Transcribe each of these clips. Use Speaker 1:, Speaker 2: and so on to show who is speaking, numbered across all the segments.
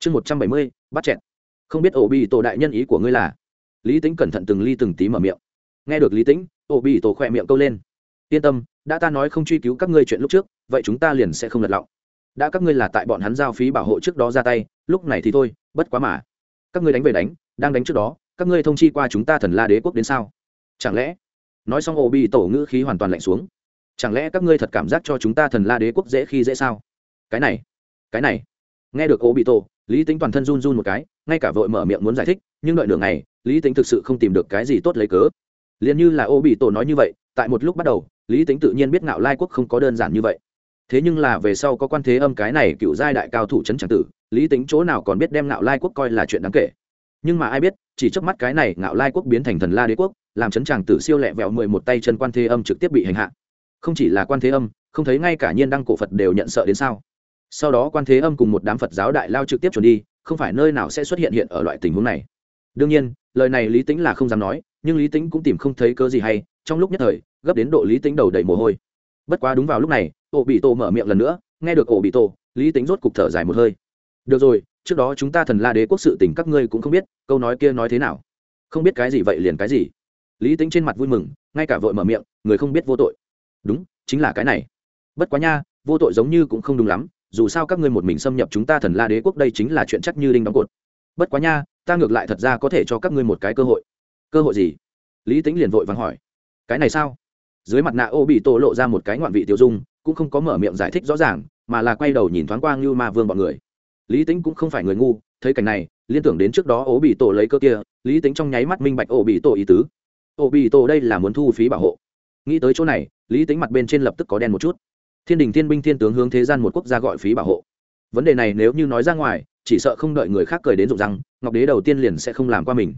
Speaker 1: chương một trăm bảy mươi, bắt chẹn không biết ổ bị tổ đại nhân ý của ngươi là? Lý tính cẩn thận từng ly từng tí mở miệng. Nghe được lý tính ổ bị tổ khỏe miệng câu lên. Yên tâm, đã ta nói không truy cứu các ngươi chuyện lúc trước, vậy chúng ta liền sẽ không lật lọng. Đã các ngươi là tại bọn hắn giao phí bảo hộ trước đó ra tay, lúc này thì thôi, bất quá mà. Các ngươi đánh về đánh, đang đánh trước đó, các ngươi thông chi qua chúng ta thần la đế quốc đến sao? Chẳng lẽ? Nói xong ổ bị tổ ngữ khí hoàn toàn lạnh xuống. Chẳng lẽ các ngươi thật cảm giác cho chúng ta thần la đế quốc dễ khi dễ sao? Cái này cái này. Nghe được ổ bị tổ lý tính toàn thân run run một cái, ngay cả vội mở miệng muốn giải thích, nhưng đợi nửa ngày, lý tính thực sự không tìm được cái gì tốt lấy cớ. Liền như là ô bị tổ nói như vậy, tại một lúc bắt đầu, lý tính tự nhiên biết ngạo lai quốc không có đơn giản như vậy. Thế nhưng là về sau có quan thế âm cái này cựu giai đại cao thủ trấn tràng tử, lý tính chỗ nào còn biết đem ngạo lai quốc coi là chuyện đáng kể. Nhưng mà ai biết, chỉ trước mắt cái này ngạo lai quốc biến thành thần la đế quốc, làm trấn tràng tử siêu lẹ vẹo mười một tay chân quan thế âm trực tiếp bị hành hạ. Không chỉ là quan thế âm, không thấy ngay cả nhiên đăng cổ phật đều nhận sợ đến sao sau đó quan thế âm cùng một đám phật giáo đại lao trực tiếp chuẩn đi, không phải nơi nào sẽ xuất hiện hiện ở loại tình huống này. Đương nhiên, lời này lý tính là không dám nói, nhưng lý tính cũng tìm không thấy cơ gì hay, trong lúc nhất thời, gấp đến độ lý tính đầu đầy mồ hôi. Bất quá đúng vào lúc này, ổ bị tổ mở miệng lần nữa, nghe được ổ bị tổ, lý tính rốt cục thở dài một hơi. Được rồi, trước đó chúng ta thần la đế quốc sự tình các ngươi cũng không biết, câu nói kia nói thế nào? Không biết cái gì vậy liền cái gì. Lý tính trên mặt vui mừng, ngay cả vội mở miệng, người không biết vô tội. Đúng, chính là cái này. Bất quá nha, vô tội giống như cũng không đúng lắm dù sao các ngươi một mình xâm nhập chúng ta thần la đế quốc đây chính là chuyện chắc như đinh đóng cột. Bất quá nha, ta ngược lại thật ra có thể cho các ngươi một cái cơ hội. Cơ hội gì? Lý tính liền vội vàng hỏi. Cái này sao? Dưới mặt nạ ô bị tổ lộ ra một cái ngoạn vị tiêu dung, cũng không có mở miệng giải thích rõ ràng, mà là quay đầu nhìn thoáng qua như ma vương bọn người. Lý tính cũng không phải người ngu, thấy cảnh này, liên tưởng đến trước đó Ô bị tổ lấy cơ kia, lý tính trong nháy mắt minh bạch Ô bị tổ ý tứ. Ô bị tổ đây là muốn thu phí bảo hộ. Nghĩ tới chỗ này, lý tính mặt bên trên lập tức có đen một chút thiên đình thiên binh thiên tướng hướng thế gian một quốc gia gọi phí bảo hộ. Vấn đề này nếu như nói ra ngoài, chỉ sợ không đợi người khác cười đến rụng răng, ngọc đế đầu tiên liền sẽ không làm qua mình.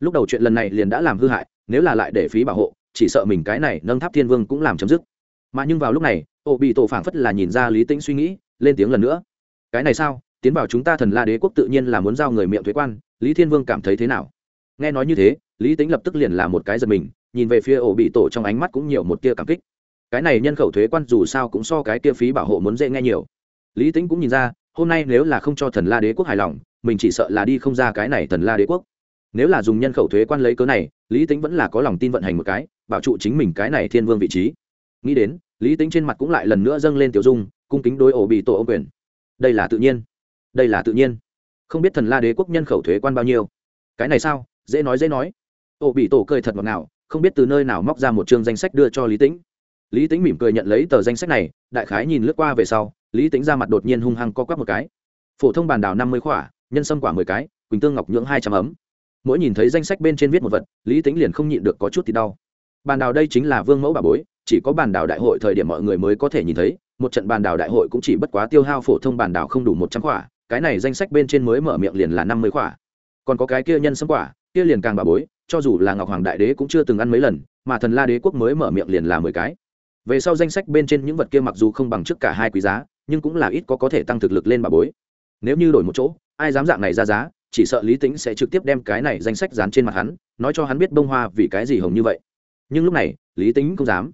Speaker 1: Lúc đầu chuyện lần này liền đã làm hư hại, nếu là lại để phí bảo hộ, chỉ sợ mình cái này nâng tháp thiên vương cũng làm chấm dứt. Mà nhưng vào lúc này, ổ bị tổ phảng phất là nhìn ra lý tĩnh suy nghĩ, lên tiếng lần nữa. Cái này sao? Tiến vào chúng ta thần la đế quốc tự nhiên là muốn giao người miệng thuế quan, lý thiên vương cảm thấy thế nào? Nghe nói như thế, lý tính lập tức liền là một cái giật mình, nhìn về phía ổ bị tổ trong ánh mắt cũng nhiều một tia cảm kích cái này nhân khẩu thuế quan dù sao cũng so cái kia phí bảo hộ muốn dễ nghe nhiều. Lý tính cũng nhìn ra, hôm nay nếu là không cho thần la đế quốc hài lòng, mình chỉ sợ là đi không ra cái này thần la đế quốc. Nếu là dùng nhân khẩu thuế quan lấy cớ này, lý tính vẫn là có lòng tin vận hành một cái, bảo trụ chính mình cái này thiên vương vị trí. Nghĩ đến, lý tính trên mặt cũng lại lần nữa dâng lên tiểu dung, cung kính đối ổ bị tổ ô quyền. Đây là tự nhiên. Đây là tự nhiên. Không biết thần la đế quốc nhân khẩu thuế quan bao nhiêu. Cái này sao? Dễ nói dễ nói. Ổ bị tổ cười thật ngọt ngào, không biết từ nơi nào móc ra một chương danh sách đưa cho lý tĩnh lý tính mỉm cười nhận lấy tờ danh sách này, đại khái nhìn lướt qua về sau, lý tính ra mặt đột nhiên hung hăng co quắp một cái. Phổ thông bàn đào năm mươi khỏa, nhân sâm quả mười cái, quỳnh tương ngọc nhưỡng hai trăm ấm. Mỗi nhìn thấy danh sách bên trên viết một vật, lý tính liền không nhịn được có chút thì đau. Bàn đào đây chính là vương mẫu bà bối, chỉ có bàn đào đại hội thời điểm mọi người mới có thể nhìn thấy, một trận bàn đào đại hội cũng chỉ bất quá tiêu hao phổ thông bàn đào không đủ một trăm khỏa, cái này danh sách bên trên mới mở miệng liền là năm mươi khỏa. Còn có cái kia nhân sâm quả, kia liền càng bà bối, cho dù là ngọc hoàng đại đế cũng chưa từng ăn mấy lần, mà thần la đế quốc mới mở miệng liền là mười cái về sau danh sách bên trên những vật kia mặc dù không bằng trước cả hai quý giá, nhưng cũng là ít có có thể tăng thực lực lên bà bối. Nếu như đổi một chỗ, ai dám dạng này ra giá, chỉ sợ lý tính sẽ trực tiếp đem cái này danh sách dán trên mặt hắn, nói cho hắn biết bông hoa vì cái gì hồng như vậy. Nhưng lúc này, lý tính không dám.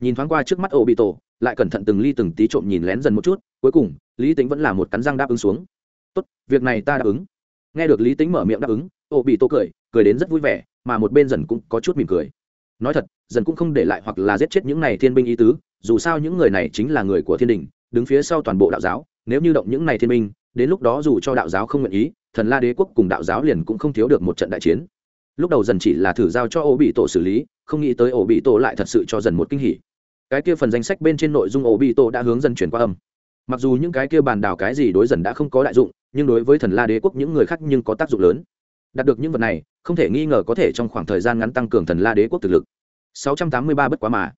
Speaker 1: Nhìn thoáng qua trước mắt ổ bị tổ, lại cẩn thận từng ly từng tí trộm nhìn lén dần một chút, cuối cùng, lý tính vẫn là một cắn răng đáp ứng xuống. Tốt, việc này ta đáp ứng. Nghe được lý tính mở miệng đáp ứng, ổ bị tổ cười cười đến rất vui vẻ, mà một bên dần cũng có chút mỉm cười nói thật, dần cũng không để lại hoặc là giết chết những này thiên binh ý tứ, dù sao những người này chính là người của thiên đình, đứng phía sau toàn bộ đạo giáo, nếu như động những này thiên binh, đến lúc đó dù cho đạo giáo không nguyện ý, thần la đế quốc cùng đạo giáo liền cũng không thiếu được một trận đại chiến. Lúc đầu dần chỉ là thử giao cho ổ bị tổ xử lý, không nghĩ tới ổ bị tổ lại thật sự cho dần một kinh hỉ. Cái kia phần danh sách bên trên nội dung ổ bị tổ đã hướng dần chuyển qua âm. Mặc dù những cái kia bàn đảo cái gì đối dần đã không có đại dụng, nhưng đối với thần la đế quốc những người khác nhưng có tác dụng lớn đạt được những vật này, không thể nghi ngờ có thể trong khoảng thời gian ngắn tăng cường thần la đế quốc thực lực. 683 bất quá mà.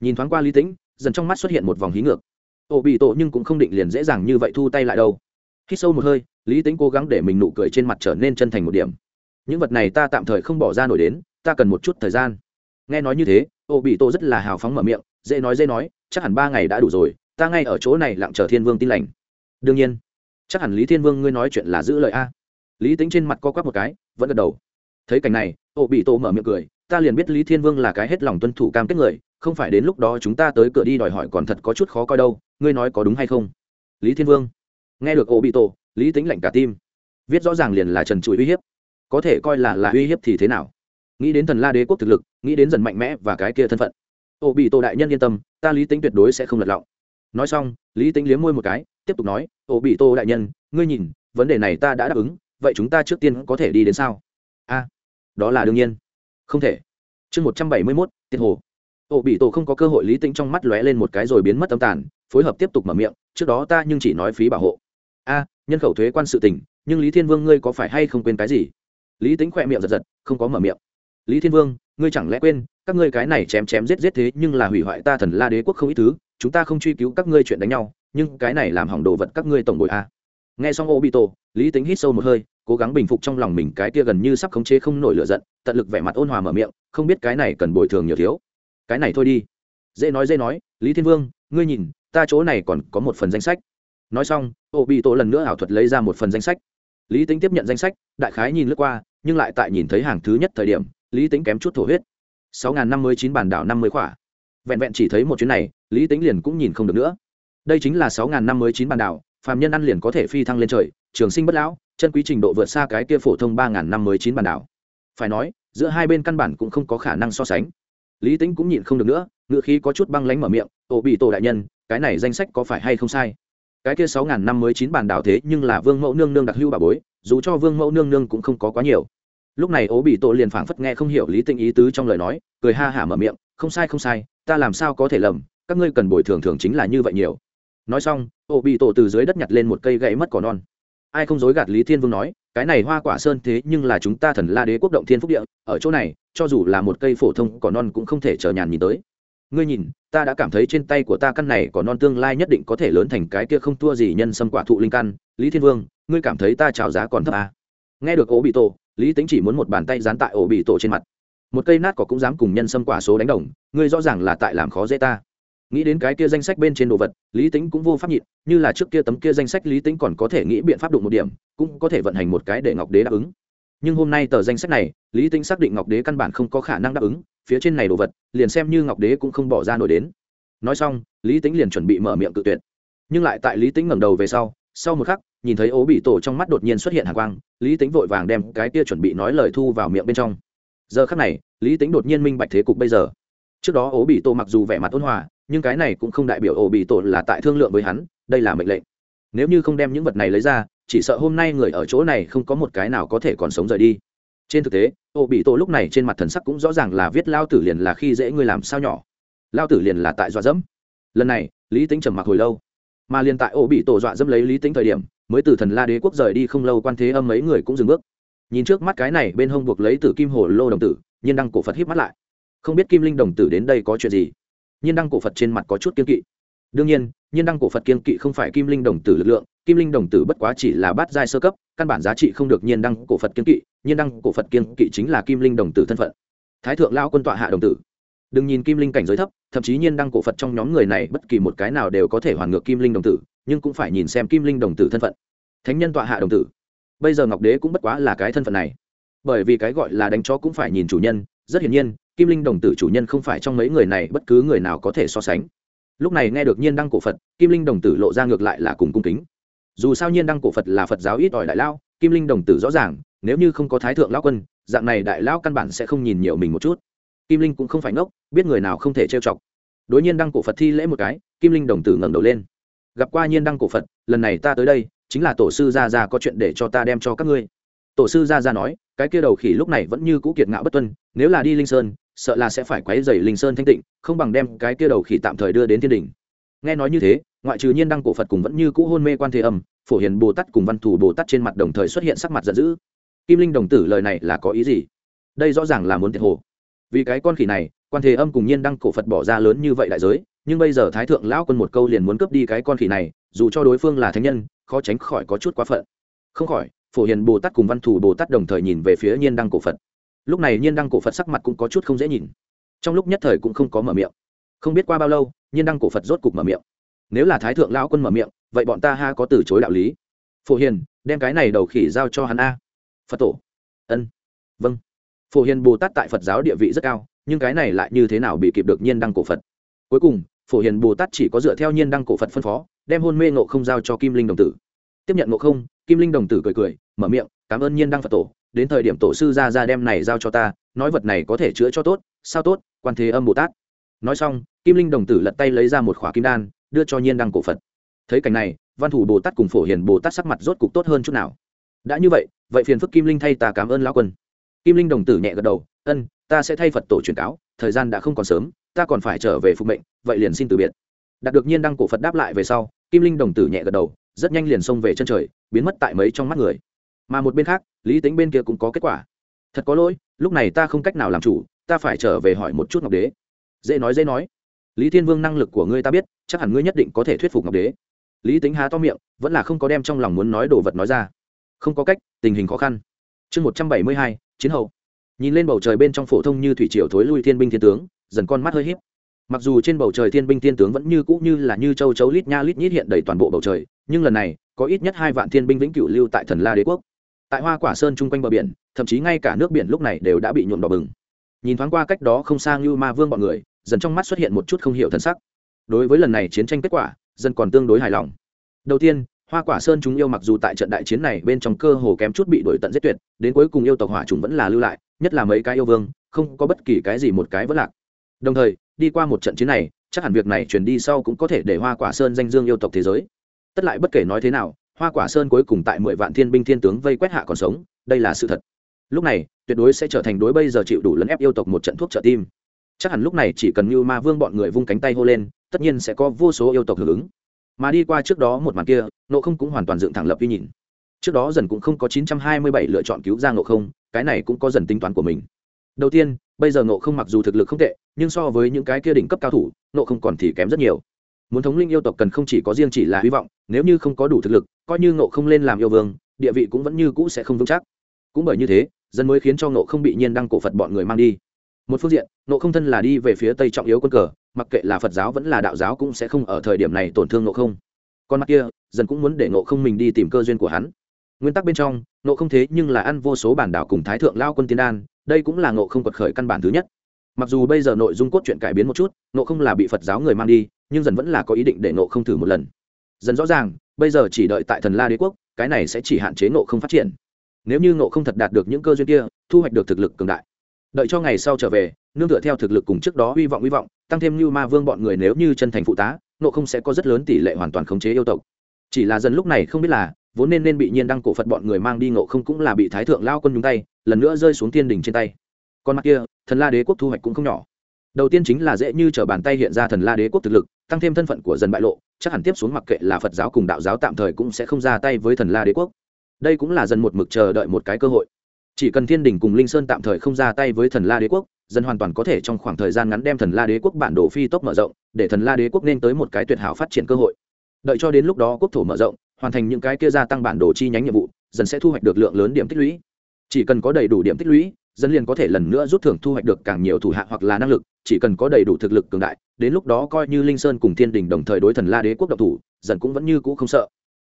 Speaker 1: Nhìn thoáng qua lý tĩnh, dần trong mắt xuất hiện một vòng hí ngược. Ổ bị tổ nhưng cũng không định liền dễ dàng như vậy thu tay lại đâu. Khi sâu một hơi, lý tĩnh cố gắng để mình nụ cười trên mặt trở nên chân thành một điểm. Những vật này ta tạm thời không bỏ ra nổi đến, ta cần một chút thời gian. Nghe nói như thế ổ bị tổ rất là hào phóng mở miệng, dễ nói dễ nói, chắc hẳn ba ngày đã đủ rồi, ta ngay ở chỗ này lặng chờ thiên vương tin lành. Đương nhiên, chắc hẳn lý thiên vương ngươi nói chuyện là giữ lời a lý tính trên mặt co quắp một cái, vẫn gật đầu. Thấy cảnh này, ô bị tổ mở miệng cười, ta liền biết lý thiên vương là cái hết lòng tuân thủ cam kết người, không phải đến lúc đó chúng ta tới cửa đi đòi hỏi còn thật có chút khó coi đâu, ngươi nói có đúng hay không? Lý thiên vương. Nghe được ô bị tổ, lý tính lạnh cả tim. Viết rõ ràng liền là trần trụi uy hiếp. Có thể coi là là uy hiếp thì thế nào? Nghĩ đến thần la đế quốc thực lực, nghĩ đến dần mạnh mẽ và cái kia thân phận. Ô bị tổ đại nhân yên tâm, ta lý tính tuyệt đối sẽ không lật lọng. Nói xong, lý tính liếm môi một cái, tiếp tục nói, ô bị tô đại nhân, ngươi nhìn, vấn đề này ta đã đáp ứng vậy chúng ta trước tiên có thể đi đến sao? A, đó là đương nhiên. Không thể. Chương một trăm bảy mươi mốt, tiết hồ. Ổ bị tổ không có cơ hội lý tính trong mắt lóe lên một cái rồi biến mất tâm tàn, phối hợp tiếp tục mở miệng, trước đó ta nhưng chỉ nói phí bảo hộ. A, nhân khẩu thuế quan sự tình, nhưng lý thiên vương ngươi có phải hay không quên cái gì? Lý tính khỏe miệng giật giật, không có mở miệng. Lý thiên vương, ngươi chẳng lẽ quên, các ngươi cái này chém chém giết giết thế nhưng là hủy hoại ta thần la đế quốc không ít thứ, chúng ta không truy cứu các ngươi chuyện đánh nhau, nhưng cái này làm hỏng đồ vật các ngươi tổng bội a nghe xong ô bị tổ lý tính hít sâu một hơi, cố gắng bình phục trong lòng mình cái kia gần như sắp khống chế không nổi lửa giận, tận lực vẻ mặt ôn hòa mở miệng, không biết cái này cần bồi thường nhiều thiếu. Cái này thôi đi. Dễ nói dễ nói, lý thiên vương, ngươi nhìn, ta chỗ này còn có một phần danh sách. Nói xong ô bị tổ lần nữa ảo thuật lấy ra một phần danh sách. Lý tính tiếp nhận danh sách, đại khái nhìn lướt qua, nhưng lại tại nhìn thấy hàng thứ nhất thời điểm, lý tính kém chút thổ huyết. sáu n năm mươi chín bản đảo năm mươi khỏa. Vẹn vẹn chỉ thấy một chuyến này, lý tính liền cũng nhìn không được nữa. Đây chính là sáu n năm mươi chín bản đảo phàm nhân ăn liền có thể phi thăng lên trời, trường sinh bất lão, chân quý trình độ vượt xa cái kia phổ thông ba ngàn năm mới chín bản đảo. Phải nói, giữa hai bên căn bản cũng không có khả năng so sánh. Lý tính cũng nhịn không được nữa, ngựa khí có chút băng lánh mở miệng ổ bị tổ đại nhân, cái này danh sách có phải hay không sai? Cái kia sáu ngàn năm mới chín bản đảo thế nhưng là vương mẫu nương nương đặc hưu bà bối, dù cho vương mẫu nương nương cũng không có quá nhiều. Lúc này ố bị tổ liền phảng phất nghe không hiểu lý tinh ý tứ trong lời nói, cười ha hả mở miệng, không sai không sai, ta làm sao có thể lầm, các ngươi cần bồi thường thường chính là như vậy nhiều nói xong ô bị tổ từ dưới đất nhặt lên một cây gậy mất cỏ non. Ai không dối gạt lý thiên vương nói, cái này hoa quả sơn thế nhưng là chúng ta thần la đế quốc động thiên phúc địa, ở chỗ này, cho dù là một cây phổ thông cỏ non cũng không thể chờ nhàn nhìn tới. Ngươi nhìn, ta đã cảm thấy trên tay của ta căn này cỏ non tương lai nhất định có thể lớn thành cái kia không thua gì nhân sâm quả thụ linh căn. Lý thiên vương, ngươi cảm thấy ta trào giá còn thấp à? nghe được ổ bị tổ lý tính chỉ muốn một bàn tay dán tại ổ bị tổ trên mặt. Một cây nát cỏ cũng dám cùng nhân sâm quả số đánh đồng, ngươi rõ ràng là tại làm khó dễ ta nghĩ đến cái kia danh sách bên trên đồ vật, lý tính cũng vô pháp nhịn, như là trước kia tấm kia danh sách lý tính còn có thể nghĩ biện pháp đụng một điểm, cũng có thể vận hành một cái để ngọc đế đáp ứng. Nhưng hôm nay tờ danh sách này, lý tính xác định ngọc đế căn bản không có khả năng đáp ứng, phía trên này đồ vật, liền xem như ngọc đế cũng không bỏ ra nổi đến. Nói xong, lý tính liền chuẩn bị mở miệng cự tuyệt. Nhưng lại tại lý tính ngẩng đầu về sau sau một khắc, nhìn thấy ố bị tổ trong mắt đột nhiên xuất hiện hàng quang, lý tính vội vàng đem cái kia chuẩn bị nói lời thu vào miệng bên trong. Giờ khắc này, lý tính đột nhiên minh bạch thế cục bây giờ. Trước đó ố bị tổ mặc dù vẻ mặt ôn hòa nhưng cái này cũng không đại biểu ổ bị tổ là tại thương lượng với hắn, đây là mệnh lệnh. Nếu như không đem những vật này lấy ra, chỉ sợ hôm nay người ở chỗ này không có một cái nào có thể còn sống rời đi. Trên thực tế ô bị tổ lúc này trên mặt thần sắc cũng rõ ràng là viết lao tử liền là khi dễ ngươi làm sao nhỏ. Lao tử liền là tại dọa dẫm. Lần này, lý tính trầm mặc hồi lâu. Mà liền tại ô bị tổ dọa dẫm lấy lý tính thời điểm, mới từ thần la đế quốc rời đi không lâu quan thế âm mấy người cũng dừng bước. Nhìn trước mắt cái này bên hông buộc lấy từ kim hồ lô đồng tử, nhiên đăng cổ phật híp mắt lại. Không biết kim linh đồng tử đến đây có chuyện gì? Nhiên đăng cổ phật trên mặt có chút kiên kỵ. đương nhiên nhiên đăng cổ phật kiên kỵ không phải kim linh đồng tử lực lượng, kim linh đồng tử bất quá chỉ là bát giai sơ cấp, căn bản giá trị không được nhiên đăng cổ phật kiên kỵ, nhiên đăng cổ phật kiên kỵ chính là kim linh đồng tử thân phận. Thái thượng lao quân tọa hạ đồng tử. đừng nhìn kim linh cảnh giới thấp, thậm chí nhiên đăng cổ phật trong nhóm người này bất kỳ một cái nào đều có thể hoàn ngược kim linh đồng tử, nhưng cũng phải nhìn xem kim linh đồng tử thân phận. Thánh nhân tọa hạ đồng tử. Bây giờ ngọc đế cũng bất quá là cái thân phận này. Bởi vì cái gọi là đánh chó cũng phải nhìn chủ nhân, rất hiển nhiên kim linh đồng tử chủ nhân không phải trong mấy người này bất cứ người nào có thể so sánh. Lúc này nghe được nhiên đăng cổ phật, kim linh đồng tử lộ ra ngược lại là cùng cung kính. Dù sao nhiên đăng cổ phật là phật giáo ít ỏi đại lao, kim linh đồng tử rõ ràng, nếu như không có thái thượng lao quân, dạng này đại lao căn bản sẽ không nhìn nhiều mình một chút. Kim linh cũng không phải ngốc, biết người nào không thể trêu chọc. Đối nhiên đăng cổ phật thi lễ một cái, kim linh đồng tử ngẩng đầu lên. Gặp qua nhiên đăng cổ phật, lần này ta tới đây, chính là tổ sư gia gia có chuyện để cho ta đem cho các ngươi. Tổ sư gia gia nói, cái kia đầu khỉ lúc này vẫn như cũ kiệt ngạo bất tuân, nếu là đi linh sơn sợ là sẽ phải quấy dày linh sơn thanh tịnh, không bằng đem cái kia đầu khỉ tạm thời đưa đến thiên đình. Nghe nói như thế, ngoại trừ nhiên đăng cổ phật cùng vẫn như cũ hôn mê quan thế âm, phổ hiền bồ tát cùng văn thủ bồ tát trên mặt đồng thời xuất hiện sắc mặt giận dữ. Kim linh đồng tử lời này là có ý gì? Đây rõ ràng là muốn thiệt hồ. Vì cái con khỉ này, quan thế âm cùng nhiên đăng cổ phật bỏ ra lớn như vậy đại giới, nhưng bây giờ thái thượng lão quân một câu liền muốn cướp đi cái con khỉ này, dù cho đối phương là thánh nhân, khó tránh khỏi có chút quá phận. Không khỏi, phổ hiền bồ tát cùng văn thủ bồ tát đồng thời nhìn về phía nhiên đăng cổ phật lúc này nhiên đăng cổ phật sắc mặt cũng có chút không dễ nhìn trong lúc nhất thời cũng không có mở miệng không biết qua bao lâu nhiên đăng cổ phật rốt cục mở miệng nếu là thái thượng lão quân mở miệng vậy bọn ta ha có từ chối đạo lý phổ hiền đem cái này đầu khỉ giao cho hắn a phật tổ ân vâng phổ hiền bồ tát tại phật giáo địa vị rất cao nhưng cái này lại như thế nào bị kịp được nhiên đăng cổ phật cuối cùng phổ hiền bồ tát chỉ có dựa theo nhiên đăng cổ phật phân phó đem hôn mê ngộ không giao cho kim linh đồng tử tiếp nhận ngộ không kim linh đồng tử cười cười mở miệng cảm ơn nhiên đăng phật tổ đến thời điểm tổ sư ra ra đem này giao cho ta, nói vật này có thể chữa cho tốt, sao tốt, quan thế âm bồ tát. Nói xong, kim linh đồng tử lật tay lấy ra một khỏa kim đan, đưa cho nhiên đăng cổ phật. Thấy cảnh này, văn thủ bồ tát cùng phổ hiền bồ tát sắc mặt rốt cục tốt hơn chút nào. Đã như vậy vậy phiền phức kim linh thay ta cảm ơn lão quân. Kim linh đồng tử nhẹ gật đầu, ân, ta sẽ thay phật tổ truyền cáo, thời gian đã không còn sớm, ta còn phải trở về phục mệnh, vậy liền xin từ biệt. Đạt được nhiên đăng cổ phật đáp lại về sau, kim linh đồng tử nhẹ gật đầu, rất nhanh liền xông về chân trời, biến mất tại mấy trong mắt người mà một bên khác, lý tính bên kia cũng có kết quả. Thật có lỗi, lúc này ta không cách nào làm chủ, ta phải trở về hỏi một chút ngọc đế. Dễ nói dễ nói. Lý thiên vương năng lực của ngươi ta biết, chắc hẳn ngươi nhất định có thể thuyết phục ngọc đế. Lý tính há to miệng, vẫn là không có đem trong lòng muốn nói đồ vật nói ra. Không có cách, tình hình khó khăn. Chương một trăm bảy mươi hai, chiến hậu. Nhìn lên bầu trời bên trong phổ thông như thủy triều thối lui thiên binh thiên tướng, dần con mắt hơi h í p mặc dù trên bầu trời thiên binh thiên tướng vẫn như cũ như là như châu chấu lít nha lít nhít hiện đầy toàn bộ bầu trời, nhưng lần này, có ít nhất hai vạn thiên binh vĩnh cửu lưu tại thần la đế quốc tại hoa quả sơn chung quanh bờ biển, thậm chí ngay cả nước biển lúc này đều đã bị nhuộm đỏ bừng. Nhìn thoáng qua cách đó không xa như ma vương bọn người, dần trong mắt xuất hiện một chút không hiểu thân sắc. Đối với lần này chiến tranh kết quả dân còn tương đối hài lòng. Đầu tiên, hoa quả sơn chúng yêu mặc dù tại trận đại chiến này bên trong cơ hồ kém chút bị đổi tận giết tuyệt, đến cuối cùng yêu tộc hỏa chúng vẫn là lưu lại, nhất là mấy cái yêu vương, không có bất kỳ cái gì một cái vất lạc. Đồng thời, đi qua một trận chiến này, chắc hẳn việc này chuyển đi sau cũng có thể để hoa quả sơn danh dương yêu tộc thế giới. Tất lại bất kể nói thế nào hoa quả sơn cuối cùng tại mười vạn thiên binh thiên tướng vây quét hạ còn sống, đây là sự thật. Lúc này, tuyệt đối sẽ trở thành đối bây giờ chịu đủ lấn ép yêu tộc một trận thuốc trợ tim. Chắc hẳn lúc này chỉ cần như ma vương bọn người vung cánh tay hô lên, tất nhiên sẽ có vô số yêu tộc hưởng ứng. Mà đi qua trước đó một màn kia nộ không cũng hoàn toàn dựng thẳng lập uy nhìn. Trước đó dần cũng không có chín trăm hai mươi bảy lựa chọn cứu ra nộ không, cái này cũng có dần tính toán của mình. Đầu tiên, bây giờ nộ không mặc dù thực lực không tệ, nhưng so với những cái kia đỉnh cấp cao thủ nộ không còn thì kém rất nhiều muốn thống linh yêu tộc cần không chỉ có riêng chỉ là hy vọng, nếu như không có đủ thực lực, coi như ngộ không lên làm yêu vương, địa vị cũng vẫn như cũ sẽ không vững chắc. Cũng bởi như thế, dân mới khiến cho ngộ không bị nhiên đăng cổ phật bọn người mang đi. Một phương diện, ngộ không thân là đi về phía tây trọng yếu quân cờ, mặc kệ là phật giáo vẫn là đạo giáo cũng sẽ không ở thời điểm này tổn thương ngộ không. Còn mặt kia dần cũng muốn để ngộ không mình đi tìm cơ duyên của hắn. Nguyên tắc bên trong, ngộ không thế nhưng là ăn vô số bản đảo cùng thái thượng lao quân tiên đan, đây cũng là ngộ không quật khởi căn bản thứ nhất mặc dù bây giờ nội dung cốt truyện cải biến một chút nộ không là bị phật giáo người mang đi, nhưng dần vẫn là có ý định để nộ không thử một lần. Dần rõ ràng, bây giờ chỉ đợi tại thần la đế quốc, cái này sẽ chỉ hạn chế nộ không phát triển. Nếu như nộ không thật đạt được những cơ duyên kia, thu hoạch được thực lực cường đại. Đợi cho ngày sau trở về, nương tựa theo thực lực cùng trước đó hy vọng hy vọng, tăng thêm như ma vương bọn người nếu như chân thành phụ tá nộ không sẽ có rất lớn tỷ lệ hoàn toàn khống chế yêu tộc. Chỉ là dần lúc này không biết là, vốn nên nên bị nhiên đăng cổ phật bọn người mang đi nộ không cũng là bị thái thượng lao quân nhúng tay, lần nữa rơi xuống thiên đình trên tay. Con mắt kia thần la đế quốc thu hoạch cũng không nhỏ. Đầu tiên chính là dễ như t r ở bàn tay hiện ra thần la đế quốc thực lực, tăng thêm thân phận của dân bại lộ, chắc hẳn tiếp xuống mặc kệ là phật giáo cùng đạo giáo tạm thời cũng sẽ không ra tay với thần la đế quốc. Đây cũng là dân một mực chờ đợi một cái cơ hội. Chỉ cần thiên đình cùng linh sơn tạm thời không ra tay với thần la đế quốc, dân hoàn toàn có thể trong khoảng thời gian ngắn đem thần la đế quốc bản đồ phi tốc mở rộng, để thần la đế quốc nên tới một cái tuyệt hảo phát triển cơ hội. Đợi cho đến lúc đó quốc thổ mở rộng, hoàn thành những cái kia gia tăng bản đồ chi nhánh nhiệm vụ, dần sẽ thu hoạch được lượng lớn điểm tích lũy. Chỉ cần có đầy đủ điểm tích lũy dân liền có thể lần nữa rút thưởng thu hoạch được càng nhiều thủ hạ hoặc là năng lực, chỉ cần có đầy đủ thực lực cường đại, đến lúc đó coi như linh sơn cùng thiên đình đồng thời đối thần la đế quốc độc thủ dần cũng vẫn như cũ không sợ.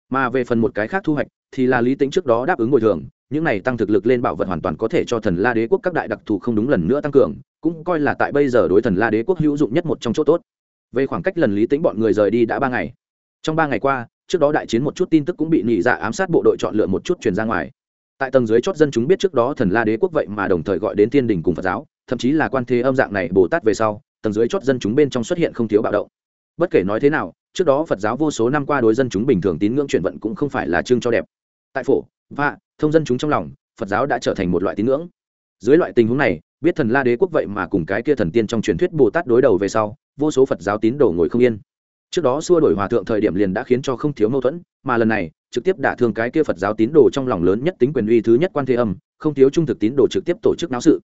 Speaker 1: Mà về phần một cái khác thu hoạch, thì là lý tính trước đó đáp ứng bồi thường, những này tăng thực lực lên bảo vật hoàn toàn có thể cho thần la đế quốc các đại đặc thù không đúng lần nữa tăng cường, cũng coi là tại bây giờ đối thần la đế quốc hữu dụng nhất một trong chỗ tốt. Về khoảng cách lần lý tính bọn người rời đi đã ba ngày. Trong ba ngày qua, trước đó đại chiến một chút tin tức cũng bị nhị dạ ám sát bộ đội chọn lựa một chút truyền ra ngoài tại tầng dưới chót dân chúng biết trước đó thần la đế quốc vậy mà đồng thời gọi đến thiên đình cùng phật giáo, thậm chí là quan thế âm dạng này bồ tát về sau, tầng dưới chót dân chúng bên trong xuất hiện không thiếu bạo động. Bất kể nói thế nào, trước đó phật giáo vô số năm qua đối dân chúng bình thường tín ngưỡng chuyển vận cũng không phải là chương cho đẹp. Tại phổ và thông dân chúng trong lòng, phật giáo đã trở thành một loại tín ngưỡng. Dưới loại tình huống này, biết thần la đế quốc vậy mà cùng cái kia thần tiên trong truyền thuyết bồ tát đối đầu về sau, vô số phật giáo tín đồ ngồi không yên trước đó xua đổi hòa thượng thời điểm liền đã khiến cho không thiếu mâu thuẫn, mà lần này, trực tiếp đả thương cái kia phật giáo tín đồ trong lòng lớn nhất tính quyền uy thứ nhất quan thế âm, không thiếu trung thực tín đồ trực tiếp tổ chức náo sự.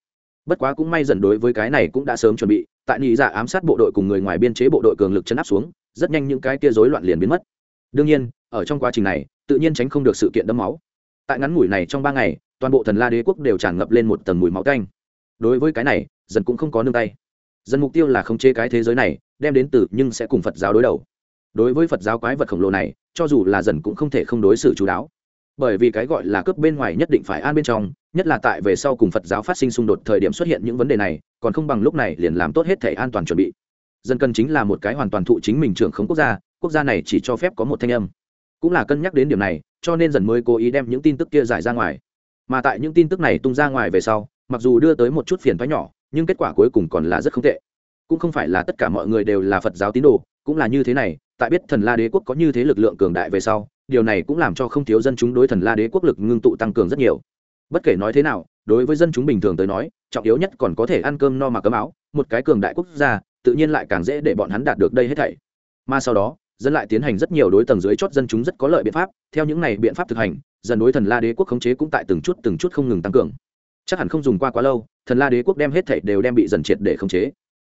Speaker 1: Bất quá cũng may dần đối với cái này cũng đã sớm chuẩn bị, tại nhị dạ ám sát bộ đội cùng người ngoài biên chế bộ đội cường lực chấn áp xuống, rất nhanh những cái kia rối loạn liền biến mất. Đương nhiên, ở trong quá trình này, tự nhiên tránh không được sự kiện đẫm máu. Tại ngắn ngủi này trong ba ngày, toàn bộ thần la đế quốc đều tràn ngập lên một tầng mùi máu canh đối với cái này dần cũng không có nương tay. Dân mục tiêu là khống chế cái thế giới này, đem đến từ nhưng sẽ cùng phật giáo đối đầu. Đối với phật giáo quái vật khổng lồ này, cho dù là dần cũng không thể không đối xử chú đáo. Bởi vì cái gọi là cướp bên ngoài nhất định phải an bên trong, nhất là tại về sau cùng phật giáo phát sinh xung đột thời điểm xuất hiện những vấn đề này, còn không bằng lúc này liền làm tốt hết thể an toàn chuẩn bị. Dân cần chính là một cái hoàn toàn thụ chính mình trưởng khống quốc gia quốc gia này chỉ cho phép có một thanh âm. Cũng là cân nhắc đến điểm này, cho nên dần mới cố ý đem những tin tức kia giải ra ngoài. Mà tại những tin tức này tung ra ngoài về sau, mặc dù đưa tới một chút phiền thoái nhỏ nhưng kết quả cuối cùng còn là rất không tệ. Cũng không phải là tất cả mọi người đều là phật giáo tín đồ, cũng là như thế này, tại biết thần la đế quốc có như thế lực lượng cường đại về sau, điều này cũng làm cho không thiếu dân chúng đối thần la đế quốc lực ngưng tụ tăng cường rất nhiều. Bất kể nói thế nào, đối với dân chúng bình thường tới nói, trọng yếu nhất còn có thể ăn cơm no mà cấm áo, một cái cường đại quốc gia, tự nhiên lại càng dễ để bọn hắn đạt được đây hết thảy. Mà sau đó, dân lại tiến hành rất nhiều đối tầng dưới chót dân chúng rất có lợi biện pháp, theo những này biện pháp thực hành dần đối thần la đế quốc khống chế cũng tại từng chút từng chút không ngừng tăng cường chắc hẳn không dùng qua quá lâu, thần la đế quốc đem hết thảy đều đem bị dần triệt để khống chế.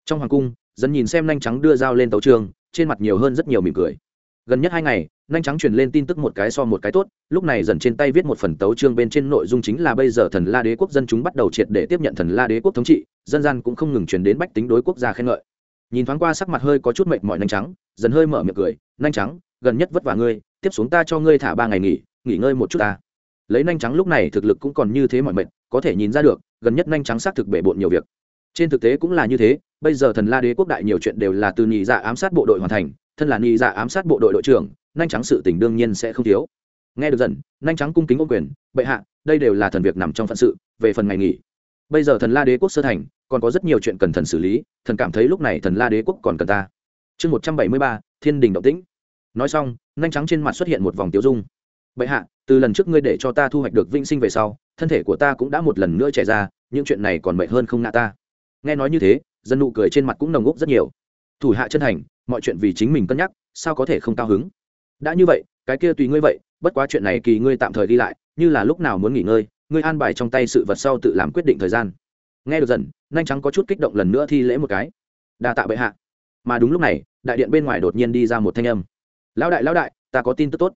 Speaker 1: Trong hoàng cung dần nhìn xem nhanh trắng đưa dao lên tấu trường, trên mặt nhiều hơn rất nhiều mỉm cười. Gần nhất hai ngày nhanh trắng truyền lên tin tức một cái so một cái tốt, lúc này dần trên tay viết một phần tấu chương bên trên nội dung chính là bây giờ thần la đế quốc dân chúng bắt đầu triệt để tiếp nhận thần la đế quốc thống trị, dân gian cũng không ngừng truyền đến bách tính đối quốc gia khen ngợi. Nhìn thoáng qua sắc mặt hơi có chút mệt mỏi nhanh trắng, dần hơi mở miệng cười nhanh trắng, gần nhất vất vả ngươi, tiếp xuống ta cho ngươi thả ba ngày nghỉ nghỉ ngơi một chút ta lấy nhanh trắng lúc này thực lực cũng còn như thế mọi mệt, có thể nhìn ra được, gần nhất nhanh trắng xác thực bể bộn nhiều việc. Trên thực tế cũng là như thế, bây giờ thần la đế quốc đại nhiều chuyện đều là từ nhị dạ ám sát bộ đội hoàn thành, thân là nhị dạ ám sát bộ đội đội trưởng nhanh trắng sự tình đương nhiên sẽ không thiếu. Nghe được dần nhanh trắng cung kính ô quyền, bệ hạ, đây đều là thần việc nằm trong phận sự, về phần ngày nghỉ. Bây giờ thần la đế quốc sơ thành, còn có rất nhiều chuyện cần thần xử lý, thần cảm thấy lúc này thần la đế quốc còn cần ta. Chương một trăm bảy mươi ba, thiên đình động tĩnh. Nói xong nhanh trắng trên mặt xuất hiện một vòng tiêu dung. Bệ hạ từ lần trước ngươi để cho ta thu hoạch được vĩnh sinh về sau, thân thể của ta cũng đã một lần nữa chảy ra, những chuyện này còn mệt hơn không ngã ta. Nghe nói như thế, dân nụ cười trên mặt cũng nồng úc rất nhiều. Thủ hạ chân thành mọi chuyện vì chính mình cân nhắc, sao có thể không cao hứng? Đã như vậy, cái kia tùy ngươi vậy, bất quá chuyện này kỳ ngươi tạm thời đi lại, như là lúc nào muốn nghỉ ngơi, ngươi an bài trong tay sự vật sau tự làm quyết định thời gian. Nghe được dần, nhanh trắng có chút kích động lần nữa thi lễ một cái. Đa tạ bệ hạ. Mà đúng lúc này, đại điện bên ngoài đột nhiên đi ra một thanh âm. Lão đại lão đại, ta có tin tức tốt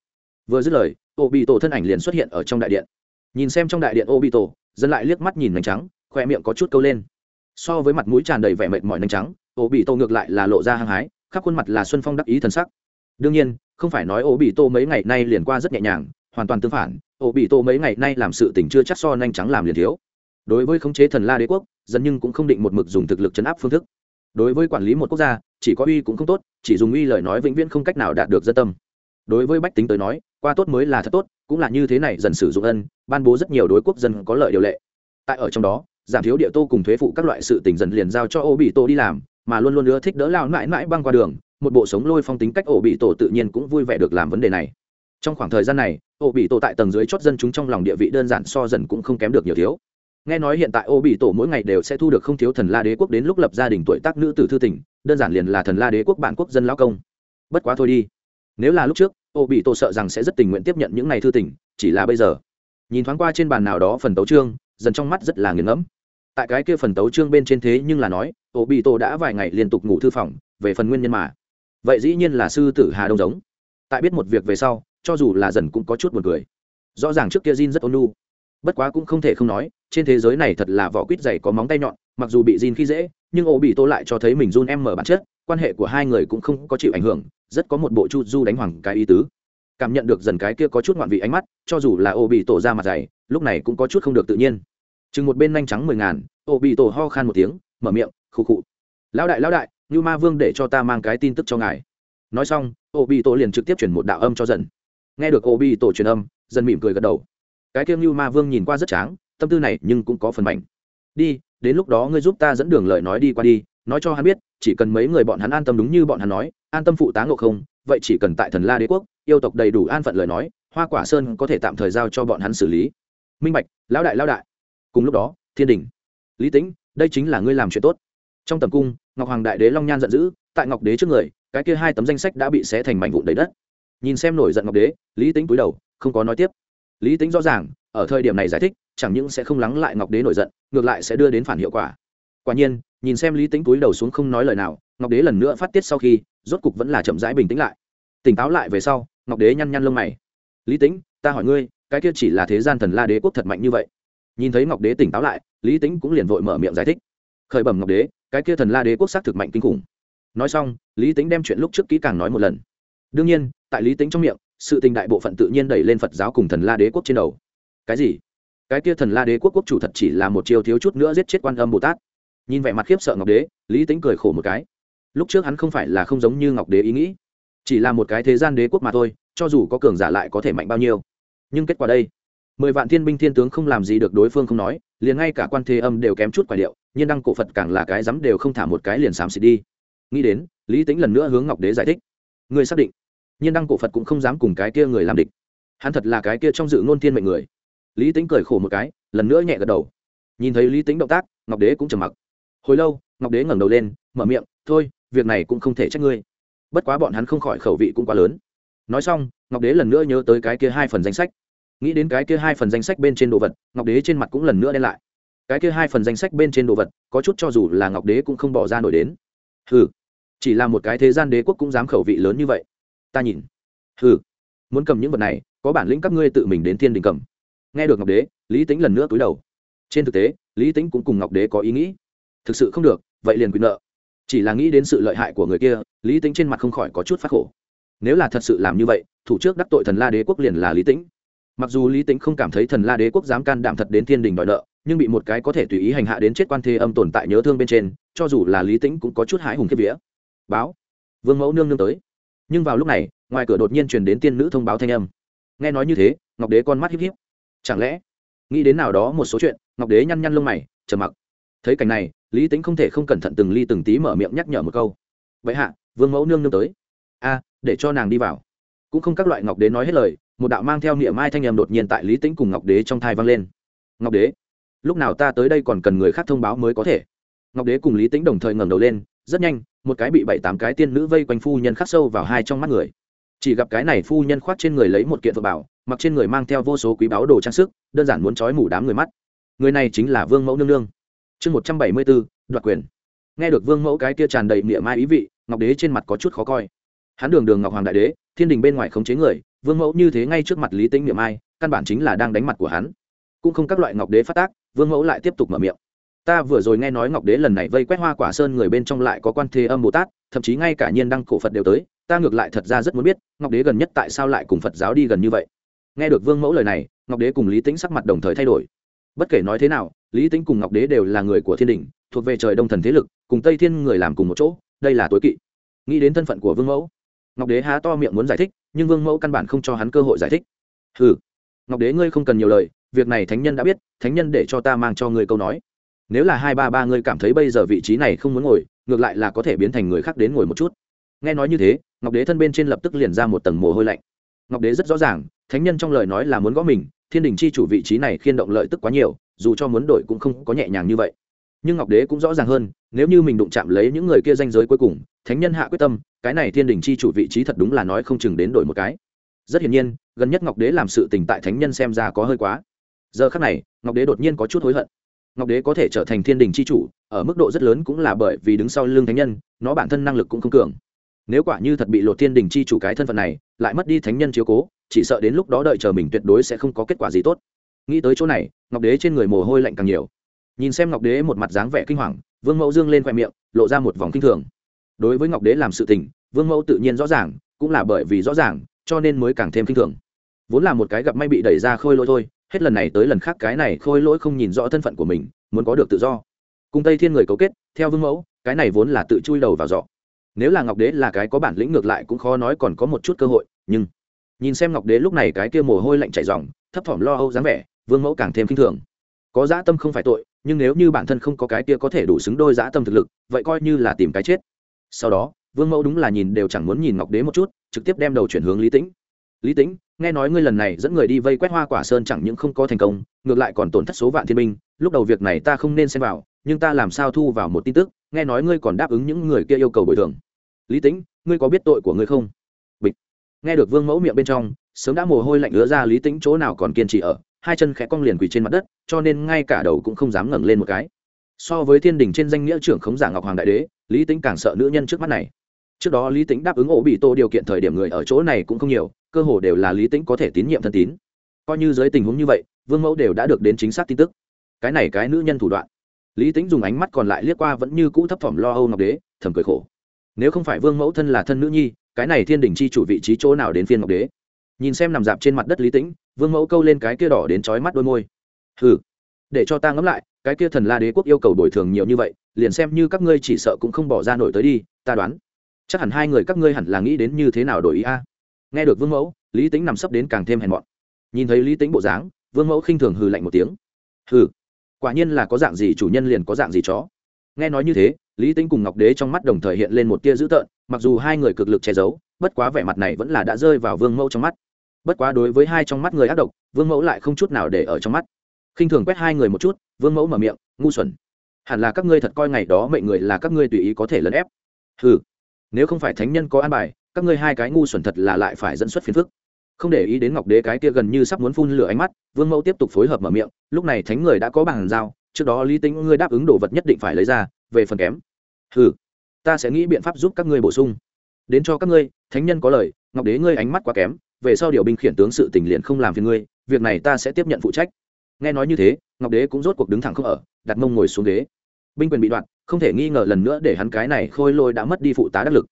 Speaker 1: vừa dứt lời ô bị tổ thân ảnh liền xuất hiện ở trong đại điện. Nhìn xem trong đại điện ô bị tổ dân lại liếc mắt nhìn nành trắng khoe miệng có chút câu lên. So với mặt mũi tràn đầy vẻ mệt mỏi nhanh trắng ô bị tổ ngược lại là lộ ra hăng hái, khắp khuôn mặt là xuân phong đắc ý thần sắc. Đương nhiên, không phải nói ô bị tổ mấy ngày nay liền qua rất nhẹ nhàng, hoàn toàn tương phản ô bị tổ mấy ngày nay làm sự tình chưa chắc so nhanh trắng làm liền thiếu. Đối với khống chế thần la đế quốc dần nhưng cũng không định một mực dùng thực lực chấn áp phương thức. Đối với quản lý một quốc gia, chỉ có uy cũng không tốt, chỉ dùng uy lời nói vĩnh viễn không cách nào đạt được dân tâm. Đối với bách tính tới nói qua tốt mới là thật tốt, cũng là như thế này, dần sử dụng ân, ban bố rất nhiều đối quốc dân có lợi điều lệ. Tại ở trong đó, giảm thiếu địa tô cùng thuế phụ các loại sự tình dần liền giao cho ô bị tô đi làm, mà luôn luôn ưa thích đỡ lao mãi mãi băng qua đường, một bộ sống lôi phong tính cách ổ bị tổ tự nhiên cũng vui vẻ được làm vấn đề này. Trong khoảng thời gian này ổ bị tổ tại tầng dưới chót dân chúng trong lòng địa vị đơn giản so dần cũng không kém được nhiều thiếu. Nghe nói hiện tại ổ bị tổ mỗi ngày đều sẽ thu được không thiếu thần la đế quốc đến lúc lập gia đình tuổi tác nữ tử thư tỉnh đơn giản liền là thần la đế quốc bản quốc dân lão công. Bất quá thôi đi. Nếu là lúc trước ô bị tổ sợ rằng sẽ rất tình nguyện tiếp nhận những ngày thư tỉnh chỉ là bây giờ. Nhìn thoáng qua trên bàn nào đó phần tấu trương dần trong mắt rất là nghiền ngẫm. Tại cái kia phần tấu trương bên trên thế nhưng là nói ô bị tổ đã vài ngày liên tục ngủ thư phòng về phần nguyên nhân mà. Vậy dĩ nhiên là sư tử hà đông giống. Tại biết một việc về sau cho dù là dần cũng có chút buồn cười. Rõ ràng trước kia j rất ôn nhu, bất quá cũng không thể không nói trên thế giới này thật là vỏ quýt dày có móng tay nhọn mặc dù bị j khi dễ nhưng ô bị tô lại cho thấy mình run em mở bản chất quan hệ của hai người cũng không có chịu ảnh hưởng, rất có một bộ chu du đánh hoàng cái ý tứ. Cảm nhận được dần cái kia có chút ngoạn vị ánh mắt, cho dù là ô bị tổ ra mặt dày, lúc này cũng có chút không được tự nhiên. Chừng một bên nhanh trắng mười ngàn ô bị tổ ho khan một tiếng, mở miệng, khụ khụ. Lão đại lão đại như ma vương để cho ta mang cái tin tức cho ngài. Nói xong ô bị tổ liền trực tiếp chuyển một đạo âm cho dần. Nghe được ô bị tổ truyền âm, dần mỉm cười gật đầu. Cái kia như ma vương nhìn qua rất tráng, tâm tư này nhưng cũng có phần mạnh đi, đến lúc đó ngươi giúp ta dẫn đường lời nói đi qua đi nói cho hắn biết, chỉ cần mấy người bọn hắn an tâm đúng như bọn hắn nói, an tâm phụ tá ngộ không, vậy chỉ cần tại thần la đế quốc, yêu tộc đầy đủ an phận lời nói, hoa quả sơn có thể tạm thời giao cho bọn hắn xử lý. Minh bạch, lão đại lão đại. Cùng lúc đó, thiên đình. Lý tĩnh, đây chính là ngươi làm chuyện tốt. Trong tầm cung, ngọc hoàng đại đế long nhan giận dữ, tại ngọc đế trước người, cái kia hai tấm danh sách đã bị xé thành mảnh vụn đầy đất. Nhìn xem nổi giận ngọc đế, lý tính cúi đầu, không có nói tiếp. Lý tính rõ ràng, ở thời điểm này giải thích, chẳng những sẽ không lắng lại ngọc đế nổi giận, ngược lại sẽ đưa đến phản hiệu quả quả nhiên, nhìn xem lý tính cúi đầu xuống không nói lời nào, ngọc đế lần nữa phát tiết sau khi, rốt cục vẫn là chậm rãi bình tĩnh lại. Tỉnh táo lại về sau, ngọc đế nhăn nhăn lông mày. Lý tính ta hỏi ngươi, cái kia chỉ là thế gian thần la đế quốc thật mạnh như vậy? Nhìn thấy ngọc đế tỉnh táo lại, lý tính cũng liền vội mở miệng giải thích. Khởi bẩm ngọc đế, cái kia thần la đế quốc xác thực mạnh kinh khủng. Nói xong, lý tính đem chuyện lúc trước kỹ càng nói một lần. Đương nhiên, tại lý tính trong miệng, sự tình đại bộ phận tự nhiên đẩy lên phật giáo cùng thần la đế quốc trên đầu. Cái gì? Cái kia thần la đế quốc quốc chủ thật chỉ là một chiêu thiếu chút nữa giết chết quan âm bồ tát? Nhìn vẻ mặt khiếp sợ ngọc đế, lý tính cười khổ một cái. Lúc trước hắn không phải là không giống như ngọc đế ý nghĩ, chỉ là một cái thế gian đế quốc mà thôi, cho dù có cường giả lại có thể mạnh bao nhiêu. Nhưng kết quả đây, mười vạn thiên binh thiên tướng không làm gì được đối phương không nói, liền ngay cả quan thế âm đều kém chút quả điệu, nhiên đăng cổ phật càng là cái dám đều không thả một cái liền xám xịt đi. Nghĩ đến, lý tính lần nữa hướng ngọc đế giải thích. Người xác định, nhiên đăng cổ phật cũng không dám cùng cái kia người làm địch. Hắn thật là cái kia trong dự ngôn thiên mệnh người. Lý tính cười khổ một cái, lần nữa nhẹ gật đầu. Nhìn thấy lý tính động tác, ngọc đế cũng trầm mặc hồi lâu, ngọc đế ngẩng đầu lên, mở miệng, thôi, việc này cũng không thể trách ngươi. Bất quá bọn hắn không khỏi khẩu vị cũng quá lớn. Nói xong, ngọc đế lần nữa nhớ tới cái kia hai phần danh sách. Nghĩ đến cái kia hai phần danh sách bên trên đồ vật, ngọc đế trên mặt cũng lần nữa đen lại. Cái kia hai phần danh sách bên trên đồ vật, có chút cho dù là ngọc đế cũng không bỏ ra nổi đến. Hừ, chỉ là một cái thế gian đế quốc cũng dám khẩu vị lớn như vậy. Ta nhìn. Hừ, muốn cầm những vật này, có bản lĩnh các ngươi tự mình đến thiên đình cầm. Nghe được ngọc đế, lý tính lần nữa cúi đầu. Trên thực tế, lý tính cũng cùng ngọc đế có ý nghĩ thực sự không được, vậy liền quyền nợ. Chỉ là nghĩ đến sự lợi hại của người kia, lý tính trên mặt không khỏi có chút phát khổ. Nếu là thật sự làm như vậy, thủ trước đắc tội thần la đế quốc liền là lý tĩnh. Mặc dù lý tĩnh không cảm thấy thần la đế quốc dám can đảm thật đến thiên đình đòi nợ, nhưng bị một cái có thể tùy ý hành hạ đến chết quan thế âm tồn tại nhớ thương bên trên, cho dù là lý tĩnh cũng có chút hãi hùng kiếp vía. Báo. Vương mẫu nương nương tới. Nhưng vào lúc này, ngoài cửa đột nhiên truyền đến tiên nữ thông báo thanh âm. Nghe nói như thế, ngọc đế con mắt híp híp. Chẳng lẽ, nghĩ đến nào đó một số chuyện, ngọc đế nhăn nhăn lông mày, trầm mặc. Thấy cảnh này lý tính không thể không cẩn thận từng ly từng tí mở miệng nhắc nhở một câu. Vậy hạ, vương mẫu nương nương tới. A, để cho nàng đi vào. Cũng không các loại ngọc đế nói hết lời, một đạo mang theo niệm mai thanh em đột nhiên tại lý tính cùng ngọc đế trong thai vang lên. Ngọc đế, lúc nào ta tới đây còn cần người khác thông báo mới có thể? Ngọc đế cùng lý tính đồng thời ngẩng đầu lên, rất nhanh, một cái bị bảy tám cái tiên nữ vây quanh phu nhân khắc sâu vào hai trong mắt người. Chỉ gặp cái này phu nhân khoác trên người lấy một kiện vợ bảo, mặc trên người mang theo vô số quý báu đồ trang sức, đơn giản muốn trói mù đám người mắt. Người này chính là vương mẫu nương nương chương một trăm bảy mươi bốn đoạt quyền. Nghe được vương mẫu cái kia tràn đầy miệng mai ý vị, ngọc đế trên mặt có chút khó coi. Hắn đường đường ngọc hoàng đại đế, thiên đình bên ngoài khống chế người, vương mẫu như thế ngay trước mặt lý tĩnh miệng mai, căn bản chính là đang đánh mặt của hắn. Cũng không các loại ngọc đế phát tác, vương mẫu lại tiếp tục mở miệng. Ta vừa rồi nghe nói ngọc đế lần này vây quét hoa quả sơn người bên trong lại có quan thế âm bồ tát, thậm chí ngay cả nhiên đăng cổ phật đều tới, ta ngược lại thật ra rất muốn biết, ngọc đế gần nhất tại sao lại cùng phật giáo đi gần như vậy? Nghe được vương mẫu lời này, ngọc đế cùng lý tĩnh sắc mặt đồng thời thay đổi bất kể nói thế nào, lý tĩnh cùng ngọc đế đều là người của thiên đình, thuộc về trời đông thần thế lực, cùng tây thiên người làm cùng một chỗ, đây là tối kỵ. Nghĩ đến thân phận của vương mẫu, ngọc đế há to miệng muốn giải thích, nhưng vương mẫu căn bản không cho hắn cơ hội giải thích. Ừ ngọc đế ngươi không cần nhiều lời, việc này thánh nhân đã biết, thánh nhân để cho ta mang cho ngươi câu nói. Nếu là hai ba ba ngươi cảm thấy bây giờ vị trí này không muốn ngồi, ngược lại là có thể biến thành người khác đến ngồi một chút. Nghe nói như thế, ngọc đế thân bên trên lập tức liền ra một tầng mồ hôi lạnh. Ngọc đế rất rõ ràng, thánh nhân trong lời nói là muốn gõ mình thiên đình chi chủ vị trí này khiên động lợi tức quá nhiều, dù cho muốn đổi cũng không có nhẹ nhàng như vậy. Nhưng ngọc đế cũng rõ ràng hơn, nếu như mình đụng chạm lấy những người kia danh giới cuối cùng, thánh nhân hạ quyết tâm, cái này thiên đình chi chủ vị trí thật đúng là nói không chừng đến đổi một cái. Rất hiển nhiên, gần nhất ngọc đế làm sự tình tại thánh nhân xem ra có hơi quá. Giờ khác này, ngọc đế đột nhiên có chút hối hận. Ngọc đế có thể trở thành thiên đình chi chủ, ở mức độ rất lớn cũng là bởi vì đứng sau lưng thánh nhân, nó bản thân năng lực cũng không cường. Nếu quả như thật bị lột thiên đình chi chủ cái thân phận này, lại mất đi thánh nhân chiếu cố chỉ sợ đến lúc đó đợi chờ mình tuyệt đối sẽ không có kết quả gì tốt. Nghĩ tới chỗ này, ngọc đế trên người mồ hôi lạnh càng nhiều. Nhìn xem ngọc đế một mặt dáng vẻ kinh hoàng, vương mẫu dương lên khoe miệng, lộ ra một vòng kinh thường. Đối với ngọc đế làm sự tình, vương mẫu tự nhiên rõ ràng, cũng là bởi vì rõ ràng, cho nên mới càng thêm kinh thường. Vốn là một cái gặp may bị đẩy ra khôi lỗi thôi, hết lần này tới lần khác cái này khôi lỗi không nhìn rõ thân phận của mình, muốn có được tự do. Cùng tây thiên người cấu kết, theo vương mẫu, cái này vốn là tự chui đầu vào giỏ. Nếu là ngọc đế là cái có bản lĩnh ngược lại cũng khó nói còn có một chút cơ hội, nhưng nhìn xem ngọc đế lúc này cái kia mồ hôi lạnh chảy dòng thấp thỏm lo âu dáng vẻ, vương mẫu càng thêm k i n h thường. Có dã tâm không phải tội, nhưng nếu như bản thân không có cái kia có thể đủ xứng đôi dã tâm thực lực, vậy coi như là tìm cái chết. Sau đó, vương mẫu đúng là nhìn đều chẳng muốn nhìn ngọc đế một chút, trực tiếp đem đầu chuyển hướng lý tĩnh. Lý tĩnh, nghe nói ngươi lần này dẫn người đi vây quét hoa quả sơn chẳng những không có thành công, ngược lại còn tổn thất số vạn thiên binh, lúc đầu việc này ta không nên xem vào, nhưng ta làm sao thu vào một tin tức, nghe nói ngươi còn đáp ứng những người kia yêu cầu bồi thường. Lý tĩnh, ngươi có biết tội của ngươi không? Nghe được vương mẫu miệng bên trong, sớm đã mồ hôi lạnh ứa ra, lý tĩnh chỗ nào còn kiên trì ở, hai chân khẽ cong liền quỳ trên mặt đất, cho nên ngay cả đầu cũng không dám ngẩng lên một cái. So với thiên đình trên danh nghĩa trưởng khống giả ngọc hoàng đại đế, lý tĩnh càng sợ nữ nhân trước mắt này. Trước đó lý tĩnh đáp ứng ổ bị tô điều kiện thời điểm người ở chỗ này cũng không nhiều, cơ hồ đều là lý tĩnh có thể tín nhiệm thân tín. Coi như dưới tình huống như vậy, vương mẫu đều đã được đến chính xác tin tức. Cái này cái nữ nhân thủ đoạn. Lý tĩnh dùng ánh mắt còn lại liếc qua vẫn như cũ thấp thỏm lo âu ngọc đế, thầm cười khổ. Nếu không phải vương mẫu thân là thân nữ nhi cái này thiên đình chi chủ vị trí chỗ nào đến phiên ngọc đế? Nhìn xem nằm dạp trên mặt đất lý tĩnh, vương mẫu câu lên cái kia đỏ đến trói mắt đôi môi. Hừ, để cho ta ngẫm lại, cái kia thần la đế quốc yêu cầu bồi thường nhiều như vậy, liền xem như các ngươi chỉ sợ cũng không bỏ ra nổi tới đi, ta đoán, chắc hẳn hai người các ngươi hẳn là nghĩ đến như thế nào đổi ý a. Nghe được vương mẫu, lý tính nằm sấp đến càng thêm hèn mọn. Nhìn thấy lý tính bộ dáng, vương mẫu khinh thường hừ lạnh một tiếng. Hừ, quả nhiên là có dạng gì chủ nhân liền có dạng gì chó. Nghe nói như thế lý tính cùng ngọc đế trong mắt đồng thời hiện lên một tia dữ tợn, mặc dù hai người cực lực che giấu, bất quá vẻ mặt này vẫn là đã rơi vào vương mẫu trong mắt. Bất quá đối với hai trong mắt người ác độc, vương mẫu lại không chút nào để ở trong mắt. Khinh thường quét hai người một chút, vương mẫu mở miệng, ngu xuẩn. Hẳn là các ngươi thật coi ngày đó mệnh người là các ngươi tùy ý có thể lấn ép. Ừ nếu không phải thánh nhân có an bài, các ngươi hai cái ngu xuẩn thật là lại phải dẫn xuất phiền phức. Không để ý đến ngọc đế cái kia gần như sắp muốn phun lửa ánh mắt, vương mẫu tiếp tục phối hợp mở miệng, lúc này thánh người đã có bàn giao, trước đó lý tính ngươi đáp ứng đồ vật nhất định phải lấy ra về phần kém. Ừ ta sẽ nghĩ biện pháp giúp các ngươi bổ sung. Đến cho các ngươi, thánh nhân có lời, ngọc đế ngươi ánh mắt quá kém, về sau điều binh khiển tướng sự tình liền không làm phiền ngươi, việc này ta sẽ tiếp nhận phụ trách. Nghe nói như thế, ngọc đế cũng rốt cuộc đứng thẳng không ở, đặt mông ngồi xuống ghế. Binh quyền bị đoạn, không thể nghi ngờ lần nữa để hắn cái này khôi lôi đã mất đi phụ tá đắc lực.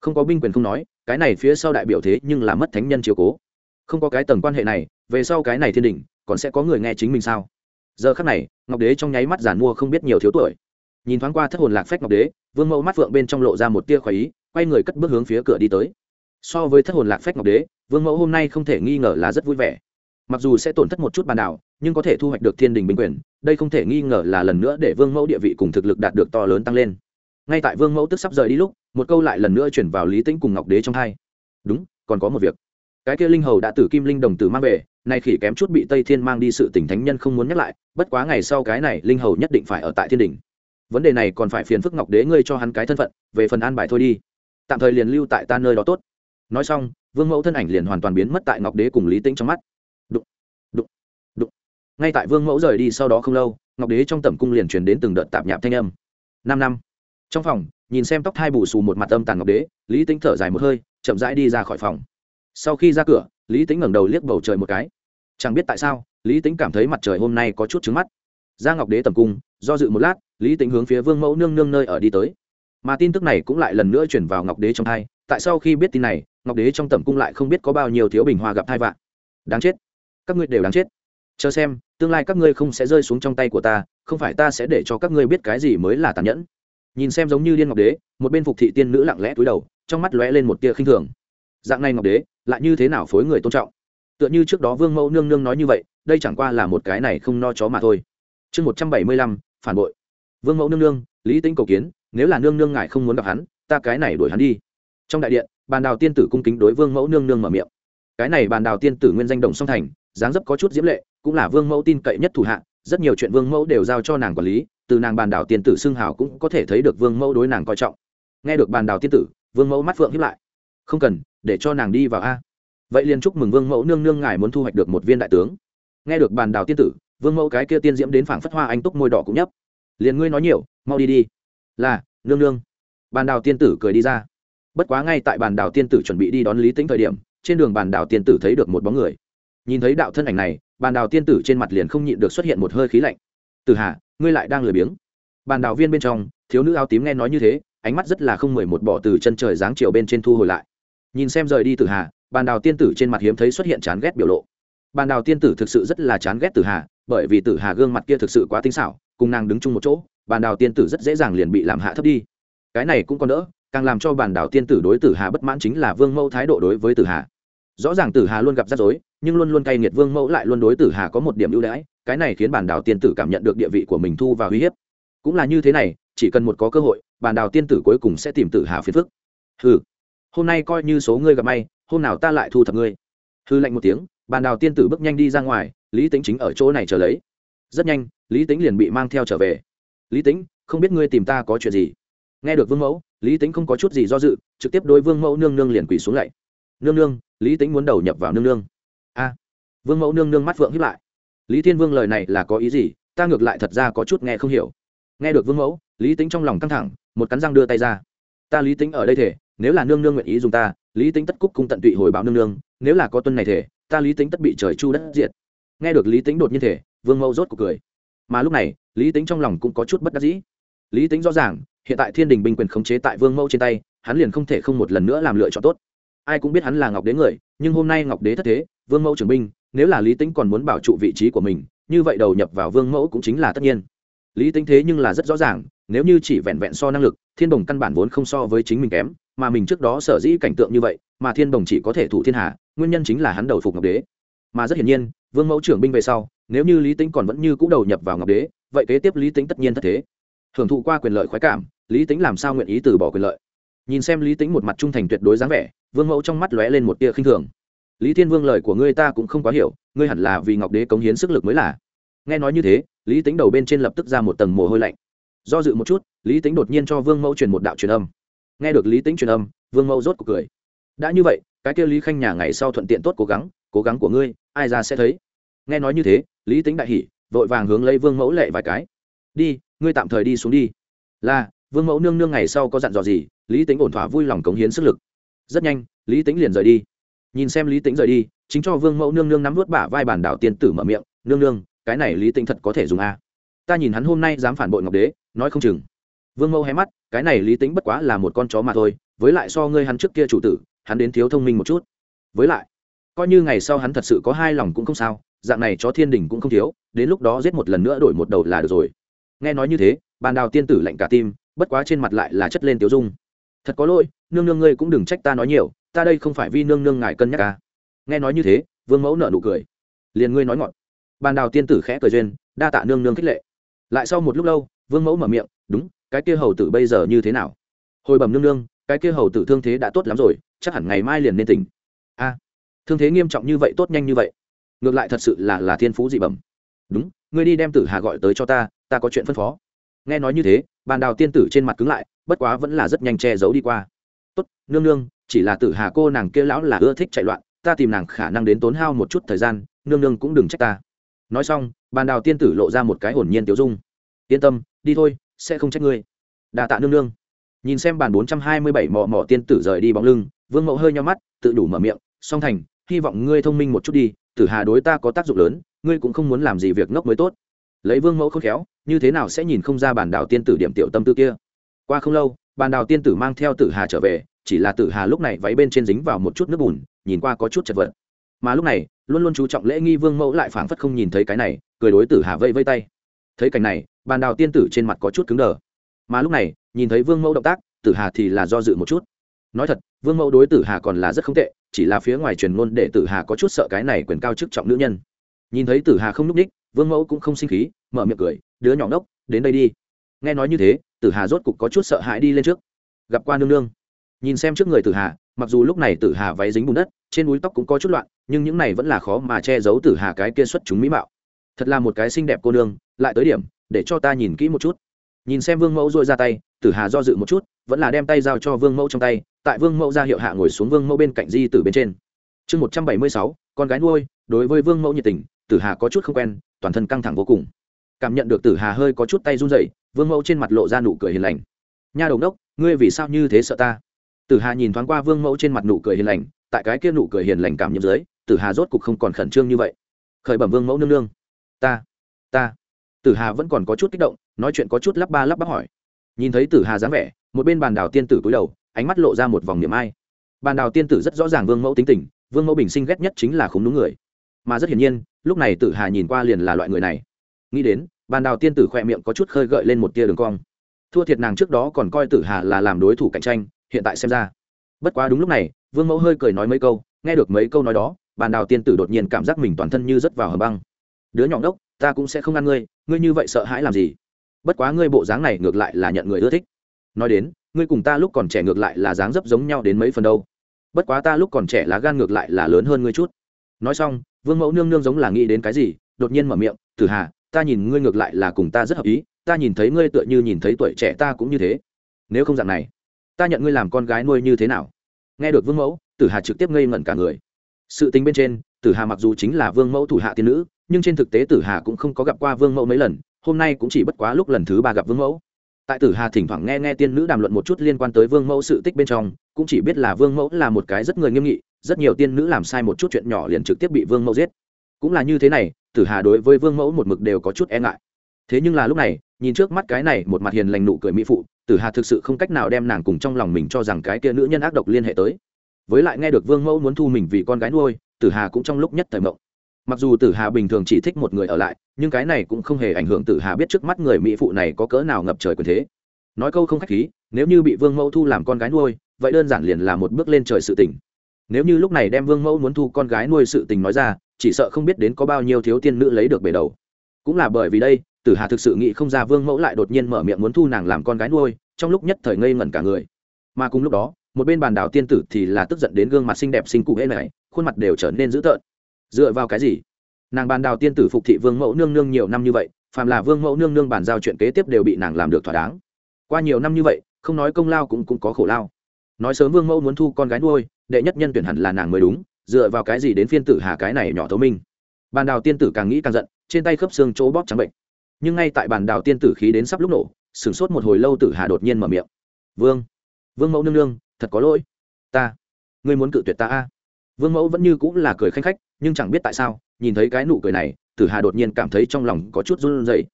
Speaker 1: Không có binh quyền không nói, cái này phía sau đại biểu thế nhưng là mất thánh nhân chiều cố. Không có cái tầng quan hệ này, về sau cái này thiên đình còn sẽ có người nghe chính mình sao? Giờ khắc này, ngọc đế trong nháy mắt giản mua không biết nhiều thiếu tuổi nhìn thoáng qua thất hồn lạc phách ngọc đế, vương mẫu mắt phượng bên trong lộ ra một tia khỏi ý, quay người cất bước hướng phía cửa đi tới. So với thất hồn lạc phách ngọc đế, vương mẫu hôm nay không thể nghi ngờ là rất vui vẻ. Mặc dù sẽ tổn thất một chút bàn đảo, nhưng có thể thu hoạch được thiên đình bình quyền, đây không thể nghi ngờ là lần nữa để vương mẫu địa vị cùng thực lực đạt được to lớn tăng lên. Ngay tại vương mẫu tức sắp rời đi lúc, một câu lại lần nữa chuyển vào lý tĩnh cùng ngọc đế trong hai. Đúng, còn có một việc. Cái kia linh hầu đã từ kim linh đồng tử mang về, nay khỉ kém chút bị tây thiên mang đi sự tỉnh thánh nhân không muốn nhắc lại, bất quá ngày sau cái này linh hầu nhất định phải ở tại thiên đình vấn đề này còn phải phiền phức ngọc đế ngươi cho hắn cái thân phận, về phần an bài thôi đi. Tạm thời liền lưu tại ta nơi đó tốt. Nói xong, vương mẫu thân ảnh liền hoàn toàn biến mất tại ngọc đế cùng lý tĩnh trong mắt. Đụng đụng đụng. Ngay tại vương mẫu rời đi sau đó không lâu, ngọc đế trong tẩm cung liền truyền đến từng đợt tạp nhạp thanh âm. Năm năm. Trong phòng, nhìn xem tóc hai bù xù một mặt âm tàn ngọc đế, lý tĩnh thở dài một hơi, chậm rãi đi ra khỏi phòng. Sau khi ra cửa, lý tĩnh ngẩng đầu liếc bầu trời một cái. Chẳng biết tại sao, lý tĩnh cảm thấy mặt trời hôm nay có chút trứng mắt. Ra ngọc đế tầm cung, do dự một lát lý tĩnh hướng phía vương mẫu nương nương nơi ở đi tới. Mà tin tức này cũng lại lần nữa chuyển vào ngọc đế trong thai, tại sau khi biết tin này, ngọc đế trong tầm cung lại không biết có bao nhiêu thiếu bình hoa gặp thai vạn. Đáng chết. Các ngươi đều đáng chết. Chờ xem, tương lai các ngươi không sẽ rơi xuống trong tay của ta, không phải ta sẽ để cho các ngươi biết cái gì mới là tàn nhẫn. Nhìn xem giống như liên ngọc đế, một bên phục thị tiên nữ lặng lẽ túi đầu, trong mắt lóe lên một tia khinh thường. Dạng này ngọc đế, lại như thế nào phối người tôn trọng? Tựa như trước đó vương mẫu nương nương nói như vậy, đây chẳng qua là một cái này không no chó mà thôi. Chương một trăm bảy mươi lăm, phản bội vương mẫu nương nương, lý tính cầu kiến, nếu là nương nương ngài không muốn gặp hắn, ta cái này đuổi hắn đi. Trong đại điện, bàn đào tiên tử cung kính đối vương mẫu nương nương mở miệng. Cái này bàn đào tiên tử nguyên danh đồng song thành, dáng dấp có chút diễm lệ, cũng là vương mẫu tin cậy nhất thủ hạ, rất nhiều chuyện vương mẫu đều giao cho nàng quản lý, từ nàng bàn đào tiên tử xưng hào cũng có thể thấy được vương mẫu đối nàng coi trọng. Nghe được bàn đào tiên tử, vương mẫu mắt phượng hiếp lại. Không cần, để cho nàng đi vào a. Vậy liền chúc mừng vương mẫu nương nương ngài muốn thu hoạch được một viên đại tướng. Nghe được bàn đào tiên tử, vương mẫu cái kia tiên diễm đến phảng phất hoa anh túc môi đỏ cũng nhấp liền ngươi nói nhiều, mau đi đi. Là, nương nương. Bàn đào tiên tử cười đi ra. Bất quá ngay tại bàn đào tiên tử chuẩn bị đi đón lý tính thời điểm, trên đường bàn đào tiên tử thấy được một bóng người. Nhìn thấy đạo thân ảnh này, bàn đào tiên tử trên mặt liền không nhịn được xuất hiện một hơi khí lạnh. Từ hà, ngươi lại đang lười biếng. Bàn đào viên bên trong, thiếu nữ áo tím nghe nói như thế, ánh mắt rất là không mười một bỏ từ chân trời dáng chiều bên trên thu hồi lại. Nhìn xem rời đi từ hà, bàn đào tiên tử trên mặt hiếm thấy xuất hiện chán ghét biểu lộ. Bàn đào tiên tử thực sự rất là chán ghét tử hà, bởi vì tử hà gương mặt kia thực sự quá tinh xảo cùng nàng đứng chung một chỗ, bàn đào tiên tử rất dễ dàng liền bị làm hạ thấp đi. Cái này cũng còn đỡ, càng làm cho bàn đào tiên tử đối tử hà bất mãn chính là vương mẫu thái độ đối với tử hà. Rõ ràng tử hà luôn gặp rắc rối, nhưng luôn luôn cay nghiệt vương mẫu lại luôn đối tử hà có một điểm ưu đãi, cái này khiến bàn đào tiên tử cảm nhận được địa vị của mình thu và uy hiếp. Cũng là như thế này, chỉ cần một có cơ hội, bàn đào tiên tử cuối cùng sẽ tìm tử hà phiền phức. Hừ, hôm nay coi như số ngươi gặp may, hôm nào ta lại thu thập ngươi. Hư lạnh một tiếng, bàn đào tiên tử bước nhanh đi ra ngoài, lý tính chính ở chỗ này chờ lấy rất nhanh, lý tính liền bị mang theo trở về. Lý tính không biết ngươi tìm ta có chuyện gì? Nghe được vương mẫu, lý tính không có chút gì do dự, trực tiếp đối vương mẫu nương nương liền quỳ xuống lạy nương nương, lý tính muốn đầu nhập vào nương nương. A. Vương mẫu nương nương mắt phượng hiếp lại. Lý thiên vương lời này là có ý gì? Ta ngược lại thật ra có chút nghe không hiểu. Nghe được vương mẫu, lý tính trong lòng căng thẳng, một cắn răng đưa tay ra. Ta lý tính ở đây thể nếu là nương nương nguyện ý dùng ta, lý tính tất cúc cung tận tụy hồi báo nương nương, nếu là có tuân này thể ta lý tính tất bị trời chu đất diệt. Nghe được lý tính đột nhiên thể vương mẫu rốt cuộc cười. Mà lúc này lý tính trong lòng cũng có chút bất đắc dĩ. Lý tính rõ ràng hiện tại thiên đình binh quyền khống chế tại vương mẫu trên tay hắn liền không thể không một lần nữa làm lựa chọn tốt. Ai cũng biết hắn là ngọc đế người nhưng hôm nay ngọc đế thất thế vương mẫu trưởng binh nếu là lý tính còn muốn bảo trụ vị trí của mình như vậy đầu nhập vào vương mẫu cũng chính là tất nhiên. Lý tính thế nhưng là rất rõ ràng nếu như chỉ vẹn vẹn so năng lực thiên đồng căn bản vốn không so với chính mình kém mà mình trước đó sở dĩ cảnh tượng như vậy mà thiên đồng chỉ có thể thủ thiên Hạ, nguyên nhân chính là hắn đầu phục ngọc đế. Mà rất hiển nhiên vương mẫu trưởng binh về sau nếu như lý tính còn vẫn như c ũ đầu nhập vào ngọc đế, vậy kế tiếp lý tính tất nhiên thất thế. Hưởng thụ qua quyền lợi khoái cảm, lý tính làm sao nguyện ý từ bỏ quyền lợi? Nhìn xem lý tính một mặt trung thành tuyệt đối dáng vẻ, vương mẫu trong mắt lóe lên một tia khinh thường. Lý thiên vương lời của ngươi ta cũng không quá hiểu, ngươi hẳn là vì ngọc đế cống hiến sức lực mới là. Nghe nói như thế, lý tính đầu bên trên lập tức ra một tầng mồ hôi lạnh. Do dự một chút, lý tính đột nhiên cho vương mẫu truyền một đạo truyền âm. Nghe được lý tính truyền âm, vương mẫu rốt cuộc cười. Đã như vậy, cái kia lý khanh nhà ngày sau thuận tiện tốt cố gắng cố gắng của ngươi, ai ra sẽ thấy? Nghe nói như thế, lý tính đại hỉ, vội vàng hướng lấy vương mẫu lệ vài cái. Đi, ngươi tạm thời đi xuống đi. Là. Vương mẫu nương nương ngày sau có dặn dò gì, lý tính ổn thỏa vui lòng cống hiến sức lực. Rất nhanh, lý tính liền rời đi. Nhìn xem lý tính rời đi, chính cho vương mẫu nương nương nắm vút bả vai bản đảo tiên tử mở miệng, nương nương, cái này lý tính thật có thể dùng a. Ta nhìn hắn hôm nay dám phản bội ngọc đế, nói không chừng. Vương mẫu hé mắt, cái này lý tính bất quá là một con chó mà thôi, với lại so ngươi hắn trước kia chủ tử, hắn đến thiếu thông minh một chút. Với lại, coi như ngày sau hắn thật sự có hai lòng cũng không sao dạng này chó thiên đình cũng không thiếu, đến lúc đó giết một lần nữa đổi một đầu là được rồi. Nghe nói như thế, bàn đào tiên tử lạnh cả tim, bất quá trên mặt lại là chất lên tiểu dung. Thật có lỗi, nương nương ngươi cũng đừng trách ta nói nhiều, ta đây không phải vì nương nương ngài cân nhắc ta nghe nói như thế, vương mẫu nợ nụ cười. Liền ngươi nói ngọn bàn đào tiên tử khẽ cười duyên, đa tạ nương nương khích lệ. Lại sau một lúc lâu, vương mẫu mở miệng, đúng, cái kia hầu tử bây giờ như thế nào? Hồi bẩm nương nương, cái kia hầu tử thương thế đã tốt lắm rồi, chắc hẳn ngày mai liền nên tỉnh. A, thương thế nghiêm trọng như vậy tốt nhanh như vậy ngược lại thật sự là là thiên phú dị bẩm. Đúng, ngươi đi đem tử hà gọi tới cho ta ta có chuyện phân phó. Nghe nói như thế, bàn đào tiên tử trên mặt cứng lại, bất quá vẫn là rất nhanh che giấu đi qua. Tốt, nương nương, chỉ là tử hà cô nàng kia lão là ưa thích chạy loạn, ta tìm nàng khả năng đến tốn hao một chút thời gian, nương nương cũng đừng trách ta. Nói xong, bàn đào tiên tử lộ ra một cái hồn nhiên tiểu dung. Yên tâm, đi thôi, sẽ không trách ngươi. Đà tạ nương nương. Nhìn xem bàn bốn trăm hai mươi bảy mò mò tiên tử rời đi bóng lưng, vương mẫu hơi nhau mắt, tự đủ mở miệng, song thành, hy vọng ngươi thông minh một chút đi tử hà đối ta có tác dụng lớn, ngươi cũng không muốn làm gì việc ngốc mới tốt. Lấy vương mẫu khôn khéo, như thế nào sẽ nhìn không ra bản đảo tiên tử điểm tiểu tâm tư kia? Qua không lâu, bản đảo tiên tử mang theo tử hà trở về, chỉ là tử hà lúc này váy bên trên dính vào một chút nước bùn, nhìn qua có chút chật vật. Mà lúc này, luôn luôn chú trọng lễ nghi vương mẫu lại phảng phất không nhìn thấy cái này, cười đối tử hà vây vây tay. Thấy cảnh này bàn đào tiên tử trên mặt có chút cứng đờ. Mà lúc này, nhìn thấy vương mẫu động tác, tử hà thì là do dự một chút nói thật, vương mẫu đối tử hà còn là rất không tệ, chỉ là phía ngoài truyền ngôn để tử hà có chút sợ cái này quyền cao chức trọng nữ nhân. Nhìn thấy tử hà không n ú c ních vương mẫu cũng không sinh khí, mở miệng cười, đứa nhỏ ngốc, đến đây đi. Nghe nói như thế, tử hà rốt cục có chút sợ hãi đi lên trước. Gặp qua nương nương. Nhìn xem trước người tử hà, mặc dù lúc này tử hà váy dính bùn đất, trên núi tóc cũng có chút loạn, nhưng những này vẫn là khó mà che giấu tử hà cái kia xuất chúng mỹ mạo. Thật là một cái xinh đẹp cô nương, lại tới điểm, để cho ta nhìn kỹ một chút. Nhìn xem vương mẫu dội ra tay, tử hà do dự một chút, vẫn là đem tay giao cho vương mẫu trong tay tại vương mẫu ra hiệu hạ ngồi xuống vương mẫu bên cạnh di tử bên trên chương một trăm bảy mươi sáu, con gái nuôi, đối với vương mẫu nhiệt tình, tử hà có chút không quen, toàn thân căng thẳng vô cùng. cảm nhận được tử hà hơi có chút tay run rẩy, vương mẫu trên mặt lộ ra nụ cười hiền lành. nha đầu đốc ngươi vì sao như thế sợ ta? tử hà nhìn thoáng qua vương mẫu trên mặt nụ cười hiền lành, tại cái kia nụ cười hiền lành cảm nhiễm dưới, tử hà rốt cục không còn khẩn trương như vậy. khởi bẩm vương mẫu nương nương. ta ta. tử hà vẫn còn có chút kích động, nói chuyện có chút lắp ba lắp bắp hỏi. nhìn thấy tử hà dáng vẻ, một bên bàn đảo tiên tử cúi đầu ánh mắt lộ ra một vòng niềm ai. Bàn đào tiên tử rất rõ ràng vương mẫu tính tình, vương mẫu bình sinh ghét nhất chính là khúng đúng người. Mà rất hiển nhiên, lúc này tử hà nhìn qua liền là loại người này. Nghĩ đến, bàn đào tiên tử khỏe miệng có chút khơi gợi lên một tia đường cong. Thua thiệt nàng trước đó còn coi tử hà là làm đối thủ cạnh tranh, hiện tại xem ra. Bất quá đúng lúc này, vương mẫu hơi cười nói mấy câu, nghe được mấy câu nói đó, bàn đào tiên tử đột nhiên cảm giác mình toàn thân như rớt vào hầm băng. Đứa nhỏ đốc ta cũng sẽ không ăn ngươi ngươi như vậy sợ hãi làm gì? Bất quá ngươi bộ dáng này ngược lại là nhận người ưa thích. Nói đến ngươi cùng ta lúc còn trẻ ngược lại là dáng dấp giống nhau đến mấy phần đâu. Bất quá ta lúc còn trẻ lá gan ngược lại là lớn hơn ngươi chút. Nói xong, vương mẫu nương nương giống là nghĩ đến cái gì, đột nhiên mở miệng, tử hà, ta nhìn ngươi ngược lại là cùng ta rất hợp ý, ta nhìn thấy ngươi tựa như nhìn thấy tuổi trẻ ta cũng như thế. Nếu không dạng này, ta nhận ngươi làm con gái nuôi như thế nào? Nghe được vương mẫu, tử hà trực tiếp ngây ngẩn cả người. Sự tính bên trên, tử hà mặc dù chính là vương mẫu thủ hạ tiên nữ, nhưng trên thực tế tử hà cũng không có gặp qua vương mẫu mấy lần, hôm nay cũng chỉ bất quá lúc lần thứ ba gặp vương mẫu tại tử hà thỉnh thoảng nghe nghe tiên nữ đàm luận một chút liên quan tới vương mẫu sự tích bên trong, cũng chỉ biết là vương mẫu là một cái rất người nghiêm nghị, rất nhiều tiên nữ làm sai một chút chuyện nhỏ liền trực tiếp bị vương mẫu giết. Cũng là như thế này, tử hà đối với vương mẫu một mực đều có chút e ngại. Thế nhưng là lúc này, nhìn trước mắt cái này một mặt hiền lành nụ cười mỹ phụ, tử hà thực sự không cách nào đem nàng cùng trong lòng mình cho rằng cái kia nữ nhân ác độc liên hệ tới. Với lại nghe được vương mẫu muốn thu mình vì con gái nuôi, tử hà cũng trong lúc nhất thời mộng mặc dù tử hà bình thường chỉ thích một người ở lại, nhưng cái này cũng không hề ảnh hưởng tử hà biết trước mắt người mỹ phụ này có cỡ nào ngập trời quyền thế. Nói câu không khách khí, nếu như bị vương mẫu thu làm con gái nuôi, vậy đơn giản liền là một bước lên trời sự tình. nếu như lúc này đem vương mẫu muốn thu con gái nuôi sự tình nói ra, chỉ sợ không biết đến có bao nhiêu thiếu tiên nữ lấy được bể đầu. Cũng là bởi vì đây, tử hà thực sự nghĩ không ra vương mẫu lại đột nhiên mở miệng muốn thu nàng làm con gái nuôi, trong lúc nhất thời ngây ngẩn cả người. Mà cùng lúc đó, một bên bàn đảo tiên tử thì là tức giận đến gương mặt xinh đẹp xinh cụ hễ này, khuôn mặt đều trở nên dữ tợn dựa vào cái gì? Nàng bàn đào tiên tử phục thị vương mẫu nương nương nhiều năm như vậy, phàm là vương mẫu nương nương bàn giao chuyện kế tiếp đều bị nàng làm được thỏa đáng. Qua nhiều năm như vậy, không nói công lao cũng cũng có khổ lao. Nói sớm vương mẫu muốn thu con gái nuôi, đệ nhất nhân tuyển hẳn là nàng mới đúng, dựa vào cái gì đến phiên tử hà cái này nhỏ thấu minh? Bàn đào tiên tử càng nghĩ càng giận, trên tay khớp xương chỗ bóp trắng bệnh. Nhưng ngay tại bàn đào tiên tử khí đến sắp lúc nổ, sửng sốt một hồi lâu tử hà đột nhiên mở miệng. Vương vương mẫu nương nương, thật có lỗi. Ta, ngươi muốn cự tuyệt ta a? Vương mẫu vẫn như cũng là cười khanh khách, nhưng chẳng biết tại sao, nhìn thấy cái nụ cười này, tử hà đột nhiên cảm thấy trong lòng có chút run rẩy.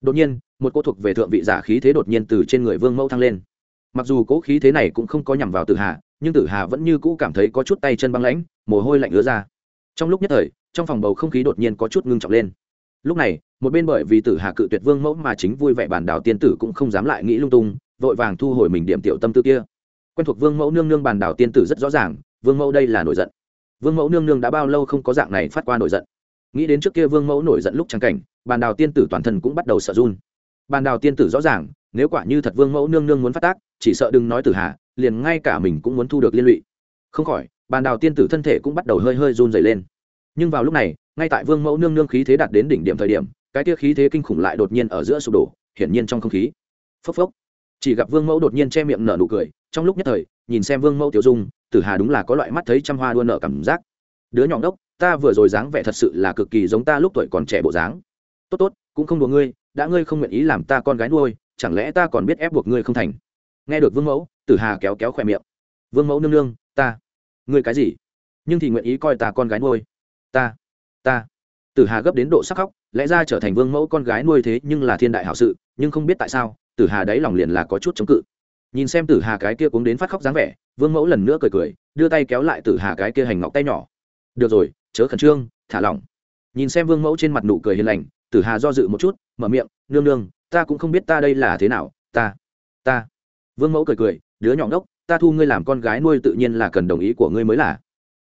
Speaker 1: Đột nhiên, một cô thuộc về thượng vị giả khí thế đột nhiên từ trên người vương mẫu thăng lên. Mặc dù cỗ khí thế này cũng không có nhằm vào tử hà, nhưng tử hà vẫn như cũ cảm thấy có chút tay chân băng lãnh, mồ hôi lạnh ứa ra. Trong lúc nhất thời, trong phòng bầu không khí đột nhiên có chút ngưng trọng lên. Lúc này, một bên bởi vì tử hà cự tuyệt vương mẫu mà chính vui vẻ bản đảo tiên tử cũng không dám lại nghĩ lung tung, vội vàng thu hồi mình điểm tiểu tâm tư kia. Quen thuộc vương mẫu nương nương bản đảo tiên tử rất rõ ràng, vương mẫu đây là nổi giận vương mẫu nương nương đã bao lâu không có dạng này phát qua nổi giận. Nghĩ đến trước kia vương mẫu nổi giận lúc trắng cảnh, bàn đào tiên tử toàn thân cũng bắt đầu sợ run. Bàn đào tiên tử rõ ràng, nếu quả như thật vương mẫu nương nương muốn phát tác, chỉ sợ đừng nói tử hà, liền ngay cả mình cũng muốn thu được liên lụy. Không khỏi, bàn đào tiên tử thân thể cũng bắt đầu hơi hơi run dày lên. Nhưng vào lúc này, ngay tại vương mẫu nương nương khí thế đạt đến đỉnh điểm thời điểm, cái tia khí thế kinh khủng lại đột nhiên ở giữa sụp đổ, hiển nhiên trong không khí. Phốc phốc. Chỉ gặp vương mẫu đột nhiên che miệng nở nụ cười, trong lúc nhất thời, nhìn xem vương mẫu tiểu dung tử hà đúng là có loại mắt thấy trăm hoa đua nở cảm giác. Đứa nhỏ đốc ta vừa rồi dáng vẻ thật sự là cực kỳ giống ta lúc tuổi còn trẻ bộ dáng. Tốt tốt, cũng không đùa ngươi, đã ngươi không nguyện ý làm ta con gái nuôi, chẳng lẽ ta còn biết ép buộc ngươi không thành? Nghe được vương mẫu, tử hà kéo kéo khỏe miệng. Vương mẫu nương nương, ta. Ngươi cái gì? Nhưng thì nguyện ý coi ta con gái nuôi. Ta ta. Tử hà gấp đến độ sắc khóc, lẽ ra trở thành vương mẫu con gái nuôi thế nhưng là thiên đại hảo sự, nhưng không biết tại sao, tử hà đáy lòng liền là có chút chống cự nhìn xem tử hà cái kia cũng đến phát khóc dáng vẻ, vương mẫu lần nữa cười cười, đưa tay kéo lại tử hà cái kia hành ngọc tay nhỏ. Được rồi, chớ khẩn trương, thả lỏng. Nhìn xem vương mẫu trên mặt nụ cười hiền lành, tử hà do dự một chút, mở miệng, nương nương, ta cũng không biết ta đây là thế nào, ta ta. Vương mẫu cười cười, đứa nhỏ ngốc, ta thu ngươi làm con gái nuôi tự nhiên là cần đồng ý của ngươi mới là.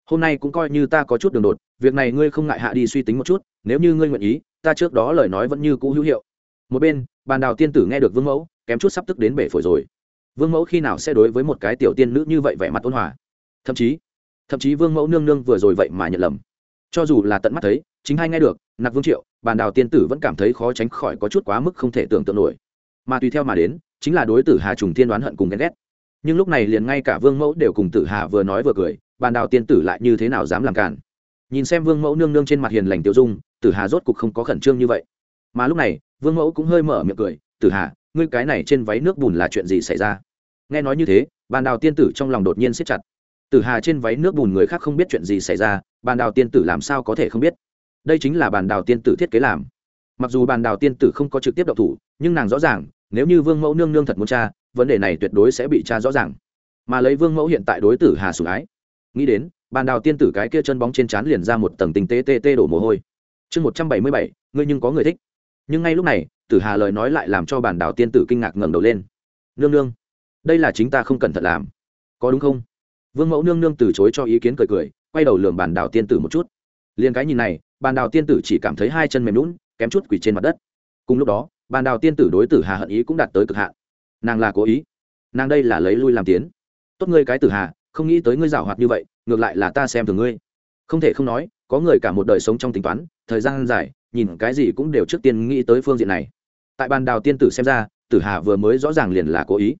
Speaker 1: Hôm nay cũng coi như ta có chút đường đột, việc này ngươi không ngại hạ đi suy tính một chút, nếu như ngươi nguyện ý, ta trước đó lời nói vẫn như cũ hữu hiệu. Một bên, bàn đào tiên tử nghe được vương mẫu, kém chút sắp tức đến bể phổi rồi vương mẫu khi nào sẽ đối với một cái tiểu tiên nữ như vậy vẻ mặt ôn hòa? Thậm chí thậm chí vương mẫu nương nương vừa rồi vậy mà nhận lầm. Cho dù là tận mắt thấy, chính hay nghe được, nặc vương triệu, bàn đào tiên tử vẫn cảm thấy khó tránh khỏi có chút quá mức không thể tưởng tượng nổi. Mà tùy theo mà đến, chính là đối tử hà trùng tiên đoán hận cùng ghen ghét. Nhưng lúc này liền ngay cả vương mẫu đều cùng tử hà vừa nói vừa cười, bàn đào tiên tử lại như thế nào dám làm cản nhìn xem vương mẫu nương nương trên mặt hiền lành tiêu dung, tử hà rốt cục không có khẩn trương như vậy. Mà lúc này, vương mẫu cũng hơi mở miệng cười, tử hà ngươi cái này trên váy nước bùn là chuyện gì xảy ra? Nghe nói như thế, bàn đào tiên tử trong lòng đột nhiên siết chặt. Tử hà trên váy nước bùn người khác không biết chuyện gì xảy ra, bàn đào tiên tử làm sao có thể không biết? Đây chính là bàn đào tiên tử thiết kế làm. Mặc dù bàn đào tiên tử không có trực tiếp độc thủ, nhưng nàng rõ ràng, nếu như vương mẫu nương nương thật muốn cha vấn đề này tuyệt đối sẽ bị cha rõ ràng. Mà lấy vương mẫu hiện tại đối tử hà sủng ái. Nghĩ đến, bàn đào tiên tử cái kia chân bóng trên trán liền ra một tầng tinh tế tê tê đổ mồ hôi. Chương một trăm bảy mươi bảy, ngươi nhưng có người thích. Nhưng ngay lúc này tử hà lời nói lại làm cho bản đảo tiên tử kinh ngạc ngẩng đầu lên. Nương nương, đây là chính ta không cẩn thận làm. Có đúng không? Vương mẫu nương nương từ chối cho ý kiến cười cười, quay đầu lường bản đảo tiên tử một chút. Liền cái nhìn này, bản đảo tiên tử chỉ cảm thấy hai chân mềm lún kém chút quỳ trên mặt đất. Cùng lúc đó, bản đảo tiên tử đối tử hà hận ý cũng đạt tới cực hạn. Nàng là cố ý. Nàng đây là lấy lui làm tiến. Tốt ngươi cái tử hà, không nghĩ tới ngươi giảo hoạt như vậy, ngược lại là ta xem thường ngươi. Không thể không nói, có người cả một đời sống trong tính toán, thời gian dài, nhìn cái gì cũng đều trước tiên nghĩ tới phương diện này tại bàn đào tiên tử xem ra, tử hà vừa mới rõ ràng liền là cố ý.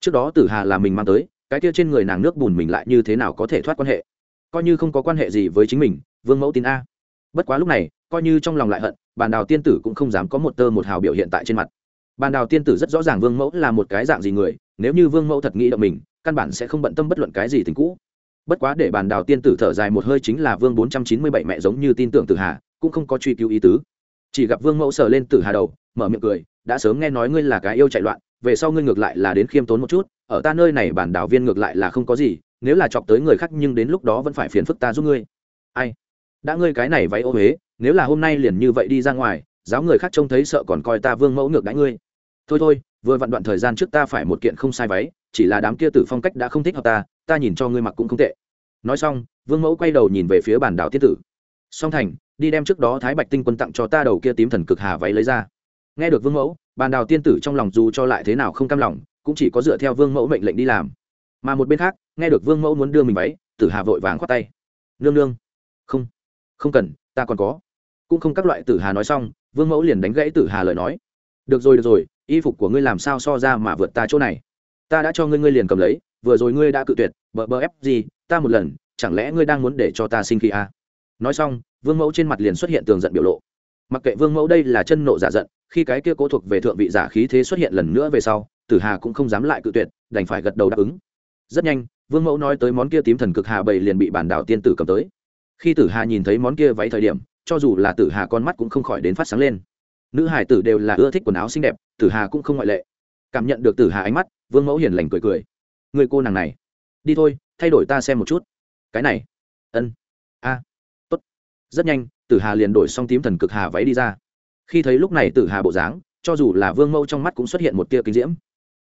Speaker 1: Trước đó tử hà là mình mang tới, cái kia trên người nàng nước bùn mình lại như thế nào có thể thoát quan hệ? Coi như không có quan hệ gì với chính mình, vương mẫu tin a. Bất quá lúc này, coi như trong lòng lại hận, bàn đào tiên tử cũng không dám có một tơ một hào biểu hiện tại trên mặt. Bàn đào tiên tử rất rõ ràng vương mẫu là một cái dạng gì người, nếu như vương mẫu thật nghĩ động mình, căn bản sẽ không bận tâm bất luận cái gì tình cũ. Bất quá để bàn đào tiên tử thở dài một hơi chính là vương bốn trăm chín mươi bảy mẹ giống như tin tưởng tử hà, cũng không có truy cứu ý tứ. Chỉ gặp vương mẫu sờ lên tử hà đầu mở miệng cười, đã sớm nghe nói ngươi là cái yêu chạy loạn, về sau ngươi ngược lại là đến khiêm tốn một chút, ở ta nơi này bản đảo viên ngược lại là không có gì, nếu là chọc tới người khác nhưng đến lúc đó vẫn phải phiền phức ta giúp ngươi. Ai? Đã ngươi cái này váy ô huế, nếu là hôm nay liền như vậy đi ra ngoài, giáo người khác trông thấy sợ còn coi ta vương mẫu ngược đãi ngươi. Thôi thôi, vừa vặn đoạn thời gian trước ta phải một kiện không sai váy, chỉ là đám kia tử phong cách đã không thích hợp ta ta nhìn cho ngươi mặc cũng không tệ. Nói xong, vương mẫu quay đầu nhìn về phía bản đảo tiên tử. Song thành, đi đem trước đó thái bạch tinh quân tặng cho ta đầu kia tím thần cực hà váy lấy ra nghe được vương mẫu, bàn đào tiên tử trong lòng dù cho lại thế nào không cam lòng, cũng chỉ có dựa theo vương mẫu mệnh lệnh đi làm. Mà một bên khác, nghe được vương mẫu muốn đưa mình váy, tử hà vội vàng khoát tay. Nương nương. Không không cần, ta còn có. Cũng không các loại tử hà nói xong, vương mẫu liền đánh gãy tử hà lời nói. Được rồi được rồi, y phục của ngươi làm sao so ra mà vượt ta chỗ này? Ta đã cho ngươi ngươi liền cầm lấy, vừa rồi ngươi đã cự tuyệt bờ bờ ép gì, ta một lần, chẳng lẽ ngươi đang muốn để cho ta sinh khí à? nói xong, vương mẫu trên mặt liền xuất hiện tường giận biểu lộ mặc kệ vương mẫu đây là chân nộ giả giận, khi cái kia cố thuộc về thượng vị giả khí thế xuất hiện lần nữa về sau, tử hà cũng không dám lại cự tuyệt, đành phải gật đầu đáp ứng. Rất nhanh, vương mẫu nói tới món kia tím thần cực hà bầy liền bị bản đảo tiên tử cầm tới. Khi tử hà nhìn thấy món kia váy thời điểm, cho dù là tử hà con mắt cũng không khỏi đến phát sáng lên. Nữ hải tử đều là ưa thích quần áo xinh đẹp, tử hà cũng không ngoại lệ. Cảm nhận được tử hà ánh mắt, vương mẫu hiền lành cười cười. Người cô nàng này, đi thôi, thay đổi ta xem một chút. Cái này, ân, a rất nhanh, tử hà liền đổi xong tím thần cực hà váy đi ra. Khi thấy lúc này tử hà bộ dáng, cho dù là vương mẫu trong mắt cũng xuất hiện một tia kinh diễm.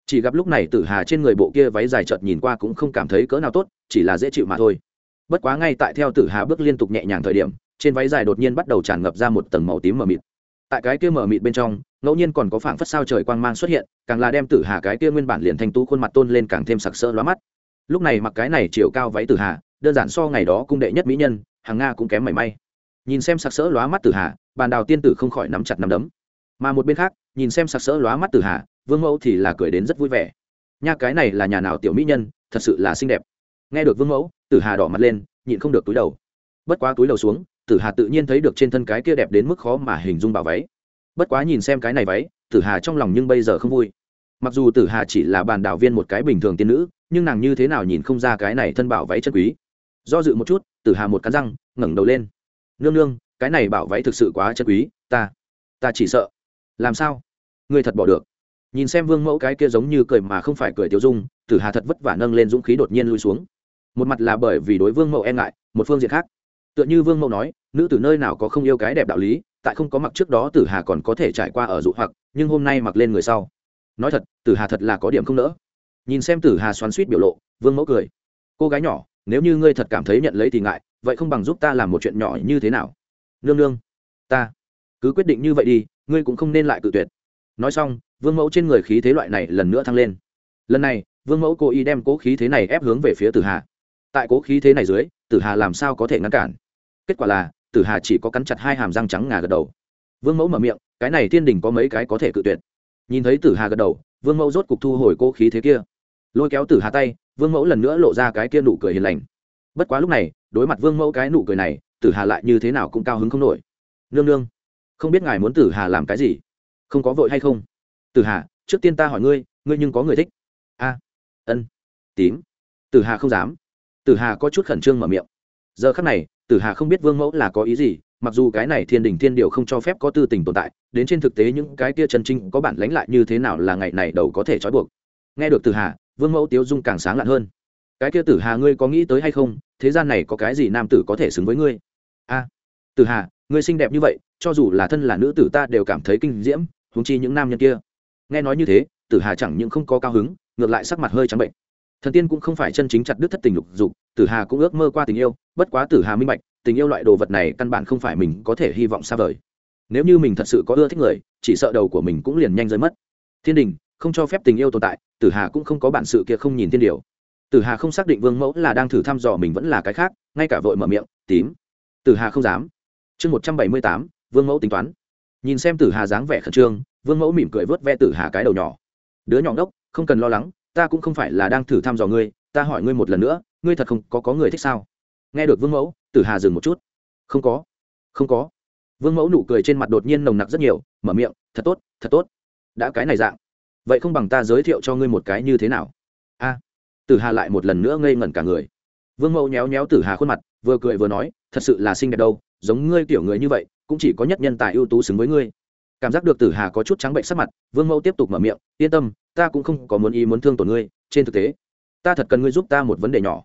Speaker 1: Chỉ gặp lúc này tử hà trên người bộ kia váy dài chợt nhìn qua cũng không cảm thấy cỡ nào tốt, chỉ là dễ chịu mà thôi. Bất quá ngay tại theo tử hà bước liên tục nhẹ nhàng thời điểm, trên váy dài đột nhiên bắt đầu tràn ngập ra một tầng màu tím mờ mịt. Tại cái kia mờ mịt bên trong, ngẫu nhiên còn có phảng phất sao trời quang mang xuất hiện, càng là đem tử hà cái kia nguyên bản liền thanh tú khuôn mặt tôn lên càng thêm sặc sỡ lóa mắt. Lúc này mặc cái này chiều cao váy tử hà, đơn giản so ngày đó cung đệ nhất mỹ nhân, hàng nga cũng kém mảy may nhìn xem sặc sỡ lóa mắt tử hà, bàn đào tiên tử không khỏi nắm chặt nắm đấm. Mà một bên khác, nhìn xem sặc sỡ lóa mắt tử hà, vương mẫu thì là cười đến rất vui vẻ. Nha, cái này là nhà nào tiểu mỹ nhân, thật sự là xinh đẹp. Nghe được vương mẫu, tử hà đỏ mặt lên, nhịn không được túi đầu. Bất quá túi đầu xuống, tử hà tự nhiên thấy được trên thân cái kia đẹp đến mức khó mà hình dung bảo váy. Bất quá nhìn xem cái này váy, tử hà trong lòng nhưng bây giờ không vui. Mặc dù tử hà chỉ là bàn đào viên một cái bình thường tiên nữ, nhưng nàng như thế nào nhìn không ra cái này thân bảo váy chân quý. Do dự một chút, tử hà một cắn răng, ngẩng đầu lên nương nương, cái này bảo váy thực sự quá chân quý, ta ta chỉ sợ. Làm sao? Người thật bỏ được. Nhìn xem vương mẫu cái kia giống như cười mà không phải cười tiêu dung, tử hà thật vất vả nâng lên dũng khí đột nhiên lui xuống. Một mặt là bởi vì đối vương mẫu e ngại, một phương diện khác. Tựa như vương mẫu nói, nữ tử nơi nào có không yêu cái đẹp đạo lý, tại không có mặc trước đó tử hà còn có thể trải qua ở dụ hoặc, nhưng hôm nay mặc lên người sau. Nói thật, tử hà thật là có điểm không nỡ. Nhìn xem tử hà xoắn suýt biểu lộ, vương mẫu cười. Cô gái nhỏ, nếu như ngươi thật cảm thấy nhận lấy thì ngại vậy không bằng giúp ta làm một chuyện nhỏ như thế nào? Nương nương, ta cứ quyết định như vậy đi, ngươi cũng không nên lại cự tuyệt. Nói xong, vương mẫu trên người khí thế loại này lần nữa thăng lên. Lần này, vương mẫu cố ý đem cố khí thế này ép hướng về phía tử hà. Tại cố khí thế này dưới, tử hà làm sao có thể ngăn cản? Kết quả là, tử hà chỉ có cắn chặt hai hàm răng trắng ngà gật đầu. Vương mẫu mở miệng, cái này thiên đình có mấy cái có thể cự tuyệt? Nhìn thấy tử hà gật đầu, vương mẫu rốt cục thu hồi cố khí thế kia. Lôi kéo tử hà tay, vương mẫu lần nữa lộ ra cái kia nụ cười hiền lành. Bất quá lúc này đối mặt vương mẫu cái nụ cười này, tử hà lại như thế nào cũng cao hứng không nổi. Nương nương, không biết ngài muốn tử hà làm cái gì? Không có vội hay không? Tử hà, trước tiên ta hỏi ngươi ngươi nhưng có người thích. A, ân. Tím. Tử hà không dám. Tử hà có chút khẩn trương mở miệng. Giờ khắc này, tử hà không biết vương mẫu là có ý gì, mặc dù cái này thiên đình thiên điều không cho phép có tư tình tồn tại, đến trên thực tế những cái kia chân trinh có bản lánh lại như thế nào là ngày này đầu có thể trói buộc. Nghe được tử hà, vương mẫu tiếu dung càng sáng lạn hơn. Cái kia tử hà ngươi có nghĩ tới hay không? Thế gian này có cái gì nam tử có thể xứng với ngươi? A, tử hà, ngươi xinh đẹp như vậy, cho dù là thân là nữ tử ta đều cảm thấy kinh diễm húng chi những nam nhân kia. Nghe nói như thế, tử hà chẳng những không có cao hứng, ngược lại sắc mặt hơi trắng bệnh. Thần tiên cũng không phải chân chính chặt đứt thất tình lục dục, tử hà cũng ước mơ qua tình yêu, bất quá tử hà minh bạch, tình yêu loại đồ vật này căn bản không phải mình có thể hy vọng xa vời. Nếu như mình thật sự có ưa thích người, chỉ sợ đầu của mình cũng liền nhanh rơi mất. Thiên đình, không cho phép tình yêu tồn tại, tử hà cũng không có bản sự kia không nhìn thiên điều tử hà không xác định vương mẫu là đang thử thăm dò mình vẫn là cái khác, ngay cả vội mở miệng, tím. Tử hà không dám. Chương một trăm bảy mươi tám, vương mẫu tính toán. Nhìn xem tử hà dáng vẻ khẩn trương, vương mẫu mỉm cười vớt ve tử hà cái đầu nhỏ. Đứa nhỏ ngốc, không cần lo lắng, ta cũng không phải là đang thử thăm dò ngươi, ta hỏi ngươi một lần nữa, ngươi thật không, có có người thích sao? Nghe được vương mẫu, tử hà dừng một chút. Không có không có. Vương mẫu nụ cười trên mặt đột nhiên nồng nặc rất nhiều, mở miệng, thật tốt thật tốt, đã cái này dạng. Vậy không bằng ta giới thiệu cho ngươi một cái như thế nào? A tử hà lại một lần nữa ngây ngẩn cả người. Vương mẫu nhéo nhéo tử hà khuôn mặt, vừa cười vừa nói, thật sự là xinh đẹp đâu, giống ngươi tiểu người như vậy, cũng chỉ có nhất nhân tài ưu tú xứng với ngươi. Cảm giác được tử hà có chút trắng bệnh sắc mặt, vương mẫu tiếp tục mở miệng, yên tâm, ta cũng không có muốn ý muốn thương tổn ngươi, trên thực tế, ta thật cần ngươi giúp ta một vấn đề nhỏ.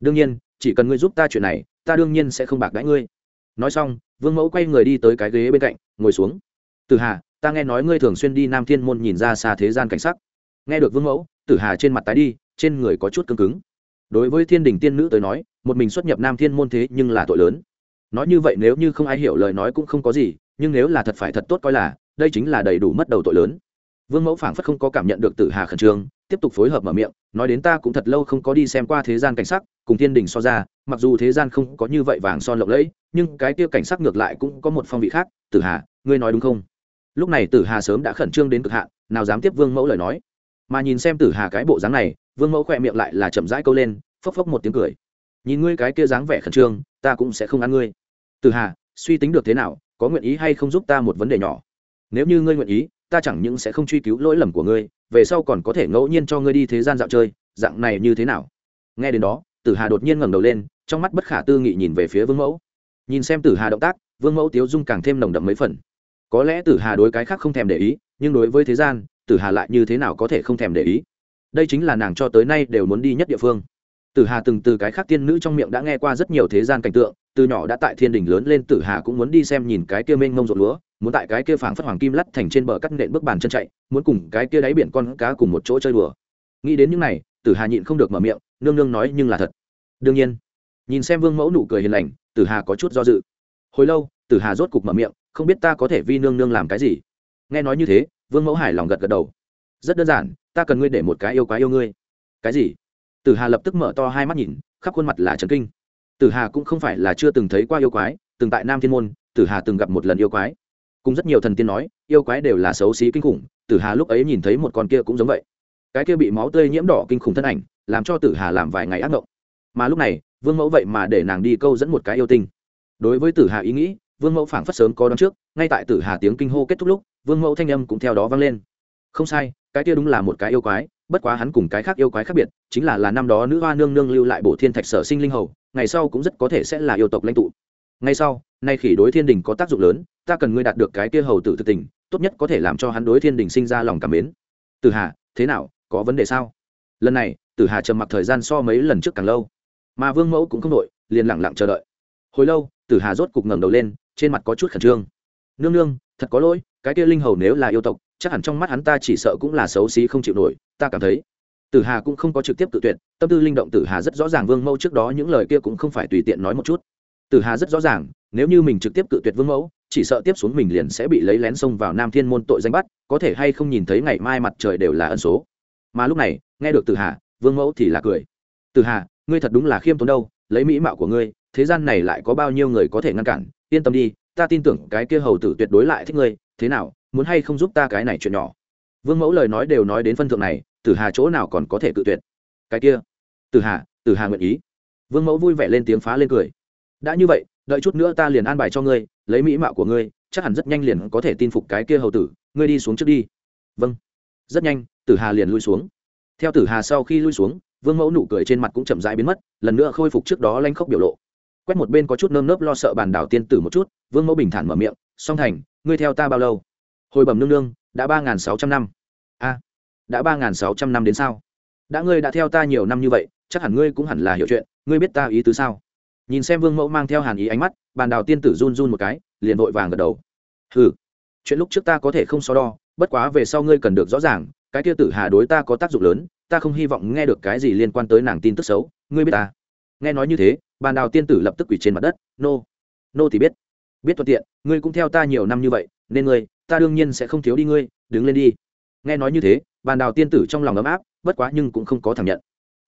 Speaker 1: Đương nhiên, chỉ cần ngươi giúp ta chuyện này, ta đương nhiên sẽ không bạc đãi ngươi. Nói xong, vương mẫu quay người đi tới cái ghế bên cạnh, ngồi xuống. Tử hà, ta nghe nói ngươi thường xuyên đi nam thiên môn nhìn ra xa thế gian cảnh sắc. Nghe được vương mẫu, tử hà trên mặt tái đi trên người có chút cứng cứng. Đối với thiên đình tiên nữ tới nói, một mình xuất nhập nam thiên môn thế nhưng là tội lớn. Nói như vậy nếu như không ai hiểu lời nói cũng không có gì, nhưng nếu là thật phải thật tốt coi là, đây chính là đầy đủ mất đầu tội lớn. Vương mẫu phảng phất không có cảm nhận được tử hà khẩn trương, tiếp tục phối hợp mở miệng, nói đến ta cũng thật lâu không có đi xem qua thế gian cảnh sắc, cùng thiên đình so ra, mặc dù thế gian không có như vậy vàng son lộng lẫy, nhưng cái kia cảnh sắc ngược lại cũng có một phong vị khác, tử hà, ngươi nói đúng không? Lúc này tử hà sớm đã khẩn trương đến cực hạn, nào dám tiếp vương mẫu lời nói. Mà nhìn xem tử hà cái bộ dáng này vương mẫu khỏe miệng lại là chậm rãi câu lên, phốc phốc một tiếng cười. Nhìn ngươi cái kia dáng vẻ khẩn trương, ta cũng sẽ không ăn ngươi. Tử hà, suy tính được thế nào, có nguyện ý hay không giúp ta một vấn đề nhỏ? Nếu như ngươi nguyện ý, ta chẳng những sẽ không truy cứu lỗi lầm của ngươi, về sau còn có thể ngẫu nhiên cho ngươi đi thế gian dạo chơi, dạng này như thế nào? Nghe đến đó, tử hà đột nhiên ngẩng đầu lên, trong mắt bất khả tư nghị nhìn về phía vương mẫu. Nhìn xem tử hà động tác, vương mẫu tiếu dung càng thêm nồng đậm mấy phần. Có lẽ tử hà đối cái khác không thèm để ý, nhưng đối với thế gian, tử hà lại như thế nào có thể không thèm để ý? Đây chính là nàng cho tới nay đều muốn đi nhất địa phương. Tử hà từng từ cái khác tiên nữ trong miệng đã nghe qua rất nhiều thế gian cảnh tượng, từ nhỏ đã tại thiên đình lớn lên tử hà cũng muốn đi xem nhìn cái kia mênh mông rộn lúa, muốn tại cái kia phảng phất hoàng kim lắt thành trên bờ cắt nện bước bàn chân chạy, muốn cùng cái kia đáy biển con cá cùng một chỗ chơi đùa. Nghĩ đến những này, tử hà nhịn không được mở miệng, nương nương nói nhưng là thật. Đương nhiên, nhìn xem vương mẫu nụ cười hiền lành, tử hà có chút do dự. Hồi lâu, tử hà rốt cục mở miệng, không biết ta có thể vi nương nương làm cái gì. Nghe nói như thế, vương mẫu hài lòng gật gật đầu rất đơn giản, ta cần ngươi để một cái yêu quá yêu ngươi. Cái gì? Tử hà lập tức mở to hai mắt nhìn, khắp khuôn mặt là trấn kinh. Tử hà cũng không phải là chưa từng thấy qua yêu quái, từng tại nam thiên môn, tử hà từng gặp một lần yêu quái. Cùng rất nhiều thần tiên nói, yêu quái đều là xấu xí kinh khủng, tử hà lúc ấy nhìn thấy một con kia cũng giống vậy. Cái kia bị máu tươi nhiễm đỏ kinh khủng thân ảnh, làm cho tử hà làm vài ngày ác mộng. Mà lúc này, vương mẫu vậy mà để nàng đi câu dẫn một cái yêu tinh. Đối với tử hà ý nghĩ, vương mẫu phảng phất sớm có đón trước, ngay tại tử hà tiếng kinh hô kết thúc lúc, vương mẫu thanh âm cũng theo đó vang lên. Không sai cái kia đúng là một cái yêu quái, bất quá hắn cùng cái khác yêu quái khác biệt, chính là là năm đó nữ hoa nương nương lưu lại bộ thiên thạch sở sinh linh hầu, ngày sau cũng rất có thể sẽ là yêu tộc lãnh tụ. Ngay sau, nay khỉ đối thiên đình có tác dụng lớn, ta cần ngươi đạt được cái kia hầu tử thực tình, tốt nhất có thể làm cho hắn đối thiên đình sinh ra lòng cảm mến. Tử hà, thế nào, có vấn đề sao? Lần này, tử hà trầm mặc thời gian so mấy lần trước càng lâu. Mà vương mẫu cũng không đội liền lặng lặng chờ đợi. Hồi lâu, tử hà rốt cục ngẩng đầu lên, trên mặt có chút khẩn trương. Nương nương, thật có lỗi, cái kia linh hầu nếu là yêu tộc chắc hẳn trong mắt hắn ta chỉ sợ cũng là xấu xí không chịu nổi, ta cảm thấy. Tử hà cũng không có trực tiếp tự tuyệt, tâm tư linh động tử hà rất rõ ràng vương mẫu trước đó những lời kia cũng không phải tùy tiện nói một chút. Tử hà rất rõ ràng, nếu như mình trực tiếp cự tuyệt vương mẫu, chỉ sợ tiếp xuống mình liền sẽ bị lấy lén xông vào nam thiên môn tội danh bắt, có thể hay không nhìn thấy ngày mai mặt trời đều là ẩn số. Mà lúc này, nghe được tử hà, vương mẫu thì là cười. Tử hà, ngươi thật đúng là khiêm tốn đâu, lấy mỹ mạo của ngươi, thế gian này lại có bao nhiêu người có thể ngăn cản? Yên tâm đi, ta tin tưởng cái kia hầu tử tuyệt đối lại thích ngươi, thế nào muốn hay không giúp ta cái này chuyện nhỏ? Vương mẫu lời nói đều nói đến phân thượng này, tử hà chỗ nào còn có thể cự tuyệt? Cái kia, tử hà tử hà nguyện ý. Vương mẫu vui vẻ lên tiếng phá lên cười. Đã như vậy, đợi chút nữa ta liền an bài cho ngươi, lấy mỹ mạo của ngươi, chắc hẳn rất nhanh liền có thể tin phục cái kia hầu tử, ngươi đi xuống trước đi. Vâng. Rất nhanh, tử hà liền lui xuống. Theo tử hà sau khi lui xuống, vương mẫu nụ cười trên mặt cũng chậm rãi biến mất, lần nữa khôi phục trước đó lanh khóc biểu lộ. Quét một bên có chút nơm nớp lo sợ bàn đảo tiên tử một chút, vương mẫu bình thản mở miệng, song thành, ngươi theo ta bao lâu? Hồi bẩm nương nương, đã ba n g h n sáu trăm năm. A, đã ba n g h n sáu trăm năm đến sao? Đã ngươi đã theo ta nhiều năm như vậy, chắc hẳn ngươi cũng hẳn là hiểu chuyện, ngươi biết ta ý tứ sao? Nhìn xem vương mẫu mang theo hàn ý ánh mắt, bàn đào tiên tử run run một cái, liền vội vàng gật đầu. Ừ chuyện lúc trước ta có thể không so đo, bất quá về sau ngươi cần được rõ ràng, cái kia tử hà đối ta có tác dụng lớn, ta không hy vọng nghe được cái gì liên quan tới nàng tin tức xấu, ngươi biết ta. Nghe nói như thế, bàn đào tiên tử lập tức quỷ trên mặt đất. Nô、no. nô thì biết. Biết thuận tiện, ngươi cũng theo ta nhiều năm như vậy, nên ngươi ta đương nhiên sẽ không thiếu đi ngươi, đứng lên đi. Nghe nói như thế, bàn đào tiên tử trong lòng ấm áp, bất quá nhưng cũng không có thẳng nhận.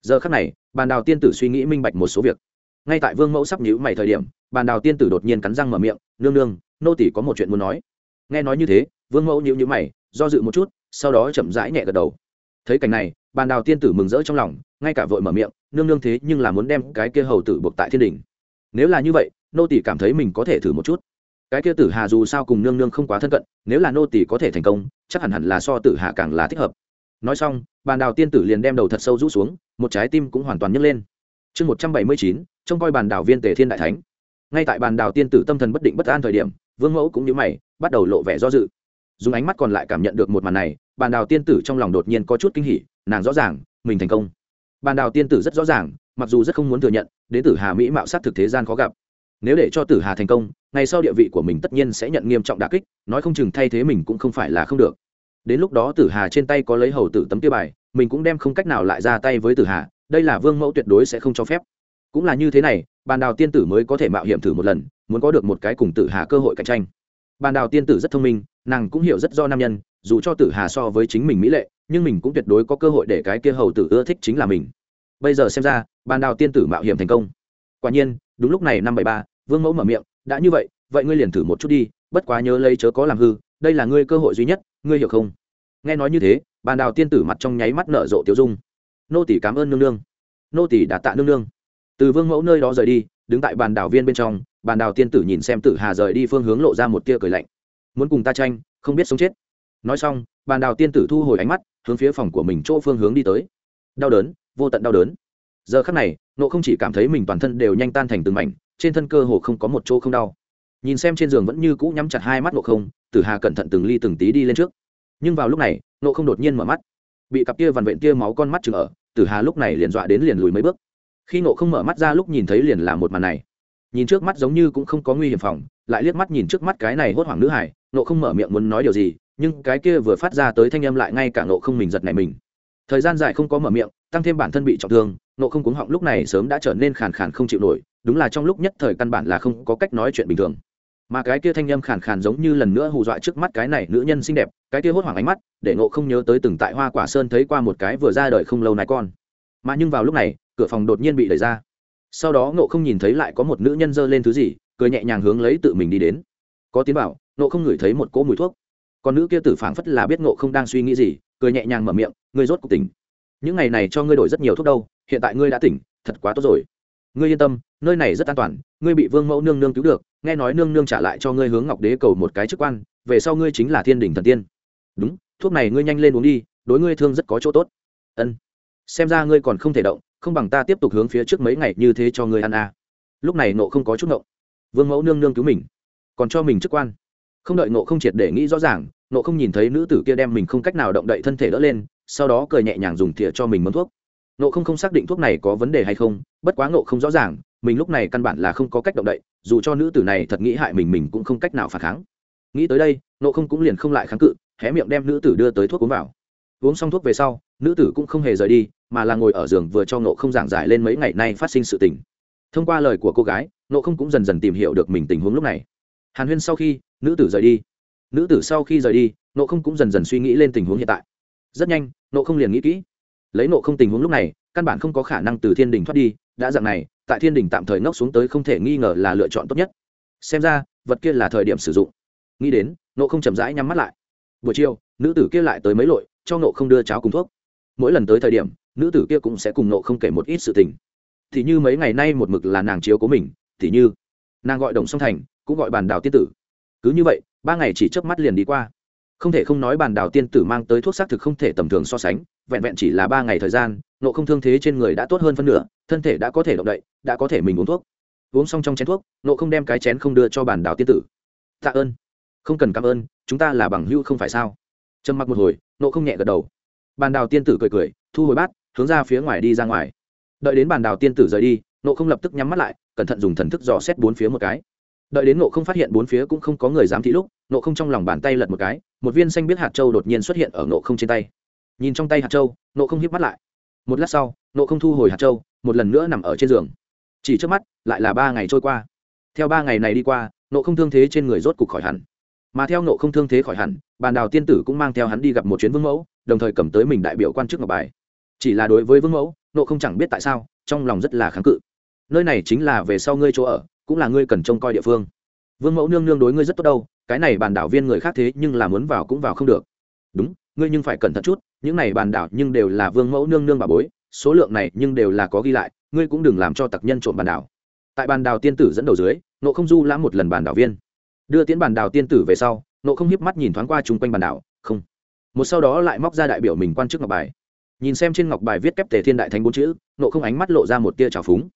Speaker 1: Giờ khắc này, bàn đào tiên tử suy nghĩ minh bạch một số việc. Ngay tại vương mẫu sắp nhữ mày thời điểm, bàn đào tiên tử đột nhiên cắn răng mở miệng, nương nương, nô tỷ có một chuyện muốn nói. Nghe nói như thế, vương mẫu nhữ nhữ mày, do dự một chút, sau đó chậm rãi nhẹ gật đầu. Thấy cảnh này, bàn đào tiên tử mừng rỡ trong lòng, ngay cả vội mở miệng, nương nương thế nhưng là muốn đem cái kia hầu tử buộc tại thiên đình. Nếu là như vậy, nô tỷ cảm thấy mình có thể thử một chút cái kia tử hà dù sao cùng nương nương không quá thân cận, nếu là nô tỷ có thể thành công, chắc hẳn hẳn là so tử hà càng là thích hợp. Nói xong, bàn đào tiên tử liền đem đầu thật sâu rũ xuống, một trái tim cũng hoàn toàn nhấc lên. Chương một trăm bảy mươi chín, trông coi bàn đảo viên tề thiên đại thánh. Ngay tại bàn đảo tiên tử tâm thần bất định bất an thời điểm, vương mẫu cũng như mày, bắt đầu lộ vẻ do dự. Dùng ánh mắt còn lại cảm nhận được một màn này, bàn đào tiên tử trong lòng đột nhiên có chút kinh hỉ, nàng rõ ràng, mình thành công. Bàn đào tiên tử rất rõ ràng, mặc dù rất không muốn thừa nhận, đến tử hà mỹ mạo sát thực thế gian khó gặp nếu để cho tử hà thành công ngày sau địa vị của mình tất nhiên sẽ nhận nghiêm trọng đà kích, nói không chừng thay thế mình cũng không phải là không được. Đến lúc đó tử hà trên tay có lấy hầu tử tấm tiêu bài, mình cũng đem không cách nào lại ra tay với tử hà, đây là vương mẫu tuyệt đối sẽ không cho phép. Cũng là như thế này, bàn đào tiên tử mới có thể mạo hiểm thử một lần, muốn có được một cái cùng tử hà cơ hội cạnh tranh. Bàn đào tiên tử rất thông minh, nàng cũng hiểu rất do nam nhân, dù cho tử hà so với chính mình mỹ lệ, nhưng mình cũng tuyệt đối có cơ hội để cái kia hầu tử ưa thích chính là mình. Bây giờ xem ra, bàn đào tiên tử mạo hiểm thành công. Quả nhiên, đúng lúc này năm bảy ba vương mẫu mở miệng, đã như vậy vậy ngươi liền thử một chút đi, bất quá nhớ lấy chớ có làm hư, đây là ngươi cơ hội duy nhất, ngươi hiểu không? Nghe nói như thế, bàn đào tiên tử mặt trong nháy mắt nở rộ tiêu dung. Nô tỷ cảm ơn nương nương. Nô tỷ đã tạ nương nương. Từ vương mẫu nơi đó rời đi, đứng tại bàn đào viên bên trong, bàn đào tiên tử nhìn xem tử hà rời đi phương hướng lộ ra một tia cười lạnh. Muốn cùng ta tranh, không biết sống chết. Nói xong, bàn đào tiên tử thu hồi ánh mắt, hướng phía phòng của mình chỗ phương hướng đi tới. Đau đớn, vô tận đau đớn. Giờ khắc này, nộ không chỉ cảm thấy mình toàn thân đều nhanh tan thành từng mảnh trên thân cơ hồ không có một chỗ không đau. Nhìn xem trên giường vẫn như cũ nhắm chặt hai mắt nộ không, tử hà cẩn thận từng ly từng tí đi lên trước. Nhưng vào lúc này nộ không đột nhiên mở mắt. Bị cặp kia vằn vện kia máu con mắt chừng ở, tử hà lúc này liền dọa đến liền lùi mấy bước. Khi nộ không mở mắt ra lúc nhìn thấy liền là một màn này. Nhìn trước mắt giống như cũng không có nguy hiểm phòng, lại liếc mắt nhìn trước mắt cái này hốt hoảng nữ hải nộ không mở miệng muốn nói điều gì, nhưng cái kia vừa phát ra tới thanh âm lại ngay cả nộ không mình giật này mình. Thời gian dài không có mở miệng, tăng thêm bản thân bị trọng thương nộ không cuống họng lúc này sớm đã trở nên khàn khàn không chịu nổi đúng là trong lúc nhất thời căn bản là không có cách nói chuyện bình thường. Mà cái kia thanh âm khàn khàn giống như lần nữa hù dọa trước mắt cái này nữ nhân xinh đẹp, cái kia hốt hoảng ánh mắt, để ngộ không nhớ tới từng tại hoa quả sơn thấy qua một cái vừa ra đời không lâu nay con. Mà nhưng vào lúc này, cửa phòng đột nhiên bị đẩy ra. Sau đó ngộ không nhìn thấy lại có một nữ nhân giơ lên thứ gì, cười nhẹ nhàng hướng lấy tự mình đi đến. Có tiếng bảo, ngộ không ngửi thấy một cỗ mùi thuốc. Còn nữ kia tử phảng phất là biết ngộ không đang suy nghĩ gì, cười nhẹ nhàng mở miệng, ngươi rốt cuộc tỉnh. Những ngày này cho ngươi đổi rất nhiều thuốc đâu, hiện tại ngươi đã tỉnh, thật quá tốt rồi. Ngươi yên tâm nơi này rất an toàn, ngươi bị vương mẫu nương nương cứu được, nghe nói nương nương trả lại cho ngươi hướng ngọc đế cầu một cái chức quan, về sau ngươi chính là thiên đình thần tiên. Đúng, thuốc này ngươi nhanh lên uống đi, đối ngươi thương rất có chỗ tốt. Ân. Xem ra ngươi còn không thể động, không bằng ta tiếp tục hướng phía trước mấy ngày như thế cho ngươi ăn à. lúc này nộ không có chút nộ. Vương mẫu nương nương cứu mình, còn cho mình chức quan. Không đợi nộ không triệt để nghĩ rõ ràng, nộ không nhìn thấy nữ tử kia đem mình không cách nào động đậy thân thể đỡ lên, sau đó cười nhẹ nhàng dùng thìa cho mình mớn thuốc. Nộ không không xác định thuốc này có vấn đề hay không, bất quá nộ không rõ ràng mình lúc này căn bản là không có cách động đậy, dù cho nữ tử này thật nghĩ hại mình mình cũng không cách nào phản kháng. Nghĩ tới đây, nộ không cũng liền không lại kháng cự, hé miệng đem nữ tử đưa tới thuốc uống vào. Uống xong thuốc về sau, nữ tử cũng không hề rời đi, mà là ngồi ở giường vừa cho nộ không giảng giải lên mấy ngày nay phát sinh sự tình. Thông qua lời của cô gái, nộ không cũng dần dần tìm hiểu được mình tình huống lúc này. Hàn huyên sau khi, nữ tử rời đi. Nữ tử sau khi rời đi, nộ không cũng dần dần suy nghĩ lên tình huống hiện tại. Rất nhanh, nộ không liền nghĩ kỹ. Lấy nộ không tình huống lúc này, căn bản không có khả năng từ thiên đình thoát đi, đã dạng này tại thiên đình tạm thời ngốc xuống tới không thể nghi ngờ là lựa chọn tốt nhất. Xem ra, vật kia là thời điểm sử dụng. Nghĩ đến, nộ không chậm rãi nhắm mắt lại. Buổi chiều, nữ tử kia lại tới mấy lội, cho nộ không đưa cháo cùng thuốc. Mỗi lần tới thời điểm, nữ tử kia cũng sẽ cùng nộ không kể một ít sự tình. Thì như mấy ngày nay một mực là nàng chiếu của mình, thì như nàng gọi đồng song thành, cũng gọi bàn đào tiên tử. Cứ như vậy, ba ngày chỉ chớp mắt liền đi qua. Không thể không nói bàn đào tiên tử mang tới thuốc xác thực không thể tầm thường so sánh, vẹn vẹn chỉ là ba ngày thời gian nộ không thương thế trên người đã tốt hơn phân nửa, thân thể đã có thể động đậy, đã có thể mình uống thuốc. Uống xong trong chén thuốc, nộ không đem cái chén không đưa cho bản đào tiên tử. Tạ ơn. Không cần cảm ơn, chúng ta là bằng hữu không phải sao? Trầm mặc một hồi, nộ không nhẹ gật đầu. Bàn đào tiên tử cười cười, thu hồi bát, hướng ra phía ngoài đi ra ngoài. Đợi đến bàn đào tiên tử rời đi, nộ không lập tức nhắm mắt lại, cẩn thận dùng thần thức dò xét bốn phía một cái. Đợi đến nộ không phát hiện bốn phía cũng không có người dám thị lúc, nộ không trong lòng bàn tay lật một cái, một viên xanh biết hạt châu đột nhiên xuất hiện ở nộ không trên tay. Nhìn trong tay hạt châu, nộ không hiếp mắt lại một lát sau, nộ không thu hồi hạt châu, một lần nữa nằm ở trên giường. Chỉ trước mắt, lại là ba ngày trôi qua. Theo ba ngày này đi qua, nộ không thương thế trên người rốt cục khỏi hẳn. Mà theo nộ không thương thế khỏi hẳn, bàn đào tiên tử cũng mang theo hắn đi gặp một chuyến vương mẫu, đồng thời cầm tới mình đại biểu quan chức ngọc bài. Chỉ là đối với vương mẫu, nộ không chẳng biết tại sao, trong lòng rất là kháng cự. Nơi này chính là về sau ngươi chỗ ở, cũng là ngươi cần trông coi địa phương. Vương mẫu nương nương đối ngươi rất tốt đâu, cái này bàn đảo viên người khác thế nhưng là muốn vào cũng vào không được. Đúng ngươi nhưng phải cẩn thận chút, những này bàn đảo nhưng đều là vương mẫu nương nương bà bối, số lượng này nhưng đều là có ghi lại, ngươi cũng đừng làm cho tặc nhân trộm bàn đảo. Tại bàn đảo tiên tử dẫn đầu dưới nộ không du lãm một lần bàn đảo viên. Đưa tiến bàn đảo tiên tử về sau nộ không hiếp mắt nhìn thoáng qua chung quanh bàn đảo, không. Một sau đó lại móc ra đại biểu mình quan chức ngọc bài. Nhìn xem trên ngọc bài viết kép tề thiên đại thánh bốn chữ nộ không ánh mắt lộ ra một tia trào phúng.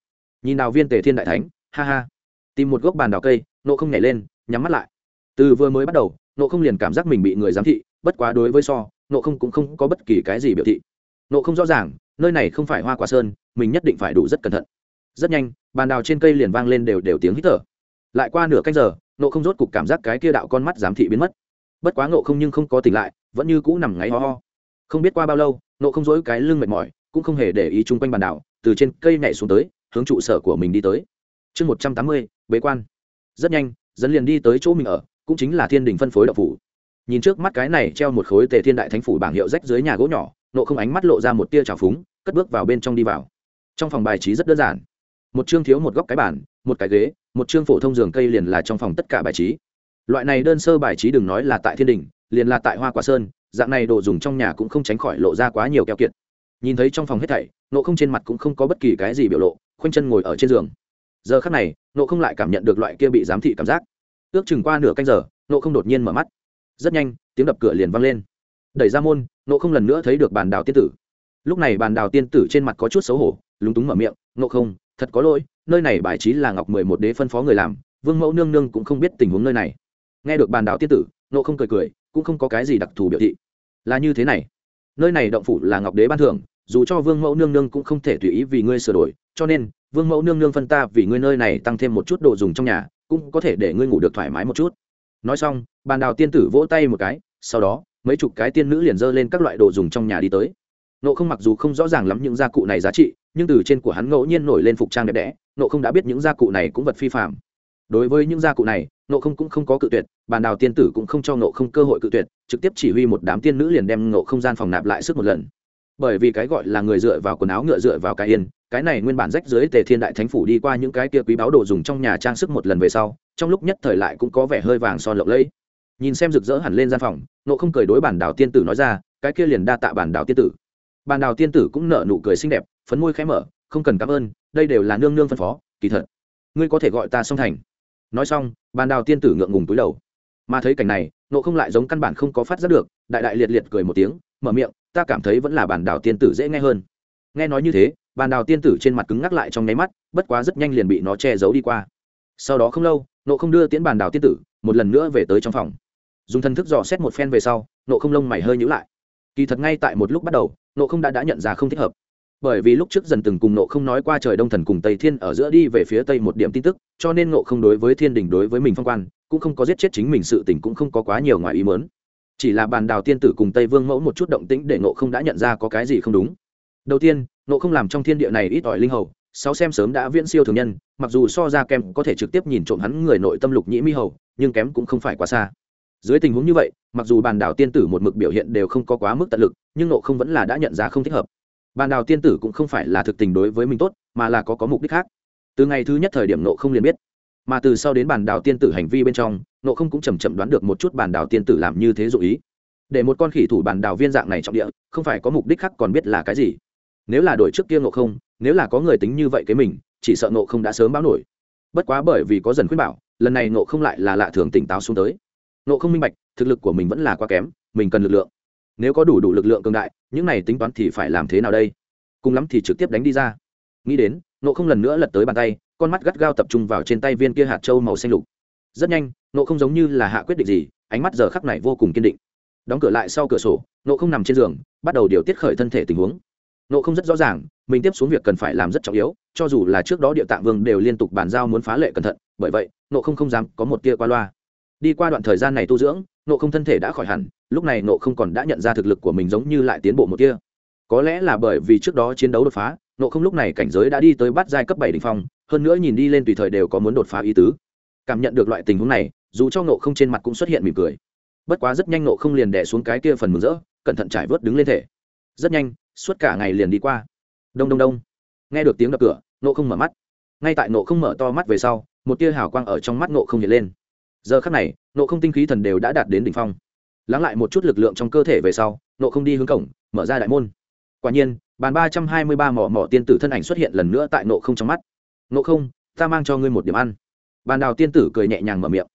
Speaker 1: Nhìn đào viên tề thiên đại thánh, ha ha. Tìm một gốc bàn đào cây nộ không nhảy lên, nhắm mắt lại. Từ vừa mới bắt đầu nộ không liền cảm giác mình bị người giám thị bất quá đối với so nộ không cũng không có bất kỳ cái gì biểu thị. Nộ không rõ ràng, nơi này không phải hoa quả sơn, mình nhất định phải đủ rất cẩn thận. Rất nhanh, bàn đào trên cây liền vang lên đều đều tiếng hít thở. Lại qua nửa canh giờ nộ không rốt cục cảm giác cái kia đạo con mắt giám thị biến mất. Bất quá nộ không nhưng không có tỉnh lại, vẫn như cũ nằm ngáy ho ho. Không biết qua bao lâu nộ không dỗi cái lưng mệt mỏi, cũng không hề để ý chung quanh bàn đảo từ trên cây nhảy xuống tới, hướng trụ sở của mình đi tới. Chương một trăm tám mươi, bế quan. Rất nhanh, dẫn liền đi tới chỗ mình ở, cũng chính là thiên đình phân phối đậu phủ nhìn trước mắt cái này treo một khối tề thiên đại thánh phủ bảng hiệu rách dưới nhà gỗ nhỏ, nộ không ánh mắt lộ ra một tia trào phúng, cất bước vào bên trong đi vào. Trong phòng bài trí rất đơn giản. Một chương thiếu một góc cái bàn, một cái ghế, một chương phổ thông giường cây liền là trong phòng tất cả bài trí. Loại này đơn sơ bài trí đừng nói là tại thiên đình, liền là tại hoa quả sơn, dạng này đồ dùng trong nhà cũng không tránh khỏi lộ ra quá nhiều keo kiệt. Nhìn thấy trong phòng hết thảy, nộ không trên mặt cũng không có bất kỳ cái gì biểu lộ, khoanh chân ngồi ở trên giường. Giờ khắc này, nộ không lại cảm nhận được loại kia bị giám thị cảm giác. Ước chừng qua nửa canh giờ, nộ không đột nhiên mở mắt rất nhanh, tiếng đập cửa liền vang lên. Đẩy ra môn nộ không lần nữa thấy được bàn đào tiên tử. Lúc này bàn đào tiên tử trên mặt có chút xấu hổ, lúng túng mở miệng nộ không, thật có lỗi, nơi này bài trí là ngọc mười một đế phân phó người làm, vương mẫu nương nương cũng không biết tình huống nơi này. Nghe được bàn đào tiên tử nộ không cười cười, cũng không có cái gì đặc thù biểu thị. Là như thế này, nơi này động phủ là ngọc đế ban thưởng, dù cho vương mẫu nương nương cũng không thể tùy ý vì ngươi sửa đổi, cho nên, vương mẫu nương nương phân ta vì ngươi nơi này tăng thêm một chút đồ dùng trong nhà, cũng có thể để ngươi ngủ được thoải mái một chút nói xong, bàn đào tiên tử vỗ tay một cái, sau đó, mấy chục cái tiên nữ liền dơ lên các loại đồ dùng trong nhà đi tới. Nộ không mặc dù không rõ ràng lắm những gia cụ này giá trị, nhưng từ trên của hắn ngẫu nhiên nổi lên phục trang đẹp đẽ nộ không đã biết những gia cụ này cũng vật phi phạm đối với những gia cụ này nộ không cũng không có cự tuyệt, bàn đào tiên tử cũng không cho nộ không cơ hội cự tuyệt, trực tiếp chỉ huy một đám tiên nữ liền đem nộ không gian phòng nạp lại sức một lần. Bởi vì cái gọi là người dựa vào quần áo ngựa dựa vào cái yên cái này nguyên bản rách dưới tề thiên đại thánh phủ đi qua những cái kia quý báo đồ dùng trong nhà trang sức một lần về sau, trong lúc nhất thời lại cũng có vẻ hơi vàng son lộng lẫy. Nhìn xem rực rỡ hẳn lên gian phòng nộ không cười đối bản đào tiên tử nói ra, cái kia liền đa tạ bản đào tiên tử. Bản đào tiên tử cũng nở nụ cười xinh đẹp, phấn môi khẽ mở, không cần cảm ơn, đây đều là nương nương phân phó, kỳ thật, ngươi có thể gọi ta song thành. Nói xong, bản đào tiên tử ngượng ngùng túi đầu. Mà thấy cảnh này nộ không lại giống căn bản không có phát giác được, đại đại liệt liệt cười một tiếng, mở miệng, ta cảm thấy vẫn là bản đào tiên tử dễ nghe hơn. Nghe nói như thế bàn đào tiên tử trên mặt cứng ngắc lại trong nháy mắt, bất quá rất nhanh liền bị nó che giấu đi qua. Sau đó không lâu, nộ không đưa tiễn bàn đào tiên tử, một lần nữa về tới trong phòng. Dùng thân thức dò xét một phen về sau, nộ không lông mày hơi nhữ lại. Kỳ thật ngay tại một lúc bắt đầu, nộ không đã đã nhận ra không thích hợp. Bởi vì lúc trước dần từng cùng nộ không nói qua trời đông thần cùng tây thiên ở giữa đi về phía tây một điểm tin tức, cho nên nộ không đối với thiên đình đối với mình phong quan, cũng không có giết chết chính mình sự tình cũng không có quá nhiều ngoài ý mớn chỉ là bàn đào tiên tử cùng tây vương mẫu một chút động tĩnh để nộ không đã nhận ra có cái gì không đúng. Đầu tiên nộ không làm trong thiên địa này ít ỏi linh hầu, sáu xem sớm đã viễn siêu thường nhân, mặc dù so ra kem có thể trực tiếp nhìn trộm hắn người nội tâm lục nhĩ mi hầu, nhưng kém cũng không phải quá xa. Dưới tình huống như vậy, mặc dù bàn đảo tiên tử một mực biểu hiện đều không có quá mức tận lực, nhưng nộ không vẫn là đã nhận ra không thích hợp. Bàn đảo tiên tử cũng không phải là thực tình đối với mình tốt, mà là có có mục đích khác. Từ ngày thứ nhất thời điểm nộ không liền biết. Mà từ sau đến bàn đảo tiên tử hành vi bên trong, nộ không cũng chầm chậm đoán được một chút bàn đảo tiên tử làm như thế dụ ý. Để một con khỉ thủ bàn đảo viên dạng này trọng địa, không phải có mục đích khác còn biết là cái gì nếu là đổi trước kia nộ không, nếu là có người tính như vậy cái mình, chỉ sợ nộ không đã sớm báo nổi. Bất quá bởi vì có dần khuyên bảo, lần này nộ không lại là lạ thường tỉnh táo xuống tới. Nộ không minh bạch, thực lực của mình vẫn là quá kém, mình cần lực lượng. Nếu có đủ đủ lực lượng cường đại, những này tính toán thì phải làm thế nào đây? Cùng lắm thì trực tiếp đánh đi ra. Nghĩ đến nộ không lần nữa lật tới bàn tay, con mắt gắt gao tập trung vào trên tay viên kia hạt trâu màu xanh lục. Rất nhanh nộ không giống như là hạ quyết định gì, ánh mắt giờ khắc này vô cùng kiên định. Đóng cửa lại sau cửa sổ nộ không nằm trên giường, bắt đầu điều tiết khởi thân thể tình huống nộ không rất rõ ràng, mình tiếp xuống việc cần phải làm rất trọng yếu, cho dù là trước đó địa tạng vương đều liên tục bàn giao muốn phá lệ cẩn thận, bởi vậy, nộ không không dám có một tia qua loa. Đi qua đoạn thời gian này tu dưỡng, nộ không thân thể đã khỏi hẳn, lúc này nộ không còn đã nhận ra thực lực của mình giống như lại tiến bộ một tia. Có lẽ là bởi vì trước đó chiến đấu đột phá, nộ không lúc này cảnh giới đã đi tới bắt giai cấp bảy đ ỉ n h phong, hơn nữa nhìn đi lên tùy thời đều có muốn đột phá ý tứ. Cảm nhận được loại tình huống này, dù cho nộ không trên mặt cũng xuất hiện mỉm cười. Bất quá rất nhanh nộ không liền đẻ xuống cái kia phần mừng rỡ, cẩn thận trải vớt đứng lên thể rất nhanh, suốt cả ngày liền đi qua. Đông đông đông. Nghe được tiếng đập cửa nộ không mở mắt. Ngay tại nộ không mở to mắt về sau, một tia hào quang ở trong mắt nộ không hiện lên. Giờ khắc này nộ không tinh khí thần đều đã đạt đến đỉnh phong. Lắng lại một chút lực lượng trong cơ thể về sau nộ không đi hướng cổng, mở ra đại môn. Quả nhiên, bàn ba trăm hai mươi ba mỏ mỏ tiên tử thân ảnh xuất hiện lần nữa tại nộ không trong mắt. Nộ không, ta mang cho ngươi một điểm ăn. Bàn đào tiên tử cười nhẹ nhàng mở miệng.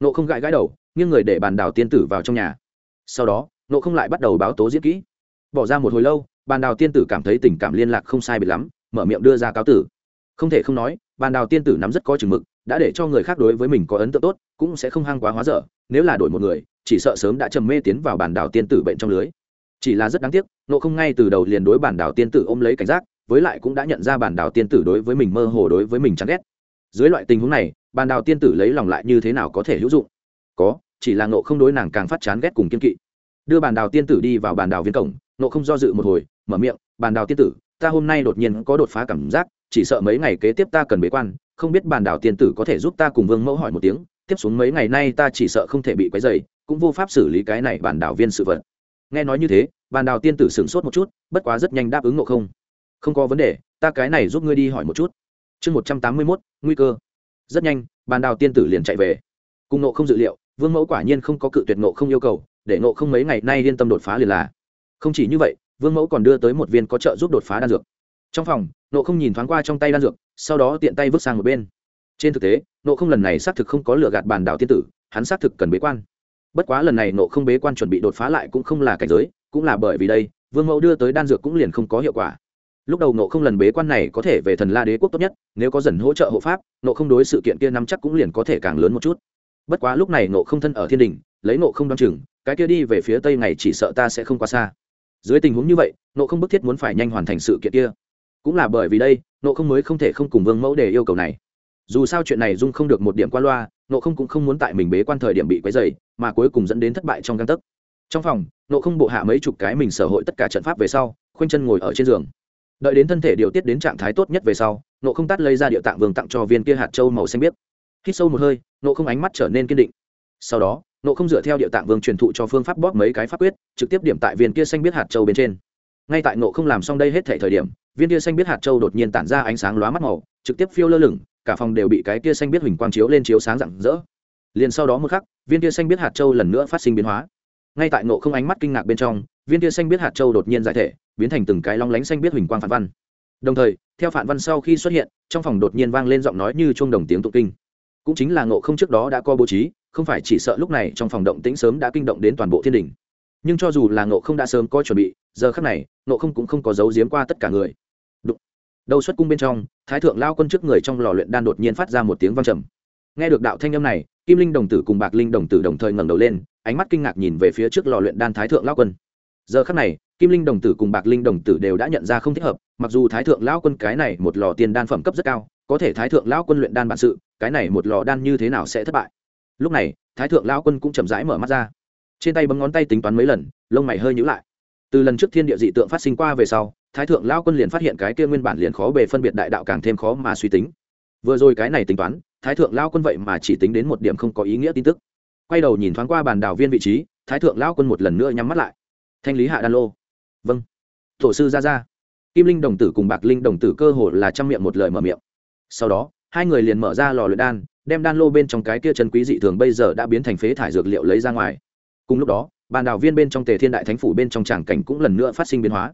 Speaker 1: Nộ không gãi gãi đầu, nghiêng người để bàn đào tiên tử vào trong nhà. Sau đó nộ không lại bắt đầu báo tố diễn kỹ bỏ ra một hồi lâu, bàn đào tiên tử cảm thấy tình cảm liên lạc không sai biệt lắm, mở miệng đưa ra cáo tử. Không thể không nói, bàn đào tiên tử nắm rất có chừng mực, đã để cho người khác đối với mình có ấn tượng tốt, cũng sẽ không hăng quá hóa dở, nếu là đổi một người, chỉ sợ sớm đã trầm mê tiến vào bản đảo tiên tử bệnh trong lưới. Chỉ là rất đáng tiếc nộ không ngay từ đầu liền đối bản đảo tiên tử ôm lấy cảnh giác, với lại cũng đã nhận ra bản đảo tiên tử đối với mình mơ hồ đối với mình chán ghét. Dưới loại tình huống này bản đảo tiên tử lấy lòng lại như thế nào có thể hữu dụng? Có, chỉ là nộ không đối nàng càng phát chán ghét cùng kiên kỵ. Đưa bản đảo tiên tử đi vào bản đảo viên cổng nộ không do dự một hồi, mở miệng, bàn đào tiên tử, ta hôm nay đột nhiên có đột phá cảm giác, chỉ sợ mấy ngày kế tiếp ta cần bế quan, không biết bàn đảo tiên tử có thể giúp ta cùng vương mẫu hỏi một tiếng, tiếp xuống mấy ngày nay ta chỉ sợ không thể bị quấy dày cũng vô pháp xử lý cái này bàn đảo viên sự vật. Nghe nói như thế, bàn đảo tiên tử sửng sốt một chút, bất quá rất nhanh đáp ứng ngộ không. Không có vấn đề, ta cái này giúp ngươi đi hỏi một chút. Chương một trăm tám mươi mốt, nguy cơ. Rất nhanh, bàn đảo tiên tử liền chạy về. Cùng nộ không dự liệu, vương mẫu quả nhiên không có cự tuyệt nộ không yêu cầu, để nộ không mấy ngày nay yên tâm đột phá liền là không chỉ như vậy, vương mẫu còn đưa tới một viên có trợ giúp đột phá đan dược. Trong phòng, nộ không nhìn thoáng qua trong tay đan dược, sau đó tiện tay vứt sang một bên. Trên thực tế, nộ không lần này xác thực không có lựa gạt bàn đảo tiên tử, hắn xác thực cần bế quan. Bất quá lần này nộ không bế quan chuẩn bị đột phá lại cũng không là cảnh giới, cũng là bởi vì đây, vương mẫu đưa tới đan dược cũng liền không có hiệu quả. Lúc đầu nộ không lần bế quan này có thể về thần la đế quốc tốt nhất, nếu có dần hỗ trợ hộ pháp, nộ không đối sự kiện kia nắm chắc cũng liền có thể càng lớn một chút. Bất quá lúc này nộ không thân ở thiên đình, lấy nộ không đ o á n chừng, cái kia đi về phía tây này chỉ sợ ta sẽ không quá xa dưới tình huống như vậy, nộ không bức thiết muốn phải nhanh hoàn thành sự kiện kia. Cũng là bởi vì đây, nộ không mới không thể không cùng vương mẫu để yêu cầu này. Dù sao chuyện này dung không được một điểm qua loa, nộ không cũng không muốn tại mình bế quan thời điểm bị quấy dày mà cuối cùng dẫn đến thất bại trong găng tấc. Trong phòng, nộ không bộ hạ mấy chục cái mình sở hội tất cả trận pháp về sau, khoanh chân ngồi ở trên giường. Đợi đến thân thể điều tiết đến trạng thái tốt nhất về sau, nộ không tắt lấy ra địa tạng vương tặng cho viên kia hạt châu màu xanh biếc. Hít sâu một hơi, nộ không ánh mắt trở nên kiên định. Sau đó nộ không dựa theo địa tạng vương truyền thụ cho phương pháp bóp mấy cái pháp quyết, trực tiếp điểm tại viên kia xanh biết hạt châu bên trên. Ngay tại nộ không làm xong đây hết thể thời điểm, viên kia xanh biết hạt châu đột nhiên tản ra ánh sáng lóa mắt màu, trực tiếp phiêu lơ lửng, cả phòng đều bị cái kia xanh biết huỳnh quang chiếu lên chiếu sáng rạng rỡ. Liền sau đó một khắc, viên kia xanh biết hạt châu lần nữa phát sinh biến hóa. Ngay tại nộ không ánh mắt kinh ngạc bên trong, viên kia xanh biết hạt châu đột nhiên giải thể, biến thành từng cái long lánh xanh biết huỳnh quang phản văn. Đồng thời, theo phản văn sau khi xuất hiện, trong phòng đột nhiên vang lên giọng nói như chuông đồng tiếng tụng kinh. Cũng chính là nộ không trước đó đã có bố trí không phải chỉ sợ lúc này trong phòng động tĩnh sớm đã kinh động đến toàn bộ thiên đình. Nhưng cho dù là nộ không đã sớm có chuẩn bị, giờ khắc này nộ không cũng không có giấu giếm qua tất cả người. Đụng. đầu xuất cung bên trong, thái thượng lao quân trước người trong lò luyện đan đột nhiên phát ra một tiếng văng trầm. Nghe được đạo thanh âm này, kim linh đồng tử cùng bạc linh đồng tử đồng thời ngẩng đầu lên, ánh mắt kinh ngạc nhìn về phía trước lò luyện đan thái thượng lao quân. Giờ khắc này, kim linh đồng tử cùng bạc linh đồng tử đều đã nhận ra không thích hợp, mặc dù thái thượng lao quân cái này một lò tiền đan phẩm cấp rất cao, có thể thái thượng lao quân luyện đan bản sự, cái này một lò đan như thế nào sẽ thất bại? Lúc này, thái thượng lao quân cũng chậm rãi mở mắt ra. Trên tay bấm ngón tay tính toán mấy lần, lông mày hơi nhữ lại. Từ lần trước thiên địa dị tượng phát sinh qua về sau, thái thượng lao quân liền phát hiện cái kia nguyên bản liền khó bề phân biệt đại đạo càng thêm khó mà suy tính. Vừa rồi cái này tính toán, thái thượng lao quân vậy mà chỉ tính đến một điểm không có ý nghĩa tin tức. Quay đầu nhìn thoáng qua bàn đào viên vị trí, thái thượng lao quân một lần nữa nhắm mắt lại. Thanh lý hạ đan lô. Vâng. Tổ sư ra ra. Kim linh đồng tử cùng bạc linh đồng tử cơ hồ là chăm miệng một lời mở miệng. Sau đó, hai người liền mở ra lò luyện đan đem đan lô bên trong cái kia chân quý dị thường bây giờ đã biến thành phế thải dược liệu lấy ra ngoài. Cùng lúc đó, bàn đào viên bên trong tề thiên đại thánh phủ bên trong tràng cảnh cũng lần nữa phát sinh biến hóa.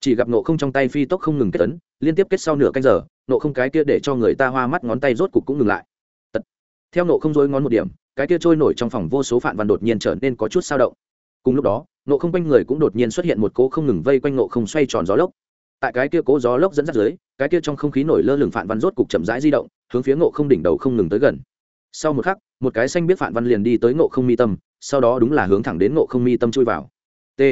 Speaker 1: Chỉ gặp nộ không trong tay phi tốc không ngừng kết tấn liên tiếp kết sau nửa canh giờ nộ không cái kia để cho người ta hoa mắt ngón tay rốt cục cũng ngừng lại. Tật. theo nộ không dối ngón một điểm, cái kia trôi nổi trong phòng vô số phản văn đột nhiên trở nên có chút sao động. Cùng lúc đó nộ không quanh người cũng đột nhiên xuất hiện một cố không ngừng vây quanh nộ không xoay tròn gió lốc tại cái kia cố gió lốc dẫn dắt dưới, cái kia trong không khí nổi lơ lửng phản văn rốt cục chậm rãi di động, hướng phía ngộ không đỉnh đầu không ngừng tới gần. Sau một khắc, một cái xanh biết phản văn liền đi tới ngộ không mi tâm, sau đó đúng là hướng thẳng đến ngộ không mi tâm chui vào. T.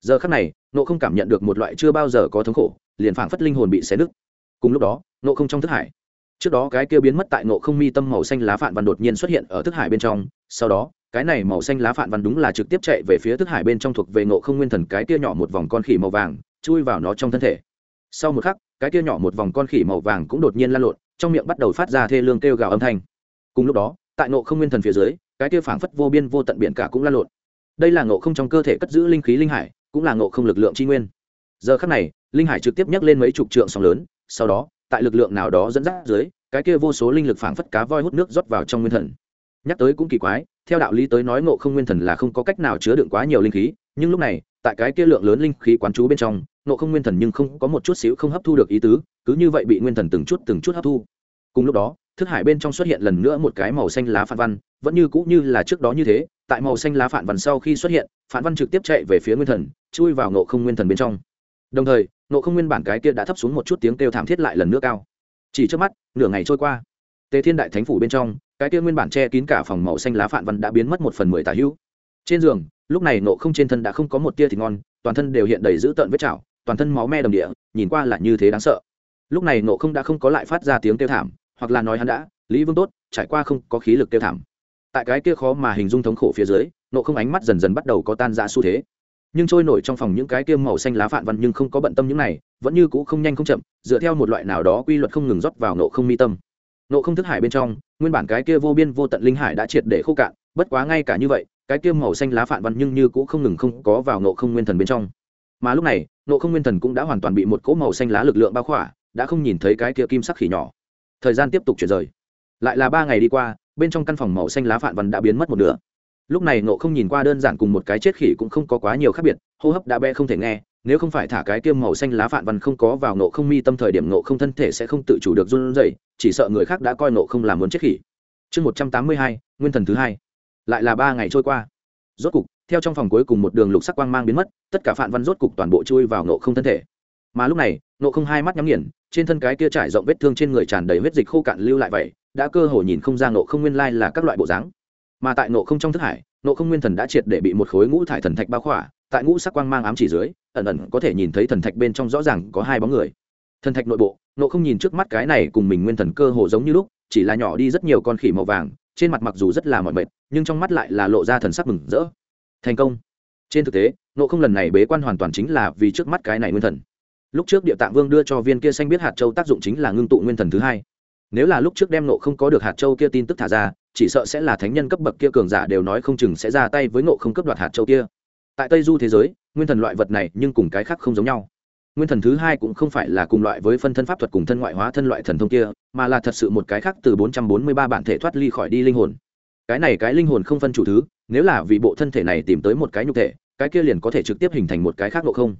Speaker 1: Giờ khắc này, ngộ không cảm nhận được một loại chưa bao giờ có thống khổ, liền phảng phất linh hồn bị xé nứt. Cùng lúc đó, ngộ không trong thức hải. Trước đó cái kia biến mất tại ngộ không mi tâm màu xanh lá phản văn đột nhiên xuất hiện ở thức hải bên trong, sau đó, cái này màu xanh lá phản văn đúng là trực tiếp chạy về phía thức hải bên trong thuộc về ngộ không nguyên thần cái kia nhỏ một vòng con khỉ màu vàng chui vào nó trong thân thể. Sau một khắc, cái kia nhỏ một vòng con khỉ màu vàng cũng đột nhiên lan lộn, trong miệng bắt đầu phát ra thê lương kêu gào âm thanh. Cùng lúc đó, tại nộ không nguyên thần phía dưới, cái kia phảng phất vô biên vô tận biển cả cũng lan lộn. Đây là ngộ không trong cơ thể cất giữ linh khí linh hải, cũng là ngộ không lực lượng tri nguyên. Giờ khắc này, linh hải trực tiếp nhắc lên mấy chục trượng sóng lớn, sau đó, tại lực lượng nào đó dẫn dắt dưới, cái kia vô số linh lực phảng phất cá voi hút nước rót vào trong nguyên thần. Nhắc tới cũng kỳ quái, theo đạo lý tới nói ngộ không nguyên thần là không có cách nào chứa đựng quá nhiều linh khí, nhưng lúc này, tại cái kia lượng lớn linh khí quán trú bên trong nộ không nguyên thần nhưng không có một chút xíu không hấp thu được ý tứ, cứ như vậy bị nguyên thần từng chút từng chút hấp thu. Cùng lúc đó, thức hải bên trong xuất hiện lần nữa một cái màu xanh lá phản văn, vẫn như cũ như là trước đó như thế, tại màu xanh lá phản văn sau khi xuất hiện, phản văn trực tiếp chạy về phía nguyên thần, chui vào nộ không nguyên thần bên trong. Đồng thời, nộ không nguyên bản cái kia đã thấp xuống một chút tiếng kêu thảm thiết lại lần nữa cao. Chỉ trước mắt, nửa ngày trôi qua. Tề thiên đại thánh phủ bên trong, cái kia nguyên bản che kín cả phòng màu xanh lá phản văn đã biến mất một phần mười tà hữu. Trên giường, lúc này nộ không trên thân đã không có một tia thịt ngon, toàn thân đều hiện đầy dữ tợn vết chảo toàn thân máu me đồng địa, nhìn qua là như thế đáng sợ. Lúc này nộ không đã không có lại phát ra tiếng kêu thảm, hoặc là nói hắn đã, lý vương tốt, trải qua không có khí lực kêu thảm. Tại cái kia khó mà hình dung thống khổ phía dưới nộ không ánh mắt dần dần bắt đầu có tan ra xu thế. Nhưng trôi nổi trong phòng những cái kia màu xanh lá phạn văn nhưng không có bận tâm những này, vẫn như cũ không nhanh không chậm, dựa theo một loại nào đó quy luật không ngừng rót vào nộ không mi tâm. Nộ không thức hải bên trong, nguyên bản cái kia vô biên vô tận linh hải đã triệt để khô cạn, bất quá ngay cả như vậy, cái kia màu xanh lá phạn văn nhưng như cũ không ngừng không có vào nộ không nguyên thần bên trong mà lúc này nộ không nguyên thần cũng đã hoàn toàn bị một cỗ màu xanh lá lực lượng bao khỏa, đã không nhìn thấy cái kia kim sắc khỉ nhỏ. Thời gian tiếp tục chuyển rời. Lại là ba ngày đi qua, bên trong căn phòng màu xanh lá phạn văn đã biến mất một nửa. Lúc này nộ không nhìn qua đơn giản cùng một cái chết khỉ cũng không có quá nhiều khác biệt, hô hấp đã bé không thể nghe, nếu không phải thả cái kia màu xanh lá phạn văn không có vào nộ không mi tâm thời điểm nộ không thân thể sẽ không tự chủ được run rẩy, chỉ sợ người khác đã coi nộ không làm muốn chết khỉ. Chương một trăm tám mươi hai, nguyên thần thứ hai. Lại là ba ngày trôi qua. Rốt cục theo trong phòng cuối cùng một đường lục sắc quang mang biến mất, tất cả phạm văn rốt cục toàn bộ chui vào nộ không thân thể. Mà lúc này nộ không hai mắt nhắm nghiền, trên thân cái kia trải rộng vết thương trên người tràn đầy huyết dịch khô cạn lưu lại vậy, đã cơ hồ nhìn không ra nộ không nguyên lai là các loại bộ dáng. Mà tại nộ không trong thức hải nộ không nguyên thần đã triệt để bị một khối ngũ thải thần thạch bao khỏa, tại ngũ sắc quang mang ám chỉ dưới, ẩn ẩn có thể nhìn thấy thần thạch bên trong rõ ràng có hai bóng người. Thần thạch nội bộ nộ không nhìn trước mắt cái này cùng mình nguyên thần cơ hồ giống như lúc, chỉ là nhỏ đi rất nhiều con khỉ màu vàng, trên mặt mặc dù rất là mỏi mệt, nhưng trong mắt lại là lộ ra thần sắc mừng rỡ thành công. Trên thực tế nộ không lần này bế quan hoàn toàn chính là vì trước mắt cái này nguyên thần. Lúc trước địa tạng vương đưa cho viên kia xanh biết hạt châu tác dụng chính là ngưng tụ nguyên thần thứ hai. Nếu là lúc trước đem nộ không có được hạt châu kia tin tức thả ra, chỉ sợ sẽ là thánh nhân cấp bậc kia cường giả đều nói không chừng sẽ ra tay với nộ không cấp đoạt hạt châu kia. Tại tây du thế giới, nguyên thần loại vật này nhưng cùng cái khác không giống nhau. Nguyên thần thứ hai cũng không phải là cùng loại với phân thân pháp thuật cùng thân ngoại hóa thân loại thần thông kia, mà là thật sự một cái khác từ 443 bản thể thoát ly khỏi đi linh hồn. Cái này cái linh hồn không phân chủ thứ nếu là vì bộ thân thể này tìm tới một cái nhục thể, cái kia liền có thể trực tiếp hình thành một cái khác độ không.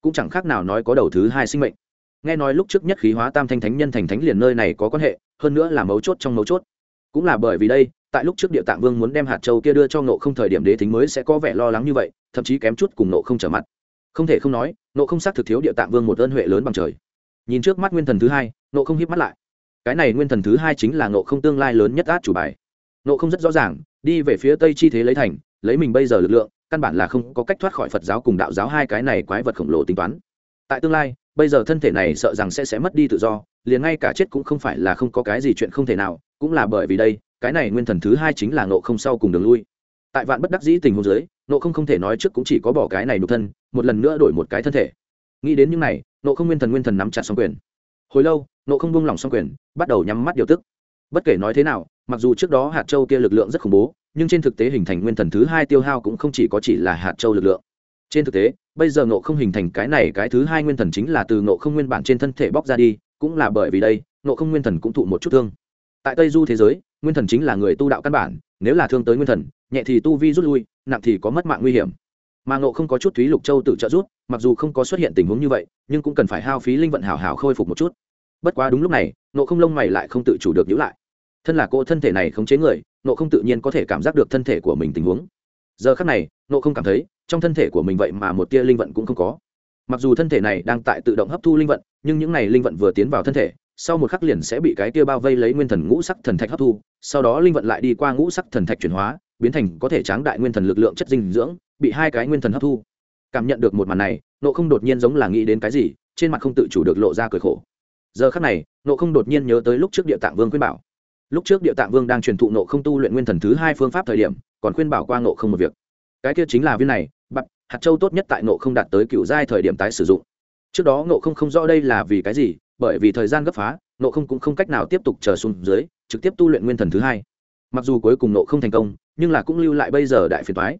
Speaker 1: Cũng chẳng khác nào nói có đầu thứ hai sinh mệnh. Nghe nói lúc trước nhất khí hóa tam thanh thánh nhân thành thánh liền nơi này có quan hệ, hơn nữa là mấu chốt trong mấu chốt. Cũng là bởi vì đây, tại lúc trước địa tạng vương muốn đem hạt châu kia đưa cho nộ không thời điểm đế thính mới sẽ có vẻ lo lắng như vậy, thậm chí kém chút cùng nộ không trở mặt. Không thể không nói nộ không xác thực thiếu địa tạng vương một ơn huệ lớn bằng trời. Nhìn trước mắt nguyên thần thứ hai nộ không hiếp mắt lại. Cái này nguyên thần thứ hai chính là nộ không tương lai lớn nhất át chủ bài. Nộ không rất rõ ràng đi về phía tây chi thế lấy thành, lấy mình bây giờ lực lượng, căn bản là không có cách thoát khỏi phật giáo cùng đạo giáo hai cái này quái vật khổng lồ tính toán. Tại tương lai, bây giờ thân thể này sợ rằng sẽ sẽ mất đi tự do, liền ngay cả chết cũng không phải là không có cái gì chuyện không thể nào, cũng là bởi vì đây, cái này nguyên thần thứ hai chính là nộ không sau cùng đường lui. Tại vạn bất đắc dĩ tình huống dưới nộ không không thể nói trước cũng chỉ có bỏ cái này nụ thân, một lần nữa đổi một cái thân thể. Nghĩ đến những này nộ không nguyên thần nguyên thần nắm chặt xong quyền. Hồi lâu nộ không buông lỏng xong quyền, bắt đầu nhắm mắt điều tức bất kể nói thế nào, mặc dù trước đó hạt châu kia lực lượng rất khủng bố, nhưng trên thực tế hình thành nguyên thần thứ hai tiêu hao cũng không chỉ có chỉ là hạt châu lực lượng. Trên thực tế, bây giờ nộ không hình thành cái này cái thứ hai nguyên thần chính là từ nộ không nguyên bản trên thân thể bóc ra đi, cũng là bởi vì đây nộ không nguyên thần cũng thụ một chút thương. Tại tây du thế giới, nguyên thần chính là người tu đạo căn bản, nếu là thương tới nguyên thần, nhẹ thì tu vi rút lui, nặng thì có mất mạng nguy hiểm. Mà ngộ không có chút thúy lục châu tự trợ rút mặc dù không có xuất hiện tình huống như vậy, nhưng cũng cần phải hao phí linh vận hảo hảo khôi phục một chút bất quá đúng lúc này nộ không lông mày lại không tự chủ được nhữ lại. Thân là cô thân thể này khống chế người nộ không tự nhiên có thể cảm giác được thân thể của mình tình huống. Giờ khác này nộ không cảm thấy, trong thân thể của mình vậy mà một tia linh vận cũng không có. Mặc dù thân thể này đang tại tự động hấp thu linh vận, nhưng những n à y linh vận vừa tiến vào thân thể, sau một khắc liền sẽ bị cái tia bao vây lấy nguyên thần ngũ sắc thần thạch hấp thu, sau đó linh vận lại đi qua ngũ sắc thần thạch chuyển hóa, biến thành có thể tráng đại nguyên thần lực lượng chất dinh dưỡng, bị hai cái nguyên thần hấp thu. Cảm nhận được một màn này nộ không đột nhiên giống là nghĩ đến cái gì, trên mặt không tự chủ được lộ ra cười khổ giờ khắc này nộ không đột nhiên nhớ tới lúc trước địa tạng vương khuyên bảo. Lúc trước địa tạng vương đang truyền thụ nộ không tu luyện nguyên thần thứ hai phương pháp thời điểm, còn khuyên bảo qua nộ không một việc. Cái kia chính là viên này bặt hạt châu tốt nhất tại nộ không đạt tới cựu giai thời điểm tái sử dụng. Trước đó nộ không không rõ đây là vì cái gì, bởi vì thời gian gấp phá nộ không cũng không cách nào tiếp tục chờ xuống dưới, trực tiếp tu luyện nguyên thần thứ hai. Mặc dù cuối cùng nộ không thành công, nhưng là cũng lưu lại bây giờ đại phiền toái.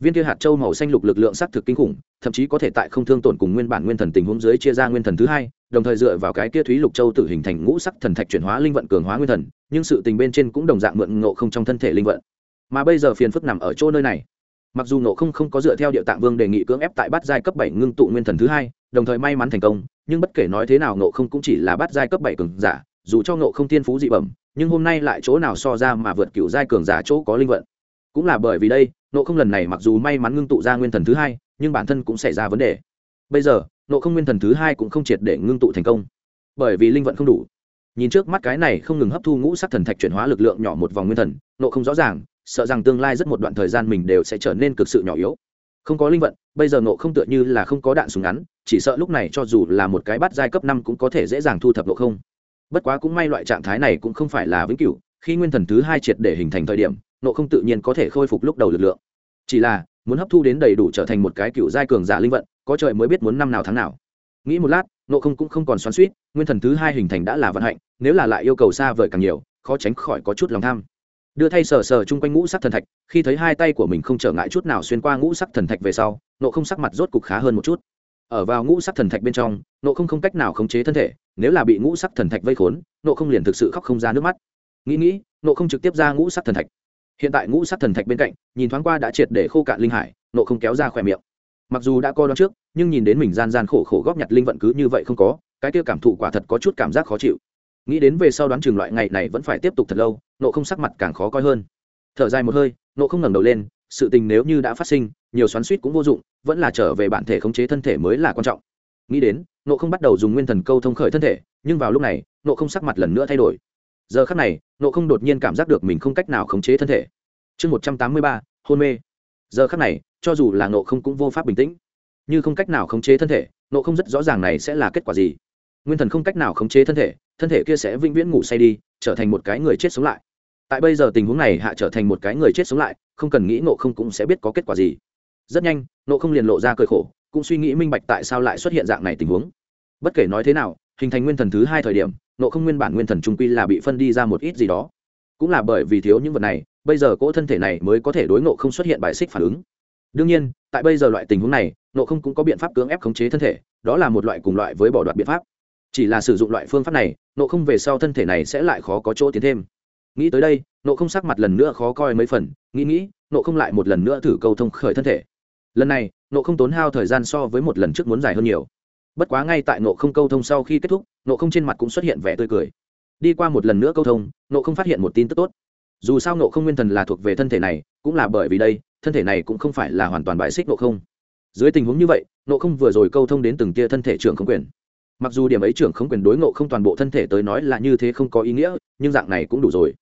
Speaker 1: Viên kia hạt châu màu xanh lục lực lượng s á thực kinh khủng, thậm chí có thể tại không thương tổn cùng nguyên bản nguyên thần tình huống dưới chia ra nguyên thần thứ hai đồng thời dựa vào cái kia thúy lục châu tự hình thành ngũ sắc thần thạch chuyển hóa linh vận cường hóa nguyên thần, nhưng sự tình bên trên cũng đồng dạng mượn ngộ không trong thân thể linh vận. Mà bây giờ phiền phức nằm ở chỗ nơi này. Mặc dù ngộ không không có dựa theo địa tạng vương đề nghị cưỡng ép tại bát giai cấp bảy ngưng tụ nguyên thần thứ hai, đồng thời may mắn thành công, nhưng bất kể nói thế nào ngộ không cũng chỉ là bát giai cấp bảy cường giả, dù cho ngộ không thiên phú dị bẩm, nhưng hôm nay lại chỗ nào so ra mà vượt cựu giai cường giả chỗ có linh vận. Cũng là bởi vì đây nộ không lần này mặc dù may mắn ngưng tụ ra nguyên thần thứ hai, nhưng bản thân cũng xảy ra vấn đề. Bây giờ nộ không nguyên thần thứ hai cũng không triệt để ngưng tụ thành công. Bởi vì linh vận không đủ. Nhìn trước mắt cái này không ngừng hấp thu ngũ sắc thần thạch chuyển hóa lực lượng nhỏ một vòng nguyên thần, nộ không rõ ràng, sợ rằng tương lai rất một đoạn thời gian mình đều sẽ trở nên cực sự nhỏ yếu. Không có linh vận, bây giờ nộ không tựa như là không có đạn súng ngắn, chỉ sợ lúc này cho dù là một cái bắt giai cấp năm cũng có thể dễ dàng thu thập nộ không. Bất quá cũng may loại trạng thái này cũng không phải là vĩnh cửu, khi nguyên thần thứ hai triệt để hình thành thời điểm, nộ không tự nhiên có thể khôi phục lúc đầu lực lượng. Chỉ là, muốn hấp thu đến đầy đủ trở thành một cái cựu giai cường giả linh vận có trời mới biết muốn năm nào tháng nào. Nghĩ một lát, nộ không cũng không còn xoắn suýt nguyên thần thứ hai hình thành đã là vận hạnh, nếu là lại yêu cầu xa vời càng nhiều, khó tránh khỏi có chút lòng tham. Đưa thay sờ sờ chung quanh ngũ sắc thần thạch, khi thấy hai tay của mình không trở ngại chút nào xuyên qua ngũ sắc thần thạch về sau, nộ không sắc mặt rốt cục khá hơn một chút. Ở vào ngũ sắc thần thạch bên trong, nộ không không cách nào khống chế thân thể, nếu là bị ngũ sắc thần thạch vây khốn, nộ không liền thực sự khóc không ra nước mắt. Nghĩ nghĩ, nộ không trực tiếp ra ngũ sắc thần thạch. Hiện tại ngũ sắc thần thạch bên cạnh, nhìn thoáng qua đã triệt để khô cạn linh hải, nộ không kéo ra khỏe miệng mặc dù đã coi đón trước, nhưng nhìn đến mình gian gian khổ khổ góp nhặt linh vận cứ như vậy không có, cái kia cảm thụ quả thật có chút cảm giác khó chịu. Nghĩ đến về sau đoán chừng loại ngày này vẫn phải tiếp tục thật lâu, nộ không sắc mặt càng khó coi hơn. Thở dài một hơi, nộ không ngẩng đầu lên, sự tình nếu như đã phát sinh, nhiều xoắn suýt cũng vô dụng, vẫn là trở về bản thể khống chế thân thể mới là quan trọng. Nghĩ đến, nộ không bắt đầu dùng nguyên thần câu thông khởi thân thể, nhưng vào lúc này, nộ không sắc mặt lần nữa thay đổi. Giờ khắc này, nộ không đột nhiên cảm giác được mình không cách nào khống chế thân thể. Chương một trăm tám mươi ba, hôn mê giờ khắc này, cho dù là nộ không cũng vô pháp bình tĩnh. Như không cách nào khống chế thân thể nộ không rất rõ ràng này sẽ là kết quả gì. Nguyên thần không cách nào khống chế thân thể thân thể kia sẽ vĩnh viễn ngủ say đi, trở thành một cái người chết sống lại. Tại bây giờ tình huống này hạ trở thành một cái người chết sống lại, không cần nghĩ nộ không cũng sẽ biết có kết quả gì. Rất nhanh nộ không liền lộ ra cơi khổ, cũng suy nghĩ minh bạch tại sao lại xuất hiện dạng này tình huống. Bất kể nói thế nào, hình thành nguyên thần thứ hai thời điểm nộ không nguyên bản nguyên thần trung quy là bị phân đi ra một ít gì đó. Cũng là bởi vì thiếu những vật này bây giờ cỗ thân thể này mới có thể đối nộ không xuất hiện bài xích phản ứng. Đương nhiên, tại bây giờ loại tình huống này nộ không cũng có biện pháp cưỡng ép khống chế thân thể, đó là một loại cùng loại với bỏ đoạt biện pháp. Chỉ là sử dụng loại phương pháp này nộ không về sau thân thể này sẽ lại khó có chỗ tiến thêm. Nghĩ tới đây nộ không sắc mặt lần nữa khó coi mấy phần, nghĩ nghĩ nộ không lại một lần nữa thử câu thông khởi thân thể. Lần này nộ không tốn hao thời gian so với một lần trước muốn dài hơn nhiều. Bất quá ngay tại nộ không câu thông sau khi kết thúc nộ không trên mặt cũng xuất hiện vẻ tươi cười. Đi qua một lần nữa câu thông nộ không phát hiện một tin tức tốt dù sao nộ không nguyên thần là thuộc về thân thể này, cũng là bởi vì đây, thân thể này cũng không phải là hoàn toàn bại xích nộ không. Dưới tình huống như vậy nộ không vừa rồi câu thông đến từng tia thân thể trưởng không quyền. Mặc dù điểm ấy trưởng không quyền đối nộ không toàn bộ thân thể tới nói là như thế không có ý nghĩa, nhưng dạng này cũng đủ rồi.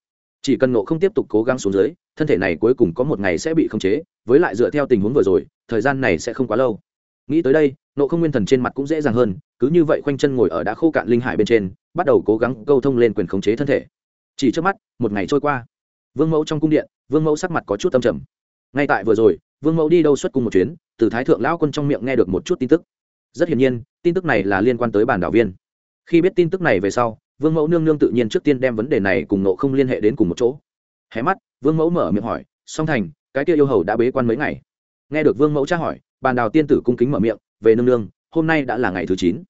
Speaker 1: Chỉ cần nộ không tiếp tục cố gắng xuống dưới, thân thể này cuối cùng có một ngày sẽ bị khống chế, với lại dựa theo tình huống vừa rồi, thời gian này sẽ không quá lâu. Nghĩ tới đây nộ không nguyên thần trên mặt cũng dễ dàng hơn, cứ như vậy khoanh chân ngồi ở đã khô cạn linh hải bên trên, bắt đầu cố gắng câu thông lên quyền khống chế thân thể. Chỉ trước mắt, một ngày trôi qua vương mẫu trong cung điện, vương mẫu sắc mặt có chút tâm trầm. Ngay tại vừa rồi, vương mẫu đi đâu xuất cung một chuyến, từ thái thượng lão quân trong miệng nghe được một chút tin tức. Rất hiển nhiên, tin tức này là liên quan tới bản đảo viên. Khi biết tin tức này về sau, vương mẫu nương nương tự nhiên trước tiên đem vấn đề này cùng nộ không liên hệ đến cùng một chỗ. Hé mắt, vương mẫu mở miệng hỏi, song thành, cái kia yêu hầu đã bế quan mấy ngày? Nghe được vương mẫu tra hỏi, bàn đào tiên tử cung kính mở miệng, về nương nương, hôm nay đã là ngày thứ chín.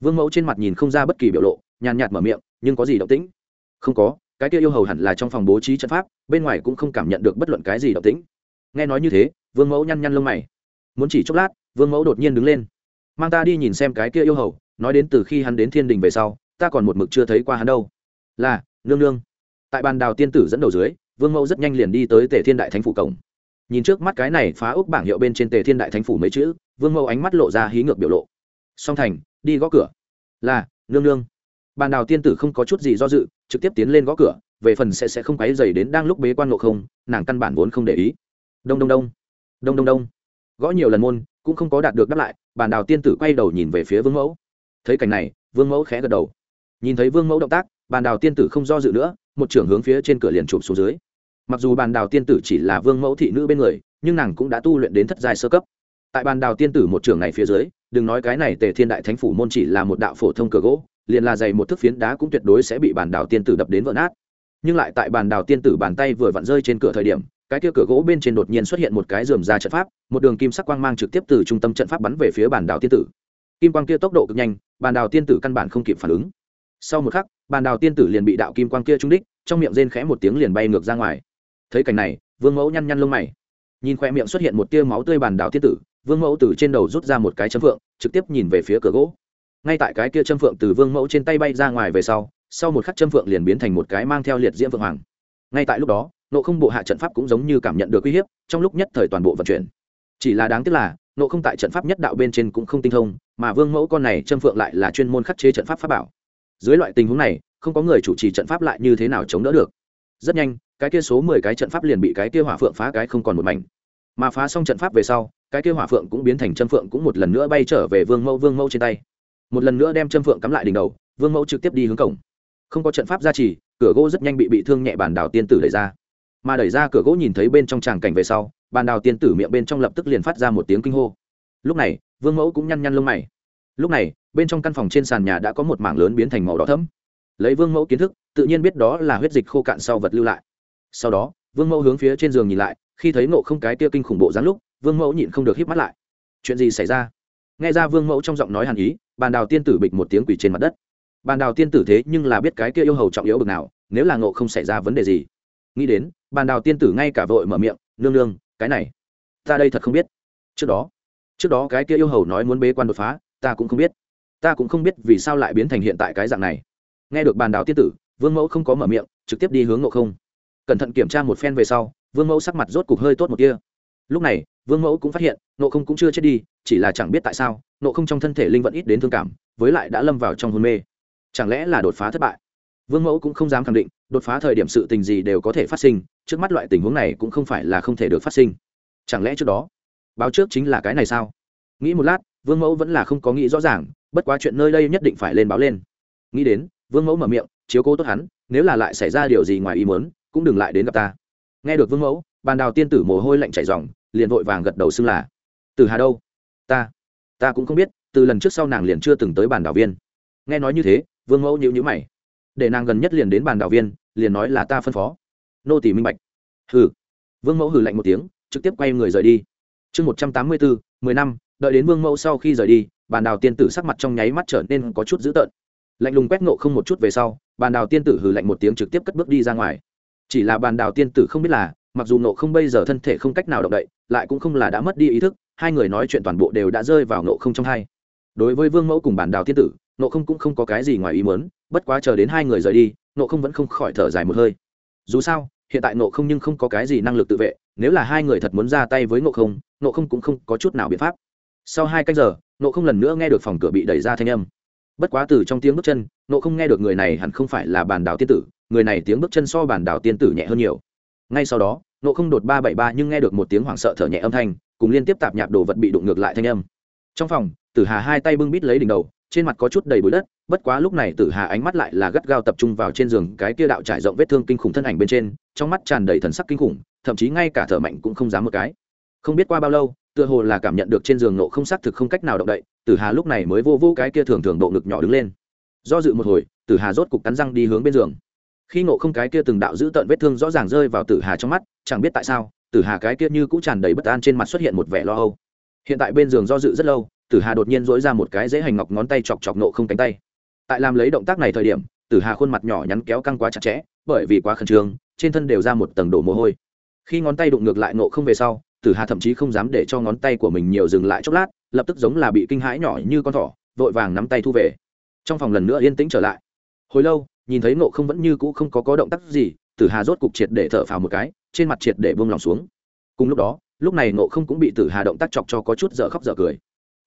Speaker 1: Vương mẫu trên mặt nhìn không ra bất kỳ biểu lộ, nhàn nhạt mở miệng, nhưng có gì động tĩnh? Không có cái kia yêu hầu hẳn là trong phòng bố trí trận pháp, bên ngoài cũng không cảm nhận được bất luận cái gì động tĩnh. Nghe nói như thế, vương mẫu nhăn nhăn lông mày. Muốn chỉ chốc lát, vương mẫu đột nhiên đứng lên. Mang ta đi nhìn xem cái kia yêu hầu, nói đến từ khi hắn đến thiên đình về sau, ta còn một mực chưa thấy qua hắn đâu. Là, nương nương. Tại bàn đào tiên tử dẫn đầu dưới, vương mẫu rất nhanh liền đi tới tề thiên đại thánh phủ cổng. Nhìn trước mắt cái này phá úc bảng hiệu bên trên tề thiên đại thánh phủ mấy chữ, vương mẫu ánh mắt lộ ra hí ngược biểu lộ. Song thành, đi gõ cửa. Là, nương nương bàn đào tiên tử không có chút gì do dự, trực tiếp tiến lên gõ cửa, về phần sẽ sẽ không quáy dày đến đang lúc bế quan ngộ không, nàng căn bản vốn không để ý. Đông đông đông. Đông đông đông. Gõ nhiều lần môn, cũng không có đạt được đáp lại, bàn đào tiên tử quay đầu nhìn về phía vương mẫu. Thấy cảnh này, vương mẫu khẽ gật đầu. Nhìn thấy vương mẫu động tác, bàn đào tiên tử không do dự nữa, một trưởng hướng phía trên cửa liền chụp xuống dưới. Mặc dù bàn đào tiên tử chỉ là vương mẫu thị nữ bên người, nhưng nàng cũng đã tu luyện đến thất giai sơ cấp. Tại bàn đào tiên tử một trưởng này phía dưới, đừng nói cái này tề thiên đại thánh phủ môn chỉ là một đạo phổ thông cửa gỗ liền là dày một thước phiến đá cũng tuyệt đối sẽ bị bàn đảo tiên tử đập đến vỡ nát. Nhưng lại tại bàn đảo tiên tử bàn tay vừa vặn rơi trên cửa thời điểm, cái kia cửa gỗ bên trên đột nhiên xuất hiện một cái rườm ra trận pháp, một đường kim sắc quang mang trực tiếp từ trung tâm trận pháp bắn về phía bàn đảo tiên tử. Kim quang kia tốc độ cực nhanh, bàn đảo tiên tử căn bản không kịp phản ứng. Sau một khắc, bàn đảo tiên tử liền bị đạo kim quang kia trúng đích, trong miệng rên khẽ một tiếng liền bay ngược ra ngoài. Thấy cảnh này, vương mẫu nhăn nhăn lông mày. Nhìn khoe miệng xuất hiện một tia máu tươi bàn đảo tiên tử, vương mẫu từ trên đầu rút ra một cái chấm phượng trực tiếp nhìn về phía cửa gỗ ngay tại cái kia châm phượng từ vương mẫu trên tay bay ra ngoài về sau sau một khắc châm phượng liền biến thành một cái mang theo liệt diễm phượng hoàng. Ngay tại lúc đó nộ không bộ hạ trận pháp cũng giống như cảm nhận được uy hiếp, trong lúc nhất thời toàn bộ vận chuyển. Chỉ là đáng tiếc là nộ không tại trận pháp nhất đạo bên trên cũng không tinh thông, mà vương mẫu con này châm phượng lại là chuyên môn khắc chế trận pháp pháp bảo. Dưới loại tình huống này, không có người chủ trì trận pháp lại như thế nào chống đỡ được. Rất nhanh, cái kia số mười cái trận pháp liền bị cái kia hỏa phượng phá cái không còn một mảnh. Mà phá xong trận pháp về sau, cái kia hỏa phượng cũng biến thành châm phượng cũng một lần nữa bay trở về vương mẫu vương mẫu trên tay một lần nữa đem châm phượng cắm lại đỉnh đầu, vương mẫu trực tiếp đi hướng cổng. Không có trận pháp gia trì, cửa gỗ rất nhanh bị bị thương nhẹ bản đào tiên tử đẩy ra. Mà đẩy ra cửa gỗ nhìn thấy bên trong tràng cảnh về sau, bàn đào tiên tử miệng bên trong lập tức liền phát ra một tiếng kinh hô. Lúc này, vương mẫu cũng nhăn nhăn lông mày. Lúc này, bên trong căn phòng trên sàn nhà đã có một mảng lớn biến thành màu đỏ thẫm. Lấy vương mẫu kiến thức, tự nhiên biết đó là huyết dịch khô cạn sau vật lưu lại. Sau đó, vương mẫu hướng phía trên giường nhìn lại, khi thấy nộ không cái tia kinh khủng bộ dáng lúc, vương mẫu nhịn không được hít mắt lại. Chuyện gì xảy ra? Nghe ra vương mẫu trong giọng nói hàn ý bàn đào tiên tử bịch một tiếng quỷ trên mặt đất. Bàn đào tiên tử thế nhưng là biết cái kia yêu hầu trọng yếu bực nào, nếu là ngộ không xảy ra vấn đề gì. Nghĩ đến, bàn đào tiên tử ngay cả vội mở miệng, nương nương, cái này, ta đây thật không biết. Trước đó trước đó cái kia yêu hầu nói muốn bế quan đột phá, ta cũng không biết. Ta cũng không biết vì sao lại biến thành hiện tại cái dạng này. Nghe được bàn đào tiên tử, vương mẫu không có mở miệng, trực tiếp đi hướng ngộ không. Cẩn thận kiểm tra một phen về sau, vương mẫu sắc mặt rốt cục hơi tốt một kia lúc này, vương mẫu cũng phát hiện nộ không cũng chưa chết đi, chỉ là chẳng biết tại sao, nộ không trong thân thể linh vẫn ít đến thương cảm, với lại đã lâm vào trong hôn mê. Chẳng lẽ là đột phá thất bại? Vương mẫu cũng không dám khẳng định, đột phá thời điểm sự tình gì đều có thể phát sinh, trước mắt loại tình huống này cũng không phải là không thể được phát sinh. Chẳng lẽ trước đó, báo trước chính là cái này sao? Nghĩ một lát, vương mẫu vẫn là không có nghĩ rõ ràng, bất quá chuyện nơi đây nhất định phải lên báo lên. Nghĩ đến, vương mẫu mở miệng, chiếu cố tốt hắn, nếu là lại xảy ra điều gì ngoài ý muốn, cũng đừng lại đến gặp ta. Nghe được vương mẫu, bàn đào tiên tử mồ hôi lạnh chảy dòng liền vội vàng gật đầu xưng là từ hà đâu? Ta. Ta cũng không biết, từ lần trước sau nàng liền chưa từng tới bàn đảo viên. Nghe nói như thế, vương mẫu nhịu nhữ mày. Để nàng gần nhất liền đến bàn đảo viên, liền nói là ta phân phó. Nô tỷ minh bạch. Hừ. Vương mẫu hừ lạnh một tiếng, trực tiếp quay người rời đi. Chương một trăm tám mươi bốn, mười năm, đợi đến vương mẫu sau khi rời đi, bàn đào tiên tử sắc mặt trong nháy mắt trở nên có chút dữ tợn. Lạnh lùng quét nộ không một chút về sau, bàn đào tiên tử hừ lạnh một tiếng trực tiếp cất bước đi ra ngoài. Chỉ là bàn đào tiên tử không biết là, mặc dù nộ không bây giờ thân thể không cách nào động đậy, lại cũng không là đã mất đi ý thức hai người nói chuyện toàn bộ đều đã rơi vào nộ không trong hai. Đối với vương mẫu cùng bản đào tiên tử nộ không cũng không có cái gì ngoài ý muốn, bất quá chờ đến hai người rời đi nộ không vẫn không khỏi thở dài một hơi. Dù sao, hiện tại nộ không nhưng không có cái gì năng lực tự vệ, nếu là hai người thật muốn ra tay với nộ không nộ không cũng không có chút nào biện pháp. Sau hai canh giờ nộ không lần nữa nghe được phòng cửa bị đẩy ra thanh âm. Bất quá từ trong tiếng bước chân nộ không nghe được người này hẳn không phải là bản đào tiên tử, người này tiếng bước chân so bản đào tiên tử nhẹ hơn nhiều. Ngay sau đó nộ không đột ba bảy ba nhưng nghe được một tiếng hoảng sợ thở nhẹ âm thanh cùng liên tiếp tạp nhạp đồ vật bị đụng ngược lại thanh âm. Trong phòng, tử hà hai tay bưng bít lấy đỉnh đầu, trên mặt có chút đầy bụi đất, bất quá lúc này tử hà ánh mắt lại là gắt gao tập trung vào trên giường cái kia đạo trải rộng vết thương kinh khủng thân ảnh bên trên, trong mắt tràn đầy thần sắc kinh khủng, thậm chí ngay cả thở mạnh cũng không dám một cái. Không biết qua bao lâu, tựa hồ là cảm nhận được trên giường nộ không xác thực không cách nào động đậy, tử hà lúc này mới vô vô cái kia thường thường độ ngực nhỏ đứng lên. Do dự một hồi, tử hà rốt cục cắn răng đi hướng bên giường. Khi nộ không cái kia từng đạo giữ tận vết thương rõ ràng rơi vào tử hà trong mắt, chẳng biết tại sao tử hà cái kia như cũng tràn đầy bất an trên mặt xuất hiện một vẻ lo âu. Hiện tại bên giường do dự rất lâu, tử hà đột nhiên dỗi ra một cái dễ hành ngọc ngón tay chọc chọc nộ không cánh tay. Tại làm lấy động tác này thời điểm, tử hà khuôn mặt nhỏ nhắn kéo căng quá chặt chẽ, bởi vì quá khẩn trương, trên thân đều ra một tầng đổ mồ hôi. Khi ngón tay đụng ngược lại nộ không về sau, tử hà thậm chí không dám để cho ngón tay của mình nhiều dừng lại chốc lát, lập tức giống là bị kinh hãi nhỏ như con thỏ, vội vàng nắm tay thu về. Trong phòng lần nữa yên tĩnh trở lại. Hồi lâu, nhìn thấy nộ không vẫn như cũ không có có động tác gì, tử hà rốt cục triệt để thở phào một cái trên mặt triệt để buông lòng xuống. Cùng lúc đó, lúc này nộ không cũng bị tử hà động tác chọc cho có chút dở khóc dở cười.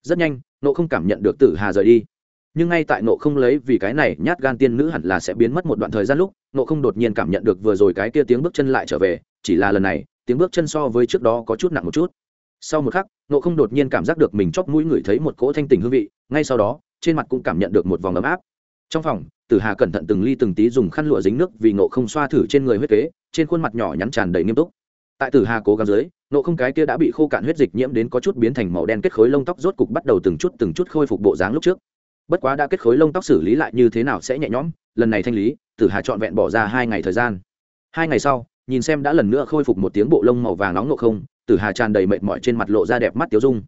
Speaker 1: Rất nhanh nộ không cảm nhận được tử hà rời đi. Nhưng ngay tại nộ không lấy vì cái này nhát gan tiên nữ hẳn là sẽ biến mất một đoạn thời gian lúc nộ không đột nhiên cảm nhận được vừa rồi cái kia tiếng bước chân lại trở về, chỉ là lần này, tiếng bước chân so với trước đó có chút nặng một chút. Sau một khắc nộ không đột nhiên cảm giác được mình chóp mũi ngửi thấy một cỗ thanh tình hương vị, ngay sau đó, trên mặt cũng cảm nhận được một vòng ấm áp trong phòng, tử hà cẩn thận từng ly từng tí dùng khăn lụa dính nước vì nộ không xoa thử trên người huyết kế, trên khuôn mặt nhỏ nhắn tràn đầy nghiêm túc. Tại tử hà cố gắng dưới nộ không cái kia đã bị khô cạn huyết dịch nhiễm đến có chút biến thành màu đen kết khối lông tóc rốt cục bắt đầu từng chút từng chút khôi phục bộ dáng lúc trước. Bất quá đã kết khối lông tóc xử lý lại như thế nào sẽ nhẹ nhõm, lần này thanh lý, tử hà trọn vẹn bỏ ra hai ngày thời gian. Hai ngày sau, nhìn xem đã lần nữa khôi phục một tiếng bộ lông màu vàng nóng nộ không, tử hà tràn đầy mệt mỏi trên mặt lộ ra đẹp mắt tiêu dung.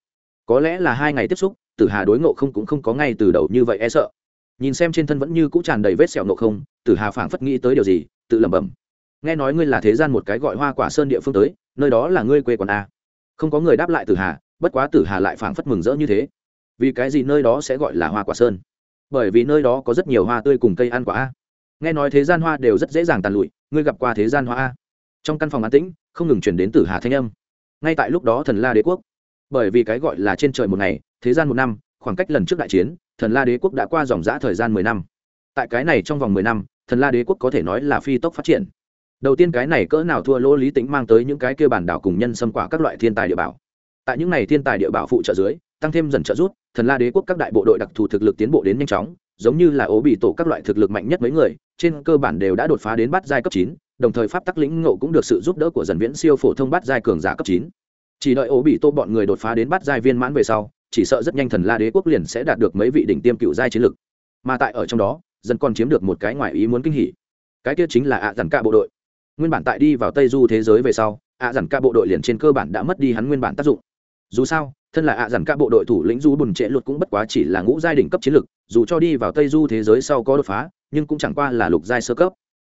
Speaker 1: Có lẽ là hai ngày tiếp xúc, tử hà đối ngộ không cũng không có ngay từ đầu như vậy e sợ nhìn xem trên thân vẫn như cũ tràn đầy vết sẹo nộ không, tử hà phảng phất nghĩ tới điều gì, tự lẩm bẩm. Nghe nói ngươi là thế gian một cái gọi hoa quả sơn địa phương tới, nơi đó là ngươi quê quán a không có người đáp lại tử hà, bất quá tử hà lại phảng phất mừng rỡ như thế. Vì cái gì nơi đó sẽ gọi là hoa quả sơn? Bởi vì nơi đó có rất nhiều hoa tươi cùng cây ăn quả a nghe nói thế gian hoa đều rất dễ dàng tàn lụi, ngươi gặp qua thế gian hoa a trong căn phòng an tĩnh, không ngừng chuyển đến tử hà thanh âm. Ngay tại lúc đó thần la đế quốc. Bởi vì cái gọi là trên trời một ngày, thế gian một năm khoảng cách lần trước đại chiến, thần la đế quốc đã qua dòng giã thời gian mười năm. Tại cái này trong vòng mười năm, thần la đế quốc có thể nói là phi tốc phát triển. Đầu tiên cái này cỡ nào thua lỗ lý tính mang tới những cái kia bản đảo cùng nhân xâm quả các loại thiên tài địa bảo. Tại những này thiên tài địa bảo phụ trợ dưới, tăng thêm dần trợ rút thần la đế quốc các đại bộ đội đặc thù thực lực tiến bộ đến nhanh chóng, giống như là ố bị tổ các loại thực lực mạnh nhất mấy người, trên cơ bản đều đã đột phá đến bát giai cấp chín, đồng thời pháp tắc lĩnh ngộ cũng được sự giúp đỡ của dần viễn siêu phổ thông bát giai cường giả cấp chín. Chỉ đợi ố bị tô bọn người đột phá đến bắt giai viên mãn về sau chỉ sợ rất nhanh thần la đế quốc liền sẽ đạt được mấy vị đỉnh tiêm cựu giai chiến lực. Mà tại ở trong đó dần còn chiếm được một cái ngoài ý muốn kinh hỉ. Cái kia chính là ạ dằn ca bộ đội. Nguyên bản tại đi vào tây du thế giới về sau, ạ dằn ca bộ đội liền trên cơ bản đã mất đi hắn nguyên bản tác dụng. Dù sao, thân là ạ dằn ca bộ đội thủ lĩnh du bùn trễ luật cũng bất quá chỉ là ngũ giai đỉnh cấp chiến lực, dù cho đi vào tây du thế giới sau có đột phá, nhưng cũng chẳng qua là lục giai sơ cấp.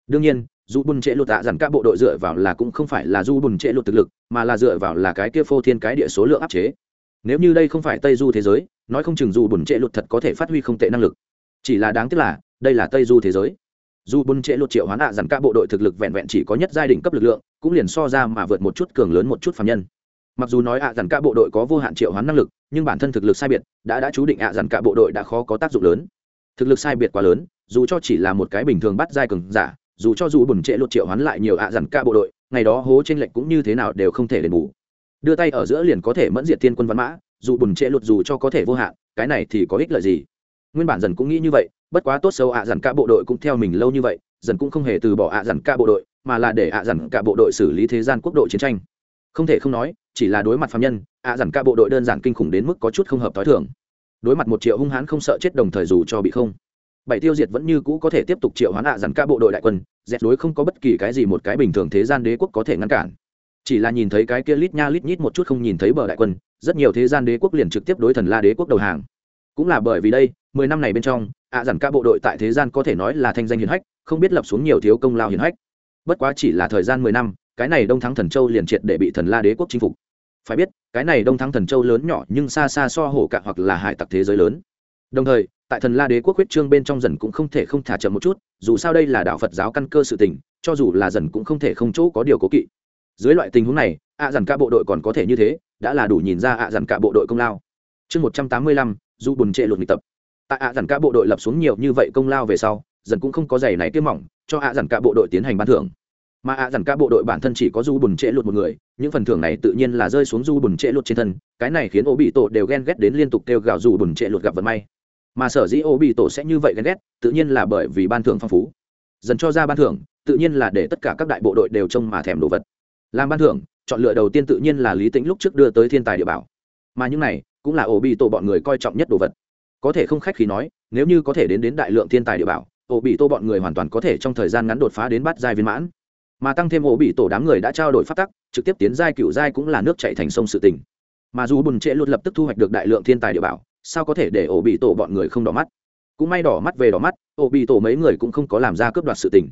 Speaker 1: Đương nhiên dù bùn trễ luật ạ dằn ca bộ đội dựa vào là cũng không phải là du bùn trễ luật thực lực, mà là dựa vào là cái kia phô thiên cái địa số lượng áp chế nếu như đây không phải tây du thế giới, nói không chừng dù bùn Trệ luật thật có thể phát huy không tệ năng lực. Chỉ là đáng tiếc là, đây là tây du thế giới. Dù bùn Trệ luật triệu hoán ạ dằn cả bộ đội thực lực vẹn vẹn chỉ có nhất giai đỉnh cấp lực lượng, cũng liền so ra mà vượt một chút cường lớn một chút phạm nhân. Mặc dù nói ạ dằn cả bộ đội có vô hạn triệu hoán năng lực, nhưng bản thân thực lực sai biệt đã đã chú định ạ dằn cả bộ đội đã khó có tác dụng lớn. Thực lực sai biệt quá lớn, dù cho chỉ là một cái bình thường bắt giai cường giả, dù cho dù bùn trệ luật triệu hoán lại nhiều ạ dằn ca bộ đội, ngày đó hố trên lệnh cũng như thế nào đều không thể đền bù đưa tay ở giữa liền có thể mẫn diệt thiên quân văn mã, dù bùn trệ luật dù cho có thể vô hạn, cái này thì có ích lợi gì? Nguyên bản dần cũng nghĩ như vậy, bất quá tốt xấu ạ dằn ca bộ đội cũng theo mình lâu như vậy, dần cũng không hề từ bỏ ạ dằn ca bộ đội, mà là để ạ dằn ca bộ đội xử lý thế gian quốc độ chiến tranh. Không thể không nói, chỉ là đối mặt phạm nhân, ạ dằn ca bộ đội đơn giản kinh khủng đến mức có chút không hợp t h o i thường. Đối mặt một triệu hung hãn không sợ chết đồng thời dù cho bị không, bảy tiêu diệt vẫn như cũ có thể tiếp tục triệu hoán ạ dằn ca bộ đội đại quân, dẹp đối không có bất kỳ cái gì một cái bình thường thế gian đế quốc có thể ngăn cản chỉ là nhìn thấy cái kia lít nha lít nhít một chút không nhìn thấy bờ đại quân, rất nhiều thế gian đế quốc liền trực tiếp đối thần la đế quốc đầu hàng. Cũng là bởi vì đây, mười năm này bên trong, ạ dằn ca bộ đội tại thế gian có thể nói là thanh danh hiền hách, không biết lập xuống nhiều thiếu công lao hiền hách. Bất quá chỉ là thời gian mười năm, cái này đông thắng thần châu liền triệt để bị thần la đế quốc chinh phục. Phải biết, cái này đông thắng thần châu lớn nhỏ nhưng xa xa so hổ cạn hoặc là hải tặc thế giới lớn. Đồng thời, tại thần la đế quốc huyết trương bên trong dần cũng không thể không thả chậm một chút, dù sao đây là đạo phật giáo căn cơ sự tình, cho dù là dần cũng không thể không chỗ có điều cố kỵ dưới loại tình huống này, ạ dằn cả bộ đội còn có thể như thế, đã là đủ nhìn ra ạ dằn cả bộ đội công lao. Chương một trăm tám mươi lăm, dù bùn trệ luật nghị tập. Tại ạ dằn cả bộ đội lập xuống nhiều như vậy công lao về sau, dần cũng không có giày này kiếm mỏng, cho ạ dằn cả bộ đội tiến hành ban thưởng. Mà ạ dằn cả bộ đội bản thân chỉ có du bùn trệ lụt một người, những phần thưởng này tự nhiên là rơi xuống du bùn trệ lụt trên thân, cái này khiến ô bị tổ đều ghen ghét đến liên tục kêu gào dù bùn trệ lụt gặp vận may. Mà sở dĩ ô bị tổ sẽ như vậy ghen ghét, tự nhiên là bởi vì ban thưởng phong phú. Dần cho ra ban thưởng, tự nhiên là để tất cả các đại bộ đội đều trông mà thèm đồ vật làm ban thưởng, chọn lựa đầu tiên tự nhiên là lý tính lúc trước đưa tới thiên tài địa bảo. Mà những này, cũng là ổ bị tổ bọn người coi trọng nhất đồ vật. Có thể không khách khí nói, nếu như có thể đến đến đại lượng thiên tài địa bảo ổ bị tổ bọn người hoàn toàn có thể trong thời gian ngắn đột phá đến bát giai viên mãn. Mà tăng thêm ổ bị tổ đám người đã trao đổi phát tắc, trực tiếp tiến giai cựu giai cũng là nước chạy thành sông sự tình. Mà dù bùn trễ luôn lập tức thu hoạch được đại lượng thiên tài địa bảo, sao có thể để ổ bị tổ bọn người không đỏ mắt? Cũng may đỏ mắt về đỏ mắt ổ bị tổ mấy người cũng không có làm ra cướp đoạt sự tình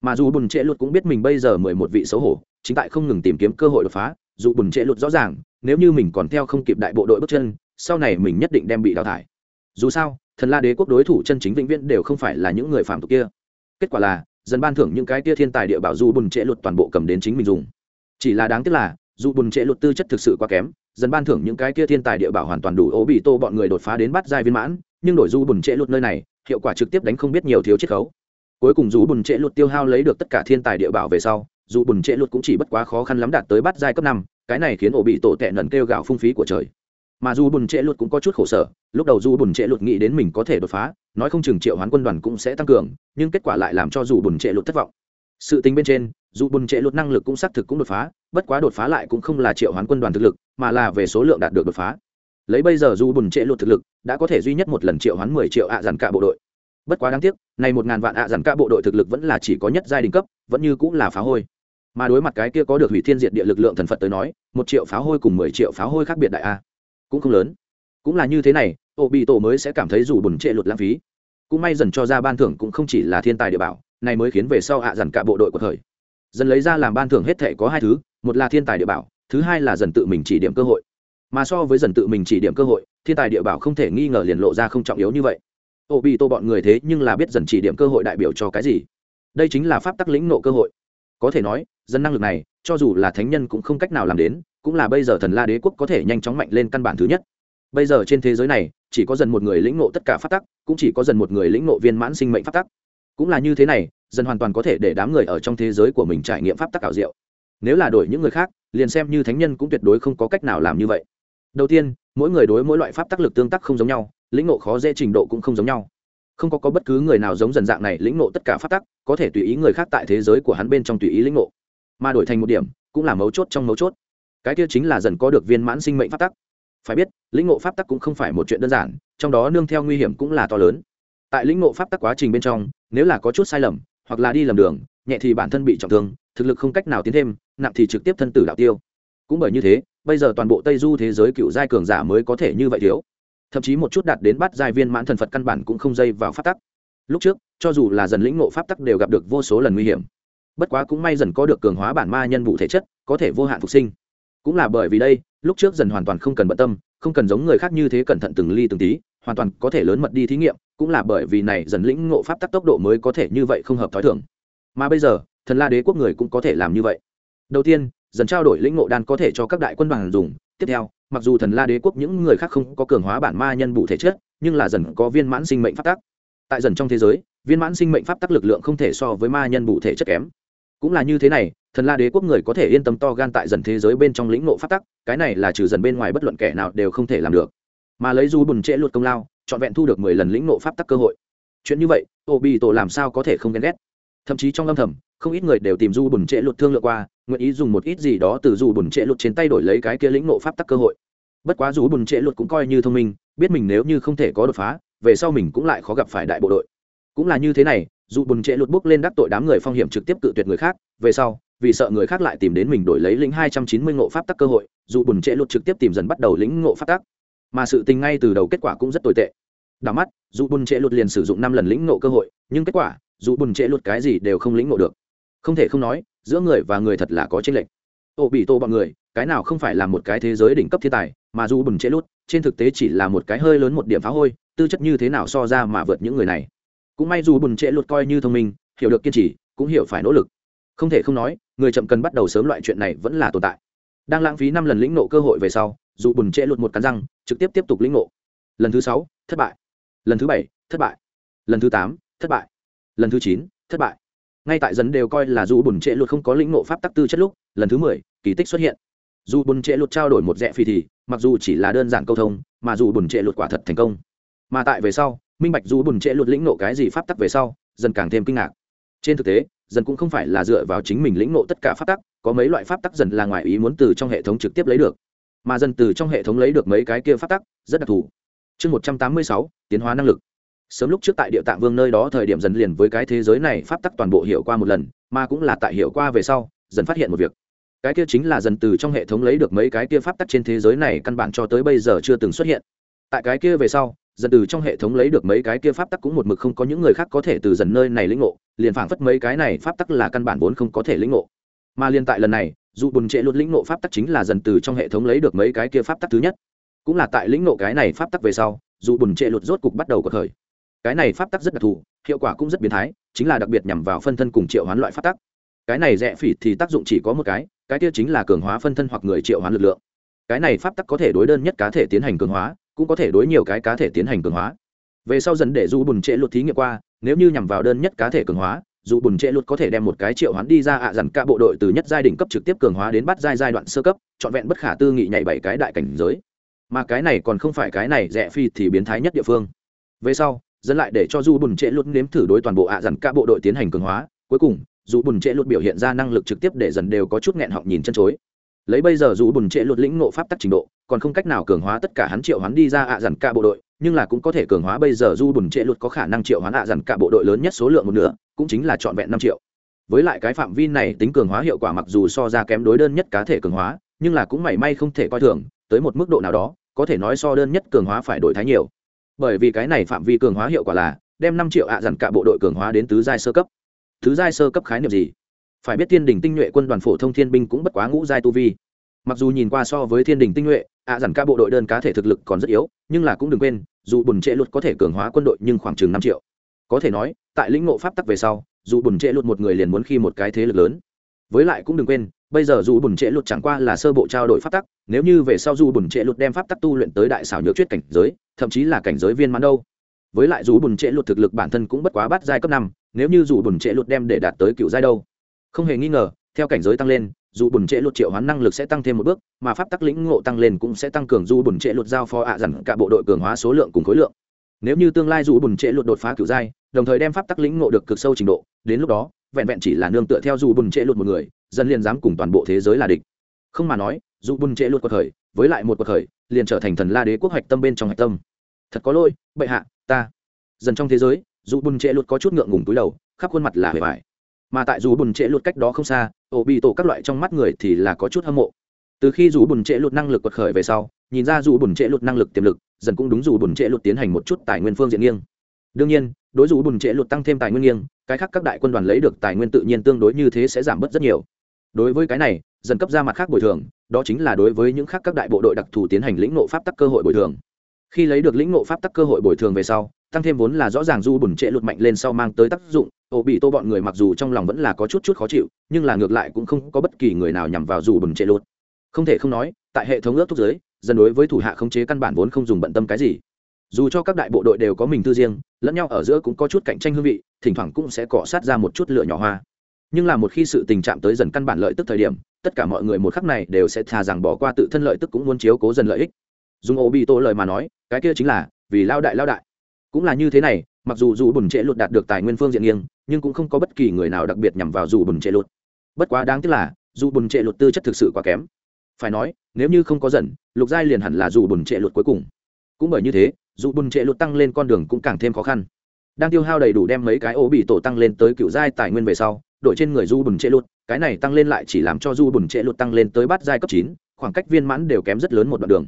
Speaker 1: mà dù bùn trễ luật cũng biết mình bây giờ mười một vị xấu hổ, chính tại không ngừng tìm kiếm cơ hội đột phá, dù bùn trễ luật rõ ràng, nếu như mình còn theo không kịp đại bộ đội bước chân, sau này mình nhất định đem bị đào thải. Dù sao, thần la đế quốc đối thủ chân chính vĩnh viễn đều không phải là những người phạm tục kia. Kết quả là dần ban thưởng những cái tia thiên tài địa bảo dù bùn trễ luật toàn bộ cầm đến chính mình dùng. Chỉ là đáng tiếc là, dù bùn trễ luật tư chất thực sự quá kém dần ban thưởng những cái kia thiên tài địa bảo hoàn toàn đủ ố bị tô bọn người đột phá đến bắt giai viên mãn, nhưng đổi du bùn trễ luật nơi này, hiệu quả trực tiếp đánh không biết nhiều thiếu chiết khấu cuối cùng dù bùn trệ luật tiêu hao lấy được tất cả thiên tài địa bảo về sau, dù bùn trệ luật cũng chỉ bất quá khó khăn lắm đạt tới bắt giai cấp năm, cái này khiến ổ bị tổ tệ nần kêu gạo phung phí của trời. Mà dù bùn trệ luật cũng có chút khổ sở, lúc đầu dù bùn trệ luật nghĩ đến mình có thể đột phá, nói không chừng triệu hoán quân đoàn cũng sẽ tăng cường, nhưng kết quả lại làm cho dù bùn trệ luật thất vọng. Sự tính bên trên, dù bùn trệ luật năng lực cũng xác thực cũng đột phá, bất quá đột phá lại cũng không là triệu hoán quân đoàn thực lực, mà là về số lượng đạt được đột phá. Lấy bây giờ dù bùn trệ luật thực lực, đã có thể duy nhất một lần triệu hoán mười triệu ạ à dàn cả bộ đội bất quá đáng tiếc, này một ngàn vạn ạ à dàn cả bộ đội thực lực vẫn là chỉ có nhất giai đình cấp, vẫn như cũng là phá hôi. Mà đối mặt cái kia có được hủy thiên diệt địa lực lượng thần phật tới nói, một triệu pháo hôi cùng mười triệu pháo hôi khác biệt đại a. Cũng không lớn. Cũng là như thế này, ô bị tổ mới sẽ cảm thấy dù bùn trệ luật lãng phí. Cũng may dần cho ra ban thưởng cũng không chỉ là thiên tài địa bảo, này mới khiến về sau ạ dần cả bộ đội của thời dần lấy ra làm ban thưởng hết thể có hai thứ, một là thiên tài địa bảo, thứ hai là dần tự mình chỉ điểm cơ hội. Mà so với dần tự mình chỉ điểm cơ hội, thiên tài địa bảo không thể nghi ngờ liền lộ ra không trọng yếu như vậy ô bị tô bọn người thế nhưng là biết dần chỉ điểm cơ hội đại biểu cho cái gì. Đây chính là pháp tắc lĩnh nộ cơ hội. Có thể nói, dân năng lực này, cho dù là thánh nhân cũng không cách nào làm đến, cũng là bây giờ thần la đế quốc có thể nhanh chóng mạnh lên căn bản thứ nhất. Bây giờ trên thế giới này, chỉ có dần một người lĩnh ngộ tất cả pháp tắc, cũng chỉ có dần một người lĩnh ngộ viên mãn sinh mệnh pháp tắc. Cũng là như thế này, dần hoàn toàn có thể để đám người ở trong thế giới của mình trải nghiệm pháp tắc ảo diệu. Nếu là đổi những người khác, liền xem như thánh nhân cũng tuyệt đối không có cách nào làm như vậy. Đầu tiên, mỗi người đối mỗi loại pháp tắc lực tương tác không giống nhau lĩnh ngộ khó dễ trình độ cũng không giống nhau. Không có, có bất cứ người nào giống dần dạng này lĩnh ngộ tất cả pháp tắc có thể tùy ý người khác tại thế giới của hắn bên trong tùy ý lĩnh ngộ. Mà đổi thành một điểm cũng là mấu chốt trong mấu chốt. Cái kia chính là dần có được viên mãn sinh mệnh pháp tắc. Phải biết lĩnh ngộ pháp tắc cũng không phải một chuyện đơn giản trong đó nương theo nguy hiểm cũng là to lớn. Tại lĩnh ngộ pháp tắc quá trình bên trong nếu là có chút sai lầm hoặc là đi lầm đường nhẹ thì bản thân bị trọng thương thực lực không cách nào tiến thêm nặng thì trực tiếp thân tử đạo tiêu. Cũng bởi như thế bây giờ toàn bộ tây du thế giới cựu giai cường giả mới có thể như vậy thiếu thậm chí một chút đạt đến bắt giai viên mãn thần phật căn bản cũng không dây vào pháp tắc. Lúc trước, cho dù là dần lĩnh ngộ pháp tắc đều gặp được vô số lần nguy hiểm. Bất quá cũng may dần có được cường hóa bản ma nhân vụ thể chất, có thể vô hạn phục sinh. Cũng là bởi vì đây, lúc trước dần hoàn toàn không cần bận tâm, không cần giống người khác như thế cẩn thận từng ly từng tí, hoàn toàn có thể lớn mật đi thí nghiệm, cũng là bởi vì này dần lĩnh ngộ pháp tắc tốc độ mới có thể như vậy không hợp t h ó i thường. Mà bây giờ, thần la đế quốc người cũng có thể làm như vậy. Đầu tiên, dần trao đổi lĩnh ngộ đan có thể cho các đại quân bằng dùng, tiếp theo mặc dù thần la đế quốc những người khác không có cường hóa bản ma nhân bụ thể chất, nhưng là dần có viên mãn sinh mệnh pháp tắc. Tại dần trong thế giới, viên mãn sinh mệnh pháp tắc lực lượng không thể so với ma nhân bụ thể chất kém. Cũng là như thế này, thần la đế quốc người có thể yên tâm to gan tại dần thế giới bên trong lĩnh nộ pháp tắc, cái này là trừ dần bên ngoài bất luận kẻ nào đều không thể làm được. Mà lấy du bùn trễ luật công lao, trọn vẹn thu được mười lần lĩnh nộ pháp tắc cơ hội. Chuyện như vậy ô bị tổ làm sao có thể không ghen ghét? Thậm chí trong âm thầm không ít người đều tìm du bùn trễ luật thương lượng qua, nguyện ý dùng một ít gì đó từ du bùn trễ luật trên tay đổi lấy cái kia lĩnh nộ pháp tắc cơ hội. Bất quá du bùn trễ luật cũng coi như thông minh, biết mình nếu như không thể có đột phá, về sau mình cũng lại khó gặp phải đại bộ đội. Cũng là như thế này dù bùn trễ luật bước lên đắc tội đám người phong hiểm trực tiếp cự tuyệt người khác, về sau, vì sợ người khác lại tìm đến mình đổi lấy lĩnh hai trăm chín mươi ngộ pháp tắc cơ hội dù bùn trễ luật trực tiếp tìm dần bắt đầu lĩnh ngộ pháp tắc. Mà sự tình ngay từ đầu kết quả cũng rất tồi tệ. Đảo mắt dù bùn trễ luật liền sử dụng năm lần lĩnh ngộ cơ hội, nhưng kết quả dù bùn trễ luật cái gì đều không lĩnh ngộ được không thể không nói, giữa người và người thật là có tranh lệch. Ô bị tô bọn người, cái nào không phải là một cái thế giới đỉnh cấp thiên tài, mà dù bùn trễ lút, trên thực tế chỉ là một cái hơi lớn một điểm phá hôi, tư chất như thế nào so ra mà vượt những người này. Cũng may dù bùn trễ luật coi như thông minh, hiểu được kiên trì, cũng hiểu phải nỗ lực. Không thể không nói, người chậm cần bắt đầu sớm loại chuyện này vẫn là tồn tại. Đang lãng phí năm lần lĩnh nộ cơ hội về sau, dù bùn trễ luật một cắn răng, trực tiếp tiếp tục lĩnh nộ. Lần thứ sáu, thất bại. Lần thứ bảy, thất bại. Lần thứ tám, thất bại. Lần thứ chín, thất bại ngay tại dần đều coi là dù bùn trệ luật không có lĩnh nộ pháp tắc tư chất lúc, lần thứ mười, kỳ tích xuất hiện. Dù bùn trệ luật trao đổi một rẽ phi thì, mặc dù chỉ là đơn giản câu thông, mà dù bùn trệ luật quả thật thành công. Mà tại về sau, minh bạch dù bùn trệ luật lĩnh nộ cái gì pháp tắc về sau dần càng thêm kinh ngạc. Trên thực tế dần cũng không phải là dựa vào chính mình lĩnh nộ tất cả pháp tắc, có mấy loại pháp tắc dần là ngoài ý muốn từ trong hệ thống trực tiếp lấy được. Mà dần từ trong hệ thống lấy được mấy cái kia pháp tắc, rất đặc thù. Chương một trăm tám mươi sáu, tiến hóa năng lực sớm lúc trước tại địa tạng vương nơi đó thời điểm dần liền với cái thế giới này pháp tắc toàn bộ hiểu qua một lần, mà cũng là tại hiểu qua về sau, dần phát hiện một việc. Cái kia chính là dần từ trong hệ thống lấy được mấy cái kia pháp tắc trên thế giới này căn bản cho tới bây giờ chưa từng xuất hiện. Tại cái kia về sau, dần từ trong hệ thống lấy được mấy cái kia pháp tắc cũng một mực không có những người khác có thể từ dần nơi này lĩnh ngộ, liền phảng phất mấy cái này pháp tắc là căn bản vốn không có thể lĩnh ngộ. Mà liền tại lần này, dù bùn trệ luật lĩnh ngộ pháp tắc chính là dần từ trong hệ thống lấy được mấy cái kia pháp tắc thứ nhất. Cũng là tại lĩnh ngộ cái này pháp tắc về sau, dù bùn trệ luật rốt cục bắt đầu có thời cái này pháp tắc rất đặc thù, hiệu quả cũng rất biến thái, chính là đặc biệt nhằm vào phân thân cùng triệu hoán loại pháp tắc. Cái này rẽ phỉ thì tác dụng chỉ có một cái cái kia chính là cường hóa phân thân hoặc người triệu hoán lực lượng. Cái này pháp tắc có thể đối đơn nhất cá thể tiến hành cường hóa, cũng có thể đối nhiều cái cá thể tiến hành cường hóa. Về sau dần để dù bùn trệ luật thí nghiệm qua, nếu như nhằm vào đơn nhất cá thể cường hóa, dù bùn trệ luật có thể đem một cái triệu hoán đi ra ạ à dằn cả bộ đội từ nhất giai đỉnh cấp trực tiếp cường hóa đến bắt giai giai đoạn sơ cấp, trọn vẹn bất khả tư nghị nhảy bảy cái đại cảnh giới. Mà cái này còn không phải cái này rẻ phi thì biến thái nhất địa phương. Về sau dẫn lại để cho dù bùn trệ lụt nếm thử đối toàn bộ ạ à dằn cả bộ đội tiến hành cường hóa. Cuối cùng dù bùn trệ lụt biểu hiện ra năng lực trực tiếp để dần đều có chút nghẹn họng nhìn chân chối. Lấy bây giờ dù bùn trệ lụt lĩnh ngộ pháp tắc trình độ, còn không cách nào cường hóa tất cả hắn triệu hắn đi ra ạ à dằn cả bộ đội, nhưng là cũng có thể cường hóa bây giờ du bùn trệ lụt có khả năng triệu hắn ạ à dằn cả bộ đội lớn nhất số lượng một nửa, cũng chính là trọn vẹn năm triệu. Với lại cái phạm vi này tính cường hóa hiệu quả mặc dù so ra kém đối đơn nhất cá thể cường hóa, nhưng là cũng mảy may không thể coi thường, tới một mức độ nào đó, có thể nói so đơn nhất cường hóa phải đổi thái nhiều bởi vì cái này phạm vi cường hóa hiệu quả là đem năm triệu ạ à cả bộ đội cường hóa đến tứ giai sơ cấp. Tứ giai sơ cấp khái niệm gì? Phải biết thiên đình tinh nhuệ quân đoàn phổ thông thiên binh cũng bất quá ngũ giai tu vi. Mặc dù nhìn qua so với thiên đình tinh nhuệ, ạ à cả bộ đội đơn cá thể thực lực còn rất yếu, nhưng là cũng đừng quên, dù bùn trệ luật có thể cường hóa quân đội nhưng khoảng chừng năm triệu. Có thể nói, tại lĩnh ngộ pháp tắc về sau, dù bùn trệ luật một người liền muốn khi một cái thế lực lớn với lại cũng đừng quên, bây giờ dù bùn trệ luật chẳng qua là sơ bộ trao đổi pháp tắc, nếu như về sau dù bùn trệ luật đem pháp tắc tu luyện tới đại xảo nhược chuyết cảnh giới, thậm chí là cảnh giới viên mãn đâu. Với lại dù bùn trệ luật thực lực bản thân cũng bất quá bắt giai cấp năm, nếu như dù bùn trệ luật đem để đạt tới cựu giai đâu. Không hề nghi ngờ, theo cảnh giới tăng lên, dù bùn trệ luật triệu hoán năng lực sẽ tăng thêm một bước, mà pháp tắc lĩnh ngộ tăng lên cũng sẽ tăng cường dù bùn trệ luật giao phó ạ dần cả bộ đội cường hóa số lượng cùng khối lượng. Nếu như tương lai dù bùn trệ luật đột phá cựu giai, đồng thời đem pháp tắc lĩnh ngộ được cực sâu trình độ, đến lúc đó vẹn vẹn chỉ là nương tựa theo dù bùn trệ luật một người, dân liền dám cùng toàn bộ thế giới là địch. Không mà nói, dù bùn trệ luật cuộc khởi, với lại một cuộc khởi, liền trở thành thần la đế quốc hạch tâm bên trong hạch tâm. Thật có lỗi, bệ hạ, ta. Dần trong thế giới, dù bùn trệ luật có chút ngượng ngùng túi đầu, khắp khuôn mặt là hề vải mà tại dù bùn trệ luật cách đó không xa, ổ bị tổ các loại trong mắt người thì là có chút hâm mộ. Từ khi dù bùn trệ luật năng lực quật khởi về sau, nhìn ra dù bùn trệ luật năng lực tiềm lực dần cũng đúng dù bùn trệ luật tiến hành một chút tài nguyên phương diện nghiêng. Đương nhiên đối dù bùn trệ luật tăng thêm tài nguyên nghiêng, cái khác các đại quân đoàn lấy được tài nguyên tự nhiên tương đối như thế sẽ giảm bớt rất nhiều. Đối với cái này dần cấp ra mặt khác bồi thường, đó chính là đối với những khác các đại bộ đội đặc thù tiến hành lĩnh nộ pháp tắc cơ hội bồi thường. Khi lấy được lĩnh nộ pháp tắc cơ hội bồi thường về sau, tăng thêm vốn là rõ ràng du bùn trệ lụt mạnh lên sau mang tới tác dụng, ổ bị tô bọn người mặc dù trong lòng vẫn là có chút chút khó chịu, nhưng là ngược lại cũng không có bất kỳ người nào nhằm vào dù bùn trệ lụt. Không thể không nói, tại hệ thống ước thúc giới dần đối với thủ hạ khống chế căn bản vốn không dùng bận tâm cái gì. Dù cho các đại bộ đội đều có mình tư riêng lẫn nhau ở giữa cũng có chút cạnh tranh hương vị, thỉnh thoảng cũng sẽ cọ sát ra một chút lửa nhỏ hoa. Nhưng là một khi sự tình trạng tới dần căn bản lợi tức thời điểm, tất cả mọi người một khắc này đều sẽ thà rằng bỏ qua tự thân lợi tức cũng muốn chiếu cố dần lợi ích. Dùng ô bị tô lời mà nói, cái kia chính là, vì lao đại lao đại. Cũng là như thế này, mặc dù dù bùn trệ luật đạt được tài nguyên phương diện nghiêng, nhưng cũng không có bất kỳ người nào đặc biệt nhằm vào dù bùn trệ luật bất quá đáng tiếc là, dù bùn trệ luật tư chất thực sự quá kém. Phải nói, nếu như không có dần, lục giai liền hẳn là dù bùn trệ luật cuối cùng. Cũng bởi như thế dù bùn trệ lụt tăng lên con đường cũng càng thêm khó khăn. Đang tiêu hao đầy đủ đem mấy cái ô bị tổ tăng lên tới cựu giai tài nguyên về sau, đội trên người du bùn trệ lụt, cái này tăng lên lại chỉ làm cho du bùn trệ lụt tăng lên tới bát giai cấp chín, khoảng cách viên mãn đều kém rất lớn một đoạn đường.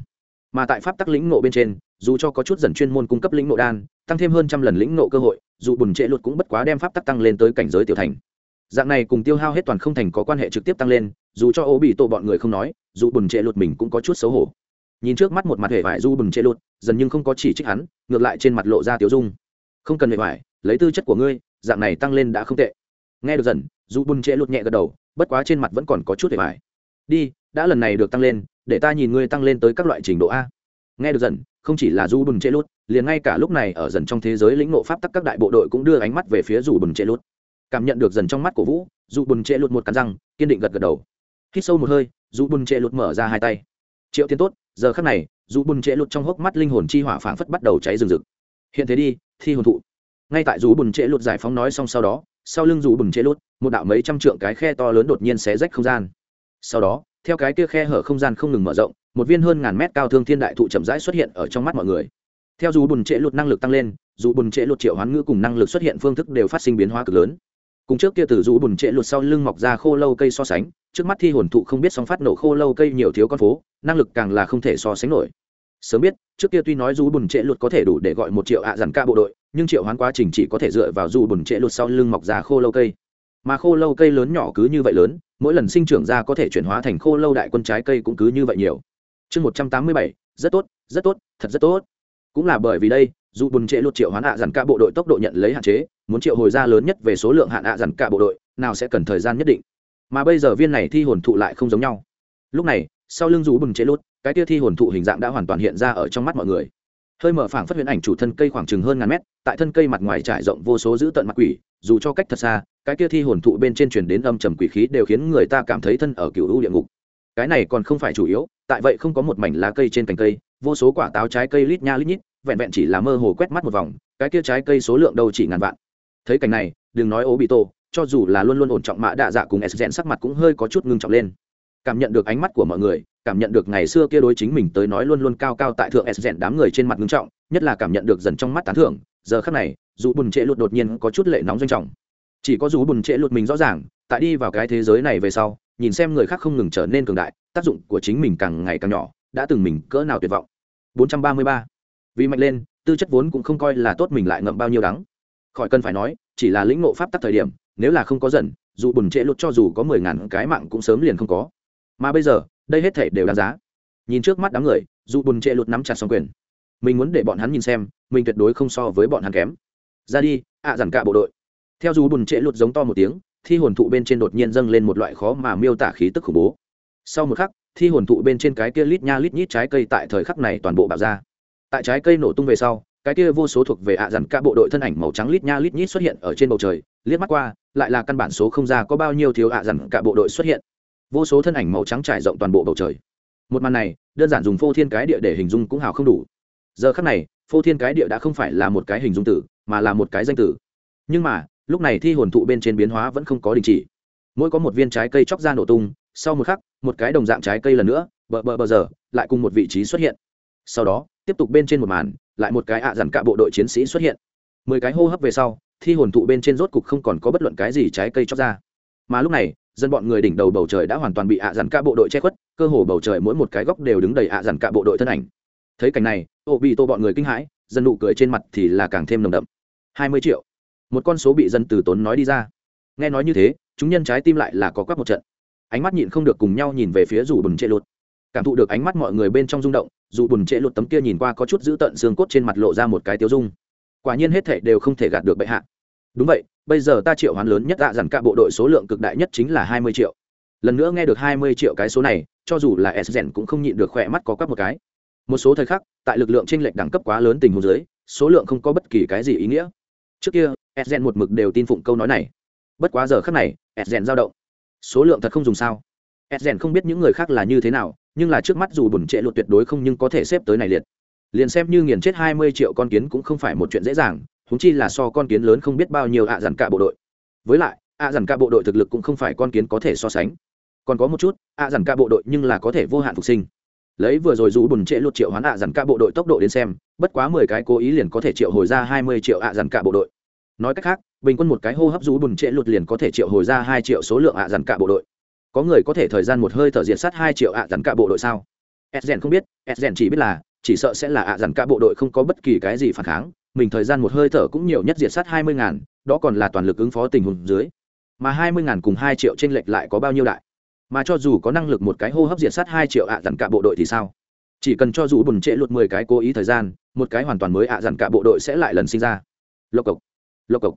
Speaker 1: Mà tại pháp tắc lĩnh nộ bên trên, dù cho có chút dần chuyên môn cung cấp lĩnh nộ đan, tăng thêm hơn trăm lần lĩnh nộ cơ hội, dù bùn trệ lụt cũng bất quá đem pháp tắc tăng lên tới cảnh giới tiểu thành. Dạng này cùng tiêu hao hết toàn không thành có quan hệ trực tiếp tăng lên, dù cho ô bị tổ bọn người không nói, dù bùn trệ lụt mình cũng có chút xấu hổ nhìn trước mắt một mặt hệ vải du bùn chê lụt, dần nhưng không có chỉ trích hắn, ngược lại trên mặt lộ ra tiểu dung. Không cần hệ vải, lấy tư chất của ngươi, dạng này tăng lên đã không tệ. Nghe được dần, du bùn chê lụt nhẹ gật đầu, bất quá trên mặt vẫn còn có chút hệ vải. Đi, đã lần này được tăng lên, để ta nhìn ngươi tăng lên tới các loại trình độ a. Nghe được dần, không chỉ là du bùn chê lút liền ngay cả lúc này ở dần trong thế giới lĩnh ngộ pháp tắc các đại bộ đội cũng đưa ánh mắt về phía dù bùn chê lút cảm nhận được dần trong mắt của vũ dù bùn chê lút một cắn răng, kiên định gật gật đầu. Hít sâu một hơi dù bùn chê lút mở ra hai tay triệu tiến tốt, giờ khắc này, dù bùn trệ lụt trong hốc mắt linh hồn chi hỏa phảng phất bắt đầu cháy rừng rực. Hiện thế đi, thi hồn thụ. Ngay tại dù bùn trệ lụt giải phóng nói xong sau đó, sau lưng dù bùn trệ lụt, một đạo mấy trăm trượng cái khe to lớn đột nhiên xé rách không gian. Sau đó, theo cái kia khe hở không gian không ngừng mở rộng, một viên hơn ngàn mét cao thương thiên đại thụ chậm rãi xuất hiện ở trong mắt mọi người. Theo dù bùn trệ lụt năng lực tăng lên, dù bùn trệ lụt triệu hoán ngữ cùng năng lực xuất hiện phương thức đều phát sinh biến hóa cực lớn. Cùng trước kia từ dù bùn trệ lụt sau lưng mọc ra khô lâu cây so sánh trước mắt thi hồn thụ không biết song phát nổ khô lâu cây nhiều thiếu con phố, năng lực càng là không thể so sánh nổi. Sớm biết, trước kia tuy nói dù bùn trệ lụt có thể đủ để gọi một triệu ạ à dằn ca bộ đội, nhưng triệu hoán quá trình chỉ có thể dựa vào dù bùn trệ lụt sau lưng mọc ra khô lâu cây. Mà khô lâu cây lớn nhỏ cứ như vậy lớn, mỗi lần sinh trưởng ra có thể chuyển hóa thành khô lâu đại quân trái cây cũng cứ như vậy nhiều. Chương một trăm tám mươi bảy, rất tốt rất tốt, thật rất tốt. Cũng là bởi vì đây dù bùn trệ luật triệu hoán hạ à dằn ca bộ đội tốc độ nhận lấy hạn chế, muốn triệu hồi ra lớn nhất về số lượng hạn hạ à dằn ca bộ đội, nào sẽ cần thời gian nhất định mà bây giờ viên này thi hồn thụ lại không giống nhau. Lúc này, sau lưng rú bừng chế lút, cái tia thi hồn thụ hình dạng đã hoàn toàn hiện ra ở trong mắt mọi người. Hơi mở phảng phất huyền ảnh chủ thân cây khoảng chừng hơn ngàn mét, tại thân cây mặt ngoài trải rộng vô số giữ tận mặt quỷ, dù cho cách thật xa, cái kia thi hồn thụ bên trên truyền đến âm trầm quỷ khí đều khiến người ta cảm thấy thân ở cựu u địa ngục. Cái này còn không phải chủ yếu, tại vậy không có một mảnh lá cây trên cành cây, vô số quả táo trái cây lít nha lít nhít, vẹn vẹn chỉ là mơ hồ quét mắt một vòng, cái kia trái cây số lượng đâu chỉ ngàn vạn. Thấy cảnh này, đừng nói ố bị tô cho dù là luôn luôn ổn trọng mã đạ dạ cùng s rèn sắc mặt cũng hơi có chút ngưng trọng lên. Cảm nhận được ánh mắt của mọi người, cảm nhận được ngày xưa kia đối chính mình tới nói luôn luôn cao cao tại thượng s rèn đám người trên mặt ngưng trọng, nhất là cảm nhận được dần trong mắt tán thưởng, giờ khắc này, dù bùn trệ lụt đột nhiên có chút lệ nóng doanh trọng. Chỉ có dù bùn trệ lụt mình rõ ràng, tại đi vào cái thế giới này về sau, nhìn xem người khác không ngừng trở nên cường đại, tác dụng của chính mình càng ngày càng nhỏ, đã từng mình cỡ nào tuyệt vọng. 433. vì mạnh lên, tư chất vốn cũng không coi là tốt mình lại ngậm bao nhiêu đắng. Khỏi cần phải nói chỉ là lĩnh ngộ pháp tắc thời điểm, nếu là không có dần dù bùn trệ lụt cho dù có mười ngàn cái mạng cũng sớm liền không có. Mà bây giờ, đây hết thể đều đáng giá. Nhìn trước mắt đám người, dù bùn trệ lụt nắm chặt xong quyền. Mình muốn để bọn hắn nhìn xem, mình tuyệt đối không so với bọn hắn kém. Ra đi, ạ à dằn cả bộ đội. Theo dù bùn trệ lụt giống to một tiếng, thi hồn thụ bên trên đột nhiên dâng lên một loại khó mà miêu tả khí tức khủng bố. Sau một khắc, thi hồn thụ bên trên cái kia lít nha lít nhít trái cây tại thời khắc này toàn bộ bạo ra. Tại trái cây nổ tung về sau cái kia vô số thuộc về ạ à dằn cả bộ đội thân ảnh màu trắng lít nha lít nhít xuất hiện ở trên bầu trời, liếc mắt qua, lại là căn bản số không ra có bao nhiêu thiếu ạ à dằn cả bộ đội xuất hiện. Vô số thân ảnh màu trắng trải rộng toàn bộ bầu trời. Một màn này, đơn giản dùng phô thiên cái địa để hình dung cũng hào không đủ. Giờ khắc này, phô thiên cái địa đã không phải là một cái hình dung tử, mà là một cái danh tử. Nhưng mà, lúc này thi hồn thụ bên trên biến hóa vẫn không có đình chỉ. Mỗi có một viên trái cây chóc ra nổ tung, sau một khắc, một cái đồng dạng trái cây lần nữa, bờ bờ bờ giờ, lại cùng một vị trí xuất hiện. Sau đó, tiếp tục bên trên một màn lại một cái ạ dằn cả bộ đội chiến sĩ xuất hiện. Mười cái hô hấp về sau, thi hồn thụ bên trên rốt cục không còn có bất luận cái gì trái cây chóc ra. Mà lúc này, dân bọn người đỉnh đầu bầu trời đã hoàn toàn bị ạ dằn cả bộ đội che khuất, cơ hồ bầu trời mỗi một cái góc đều đứng đầy ạ dằn cả bộ đội thân ảnh. Thấy cảnh này ô bị tô bọn người kinh hãi, dân nụ cười trên mặt thì là càng thêm nồng đậm. Hai mươi triệu. Một con số bị dân từ tốn nói đi ra. Nghe nói như thế, chúng nhân trái tim lại là có quắc một trận. Ánh mắt nhịn không được cùng nhau nhìn về phía rủ bùn chạy lụt cảm thụ được ánh mắt mọi người bên trong rung động dù bùn trệ lụt tấm kia nhìn qua có chút giữ tận xương cốt trên mặt lộ ra một cái tiêu dung. Quả nhiên hết thể đều không thể gạt được bệ hạ. Đúng vậy, bây giờ ta triệu hoán lớn nhất dạ dằn cả bộ đội số lượng cực đại nhất chính là hai mươi triệu. Lần nữa nghe được hai mươi triệu cái số này, cho dù là s rèn cũng không nhịn được khỏe mắt có quắc một cái. Một số thời khắc, tại lực lượng tranh lệch đẳng cấp quá lớn tình huống dưới, số lượng không có bất kỳ cái gì ý nghĩa. Trước kia, s rèn một mực đều tin phụng câu nói này. Bất quá giờ khắc này, s rèn dao động. Số lượng thật không dùng sao? S rèn không biết những người khác là như thế nào nhưng là trước mắt dù bùn trệ luật tuyệt đối không nhưng có thể xếp tới này liệt. Liền xem như nghiền chết hai mươi triệu con kiến cũng không phải một chuyện dễ dàng húng chi là so con kiến lớn không biết bao nhiêu ạ dằn cả bộ đội. Với lại, ạ dằn cả bộ đội thực lực cũng không phải con kiến có thể so sánh. Còn có một chút, ạ dằn cả bộ đội nhưng là có thể vô hạn phục sinh. Lấy vừa rồi dù bùn trệ lụt triệu hoán ạ dằn cả bộ đội tốc độ đến xem, bất quá mười cái cố ý liền có thể triệu hồi ra hai mươi triệu ạ dằn cả bộ đội. Nói cách khác, bình quân một cái hô hấp dù bùn trệ lụt liền có thể triệu hồi ra hai triệu số lượng ạ dằn cả bộ đội có người có thể thời gian một hơi thở diệt sát hai triệu ạ dằn cả bộ đội sao? Edgen không biết edgen chỉ biết là, chỉ sợ sẽ là ạ dằn cả bộ đội không có bất kỳ cái gì phản kháng, mình thời gian một hơi thở cũng nhiều nhất diệt sát hai mươi ngàn, đó còn là toàn lực ứng phó tình huống dưới. Mà hai mươi ngàn cùng hai triệu trên lệch lại có bao nhiêu đại? Mà cho dù có năng lực một cái hô hấp diệt sát hai triệu ạ dằn cả bộ đội thì sao? Chỉ cần cho dù bùn trệ lụt mười cái cố ý thời gian, một cái hoàn toàn mới ạ dằn cả bộ đội sẽ lại lần sinh ra. Lộc cộc lộc cộc.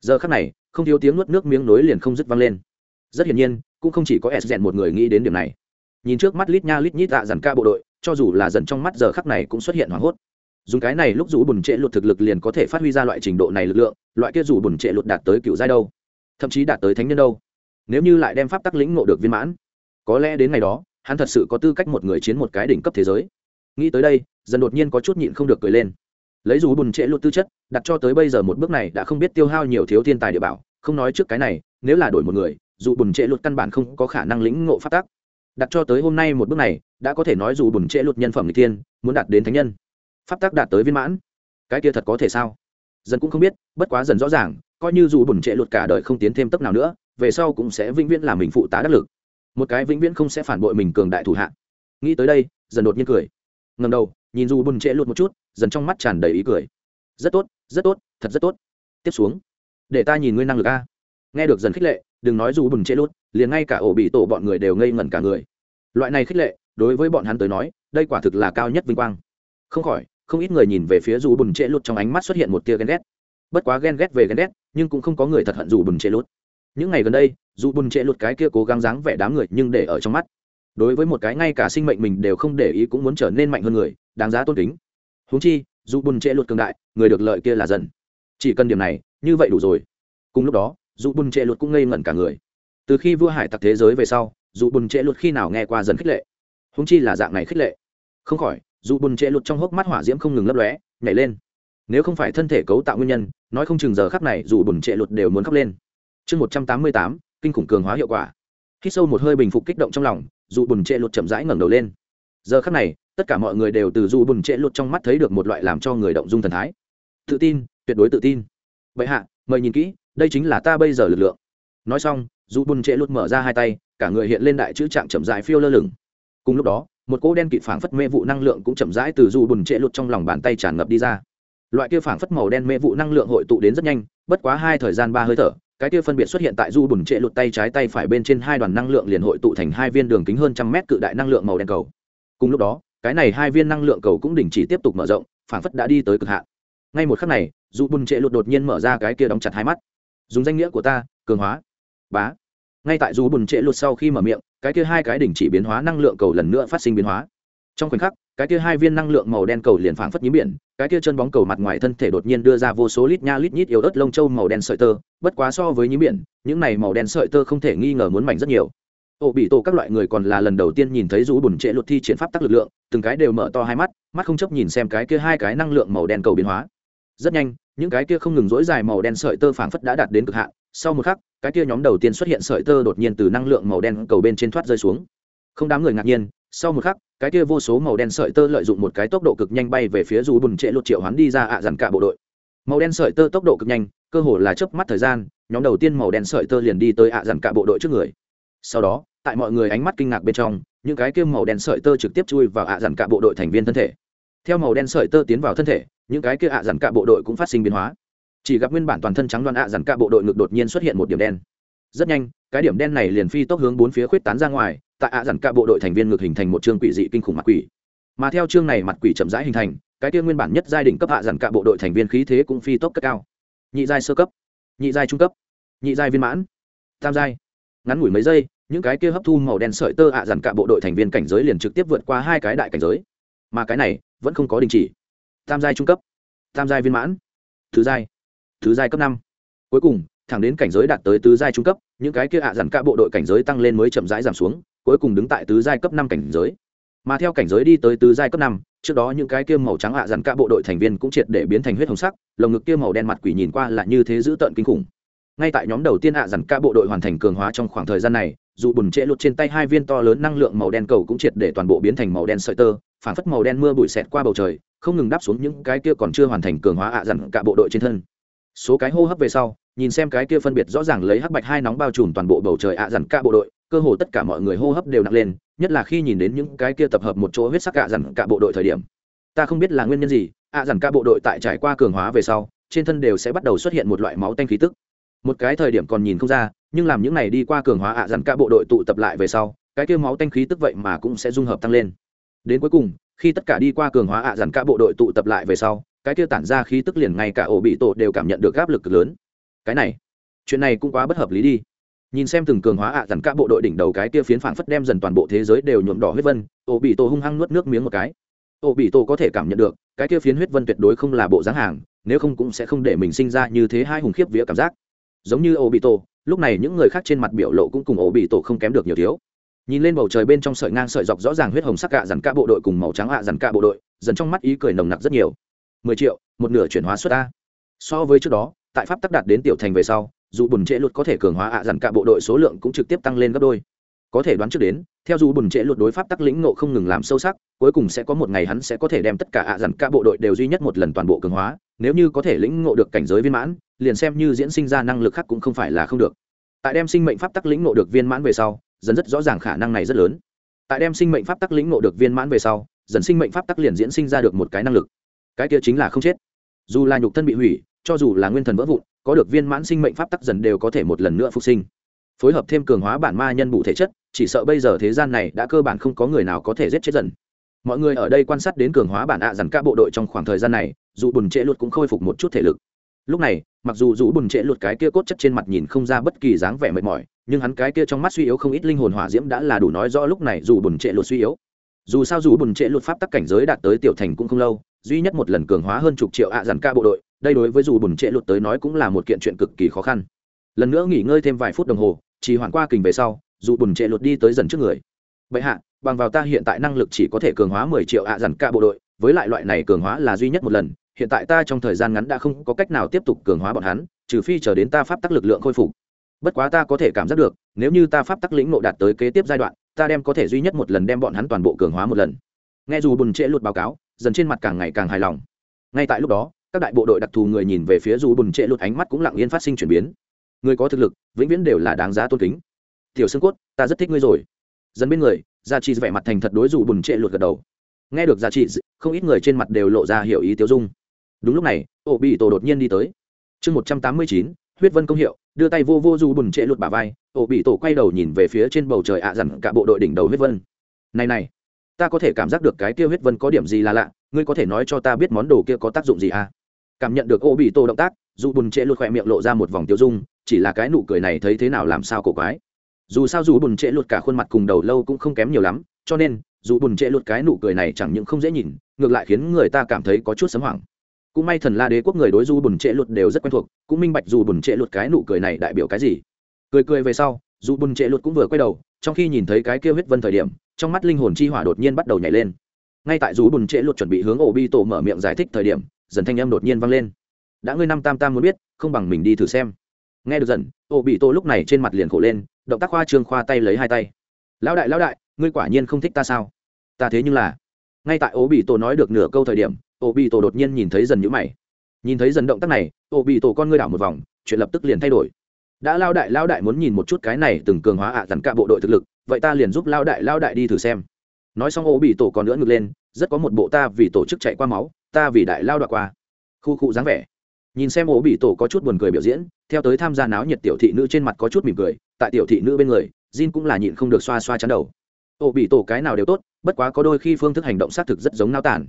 Speaker 1: Giờ khắc này, không thiếu tiếng nuốt nước miếng nối liền không dứt vang lên. Rất hiển nhiên cũng không chỉ có s rèn một người nghĩ đến điểm này. Nhìn trước mắt lít nha lít nhít tạ dằn ca bộ đội, cho dù là dần trong mắt giờ khắc này cũng xuất hiện hoảng hốt. Dùng cái này lúc rủ bùn trệ lụt thực lực liền có thể phát huy ra loại trình độ này lực lượng, loại kia rủ bùn trệ lụt đạt tới cựu giai đâu. Thậm chí đạt tới thánh nhân đâu. Nếu như lại đem pháp tắc lĩnh ngộ được viên mãn, có lẽ đến ngày đó, hắn thật sự có tư cách một người chiến một cái đỉnh cấp thế giới. Nghĩ tới đây, dần đột nhiên có chút nhịn không được cười lên. Lấy dù bùn trễ lụt tư chất, đặt cho tới bây giờ một bước này đã không biết tiêu hao nhiều thiếu thiên tài địa bảo, không nói trước cái này, nếu là đổi một người dù bùn trệ luật căn bản không có khả năng lĩnh ngộ phát tác đặt cho tới hôm nay một bước này, đã có thể nói dù bùn trệ luật nhân phẩm n g thiên, muốn đạt đến thánh nhân. Pháp tác đạt tới viên mãn. Cái kia thật có thể sao? Dần cũng không biết, bất quá dần rõ ràng, coi như dù bùn trệ luật cả đời không tiến thêm tấp nào nữa, về sau cũng sẽ vĩnh viễn làm mình phụ tá đắc lực. Một cái vĩnh viễn không sẽ phản bội mình cường đại thủ hạ. Nghĩ tới đây, dần đột nhiên cười. Ngầm đầu, nhìn dù bùn trệ luật một chút, dần trong mắt tràn đầy ý cười. Rất tốt rất tốt, thật rất tốt. Tiếp xuống. Để ta nhìn ngươi năng lực a nghe được dần khích lệ đừng nói dù bùn trễ lút, liền ngay cả ổ bị tổ bọn người đều ngây ngẩn cả người. Loại này khích lệ đối với bọn hắn tới nói đây quả thực là cao nhất vinh quang. Không khỏi không ít người nhìn về phía dù bùn trễ lút trong ánh mắt xuất hiện một tia ghen ghét. Bất quá ghen ghét về ghen ghét nhưng cũng không có người thật hận dù bùn trễ lút. những ngày gần đây dù bùn trễ lút cái kia cố gắng dáng vẻ đám người nhưng để ở trong mắt. Đối với một cái ngay cả sinh mệnh mình đều không để ý cũng muốn trở nên mạnh hơn người đáng giá tôn kính. Huống chi dù bùn trễ lút cường đại người được lợi kia là dần. Chỉ cần điểm này như vậy đủ rồi. Cùng lúc đó dù bùn trệ lụt cũng ngây ngẩn cả người. Từ khi vua hải tặc thế giới về sau, dù bùn trệ lụt khi nào nghe qua dần khích lệ? Húng chi là dạng này khích lệ. Không khỏi, dù bùn trệ lụt trong hốc mắt hỏa diễm không ngừng lấp lóe, nhảy lên. Nếu không phải thân thể cấu tạo nguyên nhân, nói không chừng giờ khắc này dù bùn trệ lụt đều muốn khóc lên. Chương một trăm tám mươi tám, kinh khủng cường hóa hiệu quả. Khi sâu một hơi bình phục kích động trong lòng, dù bùn trệ lụt chậm rãi ngẩng đầu lên. Giờ khắc này, tất cả mọi người đều từ dù bùn trệ lụt trong mắt thấy được một loại làm cho người động dung thần thái. Tự tin, tuyệt đối tự tin. Vậy hạ, mời nhìn kỹ đây chính là ta bây giờ lực lượng. Nói xong dù bùn trệ lụt mở ra hai tay, cả người hiện lên đại chữ trạng chậm rãi phiêu lơ lửng. Cùng lúc đó, một cỗ đen kịt phảng phất mê vụ năng lượng cũng chậm rãi từ dù bùn trệ lụt trong lòng bàn tay tràn ngập đi ra. Loại kia phảng phất màu đen mê vụ năng lượng hội tụ đến rất nhanh, bất quá hai thời gian ba hơi thở, cái kia phân biệt xuất hiện tại du bùn trệ lụt tay trái tay phải bên trên hai đoàn năng lượng liền hội tụ thành hai viên đường kính hơn trăm mét cự đại năng lượng màu đen cầu. Cùng lúc đó, cái này hai viên năng lượng cầu cũng đình chỉ tiếp tục mở rộng, phảng phất đã đi tới cực hạn. Ngay một khắc này du bùn trệ lụt đột nhiên mở ra cái kia đóng chặt hai mắt dùng danh nghĩa của ta, cường hóa. Bá. Ngay tại dù bùn trệ lụt sau khi mở miệng, cái kia hai cái đỉnh chỉ biến hóa năng lượng cầu lần nữa phát sinh biến hóa. Trong khoảnh khắc, cái kia hai viên năng lượng màu đen cầu liền phảng phất nhím biển, cái kia chân bóng cầu mặt ngoài thân thể đột nhiên đưa ra vô số lít nha lít nhít yếu ớt lông châu màu đen sợi tơ, bất quá so với nhím biển, những này màu đen sợi tơ không thể nghi ngờ muốn mạnh rất nhiều. Ổ bị tổ các loại người còn là lần đầu tiên nhìn thấy rú bùn trệ luật thi triển pháp tắc lực lượng, từng cái đều mở to hai mắt mắt không chấp nhìn xem cái kia hai cái năng lượng màu đen cầu biến hóa. Rất nhanh những cái kia không ngừng dỗi dài màu đen sợi tơ phảng phất đã đạt đến cực hạn, sau một khắc, cái kia nhóm đầu tiên xuất hiện sợi tơ đột nhiên từ năng lượng màu đen cầu bên trên thoát rơi xuống. Không đám người ngạc nhiên, sau một khắc, cái kia vô số màu đen sợi tơ lợi dụng một cái tốc độ cực nhanh bay về phía dù bùn trệ lột triệu hắn đi ra ạ dằn cả bộ đội. Màu đen sợi tơ tốc độ cực nhanh, cơ hồ là chớp mắt thời gian, nhóm đầu tiên màu đen sợi tơ liền đi tới ạ dằn cả bộ đội trước người. Sau đó, tại mọi người ánh mắt kinh ngạc bên trong, những cái kia màu đen sợi tơ trực tiếp chui vào ạ dằn cả bộ đội thành viên thân thể. Theo màu đen sợi tơ tiến vào thân thể những cái kia ạ dàn cả bộ đội cũng phát sinh biến hóa. Chỉ gặp nguyên bản toàn thân trắng đoan ạ dàn cả bộ đội ngực đột nhiên xuất hiện một điểm đen. Rất nhanh, cái điểm đen này liền phi tốc hướng bốn phía khuyết tán ra ngoài, tại ạ dàn cả bộ đội thành viên ngực hình thành một chương quỷ dị kinh khủng mặt quỷ. Mà theo chương này mặt quỷ chậm rãi hình thành, cái kia nguyên bản nhất giai đỉnh cấp hạ dàn cả bộ đội thành viên khí thế cũng phi tốc cất cao. Nhị giai sơ cấp, nhị giai trung cấp, nhị giai viên mãn, tam giai. Ngắn ngủi mấy giây, những cái kia hấp thu màu đen sợi tơ ạ dàn cả bộ đội thành viên cảnh giới liền trực tiếp vượt qua hai cái đại cảnh giới. Mà cái này vẫn không có đình chỉ tam giai trung cấp, tam giai viên mãn, thứ giai thứ giai cấp năm. Cuối cùng, thẳng đến cảnh giới đạt tới tứ giai trung cấp, những cái kia ạ dặn cả bộ đội cảnh giới tăng lên mới chậm rãi giảm xuống, cuối cùng đứng tại tứ giai cấp năm cảnh giới. Mà theo cảnh giới đi tới tứ giai cấp năm, trước đó những cái kia màu trắng ạ dặn cả bộ đội thành viên cũng triệt để biến thành huyết hồng sắc, lồng ngực kia màu đen mặt quỷ nhìn qua là như thế dữ tợn kinh khủng. Ngay tại nhóm đầu tiên ạ dặn cả bộ đội hoàn thành cường hóa trong khoảng thời gian này, dù bùn trễ lụt trên tay hai viên to lớn năng lượng màu đen cầu cũng triệt để toàn bộ biến thành màu đen sợi tơ phản phất màu đen mưa bụi xẹt qua bầu trời, không ngừng đáp xuống những cái kia còn chưa hoàn thành cường hóa ạ dặn cả bộ đội trên thân. Số cái hô hấp về sau, nhìn xem cái kia phân biệt rõ ràng lấy hắc bạch hai nóng bao trùm toàn bộ bầu trời ạ dặn cả bộ đội, cơ hồ tất cả mọi người hô hấp đều nặng lên, nhất là khi nhìn đến những cái kia tập hợp một chỗ huyết sắc ạ dặn cả bộ đội thời điểm. Ta không biết là nguyên nhân gì, ạ dặn cả bộ đội tại trải qua cường hóa về sau, trên thân đều sẽ bắt đầu xuất hiện một loại máu tanh khí tức. Một cái thời điểm còn nhìn không ra, nhưng làm những này đi qua cường hóa ạ dặn cả bộ đội tụ tập lại về sau, cái kia máu tanh khí tức vậy mà cũng sẽ dung hợp tăng lên đến cuối cùng, khi tất cả đi qua cường hóa ạ dàn cả bộ đội tụ tập lại về sau, cái kia tản ra khí tức liền ngay cả ổ bị tổ đều cảm nhận được áp lực cực lớn. Cái này, chuyện này cũng quá bất hợp lý đi. Nhìn xem từng cường hóa ạ dàn cả bộ đội đỉnh đầu cái kia phiến phảng phất đem dần toàn bộ thế giới đều nhuộm đỏ huyết vân, ổ bị tổ hung hăng nuốt nước miếng một cái. Ổ bị tổ có thể cảm nhận được, cái kia phiến huyết vân tuyệt đối không là bộ dáng hàng, nếu không cũng sẽ không để mình sinh ra như thế hai hùng khiếp vía cảm giác. Giống như ổ bị tổ, lúc này những người khác trên mặt biểu lộ cũng cùng ổ bị tổ không kém được nhiều thiếu nhìn lên bầu trời bên trong sợi ngang sợi dọc rõ ràng huyết hồng sắc ạ dàn cả bộ đội cùng màu trắng ạ dàn cả bộ đội, dần trong mắt ý cười nồng nặc rất nhiều. Mười triệu, một nửa chuyển hóa suất a. So với trước đó, tại pháp tắc đạt đến tiểu thành về sau, dù bùn trễ luật có thể cường hóa ạ dàn cả bộ đội số lượng cũng trực tiếp tăng lên gấp đôi. Có thể đoán trước đến, theo dù bùn trễ luật đối pháp tắc lĩnh nộ không ngừng làm sâu sắc, cuối cùng sẽ có một ngày hắn sẽ có thể đem tất cả ạ dàn cả bộ đội đều duy nhất một lần toàn bộ cường hóa, nếu như có thể lĩnh ngộ được cảnh giới viên mãn, liền xem như diễn sinh ra năng lực khác cũng không phải là không được. Tại đem sinh mệnh pháp tắc lĩnh ngộ được viên mãn về sau dần rất rõ ràng khả năng này rất lớn. Tại đem sinh mệnh pháp tắc lĩnh ngộ được viên mãn về sau, dần sinh mệnh pháp tắc liền diễn sinh ra được một cái năng lực. Cái kia chính là không chết. Dù là nhục thân bị hủy, cho dù là nguyên thần vỡ vụn, có được viên mãn sinh mệnh pháp tắc dần đều có thể một lần nữa phục sinh. Phối hợp thêm cường hóa bản ma nhân bụ thể chất, chỉ sợ bây giờ thế gian này đã cơ bản không có người nào có thể giết chết dần. Mọi người ở đây quan sát đến cường hóa bản ạ dằn các bộ đội trong khoảng thời gian này, dù bùn trễ luật cũng khôi phục một chút thể lực. Lúc này mặc dù dù bùn trệ lụt cái kia cốt chất trên mặt nhìn không ra bất kỳ dáng vẻ mệt mỏi, nhưng hắn cái kia trong mắt suy yếu không ít linh hồn hỏa diễm đã là đủ nói rõ lúc này dù bùn trệ lụt suy yếu. Dù sao dù bùn trệ lụt pháp tắc cảnh giới đạt tới tiểu thành cũng không lâu, duy nhất một lần cường hóa hơn chục triệu ạ dàn ca bộ đội, đây đối với dù bùn trệ lụt tới nói cũng là một kiện chuyện cực kỳ khó khăn. Lần nữa nghỉ ngơi thêm vài phút đồng hồ chỉ hoàn qua kình về sau dù bùn trệ lụt đi tới dần trước người. Vậy hạ, bằng vào ta hiện tại năng lực chỉ có thể cường hóa mười triệu ạ dàn ca bộ đội, với lại loại này cường hóa là duy nhất một lần hiện tại ta trong thời gian ngắn đã không có cách nào tiếp tục cường hóa bọn hắn, trừ phi chờ đến ta pháp tắc lực lượng khôi phục. Bất quá ta có thể cảm giác được, nếu như ta pháp tắc lĩnh nộ đạt tới kế tiếp giai đoạn, ta đem có thể duy nhất một lần đem bọn hắn toàn bộ cường hóa một lần. Nghe dù bùn trễ luật báo cáo, dần trên mặt càng ngày càng hài lòng. Ngay tại lúc đó, các đại bộ đội đặc thù người nhìn về phía dù bùn trễ lụt ánh mắt cũng lặng yên phát sinh chuyển biến. Người có thực lực, vĩnh viễn đều là đáng giá tôn kính. Tiểu xương cốt, ta rất thích ngươi rồi. Dần bên người, gia trị vẻ mặt thành thật đối dù bùn trễ lụt gật đầu. Nghe được gia trị không ít người trên mặt đều lộ ra hiểu ý tiêu dung đúng lúc này ổ bị tổ đột nhiên đi tới. Chương một trăm tám mươi chín, huyết vân công hiệu, đưa tay vô vô du bùn trệ lụt bà vai ổ bị tổ quay đầu nhìn về phía trên bầu trời ạ dặn cả bộ đội đỉnh đầu huyết vân. Này này, ta có thể cảm giác được cái kia huyết vân có điểm gì là lạ, ngươi có thể nói cho ta biết món đồ kia có tác dụng gì à? Cảm nhận được ổ bị tô động tác, dù bùn trệ lụt khỏe miệng lộ ra một vòng tiêu dung, chỉ là cái nụ cười này thấy thế nào làm sao cổ quái. Dù sao dù bùn trệ lụt cả khuôn mặt cùng đầu lâu cũng không kém nhiều lắm, cho nên, dù bùn trệ lụt cái nụ cười này chẳng những không dễ nhìn, ngược lại khiến người ta cảm thấy có chút sấm hoảng cũng may thần la đế quốc người đối du bùn trệ luật đều rất quen thuộc, cũng minh bạch dù bùn trệ luật cái nụ cười này đại biểu cái gì. Cười cười về sau dù bùn trệ luật cũng vừa quay đầu, trong khi nhìn thấy cái kia huyết vân thời điểm, trong mắt linh hồn chi hỏa đột nhiên bắt đầu nhảy lên. Ngay tại dù bùn trệ luật chuẩn bị hướng ổ bi tổ mở miệng giải thích thời điểm, dần thanh âm đột nhiên vang lên. Đã ngươi năm tam tam muốn biết, không bằng mình đi thử xem. Nghe được dần ổ bị tổ lúc này trên mặt liền khổ lên, động tác khoa trương khoa tay lấy hai tay. Lão đại lão đại, ngươi quả nhiên không thích ta sao? Ta thế nhưng là ngay tại ổ bị tổ nói được nửa câu thời điểm Ô bị tổ đột nhiên nhìn thấy dần nhữ mày. Nhìn thấy dần động tác này Ô bị tổ con ngươi đảo một vòng, chuyện lập tức liền thay đổi. Đã lao đại lao đại muốn nhìn một chút cái này từng cường hóa ạ à cả bộ đội thực lực, vậy ta liền giúp lao đại lao đại đi thử xem. Nói xong Ô bị tổ còn nữa ngược lên, rất có một bộ ta vì tổ chức chạy qua máu, ta vì đại lao đoạn qua. Khu khu dáng vẻ. Nhìn xem Ô bị tổ có chút buồn cười biểu diễn, theo tới tham gia náo nhiệt tiểu thị nữ trên mặt có chút mỉm cười, tại tiểu thị nữ bên người, Jin cũng là nhịn không được xoa xoa chắn đầu. Ổ bị tổ cái nào đều tốt, bất quá có đôi khi phương thức hành động xác thực rất giống nao tản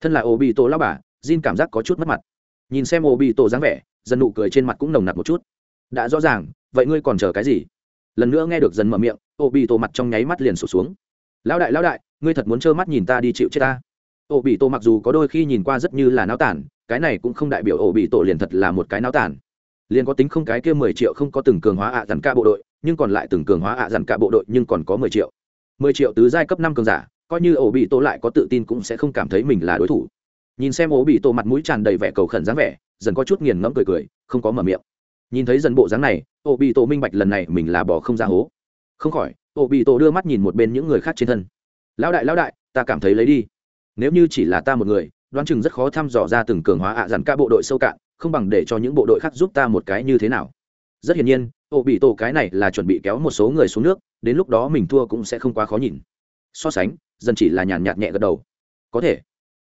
Speaker 1: thân là ô bị tổ lao bà, Jin cảm giác có chút mất mặt. Nhìn xem ô bị tổ dáng vẻ, dần nụ cười trên mặt cũng nồng nặc một chút. Đã rõ ràng, vậy ngươi còn chờ cái gì? Lần nữa nghe được dần mở miệng ô bị tổ mặt trong nháy mắt liền sụt xuống. Lão đại lão đại, ngươi thật muốn trơ mắt nhìn ta đi chịu chết ta? Ô bị tổ mặc dù có đôi khi nhìn qua rất như là náo tản, cái này cũng không đại biểu ô bị tổ liền thật là một cái náo tản. Liền có tính không cái kia mười triệu không có từng cường hóa ạ dằn ca bộ đội, nhưng còn lại từng cường hóa ạ dằn ca bộ đội nhưng còn có mười triệu. Mười triệu tứ giai cấp năm cường giả coi như ổ bị tổ lại có tự tin cũng sẽ không cảm thấy mình là đối thủ. Nhìn xem ổ bị tổ mặt mũi tràn đầy vẻ cầu khẩn dáng vẻ, dần có chút nghiền ngẫm cười cười, không có mở miệng. Nhìn thấy dần bộ dáng này, ổ bị tổ minh bạch lần này mình là bỏ không ra hố. Không khỏi, ổ bị tổ đưa mắt nhìn một bên những người khác trên thân. Lão đại lão đại, ta cảm thấy lấy đi. Nếu như chỉ là ta một người, đoán chừng rất khó thăm dò ra từng cường hóa ạ dằn ca bộ đội sâu cạn, không bằng để cho những bộ đội khác giúp ta một cái như thế nào. Rất hiển nhiên, ổ bị tổ cái này là chuẩn bị kéo một số người xuống nước, đến lúc đó mình thua cũng sẽ không quá khó nhìn so sánh, dần chỉ là nhàn nhạt nhẹ gật đầu. Có thể.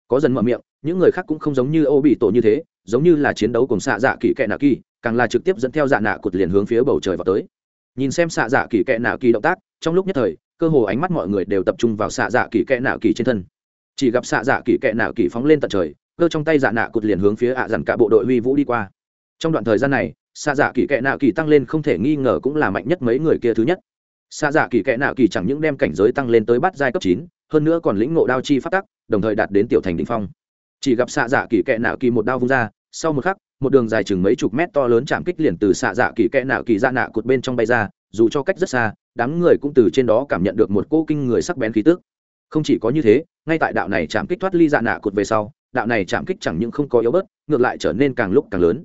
Speaker 1: Có dần mở miệng, những người khác cũng không giống như ô bị tổ như thế, giống như là chiến đấu cùng xạ dạ kỳ kẹ nạ kỳ, càng là trực tiếp dẫn theo dạ nạ cụt liền hướng phía bầu trời vào tới. Nhìn xem xạ dạ kỳ kẹ nạ kỳ động tác, trong lúc nhất thời, cơ hồ ánh mắt mọi người đều tập trung vào xạ dạ kỳ kẹ nạ kỳ trên thân. Chỉ gặp xạ dạ kỳ kẹ nạ kỳ phóng lên tận trời, cơ trong tay dạ nạ cụt liền hướng phía ạ dằn cả bộ đội huy vũ đi qua. Trong đoạn thời gian này, xạ dạ kỳ kẹ nạ kỳ tăng lên không thể nghi ngờ cũng là mạnh nhất mấy người kia thứ nhất xạ dạ kỳ kẽ nạ kỳ chẳng những đem cảnh giới tăng lên tới bát giai cấp chín, hơn nữa còn lĩnh ngộ đao chi phát tắc, đồng thời đạt đến tiểu thành đỉnh phong. Chỉ gặp xạ dạ kỳ kẽ nạ kỳ một đao vung ra, sau một khắc, một đường dài chừng mấy chục mét to lớn chạm kích liền từ xạ dạ kỳ kẽ nạ kỳ ra nạ cột bên trong bay ra, dù cho cách rất xa, đám người cũng từ trên đó cảm nhận được một cô kinh người sắc bén khí tức. Không chỉ có như thế, ngay tại đạo này chạm kích thoát ly dạ nạ cột về sau, đạo này chạm kích chẳng những không có yếu bớt, ngược lại trở nên càng lúc càng lớn.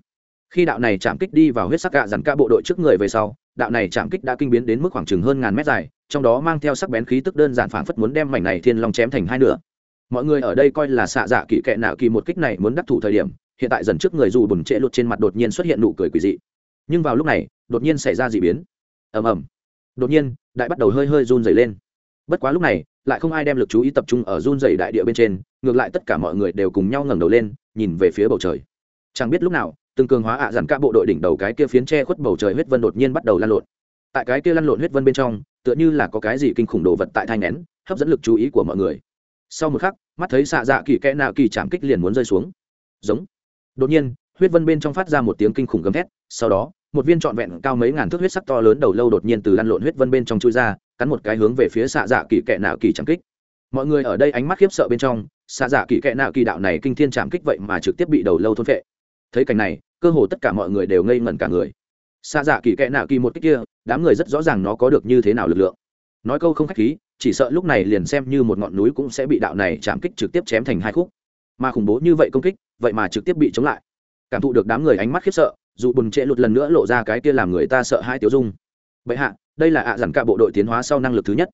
Speaker 1: Khi đạo này chạm kích đi vào huyết sắc gạ dằn ca bộ đội trước người về sau đạo này chạm kích đã kinh biến đến mức khoảng chừng hơn ngàn mét dài, trong đó mang theo sắc bén khí tức đơn giản phảng phất muốn đem mảnh này thiên long chém thành hai nửa. Mọi người ở đây coi là xạ dạ kỳ kệ nạo kỳ một kích này muốn đắc thủ thời điểm, hiện tại dần trước người dù bùn trệ lụt trên mặt đột nhiên xuất hiện nụ cười quỷ dị. Nhưng vào lúc này, đột nhiên xảy ra d ị biến. Ầm ầm. Đột nhiên, đại bắt đầu hơi hơi run dày lên. Bất quá lúc này, lại không ai đem lực chú ý tập trung ở run dày đại địa bên trên, ngược lại tất cả mọi người đều cùng nhau ngẩng đầu lên, nhìn về phía bầu trời. Chẳng biết lúc nào từng cường hóa ạ à cả bộ đội đỉnh đầu cái kia phiến tre khuất bầu trời huyết vân đột nhiên bắt đầu lan lộn. Tại cái kia lăn lộn huyết vân bên trong, tựa như là có cái gì kinh khủng đồ vật tại thai nén, hấp dẫn lực chú ý của mọi người. Sau một khắc, mắt thấy xạ dạ kỳ kẽ nạ kỳ chạm kích liền muốn rơi xuống. Giống. Đột nhiên, huyết vân bên trong phát ra một tiếng kinh khủng gầm thét, sau đó, một viên trọn vẹn cao mấy ngàn thước huyết sắc to lớn đầu lâu đột nhiên từ lăn lộn huyết vân bên trong chui ra, cắn một cái hướng về phía xạ dạ kỳ kẽ nạ kỳ chạm kích. Mọi người ở đây ánh mắt khiếp sợ bên trong, xạ dạ kỳ kẽ nạ kỳ đạo này kinh thiên chạm kích vậy mà trực tiếp bị đầu lâu thôn phệ thấy cảnh này, cơ hồ tất cả mọi người đều ngây ngẩn cả người. Xa dạ kỳ kẽ nạ kỳ một cách kia, đám người rất rõ ràng nó có được như thế nào lực lượng. Nói câu không k h á c h khí, chỉ sợ lúc này liền xem như một ngọn núi cũng sẽ bị đạo này chạm kích trực tiếp chém thành hai khúc. Mà khủng bố như vậy công kích, vậy mà trực tiếp bị chống lại. Cảm thụ được đám người ánh mắt khiếp sợ, dù bùn trệ lụt lần nữa lộ ra cái kia làm người ta sợ hai tiêu dung. Vậy hạ, đây là ạ à dằn ca bộ đội tiến hóa sau năng lực thứ nhất.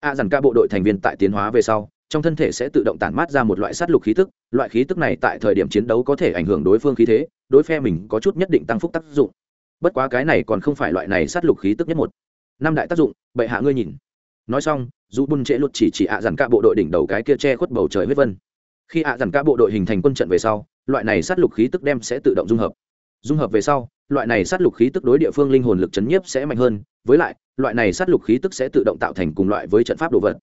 Speaker 1: Ạ à dằn ca bộ đội thành viên tại tiến hóa về sau trong thân thể sẽ tự động tản mát ra một loại sát lục khí tức, loại khí tức này tại thời điểm chiến đấu có thể ảnh hưởng đối phương khí thế, đối phe mình có chút nhất định tăng phúc tác dụng. Bất quá cái này còn không phải loại này sát lục khí tức nhất một. Năm đại tác dụng, bệ hạ ngươi nhìn. Nói xong, dù bun trễ luật chỉ chỉ ạ dằn cả bộ đội đỉnh đầu cái kia che khuất bầu trời huyết vân. Khi ạ dằn cả bộ đội hình thành quân trận về sau, loại này sát lục khí tức đem sẽ tự động dung hợp. Dung hợp về sau, loại này sát lục khí tức đối địa phương linh hồn lực chấn nhiếp sẽ mạnh hơn, với lại, loại này sát lục khí tức sẽ tự động tạo thành cùng loại với trận pháp đồ vật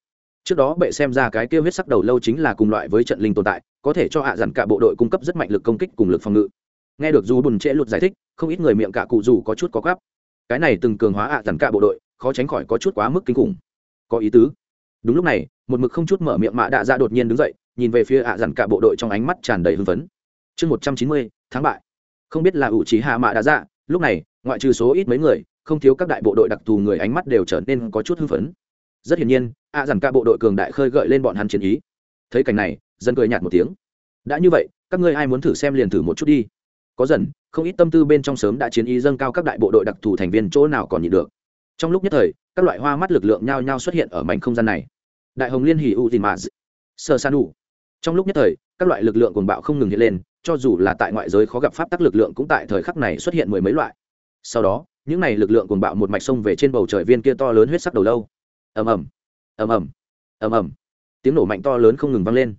Speaker 1: trước đó bệ xem ra cái kia huyết sắc đầu lâu chính là cùng loại với trận linh tồn tại, có thể cho hạ dặn cả bộ đội cung cấp rất mạnh lực công kích cùng lực phòng ngự. Nghe được dù bùn trễ lụt giải thích, không ít người miệng cả cụ dù có chút có gắp cái này từng cường hóa hạ dặn cả bộ đội, khó tránh khỏi có chút quá mức kinh khủng. Có ý tứ. Đúng lúc này, một mực không chút mở miệng mạ đạ ra đột nhiên đứng dậy, nhìn về phía hạ dặn cả bộ đội trong ánh mắt tràn đầy hưng phấn. Chương một trăm chín mươi tháng bại. Không biết là ủ trí hạ mạ đạ ra lúc này, ngoại trừ số ít mấy người, không thiếu các đại bộ đội đặc thù người ánh mắt đều trở nên có chút hưng phấn. Rất hiển nhiên à dằn ca bộ đội cường đại khơi gợi lên bọn hắn chiến ý. Thấy cảnh này, dân cười nhạt một tiếng. Đã như vậy, các ngươi ai muốn thử xem liền thử một chút đi. Có dần, không ít tâm tư bên trong sớm đã chiến ý dâng cao các đại bộ đội đặc thù thành viên chỗ nào còn nhịn được. Trong lúc nhất thời, các loại hoa mắt lực lượng nhao nhao xuất hiện ở mảnh không gian này. Đại hồng liên hỉ u tìm mà sơ san đủ trong lúc nhất thời, các loại lực lượng cuồng bạo không ngừng hiện lên, cho dù là tại ngoại giới khó gặp pháp tắc lực lượng cũng tại thời khắc này xuất hiện mười mấy loại. Sau đó, những này lực lượng cuồng bạo một mạch sông về trên bầu trời viên kia to lớn huyết sắc đầu lâu. Ầm ầm ầm ầm ầm ầm. Tiếng nổ mạnh to lớn không ngừng vang lên.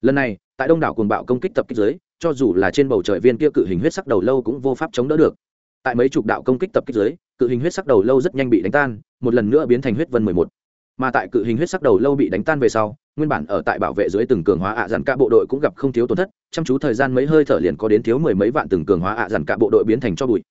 Speaker 1: Lần này, tại đông đảo cuồng bạo công kích tập kích dưới, cho dù là trên bầu trời viên kia cự hình huyết sắc đầu lâu cũng vô pháp chống đỡ được. Tại mấy chục đạo công kích tập kích dưới, cự hình huyết sắc đầu lâu rất nhanh bị đánh tan, một lần nữa biến thành huyết vân mười một. Mà tại cự hình huyết sắc đầu lâu bị đánh tan về sau, nguyên bản ở tại bảo vệ dưới từng cường hóa ạ à dàn cả bộ đội cũng gặp không thiếu tổn thất, chăm chú thời gian mấy hơi thở liền có đến thiếu mười mấy vạn từng cường hóa ạ à dàn cả bộ đội biến thành cho bụi.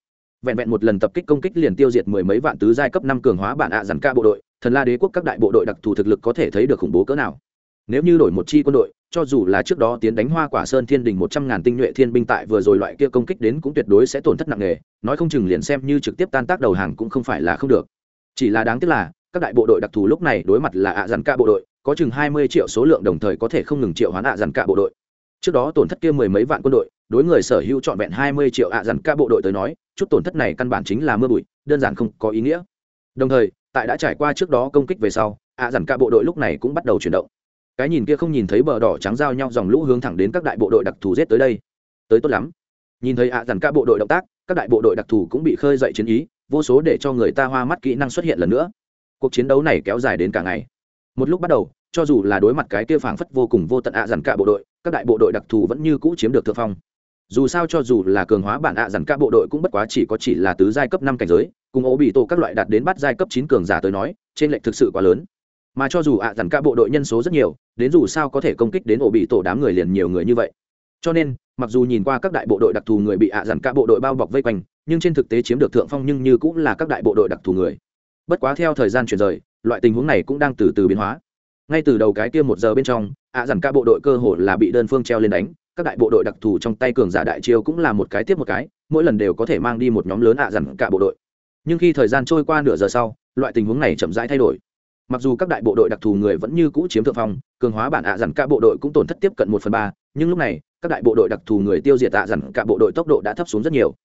Speaker 1: Vẹn vẹn một lần tập kích công kích liền tiêu diệt mười mấy vạn tứ giai cấp năm cường hóa bản ạ à dàn cả bộ đội thần la đế quốc các đại bộ đội đặc thù thực lực có thể thấy được khủng bố cỡ nào. Nếu như đổi một chi quân đội, cho dù là trước đó tiến đánh hoa quả sơn thiên đình một trăm ngàn tinh nhuệ thiên binh tại vừa rồi loại kia công kích đến cũng tuyệt đối sẽ tổn thất nặng nề, nói không chừng liền xem như trực tiếp tan tác đầu hàng cũng không phải là không được. Chỉ là đáng tiếc là, các đại bộ đội đặc thù lúc này đối mặt là ạ dàn ca bộ đội, có chừng hai mươi triệu số lượng đồng thời có thể không ngừng triệu hoán ạ dàn ca bộ đội. Trước đó tổn thất kia mười mấy vạn quân đội, đối người sở hữu trọn vẹn hai mươi triệu ạ dàn ca bộ đội tới nói, chút tổn thất này căn bản chính là mưa bụi, đơn giản không có ý nghĩa. Đồng thời tại đã trải qua trước đó công kích về sau, ạ dằn cả bộ đội lúc này cũng bắt đầu chuyển động. Cái nhìn kia không nhìn thấy bờ đỏ trắng giao nhau dòng lũ hướng thẳng đến các đại bộ đội đặc thù giết tới đây. Tới tốt lắm. Nhìn thấy ạ dằn cả bộ đội động tác, các đại bộ đội đặc thù cũng bị khơi dậy chiến ý, vô số để cho người ta hoa mắt kỹ năng xuất hiện lần nữa. Cuộc chiến đấu này kéo dài đến cả ngày. Một lúc bắt đầu, cho dù là đối mặt cái kia phảng phất vô cùng vô tận ạ dằn cả bộ đội, các đại bộ đội đặc thù vẫn như cũ chiếm được thượng phong dù sao cho dù là cường hóa bản ạ dằn cả bộ đội cũng bất quá chỉ có chỉ là tứ giai cấp năm cảnh giới, cùng ố bị tổ các loại đạt đến bắt giai cấp chín cường giả tới nói, trên lệnh thực sự quá lớn. Mà cho dù ạ dằn cả bộ đội nhân số rất nhiều, đến dù sao có thể công kích đến ổ bị tổ đám người liền nhiều người như vậy. Cho nên, mặc dù nhìn qua các đại bộ đội đặc thù người bị ạ dằn cả bộ đội bao bọc vây quanh, nhưng trên thực tế chiếm được thượng phong nhưng như cũng là các đại bộ đội đặc thù người. Bất quá theo thời gian chuyển rời, loại tình huống này cũng đang từ từ biến hóa. Ngay từ đầu cái kia một giờ bên trong, ạ dằn ca bộ đội cơ hồ là bị đơn phương treo lên đánh các đại bộ đội đặc thù trong tay cường giả đại chiêu cũng là một cái tiếp một cái, mỗi lần đều có thể mang đi một nhóm lớn ạ dằn cả bộ đội. Nhưng khi thời gian trôi qua nửa giờ sau, loại tình huống này chậm rãi thay đổi. Mặc dù các đại bộ đội đặc thù người vẫn như cũ chiếm thượng phong, cường hóa bản ạ dằn cả bộ đội cũng tổn thất tiếp cận một phần ba, nhưng lúc này, các đại bộ đội đặc thù người tiêu diệt ạ dằn cả bộ đội tốc độ đã thấp xuống rất nhiều.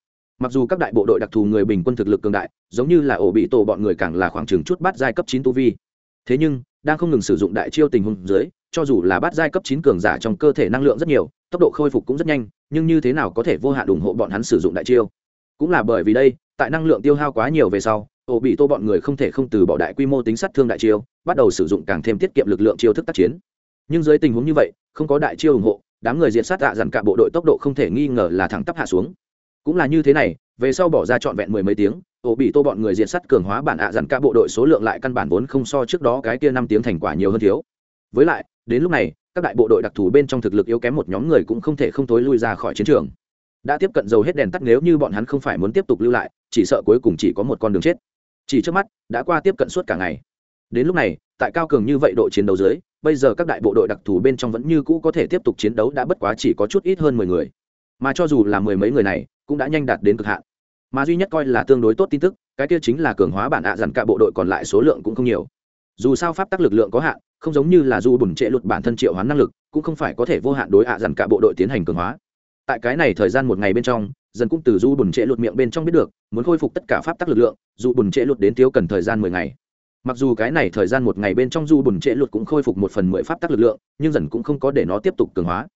Speaker 1: Mặc dù các đại bộ đội đặc thù người bình quân thực lực cường đại, giống như là ổ bị tổ bọn người càng là khoảng chừng chút bắt giai cấp chín tu vi. Thế nhưng, đang không ngừng sử dụng đại chiêu tình huống dưới cho dù là bát giai cấp chín cường giả trong cơ thể năng lượng rất nhiều, tốc độ khôi phục cũng rất nhanh, nhưng như thế nào có thể vô hạn ủng hộ bọn hắn sử dụng đại chiêu? Cũng là bởi vì đây, tại năng lượng tiêu hao quá nhiều về sau ổ bị tô bọn người không thể không từ bỏ đại quy mô tính sát thương đại chiêu, bắt đầu sử dụng càng thêm tiết kiệm lực lượng chiêu thức tác chiến. Nhưng dưới tình huống như vậy, không có đại chiêu ủng hộ, đám người diện sát dạ dằn cả bộ đội tốc độ không thể nghi ngờ là thẳng tắp hạ xuống. Cũng là như thế này, về sau bỏ ra trọn vẹn mười mấy tiếng ổ bị tô bọn người diện sát cường hóa bản ạ dặn cả bộ đội số lượng lại căn bản vốn không so trước đó cái kia năm tiếng thành quả nhiều hơn thiếu. Với lại đến lúc này, các đại bộ đội đặc thù bên trong thực lực yếu kém một nhóm người cũng không thể không tối lui ra khỏi chiến trường. Đã tiếp cận dầu hết đèn tắt nếu như bọn hắn không phải muốn tiếp tục lưu lại, chỉ sợ cuối cùng chỉ có một con đường chết. Chỉ trước mắt, đã qua tiếp cận suốt cả ngày. Đến lúc này, tại cao cường như vậy độ chiến đấu dưới, bây giờ các đại bộ đội đặc thù bên trong vẫn như cũ có thể tiếp tục chiến đấu đã bất quá chỉ có chút ít hơn mười người. Mà cho dù là mười mấy người này, cũng đã nhanh đạt đến cực hạn. Mà duy nhất coi là tương đối tốt tin tức, cái kia chính là cường hóa bản ạ dặn cả bộ đội còn lại số lượng cũng không nhiều. Dù sao pháp tắc lực lượng có hạn không giống như là du bùn trệ lụt bản thân triệu hoán năng lực, cũng không phải có thể vô hạn đối ạ dằn cả bộ đội tiến hành cường hóa. Tại cái này thời gian một ngày bên trong, dần cũng từ du bùn trệ lụt miệng bên trong biết được, muốn khôi phục tất cả pháp tắc lực lượng dù bùn trệ lụt đến thiếu cần thời gian mười ngày. Mặc dù cái này thời gian một ngày bên trong du bùn trệ lụt cũng khôi phục một phần mười pháp tắc lực lượng, nhưng dần cũng không có để nó tiếp tục cường hóa.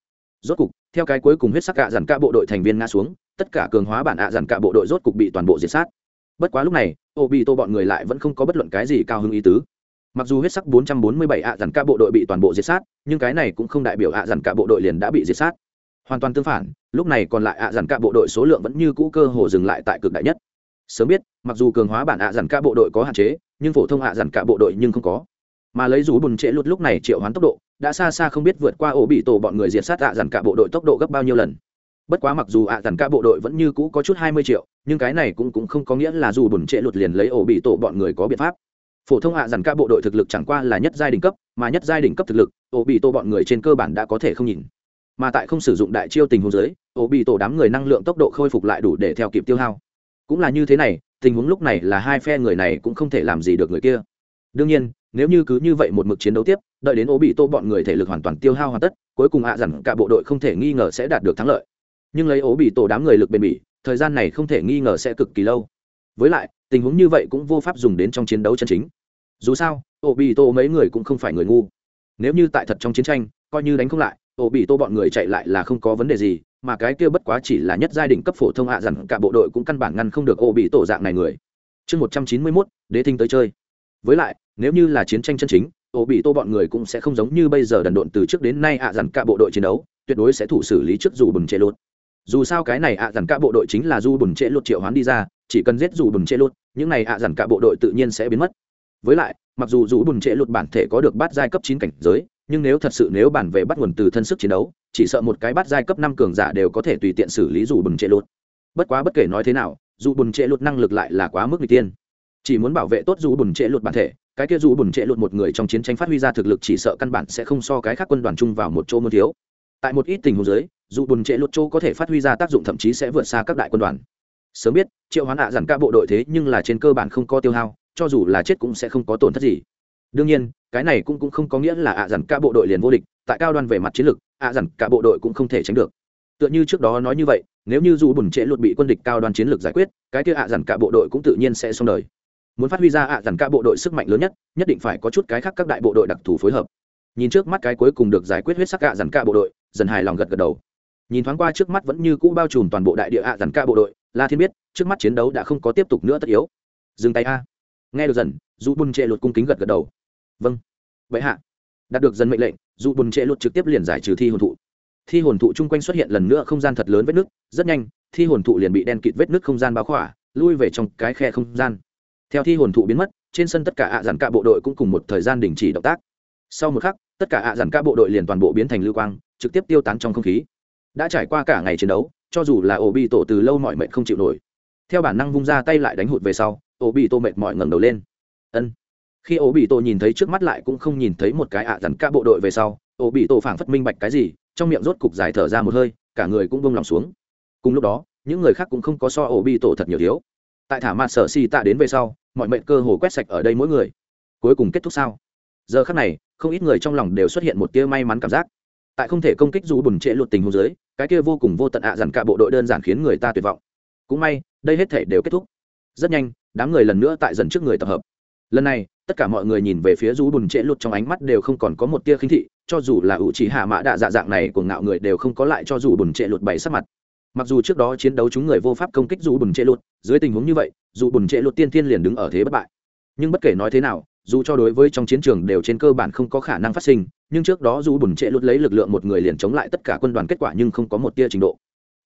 Speaker 1: Rốt cục, theo cái cuối cùng huyết sắc ạ dằn cả bộ đội thành viên ngã xuống, tất cả cường hóa bản ạ dằn cả bộ đội rốt cục bị toàn bộ diệt sát. Bất quá lúc này ô bị tô bọn người lại vẫn không có bất luận cái gì cao hứng ý tứ mặc dù huyết sắc 447 ạ dàn cả bộ đội bị toàn bộ diệt sát, nhưng cái này cũng không đại biểu ạ dàn cả bộ đội liền đã bị diệt sát. Hoàn toàn tương phản, lúc này còn lại ạ dàn cả bộ đội số lượng vẫn như cũ cơ hồ dừng lại tại cực đại nhất. Sớm biết, mặc dù cường hóa bản ạ dàn cả bộ đội có hạn chế, nhưng phổ thông ạ dàn cả bộ đội nhưng không có. Mà lấy rú bùn trễ lút lúc này triệu hoán tốc độ, đã xa xa không biết vượt qua ổ bị tổ bọn người diệt sát ạ dàn cả bộ đội tốc độ gấp bao nhiêu lần. Bất quá mặc dù ạ dàn cả bộ đội vẫn như cũ có chút hai mươi triệu, nhưng cái này cũng cũng không có nghĩa là dù bùn trễ lụt liền lấy ổ bị tổ bọn người có biện pháp phổ thông hạ dàn cả bộ đội thực lực chẳng qua là nhất giai đỉnh cấp, mà nhất giai đỉnh cấp thực lực, ổ bị tổ bọn người trên cơ bản đã có thể không nhìn. Mà tại không sử dụng đại chiêu tình huống giới ổ bị tổ đám người năng lượng tốc độ khôi phục lại đủ để theo kịp tiêu hao. Cũng là như thế này, tình huống lúc này là hai phe người này cũng không thể làm gì được người kia. Đương nhiên, nếu như cứ như vậy một mực chiến đấu tiếp, đợi đến ố bị tô bọn người thể lực hoàn toàn tiêu hao hoàn tất, cuối cùng hạ dàn cả bộ đội không thể nghi ngờ sẽ đạt được thắng lợi. Nhưng lấy ố bị tổ đám người lực bền bỉ, thời gian này không thể nghi ngờ sẽ cực kỳ lâu. Với lại tình huống như vậy cũng vô pháp dùng đến trong chiến đấu chân chính. Dù sao ô bị tô mấy người cũng không phải người ngu. Nếu như tại thật trong chiến tranh, coi như đánh không lại ô bị tô bọn người chạy lại là không có vấn đề gì, mà cái kia bất quá chỉ là nhất giai định cấp phổ thông hạ dặn cả bộ đội cũng căn bản ngăn không được ô bị tổ dạng này người. Chương một trăm chín mươi mốt, đế thinh tới chơi. Với lại, nếu như là chiến tranh chân chính ô bị tô bọn người cũng sẽ không giống như bây giờ đần độn từ trước đến nay ạ dặn cả bộ đội chiến đấu, tuyệt đối sẽ thủ xử lý trước dù bùn chế lột. Dù sao cái này ạ dặn cả bộ đội chính là du bùn chế lột triệu hoán đi ra, chỉ cần giết dù bùn chế lột những này ạ dằn cả bộ đội tự nhiên sẽ biến mất. Với lại, mặc dù dù bùn trệ lụt bản thể có được bát giai cấp chín cảnh giới, nhưng nếu thật sự nếu bản về bắt nguồn từ thân sức chiến đấu, chỉ sợ một cái bát giai cấp năm cường giả đều có thể tùy tiện xử lý dù bùn trệ lụt. Bất quá bất kể nói thế nào, dù bùn trệ lụt năng lực lại là quá mức n tiên. Chỉ muốn bảo vệ tốt dù bùn trệ lụt bản thể, cái kia dù bùn trệ lụt một người trong chiến tranh phát huy ra thực lực chỉ sợ căn bản sẽ không so cái khác quân đoàn chung vào một chỗ mơ thiếu. Tại một ít tình huống giới dù bùn trệ lụt chỗ có thể phát huy ra tác dụng thậm chí sẽ vượt xa các đại quân đoàn sớm biết triệu hoán hạ dặn ca bộ đội thế nhưng là trên cơ bản không có tiêu hao cho dù là chết cũng sẽ không có tổn thất gì. Đương nhiên cái này cũng, cũng không có nghĩa là ạ dặn ca bộ đội liền vô địch tại cao đoan về mặt chiến lược ạ dặn cả bộ đội cũng không thể tránh được. Tựa như trước đó nói như vậy nếu như dù bùn trễ luật bị quân địch cao đoan chiến lược giải quyết cái kia ạ dặn cả bộ đội cũng tự nhiên sẽ xong đời. Muốn phát huy ra ạ dặn cả bộ đội sức mạnh lớn nhất nhất định phải có chút cái khác các đại bộ đội đặc thù phối hợp. Nhìn trước mắt cái cuối cùng được giải quyết huyết sắc ạ dặn cả bộ đội dần hài lòng gật gật đầu. Nhìn thoáng qua trước mắt vẫn như cũ bao trùm toàn bộ đại địa ạ dặn cả bộ đội la thiên biết, trước mắt chiến đấu đã không có tiếp tục nữa tất yếu. Dừng tay a. Nghe được dần dù bùn trệ luật cung kính gật gật đầu. Vâng. Vậy hạ. Đạt được dần mệnh lệnh dù bùn trệ luật trực tiếp liền giải trừ thi hồn thụ. Thi hồn thụ chung quanh xuất hiện lần nữa không gian thật lớn vết nứt, rất nhanh, thi hồn thụ liền bị đen kịt vết nứt không gian bao khỏa, lui về trong cái khe không gian. Theo thi hồn thụ biến mất, trên sân tất cả ạ à cả bộ đội cũng cùng một thời gian đình chỉ động tác. Sau một khắc, tất cả ạ à cả bộ đội liền toàn bộ biến thành lưu quang, trực tiếp tiêu tán trong không khí. Đã trải qua cả ngày chiến đấu cho dù là ổ bị tổ từ lâu mọi mệnh không chịu nổi. Theo bản năng vung ra tay lại đánh hụt về sau, ổ bị tổ mệt mỏi ngẩng đầu lên. Ân. Khi ổ bị tổ nhìn thấy trước mắt lại cũng không nhìn thấy một cái ạ à cả bộ đội về sau, ổ bị tổ phảng phất minh bạch cái gì, trong miệng rốt cục dài thở ra một hơi, cả người cũng bông lòng xuống. Cùng lúc đó, những người khác cũng không có so ổ bị tổ thật nhiều thiếu. Tại thả mặt sở si tạ đến về sau, mọi mệnh cơ hồ quét sạch ở đây mỗi người. Cuối cùng kết thúc sao? Giờ khác này, không ít người trong lòng đều xuất hiện một tia may mắn cảm giác tại không thể công kích dù bùn trễ lụt tình hôn dưới, cái kia vô cùng vô tận ạ à dằn cả bộ đội đơn giản khiến người ta tuyệt vọng. Cũng may, đây hết thể đều kết thúc. Rất nhanh, đám người lần nữa tại dần trước người tập hợp. Lần này, tất cả mọi người nhìn về phía rú bùn trễ lụt trong ánh mắt đều không còn có một tia khinh thị, cho dù là ủ chỉ hạ mã đạ dạ dạng này của ngạo người đều không có lại cho dù bùn trễ lụt bày sắc mặt. Mặc dù trước đó chiến đấu chúng người vô pháp công kích dù bùn trễ lụt, dưới tình huống như vậy, dù bùn trễ lụt tiên tiên liền đứng ở thế bất bại. Nhưng bất kể nói thế nào dù cho đối với trong chiến trường đều trên cơ bản không có khả năng phát sinh, nhưng trước đó dù bùn trệ lút lấy lực lượng một người liền chống lại tất cả quân đoàn kết quả nhưng không có một tia trình độ.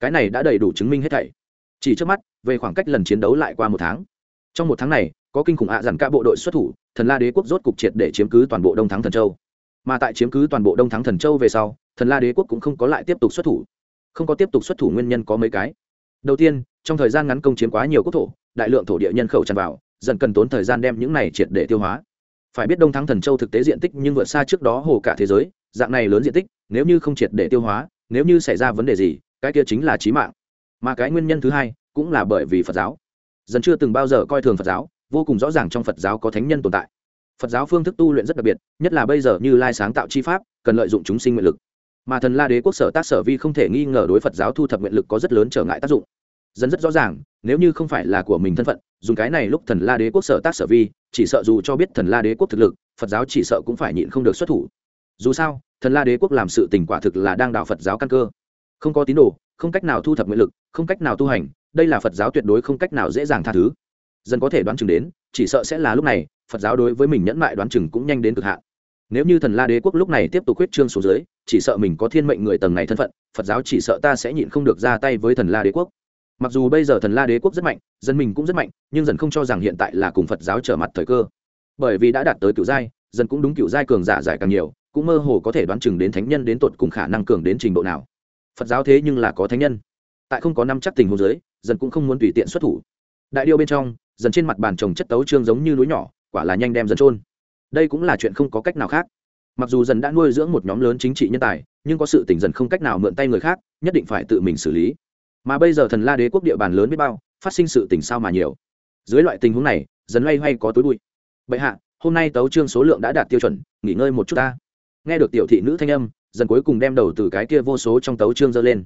Speaker 1: Cái này đã đầy đủ chứng minh hết thảy. Chỉ trước mắt, về khoảng cách lần chiến đấu lại qua một tháng. Trong một tháng này, có kinh khủng ạ dằn cả bộ đội xuất thủ, thần la đế quốc rốt cục triệt để chiếm cứ toàn bộ đông thắng thần châu. Mà tại chiếm cứ toàn bộ đông thắng thần châu về sau, thần la đế quốc cũng không có lại tiếp tục xuất thủ. Không có tiếp tục xuất thủ nguyên nhân có mấy cái. Đầu tiên, trong thời gian ngắn công chiếm quá nhiều quốc thổ, đại lượng thổ địa nhân khẩu tràn vào, dần cần tốn thời gian đem những này triệt để tiêu hóa phải biết đông thắng thần châu thực tế diện tích nhưng vượt xa trước đó hồ cả thế giới, dạng này lớn diện tích, nếu như không triệt để tiêu hóa, nếu như xảy ra vấn đề gì, cái kia chính là trí mạng. Mà cái nguyên nhân thứ hai cũng là bởi vì phật giáo. Dần chưa từng bao giờ coi thường phật giáo, vô cùng rõ ràng trong phật giáo có thánh nhân tồn tại. Phật giáo phương thức tu luyện rất đặc biệt, nhất là bây giờ như lai sáng tạo chi pháp, cần lợi dụng chúng sinh nguyện lực. Mà thần la đế quốc sở tác sở vi không thể nghi ngờ đối phật giáo thu thập nguyện lực có rất lớn trở ngại tác dụng dân rất rõ ràng, nếu như không phải là của mình thân phận, dùng cái này lúc thần la đế quốc sở tác sở vi, chỉ sợ dù cho biết thần la đế quốc thực lực, phật giáo chỉ sợ cũng phải nhịn không được xuất thủ. Dù sao, thần la đế quốc làm sự tình quả thực là đang đạo phật giáo căn cơ. Không có tín đồ, không cách nào thu thập nguyện lực, không cách nào tu hành, đây là phật giáo tuyệt đối không cách nào dễ dàng tha thứ. Dân có thể đoán chừng đến, chỉ sợ sẽ là lúc này, phật giáo đối với mình nhẫn mại đoán chừng cũng nhanh đến cực hạn. Nếu như thần la đế quốc lúc này tiếp tục quyết trương số dưới, chỉ sợ mình có thiên mệnh người tầng này thân phận, phật giáo chỉ sợ ta sẽ nhịn không được ra tay với thần la đế quốc mặc dù bây giờ thần la đế quốc rất mạnh, dân mình cũng rất mạnh, nhưng dần không cho rằng hiện tại là cùng phật giáo trở mặt thời cơ. Bởi vì đã đạt tới cựu giai, dân cũng đúng cựu giai cường giả giải càng nhiều, cũng mơ hồ có thể đoán chừng đến thánh nhân đến tột cùng khả năng cường đến trình độ nào. Phật giáo thế nhưng là có thánh nhân. Tại không có năm chắc tình hồ dưới, dân cũng không muốn tùy tiện xuất thủ. Đại điêu bên trong dần trên mặt bàn trồng chất tấu trương giống như núi nhỏ, quả là nhanh đem dần trôn đây cũng là chuyện không có cách nào khác. Mặc dù dần đã nuôi dưỡng một nhóm lớn chính trị nhân tài, nhưng có sự tỉnh dần không cách nào mượn tay người khác, nhất định phải tự mình xử lý mà bây giờ thần la đế quốc địa bàn lớn biết bao, phát sinh sự tình sao mà nhiều. Dưới loại tình huống này, dần loay hoay có tối bụi. Bệ hạ, hôm nay tấu trương số lượng đã đạt tiêu chuẩn, nghỉ ngơi một chút ta. Nghe được tiểu thị nữ thanh âm, dần cuối cùng đem đầu từ cái kia vô số trong tấu trương dơ lên.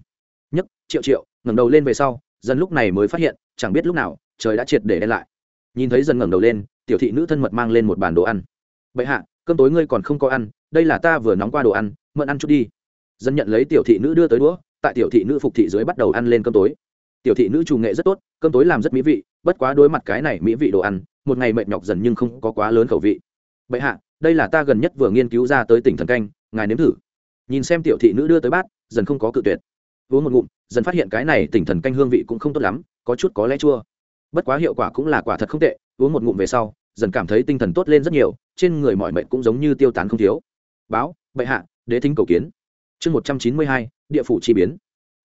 Speaker 1: Nhấc, triệu triệu, ngẩng đầu lên về sau, dần lúc này mới phát hiện, chẳng biết lúc nào, trời đã triệt để đen lại. Nhìn thấy dần ngẩng đầu lên, tiểu thị nữ thân mật mang lên một bàn đồ ăn. Bệ hạ, cơm tối ngươi còn không có ăn, đây là ta vừa nóng qua đồ ăn, mượn ăn chút đi. Dân nhận lấy tiểu thị nữ đưa tới đũa tại tiểu thị nữ phục thị dưới bắt đầu ăn lên cơm tối. Tiểu thị nữ chủ nghệ rất tốt, cơm tối làm rất mỹ vị, bất quá đối mặt cái này mỹ vị đồ ăn, một ngày mệt nhọc dần nhưng không có quá lớn khẩu vị. Bệ hạ, đây là ta gần nhất vừa nghiên cứu ra tới tỉnh thần canh, ngài nếm thử. Nhìn xem tiểu thị nữ đưa tới bát, dần không có cự tuyệt. Uống một ngụm, dần phát hiện cái này tỉnh thần canh hương vị cũng không tốt lắm, có chút có lẽ chua. Bất quá hiệu quả cũng là quả thật không tệ, uống một ngụm về sau, dần cảm thấy tinh thần tốt lên rất nhiều, trên người mọi mệt cũng giống như tiêu tán không thiếu. Báo, bệ hạ, đế thính cầu kiến chương một trăm chín mươi hai, địa phủ chi biến.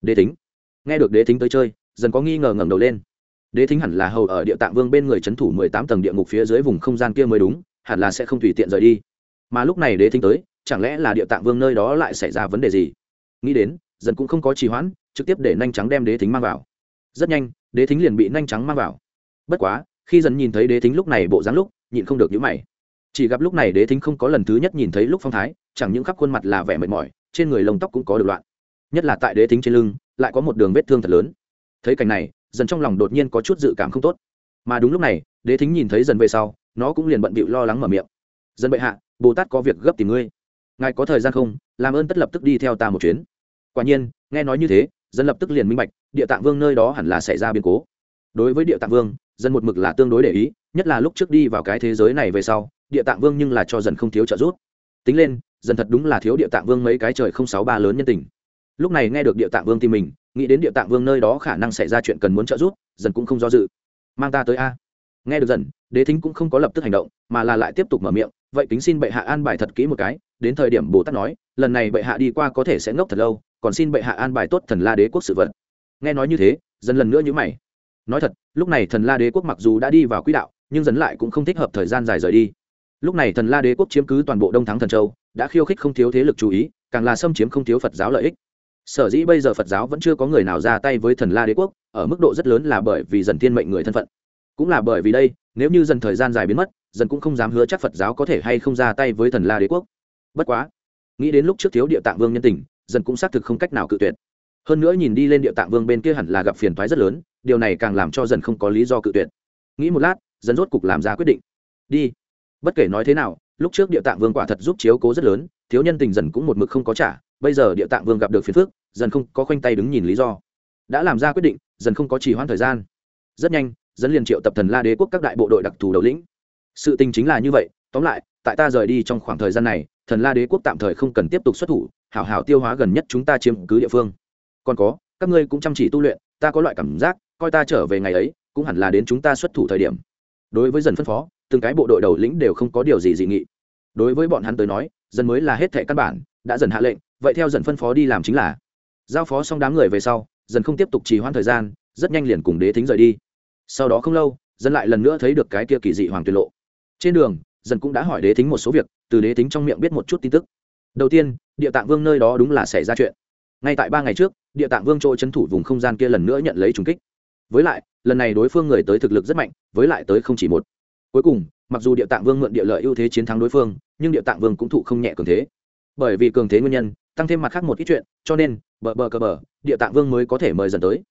Speaker 1: Đế thính. Nghe được đế thính tới chơi, dần có nghi ngờ ngẩng đầu lên. Đế thính hẳn là hầu ở địa tạng vương bên người c h ấ n thủ mười tám tầng địa ngục phía dưới vùng không gian kia mới đúng, hẳn là sẽ không tùy tiện rời đi. Mà lúc này đế thính tới, chẳng lẽ là địa tạng vương nơi đó lại xảy ra vấn đề gì? Nghĩ đến, dần cũng không có trì hoãn, trực tiếp để nhanh trắng đem đế thính mang vào. Rất nhanh, đế thính liền bị nhanh trắng mang vào. Bất quá, khi dần nhìn thấy đế thính lúc này bộ dáng lúc, nhịn không được nhữ mày. Chỉ gặp lúc này đế thính không có lần thứ nhất nhìn thấy lúc phong thái, chẳng những khắp khuôn mặt là vẻ mệt mỏi trên người lông tóc cũng có được loạn. Nhất là tại đế thính trên lưng, lại có một đường vết thương thật lớn. Thấy cảnh này, dần trong lòng đột nhiên có chút dự cảm không tốt. Mà đúng lúc này, đế thính nhìn thấy dần về sau, nó cũng liền bận bịu lo lắng mở miệng. Dân bệ hạ, bồ tát có việc gấp tìm ngươi. Ngài có thời gian không? Làm ơn tất lập tức đi theo ta một chuyến. Quả nhiên, nghe nói như thế dân lập tức liền minh bạch, địa tạng vương nơi đó hẳn là xảy ra biến cố. Đối với địa tạng vương dân một mực là tương đối để ý, nhất là lúc trước đi vào cái thế giới này về sau, địa tạng vương nhưng là cho dần không thiếu trợ giúp tính lên, dần thật đúng là thiếu địa tạng vương mấy cái trời không sáu ba lớn nhân tình. Lúc này nghe được địa tạng vương tìm mình, nghĩ đến địa tạng vương nơi đó khả năng xảy ra chuyện cần muốn trợ giúp, dần cũng không do dự. Mang ta tới a. Nghe được dần, đế thính cũng không có lập tức hành động, mà là lại tiếp tục mở miệng, vậy kính xin bệ hạ an bài thật kỹ một cái, đến thời điểm bồ tát nói, lần này bệ hạ đi qua có thể sẽ ngốc thật lâu, còn xin bệ hạ an bài tốt thần la đế quốc sự vật. Nghe nói như thế, dần lần nữa như mày. Nói thật, lúc này thần la đế quốc mặc dù đã đi vào quỹ đạo, nhưng dần lại cũng không thích hợp thời gian dài rời đi lúc này thần la đế quốc chiếm cứ toàn bộ đông thắng thần châu, đã khiêu khích không thiếu thế lực chú ý, càng là xâm chiếm không thiếu phật giáo lợi ích. Sở dĩ bây giờ phật giáo vẫn chưa có người nào ra tay với thần la đế quốc, ở mức độ rất lớn là bởi vì dần thiên mệnh người thân phận. Cũng là bởi vì đây, nếu như dần thời gian dài biến mất, dần cũng không dám hứa chắc phật giáo có thể hay không ra tay với thần la đế quốc. Bất quá, nghĩ đến lúc trước thiếu địa tạng vương nhân tình, dần cũng xác thực không cách nào cự tuyệt. Hơn nữa nhìn đi lên địa tạng vương bên kia hẳn là gặp phiền thoái rất lớn, điều này càng làm cho dần không có lý do cự tuyệt. Nghĩ một lát, dần rốt cục làm ra quyết định. Đi bất kể nói thế nào, lúc trước địa tạng vương quả thật giúp chiếu cố rất lớn, thiếu nhân tình dần cũng một mực không có trả, bây giờ địa tạng vương gặp được phiền phước dần không có khoanh tay đứng nhìn lý do. Đã làm ra quyết định, dần không có trì hoãn thời gian. Rất nhanh, dần liền triệu tập thần la đế quốc các đại bộ đội đặc thù đầu lĩnh. Sự tình chính là như vậy, tóm lại, tại ta rời đi trong khoảng thời gian này, thần la đế quốc tạm thời không cần tiếp tục xuất thủ, hảo hảo tiêu hóa gần nhất chúng ta chiếm cứ địa phương. Còn có, các ngươi cũng chăm chỉ tu luyện, ta có loại cảm giác, coi ta trở về ngày ấy, cũng hẳn là đến chúng ta xuất thủ thời điểm. Đối với dần phân phó từng cái bộ đội đầu lĩnh đều không có điều gì dị nghị. Đối với bọn hắn tới nói dần mới là hết thệ căn bản, đã dần hạ lệnh, vậy theo dần phân phó đi làm chính là. Giao phó xong đám người về sau dần không tiếp tục trì hoãn thời gian, rất nhanh liền cùng đế thính rời đi. Sau đó không lâu dần lại lần nữa thấy được cái kia kỳ dị hoàng tuyệt lộ. Trên đường dần cũng đã hỏi đế thính một số việc, từ đế thính trong miệng biết một chút tin tức. Đầu tiên, địa tạng vương nơi đó đúng là xảy ra chuyện. Ngay tại ba ngày trước, địa tạng vương trôi c thủ vùng không gian kia lần nữa nhận lấy trùng kích. Với lại, lần này đối phương người tới thực lực rất mạnh, với lại tới không chỉ một cuối cùng, mặc dù địa tạng vương mượn địa lợi ưu thế chiến thắng đối phương, nhưng địa tạng vương cũng thụ không nhẹ cường thế. Bởi vì cường thế nguyên nhân, tăng thêm mặt khác một ít chuyện, cho nên, bờ bờ cờ bờ, địa tạng vương mới có thể mời dần tới.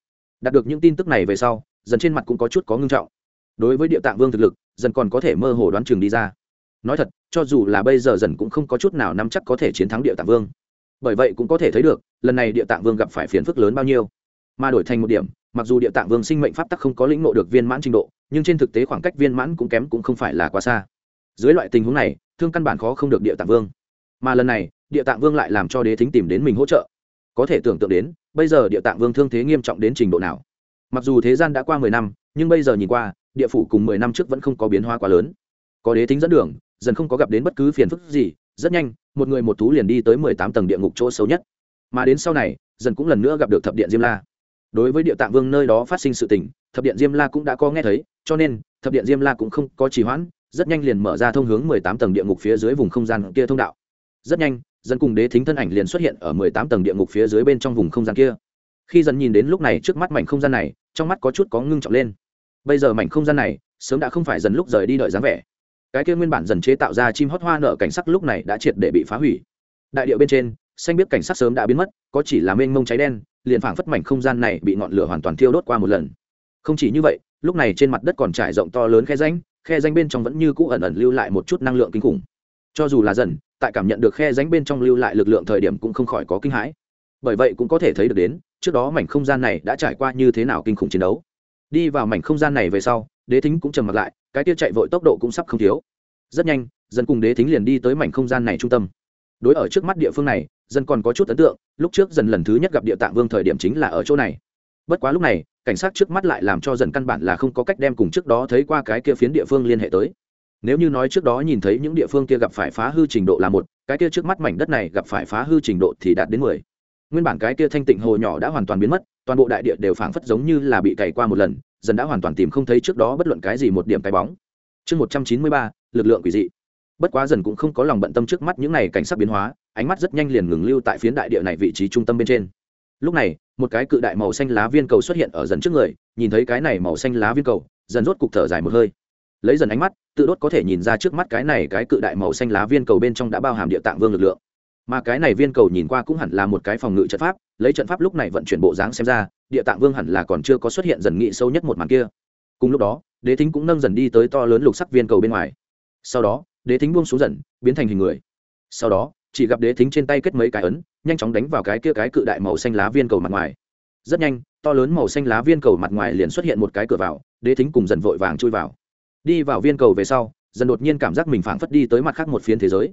Speaker 1: Đạt được những tin tức này về sau, dần trên mặt cũng có chút có ngưng trọng. Đối với địa tạng vương thực lực, dần còn có thể mơ hồ đoán chừng đi ra. Nói thật, cho dù là bây giờ dần cũng không có chút nào nắm chắc có thể chiến thắng địa tạng vương. Bởi vậy cũng có thể thấy được, lần này địa tạng vương gặp phải phiền phức lớn bao nhiêu. Mà đổi thành một điểm, mặc dù địa tạng vương sinh mệnh pháp tắc không có lĩnh ngộ được viên mãn trình độ nhưng trên thực tế khoảng cách viên mãn cũng kém cũng không phải là quá xa. Dưới loại tình huống này, thương căn bản khó không được địa tạng vương. Mà lần này, địa tạng vương lại làm cho đế thính tìm đến mình hỗ trợ. Có thể tưởng tượng đến, bây giờ địa tạng vương thương thế nghiêm trọng đến trình độ nào. Mặc dù thế gian đã qua mười năm, nhưng bây giờ nhìn qua, địa phủ cùng mười năm trước vẫn không có biến hóa quá lớn. Có đế thính dẫn đường, dần không có gặp đến bất cứ phiền phức gì, rất nhanh, một người một thú liền đi tới mười tám tầng địa ngục chỗ xấu nhất. Mà đến sau này, dần cũng lần nữa gặp được thập điện diêm la đối với địa tạng vương nơi đó phát sinh sự tình, thập điện diêm la cũng đã có nghe thấy, cho nên, thập điện diêm la cũng không có trì hoãn, rất nhanh liền mở ra thông hướng mười tám tầng địa ngục phía dưới vùng không gian kia thông đạo. Rất nhanh, dân cùng đế thính thân ảnh liền xuất hiện ở mười tám tầng địa ngục phía dưới bên trong vùng không gian kia. Khi dần nhìn đến lúc này trước mắt mảnh không gian này, trong mắt có chút có ngưng trọng lên. Bây giờ mảnh không gian này, sớm đã không phải dần lúc rời đi đợi dáng vẻ. Cái kia nguyên bản dần chế tạo ra chim hót hoa nở cảnh sắc lúc này đã triệt để bị phá hủy. Đại điệu bên trên, xanh biết cảnh sắc sớm đã biến mất, có chỉ là mênh mông cháy đen liền phảng phất mảnh không gian này bị ngọn lửa hoàn toàn thiêu đốt qua một lần. Không chỉ như vậy lúc này trên mặt đất còn trải rộng to lớn khe rãnh, khe rãnh bên trong vẫn như cũ ẩn ẩn lưu lại một chút năng lượng kinh khủng. Cho dù là dần tại cảm nhận được khe ránh bên trong lưu lại lực lượng thời điểm cũng không khỏi có kinh hãi. Bởi vậy cũng có thể thấy được đến trước đó mảnh không gian này đã trải qua như thế nào kinh khủng chiến đấu. Đi vào mảnh không gian này về sau đế thính cũng trầm mặt lại cái kia chạy vội tốc độ cũng sắp không thiếu. Rất nhanh dân cùng đế thính liền đi tới mảnh không gian này trung tâm đối ở trước mắt địa phương này, dân còn có chút ấn tượng, lúc trước dần lần thứ nhất gặp địa tạng vương thời điểm chính là ở chỗ này. Bất quá lúc này, cảnh sát trước mắt lại làm cho dần căn bản là không có cách đem cùng trước đó thấy qua cái kia phiến địa phương liên hệ tới. Nếu như nói trước đó nhìn thấy những địa phương kia gặp phải phá hư trình độ là một, cái kia trước mắt mảnh đất này gặp phải phá hư trình độ thì đạt đến mười. Nguyên bản cái kia thanh tịnh hồ nhỏ đã hoàn toàn biến mất, toàn bộ đại địa đều phảng phất giống như là bị cày qua một lần dần đã hoàn toàn tìm không thấy trước đó bất luận cái gì một điểm cái bóng. Chương một trăm chín mươi ba, lực lượng quỷ dị bất quá dần cũng không có lòng bận tâm trước mắt những này cảnh sắc biến hóa, ánh mắt rất nhanh liền ngừng lưu tại phiến đại địa này vị trí trung tâm bên trên. Lúc này, một cái cự đại màu xanh lá viên cầu xuất hiện ở dần trước người, nhìn thấy cái này màu xanh lá viên cầu, dần rốt cục thở dài một hơi. Lấy dần ánh mắt, tự đốt có thể nhìn ra trước mắt cái này cái cự đại màu xanh lá viên cầu bên trong đã bao hàm địa tạng vương lực lượng. Mà cái này viên cầu nhìn qua cũng hẳn là một cái phòng ngự trận pháp, lấy trận pháp lúc này vận chuyển bộ dáng xem ra, địa tạng vương hẳn là còn chưa có xuất hiện dần nghị sâu nhất một màn kia. Cùng lúc đó, đế thính cũng nâng dần đi tới to lớn lục sắc viên cầu bên ngoài. Sau đó đế thính buông xuống dần, biến thành hình người. Sau đó, chỉ gặp đế thính trên tay kết mấy cái ấn, nhanh chóng đánh vào cái kia cái cự đại màu xanh lá viên cầu mặt ngoài. Rất nhanh, to lớn màu xanh lá viên cầu mặt ngoài liền xuất hiện một cái cửa vào, đế thính cùng dần vội vàng chui vào. Đi vào viên cầu về sau, dần đột nhiên cảm giác mình phảng phất đi tới mặt khác một phiến thế giới.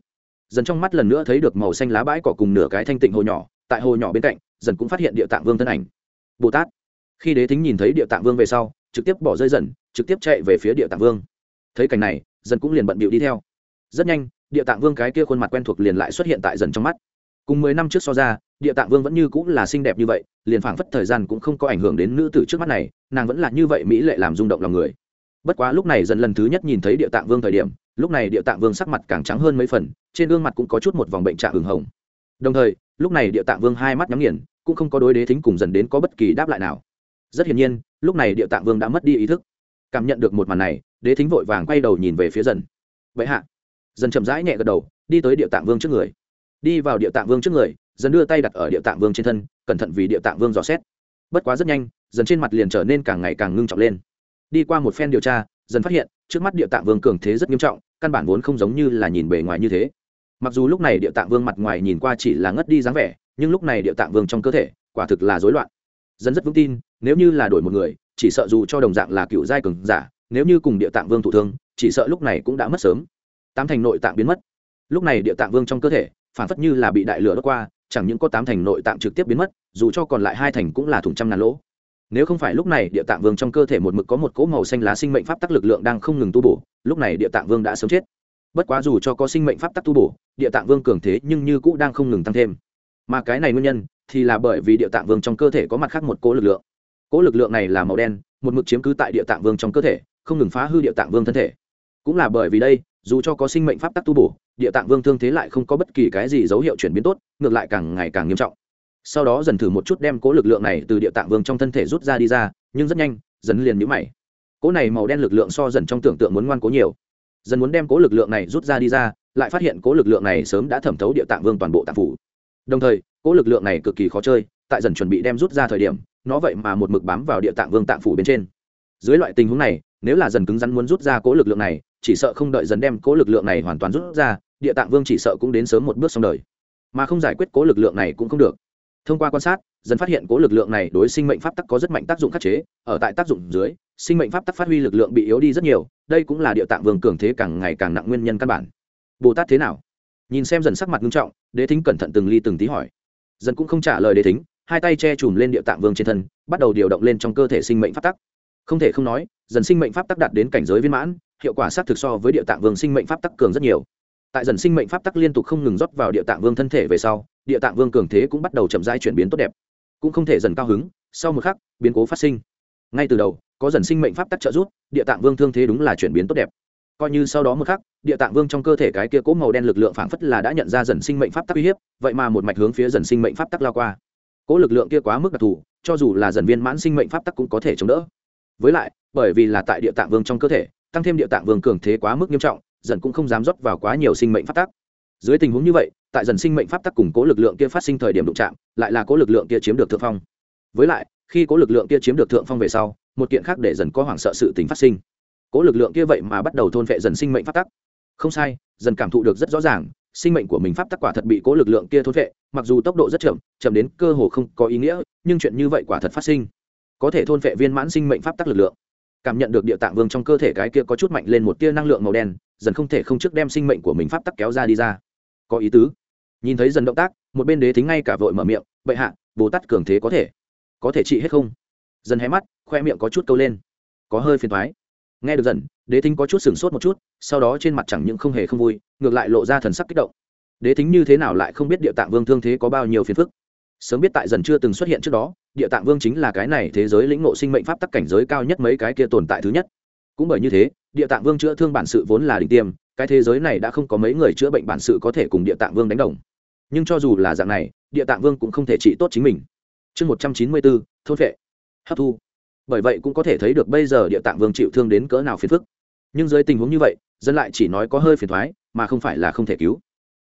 Speaker 1: Dần trong mắt lần nữa thấy được màu xanh lá bãi cỏ cùng nửa cái thanh tịnh hồ nhỏ, tại hồ nhỏ bên cạnh, dần cũng phát hiện địa tạng vương thân ảnh. Bồ tát. Khi đế thính nhìn thấy địa tạng vương về sau, trực tiếp bỏ rơi dần, trực tiếp chạy về phía địa tạng vương. Thấy cảnh này, dần cũng liền bận bịu đi theo rất nhanh, địa tạng vương cái kia khuôn mặt quen thuộc liền lại xuất hiện tại dần trong mắt. Cùng mười năm trước so ra, địa tạng vương vẫn như cũng là xinh đẹp như vậy, liền phảng phất thời gian cũng không có ảnh hưởng đến nữ tử trước mắt này, nàng vẫn là như vậy mỹ lệ làm rung động lòng người. Bất quá lúc này dần lần thứ nhất nhìn thấy địa tạng vương thời điểm, lúc này địa tạng vương sắc mặt càng trắng hơn mấy phần, trên gương mặt cũng có chút một vòng bệnh trạng hừng hồng. Đồng thời, lúc này địa tạng vương hai mắt nhắm nghiền, cũng không có đối đế thính cùng dần đến có bất kỳ đáp lại nào. Rất hiển nhiên, lúc này địa tạng vương đã mất đi ý thức. Cảm nhận được một màn này, đế thính vội vàng quay đầu nhìn về phía dần. Vậy hạ dần chậm rãi nhẹ gật đầu, đi tới địa tạng vương trước người. Đi vào địa tạng vương trước người, dần đưa tay đặt ở địa tạng vương trên thân, cẩn thận vì địa tạng vương dò xét. Bất quá rất nhanh, dần trên mặt liền trở nên càng ngày càng ngưng trọng lên. Đi qua một phen điều tra, dần phát hiện, trước mắt địa tạng vương cường thế rất nghiêm trọng, căn bản vốn không giống như là nhìn bề ngoài như thế. Mặc dù lúc này địa tạng vương mặt ngoài nhìn qua chỉ là ngất đi dáng vẻ, nhưng lúc này địa tạng vương trong cơ thể, quả thực là rối loạn. Dân rất vững tin, nếu như là đổi một người, chỉ sợ dù cho đồng dạng là cựu giai cường giả, nếu như cùng địa tạng vương thụ thương, chỉ sợ lúc này cũng đã mất sớm tám thành nội tạng biến mất. Lúc này địa tạng vương trong cơ thể, phản phất như là bị đại lửa đốt qua, chẳng những có tám thành nội tạng trực tiếp biến mất, dù cho còn lại hai thành cũng là thủng trăm ngàn lỗ. Nếu không phải lúc này địa tạng vương trong cơ thể một mực có một cỗ màu xanh lá sinh mệnh pháp tắc lực lượng đang không ngừng tu bổ, lúc này địa tạng vương đã sớm chết. Bất quá dù cho có sinh mệnh pháp tắc tu bổ, địa tạng vương cường thế nhưng như cũ đang không ngừng tăng thêm. Mà cái này nguyên nhân thì là bởi vì địa tạng vương trong cơ thể có mặt khác một cỗ lực lượng. Cỗ lực lượng này là màu đen, một mực chiếm cứ tại địa tạng vương trong cơ thể, không ngừng phá hư địa tạng vương thân thể. Cũng là bởi vì đây dù cho có sinh mệnh pháp tắc tu bổ, địa tạng vương thương thế lại không có bất kỳ cái gì dấu hiệu chuyển biến tốt, ngược lại càng ngày càng nghiêm trọng. Sau đó dần thử một chút đem cố lực lượng này từ địa tạng vương trong thân thể rút ra đi ra, nhưng rất nhanh, dần liền nhũ mày. Cố này màu đen lực lượng so dần trong tưởng tượng muốn ngoan cố nhiều. Dần muốn đem cố lực lượng này rút ra đi ra, lại phát hiện cố lực lượng này sớm đã thẩm thấu địa tạng vương toàn bộ tạng phủ. Đồng thời, cố lực lượng này cực kỳ khó chơi, tại dần chuẩn bị đem rút ra thời điểm, nó vậy mà một mực bám vào địa tạng vương tạng phủ bên trên. Dưới loại tình huống này, nếu là dần cứng rắn muốn rút ra cố lực lượng này chỉ sợ không đợi dần đem cố lực lượng này hoàn toàn rút ra, địa tạng vương chỉ sợ cũng đến sớm một bước xong đời. Mà không giải quyết cố lực lượng này cũng không được. Thông qua quan sát, dần phát hiện cố lực lượng này đối sinh mệnh pháp tắc có rất mạnh tác dụng khắc chế, ở tại tác dụng dưới, sinh mệnh pháp tắc phát huy lực lượng bị yếu đi rất nhiều, đây cũng là địa tạng vương cường thế càng ngày càng nặng nguyên nhân căn bản. Bồ tát thế nào? Nhìn xem dần sắc mặt nghiêm trọng, đế thính cẩn thận từng ly từng tí hỏi. Dần cũng không trả lời đế thính, hai tay che chùm lên địa tạng vương trên thân, bắt đầu điều động lên trong cơ thể sinh mệnh pháp tắc. Không thể không nói, dần sinh mệnh pháp tắc đạt đến cảnh giới viên mãn hiệu quả xác thực so với địa tạng vương sinh mệnh pháp tắc cường rất nhiều. Tại dần sinh mệnh pháp tắc liên tục không ngừng rót vào địa tạng vương thân thể về sau, địa tạng vương cường thế cũng bắt đầu chậm rãi chuyển biến tốt đẹp. Cũng không thể dần cao hứng, sau một khắc, biến cố phát sinh. Ngay từ đầu, có dần sinh mệnh pháp tắc trợ giúp, địa tạng vương thương thế đúng là chuyển biến tốt đẹp. Coi như sau đó một khắc, địa tạng vương trong cơ thể cái kia cố màu đen lực lượng phảng phất là đã nhận ra dần sinh mệnh pháp tắc uy hiếp, vậy mà một mạch hướng phía dần sinh mệnh pháp tắc lao qua. Cố lực lượng kia quá mức đặc thù, cho dù là dần viên mãn sinh mệnh pháp tắc cũng có thể chống đỡ. Với lại, bởi vì là tại địa tạng vương trong cơ thể tăng thêm địa tạng vương cường thế quá mức nghiêm trọng, dần cũng không dám rót vào quá nhiều sinh mệnh pháp tắc. Dưới tình huống như vậy, tại dần sinh mệnh pháp tắc cùng cố lực lượng kia phát sinh thời điểm đụng chạm, lại là cố lực lượng kia chiếm được thượng phong. Với lại, khi cố lực lượng kia chiếm được thượng phong về sau, một kiện khác để dần có hoảng sợ sự tình phát sinh. Cố lực lượng kia vậy mà bắt đầu thôn phệ dần sinh mệnh pháp tắc. Không sai, dần cảm thụ được rất rõ ràng, sinh mệnh của mình pháp tắc quả thật bị cố lực lượng kia thôn vệ mặc dù tốc độ rất chậm chậm đến cơ hồ không có ý nghĩa, nhưng chuyện như vậy quả thật phát sinh. Có thể thôn vệ viên mãn sinh mệnh pháp tắc lực lượng cảm nhận được địa tạng vương trong cơ thể cái kia có chút mạnh lên một tia năng lượng màu đen, dần không thể không trước đem sinh mệnh của mình pháp tắc kéo ra đi ra. Có ý tứ. Nhìn thấy dần động tác, một bên đế thính ngay cả vội mở miệng, bệ hạ, bồ tát cường thế có thể. Có thể trị hết không? Dần hé mắt, khoe miệng có chút câu lên. Có hơi phiền thoái nghe được dần, đế thính có chút sửng sốt một chút, sau đó trên mặt chẳng những không hề không vui, ngược lại lộ ra thần sắc kích động. Đế thính như thế nào lại không biết địa tạng vương thương thế có bao nhiêu phiền phức sớm biết tại dần chưa từng xuất hiện trước đó, địa tạng vương chính là cái này thế giới lĩnh ngộ sinh mệnh pháp tắc cảnh giới cao nhất mấy cái kia tồn tại thứ nhất. Cũng bởi như thế, địa tạng vương chữa thương bản sự vốn là đỉnh tiêm, cái thế giới này đã không có mấy người chữa bệnh bản sự có thể cùng địa tạng vương đánh đồng. Nhưng cho dù là dạng này, địa tạng vương cũng không thể trị tốt chính mình. Chương một trăm chín mươi bốn, thôn vệ. Hấp thu. Bởi vậy cũng có thể thấy được bây giờ địa tạng vương chịu thương đến cỡ nào phiền phức. Nhưng dưới tình huống như vậy, dân lại chỉ nói có hơi phiền thoái, mà không phải là không thể cứu.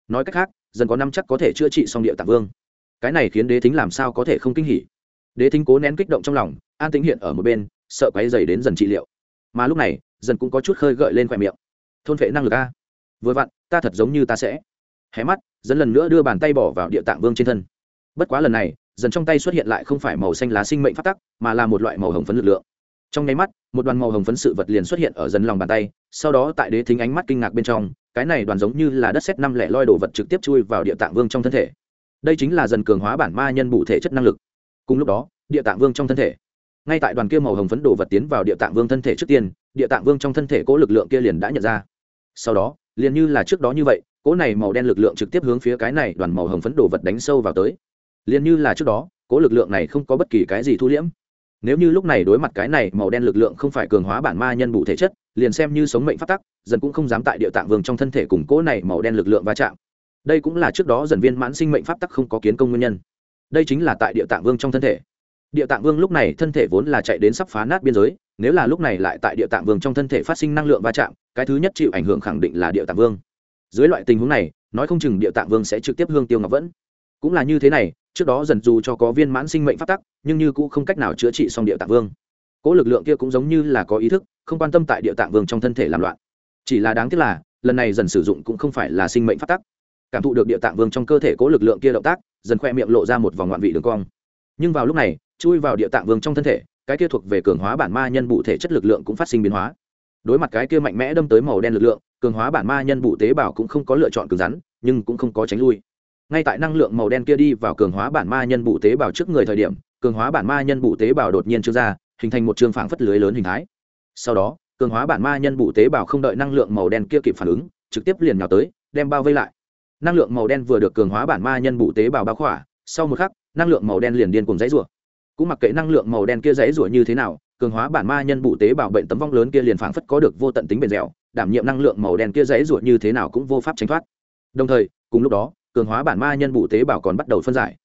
Speaker 1: Nói cách khác, dân có năm chắc có thể chữa trị xong địa tạng vương cái này khiến đế thính làm sao có thể không kinh hỉ? Đế thính cố nén kích động trong lòng, an tĩnh hiện ở một bên, sợ quáy dày đến dần trị liệu. Mà lúc này, dần cũng có chút khơi gợi lên khoe miệng. Thôn vệ năng lực a. Vừa vặn, ta thật giống như ta sẽ. Hé mắt, dần lần nữa đưa bàn tay bỏ vào địa tạng vương trên thân. Bất quá lần này, dần trong tay xuất hiện lại không phải màu xanh lá sinh mệnh phát tắc, mà là một loại màu hồng phấn lực lượng. Trong nháy mắt, một đoàn màu hồng phấn sự vật liền xuất hiện ở dần lòng bàn tay, sau đó tại đế thính ánh mắt kinh ngạc bên trong, cái này đoàn giống như là đất xét năm lẻ loi đồ vật trực tiếp chui vào địa tạng vương trong thân thể đây chính là dần cường hóa bản ma nhân bù thể chất năng lực. Cùng lúc đó, địa tạng vương trong thân thể. Ngay tại đoàn kia màu hồng phấn đồ vật tiến vào địa tạng vương thân thể trước tiên, địa tạng vương trong thân thể cố lực lượng kia liền đã nhận ra. Sau đó, liền như là trước đó như vậy, cỗ này màu đen lực lượng trực tiếp hướng phía cái này đoàn màu hồng phấn đồ vật đánh sâu vào tới. Liền như là trước đó, cỗ lực lượng này không có bất kỳ cái gì thu liễm. Nếu như lúc này đối mặt cái này màu đen lực lượng không phải cường hóa bản ma nhân bù thể chất, liền xem như sống mệnh phát tắc, dần cũng không dám tại địa tạng vương trong thân thể cùng cỗ này màu đen lực lượng va chạm đây cũng là trước đó dần viên mãn sinh mệnh pháp tắc không có kiến công nguyên nhân. Đây chính là tại địa tạng vương trong thân thể. Địa tạng vương lúc này thân thể vốn là chạy đến sắp phá nát biên giới, nếu là lúc này lại tại địa tạng vương trong thân thể phát sinh năng lượng va chạm, cái thứ nhất chịu ảnh hưởng khẳng định là địa tạng vương. Dưới loại tình huống này, nói không chừng địa tạng vương sẽ trực tiếp hương tiêu ngọc vẫn. Cũng là như thế này, trước đó dần dù cho có viên mãn sinh mệnh pháp tắc, nhưng như cũng không cách nào chữa trị xong địa tạng vương. Cỗ lực lượng kia cũng giống như là có ý thức, không quan tâm tại địa tạng vương trong thân thể làm loạn. Chỉ là đáng tiếc là, lần này dần sử dụng cũng không phải là sinh mệnh pháp tắc cảm thụ được địa tạng vương trong cơ thể cố lực lượng kia động tác, dần khoe miệng lộ ra một vòng ngoạn vị đường cong. Nhưng vào lúc này, chui vào địa tạng vương trong thân thể, cái kia thuộc về cường hóa bản ma nhân bụ thể chất lực lượng cũng phát sinh biến hóa. Đối mặt cái kia mạnh mẽ đâm tới màu đen lực lượng, cường hóa bản ma nhân bụ tế bào cũng không có lựa chọn cứng rắn, nhưng cũng không có tránh lui. Ngay tại năng lượng màu đen kia đi vào cường hóa bản ma nhân bụ tế bào trước người thời điểm, cường hóa bản ma nhân bụ tế bào đột nhiên trương ra, hình thành một trường phảng phất lưới lớn hình thái. Sau đó, cường hóa bản ma nhân bụ tế bào không đợi năng lượng màu đen kia kịp phản ứng, trực tiếp liền nhào tới, đem bao vây lại năng lượng màu đen vừa được cường hóa bản ma nhân bụ tế bào bao khỏa, sau một khắc, năng lượng màu đen liền điên cùng dãy rủa. Cũng mặc kệ năng lượng màu đen kia dãy rủa như thế nào, cường hóa bản ma nhân bụ tế bào bệnh tấm vong lớn kia liền phảng phất có được vô tận tính bền dẻo, đảm nhiệm năng lượng màu đen kia dãy rủa như thế nào cũng vô pháp tránh thoát. Đồng thời, cùng lúc đó, cường hóa bản ma nhân bụ tế bào còn bắt đầu phân giải.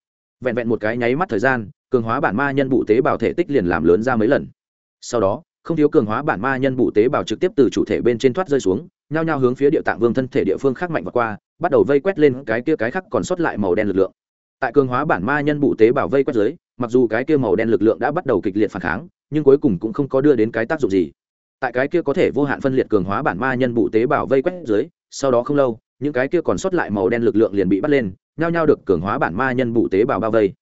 Speaker 1: Vẹn vẹn một cái nháy mắt thời gian, cường hóa bản ma nhân bụ tế bào thể tích liền làm lớn ra mấy lần. Sau đó, không thiếu cường hóa bản ma nhân bụ tế bào trực tiếp từ chủ thể bên trên thoát rơi xuống, nhao nhao hướng phía địa tạng vương thân thể địa phương khác mạnh và qua bắt đầu vây quét lên cái kia cái khác còn sót lại màu đen lực lượng. Tại cường hóa bản ma nhân bụ tế bào vây quét dưới, mặc dù cái kia màu đen lực lượng đã bắt đầu kịch liệt phản kháng, nhưng cuối cùng cũng không có đưa đến cái tác dụng gì. Tại cái kia có thể vô hạn phân liệt cường hóa bản ma nhân bụ tế bào vây quét dưới, sau đó không lâu, những cái kia còn sót lại màu đen lực lượng liền bị bắt lên, nhao nhao được cường hóa bản ma nhân bụ tế bào bao vây.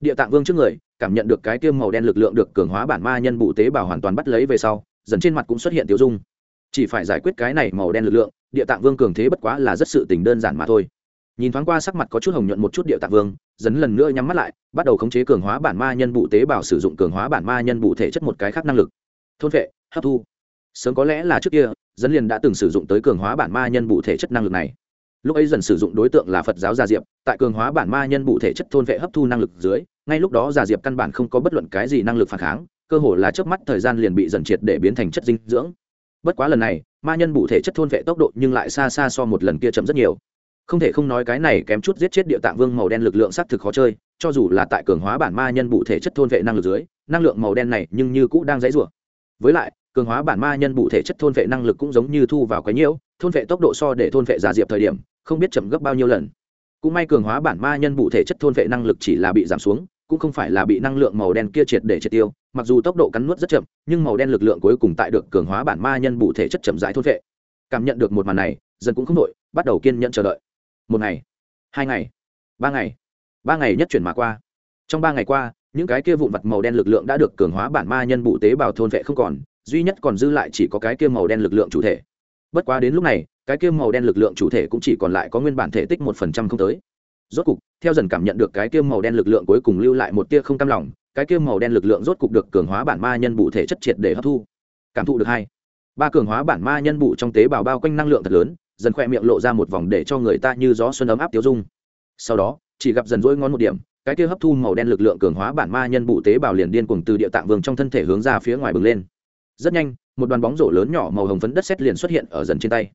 Speaker 1: Địa tạng vương trước người, cảm nhận được cái kia màu đen lực lượng được cường hóa bản ma nhân bụ tế bào hoàn toàn bắt lấy về sau, dần trên mặt cũng xuất hiện tiêu dung. Chỉ phải giải quyết cái này màu đen lực lượng địa tạng vương cường thế bất quá là rất sự tình đơn giản mà thôi. Nhìn thoáng qua sắc mặt có chút hồng nhuận một chút địa tạng vương, dấn lần nữa nhắm mắt lại, bắt đầu khống chế cường hóa bản ma nhân bụ tế bào sử dụng cường hóa bản ma nhân bụ thể chất một cái khác năng lực. Thôn vệ, hấp thu. Sớm có lẽ là trước kia, dấn liền đã từng sử dụng tới cường hóa bản ma nhân bụ thể chất năng lực này. Lúc ấy dần sử dụng đối tượng là phật giáo gia diệp, tại cường hóa bản ma nhân bụ thể chất thôn vệ hấp thu năng lực dưới, ngay lúc đó gia diệp căn bản không có bất luận cái gì năng lực phản kháng, cơ hồ là trước mắt thời gian liền bị dần triệt để biến thành chất dinh dưỡng. Bất quá lần này ma nhân bụ thể chất thôn vệ tốc độ nhưng lại xa xa so một lần kia chậm rất nhiều. Không thể không nói cái này kém chút giết chết địa tạng vương màu đen lực lượng s á t thực khó chơi, cho dù là tại cường hóa bản ma nhân bụ thể chất thôn vệ năng lực dưới, năng lượng màu đen này nhưng như cũ đang dãy rủa. Với lại, cường hóa bản ma nhân bụ thể chất thôn vệ năng lực cũng giống như thu vào cái nhiễu, thôn vệ tốc độ so để thôn vệ giả diệp thời điểm, không biết chậm gấp bao nhiêu lần. Cũng may cường hóa bản ma nhân bụ thể chất thôn vệ năng lực chỉ là bị giảm xuống, cũng không phải là bị năng lượng màu đen kia triệt để triệt tiêu mặc dù tốc độ cắn nuốt rất chậm, nhưng màu đen lực lượng cuối cùng tại được cường hóa bản ma nhân bụ thể chất chậm rãi thôn vệ cảm nhận được một màn này, dân cũng không đội, bắt đầu kiên nhẫn chờ đợi. Một ngày, hai ngày, ba ngày ba ngày nhất chuyển mà qua. Trong ba ngày qua, những cái kia vụn vặt màu đen lực lượng đã được cường hóa bản ma nhân bụ tế bào thôn vệ không còn, duy nhất còn dư lại chỉ có cái kia màu đen lực lượng chủ thể. Bất quá đến lúc này, cái kia màu đen lực lượng chủ thể cũng chỉ còn lại có nguyên bản thể tích một phần trăm không tới. Rốt cục, theo dần cảm nhận được cái kia màu đen lực lượng cuối cùng lưu lại một tia không cam lòng cái kia màu đen lực lượng rốt cục được cường hóa bản ma nhân bụ thể chất triệt để hấp thu. Cảm thụ được hai. Ba cường hóa bản ma nhân bụ trong tế bào bao quanh năng lượng thật lớn, dần khoe miệng lộ ra một vòng để cho người ta như gió xuân ấm áp tiêu dung. Sau đó, chỉ gặp dần dỗi ngón một điểm, cái kia hấp thu màu đen lực lượng cường hóa bản ma nhân bụ tế bào liền điên cuồng từ địa tạng vương trong thân thể hướng ra phía ngoài bừng lên. Rất nhanh, một đoàn bóng rổ lớn nhỏ màu hồng phấn đất xét liền xuất hiện ở dần trên tay.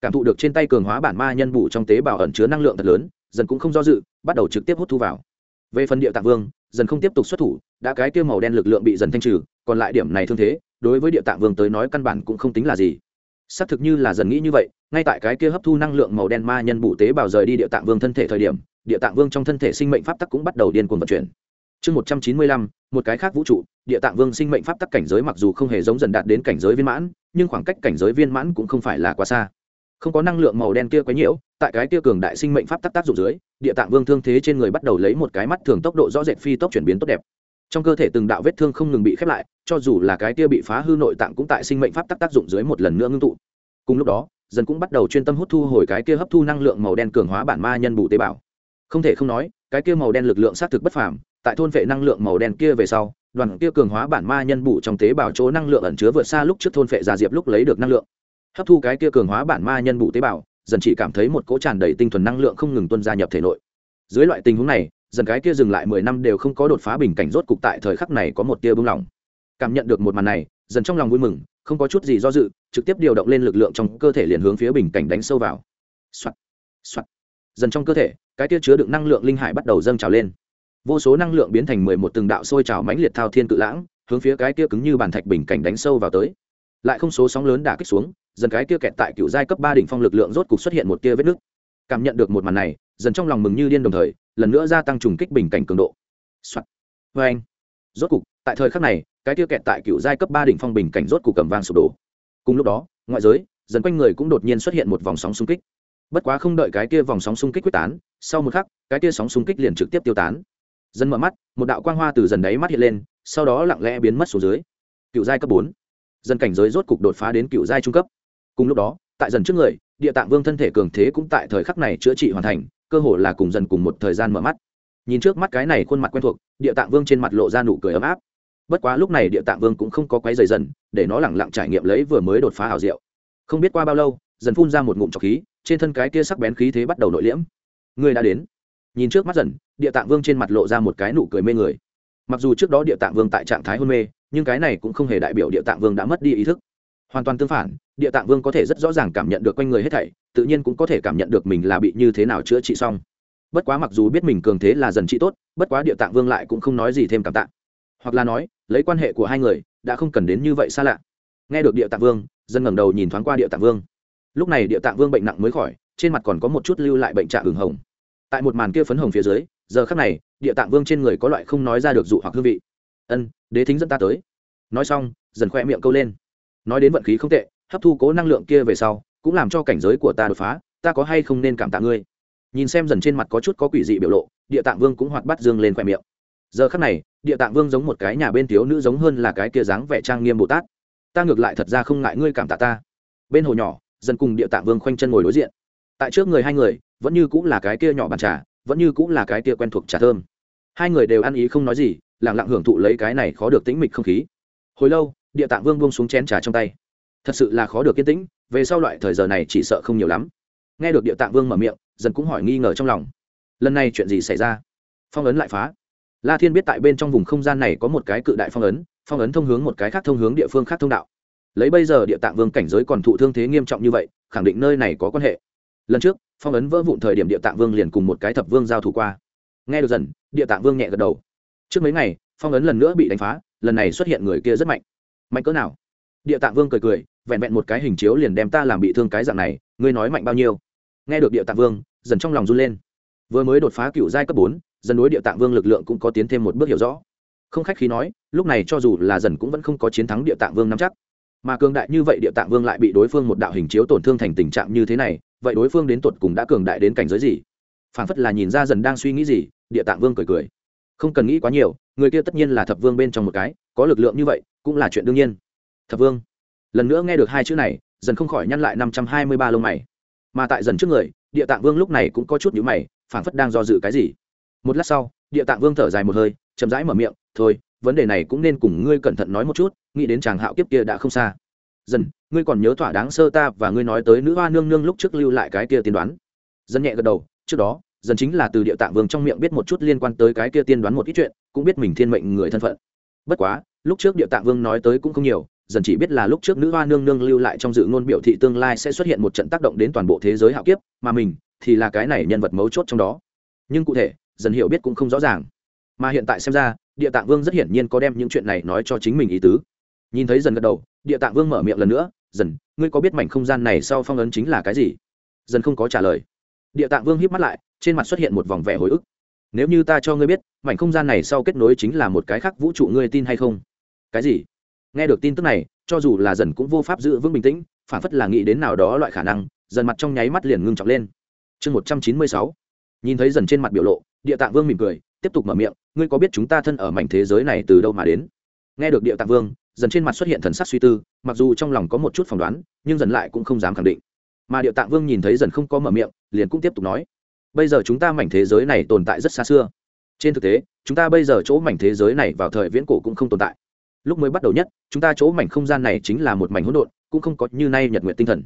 Speaker 1: Cảm thụ được trên tay cường hóa bản ma nhân bụ trong tế bào ẩn chứa năng lượng thật lớn, dần cũng không do dự, bắt đầu trực tiếp hút thu vào về phần địa tạng vương, dần không tiếp tục xuất thủ, đã cái kia màu đen lực lượng bị dần thanh trừ, còn lại điểm này thương thế, đối với địa tạng vương tới nói căn bản cũng không tính là gì. Xác thực như là dần nghĩ như vậy, ngay tại cái kia hấp thu năng lượng màu đen ma nhân bụ tế bào rời đi địa tạng vương thân thể thời điểm, địa tạng vương trong thân thể sinh mệnh pháp tắc cũng bắt đầu điên cuồng vận chuyển. Chương một trăm chín mươi lăm, một cái khác vũ trụ, địa tạng vương sinh mệnh pháp tắc cảnh giới mặc dù không hề giống dần đạt đến cảnh giới viên mãn, nhưng khoảng cách cảnh giới viên mãn cũng không phải là quá xa. Không có năng lượng màu đen kia quấy nhiễu tại cái kia cường đại sinh mệnh pháp tắc tác dụng dưới, địa tạng vương thương thế trên người bắt đầu lấy một cái mắt thường tốc độ rõ rệt phi tốc chuyển biến tốt đẹp. Trong cơ thể từng đạo vết thương không ngừng bị khép lại, cho dù là cái kia bị phá hư nội tạng cũng tại sinh mệnh pháp tắc tác dụng dưới một lần nữa ngưng tụ. Cùng lúc đó dần cũng bắt đầu chuyên tâm hút thu hồi cái kia hấp thu năng lượng màu đen cường hóa bản ma nhân bù tế bào. Không thể không nói, cái kia màu đen lực lượng xác thực bất phàm, tại thôn vệ năng lượng màu đen kia về sau, đoàn kia cường hóa bản ma nhân bù trong tế bào chỗ năng lượng ẩn chứa vượt xa lúc trước thôn vệ gia diệp lúc lấy được năng lượng. Hấp thu cái kia cường hóa bản ma nhân bù tế bào dần chỉ cảm thấy một cỗ tràn đầy tinh thuần năng lượng không ngừng tuân gia nhập thể nội. Dưới loại tình huống này, dần cái kia dừng lại mười năm đều không có đột phá bình cảnh rốt cục tại thời khắc này có một tia bưng lỏng cảm nhận được một màn này, dần trong lòng vui mừng, không có chút gì do dự, trực tiếp điều động lên lực lượng trong cơ thể liền hướng phía bình cảnh đánh sâu vào. Soạt soạt. Dần trong cơ thể, cái kia chứa đựng năng lượng linh hải bắt đầu dâng trào lên. Vô số năng lượng biến thành mười một từng đạo sôi trào mãnh liệt thao thiên cự lãng, hướng phía cái kia cứng như bàn thạch bình cảnh đánh sâu vào tới. Lại không số sóng lớn đả kích xuống dần cái kia kẹt tại cựu giai cấp ba đỉnh phong lực lượng rốt cục xuất hiện một tia vết nứt. Cảm nhận được một màn này, dần trong lòng mừng như điên đồng thời, lần nữa gia tăng trùng kích bình cảnh cường độ. Soạn. Vâng anh. Rốt cục, tại thời khắc này, cái kia kẹt tại cựu giai cấp ba đỉnh phong bình cảnh rốt cục cầm vang sụp đổ. Cùng lúc đó, ngoại giới, dần quanh người cũng đột nhiên xuất hiện một vòng sóng xung kích. Bất quá không đợi cái kia vòng sóng xung kích quyết tán, sau một khắc, cái kia sóng xung kích liền trực tiếp tiêu tán. Dần mở mắt, một đạo quang hoa từ dần đáy mắt hiện lên, sau đó lặng lẽ biến mất xuống dưới. Cựu giai cấp bốn. Dần cảnh giới rốt cục đột phá đến cựu giai trung cấp cùng lúc đó, tại dần trước người, địa tạng vương thân thể cường thế cũng tại thời khắc này chữa trị hoàn thành, cơ hồ là cùng dần cùng một thời gian mở mắt. Nhìn trước mắt cái này khuôn mặt quen thuộc, địa tạng vương trên mặt lộ ra nụ cười ấm áp. Bất quá lúc này địa tạng vương cũng không có quấy dày dần, để nó lẳng lặng trải nghiệm lấy vừa mới đột phá hảo diệu. Không biết qua bao lâu, dần phun ra một ngụm trọc khí, trên thân cái kia sắc bén khí thế bắt đầu nội liễm. Người đã đến. Nhìn trước mắt dần, địa tạng vương trên mặt lộ ra một cái nụ cười mê người. Mặc dù trước đó địa tạng vương tại trạng thái hôn mê, nhưng cái này cũng không hề đại biểu địa tạng vương đã mất đi ý thức hoàn toàn tương phản, địa tạng vương có thể rất rõ ràng cảm nhận được quanh người hết thảy, tự nhiên cũng có thể cảm nhận được mình là bị như thế nào chữa trị xong. Bất quá mặc dù biết mình cường thế là dần trị tốt, bất quá địa tạng vương lại cũng không nói gì thêm cảm tạ. Hoặc là nói, lấy quan hệ của hai người, đã không cần đến như vậy xa lạ. Nghe được địa tạng vương, dân ngẩng đầu nhìn thoáng qua địa tạng vương. Lúc này địa tạng vương bệnh nặng mới khỏi, trên mặt còn có một chút lưu lại bệnh trạng hừng hồng. Tại một màn kia phấn hồng phía dưới, giờ khắc này, địa tạng vương trên người có loại không nói ra được dụ hoặc hương vị. Ân, đế thính dẫn ta tới. Nói xong, dần khoe miệng câu lên nói đến vận khí không tệ, hấp thu cố năng lượng kia về sau, cũng làm cho cảnh giới của ta đột phá, ta có hay không nên cảm tạ ngươi? Nhìn xem dần trên mặt có chút có quỷ dị biểu lộ, địa tạng vương cũng hoạt bắt dương lên khoe miệng. Giờ khắc này, địa tạng vương giống một cái nhà bên thiếu nữ giống hơn là cái kia dáng vẻ trang nghiêm bồ tát. Ta ngược lại thật ra không ngại ngươi cảm tạ ta. Bên hồ nhỏ, dần cùng địa tạng vương khoanh chân ngồi đối diện. Tại trước người hai người, vẫn như cũng là cái kia nhỏ bàn trà, vẫn như cũng là cái kia quen thuộc trà thơm. Hai người đều ăn ý không nói gì lẳng lặng hưởng thụ lấy cái này khó được tĩnh mịch không khí. Hồi lâu địa tạng vương buông xuống chén trà trong tay. Thật sự là khó được yên tĩnh, về sau loại thời giờ này chỉ sợ không nhiều lắm. Nghe được địa tạng vương mở miệng, dần cũng hỏi nghi ngờ trong lòng. Lần này chuyện gì xảy ra? Phong ấn lại phá. La thiên biết tại bên trong vùng không gian này có một cái cự đại phong ấn phong ấn thông hướng một cái khác thông hướng địa phương khác thông đạo. Lấy bây giờ địa tạng vương cảnh giới còn thụ thương thế nghiêm trọng như vậy, khẳng định nơi này có quan hệ. Lần trước, phong ấn vỡ vụn thời điểm địa tạng vương liền cùng một cái thập vương giao thủ qua. Nghe được dần, địa tạng vương nhẹ gật đầu. Trước mấy ngày, phong ấn lần nữa bị đánh phá, lần này xuất hiện người kia rất mạnh mạnh cỡ nào? Địa tạng vương cười cười, vẹn vẹn một cái hình chiếu liền đem ta làm bị thương cái dạng này, ngươi nói mạnh bao nhiêu? Nghe được địa tạng vương, dần trong lòng run lên. Vừa mới đột phá cựu giai cấp bốn, dần đối địa tạng vương lực lượng cũng có tiến thêm một bước hiểu rõ. Không khách khí nói, lúc này cho dù là dần cũng vẫn không có chiến thắng địa tạng vương nắm chắc. Mà cường đại như vậy địa tạng vương lại bị đối phương một đạo hình chiếu tổn thương thành tình trạng như thế này, vậy đối phương đến tột cùng đã cường đại đến cảnh giới gì? Phảng phất là nhìn ra dần đang suy nghĩ gì, địa tạng vương cười cười. Không cần nghĩ quá nhiều, người kia tất nhiên là thập vương bên trong một cái có lực lượng như vậy cũng là chuyện đương nhiên. Thập vương, lần nữa nghe được hai chữ này, dần không khỏi nhăn lại năm trăm hai mươi ba lông mày. Mà tại dần trước người, địa tạng vương lúc này cũng có chút nhữ mày, phảng phất đang do dự cái gì. Một lát sau, địa tạng vương thở dài một hơi, chậm rãi mở miệng, thôi, vấn đề này cũng nên cùng ngươi cẩn thận nói một chút, nghĩ đến chàng hạo kiếp kia đã không xa. Dần, ngươi còn nhớ thỏa đáng sơ ta và ngươi nói tới nữ hoa nương nương lúc trước lưu lại cái kia tiên đoán? Dân nhẹ gật đầu, trước đó, dần chính là từ địa tạng vương trong miệng biết một chút liên quan tới cái kia tiên đoán một ít chuyện, cũng biết mình thiên mệnh người thân phận bất quá, lúc trước địa tạng vương nói tới cũng không nhiều, dần chỉ biết là lúc trước nữ hoa nương nương lưu lại trong dự ngôn biểu thị tương lai sẽ xuất hiện một trận tác động đến toàn bộ thế giới hạo kiếp, mà mình thì là cái này nhân vật mấu chốt trong đó. Nhưng cụ thể, dần hiểu biết cũng không rõ ràng. Mà hiện tại xem ra, địa tạng vương rất hiển nhiên có đem những chuyện này nói cho chính mình ý tứ. Nhìn thấy dần gật đầu, địa tạng vương mở miệng lần nữa, dần, ngươi có biết mảnh không gian này sau phong ấn chính là cái gì? Dần không có trả lời. Địa tạng vương hiếp mắt lại, trên mặt xuất hiện một vòng vẻ hồi ức nếu như ta cho ngươi biết, mảnh không gian này sau kết nối chính là một cái khác vũ trụ, ngươi tin hay không? Cái gì? Nghe được tin tức này, cho dù là dần cũng vô pháp giữ vững bình tĩnh, phản phất là nghĩ đến nào đó loại khả năng, dần mặt trong nháy mắt liền ngưng trọng lên. Chương một trăm chín mươi sáu. Nhìn thấy dần trên mặt biểu lộ, địa tạng vương mỉm cười, tiếp tục mở miệng, ngươi có biết chúng ta thân ở mảnh thế giới này từ đâu mà đến? Nghe được địa tạng vương, dần trên mặt xuất hiện thần sắc suy tư, mặc dù trong lòng có một chút phỏng đoán, nhưng dần lại cũng không dám khẳng định. Mà địa tạng vương nhìn thấy dần không có mở miệng, liền cũng tiếp tục nói bây giờ chúng ta mảnh thế giới này tồn tại rất xa xưa. Trên thực tế, chúng ta bây giờ chỗ mảnh thế giới này vào thời viễn cổ cũng không tồn tại. Lúc mới bắt đầu nhất, chúng ta chỗ mảnh không gian này chính là một mảnh hỗn độn, cũng không có như nay nhật nguyện tinh thần.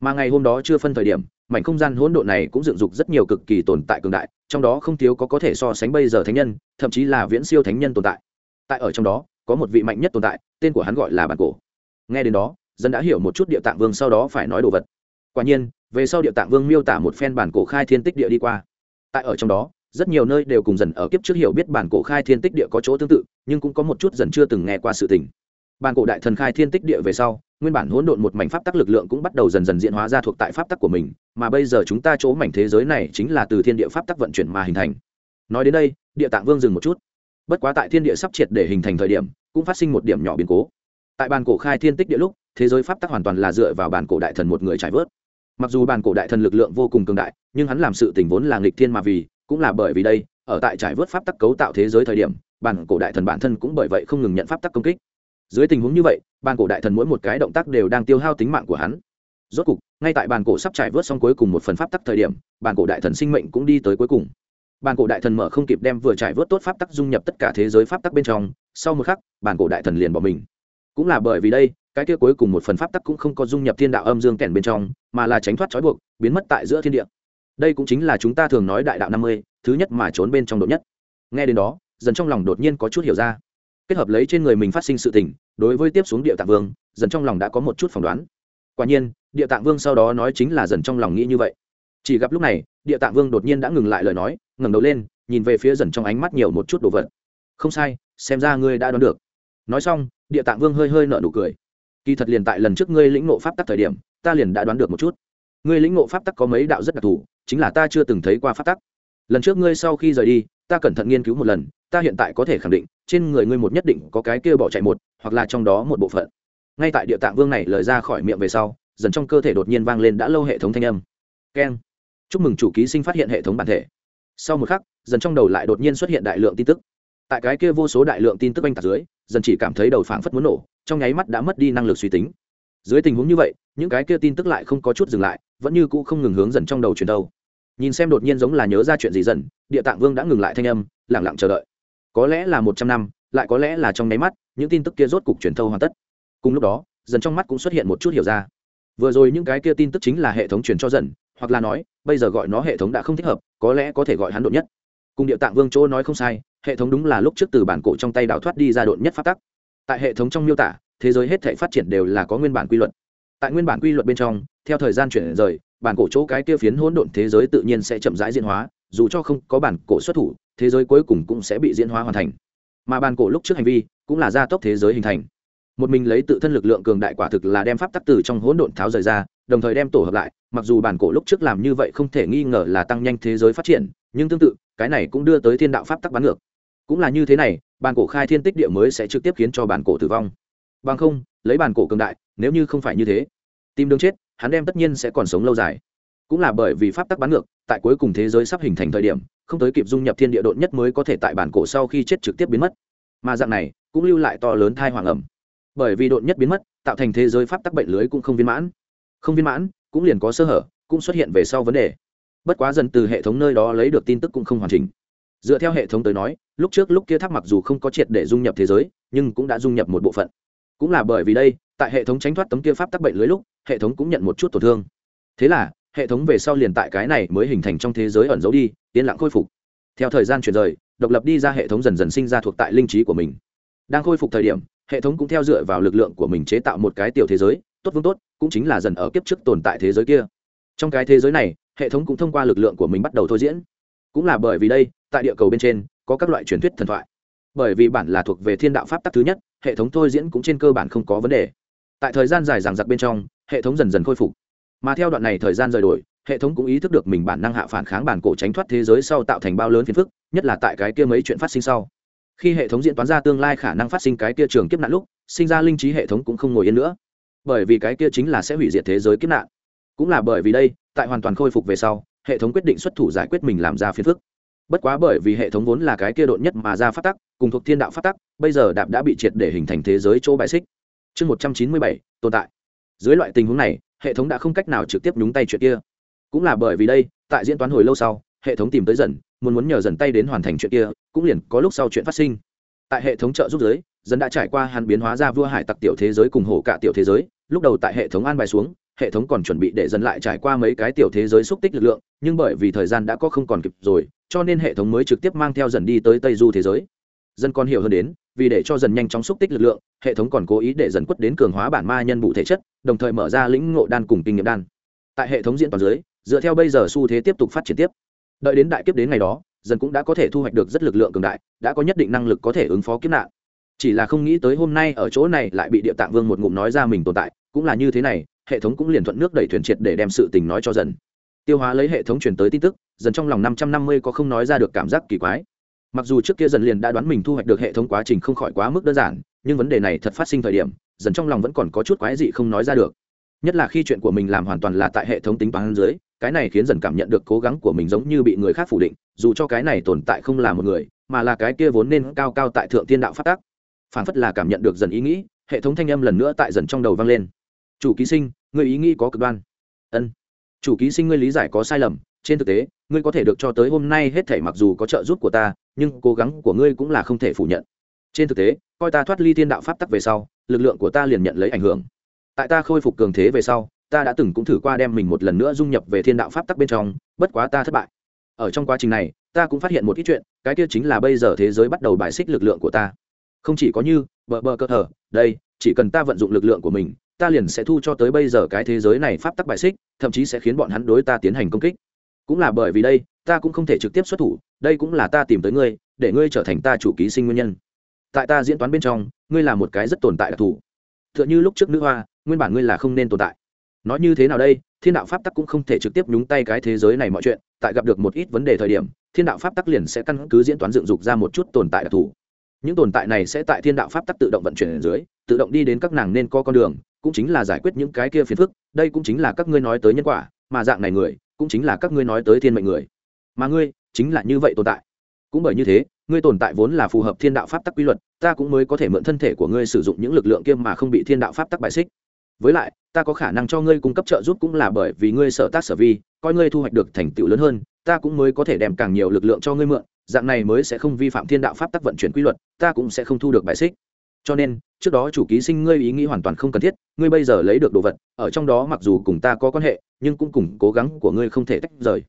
Speaker 1: Mà ngày hôm đó chưa phân thời điểm, mảnh không gian hỗn độn này cũng dựng dục rất nhiều cực kỳ tồn tại cường đại, trong đó không thiếu có có thể so sánh bây giờ thánh nhân, thậm chí là viễn siêu thánh nhân tồn tại. Tại ở trong đó, có một vị mạnh nhất tồn tại, tên của hắn gọi là bản cổ. Nghe đến đó, dân đã hiểu một chút địa tạng vương sau đó phải nói đồ vật. Quả nhiên về sau địa tạng vương miêu tả một phen bản cổ khai thiên tích địa đi qua. Tại ở trong đó, rất nhiều nơi đều cùng dần ở kiếp trước hiểu biết bản cổ khai thiên tích địa có chỗ tương tự, nhưng cũng có một chút dần chưa từng nghe qua sự tình. Bản cổ đại thần khai thiên tích địa về sau, nguyên bản hỗn độn một mảnh pháp tắc lực lượng cũng bắt đầu dần dần diễn hóa ra thuộc tại pháp tắc của mình, mà bây giờ chúng ta chỗ mảnh thế giới này chính là từ thiên địa pháp tắc vận chuyển mà hình thành. Nói đến đây, địa tạng vương dừng một chút. Bất quá tại thiên địa sắp triệt để hình thành thời điểm, cũng phát sinh một điểm nhỏ biến cố. Tại bản cổ khai thiên tích địa lúc, thế giới pháp tắc hoàn toàn là dựa vào bản cổ đại thần một người trải vớt mặc dù bàn cổ đại thần lực lượng vô cùng cường đại, nhưng hắn làm sự tình vốn là nghịch thiên mà vì, cũng là bởi vì đây, ở tại trải vớt pháp tắc cấu tạo thế giới thời điểm bàn cổ đại thần bản thân cũng bởi vậy không ngừng nhận pháp tắc công kích. Dưới tình huống như vậy bàn cổ đại thần mỗi một cái động tác đều đang tiêu hao tính mạng của hắn. Rốt cục, ngay tại bàn cổ sắp trải vớt xong cuối cùng một phần pháp tắc thời điểm bàn cổ đại thần sinh mệnh cũng đi tới cuối cùng. Bàn cổ đại thần mở không kịp đem vừa trải vớt tốt pháp tắc dung nhập tất cả thế giới pháp tắc bên trong, sau một khắc bàn cổ đại thần liền bỏ mình. Cũng là bởi vì đây cái kia cuối cùng một phần pháp tắc cũng không có dung nhập thiên đạo âm dương kèn bên trong, mà là tránh thoát trói buộc, biến mất tại giữa thiên địa. Đây cũng chính là chúng ta thường nói đại đạo năm mươi, thứ nhất mà trốn bên trong độ nhất. Nghe đến đó, dần trong lòng đột nhiên có chút hiểu ra. Kết hợp lấy trên người mình phát sinh sự tỉnh đối với tiếp xuống địa tạng vương, dần trong lòng đã có một chút phỏng đoán. Quả nhiên, địa tạng vương sau đó nói chính là dần trong lòng nghĩ như vậy. Chỉ gặp lúc này, địa tạng vương đột nhiên đã ngừng lại lời nói, ngẩng đầu lên, nhìn về phía dần trong ánh mắt nhiều một chút đồ vật. Không sai, xem ra ngươi đã đoán được. Nói xong, địa tạng vương hơi hơi nợ nụ cười kỳ thật liền tại lần trước ngươi lĩnh ngộ pháp tắc thời điểm, ta liền đã đoán được một chút. Ngươi lĩnh ngộ pháp tắc có mấy đạo rất đặc thù, chính là ta chưa từng thấy qua pháp tắc. Lần trước ngươi sau khi rời đi, ta cẩn thận nghiên cứu một lần, ta hiện tại có thể khẳng định, trên người ngươi một nhất định có cái kia bỏ chạy một, hoặc là trong đó một bộ phận. Ngay tại địa tạng vương này lời ra khỏi miệng về sau, dần trong cơ thể đột nhiên vang lên đã lâu hệ thống thanh âm. Keng. Chúc mừng chủ ký sinh phát hiện hệ thống bản thể. Sau một khắc, dần trong đầu lại đột nhiên xuất hiện đại lượng tin tức. Tại cái kia vô số đại lượng tin tức oanh tạc dưới dần chỉ cảm thấy đầu phảng phất muốn nổ, trong nháy mắt đã mất đi năng lực suy tính. Dưới tình huống như vậy, những cái kia tin tức lại không có chút dừng lại, vẫn như cũ không ngừng hướng dần trong đầu chuyển đâu. Nhìn xem đột nhiên giống là nhớ ra chuyện gì dần, địa tạng vương đã ngừng lại thanh âm lẳng lặng chờ đợi. Có lẽ là một trăm năm, lại có lẽ là trong nháy mắt, những tin tức kia rốt cục truyền thâu hoàn tất. Cùng lúc đó, dần trong mắt cũng xuất hiện một chút hiểu ra. Vừa rồi những cái kia tin tức chính là hệ thống truyền cho dần, hoặc là nói, bây giờ gọi nó hệ thống đã không thích hợp, có lẽ có thể gọi hắn đột nhất cùng địa tạng vương chỗ nói không sai, hệ thống đúng là lúc trước từ bản cổ trong tay đào thoát đi ra đột nhất phát tắc. Tại hệ thống trong miêu tả, thế giới hết thể phát triển đều là có nguyên bản quy luật. Tại nguyên bản quy luật bên trong, theo thời gian chuyển rời, bản cổ chỗ cái kia phiến hỗn độn thế giới tự nhiên sẽ chậm rãi diễn hóa, dù cho không có bản cổ xuất thủ, thế giới cuối cùng cũng sẽ bị diễn hóa hoàn thành. Mà bản cổ lúc trước hành vi cũng là gia tốc thế giới hình thành. Một mình lấy tự thân lực lượng cường đại quả thực là đem pháp tắc từ trong hỗn độn tháo rời ra, đồng thời đem tổ hợp lại, mặc dù bản cổ lúc trước làm như vậy không thể nghi ngờ là tăng nhanh thế giới phát triển nhưng tương tự, cái này cũng đưa tới thiên đạo pháp tắc bắn ngược. Cũng là như thế này, bản cổ khai thiên tích địa mới sẽ trực tiếp khiến cho bản cổ tử vong. Bằng không, lấy bản cổ cường đại, nếu như không phải như thế, tìm đường chết, hắn đem tất nhiên sẽ còn sống lâu dài. Cũng là bởi vì pháp tắc bán ngược, tại cuối cùng thế giới sắp hình thành thời điểm, không tới kịp dung nhập thiên địa độn nhất mới có thể tại bản cổ sau khi chết trực tiếp biến mất. Mà dạng này, cũng lưu lại to lớn thai hoàng ẩm. Bởi vì độn nhất biến mất, tạo thành thế giới pháp tắc bệnh lưới cũng không viên mãn. Không viên mãn, cũng liền có sơ hở, cũng xuất hiện về sau vấn đề bất quá dần từ hệ thống nơi đó lấy được tin tức cũng không hoàn chỉnh. Dựa theo hệ thống tới nói, lúc trước lúc kia tháp mặc dù không có triệt để dung nhập thế giới, nhưng cũng đã dung nhập một bộ phận. Cũng là bởi vì đây, tại hệ thống tránh thoát tấm kia pháp tắc bệnh lưới lúc, hệ thống cũng nhận một chút tổn thương. Thế là, hệ thống về sau liền tại cái này mới hình thành trong thế giới ẩn giấu đi, yên lặng khôi phục. Theo thời gian chuyển rời, độc lập đi ra hệ thống dần dần sinh ra thuộc tại linh trí của mình. Đang khôi phục thời điểm, hệ thống cũng theo dựa vào lực lượng của mình chế tạo một cái tiểu thế giới, tốt vương tốt, cũng chính là dần ở kiếp trước tồn tại thế giới kia. Trong cái thế giới này hệ thống cũng thông qua lực lượng của mình bắt đầu thôi diễn. Cũng là bởi vì đây, tại địa cầu bên trên, có các loại truyền thuyết thần thoại. Bởi vì bản là thuộc về thiên đạo pháp tắc thứ nhất, hệ thống thôi diễn cũng trên cơ bản không có vấn đề. Tại thời gian dài dằng giặc bên trong, hệ thống dần dần khôi phục. Mà theo đoạn này thời gian rời đổi, hệ thống cũng ý thức được mình bản năng hạ phản kháng bản cổ tránh thoát thế giới sau tạo thành bao lớn phiền phức, nhất là tại cái kia mấy chuyện phát sinh sau. Khi hệ thống diễn toán ra tương lai khả năng phát sinh cái kia trường kiếp nạn lúc, sinh ra linh trí hệ thống cũng không ngồi yên nữa. Bởi vì cái kia chính là sẽ hủy diệt thế giới kiếp nạn. Cũng là bởi vì đây tại hoàn toàn khôi phục về sau, hệ thống quyết định xuất thủ giải quyết mình làm ra phiền phức. Bất quá bởi vì hệ thống vốn là cái kia độn nhất mà ra phát tắc, cùng thuộc thiên đạo phát tắc, bây giờ đạp đã bị triệt để hình thành thế giới chỗ bại xích. Chương một trăm chín mươi bảy, tồn tại. Dưới loại tình huống này, hệ thống đã không cách nào trực tiếp nhúng tay chuyện kia. Cũng là bởi vì đây, tại diễn toán hồi lâu sau, hệ thống tìm tới dần, muốn muốn nhờ dần tay đến hoàn thành chuyện kia, cũng liền có lúc sau chuyện phát sinh. Tại hệ thống trợ giúp giới, dần đã trải qua hàn biến hóa ra vua hải tặc tiểu thế giới cùng hổ cả tiểu thế giới, lúc đầu tại hệ thống an bài xuống hệ thống còn chuẩn bị để dần lại trải qua mấy cái tiểu thế giới xúc tích lực lượng, nhưng bởi vì thời gian đã có không còn kịp rồi, cho nên hệ thống mới trực tiếp mang theo dần đi tới tây du thế giới. Dân còn hiểu hơn đến, vì để cho dần nhanh chóng xúc tích lực lượng, hệ thống còn cố ý để dần quất đến cường hóa bản ma nhân bụ thể chất, đồng thời mở ra lĩnh ngộ đan cùng kinh nghiệm đan. Tại hệ thống diễn toàn dưới, dựa theo bây giờ xu thế tiếp tục phát triển tiếp. Đợi đến đại kiếp đến ngày đó, dần cũng đã có thể thu hoạch được rất lực lượng cường đại, đã có nhất định năng lực có thể ứng phó kiếp nạn. Chỉ là không nghĩ tới hôm nay ở chỗ này lại bị địa tạng vương một ngụm nói ra mình tồn tại cũng là như thế này, hệ thống cũng liền thuận nước đẩy thuyền triệt để đem sự tình nói cho dần. Tiêu hóa lấy hệ thống truyền tới tin tức, dần trong lòng năm trăm năm mươi có không nói ra được cảm giác kỳ quái. Mặc dù trước kia dần liền đã đoán mình thu hoạch được hệ thống quá trình không khỏi quá mức đơn giản, nhưng vấn đề này thật phát sinh thời điểm, dần trong lòng vẫn còn có chút quái dị không nói ra được. Nhất là khi chuyện của mình làm hoàn toàn là tại hệ thống tính toán dưới, cái này khiến dần cảm nhận được cố gắng của mình giống như bị người khác phủ định, dù cho cái này tồn tại không là một người, mà là cái kia vốn nên cao cao tại thượng tiên đạo phát tác. Phản phất là cảm nhận được dần ý nghĩ, hệ thống thanh âm lần nữa tại dần trong đầu vang lên chủ ký sinh người ý nghĩ có cực đoan. Ân. Chủ ký sinh ngươi lý giải có sai lầm, trên thực tế, ngươi có thể được cho tới hôm nay hết thể mặc dù có trợ giúp của ta, nhưng cố gắng của ngươi cũng là không thể phủ nhận. Trên thực tế, coi ta thoát ly thiên đạo pháp tắc về sau, lực lượng của ta liền nhận lấy ảnh hưởng. Tại ta khôi phục cường thế về sau, ta đã từng cũng thử qua đem mình một lần nữa dung nhập về thiên đạo pháp tắc bên trong, bất quá ta thất bại. Ở trong quá trình này, ta cũng phát hiện một ít chuyện, cái kia chính là bây giờ thế giới bắt đầu bài xích lực lượng của ta. Không chỉ có như, bờ bờ cơ thờ đây, chỉ cần ta vận dụng lực lượng của mình ta liền sẽ thu cho tới bây giờ cái thế giới này pháp tắc bài xích, thậm chí sẽ khiến bọn hắn đối ta tiến hành công kích. Cũng là bởi vì đây, ta cũng không thể trực tiếp xuất thủ, đây cũng là ta tìm tới ngươi, để ngươi trở thành ta chủ ký sinh nguyên nhân. Tại ta diễn toán bên trong, ngươi là một cái rất tồn tại đặc thù. T h ư ợ n h ư lúc trước nữ hoa, nguyên bản ngươi là không nên tồn tại. Nói như thế nào đây, thiên đạo pháp tắc cũng không thể trực tiếp nhúng tay cái thế giới này mọi chuyện, tại gặp được một ít vấn đề thời điểm, thiên đạo pháp tắc liền sẽ căn cứ diễn toán dựng dục ra một chút tồn tại đặc thù. Những tồn tại này sẽ tại thiên đạo pháp tắc tự động vận chuyển ở dưới, tự động đi đến các nàng nên co con đường cũng chính là giải quyết những cái kia phiền phức, đây cũng chính là các ngươi nói tới nhân quả, mà dạng này người, cũng chính là các ngươi nói tới thiên mệnh người. Mà ngươi, chính là như vậy tồn tại. Cũng bởi như thế, ngươi tồn tại vốn là phù hợp thiên đạo pháp tắc quy luật, ta cũng mới có thể mượn thân thể của ngươi sử dụng những lực lượng kia mà không bị thiên đạo pháp tắc bài xích. Với lại, ta có khả năng cho ngươi cung cấp trợ giúp cũng là bởi vì ngươi sở tác sở vi, coi ngươi thu hoạch được thành tựu lớn hơn, ta cũng mới có thể đem càng nhiều lực lượng cho ngươi mượn, dạng này mới sẽ không vi phạm thiên đạo pháp tắc vận chuyển quy luật, ta cũng sẽ không thu được bài xích cho nên, trước đó chủ ký sinh ngươi ý nghĩ hoàn toàn không cần thiết, ngươi bây giờ lấy được đồ vật, ở trong đó mặc dù cùng ta có quan hệ, nhưng cũng cùng cố gắng của ngươi không thể tách rời.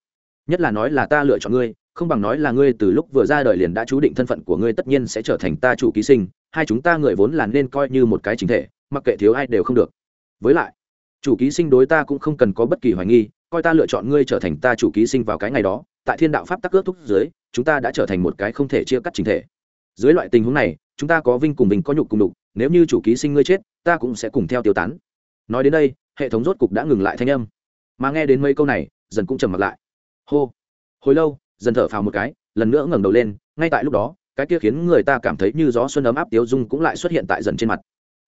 Speaker 1: Nhất là nói là ta lựa chọn ngươi, không bằng nói là ngươi từ lúc vừa ra đời liền đã chú định thân phận của ngươi tất nhiên sẽ trở thành ta chủ ký sinh, hai chúng ta người vốn là nên coi như một cái chính thể, mặc kệ thiếu ai đều không được. Với lại, chủ ký sinh đối ta cũng không cần có bất kỳ hoài nghi, coi ta lựa chọn ngươi trở thành ta chủ ký sinh vào cái ngày đó, tại thiên đạo pháp tắc ước thúc dưới, chúng ta đã trở thành một cái không thể chia cắt chính thể. Dưới loại tình huống này chúng ta có vinh cùng mình có nhục cùng đục nếu như chủ ký sinh ngươi chết, ta cũng sẽ cùng theo tiêu tán. Nói đến đây, hệ thống rốt cục đã ngừng lại thanh âm. Mà nghe đến mấy câu này, dần cũng trầm mặt lại. Hô. Hồi lâu, dần thở phào một cái, lần nữa ngẩng đầu lên, ngay tại lúc đó, cái kia khiến người ta cảm thấy như gió xuân ấm áp tiếu dung cũng lại xuất hiện tại dần trên mặt.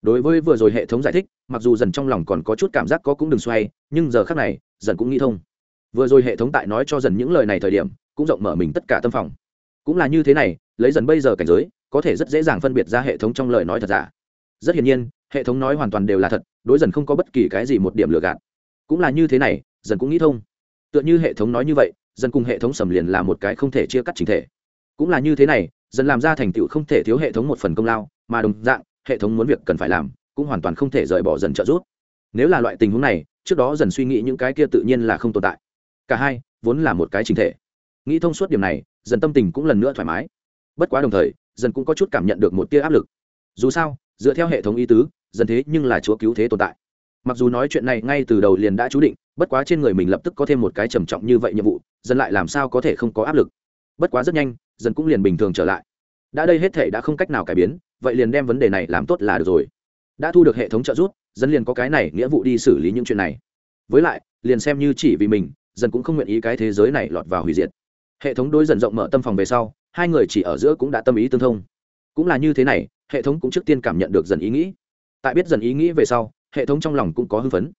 Speaker 1: Đối với vừa rồi hệ thống giải thích, mặc dù dần trong lòng còn có chút cảm giác có cũng đừng xoay, nhưng giờ khác này, dần cũng nghĩ thông. Vừa rồi hệ thống tại nói cho dần những lời này thời điểm, cũng rộng mở mình tất cả tâm phòng. Cũng là như thế này, lấy dần bây giờ cảnh giới có thể rất dễ dàng phân biệt ra hệ thống trong lời nói thật giả. Rất hiển nhiên, hệ thống nói hoàn toàn đều là thật, đối dần không có bất kỳ cái gì một điểm lừa gạt. Cũng là như thế này, dần cũng nghĩ thông. Tựa như hệ thống nói như vậy, dần cùng hệ thống sầm liền là một cái không thể chia cắt chính thể. Cũng là như thế này, dần làm ra thành tựu không thể thiếu hệ thống một phần công lao, mà đồng dạng, hệ thống muốn việc cần phải làm, cũng hoàn toàn không thể rời bỏ dần trợ giúp. Nếu là loại tình huống này, trước đó dần suy nghĩ những cái kia tự nhiên là không tồn tại. Cả hai, vốn là một cái chính thể. Nghĩ thông suốt điểm này, dần tâm tình cũng lần nữa thoải mái. Bất quá đồng thời dần cũng có chút cảm nhận được một tia áp lực. Dù sao, dựa theo hệ thống ý tứ, dần thế nhưng là chúa cứu thế tồn tại. Mặc dù nói chuyện này ngay từ đầu liền đã chú định, bất quá trên người mình lập tức có thêm một cái trầm trọng như vậy nhiệm vụ, dần lại làm sao có thể không có áp lực. Bất quá rất nhanh, dần cũng liền bình thường trở lại. Đã đây hết thể đã không cách nào cải biến, vậy liền đem vấn đề này làm tốt là được rồi. Đã thu được hệ thống trợ giúp, dần liền có cái này nghĩa vụ đi xử lý những chuyện này. Với lại, liền xem như chỉ vì mình, dần cũng không nguyện ý cái thế giới này lọt vào hủy diệt hệ thống đối dần rộng mở tâm phòng về sau, hai người chỉ ở giữa cũng đã tâm ý tương thông. Cũng là như thế này, hệ thống cũng trước tiên cảm nhận được dần ý nghĩ. Tại biết dần ý nghĩ về sau, hệ thống trong lòng cũng có hưng phấn.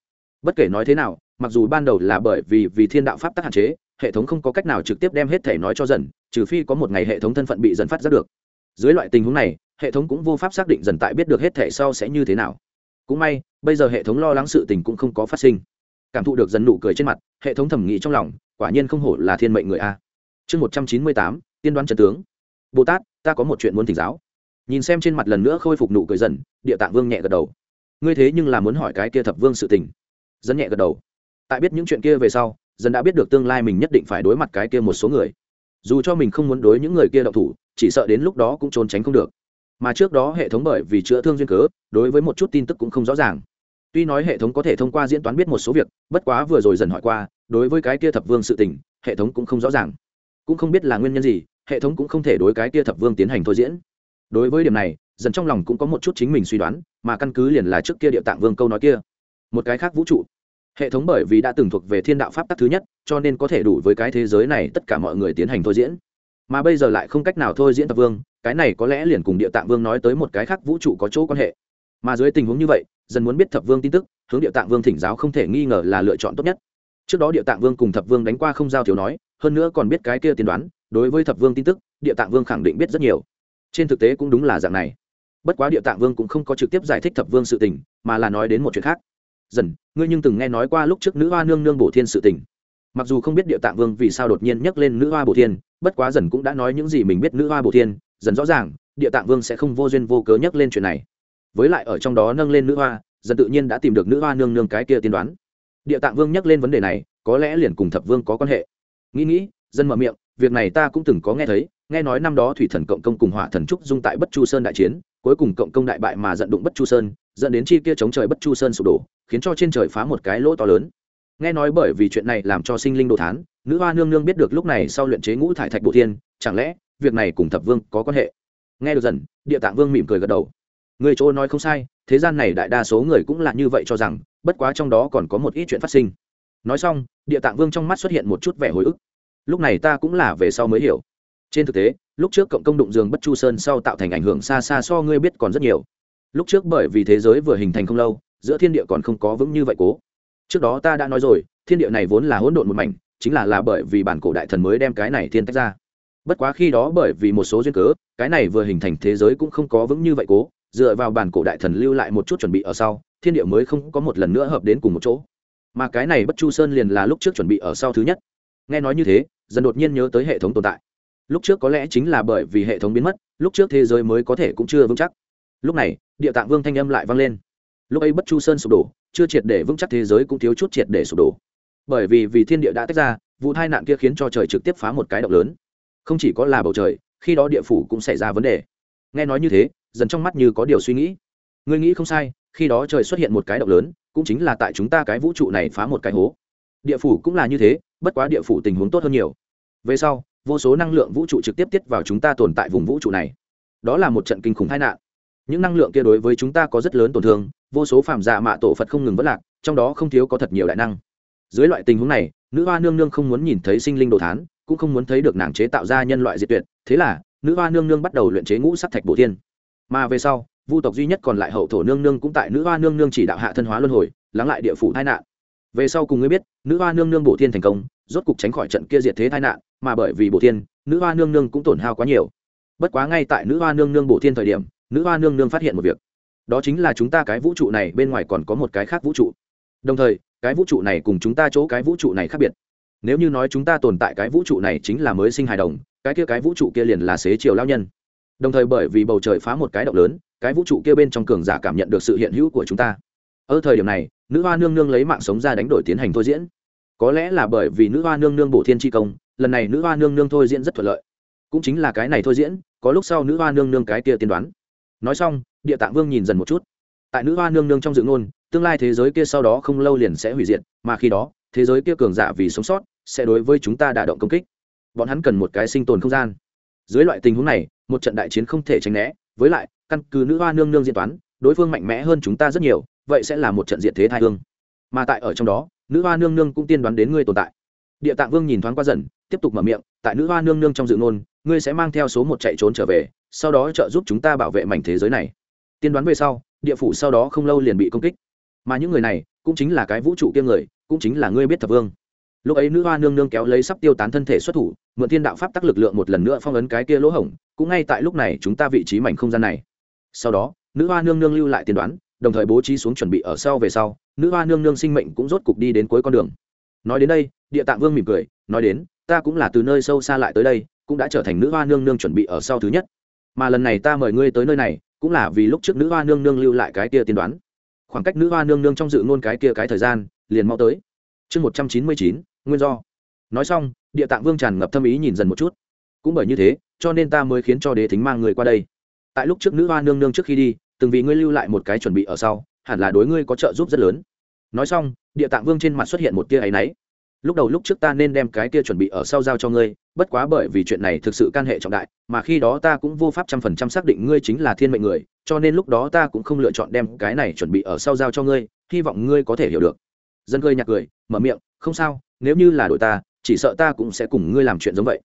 Speaker 1: Bất kể nói thế nào, mặc dù ban đầu là bởi vì vì thiên đạo pháp tắc hạn chế, hệ thống không có cách nào trực tiếp đem hết thể nói cho dần, trừ phi có một ngày hệ thống thân phận bị dần phát giác được. Dưới loại tình huống này, hệ thống cũng vô pháp xác định dần tại biết được hết thể sau sẽ như thế nào. Cũng may, bây giờ hệ thống lo lắng sự tình cũng không có phát sinh. Cảm thụ được dần nụ cười trên mặt, hệ thống thẩm nghĩ trong lòng, quả nhiên không hổ là thiên mệnh người a chương một trăm chín mươi tám, tiên đoán trần tướng. Bồ tát, ta có một chuyện muốn thỉnh giáo. Nhìn xem trên mặt lần nữa khôi phục nụ cười dần, địa tạng vương nhẹ gật đầu. Ngươi thế nhưng là muốn hỏi cái kia thập vương sự tình. Dân nhẹ gật đầu. Tại biết những chuyện kia về sau dân đã biết được tương lai mình nhất định phải đối mặt cái kia một số người. Dù cho mình không muốn đối những người kia đậu thủ, chỉ sợ đến lúc đó cũng trốn tránh không được. Mà trước đó hệ thống bởi vì chữa thương duyên cớ, đối với một chút tin tức cũng không rõ ràng. Tuy nói hệ thống có thể thông qua diễn toán biết một số việc, bất quá vừa rồi dần hỏi qua, đối với cái kia thập vương sự tình, hệ thống cũng không rõ ràng cũng không biết là nguyên nhân gì, hệ thống cũng không thể đối cái kia thập vương tiến hành thôi diễn. Đối với điểm này, dần trong lòng cũng có một chút chính mình suy đoán, mà căn cứ liền là trước kia địa tạng vương câu nói kia. Một cái khác vũ trụ. Hệ thống bởi vì đã từng thuộc về thiên đạo pháp tắc thứ nhất, cho nên có thể đủ với cái thế giới này tất cả mọi người tiến hành thôi diễn. Mà bây giờ lại không cách nào thôi diễn thập vương, cái này có lẽ liền cùng địa tạng vương nói tới một cái khác vũ trụ có chỗ quan hệ. Mà dưới tình huống như vậy, dần muốn biết thập vương tin tức, hướng địa tạng vương thỉnh giáo không thể nghi ngờ là lựa chọn tốt nhất. Trước đó địa tạng vương cùng thập vương đánh qua không giao thiếu nói hơn nữa còn biết cái kia tiên đoán, đối với thập vương tin tức, địa tạng vương khẳng định biết rất nhiều. Trên thực tế cũng đúng là dạng này. Bất quá địa tạng vương cũng không có trực tiếp giải thích thập vương sự tình, mà là nói đến một chuyện khác. Dần, ngươi nhưng từng nghe nói qua lúc trước nữ hoa nương nương bổ thiên sự tình. Mặc dù không biết địa tạng vương vì sao đột nhiên nhắc lên nữ hoa bổ thiên, bất quá dần cũng đã nói những gì mình biết nữ hoa bổ thiên, dần rõ ràng, địa tạng vương sẽ không vô duyên vô cớ nhắc lên chuyện này. Với lại ở trong đó nâng lên nữ hoa, dần tự nhiên đã tìm được nữ hoa nương nương cái kia tiên đoán. Địa tạng vương nhắc lên vấn đề này, có lẽ liền cùng thập vương có quan hệ nghĩ nghĩ, dân mở miệng, việc này ta cũng từng có nghe thấy, nghe nói năm đó thủy thần cộng công cùng hỏa thần trúc dung tại bất chu sơn đại chiến, cuối cùng cộng công đại bại mà dẫn đụng bất chu sơn, dẫn đến chi kia chống trời bất chu sơn sụp đổ, khiến cho trên trời phá một cái lỗ to lớn. Nghe nói bởi vì chuyện này làm cho sinh linh đồ thán, nữ hoa nương nương biết được lúc này sau luyện chế ngũ thải thạch bộ thiên, chẳng lẽ việc này cùng thập vương có quan hệ? Nghe được dần, địa tạng vương mỉm cười gật đầu. Người chỗ nói không sai, thế gian này đại đa số người cũng là như vậy cho rằng, bất quá trong đó còn có một ít chuyện phát sinh nói xong, địa tạng vương trong mắt xuất hiện một chút vẻ hồi ức. Lúc này ta cũng là về sau mới hiểu. Trên thực tế, lúc trước cộng công đụng giường bất chu sơn sau tạo thành ảnh hưởng xa xa so ngươi biết còn rất nhiều. Lúc trước bởi vì thế giới vừa hình thành không lâu, giữa thiên địa còn không có vững như vậy cố. Trước đó ta đã nói rồi, thiên địa này vốn là hỗn độn một mảnh, chính là là bởi vì bản cổ đại thần mới đem cái này thiên tách ra. Bất quá khi đó bởi vì một số duyên cớ, cái này vừa hình thành thế giới cũng không có vững như vậy cố. Dựa vào bản cổ đại thần lưu lại một chút chuẩn bị ở sau, thiên địa mới không có một lần nữa hợp đến cùng một chỗ mà cái này bất chu sơn liền là lúc trước chuẩn bị ở sau thứ nhất. Nghe nói như thế, dần đột nhiên nhớ tới hệ thống tồn tại. Lúc trước có lẽ chính là bởi vì hệ thống biến mất, lúc trước thế giới mới có thể cũng chưa vững chắc. Lúc này, địa tạng vương thanh âm lại vang lên. Lúc ấy bất chu sơn sụp đổ, chưa triệt để vững chắc thế giới cũng thiếu chút triệt để sụp đổ. Bởi vì vì thiên địa đã tách ra, vụ tai nạn kia khiến cho trời trực tiếp phá một cái động lớn. Không chỉ có là bầu trời, khi đó địa phủ cũng xảy ra vấn đề. Nghe nói như thế, dần trong mắt như có điều suy nghĩ. Ngươi nghĩ không sai, khi đó trời xuất hiện một cái động lớn cũng chính là tại chúng ta cái vũ trụ này phá một cái hố. Địa phủ cũng là như thế, bất quá địa phủ tình huống tốt hơn nhiều. Về sau, vô số năng lượng vũ trụ trực tiếp tiết vào chúng ta tồn tại vùng vũ trụ này. Đó là một trận kinh khủng tai nạn. Những năng lượng kia đối với chúng ta có rất lớn tổn thương, vô số phàm giả mạ tổ phật không ngừng vất lạc, trong đó không thiếu có thật nhiều đại năng. Dưới loại tình huống này, nữ hoa nương nương không muốn nhìn thấy sinh linh đồ thán, cũng không muốn thấy được nàng chế tạo ra nhân loại diệt tuyệt. Thế là, nữ hoa nương nương bắt đầu luyện chế ngũ sắc thạch bổ thiên. Mà về sau vu tộc duy nhất còn lại hậu thổ nương nương cũng tại nữ hoa nương nương chỉ đạo hạ thân hóa luân hồi, lắng lại địa phủ tai nạn. Về sau cùng ngươi biết, nữ hoa nương nương bổ thiên thành công, rốt cục tránh khỏi trận kia diệt thế tai nạn, mà bởi vì bổ thiên, nữ hoa nương nương cũng tổn hao quá nhiều. Bất quá ngay tại nữ hoa nương nương bổ thiên thời điểm, nữ hoa nương nương phát hiện một việc. Đó chính là chúng ta cái vũ trụ này bên ngoài còn có một cái khác vũ trụ. Đồng thời, cái vũ trụ này cùng chúng ta chỗ cái vũ trụ này khác biệt. Nếu như nói chúng ta tồn tại cái vũ trụ này chính là mới sinh hài đồng, cái kia cái vũ trụ kia liền là xế chiều lao nhân đồng thời bởi vì bầu trời phá một cái động lớn, cái vũ trụ kia bên trong cường giả cảm nhận được sự hiện hữu của chúng ta. Ở thời điểm này, nữ hoa nương nương lấy mạng sống ra đánh đổi tiến hành thôi diễn. Có lẽ là bởi vì nữ hoa nương nương bổ thiên tri công, lần này nữ hoa nương nương thôi diễn rất thuận lợi. Cũng chính là cái này thôi diễn, có lúc sau nữ hoa nương nương cái kia tiên đoán. Nói xong, địa tạng vương nhìn dần một chút. Tại nữ hoa nương nương trong dự ngôn, tương lai thế giới kia sau đó không lâu liền sẽ hủy diệt, mà khi đó, thế giới kia cường giả vì sống sót, sẽ đối với chúng ta đả động công kích. Bọn hắn cần một cái sinh tồn không gian. Dưới loại tình huống này một trận đại chiến không thể tránh né, với lại, căn cứ nữ hoa nương nương diễn toán, đối phương mạnh mẽ hơn chúng ta rất nhiều, vậy sẽ là một trận diện thế thai hương. Mà tại ở trong đó, nữ hoa nương nương cũng tiên đoán đến ngươi tồn tại. Địa tạng vương nhìn thoáng qua dần, tiếp tục mở miệng, tại nữ hoa nương nương trong dự ngôn, ngươi sẽ mang theo số một chạy trốn trở về, sau đó trợ giúp chúng ta bảo vệ mảnh thế giới này. Tiên đoán về sau, địa phủ sau đó không lâu liền bị công kích. Mà những người này, cũng chính là cái vũ trụ kiêng người, cũng chính là ngươi biết thập vương. Lúc ấy nữ hoa nương nương kéo lấy sắp tiêu tán thân thể xuất thủ, mượn thiên đạo pháp tắc lực lượng một lần nữa phong ấn cái kia lỗ hổng cũng ngay tại lúc này chúng ta vị trí mảnh không gian này. Sau đó, nữ hoa nương nương lưu lại tiên đoán, đồng thời bố trí xuống chuẩn bị ở sau về sau, nữ hoa nương nương sinh mệnh cũng rốt cục đi đến cuối con đường. Nói đến đây, địa tạng vương mỉm cười, nói đến, ta cũng là từ nơi sâu xa lại tới đây, cũng đã trở thành nữ hoa nương nương chuẩn bị ở sau thứ nhất. Mà lần này ta mời ngươi tới nơi này, cũng là vì lúc trước nữ hoa nương nương lưu lại cái kia tiên đoán. Khoảng cách nữ hoa nương nương trong dự ngôn cái kia cái thời gian, liền mau tới. Chương một trăm chín mươi chín, nguyên do. Nói xong, địa tạng vương tràn ngập thâm ý nhìn dần một chút. Cũng bởi như thế cho nên ta mới khiến cho đế thính mang người qua đây. Tại lúc trước nữ hoa nương nương trước khi đi, từng vì ngươi lưu lại một cái chuẩn bị ở sau, hẳn là đối ngươi có trợ giúp rất lớn. Nói xong, địa tạng vương trên mặt xuất hiện một tia áy náy. Lúc đầu lúc trước ta nên đem cái kia chuẩn bị ở sau giao cho ngươi, bất quá bởi vì chuyện này thực sự can hệ trọng đại, mà khi đó ta cũng vô pháp trăm phần trăm xác định ngươi chính là thiên mệnh người, cho nên lúc đó ta cũng không lựa chọn đem cái này chuẩn bị ở sau giao cho ngươi, hy vọng ngươi có thể hiểu được. Dân cười nhạc cười, mở miệng, không sao, nếu như là đội ta, chỉ sợ ta cũng sẽ cùng ngươi làm chuyện giống vậy.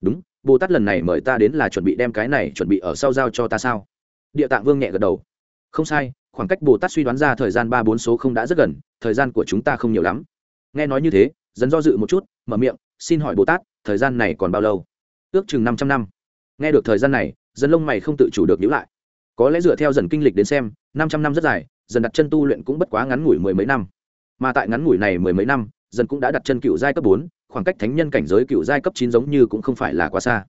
Speaker 1: Đúng bồ tát lần này mời ta đến là chuẩn bị đem cái này chuẩn bị ở sau giao cho ta sao? Địa tạng vương nhẹ gật đầu. Không sai, khoảng cách bồ tát suy đoán ra thời gian ba bốn số không đã rất gần, thời gian của chúng ta không nhiều lắm. Nghe nói như thế, dần do dự một chút, mở miệng, xin hỏi bồ tát, thời gian này còn bao lâu? Ước chừng năm trăm năm. Nghe được thời gian này dân lông mày không tự chủ được nhữ lại. Có lẽ dựa theo dần kinh lịch đến xem, năm trăm năm rất dài, dần đặt chân tu luyện cũng bất quá ngắn ngủi mười mấy năm mà tại ngắn ngủi này mười mấy năm dần cũng đã đặt chân cựu giai cấp bốn, khoảng cách thánh nhân cảnh giới cựu giai cấp chín giống như cũng không phải là quá xa.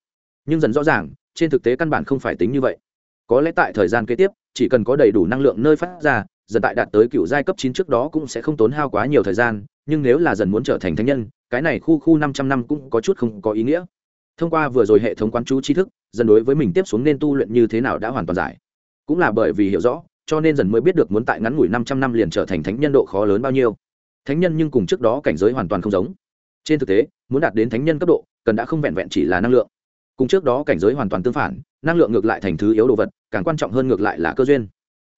Speaker 1: Nhưng dần rõ ràng, trên thực tế căn bản không phải tính như vậy. Có lẽ tại thời gian kế tiếp, chỉ cần có đầy đủ năng lượng nơi phát ra, dần tại đạt tới cựu giai cấp chín trước đó cũng sẽ không tốn hao quá nhiều thời gian, nhưng nếu là dần muốn trở thành thánh nhân, cái này khu khu năm trăm năm cũng có chút không có ý nghĩa. Thông qua vừa rồi hệ thống quán chú tri thức, dần đối với mình tiếp xuống nên tu luyện như thế nào đã hoàn toàn giải. Cũng là bởi vì hiểu rõ cho nên dần mới biết được muốn tại ngắn ngủi năm trăm năm liền trở thành thánh nhân độ khó lớn bao nhiêu. Thánh nhân nhưng cùng trước đó cảnh giới hoàn toàn không giống. Trên thực tế, muốn đạt đến thánh nhân cấp độ, cần đã không vẹn vẹn chỉ là năng lượng. Cùng trước đó cảnh giới hoàn toàn tương phản, năng lượng ngược lại thành thứ yếu đồ vật, càng quan trọng hơn ngược lại là cơ duyên.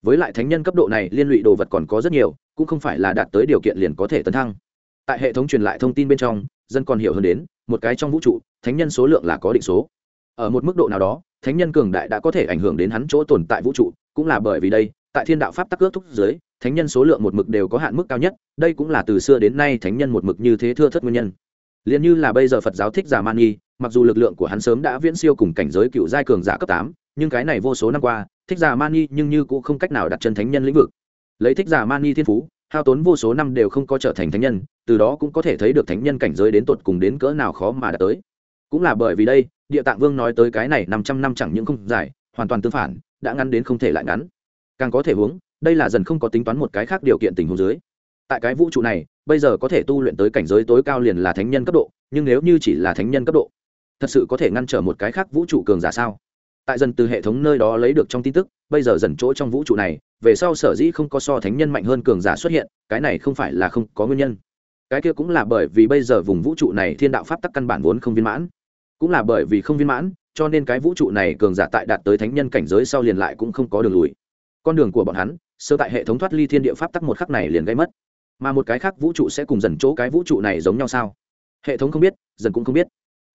Speaker 1: Với lại thánh nhân cấp độ này, liên lụy đồ vật còn có rất nhiều, cũng không phải là đạt tới điều kiện liền có thể tấn thăng. Tại hệ thống truyền lại thông tin bên trong, dân còn hiểu hơn đến, một cái trong vũ trụ, thánh nhân số lượng là có định số. Ở một mức độ nào đó thánh nhân cường đại đã có thể ảnh hưởng đến hắn chỗ tồn tại vũ trụ, cũng là bởi vì đây, tại thiên đạo pháp tắc ước thúc dưới thánh nhân số lượng một mực đều có hạn mức cao nhất, đây cũng là từ xưa đến nay thánh nhân một mực như thế thưa thất nguyên nhân. Liền như là bây giờ phật giáo thích giả man nghi mặc dù lực lượng của hắn sớm đã viễn siêu cùng cảnh giới cựu giai cường giả cấp tám, nhưng cái này vô số năm qua, thích giả man nghi nhưng như cũng không cách nào đặt chân thánh nhân lĩnh vực. Lấy thích giả man nghi thiên phú, hao tốn vô số năm đều không có trở thành thánh nhân, từ đó cũng có thể thấy được thánh nhân cảnh giới đến tột cùng đến cỡ nào khó mà đã tới cũng là bởi vì đây, địa tạng vương nói tới cái này năm trăm năm chẳng những không dài, hoàn toàn tương phản, đã ngắn đến không thể lại ngắn. Càng có thể hướng đây là dần không có tính toán một cái khác điều kiện tình huống dưới. Tại cái vũ trụ này, bây giờ có thể tu luyện tới cảnh giới tối cao liền là thánh nhân cấp độ, nhưng nếu như chỉ là thánh nhân cấp độ, thật sự có thể ngăn trở một cái khác vũ trụ cường giả sao? Tại dần từ hệ thống nơi đó lấy được trong tin tức, bây giờ dần chỗ trong vũ trụ này, về sau sở dĩ không có so thánh nhân mạnh hơn cường giả xuất hiện, cái này không phải là không có nguyên nhân. Cái kia cũng là bởi vì bây giờ vùng vũ trụ này thiên đạo pháp tắc căn bản vốn không viên mãn cũng là bởi vì không viên mãn, cho nên cái vũ trụ này cường giả tại đạt tới thánh nhân cảnh giới sau liền lại cũng không có đường lùi. Con đường của bọn hắn, sơ tại hệ thống thoát ly thiên địa pháp tắc một khắc này liền gây mất. Mà một cái khác vũ trụ sẽ cùng dần chỗ cái vũ trụ này giống nhau sao? Hệ thống không biết, dần cũng không biết.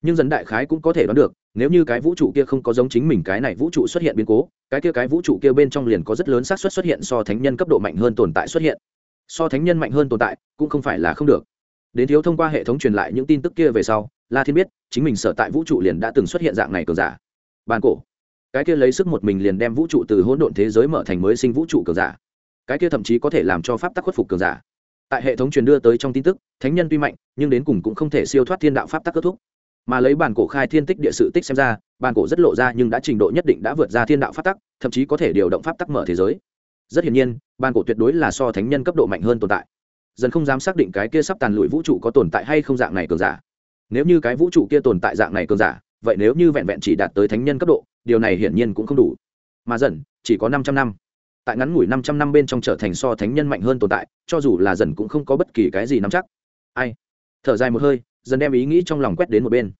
Speaker 1: Nhưng dần đại khái cũng có thể đoán được, nếu như cái vũ trụ kia không có giống chính mình cái này vũ trụ xuất hiện biến cố, cái kia cái vũ trụ kia bên trong liền có rất lớn xác suất xuất hiện so thánh nhân cấp độ mạnh hơn tồn tại xuất hiện. So thánh nhân mạnh hơn tồn tại cũng không phải là không được đến thiếu thông qua hệ thống truyền lại những tin tức kia về sau, la thiên biết, chính mình sở tại vũ trụ liền đã từng xuất hiện dạng này cường giả. Bàn cổ. Cái kia lấy sức một mình liền đem vũ trụ từ hỗn độn thế giới mở thành mới sinh vũ trụ cường giả. Cái kia thậm chí có thể làm cho pháp tắc khuất phục cường giả. Tại hệ thống truyền đưa tới trong tin tức, thánh nhân tuy mạnh, nhưng đến cùng cũng không thể siêu thoát thiên đạo pháp tắc kết thúc. Mà lấy bản cổ khai thiên tích địa sự tích xem ra, bản cổ rất lộ ra nhưng đã trình độ nhất định đã vượt ra thiên đạo pháp tắc, thậm chí có thể điều động pháp tắc mở thế giới. Rất hiển nhiên, bản cổ tuyệt đối là so thánh nhân cấp độ mạnh hơn tồn tại dần không dám xác định cái kia sắp tàn lụi vũ trụ có tồn tại hay không dạng này cường giả. Nếu như cái vũ trụ kia tồn tại dạng này cường giả, vậy nếu như vẹn vẹn chỉ đạt tới thánh nhân cấp độ, điều này hiển nhiên cũng không đủ. Mà dần, chỉ có 500 năm. Tại ngắn ngủi 500 năm bên trong trở thành so thánh nhân mạnh hơn tồn tại, cho dù là dần cũng không có bất kỳ cái gì nắm chắc. Ai? Thở dài một hơi, dần đem ý nghĩ trong lòng quét đến một bên.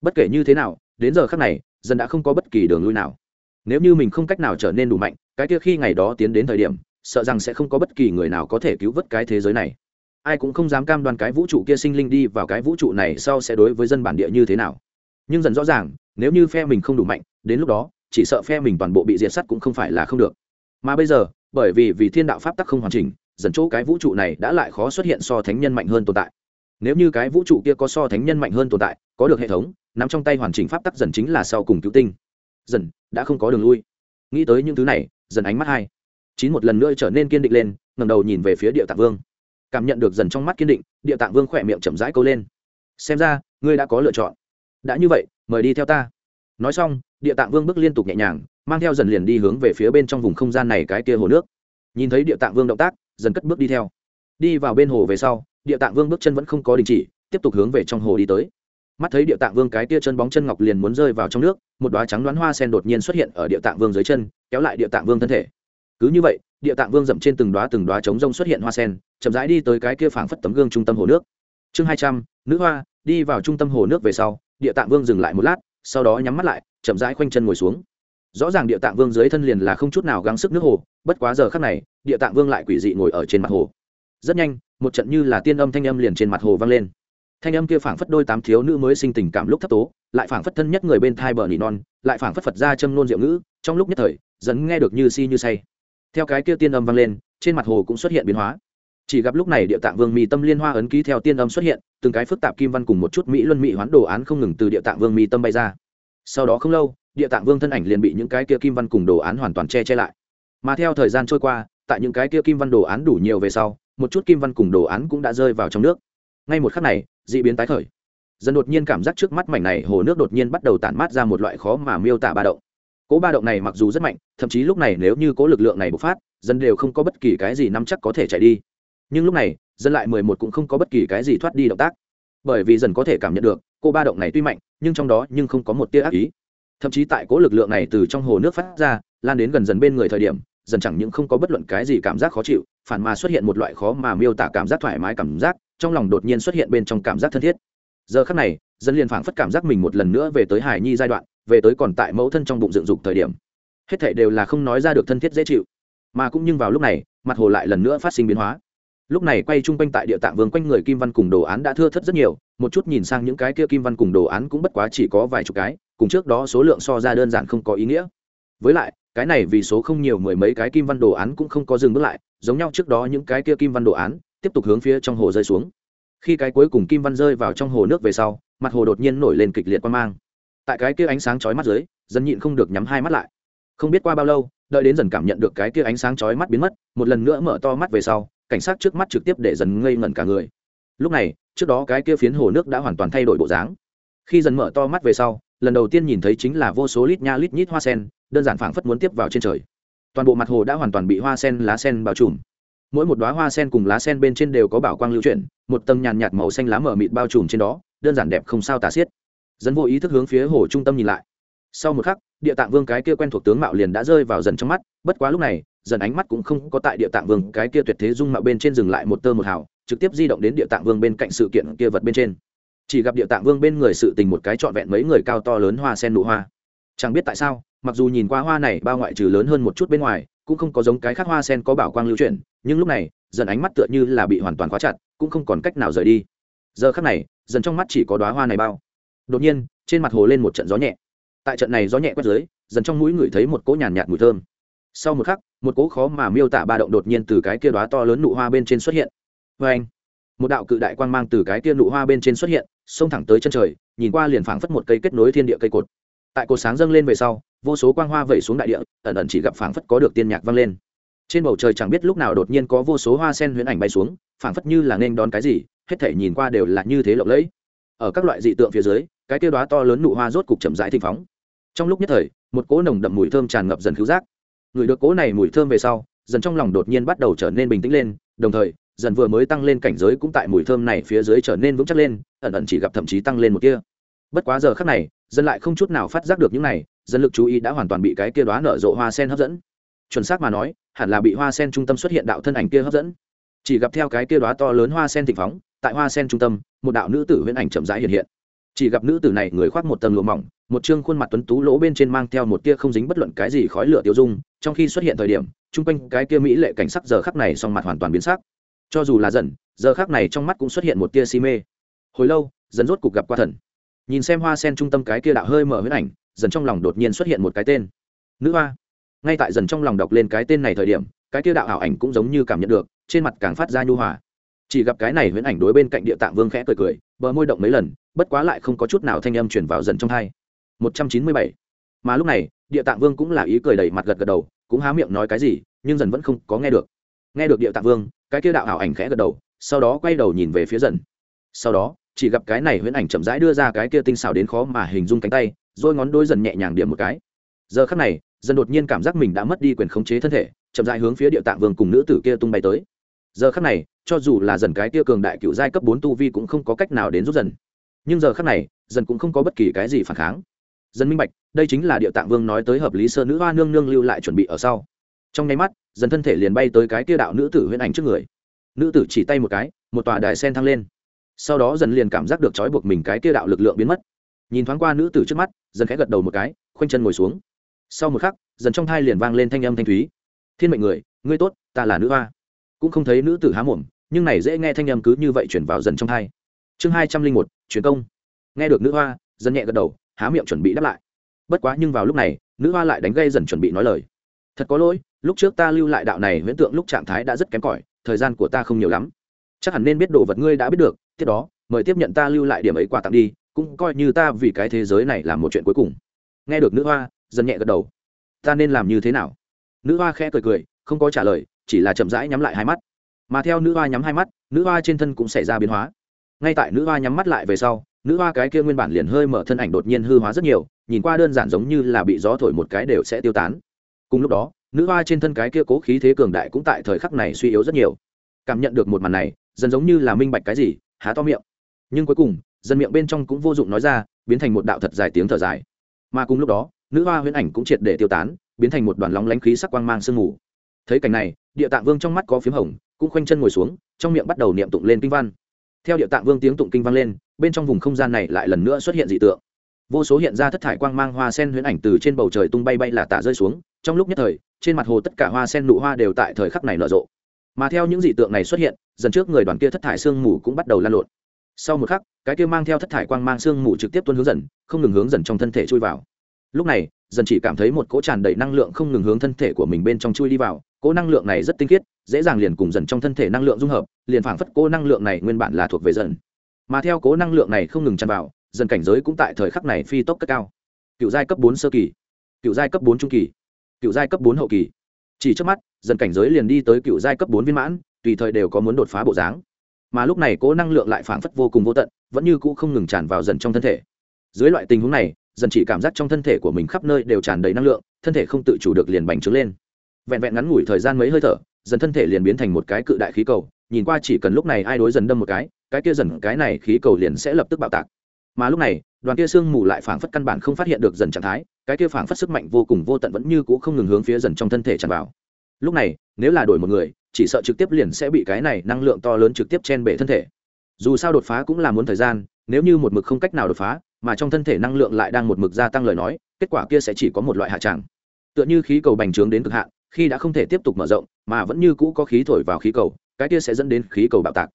Speaker 1: Bất kể như thế nào, đến giờ khác này, dần đã không có bất kỳ đường lui nào. Nếu như mình không cách nào trở nên đủ mạnh, cái kia khi ngày đó tiến đến thời điểm, sợ rằng sẽ không có bất kỳ người nào có thể cứu vớt cái thế giới này ai cũng không dám cam đoan cái vũ trụ kia sinh linh đi vào cái vũ trụ này sau sẽ đối với dân bản địa như thế nào. Nhưng dần rõ ràng, nếu như phe mình không đủ mạnh, đến lúc đó, chỉ sợ phe mình toàn bộ bị diệt sắt cũng không phải là không được. Mà bây giờ, bởi vì vì thiên đạo pháp tắc không hoàn chỉnh, dần chỗ cái vũ trụ này đã lại khó xuất hiện so thánh nhân mạnh hơn tồn tại. Nếu như cái vũ trụ kia có so thánh nhân mạnh hơn tồn tại, có được hệ thống, nắm trong tay hoàn chỉnh pháp tắc dần chính là sau cùng cứu tinh. Dần, đã không có đường lui. Nghĩ tới những thứ này, dần ánh mắt hai. Chín một lần nữa trở nên kiên định lên ngầm đầu nhìn về phía địa tạng vương cảm nhận được dần trong mắt kiên định, địa tạng vương khỏe miệng chậm rãi câu lên. Xem ra, ngươi đã có lựa chọn. Đã như vậy, mời đi theo ta. Nói xong, địa tạng vương bước liên tục nhẹ nhàng, mang theo dần liền đi hướng về phía bên trong vùng không gian này cái kia hồ nước. Nhìn thấy địa tạng vương động tác, dần cất bước đi theo. Đi vào bên hồ về sau, địa tạng vương bước chân vẫn không có đình chỉ, tiếp tục hướng về trong hồ đi tới. Mắt thấy địa tạng vương cái tia chân bóng chân ngọc liền muốn rơi vào trong nước, một đoá trắng đoán hoa sen đột nhiên xuất hiện ở địa tạng vương dưới chân, kéo lại địa tạng vương thân thể cứ như vậy, địa tạng vương dậm trên từng đoá từng đoá trống rông xuất hiện hoa sen, chậm rãi đi tới cái kia phảng phất tấm gương trung tâm hồ nước. Chương hai trăm, nữ hoa, đi vào trung tâm hồ nước về sau, địa tạng vương dừng lại một lát, sau đó nhắm mắt lại, chậm rãi khoanh chân ngồi xuống. Rõ ràng địa tạng vương dưới thân liền là không chút nào gắng sức nước hồ, bất quá giờ khắc này, địa tạng vương lại quỷ dị ngồi ở trên mặt hồ. Rất nhanh, một trận như là tiên âm thanh âm liền trên mặt hồ vang lên. Thanh âm kia phảng phất đôi tám thiếu nữ mới sinh tình cảm lúc thấp tố, lại phảng phất thân nhất người bên thai bờ nỉ non, lại phảng phất phật ra châm nôn diệu ngữ, trong lúc nhất thời, dần nghe được như si như say theo cái kia tiên âm vang lên, trên mặt hồ cũng xuất hiện biến hóa. Chỉ gặp lúc này địa tạng vương mi tâm liên hoa ấn ký theo tiên âm xuất hiện, từng cái phức tạp kim văn cùng một chút mỹ luân mỹ hoán đồ án không ngừng từ địa tạng vương mi tâm bay ra. Sau đó không lâu, địa tạng vương thân ảnh liền bị những cái kia kim văn cùng đồ án hoàn toàn che che lại. Mà theo thời gian trôi qua, tại những cái kia kim văn đồ án đủ nhiều về sau, một chút kim văn cùng đồ án cũng đã rơi vào trong nước. Ngay một khắc này, d ị biến tái khởi. Dần đột nhiên cảm giác trước mắt mảnh này hồ nước đột nhiên bắt đầu tản mát ra một loại khó mà miêu tả ba động cỗ ba động này mặc dù rất mạnh, thậm chí lúc này nếu như cỗ lực lượng này bộc phát, dân đều không có bất kỳ cái gì nắm chắc có thể chạy đi. Nhưng lúc này, dân lại mười một cũng không có bất kỳ cái gì thoát đi động tác. Bởi vì dần có thể cảm nhận được, cô ba động này tuy mạnh, nhưng trong đó nhưng không có một tia ác ý. Thậm chí tại cỗ lực lượng này từ trong hồ nước phát ra, lan đến gần dần bên người thời điểm dần chẳng những không có bất luận cái gì cảm giác khó chịu, phản mà xuất hiện một loại khó mà miêu tả cảm giác thoải mái cảm giác, trong lòng đột nhiên xuất hiện bên trong cảm giác thân thiết. Giờ khắc này, dân liền phảng phất cảm giác mình một lần nữa về tới hải nhi giai đoạn về tới còn tại mẫu thân trong bụng dựng dục thời điểm. Hết thảy đều là không nói ra được thân thiết dễ chịu. Mà cũng nhưng vào lúc này, mặt hồ lại lần nữa phát sinh biến hóa. Lúc này quay chung quanh tại địa tạng vương quanh người kim văn cùng đồ án đã thưa thất rất nhiều, một chút nhìn sang những cái kia kim văn cùng đồ án cũng bất quá chỉ có vài chục cái, cùng trước đó số lượng so ra đơn giản không có ý nghĩa. Với lại, cái này vì số không nhiều mười mấy cái kim văn đồ án cũng không có dừng bước lại, giống nhau trước đó những cái kia kim văn đồ án, tiếp tục hướng phía trong hồ rơi xuống. Khi cái cuối cùng kim văn rơi vào trong hồ nước về sau, mặt hồ đột nhiên nổi lên kịch liệt quan mang tại cái kia ánh sáng chói mắt dưới dần nhịn không được nhắm hai mắt lại. Không biết qua bao lâu, đợi đến dần cảm nhận được cái kia ánh sáng chói mắt biến mất, một lần nữa mở to mắt về sau, cảnh sát trước mắt trực tiếp để dần ngây ngẩn cả người. Lúc này, trước đó cái kia phiến hồ nước đã hoàn toàn thay đổi bộ dáng. Khi dần mở to mắt về sau, lần đầu tiên nhìn thấy chính là vô số lít nha lít nhít hoa sen, đơn giản phảng phất muốn tiếp vào trên trời. Toàn bộ mặt hồ đã hoàn toàn bị hoa sen lá sen bao trùm. Mỗi một đoá hoa sen cùng lá sen bên trên đều có bảo quang lưu chuyển, một tầng nhàn nhạt màu xanh lá mở mịt bao trùm trên đó, đơn giản đẹp không sao tả xiết dân vô ý thức hướng phía hồ trung tâm nhìn lại. Sau một khắc, địa tạng vương cái kia quen thuộc tướng mạo liền đã rơi vào dần trong mắt, bất quá lúc này, dần ánh mắt cũng không có tại địa tạng vương cái kia tuyệt thế dung mạo bên trên dừng lại một tơ một hào, trực tiếp di động đến địa tạng vương bên cạnh sự kiện kia vật bên trên. Chỉ gặp địa tạng vương bên người sự tình một cái trọn vẹn mấy người cao to lớn hoa sen nụ hoa. Chẳng biết tại sao, mặc dù nhìn qua hoa này bao ngoại trừ lớn hơn một chút bên ngoài, cũng không có giống cái khác hoa sen có bảo quang lưu chuyển, nhưng lúc này, dần ánh mắt tựa như là bị hoàn toàn khóa chặt, cũng không còn cách nào rời đi. Giờ khắc này, dần trong mắt chỉ có đoá hoa này bao đột nhiên, trên mặt hồ lên một trận gió nhẹ. Tại trận này gió nhẹ quét dưới, dần trong mũi ngửi thấy một cỗ nhàn nhạt mùi thơm. Sau một khắc, một cỗ khó mà miêu tả ba động đột nhiên từ cái kia đoá to lớn nụ hoa bên trên xuất hiện. Vê anh, một đạo cự đại quang mang từ cái kia nụ hoa bên trên xuất hiện, xông thẳng tới chân trời, nhìn qua liền phảng phất một cây kết nối thiên địa cây cột. Tại cột sáng dâng lên về sau, vô số quang hoa vẩy xuống đại địa, ẩn ẩn chỉ gặp phảng phất có được tiên nhạc vang lên. Trên bầu trời chẳng biết lúc nào đột nhiên có vô số hoa sen huyễn ảnh bay xuống, phảng phất như là nên đón cái gì, hết thể nhìn qua đều là như thế lộng lẫy ở các loại dị tượng phía dưới, cái tiêu đoá to lớn nụ hoa rốt cục chậm rãi thịnh phóng. Trong lúc nhất thời, một cỗ nồng đậm mùi thơm tràn ngập dần cứu giác. Người được cỗ này mùi thơm về sau, dần trong lòng đột nhiên bắt đầu trở nên bình tĩnh lên, đồng thời, dần vừa mới tăng lên cảnh giới cũng tại mùi thơm này phía dưới trở nên vững chắc lên, ẩn ẩn chỉ gặp thậm chí tăng lên một kia bất quá giờ khắc này dân lại không chút nào phát giác được những này dân lực chú ý đã hoàn toàn bị cái kia đoá nở rộ hoa sen hấp dẫn. Chuẩn xác mà nói, hẳn là bị hoa sen trung tâm xuất hiện đạo thân ảnh kia hấp dẫn chỉ gặp theo cái kia đóa to lớn hoa sen thịnh phóng, tại hoa sen trung tâm, một đạo nữ tử huyễn ảnh chậm rãi hiện hiện. Chỉ gặp nữ tử này người khoác một tầng lụa mỏng, một chương khuôn mặt tuấn tú lỗ bên trên mang theo một tia không dính bất luận cái gì khói lửa tiêu dung, trong khi xuất hiện thời điểm, chung quanh cái kia mỹ lệ cảnh sắc giờ khắc này song mặt hoàn toàn biến sắc. Cho dù là dần giờ khắc này trong mắt cũng xuất hiện một tia si mê. Hồi lâu dần rốt cục gặp qua thần. Nhìn xem hoa sen trung tâm cái kia đạo hơi mở huyết ảnh dần trong lòng đột nhiên xuất hiện một cái tên. Nữ hoa. Ngay tại dần trong lòng đọc lên cái tên này thời điểm, cái kia đạo ảo ảnh cũng giống như cảm nhận được trên mặt càng phát ra nhu hòa. Chỉ gặp cái này huyễn ảnh đối bên cạnh địa tạng vương khẽ cười cười, bờ môi động mấy lần, bất quá lại không có chút nào thanh âm chuyển vào dần trong hai. Một trăm chín mươi bảy. Mà lúc này, địa tạng vương cũng là ý cười đầy mặt gật gật đầu, cũng há miệng nói cái gì, nhưng dần vẫn không có nghe được. Nghe được địa tạng vương, cái kia đạo ảo ảnh khẽ gật đầu, sau đó quay đầu nhìn về phía dần. Sau đó, chỉ gặp cái này huyễn ảnh chậm rãi đưa ra cái kia tinh xảo đến khó mà hình dung cánh tay, rồi ngón đôi dần nhẹ nhàng điểm một cái. Giờ khắc này, dần đột nhiên cảm giác mình đã mất đi quyền khống chế thân thể, chậm rãi hướng phía địa tạng vương cùng nữ tử kia tung bay tới giờ khắc này, cho dù là dần cái tia cường đại cựu giai cấp bốn tu vi cũng không có cách nào đến giúp dần. Nhưng giờ khắc này, dần cũng không có bất kỳ cái gì phản kháng. Dần minh bạch, đây chính là địa tạng vương nói tới hợp lý sơ nữ hoa nương nương lưu lại chuẩn bị ở sau. Trong nháy mắt, dần thân thể liền bay tới cái tia đạo nữ tử huyễn ảnh trước người. Nữ tử chỉ tay một cái, một tòa đài sen thăng lên. Sau đó dần liền cảm giác được trói buộc mình cái tia đạo lực lượng biến mất. Nhìn thoáng qua nữ tử trước mắt, dần khẽ gật đầu một cái, khoanh chân ngồi xuống. Sau một khắc, dần trong thai liền vang lên thanh âm thanh thúy. Thiên mệnh người, ngươi tốt, ta là nữ hoa cũng không thấy nữ tử há mồm, nhưng này dễ nghe thanh âm cứ như vậy chuyển vào dần trong tai. chương hai trăm linh một, truyền công. Nghe được nữ hoa dần nhẹ gật đầu, há miệng chuẩn bị đáp lại. Bất quá nhưng vào lúc này, nữ hoa lại đánh gây dần chuẩn bị nói lời. Thật có lỗi, lúc trước ta lưu lại đạo này huyễn tượng lúc trạng thái đã rất kém cỏi, thời gian của ta không nhiều lắm. Chắc hẳn nên biết đồ vật ngươi đã biết được, tiếp đó, mời tiếp nhận ta lưu lại điểm ấy quà tặng đi, cũng coi như ta vì cái thế giới này là một chuyện cuối cùng. Nghe được nữ hoa dần nhẹ gật đầu. Ta nên làm như thế nào? Nữ hoa khẽ cười cười, không có trả lời chỉ là chậm rãi nhắm lại hai mắt. Mà theo nữ hoa nhắm hai mắt, nữ hoa trên thân cũng xảy ra biến hóa. Ngay tại nữ hoa nhắm mắt lại về sau, nữ hoa cái kia nguyên bản liền hơi mở thân ảnh đột nhiên hư hóa rất nhiều, nhìn qua đơn giản giống như là bị gió thổi một cái đều sẽ tiêu tán. Cùng lúc đó, nữ hoa trên thân cái kia cố khí thế cường đại cũng tại thời khắc này suy yếu rất nhiều. Cảm nhận được một màn này, dần giống như là minh bạch cái gì, há to miệng. Nhưng cuối cùng, dần miệng bên trong cũng vô dụng nói ra, biến thành một đạo thật dài tiếng thở dài. Mà cùng lúc đó, nữ hoa huyễn ảnh cũng triệt để tiêu tán, biến thành một đoàn lóng lánh khí sắc quang mang sương mù. Thấy cảnh này địa tạng vương trong mắt có p h í m hồng, cũng khoanh chân ngồi xuống, trong miệng bắt đầu niệm tụng lên kinh văn. Theo địa tạng vương tiếng tụng kinh văn lên, bên trong vùng không gian này lại lần nữa xuất hiện dị tượng. Vô số hiện ra thất thải quang mang hoa sen huyễn ảnh từ trên bầu trời tung bay bay là tả rơi xuống, trong lúc nhất thời, trên mặt hồ tất cả hoa sen nụ hoa đều tại thời khắc này nở rộ. Mà theo những dị tượng này xuất hiện, dần trước người đoàn kia thất thải sương mù cũng bắt đầu lan lộn. Sau một khắc, cái kia mang theo thất thải quang mang sương mù trực tiếp tuân hướng dần, không ngừng hướng dần trong thân thể chui vào. Lúc này, dần chỉ cảm thấy một cỗ tràn đầy năng lượng không ngừng hướng thân thể của mình bên trong chui đi vào cỗ năng lượng này rất tinh khiết, dễ dàng liền cùng dần trong thân thể năng lượng dung hợp, liền phảng phất cỗ năng lượng này nguyên bản là thuộc về dần. Mà theo cỗ năng lượng này không ngừng tràn vào, dần cảnh giới cũng tại thời khắc này phi tốc cất cao. Cựu giai cấp bốn sơ kỳ, cựu giai cấp bốn trung kỳ, cựu giai cấp bốn hậu kỳ. Chỉ trước mắt, dần cảnh giới liền đi tới cựu giai cấp bốn viên mãn, tùy thời đều có muốn đột phá bộ dáng. Mà lúc này cỗ năng lượng lại phảng phất vô cùng vô tận, vẫn như cũ không ngừng tràn vào dần trong thân thể. Dưới loại tình huống này, dần chỉ cảm giác trong thân thể của mình khắp nơi đều tràn đầy năng lượng, thân thể không tự chủ được liền bành trướng lên vẹn vẹn ngắn ngủi thời gian mấy hơi thở, dần thân thể liền biến thành một cái cự đại khí cầu, nhìn qua chỉ cần lúc này ai đối dần đâm một cái cái kia dần, cái này khí cầu liền sẽ lập tức bạo tạc. Mà lúc này, đoàn kia sương mù lại phảng phất căn bản không phát hiện được dần trạng thái, cái kia phảng phất sức mạnh vô cùng vô tận vẫn như cũ không ngừng hướng phía dần trong thân thể tràn vào. Lúc này, nếu là đổi một người, chỉ sợ trực tiếp liền sẽ bị cái này năng lượng to lớn trực tiếp chen bể thân thể. Dù sao đột phá cũng là muốn thời gian, nếu như một mực không cách nào đột phá, mà trong thân thể năng lượng lại đang một mực gia tăng lời nói, kết quả kia sẽ chỉ có một loại hạ tràng tựa như khí cầu bành trướng đến cực hạn khi đã không thể tiếp tục mở rộng, mà vẫn như cũ có khí thổi vào khí cầu, cái kia sẽ dẫn đến khí cầu bạo tạc.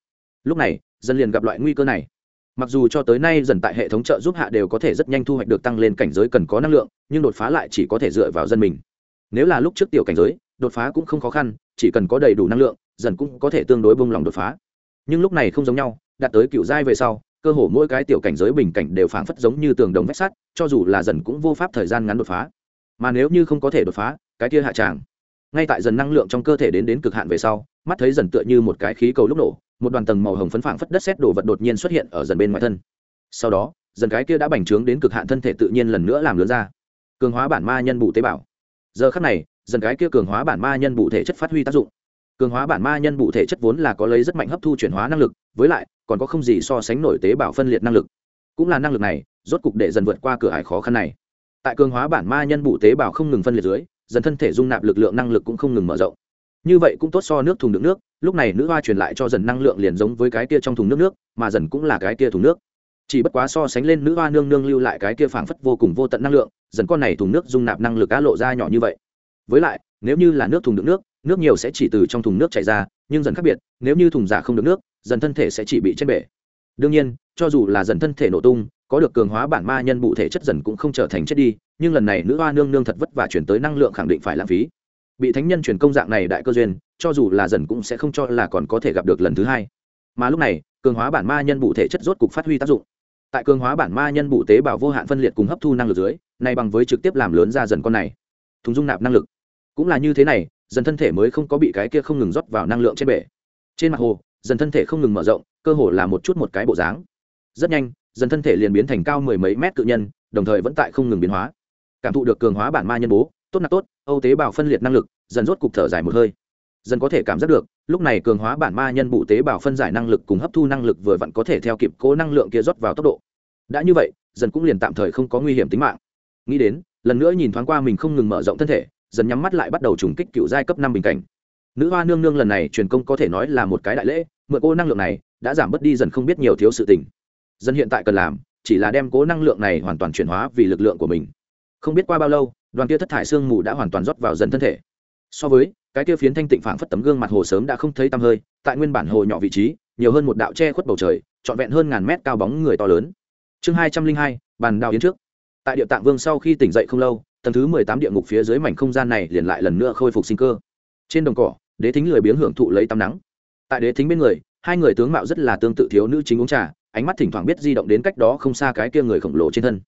Speaker 1: Lúc này, dân liền gặp loại nguy cơ này. Mặc dù cho tới nay dần tại hệ thống trợ giúp hạ đều có thể rất nhanh thu hoạch được tăng lên cảnh giới cần có năng lượng, nhưng đột phá lại chỉ có thể dựa vào dân mình. Nếu là lúc trước tiểu cảnh giới, đột phá cũng không khó khăn, chỉ cần có đầy đủ năng lượng, dần cũng có thể tương đối bông lòng đột phá. Nhưng lúc này không giống nhau, đạt tới cựu giai về sau, cơ hồ mỗi cái tiểu cảnh giới bình cảnh đều phảng phất giống như tường đồng vách sắt, cho dù là dần cũng vô pháp thời gian ngắn đột phá. Mà nếu như không có thể đột phá, cái kia hạ tràng ngay tại dần năng lượng trong cơ thể đến đến cực hạn về sau, mắt thấy dần tựa như một cái khí cầu lúc nổ, một đoàn tầng màu hồng phấn phảng phất đất xét đổ vật đột nhiên xuất hiện ở dần bên ngoài thân. Sau đó, dần cái kia đã bành trướng đến cực hạn thân thể tự nhiên lần nữa làm lớn ra. Cường hóa bản ma nhân bù tế bào. Giờ khắc này, dần cái kia cường hóa bản ma nhân bù thể chất phát huy tác dụng. Cường hóa bản ma nhân bù thể chất vốn là có lấy rất mạnh hấp thu chuyển hóa năng lực, với lại, còn có không gì so sánh nổi tế bào phân liệt năng lực. Cũng là năng lực này, rốt cục để dần vượt qua cửa ải khó khăn này. Tại cường hóa bản ma nhân bù tế bào không ngừng phân liệt dưới dần thân thể dung nạp lực lượng năng lực cũng không ngừng mở rộng. Như vậy cũng tốt so nước thùng đựng nước, lúc này nữ hoa truyền lại cho dần năng lượng liền giống với cái kia trong thùng nước nước, mà dần cũng là cái kia thùng nước. Chỉ bất quá so sánh lên nữ hoa nương nương lưu lại cái kia phảng phất vô cùng vô tận năng lượng, dần con này thùng nước dung nạp năng lực cá lộ ra nhỏ như vậy. Với lại, nếu như là nước thùng đựng nước nước nhiều sẽ chỉ từ trong thùng nước chảy ra, nhưng dần khác biệt, nếu như thùng giả không đựng nước, dần thân thể sẽ chỉ bị chết bể. Đương nhiên, cho dù là dần thân thể nổ tung có được cường hóa bản ma nhân bụ thể chất dần cũng không trở thành chết đi, nhưng lần này nữ hoa nương nương thật vất vả chuyển tới năng lượng khẳng định phải lãng phí. Bị thánh nhân truyền công dạng này đại cơ duyên, cho dù là dần cũng sẽ không cho là còn có thể gặp được lần thứ hai. Mà lúc này, cường hóa bản ma nhân bụ thể chất rốt cục phát huy tác dụng. Tại cường hóa bản ma nhân bụ tế bào vô hạn phân liệt cùng hấp thu năng lực dưới, này bằng với trực tiếp làm lớn ra dần con này, thùng dung nạp năng lực. Cũng là như thế này, dần thân thể mới không có bị cái kia không ngừng rót vào năng lượng trên bể. Trên mặt hồ, dần thân thể không ngừng mở rộng, cơ hồ là một chút một cái bộ dáng. Rất nhanh dần thân thể liền biến thành cao mười mấy mét cự nhân, đồng thời vẫn tại không ngừng biến hóa. Cảm thụ được cường hóa bản ma nhân bố, tốt nạp tốt, âu tế bào phân liệt năng lực, dần rốt cục thở dài một hơi. Dần có thể cảm giác được, lúc này cường hóa bản ma nhân bụ tế bào phân giải năng lực cùng hấp thu năng lực vừa vặn có thể theo kịp cố năng lượng kia rót vào tốc độ. Đã như vậy, dần cũng liền tạm thời không có nguy hiểm tính mạng. Nghĩ đến, lần nữa nhìn thoáng qua mình không ngừng mở rộng thân thể, dần nhắm mắt lại bắt đầu trùng kích cựu giai cấp năm bình cảnh. Nữ hoa nương nương lần này truyền công có thể nói là một cái đại lễ, mượn cô năng lượng này, đã giảm bớt đi dần không biết nhiều thiếu sự tình dân hiện tại cần làm, chỉ là đem cố năng lượng này hoàn toàn chuyển hóa vì lực lượng của mình. Không biết qua bao lâu, đoàn kia thất thải sương mù đã hoàn toàn rót vào dần thân thể. So với, cái kia phiến thanh tịnh phảng phất tấm gương mặt hồ sớm đã không thấy tăm hơi, tại nguyên bản hồ nhỏ vị trí, nhiều hơn một đạo che khuất bầu trời, trọn vẹn hơn ngàn mét cao bóng người to lớn. Chương hai trăm linh hai, bàn đào yến trước. Tại địa tạng vương sau khi tỉnh dậy không lâu, tầng thứ mười tám địa ngục phía dưới mảnh không gian này liền lại lần nữa khôi phục sinh cơ. Trên đồng cỏ, đế thính lười biếng hưởng thụ lấy tắm nắng. Tại đế thính bên người, hai người tướng mạo rất là tương tự thiếu nữ chính uống trà ánh mắt thỉnh thoảng biết di động đến cách đó không xa cái kia người khổng lồ trên thân.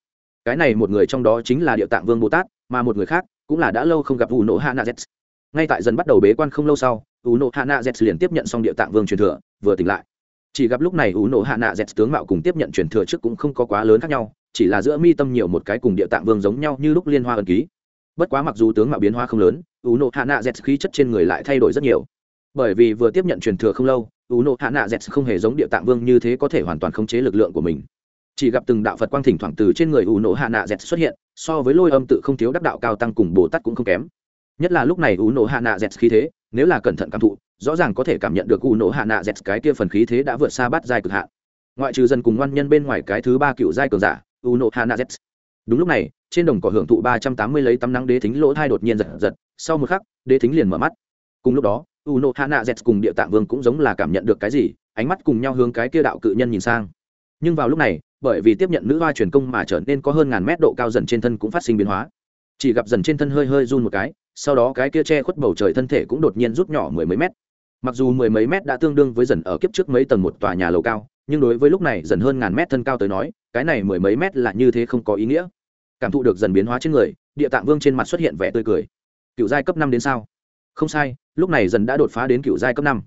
Speaker 1: Cái này một người trong đó chính là địa tạng vương bồ tát, mà một người khác cũng là đã lâu không gặp u nộ hana z ngay tại dần bắt đầu bế quan không lâu sau u nộ hana z liền tiếp nhận xong địa tạng vương truyền thừa, vừa tỉnh lại. Chỉ gặp lúc này u nộ hana z tướng mạo cùng tiếp nhận truyền thừa trước cũng không có quá lớn khác nhau, chỉ là giữa mi tâm nhiều một cái cùng địa tạng vương giống nhau như lúc liên hoa ẩn ký. Bất quá mặc dù tướng mạo biến hóa không lớn u nộ hạ nạ z khí chất trên người lại thay đổi rất nhiều. Bởi vì vừa tiếp nhận truyền thừa không lâu u nộ hạ nạ z không hề giống địa tạng vương như thế có thể hoàn toàn khống chế lực lượng của mình. Chỉ gặp từng đạo phật quang thỉnh thoảng từ trên người u nộ hạ nạ z xuất hiện, so với lôi âm tự không thiếu đắc đạo cao tăng cùng bồ tát cũng không kém. Nhất là lúc này u nộ hạ nạ z khí thế, nếu là cẩn thận cảm thụ, rõ ràng có thể cảm nhận được u nộ hạ nạ z cái kia phần khí thế đã vượt xa bát giai cực hạ. ngoại trừ dân cùng ngoan nhân bên ngoài cái thứ ba cựu giai cường giả, u nộ hạ nạ z. Đúng lúc này, trên đồng cỏ hưởng thụ ba trăm tám mươi lấy tắm nắng đế thính lỗ thai đột nhiên giật giật, sau một khắc, đế thính liền mở mắt. Cùng lúc đó u n o hana z cùng địa tạng vương cũng giống là cảm nhận được cái gì, ánh mắt cùng nhau hướng cái kia đạo cự nhân nhìn sang. Nhưng vào lúc này, bởi vì tiếp nhận nữ hoa truyền công mà trở nên có hơn ngàn mét độ cao dần trên thân cũng phát sinh biến hóa. Chỉ gặp dần trên thân hơi hơi run một cái, sau đó cái kia che khuất bầu trời thân thể cũng đột nhiên rút nhỏ mười mấy mét. Mặc dù mười mấy mét đã tương đương với dần ở kiếp trước mấy tầng một tòa nhà lầu cao, nhưng đối với lúc này dần hơn ngàn mét thân cao tới nói, cái này mười mấy mét là như thế không có ý nghĩa. Cảm thụ được dần biến hóa trên người, địa tạng vương trên mặt xuất hiện vẻ tươi cười. Cựu giai cấp năm đến sao? Không sai, lúc này dần đã đột phá đến cựu giai cấp năm.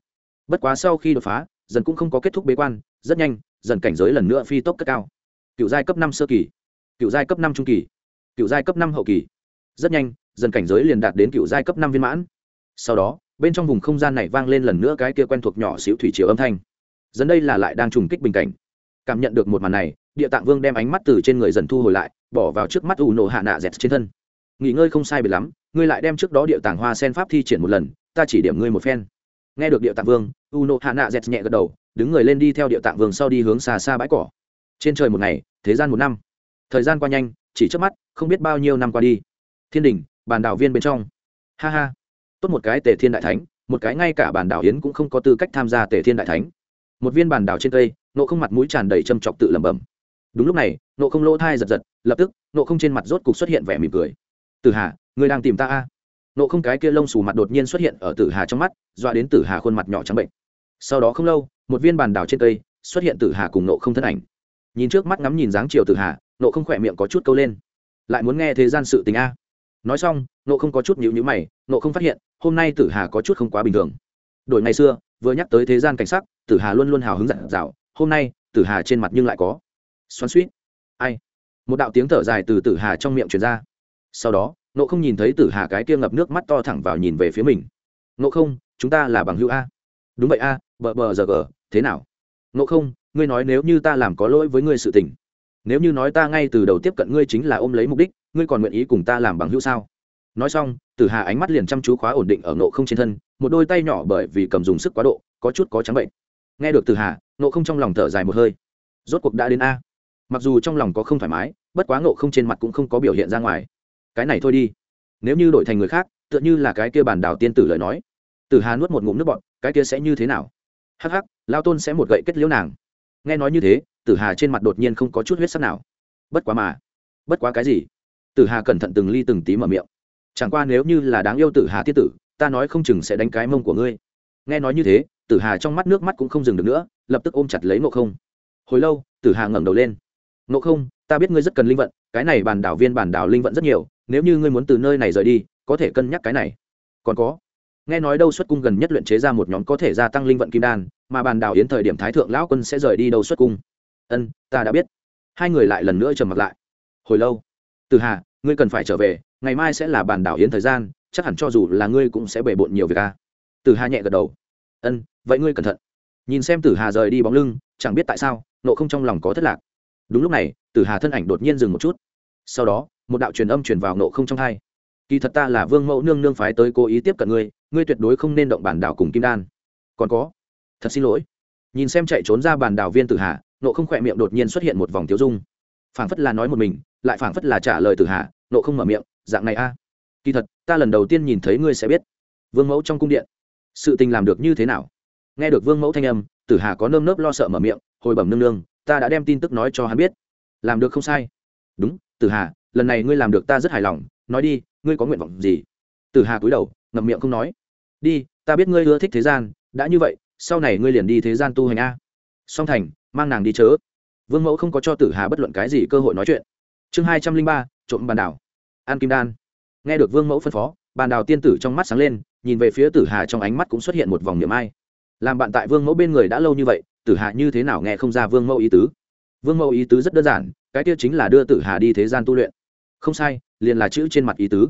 Speaker 1: Bất quá sau khi đột phá, dần cũng không có kết thúc bế quan, rất nhanh, dần cảnh giới lần nữa phi tốc cất cao. Cựu giai cấp năm sơ kỳ, cựu giai cấp năm trung kỳ, cựu giai cấp năm hậu kỳ. Rất nhanh, dần cảnh giới liền đạt đến cựu giai cấp năm viên mãn. Sau đó, bên trong vùng không gian này vang lên lần nữa cái kia quen thuộc nhỏ xíu thủy chiều âm thanh. Dần đây là lại đang trùng kích bình cảnh. Cảm nhận được một màn này, địa tạng vương đem ánh mắt từ trên người dần thu hồi lại, bỏ vào trước mắt ủ nổ hạ nạ dẹt trên thân. Nghỉ ngơi không sai biệt lắm ngươi lại đem trước đó điệu tàng hoa sen pháp thi triển một lần, ta chỉ điểm ngươi một phen. Nghe được điệu tạng vương u nộ hạ nạ dẹt nhẹ gật đầu, đứng người lên đi theo điệu tạng vương sau đi hướng xa xa bãi cỏ. Trên trời một ngày, thế gian một năm. Thời gian qua nhanh, chỉ trước mắt, không biết bao nhiêu năm qua đi. Thiên đình, bàn đảo viên bên trong. Ha ha. Tốt một cái tề thiên đại thánh, một cái ngay cả bàn đảo yến cũng không có tư cách tham gia tề thiên đại thánh. Một viên bàn đảo trên cây, nộ không mặt mũi tràn đầy châm chọc tự lẩm bẩm. Đúng lúc này, nộ không lỗ thai giật giật, lập tức, nộ không trên mặt rốt cục xuất hiện vẻ mỉm cười. Tử hà, ngươi đang tìm ta a? Nộ không cái kia lông xù mặt đột nhiên xuất hiện ở tử hà trong mắt, dọa đến tử hà khuôn mặt nhỏ trắng bệnh. Sau đó không lâu, một viên bàn đào trên cây xuất hiện tử hà cùng nộ không thân ảnh. Nhìn trước mắt ngắm nhìn dáng chiều tử hà, nộ không khỏe miệng có chút câu lên. Lại muốn nghe thế gian sự tình a? Nói xong, nộ không có chút nhịu nhữ mày, nộ không phát hiện, hôm nay tử hà có chút không quá bình thường. Đổi ngày xưa, vừa nhắc tới thế gian cảnh sắc, tử hà luôn luôn hào hứng dặn dạo hôm nay, tử hà trên mặt nhưng lại có. Xoắn suýt ai? Một đạo tiếng thở dài từ tử hà trong miệng truyền ra sau đó nộ không nhìn thấy tử hà cái kia ngập nước mắt to thẳng vào nhìn về phía mình. Nộ không, chúng ta là bằng hữu a. Đúng vậy a, bờ bờ giờ gờ, thế nào? Nộ không, ngươi nói nếu như ta làm có lỗi với ngươi sự tình, nếu như nói ta ngay từ đầu tiếp cận ngươi chính là ôm lấy mục đích, ngươi còn nguyện ý cùng ta làm bằng hữu sao? Nói xong, tử hà ánh mắt liền chăm chú khóa ổn định ở nộ không trên thân, một đôi tay nhỏ bởi vì cầm dùng sức quá độ, có chút có trắng bệnh. Nghe được tử hà nộ không trong lòng thở dài một hơi. Rốt cuộc đã đến a. Mặc dù trong lòng có không thoải mái, bất quá nộ không trên mặt cũng không có biểu hiện ra ngoài cái này thôi đi. Nếu như đổi thành người khác, tựa như là cái kia bản đảo tiên tử lời nói. Tử hà nuốt một ngụm nước bọn cái kia sẽ như thế nào? Hắc hắc, lao tôn sẽ một gậy kết liễu nàng. Nghe nói như thế, tử hà trên mặt đột nhiên không có chút huyết sắc nào. Bất quá mà, bất quá cái gì? Tử hà cẩn thận từng ly từng tí mở miệng. Chẳng qua nếu như là đáng yêu tử hà tiết tử, ta nói không chừng sẽ đánh cái mông của ngươi. Nghe nói như thế, tử hà trong mắt nước mắt cũng không dừng được nữa, lập tức ôm chặt lấy nộ không. Hồi lâu, tử hà ngẩng đầu lên. Nộ không, ta biết ngươi rất cần linh vận cái này bản đảo viên bản đảo linh vận rất nhiều, nếu như ngươi muốn từ nơi này rời đi, có thể cân nhắc cái này. Còn có, nghe nói đâu xuất cung gần nhất luyện chế ra một nhóm có thể gia tăng linh vận kim đan, mà bàn đảo yến thời điểm thái thượng lão quân sẽ rời đi đâu xuất cung. Ân, ta đã biết. Hai người lại lần nữa trầm mặt lại. Hồi lâu. Từ hà, ngươi cần phải trở về, ngày mai sẽ là bàn đảo yến thời gian, chắc hẳn cho dù là ngươi cũng sẽ bể bộn nhiều việc a từ hà nhẹ gật đầu. Ân, vậy ngươi cẩn thận. Nhìn xem tử hà rời đi bóng lưng, chẳng biết tại sao, nộ không trong lòng có thất lạc đúng lúc này, tử hà thân ảnh đột nhiên dừng một chút. Sau đó, một đạo truyền âm truyền vào nộ không trong hai. Kỳ thật ta là vương mẫu nương nương phái tới cố ý tiếp cận ngươi ngươi tuyệt đối không nên động bản đảo cùng kim đan. Còn có, thật xin lỗi. Nhìn xem chạy trốn ra bàn đảo viên tử hà nộ không khỏe miệng đột nhiên xuất hiện một vòng tiêu dung. Phảng phất là nói một mình, lại phảng phất là trả lời tử hà nộ không mở miệng, dạng này a. Kỳ thật, ta lần đầu tiên nhìn thấy ngươi sẽ biết. Vương mẫu trong cung điện, sự tình làm được như thế nào? Nghe được vương mẫu thanh âm, tử hà có nơm nớp lo sợ mở miệng, hồi bẩm nương nương ta đã đem tin tức nói cho hắn biết. Làm được không sai. Đúng, tử hà, lần này ngươi làm được ta rất hài lòng. Nói đi, ngươi có nguyện vọng gì? Tử hà cúi đầu, ngậm miệng không nói. Đi, ta biết ngươi ưa thích thế gian, đã như vậy, sau này ngươi liền đi thế gian tu hành a. Song thành, mang nàng đi chớ. Vương mẫu không có cho tử hà bất luận cái gì cơ hội nói chuyện. Chương hai trăm linh ba, trộm bàn đảo. An kim đan. Nghe được vương mẫu phân phó, bàn đào tiên tử trong mắt sáng lên, nhìn về phía tử hà trong ánh mắt cũng xuất hiện một vòng niềm ai. Làm bạn tại vương mẫu bên người đã lâu như vậy tử hà như thế nào nghe không ra vương mẫu ý tứ. Vương mẫu ý tứ rất đơn giản, cái tiêu chính là đưa tử hà đi thế gian tu luyện. Không sai, liền là chữ trên mặt ý tứ.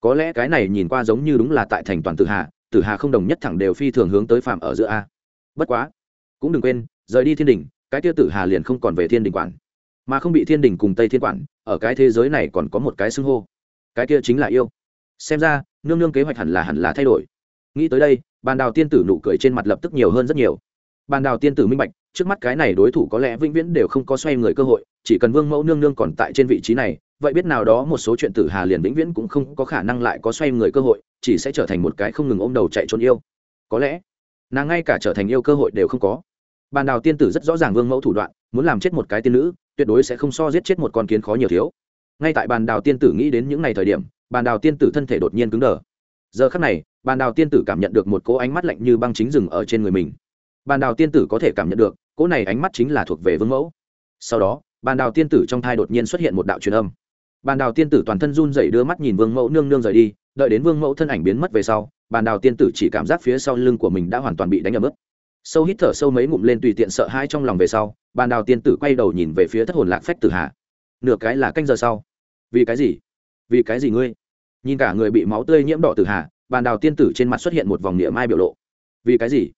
Speaker 1: Có lẽ cái này nhìn qua giống như đúng là tại thành toàn tử hà tử hà không đồng nhất thẳng đều phi thường hướng tới phạm ở giữa a. Bất quá, cũng đừng quên, rời đi thiên đình cái tiêu tử hà liền không còn về thiên đình quản. Mà không bị thiên đình cùng tây thiên quản, ở cái thế giới này còn có một cái xưng hô. Cái kia chính là yêu. Xem ra, nương nương kế hoạch hẳn là hẳn là thay đổi. Nghĩ tới đây, bàn đào tiên tử nụ cười trên mặt lập tức nhiều hơn rất nhiều bàn đào tiên tử minh bạch, trước mắt cái này đối thủ có lẽ vĩnh viễn đều không có xoay người cơ hội, chỉ cần vương mẫu nương nương còn tại trên vị trí này, vậy biết nào đó một số chuyện tử hà liền vĩnh viễn cũng không có khả năng lại có xoay người cơ hội, chỉ sẽ trở thành một cái không ngừng ôm đầu chạy trốn yêu. Có lẽ, nàng ngay cả trở thành yêu cơ hội đều không có. Bàn đào tiên tử rất rõ ràng vương mẫu thủ đoạn, muốn làm chết một cái tiên nữ, tuyệt đối sẽ không so giết chết một con kiến khó nhiều thiếu. Ngay tại bàn đào tiên tử nghĩ đến những ngày thời điểm, bàn đào tiên tử thân thể đột nhiên cứng đờ. Giờ khắc này, bàn đào tiên tử cảm nhận được một cỗ ánh mắt lạnh như băng chính rừng ở trên người mình bàn đào tiên tử có thể cảm nhận được, cỗ này ánh mắt chính là thuộc về vương mẫu. Sau đó, bàn đào tiên tử trong thai đột nhiên xuất hiện một đạo truyền âm. Bàn đào tiên tử toàn thân run dậy đưa mắt nhìn vương mẫu nương nương rời đi, đợi đến vương mẫu thân ảnh biến mất về sau, bàn đào tiên tử chỉ cảm giác phía sau lưng của mình đã hoàn toàn bị đánh ấm ức. sâu hít thở sâu mấy ngụm lên tùy tiện sợ hai trong lòng về sau, bàn đào tiên tử quay đầu nhìn về phía thất hồn lạc phách tử hà nửa cái là canh giờ sau. Vì cái gì? Vì cái gì ngươi? Nhìn cả người bị máu tươi nhiễm đỏ tử hà bàn đào tiên tử trên mặt xuất hiện một vòng niệm mai biểu lộ. Vì cái gì?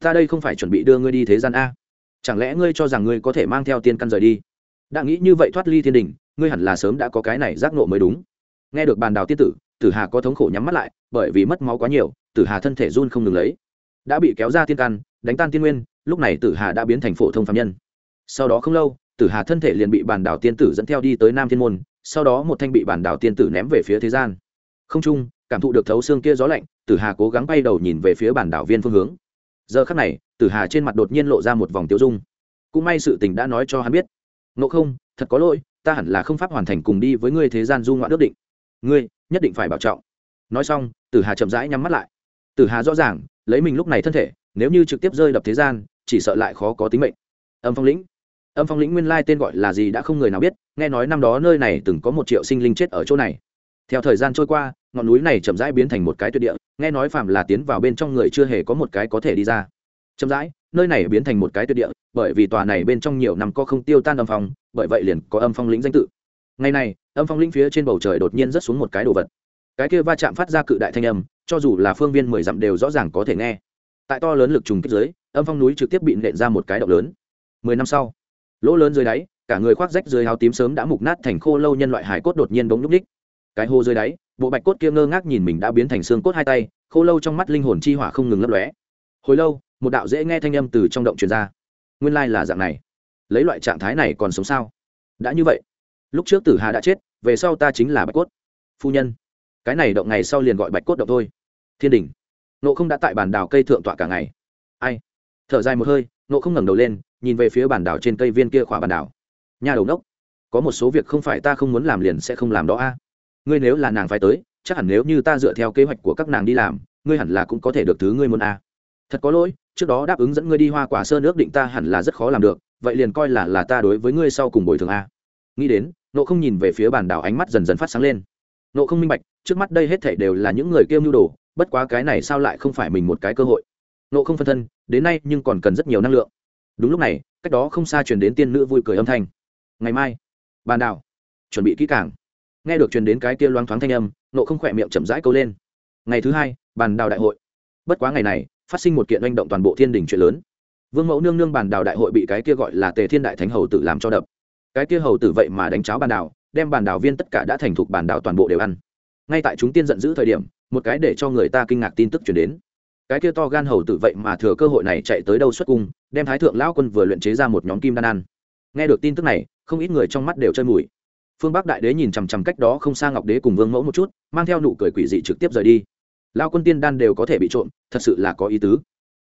Speaker 1: Ta đây không phải chuẩn bị đưa ngươi đi thế gian a. Chẳng lẽ ngươi cho rằng ngươi có thể mang theo tiên căn rời đi? Đã nghĩ như vậy thoát ly thiên đình, ngươi hẳn là sớm đã có cái này giác nộ mới đúng. Nghe được bàn đào tiên tử tử hà có thống khổ nhắm mắt lại, bởi vì mất máu quá nhiều, tử hà thân thể run không ngừng lấy. Đã bị kéo ra tiên căn, đánh tan tiên nguyên, lúc này tử hà đã biến thành phổ thông phạm nhân. Sau đó không lâu, tử hà thân thể liền bị bàn đảo tiên tử dẫn theo đi tới nam thiên môn, sau đó một thanh bị bàn đảo tiên tử ném về phía thế gian. Không trung cảm thụ được thấu xương kia gió lạnh, tử hà cố gắng bay đầu nhìn về phía bàn đảo viên phương hướng giờ khắc này, tử hà trên mặt đột nhiên lộ ra một vòng tiêu dung. Cũng may sự tình đã nói cho hắn biết. Ngộ không, thật có lỗi, ta hẳn là không pháp hoàn thành cùng đi với ngươi thế gian du ngoạn ước định. Ngươi, nhất định phải bảo trọng. Nói xong, tử hà chậm rãi nhắm mắt lại. Tử hà rõ ràng, lấy mình lúc này thân thể, nếu như trực tiếp rơi đập thế gian, chỉ sợ lại khó có tính mệnh. Âm phong lĩnh. Âm phong lĩnh nguyên lai tên gọi là gì đã không người nào biết, nghe nói năm đó nơi này từng có một triệu sinh linh chết ở chỗ này theo thời gian trôi qua, ngọn núi này chậm rãi biến thành một cái tuyệt địa, nghe nói phạm là tiến vào bên trong người chưa hề có một cái có thể đi ra. Chậm rãi, nơi này biến thành một cái tuyệt địa, bởi vì tòa này bên trong nhiều năm có không tiêu tan âm phong, bởi vậy liền có âm phong lĩnh danh tự. Ngày này, âm phong lĩnh phía trên bầu trời đột nhiên rớt xuống một cái đồ vật. Cái kia va chạm phát ra cự đại thanh âm, cho dù là phương viên mười dặm đều rõ ràng có thể nghe. Tại to lớn lực trùng kích dưới, âm phong núi trực tiếp bị nện ra một cái động lớn. Mười năm sau, lỗ lớn dưới đáy, cả người khoác rách dưới áo tím sớm đã mục nát thành khô lâu nhân loại hải cốt đột nhiên bỗng núp ních cái hô dưới đáy, bộ bạch cốt kia ngơ ngác nhìn mình đã biến thành xương cốt hai tay khô lâu trong mắt linh hồn chi hỏa không ngừng lấp lóe. Hồi lâu, một đạo dễ nghe thanh âm từ trong động truyền ra. Nguyên lai là dạng này. Lấy loại trạng thái này còn sống sao? Đã như vậy. Lúc trước tử hà đã chết, về sau ta chính là bạch cốt. Phu nhân. Cái này động ngày sau liền gọi bạch cốt động thôi. Thiên đình. Nộ không đã tại bản đảo cây thượng tọa cả ngày. Ai? Thở dài một hơi, nộ không ngẩng đầu lên, nhìn về phía bản đảo trên cây viên kia khỏa bản đảo. Nhà đầu đốc, có một số việc không phải ta không muốn làm liền sẽ không làm đó a ngươi nếu là nàng phải tới, chắc hẳn nếu như ta dựa theo kế hoạch của các nàng đi làm, ngươi hẳn là cũng có thể được thứ ngươi muốn a. Thật có lỗi, trước đó đáp ứng dẫn ngươi đi hoa quả sơn ước định ta hẳn là rất khó làm được, vậy liền coi là là ta đối với ngươi sau cùng bồi thường a. Nghĩ đến, nộ không nhìn về phía bản đảo ánh mắt dần dần phát sáng lên. Nộ không minh bạch, trước mắt đây hết thể đều là những người kêu mưu đồ, bất quá cái này sao lại không phải mình một cái cơ hội. Nộ không phân thân, đến nay nhưng còn cần rất nhiều năng lượng. Đúng lúc này, cách đó không xa truyền đến tiên nữ vui cười âm thanh. Ngày mai, bàn đảo, chuẩn bị kỹ càng nghe được truyền đến cái kia loáng thoáng thanh âm, nộ không khỏe miệng chậm rãi câu lên. Ngày thứ hai, bàn đào đại hội. Bất quá ngày này, phát sinh một kiện manh động toàn bộ thiên đình chuyện lớn. Vương mẫu nương nương bàn đào đại hội bị cái kia gọi là tề thiên đại thánh hầu tử làm cho đập. Cái kia hầu tử vậy mà đánh cháo bàn đào, đem bàn đào viên tất cả đã thành thục bàn đào toàn bộ đều ăn. Ngay tại chúng tiên giận dữ thời điểm, một cái để cho người ta kinh ngạc tin tức chuyển đến. Cái kia to gan hầu tử vậy mà thừa cơ hội này chạy tới đâu xuất cung, đem thái thượng lão quân vừa luyện chế ra một nhóm kim đan ăn. Nghe được tin tức này, không ít người trong mắt đều chơi mùi phương bắc đại đế nhìn chằm chằm cách đó không xa ngọc đế cùng vương mẫu một chút, mang theo nụ cười quỷ dị trực tiếp rời đi. Lao quân tiên đan đều có thể bị trộm, thật sự là có ý tứ.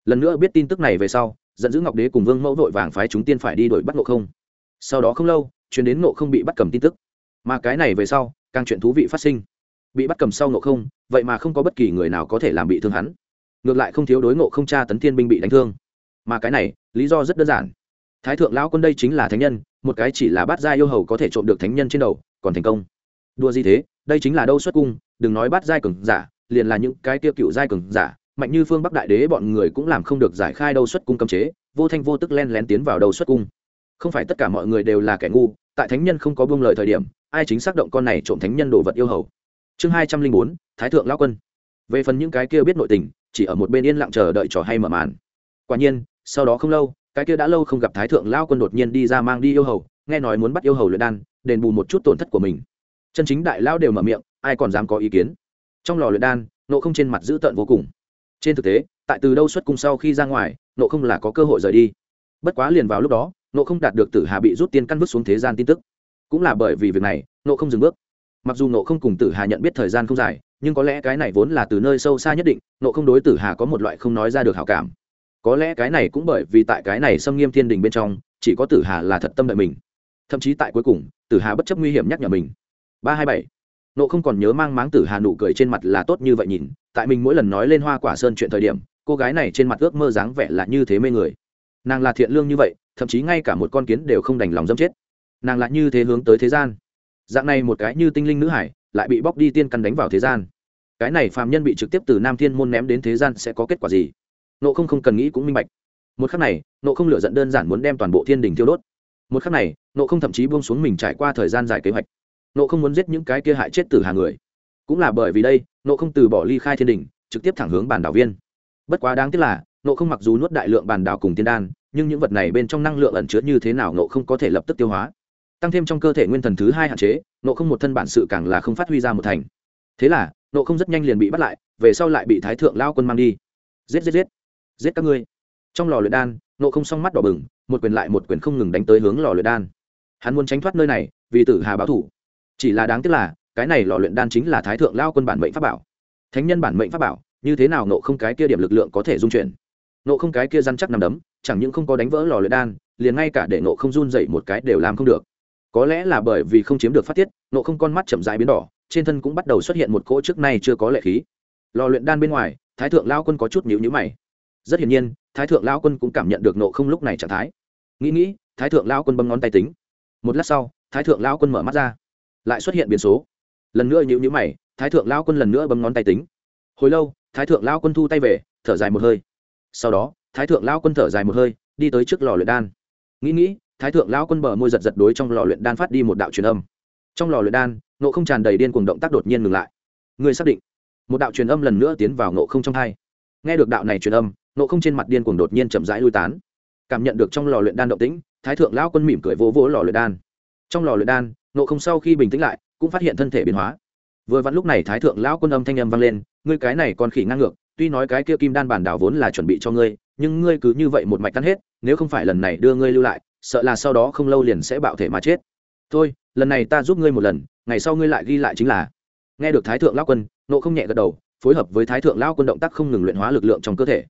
Speaker 1: Lần nữa biết tin tức này về sau dẫn dữ ngọc đế cùng vương mẫu vội vàng phái chúng tiên phải đi đuổi bắt ngộ không. Sau đó không lâu, chuyến đến ngộ không bị bắt cầm tin tức. Mà cái này về sau, càng chuyện thú vị phát sinh. Bị bắt cầm sau ngộ không, vậy mà không có bất kỳ người nào có thể làm bị thương hắn. Ngược lại không thiếu đối ngộ không cha tấn thiên binh bị đánh thương. Mà cái này, lý do rất đơn giản thái thượng lão quân đây chính là thánh nhân, một cái chỉ là bát gia yêu hầu có thể trộm được thánh nhân trên đầu, còn thành công. Đua gì thế? Đây chính là đâu xuất cung, đừng nói bát giai cường giả, liền là những cái tiêu cựu giai cường giả, mạnh như phương bắc đại đế bọn người cũng làm không được giải khai đâu xuất cung cấm chế, vô thanh vô tức len lén tiến vào đâu xuất cung. Không phải tất cả mọi người đều là kẻ ngu, tại thánh nhân không có buông lời thời điểm, ai chính xác động con này trộm thánh nhân đồ vật yêu hầu? Chương hai trăm linh bốn, thái thượng lão quân. Về phần những cái kia biết nội tình, chỉ ở một bên yên lặng chờ đợi trò hay mở màn. Quả nhiên, sau đó không lâu cái kia đã lâu không gặp thái thượng lão quân đột nhiên đi ra mang đi yêu hầu, nghe nói muốn bắt yêu hầu luyện đan, đền bù một chút tổn thất của mình. Chân chính đại lão đều mở miệng, ai còn dám có ý kiến? Trong lò luyện đan, nộ không trên mặt dữ tợn vô cùng. Trên thực tế, tại từ đâu xuất cung sau khi ra ngoài, nộ không là có cơ hội rời đi. Bất quá liền vào lúc đó, nộ không đạt được tử hà bị rút tiên căn bước xuống thế gian tin tức. Cũng là bởi vì việc này, nộ không dừng bước. Mặc dù nộ không cùng tử hà nhận biết thời gian không dài, nhưng có lẽ cái này vốn là từ nơi sâu xa nhất định, nộ không đối tử hà có một loại không nói ra được hảo cảm có lẽ cái này cũng bởi vì tại cái này xâm nghiêm thiên đình bên trong, chỉ có tử hà là thật tâm đợi mình. Thậm chí tại cuối cùng, tử hà bất chấp nguy hiểm nhắc nhở mình. Ba hai bảy. Nộ không còn nhớ mang máng tử hà nụ cười trên mặt là tốt như vậy nhìn, tại mình mỗi lần nói lên hoa quả sơn chuyện thời điểm, cô gái này trên mặt ước mơ dáng vẻ là như thế mê người. Nàng là thiện lương như vậy, thậm chí ngay cả một con kiến đều không đành lòng dâm chết. Nàng là như thế hướng tới thế gian. Dạng này một cái như tinh linh nữ hải, lại bị bóc đi tiên căn đánh vào thế gian. Cái này phàm nhân bị trực tiếp từ nam thiên môn ném đến thế gian sẽ có kết quả gì? Nộ không không cần nghĩ cũng minh bạch. Một khắc này, nộ không lựa giận đơn giản muốn đem toàn bộ thiên đình thiêu đốt. Một khắc này, nộ không thậm chí buông xuống mình trải qua thời gian dài kế hoạch. Nộ không muốn giết những cái kia hại chết tử hàng người. Cũng là bởi vì đây, nộ không từ bỏ ly khai thiên đình, trực tiếp thẳng hướng bản đảo viên. Bất quá đáng tiếc là, nộ không mặc dù nuốt đại lượng bản đảo cùng tiên đan, nhưng những vật này bên trong năng lượng ẩn chứa như thế nào nộ không có thể lập tức tiêu hóa. Tăng thêm trong cơ thể nguyên thần thứ hai hạn chế, nộ không một thân bản sự càng là không phát huy ra một thành. Thế là, nộ không rất nhanh liền bị bắt lại, về sau lại bị thái thượng lao quân mang đi. Giết giết giết giết các ngươi. Trong lò luyện đan nộ không xong mắt đỏ bừng, một quyền lại một quyền không ngừng đánh tới hướng lò luyện đan. Hắn muốn tránh thoát nơi này, vì tử hà báo thủ. Chỉ là đáng tiếc là, cái này lò luyện đan chính là thái thượng lao quân bản mệnh pháp bảo. Thánh nhân bản mệnh pháp bảo, như thế nào nộ không cái kia điểm lực lượng có thể dung chuyển? Nộ không cái kia răn chắc nằm đấm, chẳng những không có đánh vỡ lò luyện đan, liền ngay cả để nộ không run dậy một cái đều làm không được. Có lẽ là bởi vì không chiếm được phát tiết nộ không con mắt chậm dãi biến đỏ, trên thân cũng bắt đầu xuất hiện một cỗ trước nay chưa có lệ khí. Lò luyện đan bên ngoài, thái thượng lao quân có chút nhịu nhữ mày rất hiển nhiên, thái thượng lao quân cũng cảm nhận được nộ không lúc này trạng thái. Nghĩ nghĩ, thái thượng lao quân bấm ngón tay tính. Một lát sau, thái thượng lao quân mở mắt ra. Lại xuất hiện biến số. Lần nữa nhịu nhữ mày, thái thượng lao quân lần nữa bấm ngón tay tính. Hồi lâu, thái thượng lao quân thu tay về, thở dài một hơi. Sau đó, thái thượng lao quân thở dài một hơi, đi tới trước lò luyện đan. Nghĩ nghĩ, thái thượng lao quân bờ môi giật giật đối trong lò luyện đan phát đi một đạo truyền âm. Trong lò luyện đan, nộ không tràn đầy điên cuồng động tác đột nhiên ngừng lại. Người xác định. Một đạo truyền âm lần nữa tiến vào nộ không trong hai. Nghe được đạo này truyền âm nộ không trên mặt điên cuồng đột nhiên chậm rãi lui tán. Cảm nhận được trong lò luyện đan động tĩnh, thái thượng Lão quân mỉm cười vỗ vỗ lò luyện đan. Trong lò luyện đan, nộ không sau khi bình tĩnh lại, cũng phát hiện thân thể biến hóa. Vừa vặn lúc này thái thượng lão quân âm thanh âm vang lên, ngươi cái này còn khỉ ngang ngược, tuy nói cái kia kim đan bản đảo vốn là chuẩn bị cho ngươi, nhưng ngươi cứ như vậy một mạch tan hết, nếu không phải lần này đưa ngươi lưu lại, sợ là sau đó không lâu liền sẽ bạo thể mà chết. Thôi, lần này ta giúp ngươi một lần, ngày sau ngươi lại ghi lại chính là. Nghe được thái thượng lão quân, nộ không nhẹ gật đầu, phối hợp với thái thượng lão quân động tác không ngừng luyện hóa lực lượng trong cơ thể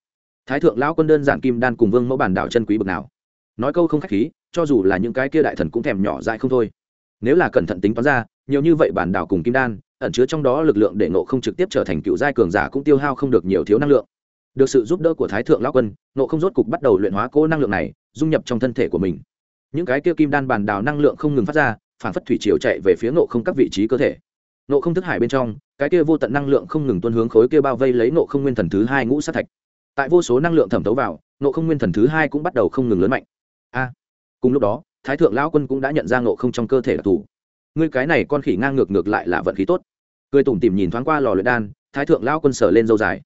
Speaker 1: thái thượng lão quân đơn giản kim đan cùng vương mẫu bản đảo chân quý bực nào? Nói câu không khách khí, cho dù là những cái kia đại thần cũng thèm nhỏ dại không thôi. Nếu là cẩn thận tính toán ra, nhiều như vậy bản đảo cùng kim đan, ẩn chứa trong đó lực lượng để nộ không trực tiếp trở thành cựu giai cường giả cũng tiêu hao không được nhiều thiếu năng lượng. Được sự giúp đỡ của thái thượng lão quân nộ không rốt cục bắt đầu luyện hóa cố năng lượng này, dung nhập trong thân thể của mình. Những cái kia kim đan bản đảo năng lượng không ngừng phát ra, phản phất thủy chiều chạy về phía nộ không các vị trí cơ thể. Nộ không thức hải bên trong, cái kia vô tận năng lượng không ngừng tuân hướng khối kia bao vây lấy nộ không nguyên thần thứ hai ngũ sát thạch tại vô số năng lượng thẩm thấu vào nộ không nguyên thần thứ hai cũng bắt đầu không ngừng lớn mạnh. A, cùng lúc đó, thái thượng lão quân cũng đã nhận ra nộ không trong cơ thể đặc thù. Ngươi cái này con khỉ ngang ngược ngược lại là vận khí tốt. Cười tủm tỉm nhìn thoáng qua lò luyện đan, thái thượng lão quân sở lên dâu dài.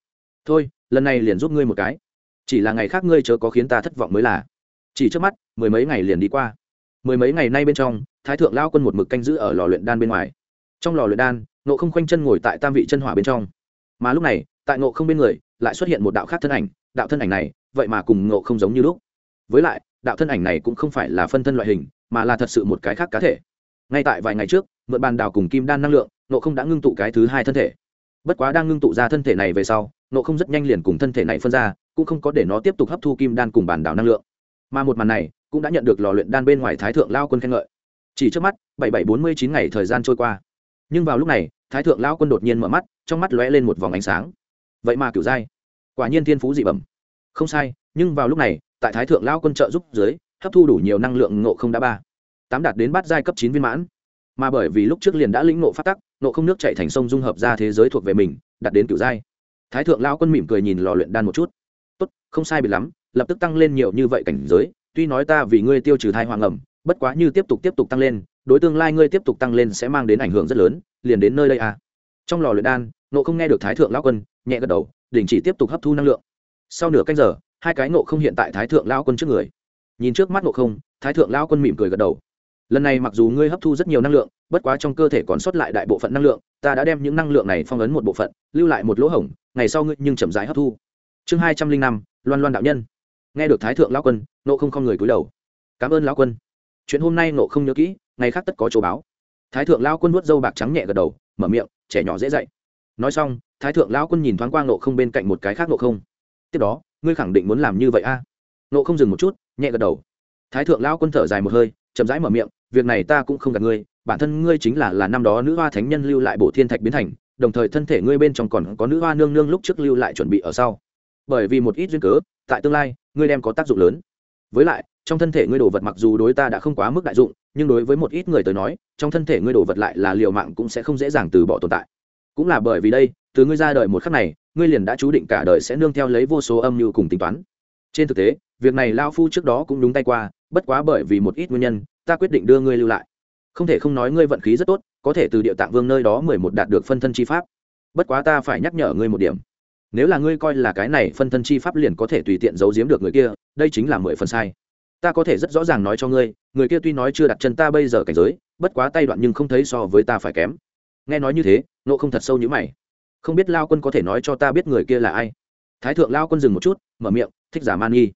Speaker 1: Thôi, lần này liền giúp ngươi một cái. Chỉ là ngày khác ngươi chớ có khiến ta thất vọng mới là. Chỉ trước mắt, mười mấy ngày liền đi qua. Mười mấy ngày nay bên trong, thái thượng lao quân một mực canh giữ ở lò luyện đan bên ngoài. Trong lò luyện đan nộ không khoanh chân ngồi tại tam vị chân hỏa bên trong. Mà lúc này, tại nộ không bên người lại xuất hiện một đạo khác thân ảnh, đạo thân ảnh này, vậy mà cùng ngộ không giống như lúc. Với lại, đạo thân ảnh này cũng không phải là phân thân loại hình, mà là thật sự một cái khác cá thể. Ngay tại vài ngày trước, mượn bàn đào cùng kim đan năng lượng nộ không đã ngưng tụ cái thứ hai thân thể. Bất quá đang ngưng tụ ra thân thể này về sau nộ không rất nhanh liền cùng thân thể này phân ra, cũng không có để nó tiếp tục hấp thu kim đan cùng bàn đào năng lượng. Mà một màn này, cũng đã nhận được lò luyện đan bên ngoài thái thượng lao quân khen ngợi. Chỉ trước mắt, bảy bảy bốn mươi chín ngày thời gian trôi qua. Nhưng vào lúc này, thái thượng lao quân đột nhiên mở mắt, trong mắt lóe lên một vòng ánh sáng vậy mà kiểu giai quả nhiên thiên phú dị bẩm. Không sai, nhưng vào lúc này, tại thái thượng lao quân trợ giúp dưới, hấp thu đủ nhiều năng lượng ngộ không đã ba. Tám đạt đến bát giai cấp chín viên mãn. Mà bởi vì lúc trước liền đã lĩnh ngộ phát tắc nộ không nước chạy thành sông dung hợp ra thế giới thuộc về mình, đạt đến kiểu giai thái thượng lao quân mỉm cười nhìn lò luyện đan một chút. Tốt, không sai biệt lắm, lập tức tăng lên nhiều như vậy cảnh giới, tuy nói ta vì ngươi tiêu trừ thai hoàng ẩm, bất quá như tiếp tục tiếp tục tăng lên, đối tương lai ngươi tiếp tục tăng lên sẽ mang đến ảnh hưởng rất lớn, liền đến nơi đây à trong lò luyện đan nộ không nghe được thái thượng lão quân, nhẹ gật đầu, đình chỉ tiếp tục hấp thu năng lượng. Sau nửa canh giờ, hai cái nộ không hiện tại thái thượng lão quân trước người. Nhìn trước mắt nộ không, thái thượng lão quân mỉm cười gật đầu. Lần này mặc dù ngươi hấp thu rất nhiều năng lượng, bất quá trong cơ thể còn sót lại đại bộ phận năng lượng, ta đã đem những năng lượng này phong ấn một bộ phận, lưu lại một lỗ hổng, ngày sau ngươi nhưng chậm rãi hấp thu. Chương hai trăm linh năm, loan loan đạo nhân. Nghe được thái thượng lão quân nộ không không người cúi đầu. Cảm ơn lão quân. Chuyện hôm nay nộ không nhớ kỹ, ngày khác tất có chỗ báo. Thái thượng lão quân nuốt dâu bạc trắng nhẹ gật đầu, mở miệng trẻ nhỏ dễ dậy nói xong, thái thượng lão quân nhìn thoáng qua nộ không bên cạnh một cái khác nộ không. Tiếp đó, ngươi khẳng định muốn làm như vậy a? À? nộ không dừng một chút, nhẹ gật đầu. Thái thượng lão quân thở dài một hơi, chậm rãi mở miệng, việc này ta cũng không gạt ngươi, bản thân ngươi chính là là năm đó nữ hoa thánh nhân lưu lại bổ thiên thạch biến thành, đồng thời thân thể ngươi bên trong còn có nữ hoa nương nương lúc trước lưu lại chuẩn bị ở sau. Bởi vì một ít duyên cớ, tại tương lai, ngươi đem có tác dụng lớn. Với lại trong thân thể ngươi đồ vật mặc dù đối ta đã không quá mức đại dụng, nhưng đối với một ít người tới nói, trong thân thể ngươi đồ vật lại là liều mạng cũng sẽ không dễ dàng từ bỏ tồn tại. Cũng là bởi vì đây, từ ngươi ra đời một khắc này, ngươi liền đã chú định cả đời sẽ nương theo lấy vô số âm mưu cùng tính toán. Trên thực tế, việc này lao phu trước đó cũng đúng tay qua, bất quá bởi vì một ít nguyên nhân, ta quyết định đưa ngươi lưu lại. Không thể không nói ngươi vận khí rất tốt, có thể từ địa tạng vương nơi đó mười một đạt được phân thân chi pháp. Bất quá ta phải nhắc nhở ngươi một điểm. Nếu là ngươi coi là cái này phân thân chi pháp liền có thể tùy tiện giấu giếm được người kia, đây chính là mười phần sai ta có thể rất rõ ràng nói cho ngươi, người kia tuy nói chưa đặt chân ta bây giờ cảnh giới, bất quá tay đoạn nhưng không thấy so với ta phải kém. Nghe nói như thế nộ không thật sâu như mày. Không biết lao quân có thể nói cho ta biết người kia là ai? Thái thượng lao quân dừng một chút, mở miệng, thích giả man nghi.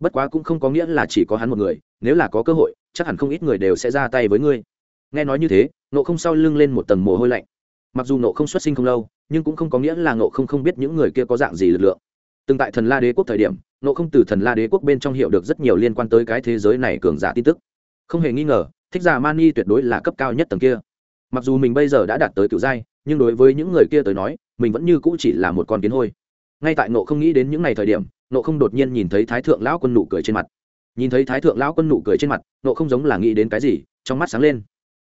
Speaker 1: Bất quá cũng không có nghĩa là chỉ có hắn một người, nếu là có cơ hội, chắc hẳn không ít người đều sẽ ra tay với ngươi. Nghe nói như thế nộ không sau lưng lên một tầng mồ hôi lạnh. Mặc dù nộ không xuất sinh không lâu, nhưng cũng không có nghĩa là nộ không không biết những người kia có dạng gì lực lượng. Từng tại thần la đế quốc thời điểm nộ không từ thần la đế quốc bên trong hiểu được rất nhiều liên quan tới cái thế giới này cường giả tin tức. Không hề nghi ngờ, thích giả mani tuyệt đối là cấp cao nhất tầng kia. Mặc dù mình bây giờ đã đạt tới cựu giai, nhưng đối với những người kia tới nói, mình vẫn như cũ chỉ là một con kiến hôi. Ngay tại nộ không nghĩ đến những ngày thời điểm nộ không đột nhiên nhìn thấy thái thượng lão quân nụ cười trên mặt. Nhìn thấy thái thượng lão quân nụ cười trên mặt nộ không giống là nghĩ đến cái gì, trong mắt sáng lên.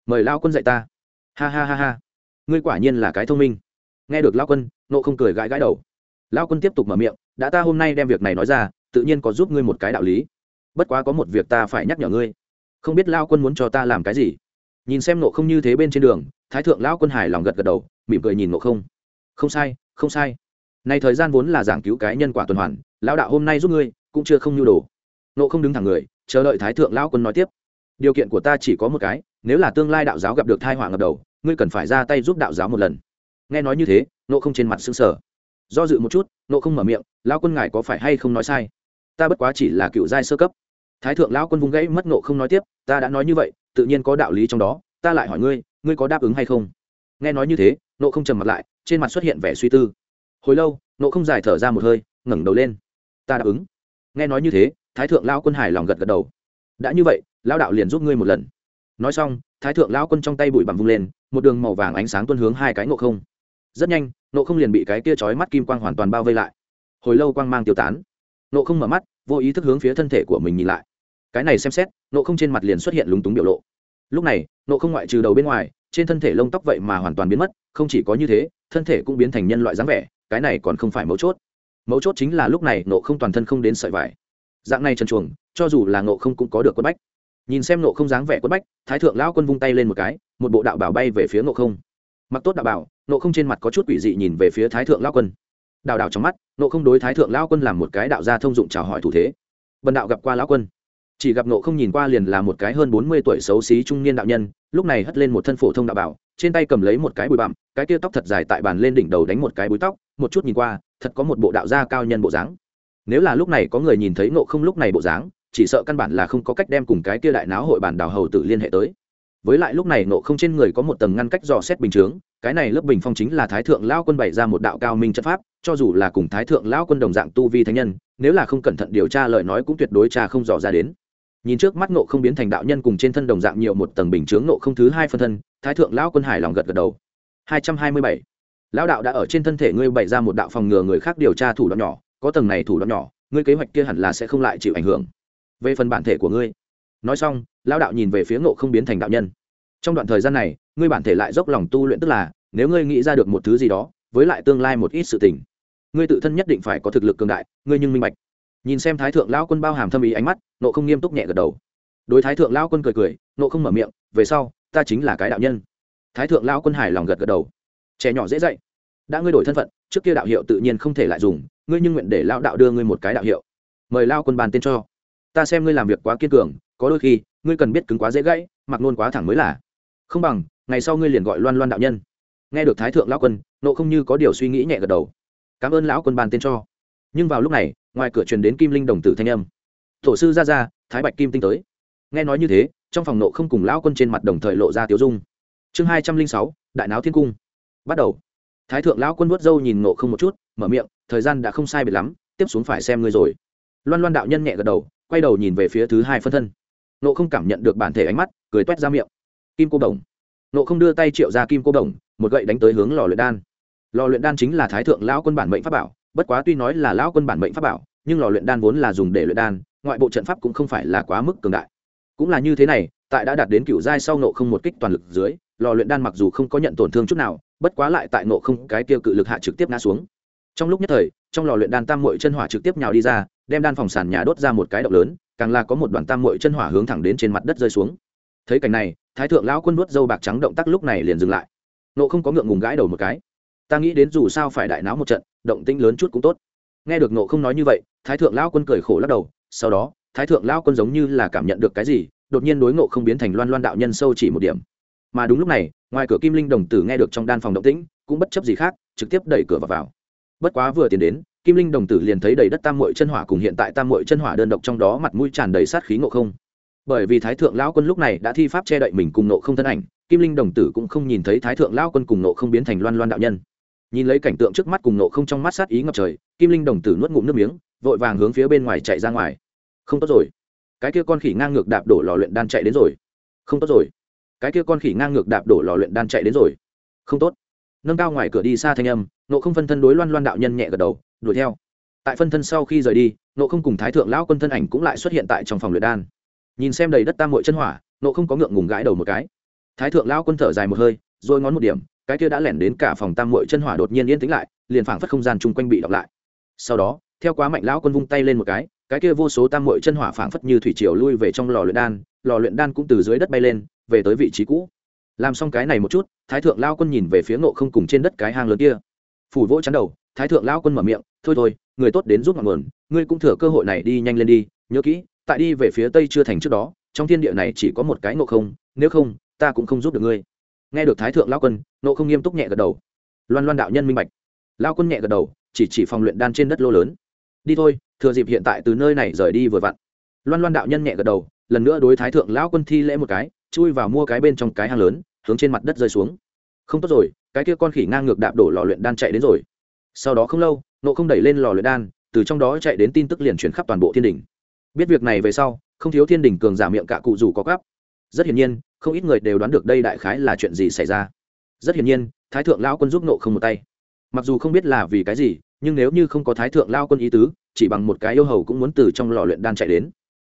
Speaker 1: Mời lao quân dạy ta. Ha ha ha ha. Ngươi quả nhiên là cái thông minh. Nghe được lao quân nộ không cười gãi gãi đầu. Lao quân tiếp tục mở miệng đã ta hôm nay đem việc này nói ra, tự nhiên có giúp ngươi một cái đạo lý. Bất quá có một việc ta phải nhắc nhở ngươi. Không biết lao quân muốn cho ta làm cái gì? Nhìn xem nộ không như thế bên trên đường, thái thượng lão quân hài lòng gật gật đầu, mỉm cười nhìn nộ không. Không sai không sai. Nay thời gian vốn là giảng cứu cái nhân quả tuần hoàn, lão đạo hôm nay giúp ngươi, cũng chưa không nhu đồ. Nộ không đứng thẳng người, chờ đợi thái thượng lão quân nói tiếp. Điều kiện của ta chỉ có một cái, nếu là tương lai đạo giáo gặp được thai họa ngập đầu, ngươi cần phải ra tay giúp đạo giáo một lần. Nghe nói như thế nộ không trên mặt xương sở do dự một chút, nộ không mở miệng, lão quân ngài có phải hay không nói sai? Ta bất quá chỉ là cựu giai sơ cấp. Thái thượng lão quân vung gãy mất nộ không nói tiếp, ta đã nói như vậy, tự nhiên có đạo lý trong đó, ta lại hỏi ngươi ngươi có đáp ứng hay không? Nghe nói như thế, nộ không trầm mặt lại, trên mặt xuất hiện vẻ suy tư. Hồi lâu, nộ không dài thở ra một hơi, ngẩng đầu lên. Ta đáp ứng. Nghe nói như thế, thái thượng lao quân hài lòng gật gật đầu. Đã như vậy lao đạo liền giúp ngươi một lần. Nói xong, thái thượng lao quân trong tay bụi bặm vung lên, một đường màu vàng ánh sáng tuân hướng hai cái nộ không rất nhanh, nộ không liền bị cái kia trói mắt kim quang hoàn toàn bao vây lại. Hồi lâu quang mang tiêu tán. Nộ không mở mắt, vô ý thức hướng phía thân thể của mình nhìn lại. Cái này xem xét, nộ không trên mặt liền xuất hiện lúng túng biểu lộ. Lúc này, nộ không ngoại trừ đầu bên ngoài, trên thân thể lông tóc vậy mà hoàn toàn biến mất, không chỉ có như thế, thân thể cũng biến thành nhân loại dáng vẻ, cái này còn không phải mấu chốt. Mấu chốt chính là lúc này nộ không toàn thân không đến sợi vải. Dạng này trần chuồng, cho dù là nộ không cũng có được quất bách. Nhìn xem nộ không dáng vẻ quất bách, thái thượng lão quân vung tay lên một cái, một bộ đạo bảo bay về phía nộ không. Mặc tốt đạo bảo nộ không trên mặt có chút quỷ dị nhìn về phía thái thượng lão quân. Đào đào trong mắt, nộ không đối thái thượng lão quân làm một cái đạo gia thông dụng chào hỏi thủ thế. Bần đạo gặp qua lão quân, chỉ gặp nộ không nhìn qua liền là một cái hơn bốn mươi tuổi xấu xí trung niên đạo nhân, lúc này hất lên một thân phổ thông đạo bảo, trên tay cầm lấy một cái bụi bặm, cái tia tóc thật dài tại bàn lên đỉnh đầu đánh một cái búi tóc, một chút nhìn qua, thật có một bộ đạo gia cao nhân bộ dáng. Nếu là lúc này có người nhìn thấy nộ không lúc này bộ dáng, chỉ sợ căn bản là không có cách đem cùng cái tia đại náo hội bản đào hầu tự liên hệ tới với lại lúc này nộ không trên người có một tầng ngăn cách dò xét bình chướng, cái này lớp bình phong chính là thái thượng lao quân bày ra một đạo cao minh chất pháp, cho dù là cùng thái thượng lao quân đồng dạng tu vi thánh nhân, nếu là không cẩn thận điều tra lời nói cũng tuyệt đối cha không dò ra đến. Nhìn trước mắt nộ không biến thành đạo nhân cùng trên thân đồng dạng nhiều một tầng bình chướng nộ không thứ hai phân thân, thái thượng lão quân hải lòng gật gật đầu. Hai trăm hai mươi bảy. Lão đạo đã ở trên thân thể ngươi bày ra một đạo phòng ngừa người khác điều tra thủ đoạn nhỏ, có tầng này thủ đoạn nhỏ, ngươi kế hoạch kia hẳn là sẽ không lại chịu ảnh hưởng. Về phần bản thể của ngươi. Nói xong, lão đạo nhìn về phía ngộ không biến thành đạo nhân trong đoạn thời gian này, ngươi bản thể lại dốc lòng tu luyện tức là, nếu ngươi nghĩ ra được một thứ gì đó, với lại tương lai một ít sự tình, ngươi tự thân nhất định phải có thực lực cường đại, ngươi nhưng minh bạch. Nhìn xem thái thượng lão quân bao hàm thâm ý ánh mắt, nộ không nghiêm túc nhẹ gật đầu. Đối thái thượng lão quân cười cười, nộ không mở miệng, về sau, ta chính là cái đạo nhân. Thái thượng lão quân hài lòng gật gật đầu. Trẻ nhỏ dễ dạy. Đã ngươi đổi thân phận, trước kia đạo hiệu tự nhiên không thể lại dùng, ngươi nhưng nguyện để lão đạo đưa ngươi một cái đạo hiệu. Mời lao quân bàn tên cho. Ta xem ngươi làm việc quá kiên cường, có đôi khi, ngươi cần biết cứng quá dễ gãy, mặc nôn quá thẳng mới là không bằng, ngày sau ngươi liền gọi loan loan đạo nhân. Nghe được thái thượng lão quân, nộ không như có điều suy nghĩ nhẹ gật đầu. Cảm ơn lão quân bàn tên cho. Nhưng vào lúc này, ngoài cửa truyền đến kim linh đồng tử thanh âm. Tổ sư ra ra, thái bạch kim tinh tới. Nghe nói như thế, trong phòng nộ không cùng lão quân trên mặt đồng thời lộ ra tiếu dung. Chương hai trăm linh sáu, đại náo thiên cung. Bắt đầu. Thái thượng lão quân vớt râu nhìn nộ không một chút, mở miệng, thời gian đã không sai biệt lắm, tiếp xuống phải xem ngươi rồi. Loan loan đạo nhân nhẹ gật đầu, quay đầu nhìn về phía thứ hai phân thân. Nộ không cảm nhận được bản thể ánh mắt, cười t u é t ra miệng kim cô đồng. Nộ không đưa tay triệu ra kim cô đồng, một gậy đánh tới hướng lò luyện đan. Lò luyện đan chính là thái thượng lão quân bản mệnh pháp bảo, bất quá tuy nói là lão quân bản mệnh pháp bảo, nhưng lò luyện đan vốn là dùng để luyện đan, ngoại bộ trận pháp cũng không phải là quá mức cường đại. Cũng là như thế này, tại đã đạt đến cựu giai sau nộ không một kích toàn lực dưới, lò luyện đan mặc dù không có nhận tổn thương chút nào, bất quá lại tại nộ không cái tiêu cự lực hạ trực tiếp ngã xuống. Trong lúc nhất thời, trong lò luyện đan tam mội chân hỏa trực tiếp nhào đi ra, đem đan phòng sàn nhà đốt ra một cái động lớn, càng là có một đoàn tam mội chân hỏa hướng thẳng đến trên mặt đất rơi xuống. Thấy cảnh này thái thượng lão quân nuốt dâu bạc trắng động tác lúc này liền dừng lại. Nộ không có ngượng ngùng gãi đầu một cái. Ta nghĩ đến dù sao phải đại náo một trận động tĩnh lớn chút cũng tốt. Nghe được nộ không nói như vậy thái thượng lão quân cười khổ lắc đầu sau đó thái thượng lão quân giống như là cảm nhận được cái gì đột nhiên đối ngộ không biến thành loan loan đạo nhân sâu chỉ một điểm. Mà đúng lúc này ngoài cửa kim linh đồng tử nghe được trong đan phòng động tĩnh cũng bất chấp gì khác trực tiếp đẩy cửa vào, vào. bất quá vừa tiến đến kim linh đồng tử liền thấy đầy đất tam mội chân hỏa cùng hiện tại tam mội chân hỏa đơn độc trong đó mặt mũi tràn đầy sát khí ngộ không bởi vì thái thượng lão quân lúc này đã thi pháp che đậy mình cùng nộ không thân ảnh, kim linh đồng tử cũng không nhìn thấy thái thượng lão quân cùng nộ không biến thành loan loan đạo nhân. Nhìn lấy cảnh tượng trước mắt cùng nộ không trong mắt sát ý ngập trời, kim linh đồng tử nuốt ngụm nước miếng, vội vàng hướng phía bên ngoài chạy ra ngoài. Không tốt rồi. Cái kia con khỉ ngang ngược đạp đổ lò luyện đan chạy đến rồi. Không tốt rồi. Cái kia con khỉ ngang ngược đạp đổ lò luyện đan chạy đến rồi. Không tốt. Nâng cao ngoài cửa đi xa thanh âm, nộ không phân thân đối loan loan đạo nhân nhẹ gật đầu, đuổi theo. Tại phân thân sau khi rời đi, nộ không cùng thái thượng lão quân thân ảnh cũng lại xuất hiện tại trong phòng luyện đan nhìn xem đầy đất tam mội chân hỏa, nộ không có ngượng ngùng gãi đầu một cái. Thái thượng lão quân thở dài một hơi, rồi ngón một điểm, cái kia đã lẻn đến cả phòng tam mội chân hỏa đột nhiên yên tĩnh lại, liền phảng phất không gian chung quanh bị đọc lại. Sau đó, theo quá mạnh lão quân vung tay lên một cái cái kia vô số tam mội chân hỏa phảng phất như thủy triều lui về trong lò luyện đan, lò luyện đan cũng từ dưới đất bay lên, về tới vị trí cũ. Làm xong cái này một chút, thái thượng lao quân nhìn về phía ngộ không cùng trên đất cái hang lớn kia. Phủ vỗ chắn đầu, thái thượng lao quân mở miệng, thôi thôi, người tốt đến giúp ngọn nguồn, ngươi cũng thừa cơ hội này đi nhanh lên đi, nhớ kỹ tại đi về phía tây chưa thành trước đó, trong thiên địa này chỉ có một cái nộ không, nếu không, ta cũng không giúp được ngươi. Nghe được thái thượng lao quân nộ không nghiêm túc nhẹ gật đầu. Loan loan đạo nhân minh bạch. Lao quân nhẹ gật đầu, chỉ chỉ phòng luyện đan trên đất lô lớn. Đi thôi, thừa dịp hiện tại từ nơi này rời đi vừa vặn. Loan loan đạo nhân nhẹ gật đầu, lần nữa đối thái thượng lão quân thi lễ một cái, chui vào mua cái bên trong cái hang lớn, hướng trên mặt đất rơi xuống. Không tốt rồi, cái kia con khỉ ngang ngược đạp đổ lò luyện đan chạy đến rồi. Sau đó không lâu nộ không đẩy lên lò luyện đan, từ trong đó chạy đến tin tức liền chuyển khắp toàn bộ thiên đình biết việc này về sau, không thiếu thiên đình cường giả miệng cạ cụ dù có gấp rất hiển nhiên, không ít người đều đoán được đây đại khái là chuyện gì xảy ra. Rất hiển nhiên, thái thượng lao quân giúp nộ không một tay. Mặc dù không biết là vì cái gì, nhưng nếu như không có thái thượng lao quân ý tứ, chỉ bằng một cái yêu hầu cũng muốn từ trong lò luyện đan chạy đến.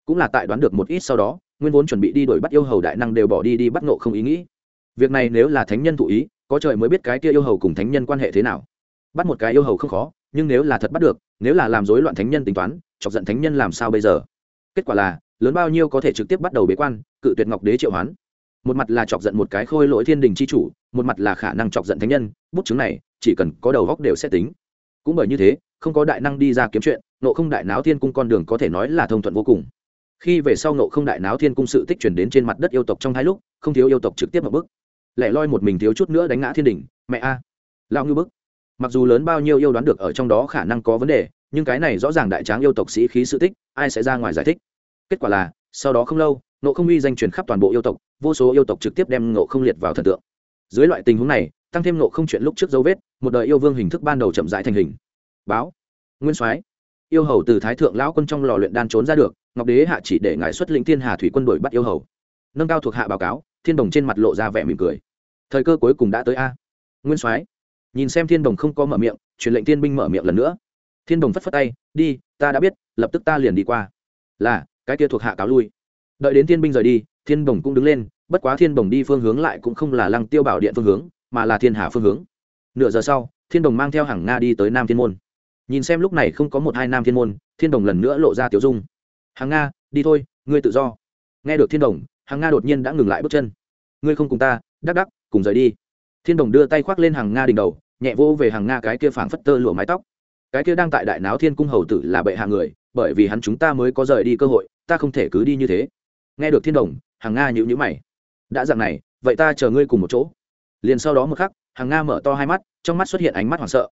Speaker 1: Cũng là tại đoán được một ít sau đó, nguyên vốn chuẩn bị đi đuổi bắt yêu hầu đại năng đều bỏ đi đi bắt nộ không ý nghĩ. Việc này nếu là thánh nhân thụ ý, có trời mới biết cái kia yêu hầu cùng thánh nhân quan hệ thế nào. Bắt một cái yêu hầu không khó, nhưng nếu là thật bắt được, nếu là làm rối loạn thánh nhân tính toán chọc giận thánh nhân làm sao bây giờ? Kết quả là, lớn bao nhiêu có thể trực tiếp bắt đầu bế quan, cự tuyệt ngọc đế triệu hoán. Một mặt là chọc giận một cái khôi lỗi thiên đình c h i chủ, một mặt là khả năng chọc giận thánh nhân, bút chứng này, chỉ cần có đầu góc đều sẽ tính. Cũng bởi như thế, không có đại năng đi ra kiếm chuyện nộ không đại náo thiên cung con đường có thể nói là thông thuận vô cùng. Khi về sau nộ không đại náo thiên cung sự tích chuyển đến trên mặt đất yêu tộc trong hai lúc, không thiếu yêu tộc trực tiếp một bức lẻ loi một mình thiếu chút nữa đánh ngã thiên đình, mẹ a lao ngư bức. Mặc dù lớn bao nhiêu yêu đoán được ở trong đó khả năng có vấn đề nhưng cái này rõ ràng đại tráng yêu tộc sĩ khí sự tích, ai sẽ ra ngoài giải thích? Kết quả là, sau đó không lâu nộ không uy danh truyền khắp toàn bộ yêu tộc, vô số yêu tộc trực tiếp đem nộ không liệt vào thần tượng. Dưới loại tình huống này, tăng thêm nộ không chuyện lúc trước dấu vết, một đời yêu vương hình thức ban đầu chậm rãi thành hình. Báo. Nguyên soái. Yêu hầu từ thái thượng lão quân trong lò luyện đan trốn ra được, ngọc đế hạ chỉ để ngài xuất lĩnh thiên hà thủy quân đội bắt yêu hầu. Nâng cao thuộc hạ báo cáo, thiên đồng trên mặt lộ ra vẻ mỉm cười. Thời cơ cuối cùng đã tới a. Nguyên soái. Nhìn xem thiên đồng không có mở miệng, truyền lệnh thiên binh mở miệng lần nữa thiên đồng phất phất tay, đi, ta đã biết, lập tức ta liền đi qua. Là, cái kia thuộc hạ cáo lui. Đợi đến thiên binh rời đi, thiên đồng cũng đứng lên, bất quá thiên đồng đi phương hướng lại cũng không là lăng tiêu bảo điện phương hướng, mà là thiên hà phương hướng. Nửa giờ sau, thiên đồng mang theo hàng nga đi tới nam thiên môn. Nhìn xem lúc này không có một hai nam thiên môn, thiên đồng lần nữa lộ ra tiểu dung. Hàng nga, đi thôi, ngươi tự do. Nghe được thiên đồng, hàng nga đột nhiên đã ngừng lại bước chân. Ngươi không cùng ta, đắc đắc, cùng rời đi. Thiên đồng đưa tay khoác lên hàng nga đỉnh đầu, nhẹ vô về hàng nga cái kia phảng phất tơ lụa mái tóc cái kia đang tại đại náo thiên cung hầu tử là bệ hạ người, bởi vì hắn chúng ta mới có rời đi cơ hội, ta không thể cứ đi như thế. Nghe được thiên đồng, hàng nga nhữ nhữ mày. Đã dặn này, vậy ta chờ ngươi cùng một chỗ. Liền sau đó một khắc, hàng nga mở to hai mắt, trong mắt xuất hiện ánh mắt hoảng sợ.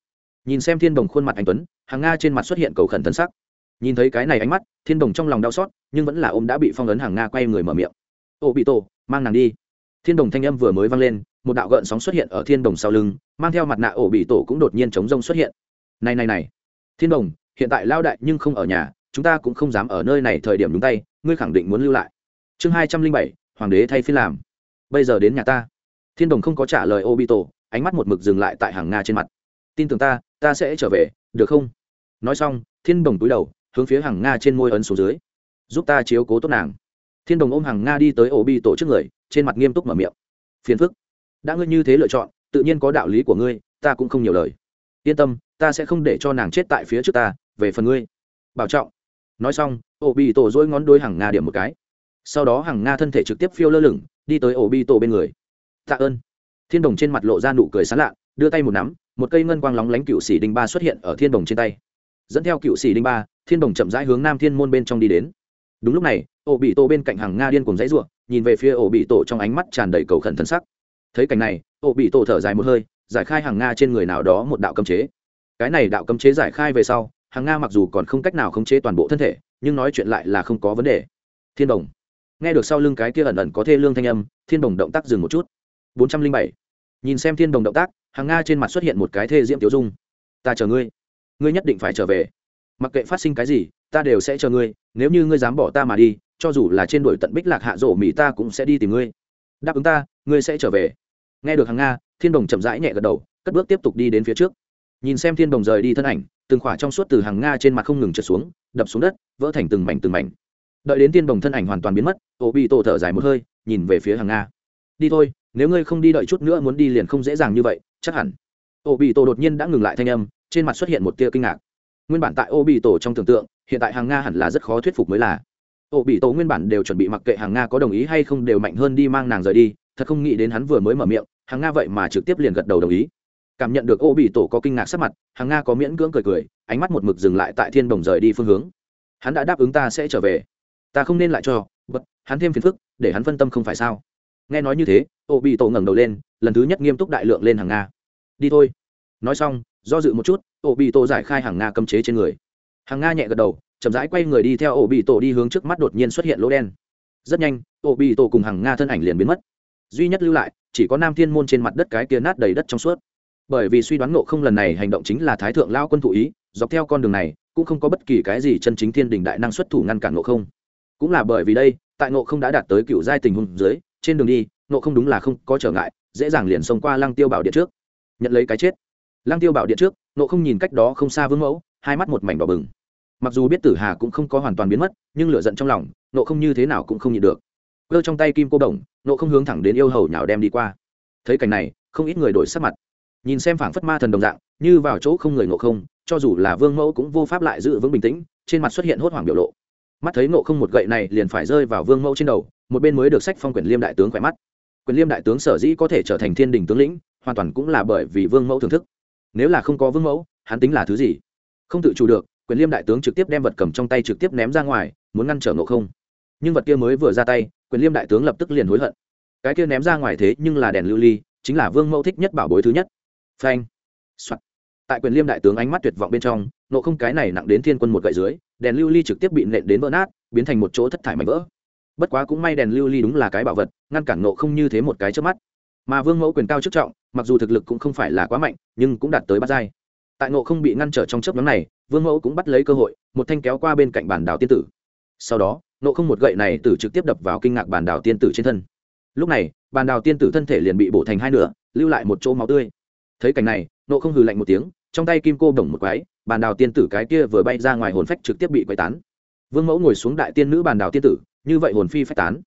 Speaker 1: Nhìn xem thiên đồng khuôn mặt anh tuấn, hàng nga trên mặt xuất hiện cầu khẩn tân sắc. Nhìn thấy cái này ánh mắt, thiên đồng trong lòng đau xót, nhưng vẫn là ô m đã bị phong ấn hàng nga quay người mở miệng. Ô bị tổ mang nàng đi. Thiên đồng thanh âm vừa mới vang lên, một đạo gợn sóng xuất hiện ở thiên đồng sau lưng, mang theo mặt nạ ổ bị tổ cũng đột nhiên chống rông xuất hiện này này này. Thiên đồng, hiện tại lao đại nhưng không ở nhà, chúng ta cũng không dám ở nơi này thời điểm đúng tay, ngươi khẳng định muốn lưu lại. Chương hai trăm linh bảy, hoàng đế thay phiên làm. Bây giờ đến nhà ta. Thiên đồng không có trả lời ô bị tổ ánh mắt một mực dừng lại tại hàng nga trên mặt. Tin tưởng ta ta sẽ trở về, được không? Nói xong, thiên đồng túi đầu, hướng phía hàng nga trên môi ấn xuống dưới. Giúp ta chiếu cố tốt nàng. Thiên đồng ôm hàng nga đi tới ổ bi tổ trước người, trên mặt nghiêm túc mở miệng. Phiền phức. Đã ngươi như thế lựa chọn, tự nhiên có đạo lý của ngươi, ta cũng không nhiều lời yên tâm, ta sẽ không để cho nàng chết tại phía trước ta, về phần ngươi. Bảo trọng. Nói xong ổ bị tổ dỗi ngón đôi hàng nga điểm một cái. Sau đó hàng nga thân thể trực tiếp phiêu lơ lửng, đi tới ổ bị tổ bên người. Tạ ơn. Thiên đồng trên mặt lộ ra nụ cười sán lạ, đưa tay một nắm, một cây ngân quang lóng lánh cựu sĩ đinh ba xuất hiện ở thiên đồng trên tay. Dẫn theo cựu sĩ đinh ba, thiên đồng chậm rãi hướng nam thiên môn bên trong đi đến. Đúng lúc này ổ bị tổ bên cạnh hàng nga điên cùng dãy ruộng nhìn về phía ổ bị tổ trong ánh mắt tràn đầy cầu khẩn thân sắc. Thấy cảnh này ổ bị tổ thở dài một hơi giải khai hàng nga trên người nào đó một đạo cấm chế. Cái này đạo cấm chế giải khai về sau, hàng nga mặc dù còn không cách nào khống chế toàn bộ thân thể, nhưng nói chuyện lại là không có vấn đề. Thiên đồng nghe được sau lưng cái kia ẩn ẩn có thê lương thanh âm, thiên đồng động tác dừng một chút. Bốn trăm linh bảy. Nhìn xem thiên đồng động tác, hàng nga trên mặt xuất hiện một cái thê diễm tiểu dung. Ta chờ ngươi. Ngươi nhất định phải trở về. Mặc kệ phát sinh cái gì, ta đều sẽ chờ ngươi, nếu như ngươi dám bỏ ta mà đi, cho dù là trên đuổi tận bích lạc hạ rổ mỹ ta cũng sẽ đi tìm ngươi. Đáp ứng ta, ngươi sẽ trở về. Nghe được hàng nga thiên đồng chậm rãi nhẹ gật đầu, cất bước tiếp tục đi đến phía trước. Nhìn xem thiên đồng rời đi thân ảnh, từng khỏa trong suốt từ hàng nga trên mặt không ngừng trượt xuống, đập xuống đất, vỡ thành từng mảnh từng mảnh. Đợi đến thiên đồng thân ảnh hoàn toàn biến mất ổ bị tổ thở dài một hơi, nhìn về phía hàng nga. Đi thôi, nếu ngươi không đi đợi chút nữa muốn đi liền không dễ dàng như vậy, chắc hẳn. Ổ bị tổ đột nhiên đã ngừng lại thanh âm, trên mặt xuất hiện một tia kinh ngạc. Nguyên bản tại ổ bị tổ trong tưởng tượng, hiện tại hàng nga hẳn là rất khó thuyết phục mới là. Ổ bị tổ nguyên bản đều chuẩn bị mặc kệ hàng nga có đồng ý hay không đều mạnh hơn đi mang nàng rời đi thật không nghĩ đến hắn vừa mới mở miệng hàng nga vậy mà trực tiếp liền gật đầu đồng ý. Cảm nhận được ô bị tổ có kinh ngạc sắc mặt hàng nga có miễn cưỡng cười cười, ánh mắt một mực dừng lại tại thiên đồng rời đi phương hướng. Hắn đã đáp ứng ta sẽ trở về. Ta không nên lại cho, bất, hắn thêm phiền phức, để hắn phân tâm không phải sao? Nghe nói như thế, ô bị tổ ngẩng đầu lên, lần thứ nhất nghiêm túc đại lượng lên hàng nga. Đi thôi. Nói xong, do dự một chút, ô bị tổ giải khai hàng nga cấm chế trên người. Hàng nga nhẹ gật đầu, chậm rãi quay người đi theo ô bị tổ đi hướng trước mắt đột nhiên xuất hiện lỗ đen. Rất nhanh, ô bị tổ cùng hàng nga thân ảnh liền biến mất duy nhất lưu lại, chỉ có nam thiên môn trên mặt đất cái kia nát đầy đất trong suốt. Bởi vì suy đoán ngộ không lần này hành động chính là thái thượng lao quân thụ ý, dọc theo con đường này, cũng không có bất kỳ cái gì chân chính thiên đình đại năng xuất thủ ngăn cản ngộ không. Cũng là bởi vì đây, tại ngộ không đã đạt tới cựu giai tình hùng dưới, trên đường đi, ngộ không đúng là không có trở ngại, dễ dàng liền xông qua lăng tiêu bảo điện trước. Nhận lấy cái chết. Lăng tiêu bảo điện trước, ngộ không nhìn cách đó không xa vương mẫu, hai mắt một mảnh đỏ bừng. Mặc dù biết tử hà cũng không có hoàn toàn biến mất, nhưng lửa giận trong lòng nộ không như thế nào cũng không nhịn được cơ trong tay kim cô đồng, nộ không hướng thẳng đến yêu hầu nhào đem đi qua. Thấy cảnh này, không ít người đổi sắc mặt. Nhìn xem phảng phất ma thần đồng dạng, như vào chỗ không người ngộ không, cho dù là vương mẫu cũng vô pháp lại giữ vững bình tĩnh, trên mặt xuất hiện hốt hoảng biểu lộ. Mắt thấy ngộ không một gậy này liền phải rơi vào vương mẫu trên đầu, một bên mới được sách phong quyền liêm đại tướng khỏe mắt. Quyền liêm đại tướng sở dĩ có thể trở thành thiên đình tướng lĩnh, hoàn toàn cũng là bởi vì vương mẫu thưởng thức. Nếu là không có vương mẫu, hắn tính là thứ gì? Không tự chủ được quyền liêm đại tướng trực tiếp đem vật cầm trong tay trực tiếp ném ra ngoài, muốn ngăn trở ngộ không. Nhưng vật kia mới vừa ra tay quyền liêm đại tướng lập tức liền hối hận. Cái kia ném ra ngoài thế nhưng là đèn lưu ly chính là vương mẫu thích nhất bảo bối thứ nhất. Phanh, phanh、Soạn. tại quyền liêm đại tướng ánh mắt tuyệt vọng bên trong nộ không cái này nặng đến thiên quân một gậy dưới đèn lưu ly trực tiếp bị nện đến vỡ nát biến thành một chỗ thất thải mảnh vỡ. Bất quá cũng may đèn lưu ly đúng là cái bảo vật ngăn cản nộ không như thế một cái trước mắt. Mà vương mẫu quyền cao chức trọng mặc dù thực lực cũng không phải là quá mạnh nhưng cũng đạt tới bát giai. Tại nộ không bị ngăn trở trong chớp nhóm này vương mẫu cũng bắt lấy cơ hội một thanh kéo qua bên cạnh bản đảo tiên tử. Sau đó nộ không một gậy này tử trực tiếp đập vào kinh ngạc bàn đào tiên tử trên thân. Lúc này, bàn đào tiên tử thân thể liền bị bổ thành hai nửa, lưu lại một chỗ máu tươi. Thấy cảnh này, nộ không hừ lạnh một tiếng, trong tay kim cô bổng một quái, bàn đào tiên tử cái kia vừa bay ra ngoài hồn phách trực tiếp bị quay tán. Vương mẫu ngồi xuống đại tiên nữ bàn đào tiên tử, như vậy hồn phi phách tán.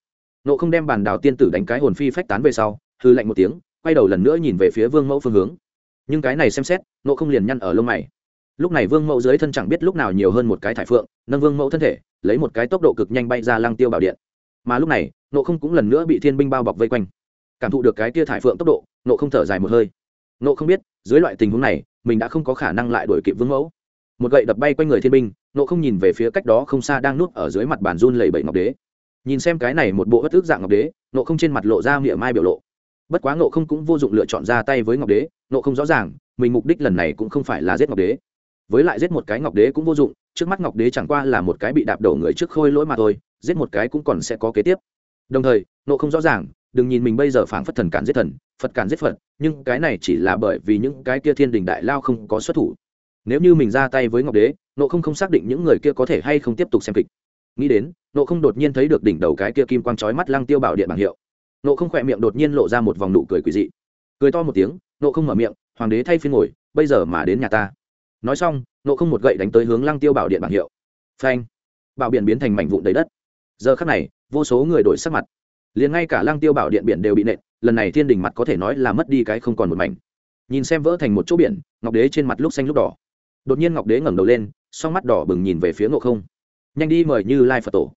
Speaker 1: Nộ không đem bàn đào tiên tử đánh cái hồn phi phách tán về sau, hừ lạnh một tiếng, quay đầu lần nữa nhìn về phía vương mẫu phương hướng. Nhưng cái này xem xét, nộ không liền nhăn ở lông mày. Lúc này vương mẫu dưới thân chẳng biết lúc nào nhiều hơn một cái thải phượng, nâng vương mẫu thân thể lấy một cái tốc độ cực nhanh bay ra lăng tiêu bảo điện. Mà lúc này, nộ không cũng lần nữa bị thiên binh bao bọc vây quanh. Cảm thụ được cái tia thải phượng tốc độ, nộ không thở dài một hơi. Nộ không biết, dưới loại tình huống này, mình đã không có khả năng lại đuổi kịp vương mẫu. Một gậy đập bay quanh người thiên binh, nộ không nhìn về phía cách đó không xa đang nuốt ở dưới mặt bàn run lầy bẫy ngọc đế. Nhìn xem cái này một bộ bất ước dạng ngọc đế, nộ không trên mặt lộ ra miệng mai biểu lộ. Bất quá nộ không cũng vô dụng lựa chọn ra tay với ngọc đế, nộ không rõ ràng, mình mục đích lần này cũng không phải là giết ngọc đế. Với lại giết một cái ngọc đế cũng vô dụng trước mắt ngọc đế chẳng qua là một cái bị đạp đổ người trước khôi lỗi mà thôi, giết một cái cũng còn sẽ có kế tiếp. Đồng thời nộ không rõ ràng, đừng nhìn mình bây giờ phảng phất thần cản giết thần, phật cản giết phật, nhưng cái này chỉ là bởi vì những cái kia thiên đình đại lao không có xuất thủ. Nếu như mình ra tay với ngọc đế nộ không không xác định những người kia có thể hay không tiếp tục xem kịch. Nghĩ đến nộ không đột nhiên thấy được đỉnh đầu cái kia kim quang trói mắt lăng tiêu bảo điện bảng hiệu. Nộ không khỏe miệng đột nhiên lộ ra một vòng nụ cười quỳ dị. Cười to một tiếng nộ không mở miệng, hoàng đế thay phiên ngồi, bây giờ mà đến nhà ta nói xong nộ không một gậy đánh tới hướng lăng tiêu bảo điện bảng hiệu. Phanh! Bảo biển biến thành mảnh vụn đầy đất. Giờ khắc này, vô số người đổi sắc mặt. Liền ngay cả lăng tiêu bảo điện biển đều bị nện, lần này thiên đình mặt có thể nói là mất đi cái không còn một mảnh. Nhìn xem vỡ thành một chỗ biển, ngọc đế trên mặt lúc xanh lúc đỏ. Đột nhiên ngọc đế ngẩng đầu lên, song mắt đỏ bừng nhìn về phía ngộ không. Nhanh đi mời như lai phật tổ.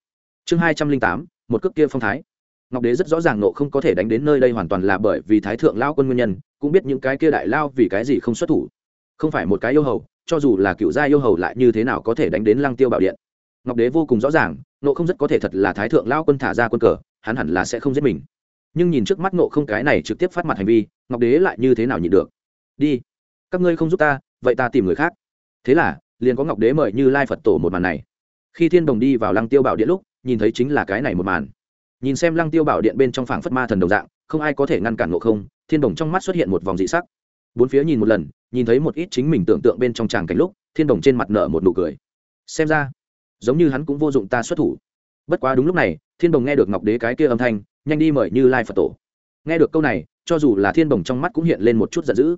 Speaker 1: Chương hai trăm linh tám, một cước kia phong thái. Ngọc đế rất rõ ràng nộ không có thể đánh đến nơi đây hoàn toàn là bởi vì thái thượng lao quân nguyên nhân, cũng biết những cái kia đại lao vì cái gì không xuất thủ. Không phải một cái yêu hầu cho dù là cựu gia yêu hầu lại như thế nào có thể đánh đến lăng tiêu bảo điện. Ngọc đế vô cùng rõ ràng nộ không rất có thể thật là thái thượng lao quân thả ra quân cờ, hắn hẳn là sẽ không giết mình. Nhưng nhìn trước mắt nộ không cái này trực tiếp phát mặt hành vi, ngọc đế lại như thế nào nhịn được? Đi, các ngươi không giúp ta, vậy ta tìm người khác. Thế là, liền có ngọc đế mời như lai phật tổ một màn này. Khi thiên đồng đi vào lăng tiêu bảo điện lúc, nhìn thấy chính là cái này một màn. Nhìn xem lăng tiêu bảo điện bên trong phảng phất ma thần đồng dạng, không ai có thể ngăn cản ngộ không, thiên đồng trong mắt xuất hiện một vòng dị sắc bốn phía nhìn một lần, nhìn thấy một ít chính mình tưởng tượng bên trong tràng cảnh lúc, thiên đồng trên mặt nở một nụ cười. Xem ra, giống như hắn cũng vô dụng ta xuất thủ. Bất quá đúng lúc này, thiên đồng nghe được ngọc đế cái kia âm thanh, nhanh đi mời như lai phật tổ. Nghe được câu này, cho dù là thiên Đồng trong mắt cũng hiện lên một chút giận dữ.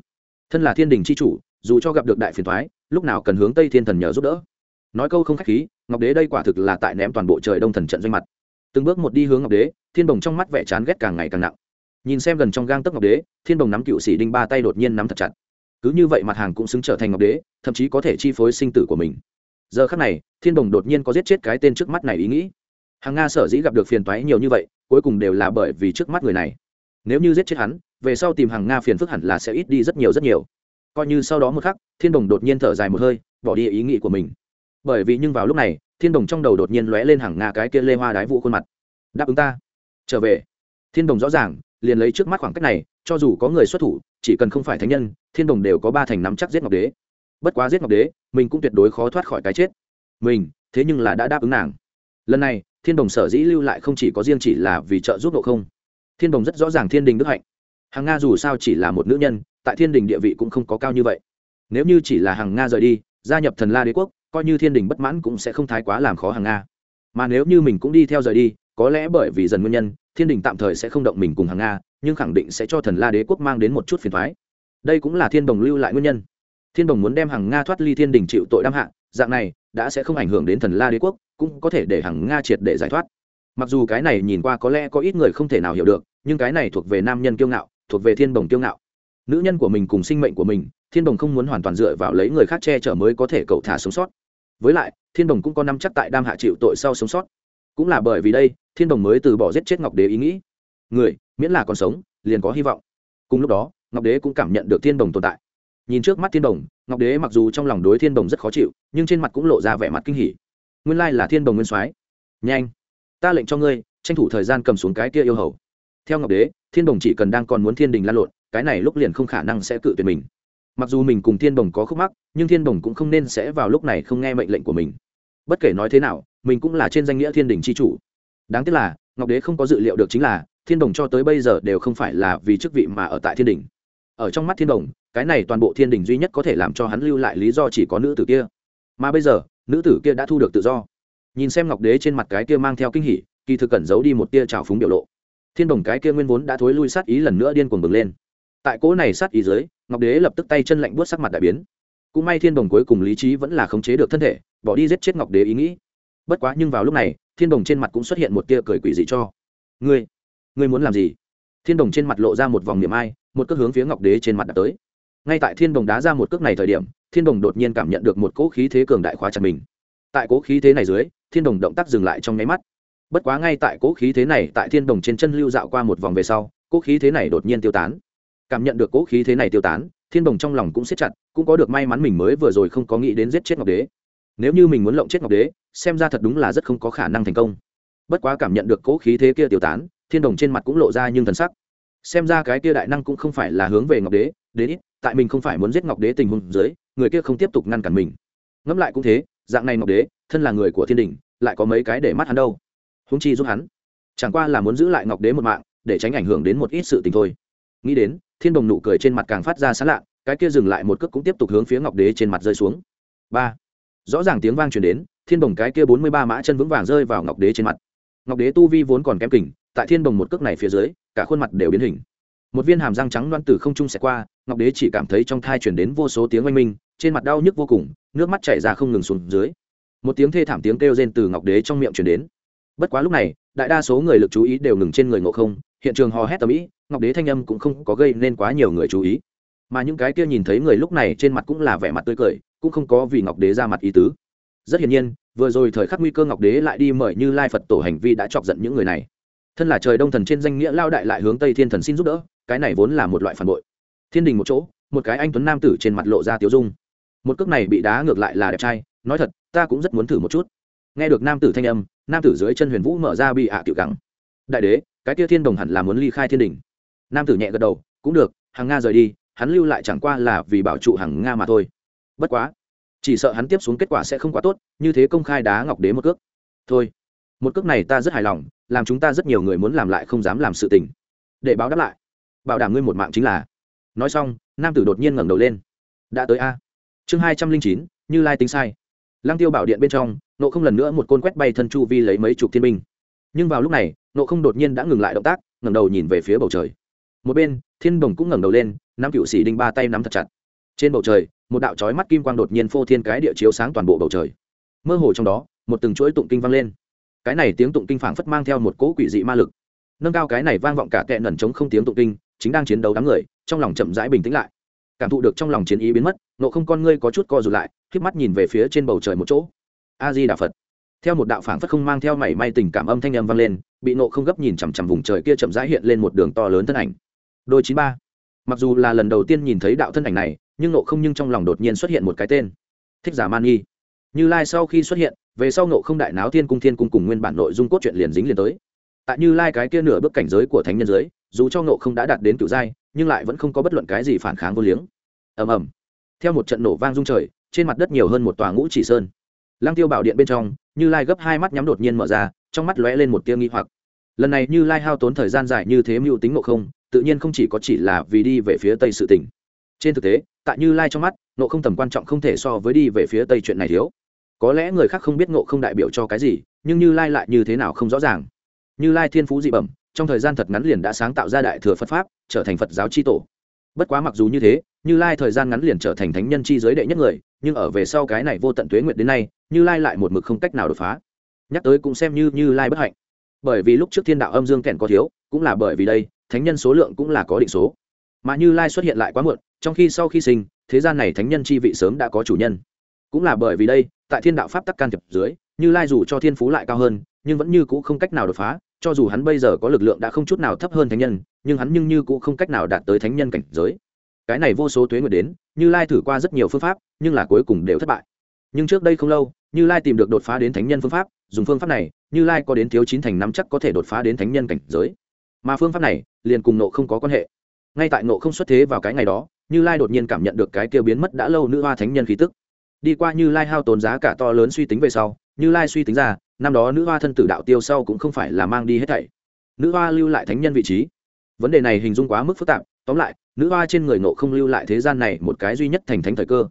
Speaker 1: Thân là thiên đình c h i chủ, dù cho gặp được đại phiền thoái lúc nào cần hướng tây thiên thần nhờ giúp đỡ. Nói câu không k h á c h khí, ngọc đế đây quả thực là tại ném toàn bộ trời đông thần trận doanh mặt. Từng bước một đi hướng ngọc đế, thiên Đồng trong mắt vẻ chán ghét càng ngày càng nặng nhìn xem gần trong gang tấc ngọc đế, thiên đồng nắm cựu sĩ đinh ba tay đột nhiên nắm thật chặt. Cứ như vậy mặt hàng cũng xứng trở thành ngọc đế, thậm chí có thể chi phối sinh tử của mình. Giờ khắc này, thiên đồng đột nhiên có giết chết cái tên trước mắt này ý nghĩ. Hàng nga sở dĩ gặp được phiền toái nhiều như vậy, cuối cùng đều là bởi vì trước mắt người này. Nếu như giết chết hắn, về sau tìm hàng nga phiền phức hẳn là sẽ ít đi rất nhiều rất nhiều. Coi như sau đó một khắc, thiên đồng đột nhiên thở dài một hơi, bỏ đi ý nghĩ của mình. Bởi vì nhưng vào lúc này, thiên đồng trong đầu đột nhiên lóe lên hàng nga cái kia lê hoa đái vụ khuôn mặt. Đáp ứng ta, trở về. Thiên đồng rõ ràng liền lấy trước mắt khoảng cách này, cho dù có người xuất thủ, chỉ cần không phải thánh nhân, thiên đồng đều có ba thành nắm chắc giết ngọc đế. Bất quá giết ngọc đế, mình cũng tuyệt đối khó thoát khỏi cái chết. Mình, thế nhưng là đã đáp ứng nàng. Lần này, thiên đồng sở dĩ lưu lại không chỉ có riêng chỉ là vì trợ giúp độ không. Thiên đồng rất rõ ràng thiên đình đức hạnh. Hàng nga dù sao chỉ là một nữ nhân, tại thiên đình địa vị cũng không có cao như vậy. Nếu như chỉ là hàng nga rời đi, gia nhập thần la đế quốc, coi như thiên đình bất mãn cũng sẽ không thái quá làm khó hàng nga. Mà nếu như mình cũng đi theo rời đi, có lẽ bởi vì dần nguyên nhân thiên đình tạm thời sẽ không động mình cùng hàng nga, nhưng khẳng định sẽ cho thần la đế quốc mang đến một chút phiền thoái. Đây cũng là thiên đồng lưu lại nguyên nhân. Thiên đồng muốn đem hàng nga thoát ly thiên đình chịu tội đam hạ, dạng này đã sẽ không ảnh hưởng đến thần la đế quốc, cũng có thể để hàng nga triệt để giải thoát. Mặc dù cái này nhìn qua có lẽ có ít người không thể nào hiểu được, nhưng cái này thuộc về nam nhân kiêu ngạo, thuộc về thiên Đồng kiêu ngạo. Nữ nhân của mình cùng sinh mệnh của mình, thiên Đồng không muốn hoàn toàn dựa vào lấy người khác che chở mới có thể cậu thả sống sót. Với lại, thiên Đồng cũng có năm chắc tại đam hạ chịu tội sau sống sót. Cũng là bởi vì đây thiên đồng mới từ bỏ giết chết ngọc đế ý nghĩ. Người miễn là còn sống liền có hy vọng. Cùng lúc đó ngọc đế cũng cảm nhận được thiên Đồng tồn tại. Nhìn trước mắt thiên Đồng, ngọc đế mặc dù trong lòng đối thiên Đồng rất khó chịu nhưng trên mặt cũng lộ ra vẻ mặt kinh hỉ. Nguyên lai là thiên Đồng nguyên soái. Nhanh ta lệnh cho ngươi tranh thủ thời gian cầm xuống cái kia yêu hầu. Theo ngọc đế thiên đồng chỉ cần đang còn muốn thiên đình lan lộn cái này lúc liền không khả năng sẽ cự tuyệt mình. Mặc dù mình cùng thiên đồng có khúc mắc nhưng thiên đồng cũng không nên sẽ vào lúc này không nghe mệnh lệnh của mình. Bất kể nói thế nào mình cũng là trên danh nghĩa thiên đình c h i chủ đáng tiếc là, ngọc đế không có dự liệu được chính là, thiên đồng cho tới bây giờ đều không phải là vì chức vị mà ở tại thiên đình ở trong mắt thiên đồng, cái này toàn bộ thiên đình duy nhất có thể làm cho hắn lưu lại lý do chỉ có nữ tử kia. Mà bây giờ, nữ tử kia đã thu được tự do. Nhìn xem ngọc đế trên mặt cái kia mang theo kinh hỉ, kỳ thực cẩn giấu đi một tia trào phúng biểu lộ. Thiên đồng cái kia nguyên vốn đã thối lui sát ý lần nữa điên cuồng bừng lên. Tại cỗ này sát ý dưới, ngọc đế lập tức tay chân lạnh buốt sắc mặt đại biến. Cũng may thiên đồng cuối cùng lý trí vẫn là khống chế được thân thể, bỏ đi giết chết ngọc đế ý nghĩ. Bất quá nhưng vào lúc này thiên đồng trên mặt cũng xuất hiện một tia cười quỷ dị cho. Ngươi ngươi muốn làm gì? Thiên đồng trên mặt lộ ra một vòng niềm ai, một cước hướng phía ngọc đế trên mặt đã tới. Ngay tại thiên đồng đá ra một cước này thời điểm, thiên đồng đột nhiên cảm nhận được một cỗ khí thế cường đại khóa chặt mình. Tại cỗ khí thế này dưới, thiên đồng động tác dừng lại trong nháy mắt. Bất quá ngay tại cỗ khí thế này, tại thiên đồng trên chân lưu dạo qua một vòng về sau, cỗ khí thế này đột nhiên tiêu tán. Cảm nhận được cỗ khí thế này tiêu tán, thiên đồng trong lòng cũng siết chặt, cũng có được may mắn mình mới vừa rồi không có nghĩ đến giết chết ngọc đế nếu như mình muốn lộng chết ngọc đế, xem ra thật đúng là rất không có khả năng thành công. Bất quá cảm nhận được cỗ khí thế kia tiêu tán, thiên đồng trên mặt cũng lộ ra nhưng thần sắc. Xem ra cái kia đại năng cũng không phải là hướng về ngọc đế, đến ít, tại mình không phải muốn giết ngọc đế tình huống dưới, người kia không tiếp tục ngăn cản mình. Ngẫm lại cũng thế, dạng này ngọc đế, thân là người của thiên đình, lại có mấy cái để mắt hắn đâu? Húng chi giúp hắn, chẳng qua là muốn giữ lại ngọc đế một mạng, để tránh ảnh hưởng đến một ít sự tình thôi. Nghĩ đến, thiên đồng nụ cười trên mặt càng phát ra xa lạ, cái kia dừng lại một cước cũng tiếp tục hướng phía ngọc đế trên mặt rơi xuống. Ba rõ ràng tiếng vang truyền đến, thiên đồng cái kia bốn mươi ba mã chân vững vàng rơi vào ngọc đế trên mặt. Ngọc đế tu vi vốn còn kém kình, tại thiên đồng một cước này phía dưới, cả khuôn mặt đều biến hình. Một viên hàm răng trắng loan từ không trung sẽ qua, ngọc đế chỉ cảm thấy trong thai chuyển đến vô số tiếng oanh minh, trên mặt đau nhức vô cùng, nước mắt chảy ra không ngừng xuống dưới. Một tiếng thê thảm tiếng kêu rên từ ngọc đế trong miệng chuyển đến. Bất quá lúc này, đại đa số người lực chú ý đều ngừng trên người ngộ không, hiện trường hò hét tầm ĩ, ngọc đế thanh âm cũng không có gây nên quá nhiều người chú ý. Mà những cái kia nhìn thấy người lúc này trên mặt cũng là vẻ mặt tươi cười cũng không có vì ngọc đế ra mặt ý tứ. Rất hiển nhiên, vừa rồi thời khắc nguy cơ ngọc đế lại đi mời như lai phật tổ hành vi đã chọc giận những người này. Thân là trời đông thần trên danh nghĩa lao đại lại hướng tây thiên thần xin giúp đỡ, cái này vốn là một loại phản bội. Thiên đình một chỗ, một cái anh tuấn nam tử trên mặt lộ ra tiếu dung. Một cước này bị đá ngược lại là đẹp trai, nói thật, ta cũng rất muốn thử một chút. Nghe được nam tử thanh âm, nam tử dưới chân huyền vũ mở ra bị hạ à tiểu gắng đại đế, cái kia thiên đồng hẳn là muốn ly khai thiên đình. Nam tử nhẹ gật đầu, cũng được, hàng nga rời đi, hắn lưu lại chẳng qua là vì bảo trụ hàng nga mà thôi bất quá, chỉ sợ hắn tiếp xuống kết quả sẽ không quá tốt, như thế công khai đá ngọc đế một cước. Thôi, một cước này ta rất hài lòng, làm chúng ta rất nhiều người muốn làm lại không dám làm sự tình. Để báo đáp lại. Bảo đảm ngươi một mạng chính là. Nói xong, nam tử đột nhiên ngẩng đầu lên. Đã tới a. Chương hai trăm linh chín, như lai tính sai. Lăng tiêu bảo điện bên trong, nộ không lần nữa một côn quét bay thân chu vi lấy mấy chục thiên binh. Nhưng vào lúc này, nộ không đột nhiên đã ngừng lại động tác, ngẩng đầu nhìn về phía bầu trời. Một bên, thiên bồng cũng ngẩng đầu lên nam cựu sĩ đinh ba tay nắm thật chặt trên bầu trời, một đạo trói mắt kim quang đột nhiên phô thiên cái địa chiếu sáng toàn bộ bầu trời. Mơ hồ trong đó, một từng chuỗi tụng kinh vang lên. Cái này tiếng tụng kinh phảng phất mang theo một cỗ quỷ dị ma lực. Nâng cao cái này vang vọng cả kệ nẩn chống không tiếng tụng kinh, chính đang chiến đấu đám người, trong lòng chậm rãi bình tĩnh lại. Cảm thụ được trong lòng chiến ý biến mất nộ không con ngươi có chút co rụt lại k mắt nhìn về phía trên bầu trời một chỗ. A di đà phật. Theo một đạo phảng phất không mang theo mảy may tình cảm âm thanh âm vang lên, bị nộ không gấp nhìn chằm chằm vùng trời kia chậm rãi hiện lên một đường to lớn thân ảnh. Đôi chín ba. Mặc dù là lần đầu tiên nhìn thấy đạo thân ảnh này nhưng nộ không nhưng trong lòng đột nhiên xuất hiện một cái tên. Thích giả man nghi như lai sau khi xuất hiện, về sau nộ không đại náo thiên cung thiên cung cùng nguyên bản nội dung cốt truyện liền dính liền tới. Tại như lai cái kia nửa bước cảnh giới của thánh nhân giới dù cho nộ không đã đạt đến cựu giai, nhưng lại vẫn không có bất luận cái gì phản kháng vô liếng. Ầm ầm. Theo một trận nổ vang rung trời, trên mặt đất nhiều hơn một tòa ngũ chỉ sơn. Lăng tiêu bảo điện bên trong, như lai gấp hai mắt nhắm đột nhiên mở ra, trong mắt lóe lên một tia nghi hoặc. Lần này như lai hao tốn thời gian dài như thế mưu tính nộ không, tự nhiên không chỉ có chỉ là vì đi về phía tây sự tỉnh. Trên thực tế tại như lai trong mắt nộ không tầm quan trọng không thể so với đi về phía tây chuyện này thiếu. Có lẽ người khác không biết nộ không đại biểu cho cái gì, nhưng như lai lại như thế nào không rõ ràng. Như lai thiên phú dị bẩm, trong thời gian thật ngắn liền đã sáng tạo ra đại thừa phật pháp, trở thành phật giáo tri tổ. Bất quá mặc dù như thế, như lai thời gian ngắn liền trở thành thánh nhân chi giới đệ nhất người, nhưng ở về sau cái này vô tận tuế nguyện đến nay, như lai lại một mực không cách nào đột phá. Nhắc tới cũng xem như như lai bất hạnh. Bởi vì lúc trước thiên đạo âm dương kẹn có thiếu, cũng là bởi vì đây, thánh nhân số lượng cũng là có định số. Mà như lai xuất hiện lại quá muộn trong khi sau khi sinh, thế gian này thánh nhân chi vị sớm đã có chủ nhân. Cũng là bởi vì đây, tại thiên đạo pháp tắc can thiệp dưới, như lai dù cho thiên phú lại cao hơn, nhưng vẫn như cũ không cách nào đột phá, cho dù hắn bây giờ có lực lượng đã không chút nào thấp hơn thánh nhân, nhưng hắn nhưng như cũ không cách nào đạt tới thánh nhân cảnh giới. Cái này vô số tuế nguyệt đến, như lai thử qua rất nhiều phương pháp, nhưng là cuối cùng đều thất bại. Nhưng trước đây không lâu, như lai tìm được đột phá đến thánh nhân phương pháp, dùng phương pháp này, như lai có đến thiếu chín thành năm chắc có thể đột phá đến thánh nhân cảnh giới. Mà phương pháp này, liền cùng nộ không có quan hệ. Ngay tại nộ không xuất thế vào cái ngày đó như lai đột nhiên cảm nhận được cái kia biến mất đã lâu nữ hoa thánh nhân khí tức. Đi qua như lai hao tốn giá cả to lớn suy tính về sau, như lai suy tính ra, năm đó nữ hoa thân tử đạo tiêu sau cũng không phải là mang đi hết thảy. Nữ hoa lưu lại thánh nhân vị trí. Vấn đề này hình dung quá mức phức tạp, tóm lại, nữ hoa trên người nộ không lưu lại thế gian này một cái duy nhất thành thánh thời cơ.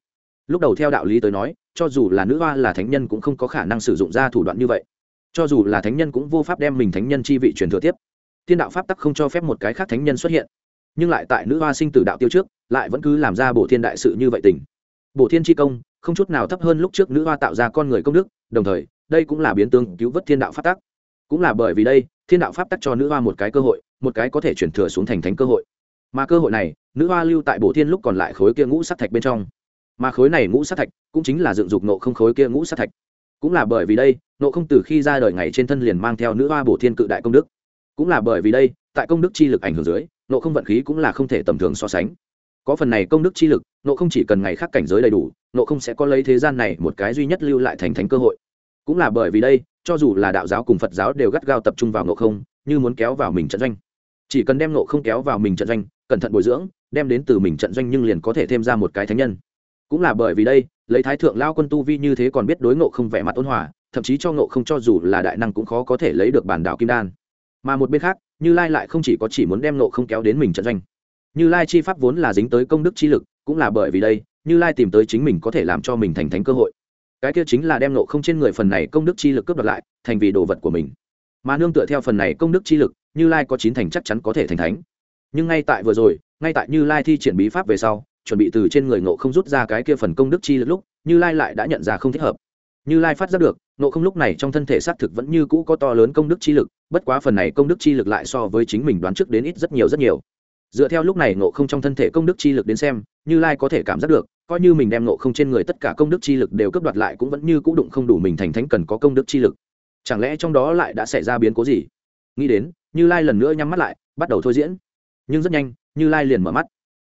Speaker 1: Lúc đầu theo đạo lý tới nói, cho dù là nữ hoa là thánh nhân cũng không có khả năng sử dụng ra thủ đoạn như vậy. Cho dù là thánh nhân cũng vô pháp đem mình thánh nhân chi vị truyền thừa tiếp. Thiên đạo pháp tắc không cho phép một cái khác thánh nhân xuất hiện nhưng lại tại nữ hoa sinh tử đạo tiêu trước, lại vẫn cứ làm ra bộ thiên đại sự như vậy tình. Bộ thiên tri công, không chút nào thấp hơn lúc trước nữ hoa tạo ra con người công đức, đồng thời, đây cũng là biến tương cứu vớt thiên đạo pháp tắc. Cũng là bởi vì đây, thiên đạo pháp tắc cho nữ hoa một cái cơ hội, một cái có thể chuyển thừa xuống thành thánh cơ hội. Mà cơ hội này, nữ hoa lưu tại bộ thiên lúc còn lại khối kia ngũ sát thạch bên trong. Mà khối này ngũ sát thạch, cũng chính là dựng dục nộ không khối kia ngũ sát thạch. Cũng là bởi vì đây, nộ không từ khi ra đời ngày trên thân liền mang theo nữ hoa bổ thiên cự đại công đức. Cũng là bởi vì đây, tại công đức chi lực ảnh hưởng dưới nộ không vận khí cũng là không thể tầm thường so sánh. Có phần này công đức chi lực, nộ không chỉ cần ngày khác cảnh giới đầy đủ, nộ không sẽ có lấy thế gian này một cái duy nhất lưu lại thành thánh cơ hội. Cũng là bởi vì đây, cho dù là đạo giáo cùng phật giáo đều gắt gao tập trung vào nộ không, như muốn kéo vào mình trận doanh. Chỉ cần đem nộ không kéo vào mình trận doanh, cẩn thận bồi dưỡng, đem đến từ mình trận doanh nhưng liền có thể thêm ra một cái thánh nhân. Cũng là bởi vì đây, lấy thái thượng lao quân tu vi như thế còn biết đối ngộ không vẻ mặt ôn hòa, thậm chí cho ngộ không cho dù là đại năng cũng khó có thể lấy được bản đạo kim đan. Mà một bên khác như lai lại không chỉ có chỉ muốn đem nộ không kéo đến mình trận doanh. Như lai chi pháp vốn là dính tới công đức chi lực, cũng là bởi vì đây, như lai tìm tới chính mình có thể làm cho mình thành thánh cơ hội. Cái kia chính là đem nộ không trên người phần này công đức chi lực cướp đoạt lại, thành vì đồ vật của mình. Mà nương tựa theo phần này công đức chi lực, như lai có chín thành chắc chắn có thể thành thánh. Nhưng ngay tại vừa rồi, ngay tại như lai thi triển bí pháp về sau, chuẩn bị từ trên người nộ không rút ra cái kia phần công đức chi lực lúc, như lai lại đã nhận ra không thích hợp. Như lai phát giác được, nộ không lúc này trong thân thể xác thực vẫn như cũ có to lớn công đức chi lực bất quá phần này công đức chi lực lại so với chính mình đoán trước đến ít rất nhiều rất nhiều. Dựa theo lúc này ngộ không trong thân thể công đức chi lực đến xem, như lai có thể cảm giác được, coi như mình đem ngộ không trên người tất cả công đức chi lực đều cấp đoạt lại cũng vẫn như cũ đụng không đủ mình thành thánh cần có công đức chi lực. Chẳng lẽ trong đó lại đã xảy ra biến cố gì? Nghĩ đến, như lai lần nữa nhắm mắt lại, bắt đầu thôi diễn. Nhưng rất nhanh, như lai liền mở mắt.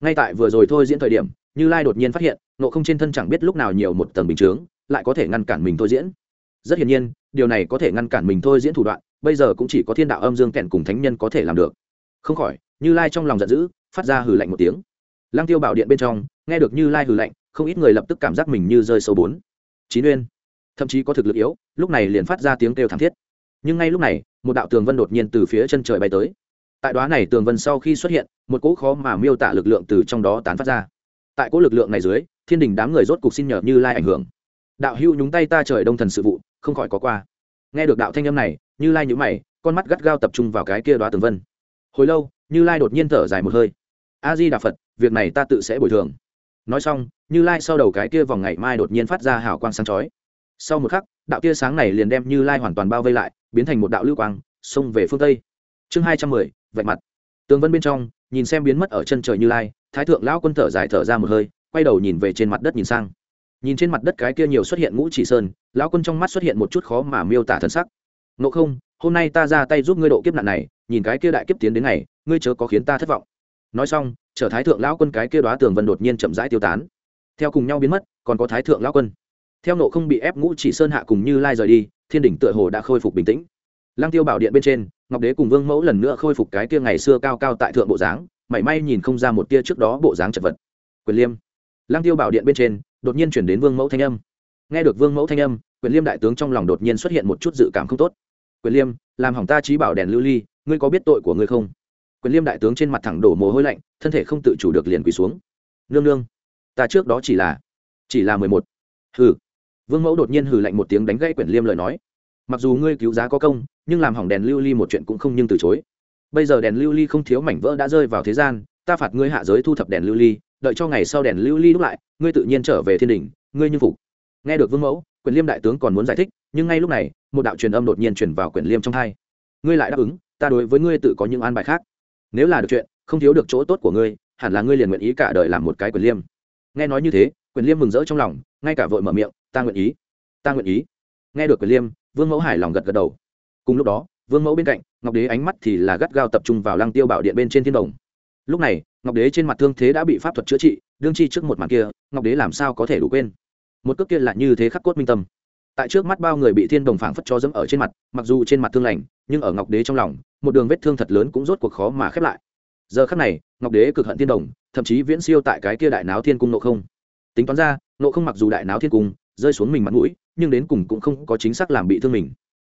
Speaker 1: Ngay tại vừa rồi thôi diễn thời điểm, như lai đột nhiên phát hiện nộ không trên thân chẳng biết lúc nào nhiều một tầng bình chướng, lại có thể ngăn cản mình thôi diễn. Rất hiển nhiên, điều này có thể ngăn cản mình thôi diễn thủ đoạn bây giờ cũng chỉ có thiên đạo âm dương kẹn cùng thánh nhân có thể làm được. Không khỏi, như lai trong lòng giận dữ, phát ra hừ lạnh một tiếng. Lang tiêu bảo điện bên trong, nghe được như lai hừ lạnh, không ít người lập tức cảm giác mình như rơi sâu bốn. Chín uyên, thậm chí có thực lực yếu, lúc này liền phát ra tiếng kêu thảm thiết. Nhưng ngay lúc này, một đạo tường vân đột nhiên từ phía chân trời bay tới. Tại đoá này tường vân sau khi xuất hiện, một cỗ khó mà miêu tả lực lượng từ trong đó tán phát ra. Tại cỗ lực lượng này dưới, thiên đình đám người rốt cục xin nhờ như lai ảnh hưởng. Đạo hưu nhúng tay ta trời đông thần sự vụ, không khỏi có qua. Nghe được đạo thanh âm này như lai nhũ mày, con mắt gắt gao tập trung vào cái kia đoá tường vân. Hồi lâu, như lai đột nhiên thở dài một hơi. A di đà phật, việc này ta tự sẽ bồi thường. Nói xong, như lai sau đầu cái kia vòng ngày mai đột nhiên phát ra hào quang sáng chói. Sau một khắc, đạo tia sáng này liền đem như lai hoàn toàn bao vây lại, biến thành một đạo lưu quang, xông về phương tây. Chương hai trăm mười, vạch mặt. Tường vân bên trong, nhìn xem biến mất ở chân trời như lai, thái thượng lão quân thở dài thở ra một hơi, quay đầu nhìn về trên mặt đất nhìn sang. Nhìn trên mặt đất cái kia nhiều xuất hiện ngũ chỉ sơn, lão quân trong mắt xuất hiện một chút khó mà miêu tả thân sắc ngộ không hôm nay ta ra tay giúp ngươi độ kiếp nạn này nhìn cái kia đại kiếp tiến đến này, ngươi chớ có khiến ta thất vọng. Nói xong trở thái thượng lão quân cái kia đoá tường vân đột nhiên chậm rãi tiêu tán. Theo cùng nhau biến mất còn có thái thượng lão quân. Theo nộ không bị ép ngũ chỉ sơn hạ cùng như lai rời đi thiên đỉnh tựa hồ đã khôi phục bình tĩnh. Lăng tiêu bảo điện bên trên ngọc đế cùng vương mẫu lần nữa khôi phục cái kia ngày xưa cao cao tại thượng bộ dáng mảy may nhìn không ra một tia trước đó bộ dáng chật vật. Quyền liêm. Lăng tiêu bảo điện bên trên đột nhiên chuyển đến vương mẫu thanh âm. Nghe được vương mẫu thanh âm quyền liêm đại tướng trong lòng đột nhiên xuất hiện một chút dự cảm không tốt quyền liêm, làm hỏng ta trí bảo đèn lưu ly, ngươi có biết tội của ngươi không? Quyền liêm đại tướng trên mặt thẳng đổ mồ hôi lạnh, thân thể không tự chủ được liền quỳ xuống. Nương nương, ta trước đó chỉ là chỉ là mười một. Hừ. Vương mẫu đột nhiên hừ lạnh một tiếng đánh gãy Quyền liêm lời nói. Mặc dù ngươi cứu giá có công, nhưng làm hỏng đèn lưu ly một chuyện cũng không nhưng từ chối. Bây giờ đèn lưu ly không thiếu mảnh vỡ đã rơi vào thế gian, ta phạt ngươi hạ giới thu thập đèn lưu ly, đợi cho ngày sau đèn lưu ly đúc lại, ngươi tự nhiên trở về thiên đình, ngươi như phục. Nghe được vương mẫu, quyền liêm đại tướng còn muốn giải thích nhưng ngay lúc này, một đạo truyền âm đột nhiên truyền vào quyển liêm trong thai. Ngươi lại đáp ứng, ta đối với ngươi tự có những an bài khác. Nếu là được chuyện, không thiếu được chỗ tốt của ngươi, hẳn là ngươi liền nguyện ý cả đời làm một cái quyển liêm. Nghe nói như thế, quyển liêm mừng rỡ trong lòng, ngay cả vội mở miệng, ta nguyện ý, ta nguyện ý. Nghe được quyển liêm, vương mẫu hài lòng gật gật đầu. Cùng lúc đó, vương mẫu bên cạnh, ngọc đế ánh mắt thì là gắt gao tập trung vào lăng tiêu bảo điện bên trên thiên đồng. Lúc này, ngọc đế trên mặt thương thế đã bị pháp thuật chữa trị, đương chi trước một mặt kia, ngọc đế làm sao có thể đủ quên? Một cước kia lại như thế khắc cốt minh tâm tại trước mắt bao người bị thiên đồng phảng phất cho dẫm ở trên mặt, mặc dù trên mặt thương lành, nhưng ở ngọc đế trong lòng, một đường vết thương thật lớn cũng rốt cuộc khó mà khép lại. Giờ khắc này, ngọc đế cực hận thiên đồng, thậm chí viễn siêu tại cái kia đại náo thiên cung nộ không. Tính toán ra, nộ không mặc dù đại náo thiên cung, rơi xuống mình mặt mũi, nhưng đến cùng cũng không có chính xác làm bị thương mình.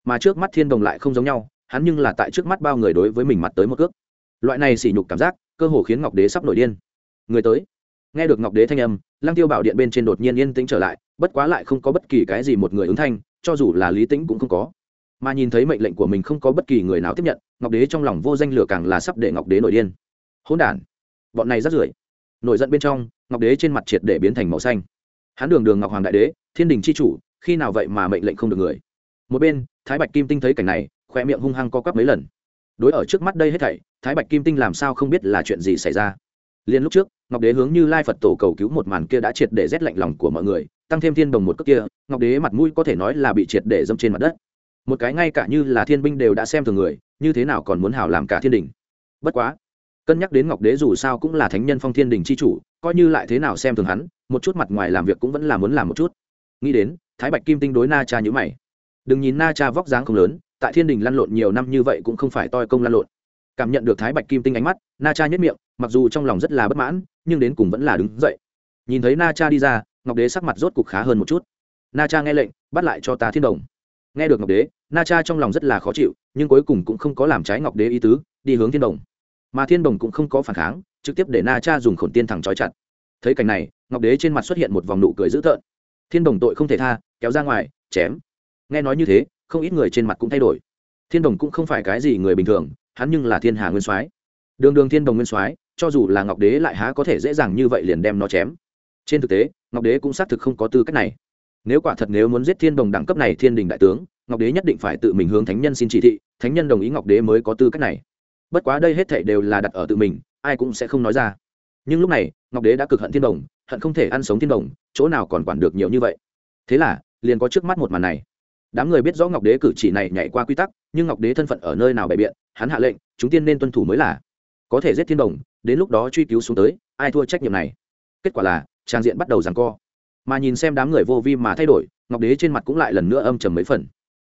Speaker 1: Mà trước mắt thiên đồng lại không giống nhau, hắn nhưng là tại trước mắt bao người đối với mình mặt tới một cước. Loại này sỉ nhục cảm giác, cơ hồ khiến ngọc đế sắp nổi điên. Người tới nghe được ngọc đế thanh âm, lăng tiêu bảo điện bên trên đột nhiên yên tĩnh trở lại, bất quá lại không có bất kỳ cái gì một người ứng thanh, cho dù là lý tĩnh cũng không có. Mà nhìn thấy mệnh lệnh của mình không có bất kỳ người nào tiếp nhận, ngọc đế trong lòng vô danh lửa càng là sắp để ngọc đế nổi điên. Hỗn đản, bọn này rất rưởi. Nổi giận bên trong, ngọc đế trên mặt triệt để biến thành màu xanh. Hắn đường đường ngọc hoàng đại đế, thiên đình c h i chủ, khi nào vậy mà mệnh lệnh không được người? Một bên, thái bạch kim tinh thấy cảnh này khoe miệng hung hăng co quắp mấy lần. Đối ở trước mắt đây hết thảy, thái bạch kim tinh làm sao không biết là chuyện gì xảy ra? Liền lúc trước ngọc đế hướng như lai phật tổ cầu cứu một màn kia đã triệt để rét lạnh lòng của mọi người, tăng thêm thiên đồng một cước kia, ngọc đế mặt mũi có thể nói là bị triệt để dâm trên mặt đất. Một cái ngay cả như là thiên binh đều đã xem thường người, như thế nào còn muốn hào làm cả thiên đình. Bất quá, cân nhắc đến ngọc đế dù sao cũng là thánh nhân phong thiên đình c h i chủ, coi như lại thế nào xem thường hắn, một chút mặt ngoài làm việc cũng vẫn là muốn làm một chút. Nghĩ đến, thái bạch kim tinh đối na cha nhữ mày. Đừng nhìn na cha vóc dáng không lớn, tại thiên đình lăn lộn nhiều năm như vậy cũng không phải toi công lăn lộn cảm nhận được thái bạch kim tinh ánh mắt, na cha nhất miệng, mặc dù trong lòng rất là bất mãn, nhưng đến cùng vẫn là đứng dậy. Nhìn thấy na cha đi ra, ngọc đế sắc mặt rốt cục khá hơn một chút. Na cha nghe lệnh, bắt lại cho ta thiên đồng. Nghe được ngọc đế, na cha trong lòng rất là khó chịu, nhưng cuối cùng cũng không có làm trái ngọc đế ý tứ, đi hướng thiên đồng. Mà thiên đồng cũng không có phản kháng, trực tiếp để na cha dùng khổn tiên thẳng trói chặt. Thấy cảnh này, ngọc đế trên mặt xuất hiện một vòng nụ cười dữ tợn. Thiên đồng tội không thể tha, kéo ra ngoài, chém. Nghe nói như thế, không ít người trên mặt cũng thay đổi. Thiên đồng cũng không phải cái gì người bình thường hắn nhưng là thiên hà nguyên soái. Đường đường thiên đồng nguyên soái, cho dù là ngọc đế lại há có thể dễ dàng như vậy liền đem nó chém. Trên thực tế, ngọc đế cũng xác thực không có tư cách này. Nếu quả thật nếu muốn giết thiên đồng đẳng cấp này thiên đình đại tướng, ngọc đế nhất định phải tự mình hướng thánh nhân xin chỉ thị, thánh nhân đồng ý ngọc đế mới có tư cách này. Bất quá đây hết thảy đều là đặt ở tự mình, ai cũng sẽ không nói ra. Nhưng lúc này, ngọc đế đã cực hận thiên đồng, hận không thể ăn sống thiên đồng, chỗ nào còn quản được nhiều như vậy. Thế là, liền có trước mắt một màn này đám người biết rõ ngọc đế cử chỉ này nhảy qua quy tắc, nhưng ngọc đế thân phận ở nơi nào bày biện, hắn hạ lệnh, chúng tiên nên tuân thủ mới là. Có thể giết thiên đồng, đến lúc đó truy cứu xuống tới, ai thua trách nhiệm này? Kết quả là, trang diện bắt đầu giằng co. Mà nhìn xem đám người vô vi mà thay đổi, ngọc đế trên mặt cũng lại lần nữa âm trầm mấy phần.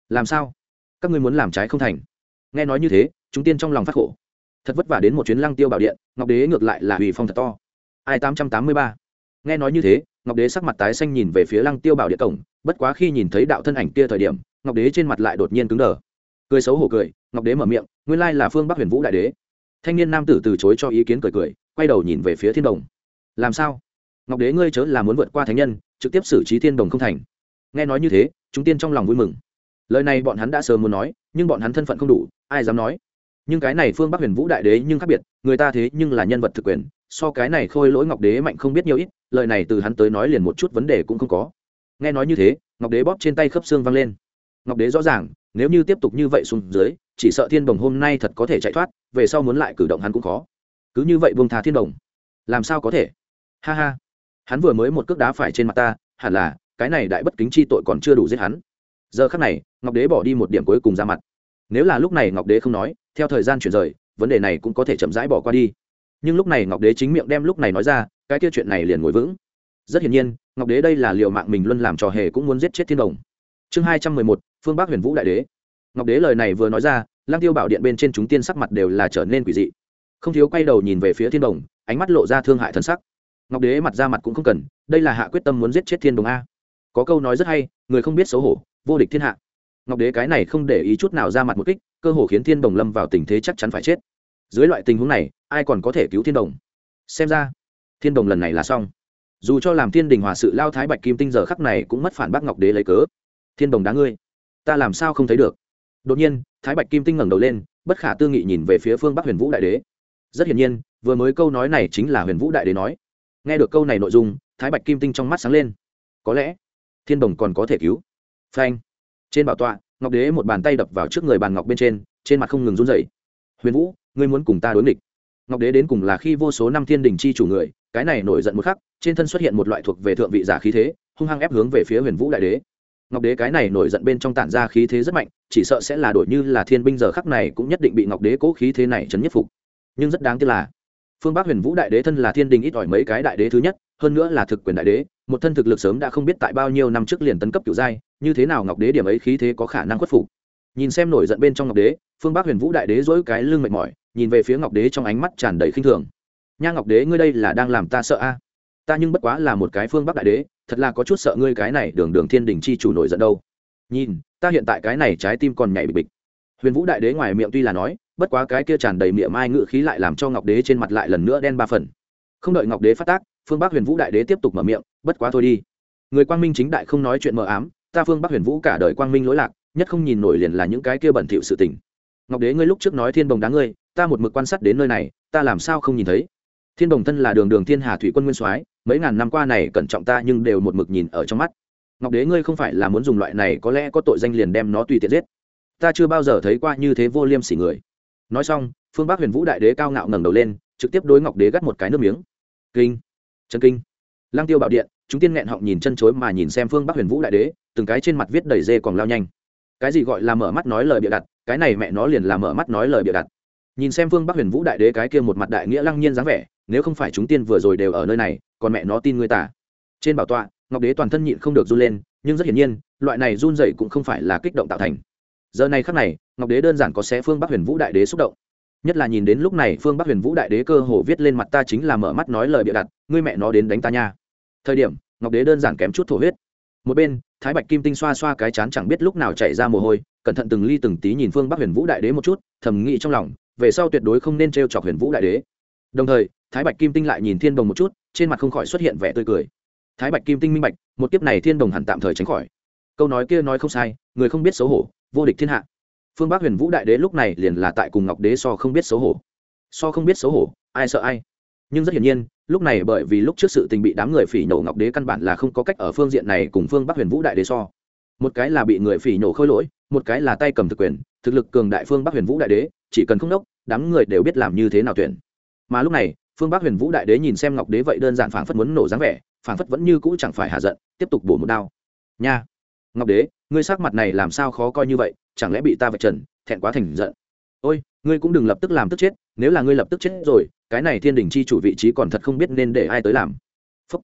Speaker 1: Làm sao? Các ngươi muốn làm trái không thành? Nghe nói như thế, chúng tiên trong lòng phát khổ. Thật vất vả đến một chuyến lăng tiêu bảo điện, ngọc đế ngược lại là hủy phong thật to. Ai tám trăm tám mươi ba. Nghe nói như thế ngọc đế sắc mặt tái xanh nhìn về phía lăng tiêu bảo địa cổng, bất quá khi nhìn thấy đạo thân ảnh kia thời điểm, ngọc đế trên mặt lại đột nhiên cứng đờ. Cười xấu hổ cười, ngọc đế mở miệng, nguyên lai là phương bắc huyền vũ đại đế. Thanh niên nam tử từ chối cho ý kiến cười cười, quay đầu nhìn về phía thiên đồng. Làm sao? Ngọc đế ngươi chớ là muốn vượt qua thánh nhân, trực tiếp xử trí thiên đồng không thành. Nghe nói như thế, chúng tiên trong lòng vui mừng. Lời này bọn hắn đã sớm muốn nói, nhưng bọn hắn thân phận không đủ, ai dám nói? Nhưng cái này phương bắc huyền vũ đại đế nhưng khác biệt, người ta thế nhưng là nhân vật thực quyền so cái này khôi lỗi ngọc đế mạnh không biết nhiều ít, lời này từ hắn tới nói liền một chút vấn đề cũng không có. Nghe nói như thế, ngọc đế bóp trên tay khớp xương văng lên. Ngọc đế rõ ràng, nếu như tiếp tục như vậy xuống dưới, chỉ sợ thiên đồng hôm nay thật có thể chạy thoát, về sau muốn lại cử động hắn cũng khó. Cứ như vậy buông thà thiên đồng. Làm sao có thể? Ha ha. Hắn vừa mới một cước đá phải trên mặt ta, hẳn là, cái này đại bất kính chi tội còn chưa đủ giết hắn. Giờ khắc này, ngọc đế bỏ đi một điểm cuối cùng ra mặt. Nếu là lúc này ngọc đế không nói, theo thời gian chuyển rời, vấn đề này cũng có thể chậm rãi bỏ qua đi nhưng lúc này ngọc đế chính miệng đem lúc này nói ra, cái kia chuyện này liền ngồi vững. Rất hiển nhiên, ngọc đế đây là liệu mạng mình luôn làm trò hề cũng muốn giết chết thiên đồng. Chương hai trăm mười một, phương bắc huyền vũ đại đế. Ngọc đế lời này vừa nói ra lang tiêu bảo điện bên trên chúng tiên sắc mặt đều là trở nên quỷ dị. Không thiếu quay đầu nhìn về phía thiên đồng, ánh mắt lộ ra thương hại thân sắc. Ngọc đế mặt ra mặt cũng không cần, đây là hạ quyết tâm muốn giết chết thiên đồng a. Có câu nói rất hay, người không biết xấu hổ, vô địch thiên hạ. Ngọc đế cái này không để ý chút nào ra mặt một kích, cơ hồ khiến thiên đồng lâm vào tình thế chắc chắn phải chết. Dưới loại tình huống này ai còn có thể cứu thiên đồng? Xem ra, thiên đồng lần này là xong. Dù cho làm thiên đình hòa sự lao thái bạch kim tinh giờ khắc này cũng mất phản bác ngọc đế lấy cớ. Thiên đồng đá ngươi, ta làm sao không thấy được? Đột nhiên, thái bạch kim tinh ngẩng đầu lên, bất khả tư nghị nhìn về phía phương bắc huyền vũ đại đế. Rất hiển nhiên, vừa mới câu nói này chính là huyền vũ đại đế nói. Nghe được câu này nội dung, thái bạch kim tinh trong mắt sáng lên. Có lẽ, thiên đồng còn có thể cứu. Phanh. Trên bảo tọa, ngọc đế một bàn tay đập vào trước người bàn ngọc bên trên trên mặt không ngừng run dậy huyền vũ, ngươi muốn cùng ta đối nghịch ngọc đế đến cùng là khi vô số năm thiên đình chi chủ người, cái này nổi giận một khắc, trên thân xuất hiện một loại thuộc về thượng vị giả khí thế, hung hăng ép hướng về phía huyền vũ đại đế. Ngọc đế cái này nổi giận bên trong tản ra khí thế rất mạnh, chỉ sợ sẽ là đổi như là thiên binh giờ khắc này cũng nhất định bị ngọc đế cố khí thế này chấn nhất phục. Nhưng rất đáng tiếc là, phương bắc huyền vũ đại đế thân là thiên đình ít ỏi mấy cái đại đế thứ nhất, hơn nữa là thực quyền đại đế, một thân thực lực sớm đã không biết tại bao nhiêu năm trước liền tấn cấp kiểu giai, như thế nào ngọc đế điểm ấy khí thế có khả năng khuất phục? Nhìn xem nổi giận bên trong ngọc đế, phương bắc huyền vũ đại đế dỗi cái lưng mệt mỏi, nhìn về phía ngọc đế trong ánh mắt tràn đầy khinh thường. Nha ngọc đế, ngươi đây là đang làm ta sợ a? Ta nhưng bất quá là một cái phương bắc đại đế, thật là có chút sợ ngươi cái này đường đường thiên đình chi chủ nổi giận đâu. Nhìn, ta hiện tại cái này trái tim còn nhảy bịch bịch. Huyền vũ đại đế ngoài miệng tuy là nói, bất quá cái kia tràn đầy miệng mai ngự khí lại làm cho ngọc đế trên mặt lại lần nữa đen ba phần. Không đợi ngọc đế phát tác, phương bắc huyền vũ đại đế tiếp tục mở miệng, bất quá thôi đi. Người quang minh chính đại không nói chuyện mờ ám, ta phương bắc huyền vũ cả đời quang minh lỗi lạc nhất không nhìn nổi liền là những cái kia bẩn thỉu sự tình. Ngọc đế, ngươi lúc trước nói thiên bồng đáng ngươi, ta một mực quan sát đến nơi này, ta làm sao không nhìn thấy? Thiên bồng thân là đường đường thiên hà thủy quân nguyên soái, mấy ngàn năm qua này cẩn trọng ta nhưng đều một mực nhìn ở trong mắt. Ngọc đế, ngươi không phải là muốn dùng loại này có lẽ có tội danh liền đem nó tùy tiện giết? Ta chưa bao giờ thấy qua như thế vô liêm sỉ người. Nói xong, phương bắc huyền vũ đại đế cao ngạo ngẩng đầu lên, trực tiếp đối ngọc đế gắt một cái nước miếng. Kinh! Chân kinh! Lang tiêu bảo điện, chúng tiên nghẹn họng nhìn chân chối mà nhìn xem phương bắc huyền vũ đại đế, từng cái trên mặt viết đầy dê còn lao nhanh cái gì gọi là mở mắt nói lời bịa đặt, cái này mẹ nó liền là mở mắt nói lời bịa đặt. Nhìn xem phương bắc huyền vũ đại đế cái kia một mặt đại nghĩa lăng nhiên dáng vẻ, nếu không phải chúng tiên vừa rồi đều ở nơi này, còn mẹ nó tin người ta. Trên bảo tọa, ngọc đế toàn thân nhịn không được run lên, nhưng rất hiển nhiên, loại này run dậy cũng không phải là kích động tạo thành. Giờ này khắc này, ngọc đế đơn giản có xé phương bắc huyền vũ đại đế xúc động. Nhất là nhìn đến lúc này phương bắc huyền vũ đại đế cơ hồ viết lên mặt ta chính là mở mắt nói lời bịa đặt, ngươi mẹ nó đến đánh ta nha. Thời điểm, ngọc đế đơn giản kém chút thổ huyết một bên, thái bạch kim tinh xoa xoa cái chán chẳng biết lúc nào chạy ra mồ hôi, cẩn thận từng ly từng tí nhìn phương bắc huyền vũ đại đế một chút, thầm nghĩ trong lòng, về sau tuyệt đối không nên t r e o chọc huyền vũ đại đế. Đồng thời, thái bạch kim tinh lại nhìn thiên đồng một chút, trên mặt không khỏi xuất hiện vẻ tươi cười. Thái bạch kim tinh minh bạch, một kiếp này thiên đồng hẳn tạm thời tránh khỏi. Câu nói kia nói không sai, người không biết xấu hổ, vô địch thiên hạ. Phương bắc huyền vũ đại đế lúc này liền là tại cùng ngọc đế so không biết xấu hổ. So không biết xấu hổ, ai sợ ai? Nhưng rất hiển nhiên lúc này bởi vì lúc trước sự tình bị đám người phỉ nổ ngọc đế căn bản là không có cách ở phương diện này cùng phương bắc huyền vũ đại đế so. Một cái là bị người phỉ nổ khôi lỗi, một cái là tay cầm thực quyền, thực lực cường đại phương bắc huyền vũ đại đế, chỉ cần không đốc đám người đều biết làm như thế nào tuyển. Mà lúc này, phương bắc huyền vũ đại đế nhìn xem ngọc đế vậy đơn giản phảng phất muốn nổ dáng vẻ, phảng phất vẫn như cũ chẳng phải hạ giận, tiếp tục bổ một đao. Nha! Ngọc đế, ngươi sắc mặt này làm sao khó coi như vậy, chẳng lẽ bị ta vạch trần, thẹn quá thành giận? Ôi, ngươi cũng đừng lập tức làm tức chết, nếu là ngươi lập tức chết rồi, cái này thiên đình chi chủ vị trí còn thật không biết nên để ai tới làm. Phúc.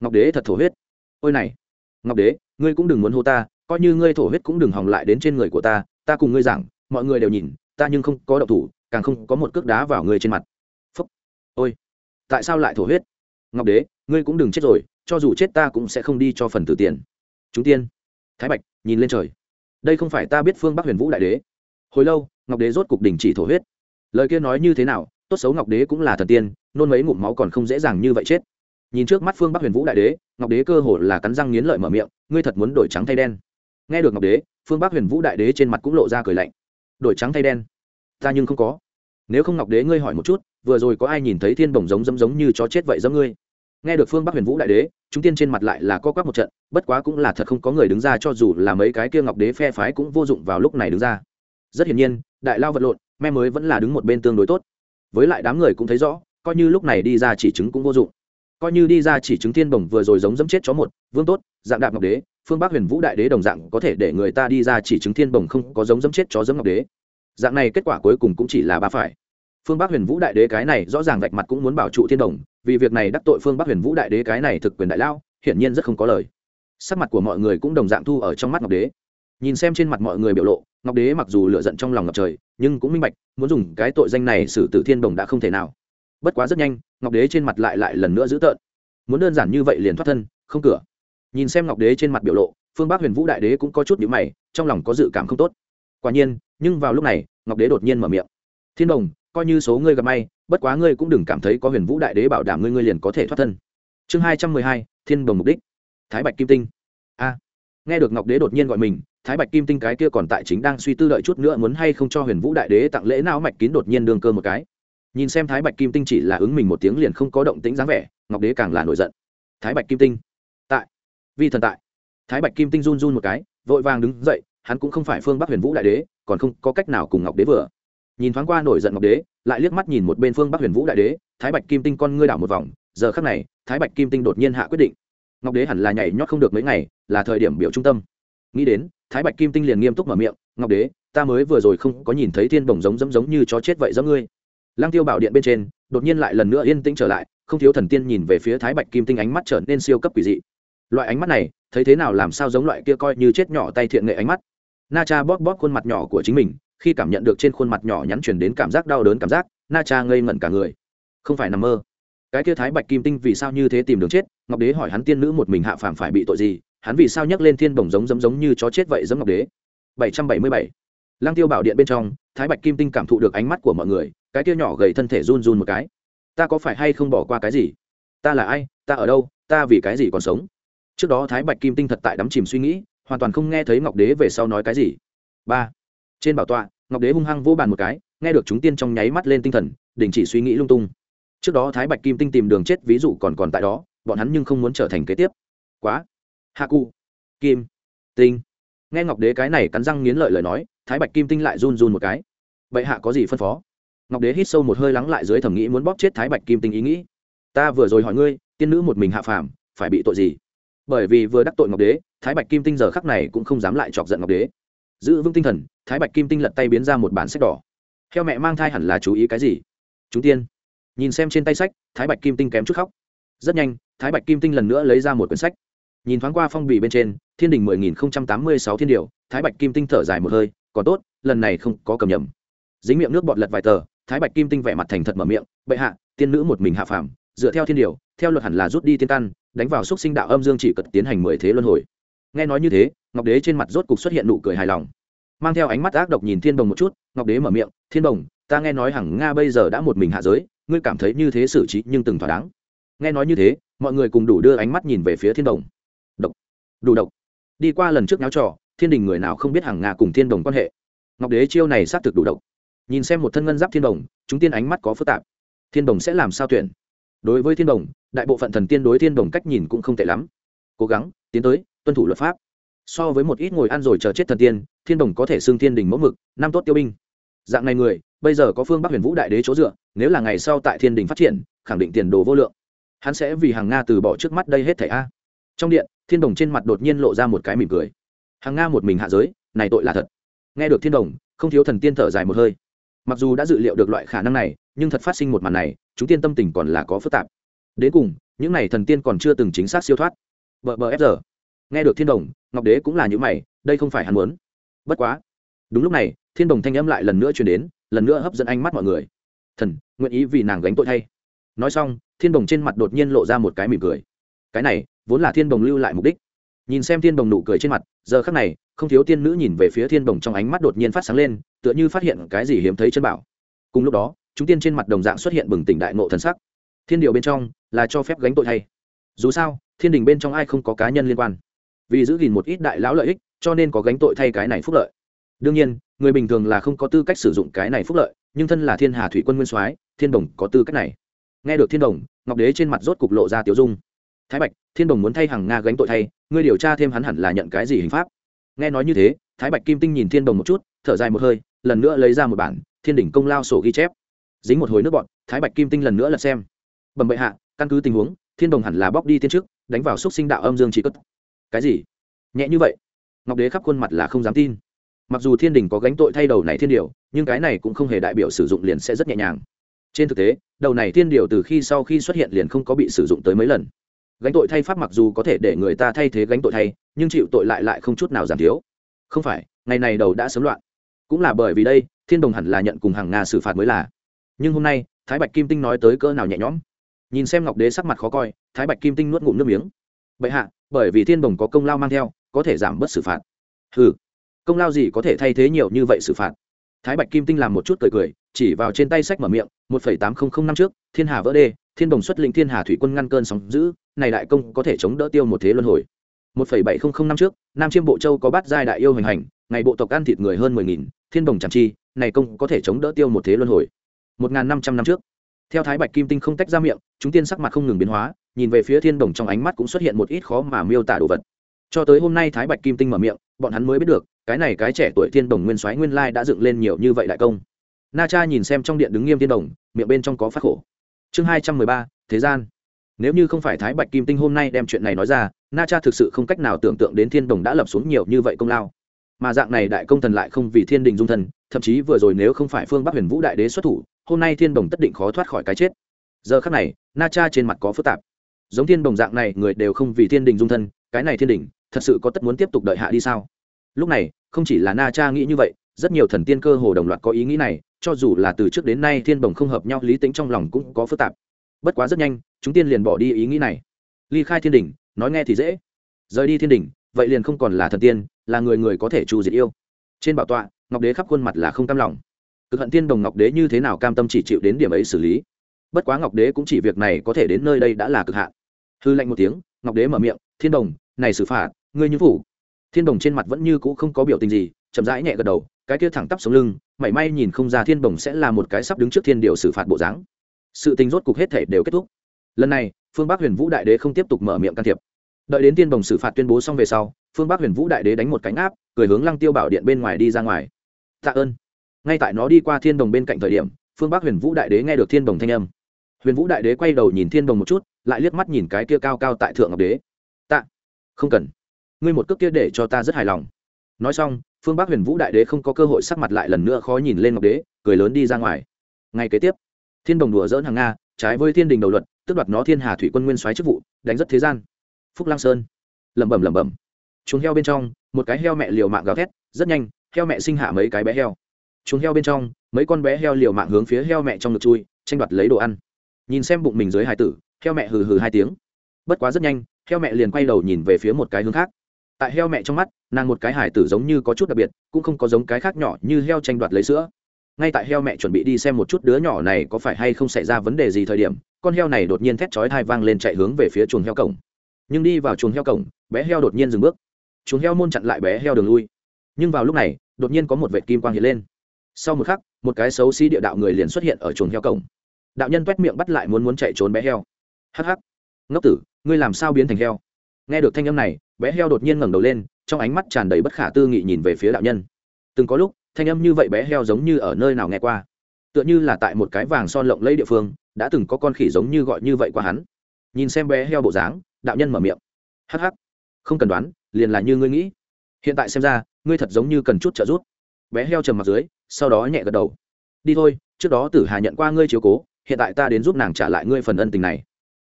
Speaker 1: Ngọc đế thật thổ huyết. Ôi này. Ngọc đế, ngươi cũng đừng muốn hô ta, coi như ngươi thổ huyết cũng đừng hòng lại đến trên người của ta ta cùng ngươi giảng, mọi người đều nhìn, ta nhưng không có độc thủ, càng không có một cước đá vào ngươi trên mặt. Phúc. Ôi. Tại sao lại thổ huyết? Ngọc đế, ngươi cũng đừng chết rồi, cho dù chết ta cũng sẽ không đi cho phần tử tiền. Chúng tiên. Thái bạch, nhìn lên trời. Đây không phải ta biết phương bắc huyền vũ đại đế. Hồi lâu ngọc đế rốt cục đình chỉ thổ huyết. Lời kia nói như thế nào, tốt xấu ngọc đế cũng là thần tiên, nôn mấy ngụm máu còn không dễ dàng như vậy chết. Nhìn trước mắt phương bắc huyền vũ đại đế, ngọc đế cơ hồ là cắn răng nghiến lợi mở miệng, ngươi thật muốn đổi trắng thay đen. Nghe được ngọc đế, phương bắc huyền vũ đại đế trên mặt cũng lộ ra cười lạnh. Đổi trắng thay đen? Ta nhưng không có. Nếu không ngọc đế ngươi hỏi một chút, vừa rồi có ai nhìn thấy thiên bồng giống giống giống như chó chết vậy giống ngươi? Nghe được phương bắc huyền vũ đại đế, chúng tiên trên mặt lại là co quắp một trận, bất quá cũng là thật không có người đứng ra cho dù là mấy cái kia ngọc đế phe phái cũng vô dụng vào lúc này đứng ra rất hiển nhiên, đại lao vật lộn, me mới vẫn là đứng một bên tương đối tốt. Với lại đám người cũng thấy rõ, coi như lúc này đi ra chỉ chứng cũng vô dụng. Coi như đi ra chỉ chứng thiên bổng vừa rồi giống dẫm chết chó một, vương tốt, dạng đạp ngọc đế, phương bắc huyền vũ đại đế đồng dạng có thể để người ta đi ra chỉ chứng thiên bổng không có giống dẫm chết chó dẫm ngọc đế. Dạng này kết quả cuối cùng cũng chỉ là ba phải. Phương bắc huyền vũ đại đế cái này rõ ràng vạch mặt cũng muốn bảo trụ thiên đồng vì việc này đắc tội phương bắc huyền vũ đại đế cái này thực quyền đại lao, hiển nhiên rất không có lời. Sắc mặt của mọi người cũng đồng dạng thu ở trong mắt ngọc đế nhìn xem trên mặt mọi người biểu lộ, ngọc đế mặc dù lựa giận trong lòng ngập trời, nhưng cũng minh bạch, muốn dùng cái tội danh này xử tử thiên đồng đã không thể nào. Bất quá rất nhanh, ngọc đế trên mặt lại lại lần nữa dữ tợn. Muốn đơn giản như vậy liền thoát thân, không cửa. Nhìn xem ngọc đế trên mặt biểu lộ, phương bắc huyền vũ đại đế cũng có chút nhữ mày, trong lòng có dự cảm không tốt. Quả nhiên, nhưng vào lúc này, ngọc đế đột nhiên mở miệng. Thiên đồng, coi như số ngươi gặp may, bất quá ngươi cũng đừng cảm thấy có huyền vũ đại đế bảo đảm ngươi ngươi liền có thể thoát thân. Chương hai trăm mười hai, thiên đồng mục đích. Thái bạch kim tinh. A nghe được ngọc đế đột nhiên gọi mình, thái bạch kim tinh cái kia còn tại chính đang suy tư đợi chút nữa muốn hay không cho huyền vũ đại đế tặng lễ não mạch kín đột nhiên đương cơ một cái. Nhìn xem thái bạch kim tinh chỉ là ứng mình một tiếng liền không có động tĩnh dáng vẻ, ngọc đế càng là nổi giận. Thái bạch kim tinh, tại, vi thần tại. Thái bạch kim tinh run run một cái, vội vàng đứng dậy, hắn cũng không phải phương bắc huyền vũ đại đế, còn không có cách nào cùng ngọc đế vừa. Nhìn thoáng qua nổi giận ngọc đế, lại liếc mắt nhìn một bên phương bắc huyền vũ đại đế, thái bạch kim tinh con ngươi đảo một vòng, giờ khắc này, thái bạch kim tinh đột nhiên hạ quyết định ngọc đế hẳn là nhảy nhót không được mấy ngày, là thời điểm biểu trung tâm. Nghĩ đến, thái bạch kim tinh liền nghiêm túc mở miệng, ngọc đế, ta mới vừa rồi không có nhìn thấy thiên bồng giống giống giống như chó chết vậy giống ngươi. Lăng tiêu bảo điện bên trên, đột nhiên lại lần nữa yên tĩnh trở lại, không thiếu thần tiên nhìn về phía thái bạch kim tinh ánh mắt trở nên siêu cấp quỷ dị. Loại ánh mắt này, thấy thế nào làm sao giống loại kia coi như chết nhỏ tay thiện nghệ ánh mắt. Na cha bóp bóp khuôn mặt nhỏ của chính mình, khi cảm nhận được trên khuôn mặt nhỏ nhắn chuyển đến cảm giác đau đớn cảm giác, na cha ngây ngẩn cả người. Không phải nằm mơ cái kia thái bạch kim tinh vì sao như thế tìm đường chết? Ngọc đế hỏi hắn tiên nữ một mình hạ phàm phải bị tội gì, hắn vì sao nhấc lên thiên bổng giống giống giống như chó chết vậy giống ngọc đế? Bảy trăm bảy mươi bảy. Lang tiêu bảo điện bên trong, thái bạch kim tinh cảm thụ được ánh mắt của mọi người, cái kia nhỏ gầy thân thể run run một cái. Ta có phải hay không bỏ qua cái gì? Ta là ai? Ta ở đâu? Ta vì cái gì còn sống? Trước đó thái bạch kim tinh thật tại đắm chìm suy nghĩ, hoàn toàn không nghe thấy ngọc đế về sau nói cái gì. Ba. Trên bảo tọa, ngọc đế hung hăng vô bàn một cái, nghe được chúng tiên trong nháy mắt lên tinh thần, đình chỉ suy nghĩ lung tung trước đó thái bạch kim tinh tìm đường chết ví dụ còn còn tại đó, bọn hắn nhưng không muốn trở thành kế tiếp. Quá. Hạ cụ. Kim. Tinh. Nghe ngọc đế cái này cắn răng nghiến lợi lời nói, thái bạch kim tinh lại run run một cái. Vậy hạ có gì phân phó? Ngọc đế hít sâu một hơi lắng lại dưới thẩm nghĩ muốn bóp chết thái bạch kim tinh ý nghĩ. Ta vừa rồi hỏi ngươi, tiên nữ một mình hạ phàm, phải bị tội gì? Bởi vì vừa đắc tội ngọc đế, thái bạch kim tinh giờ khắc này cũng không dám lại chọc giận ngọc đế. Giữ vững tinh thần, thái bạch kim tinh lật tay biến ra một bản sách đỏ. Theo mẹ mang thai hẳn là chú ý cái gì? Chúng tiên nhìn xem trên tay sách, thái bạch kim tinh kém chút khóc. Rất nhanh, thái bạch kim tinh lần nữa lấy ra một quyển sách. Nhìn thoáng qua phong bì bên trên, thiên đình mười nghìn không trăm tám mươi sáu thiên điều, thái bạch kim tinh thở dài một hơi, còn tốt, lần này không có cầm nhầm. Dính miệng nước bọt lật vài tờ, thái bạch kim tinh vẻ mặt thành thật mở miệng, bệ hạ, tiên nữ một mình hạ phàm, dựa theo thiên điều, theo luật hẳn là rút đi tiên căn, đánh vào xúc sinh đạo âm dương chỉ cật tiến hành mười thế luân hồi. Nghe nói như thế, ngọc đế trên mặt rốt cục xuất hiện nụ cười hài lòng. Mang theo ánh mắt ác độc nhìn thiên đồng một chút, ngọc đế mở miệng, thiên đồng ta nghe nói hằng nga bây giờ đã một mình hạ giới ngươi cảm thấy như thế xử trí nhưng từng thỏa đáng. Nghe nói như thế, mọi người cùng đủ đưa ánh mắt nhìn về phía thiên đồng. Độc. Đủ độc. Đi qua lần trước náo trò, thiên đình người nào không biết hằng nga cùng thiên đồng quan hệ. Ngọc đế chiêu này xác thực đủ độc. Nhìn xem một thân ngân giáp thiên đồng, chúng tiên ánh mắt có phức tạp. Thiên đồng sẽ làm sao tuyển? Đối với thiên đồng, đại bộ phận thần tiên đối thiên đồng cách nhìn cũng không tệ lắm. Cố gắng, tiến tới, tuân thủ luật pháp. So với một ít ngồi ăn rồi chờ chết thần tiên, thiên đồng có thể xưng thiên đình mẫu mực, năm tốt tiêu binh. Dạng này người, bây giờ có phương bắc huyền vũ đại đế chỗ dựa nếu là ngày sau tại thiên đình phát triển, khẳng định tiền đồ vô lượng. Hắn sẽ vì hàng nga từ bỏ trước mắt đây hết thảy a. Trong điện, thiên đồng trên mặt đột nhiên lộ ra một cái mỉm cười. Hàng nga một mình hạ giới, này tội là thật. Nghe được thiên đồng, không thiếu thần tiên thở dài một hơi. Mặc dù đã dự liệu được loại khả năng này, nhưng thật phát sinh một màn này, chúng tiên tâm tình còn là có phức tạp. Đến cùng, những n à y thần tiên còn chưa từng chính xác siêu thoát. Bờ bờ ép giờ. Nghe được thiên đồng, ngọc đế cũng là những mày, đây không phải hắn muốn. Bất quá. Đúng lúc này, thiên đồng thanh âm lại lần nữa chuyển đến, lần nữa hấp dẫn ánh mắt mọi người thần, nguyện ý vì nàng gánh tội thay. Nói xong, thiên đồng trên mặt đột nhiên lộ ra một cái mỉm cười. Cái này, vốn là thiên đồng lưu lại mục đích. Nhìn xem thiên đồng nụ cười trên mặt, giờ khác này, không thiếu tiên nữ nhìn về phía thiên đồng trong ánh mắt đột nhiên phát sáng lên, tựa như phát hiện cái gì hiếm thấy chân bảo. Cùng lúc đó, chúng tiên trên mặt đồng dạng xuất hiện bừng tỉnh đại ngộ thần sắc. Thiên điều bên trong là cho phép gánh tội thay. Dù sao, thiên đình bên trong ai không có cá nhân liên quan. Vì giữ gìn một ít đại lão lợi ích, cho nên có gánh tội thay cái này phúc lợi đương nhiên, người bình thường là không có tư cách sử dụng cái này phúc lợi, nhưng thân là thiên hà thủy quân nguyên soái, thiên đồng có tư cách này. Nghe được thiên đồng, ngọc đế trên mặt rốt cục lộ ra tiểu dung. Thái bạch, thiên đồng muốn thay hàng nga gánh tội thay, ngươi điều tra thêm hắn hẳn là nhận cái gì hình pháp? Nghe nói như thế, thái bạch kim tinh nhìn thiên đồng một chút, thở dài một hơi, lần nữa lấy ra một bản, thiên đỉnh công lao sổ ghi chép. Dính một hồi nước bọn thái bạch kim tinh lần nữa lật xem. Bẩm bệ hạ, căn cứ tình huống, thiên đồng hẳn là bóc đi thiên trước, đánh vào xúc sinh đạo âm dương trí cất. Cái gì? Nhẹ như vậy. Ngọc đế khắp khuôn mặt là không dám tin mặc dù thiên đình có gánh tội thay đầu này thiên điều, nhưng cái này cũng không hề đại biểu sử dụng liền sẽ rất nhẹ nhàng. Trên thực tế, đầu này thiên điều từ khi sau khi xuất hiện liền không có bị sử dụng tới mấy lần. Gánh tội thay pháp mặc dù có thể để người ta thay thế gánh tội thay, nhưng chịu tội lại lại không chút nào giảm thiếu. Không phải, ngày này đầu đã sớm loạn. Cũng là bởi vì đây, thiên đồng hẳn là nhận cùng hàng nga xử phạt mới là. Nhưng hôm nay, thái bạch kim tinh nói tới cỡ nào nhẹ nhõm. Nhìn xem ngọc đế sắc mặt khó coi, thái bạch kim tinh nuốt ngụm nước miếng. Bệ hạ, bởi vì thiên đồng có công lao mang theo, có thể giảm bớt xử phạt. Ừ công lao gì có thể thay thế nhiều như vậy xử phạt? Thái bạch kim tinh làm một chút cười cười, chỉ vào trên tay sách mở miệng, một phẩy tám không không năm trước, thiên hà vỡ đê, thiên đồng xuất lĩnh thiên hà thủy quân ngăn cơn sóng giữ, này đại công có thể chống đỡ tiêu một thế luân hồi. Một phẩy bảy không không năm trước, nam chiêm bộ châu có bát giai đại yêu hành hành, ngày bộ tộc ăn thịt người hơn mười nghìn, thiên đồng chẳng chi, này công có thể chống đỡ tiêu một thế luân hồi. Một n g h n năm trăm năm trước. Theo thái bạch kim tinh không tách ra miệng, chúng tiên sắc mặt không ngừng biến hóa, nhìn về phía thiên đồng trong ánh mắt cũng xuất hiện một ít khó mà miêu tả đồ vật. Cho tới hôm nay thái bạch kim tinh mở miệng bọn hắn mới biết được, cái này cái trẻ tuổi thiên đồng nguyên soái nguyên lai đã dựng lên nhiều như vậy đại công. Na cha nhìn xem trong điện đứng nghiêm thiên đồng, miệng bên trong có phát khổ. Chương hai trăm mười ba, thế gian. Nếu như không phải thái bạch kim tinh hôm nay đem chuyện này nói ra, na cha thực sự không cách nào tưởng tượng đến thiên đồng đã lập xuống nhiều như vậy công lao. Mà dạng này đại công thần lại không vì thiên đình dung thần, thậm chí vừa rồi nếu không phải phương bắc huyền vũ đại đế xuất thủ, hôm nay thiên đồng tất định khó thoát khỏi cái chết. Giờ khắc này, na cha trên mặt có phức tạp giống thiên đồng dạng này, người đều không vì thiên đình dung thân, cái này thiên đình, thật sự có tất muốn tiếp tục đợi hạ đi sao? Lúc này, không chỉ là na cha nghĩ như vậy, rất nhiều thần tiên cơ hồ đồng loạt có ý nghĩ này, cho dù là từ trước đến nay thiên đồng không hợp nhau, lý tính trong lòng cũng có phức tạp. Bất quá rất nhanh, chúng tiên liền bỏ đi ý nghĩ này. Ly khai thiên đình, nói nghe thì dễ. Rời đi thiên đình, vậy liền không còn là thần tiên, là người người có thể trù diệt yêu. Trên bảo tọa, ngọc đế khắp khuôn mặt là không cam lòng. Cực hận thiên đồng ngọc đế như thế nào cam tâm chỉ chịu đến điểm ấy xử lý? Bất quá ngọc đế cũng chỉ việc này có thể đến nơi đây đã là cực hạn. Hư lạnh một tiếng, ngọc đế mở miệng, thiên đồng, này xử phạt, ngươi như phủ. Thiên đồng trên mặt vẫn như cũ không có biểu tình gì, chậm rãi nhẹ gật đầu, cái kia thẳng tắp sống lưng, mảy may nhìn không ra thiên đồng sẽ là một cái sắp đứng trước thiên điều xử phạt bộ dáng. Sự tình rốt cục hết thể đều kết thúc. Lần này, phương bắc huyền vũ đại đế không tiếp tục mở miệng can thiệp. Đợi đến thiên đồng xử phạt tuyên bố xong về sau, phương bắc huyền vũ đại đế đánh một cánh áp, cười hướng lăng tiêu bảo điện bên ngoài đi ra ngoài. Tạ ơn. Ngay tại nó đi qua thiên đồng bên cạnh thời điểm, phương bắc huyền vũ đại đế nghe được thiên đồng thanh âm huyền vũ đại đế quay đầu nhìn thiên đồng một chút, lại liếc mắt nhìn cái kia cao cao tại thượng ngọc đế. Tạ, không cần. Ngươi một cước kia để cho ta rất hài lòng. Nói xong, phương bắc huyền vũ đại đế không có cơ hội sắc mặt lại lần nữa khó nhìn lên ngọc đế, cười lớn đi ra ngoài. Ngay kế tiếp, thiên đồng đùa dỡn hàng nga, trái với thiên đình đầu luật tức đoạt nó thiên hà thủy quân nguyên soái chức vụ, đánh rất thế gian. Phúc lang sơn. Lẩm bẩm lẩm bẩm. Chuồng heo bên trong, một cái heo mẹ liều mạng gào thét, rất nhanh, heo mẹ sinh hạ mấy cái bé heo. Chuồng heo bên trong, mấy con bé heo liều mạng hướng phía heo mẹ trong ngực chui, tranh đoạt lấy đồ ăn nhìn xem bụng mình dưới hai tử, heo mẹ hừ hừ hai tiếng. Bất quá rất nhanh, heo mẹ liền quay đầu nhìn về phía một cái hướng khác. Tại heo mẹ trong mắt, nàng một cái hải tử giống như có chút đặc biệt, cũng không có giống cái khác nhỏ như heo tranh đoạt lấy sữa. Ngay tại heo mẹ chuẩn bị đi xem một chút đứa nhỏ này có phải hay không xảy ra vấn đề gì thời điểm, con heo này đột nhiên thét chói thai vang lên chạy hướng về phía chuồng heo cổng. Nhưng đi vào chuồng heo cổng, bé heo đột nhiên dừng bước. Chuồng heo môn chặn lại bé heo đường lui. Nhưng vào lúc này, đột nhiên có một vệ kim quang hiện lên. Sau một khắc, một cái xấu xí địa đạo người liền xuất hiện ở chuồng heo cổng đạo nhân quét miệng bắt lại muốn muốn chạy trốn bé heo. Hắc hắc. Ngốc tử, ngươi làm sao biến thành heo? Nghe được thanh âm này, bé heo đột nhiên ngẩng đầu lên, trong ánh mắt tràn đầy bất khả tư nghị nhìn về phía đạo nhân. Từng có lúc, thanh âm như vậy bé heo giống như ở nơi nào nghe qua. Tựa như là tại một cái vàng son lộng lấy địa phương, đã từng có con khỉ giống như gọi như vậy qua hắn. Nhìn xem bé heo bộ dáng, đạo nhân mở miệng. Hắc hắc. Không cần đoán, liền là như ngươi nghĩ. Hiện tại xem ra, ngươi thật giống như cần chút trợ giúp. Bé heo trầm mặt dưới, sau đó nhẹ gật đầu. Đi thôi, trước đó tử hà nhận qua ngươi chiếu cố hiện tại ta đến giúp nàng trả lại ngươi phần ân tình này.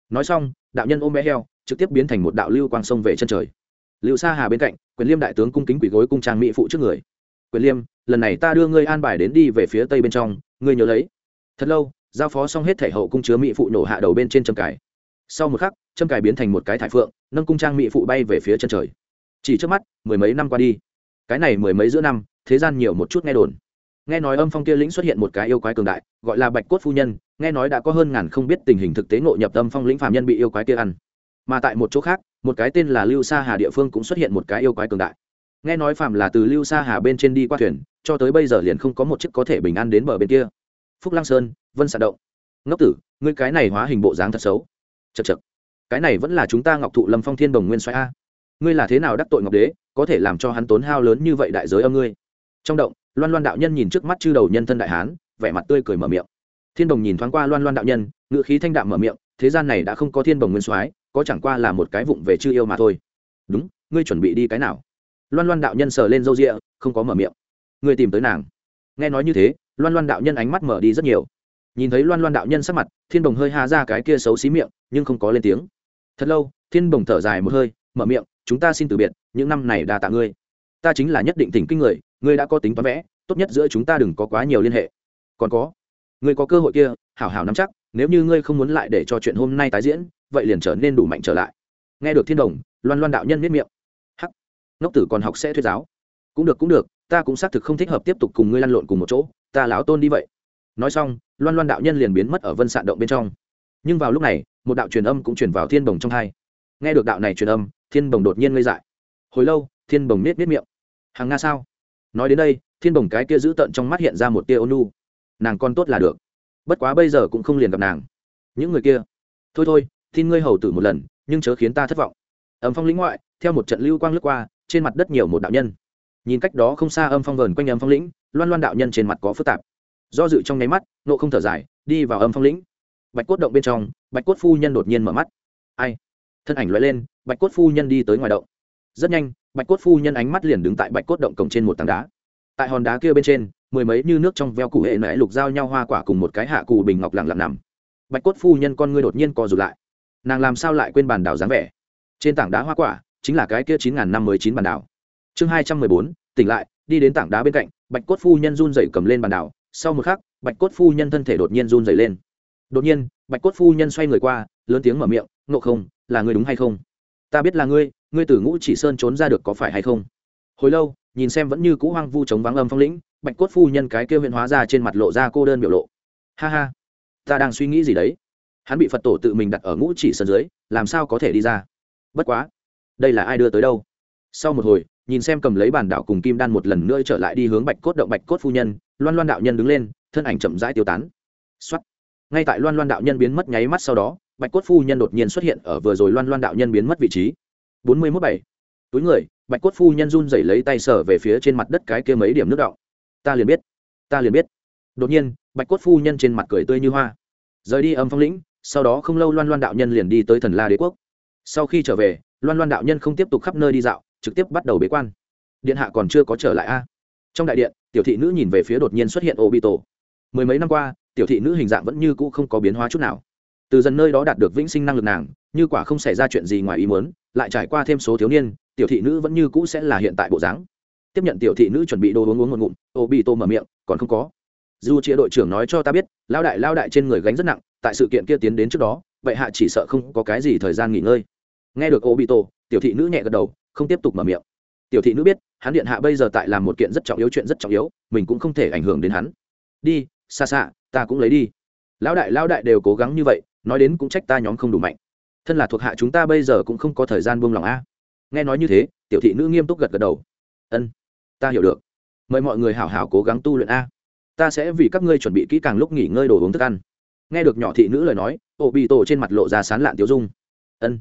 Speaker 1: Nói xong, đạo nhân ôm bé heo, trực tiếp biến thành một đạo lưu quang sông về chân trời. Lưu sa hà bên cạnh, quyền liêm đại tướng cung kính quỷ gối cung trang mỹ phụ trước người. Quyền liêm, lần này ta đưa ngươi an bài đến đi về phía tây bên trong, ngươi nhớ lấy. Thật lâu, giao phó xong hết thể hậu cung chứa mỹ phụ nổ hạ đầu bên trên trâm cải sau một khắc trâm cải biến thành một cái thải phượng, nâng cung trang mỹ phụ bay về phía chân trời. Chỉ trước mắt, mười mấy năm qua đi. Cái này mười mấy giữa năm, thế gian nhiều một chút nghe đồn. Nghe nói âm phong kia lĩnh xuất hiện một cái yêu quái cường đại, gọi là bạch cốt phu nhân nghe nói đã có hơn ngàn không biết tình hình thực tế ngộ nhập tâm phong lĩnh phạm nhân bị yêu quái kia ăn. Mà tại một chỗ khác, một cái tên là lưu sa hà địa phương cũng xuất hiện một cái yêu quái cường đại. Nghe nói phạm là từ lưu sa hà bên trên đi qua thuyền, cho tới bây giờ liền không có một chiếc có thể bình an đến bờ bên kia. Phúc lăng sơn, vân Sạt động. Ngốc tử, ngươi cái này hóa hình bộ dáng thật xấu. Chật chật cái này vẫn là chúng ta ngọc thụ lâm phong thiên đồng nguyên xoay a. Ngươi là thế nào đắc tội ngọc đế, có thể làm cho hắn tốn hao lớn như vậy đại giới âm ngươi? Trong động, loan loan đạo nhân nhìn trước mắt chư đầu nhân thân đại hán, vẻ mặt tươi cười mở miệng thiên đồng nhìn thoáng qua loan loan đạo nhân ngự khí thanh đạm mở miệng, thế gian này đã không có thiên đồng nguyên soái, có chẳng qua là một cái vụng về chư yêu mà thôi. Đúng, ngươi chuẩn bị đi cái nào? Loan loan đạo nhân sờ lên râu rịa không có mở miệng. Ngươi tìm tới nàng. Nghe nói như thế, loan loan đạo nhân ánh mắt mở đi rất nhiều. Nhìn thấy loan loan đạo nhân sắc mặt, thiên đồng hơi hà ra cái kia xấu xí miệng, nhưng không có lên tiếng. Thật lâu, thiên đồng thở dài một hơi, mở miệng, chúng ta xin từ biệt, những năm này đa tạ ngươi. Ta chính là nhất định tỉnh kinh người, ngươi đã có tính toán vẽ, tốt nhất giữa chúng ta đừng có quá nhiều liên hệ. Còn có? Ngươi có cơ hội kia, hảo hảo nắm chắc, nếu như ngươi không muốn lại để cho chuyện hôm nay tái diễn, vậy liền trở nên đủ mạnh trở lại. Nghe được thiên đồng, loan loan đạo nhân miết miệng. Hắc, ngốc tử còn học sẽ thuyết giáo. Cũng được cũng được, ta cũng xác thực không thích hợp tiếp tục cùng ngươi lăn lộn cùng một chỗ, ta lão tôn đi vậy. Nói xong, loan loan đạo nhân liền biến mất ở vân sạn động bên trong. Nhưng vào lúc này, một đạo truyền âm cũng truyền vào thiên Đồng trong hai. Nghe được đạo này truyền âm, thiên bồng đột nhiên ngây dại. Hồi lâu, thiên bồng nết nết miệng. Hàng nga sao? Nói đến đây, thiên bồng cái kia giữ tận trong mắt hiện ra một tia ônu nàng con tốt là được. Bất quá bây giờ cũng không liền gặp nàng. Những người kia, thôi thôi, tin ngươi hầu tử một lần, nhưng chớ khiến ta thất vọng. Âm phong lĩnh ngoại, theo một trận lưu quang lướt qua, trên mặt đất nhiều một đạo nhân. Nhìn cách đó không xa âm phong vờn quanh âm phong lĩnh, loan loan đạo nhân trên mặt có phức tạp. Do dự trong nháy mắt, nộ không thở dài, đi vào âm phong lĩnh. Bạch cốt động bên trong, bạch cốt phu nhân đột nhiên mở mắt. Ai? Thân ảnh loại lên, bạch cốt phu nhân đi tới ngoài động. Rất nhanh, bạch cốt phu nhân ánh mắt liền đứng tại bạch cốt động cổng trên một tảng đá. Tại hòn đá kia bên trên mười mấy như nước trong veo cụ hệ nãy lục giao nhau hoa quả cùng một cái hạ cụ bình ngọc lặng lặng nằm. Bạch cốt phu nhân con ngươi đột nhiên co rụt lại. Nàng làm sao lại quên bàn đảo dáng vẻ? Trên tảng đá hoa quả, chính là cái kia chín ngàn năm mới chín bàn đảo. Chương hai trăm mười bốn, tỉnh lại, đi đến tảng đá bên cạnh, bạch cốt phu nhân run dậy cầm lên bàn đảo. Sau một khắc, bạch cốt phu nhân thân thể đột nhiên run dậy lên. Đột nhiên, bạch cốt phu nhân xoay người qua, lớn tiếng mở miệng, ngộ không, là ngươi đúng hay không? Ta biết là ngươi ngươi từ ngũ chỉ sơn trốn ra được có phải hay không? Hồi lâu, nhìn xem vẫn như cũ hoang vu chống vắng âm phong lĩnh bạch cốt phu nhân cái kêu huyện hóa ra trên mặt lộ ra cô đơn biểu lộ. Ha ha, ta đang suy nghĩ gì đấy? Hắn bị phật tổ tự mình đặt ở ngũ chỉ sân dưới, làm sao có thể đi ra? Bất quá, đây là ai đưa tới đâu? Sau một hồi, nhìn xem cầm lấy bản đạo cùng kim đan một lần nữa trở lại đi hướng bạch cốt động bạch cốt phu nhân, loan loan đạo nhân đứng lên, thân ảnh chậm rãi tiêu tán. Xuất ngay tại loan loan đạo nhân biến mất nháy mắt sau đó, bạch cốt phu nhân đột nhiên xuất hiện ở vừa rồi loan loan đạo nhân biến mất vị trí. Bốn mươi mốt bảy. Túi người, bạch cốt phu nhân run rẩy lấy tay sở về phía trên mặt đất cái kia mấy điểm nước đọng ta liền biết, ta liền biết. Đột nhiên, bạch cốt phu nhân trên mặt cười tươi như hoa. Rời đi âm phong lĩnh, sau đó không lâu loan loan đạo nhân liền đi tới thần la đế quốc. Sau khi trở về, loan loan đạo nhân không tiếp tục khắp nơi đi dạo, trực tiếp bắt đầu bế quan. Điện hạ còn chưa có trở lại a? Trong đại điện, tiểu thị nữ nhìn về phía đột nhiên xuất hiện ô bị tổ mười mấy năm qua, tiểu thị nữ hình dạng vẫn như cũ không có biến hóa chút nào. Từ dần nơi đó đạt được vĩnh sinh năng lực nàng, như quả không xảy ra chuyện gì ngoài ý muốn, lại trải qua thêm số thiếu niên, tiểu thị nữ vẫn như cũ sẽ là hiện tại bộ dáng tiếp nhận tiểu thị nữ chuẩn bị đồ uống uống một ngụm ô bị tô mở miệng, còn không có. Dù chia đội trưởng nói cho ta biết lao đại lao đại trên người gánh rất nặng, tại sự kiện kia tiến đến trước đó, vậy hạ chỉ sợ không có cái gì thời gian nghỉ ngơi. Nghe được ô bị tô tiểu thị nữ nhẹ gật đầu, không tiếp tục mở miệng. Tiểu thị nữ biết, hắn điện hạ bây giờ tại làm một kiện rất trọng yếu chuyện rất trọng yếu, mình cũng không thể ảnh hưởng đến hắn. Đi, xa xa, ta cũng lấy đi. Lão đại lão đại đều cố gắng như vậy, nói đến cũng trách ta nhóm không đủ mạnh. Thân là thuộc hạ chúng ta bây giờ cũng không có thời gian buông lòng a. Nghe nói như thế, tiểu thị nữ nghiêm túc gật gật đầu. Ân ta hiểu được. Mời mọi người hảo hảo cố gắng tu luyện a. Ta sẽ vì các ngươi chuẩn bị kỹ càng lúc nghỉ ngơi đồ uống thức ăn. Nghe được nhỏ thị nữ lời nói ổ bị tổ trên mặt lộ ra sán lạn tiêu dung. Ân,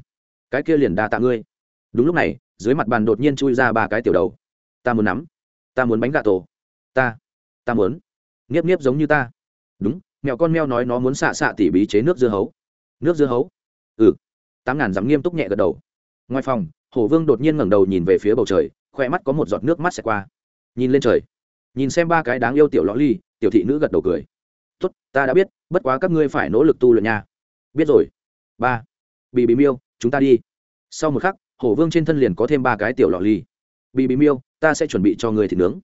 Speaker 1: cái kia liền đa tạ ngươi. Đúng lúc này, dưới mặt bàn đột nhiên chui ra ba cái tiểu đầu. Ta muốn nắm. Ta muốn bánh gà tổ. Ta ta muốn. Nghiếp nghiếp giống như ta. Đúng mẹo con meo nói nó muốn xạ xạ tỉ bí chế nước dưa hấu. Nước dưa hấu? Ừ. Tám ngàn dám nghiêm túc nhẹ gật đầu. Ngoài phòng hổ vương đột nhiên ngẩng đầu nhìn về phía bầu trời khoe mắt có một giọt nước mắt xẹt qua. Nhìn lên trời. Nhìn xem ba cái đáng yêu tiểu lõ ly, tiểu thị nữ gật đầu cười. Tốt, ta đã biết, bất quá các ngươi phải nỗ lực tu luyện nha. Biết rồi. Ba bị bí miêu, chúng ta đi. Sau một khắc, hổ vương trên thân liền có thêm ba cái tiểu lọ ly. Bị bí miêu, ta sẽ chuẩn bị cho người thịt nướng.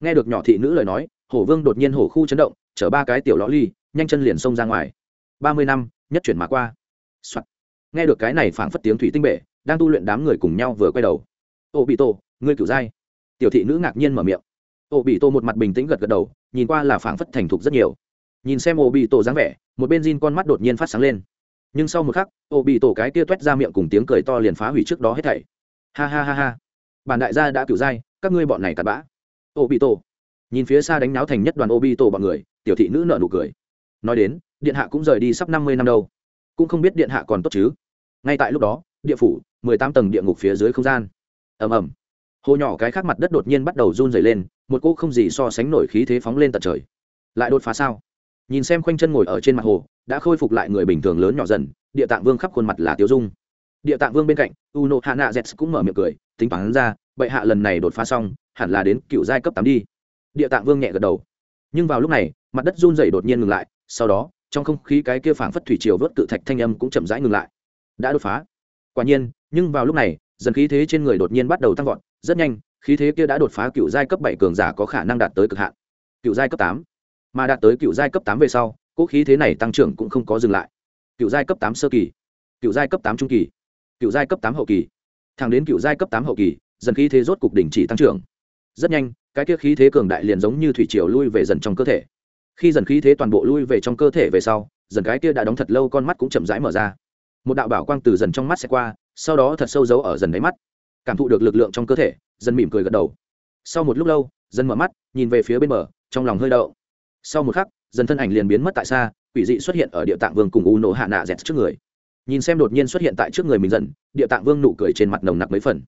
Speaker 1: Nghe được nhỏ thị nữ lời nói, hổ vương đột nhiên hổ khu chấn động, chở ba cái tiểu lọ ly, nhanh chân liền xông ra ngoài. Ba mươi năm, nhất chuyển mà qua、Soạn. nghe được cái này phảng phất tiếng thủy tinh bệ đang tu luyện đám người cùng nhau vừa quay đầu. Ô bị tổ ngươi cửu giai. Tiểu thị nữ ngạc nhiên mở miệng. Ô bị tô một mặt bình tĩnh gật gật đầu, nhìn qua là phảng phất thành thục rất nhiều. Nhìn xem ô bị tổ dáng vẻ, một bên Jin con mắt đột nhiên phát sáng lên. Nhưng sau một khắc ô bị tổ cái kia t u é t ra miệng cùng tiếng cười to liền phá hủy trước đó hết thảy. Ha ha ha ha. Bản đại gia đã cửu giai, các ngươi bọn này tạt bã. Ô bị tổ nhìn phía xa đánh náo thành nhất đoàn ô bị tổ bọn người, tiểu thị nữ nợ nụ cười. Nói đến, điện hạ cũng rời đi sắp năm mươi năm đâu. Cũng không biết điện hạ còn tốt chứ. Ngay tại lúc đó, địa phủ, mười tám tầng địa ngục phía dưới không gian. Ầm ầm hồ nhỏ cái khác mặt đất đột nhiên bắt đầu run dày lên, một cỗ không gì so sánh nổi khí thế phóng lên tận trời. Lại đột phá sao? Nhìn xem khoanh chân ngồi ở trên mặt hồ, đã khôi phục lại người bình thường lớn nhỏ dần, địa tạng vương khắp khuôn mặt là tiêu dung. Địa tạng vương bên cạnh u n o hạ nạ z cũng mở miệng cười, tính toán ra, bệ hạ lần này đột phá xong, hẳn là đến cựu giai cấp tám đi. Địa tạng vương nhẹ gật đầu. Nhưng vào lúc này, mặt đất run dày đột nhiên ngừng lại, sau đó, trong không khí cái kia phảng phất thủy triều vớt cự thạch thanh âm cũng chậm rãi ngừng lại. Đã đột phá. Quả nhiên, nhưng vào lúc này, dần khí thế trên người đột nhiên bắt đầu tăng vọt rất nhanh, khí thế kia đã đột phá cựu giai cấp bảy cường giả có khả năng đạt tới cực hạn. Cựu giai cấp tám. Mà đạt tới cựu giai cấp tám về sau, cỗ khí thế này tăng trưởng cũng không có dừng lại. Cựu giai cấp tám sơ kỳ. Cựu giai cấp tám trung kỳ. Cựu giai cấp tám hậu kỳ. Thẳng đến cựu giai cấp tám hậu kỳ, dần khí thế rốt cục đỉnh chỉ tăng trưởng. Rất nhanh, cái kia khí thế cường đại liền giống như thủy triều lui về dần trong cơ thể. Khi dần khí thế toàn bộ lui về trong cơ thể về sau, dần cái kia đã đóng thật lâu con mắt cũng chậm rãi mở ra. Một đạo bảo quang từ dần trong mắt sẽ qua, sau đó thật sâu giấu ở dần đáy mắt cảm thụ được lực lượng trong cơ thể dần mỉm cười gật đầu. Sau một lúc lâu dần mở mắt, nhìn về phía bên bờ, trong lòng hơi đậu sau một khắc dần thân ảnh liền biến mất tại xa, quỷ dị xuất hiện ở địa tạng vương cùng u nổ hạ nạ dẹt trước người. Nhìn xem đột nhiên xuất hiện tại trước người mình dần, địa tạng vương nụ cười trên mặt nồng nặc mấy phần.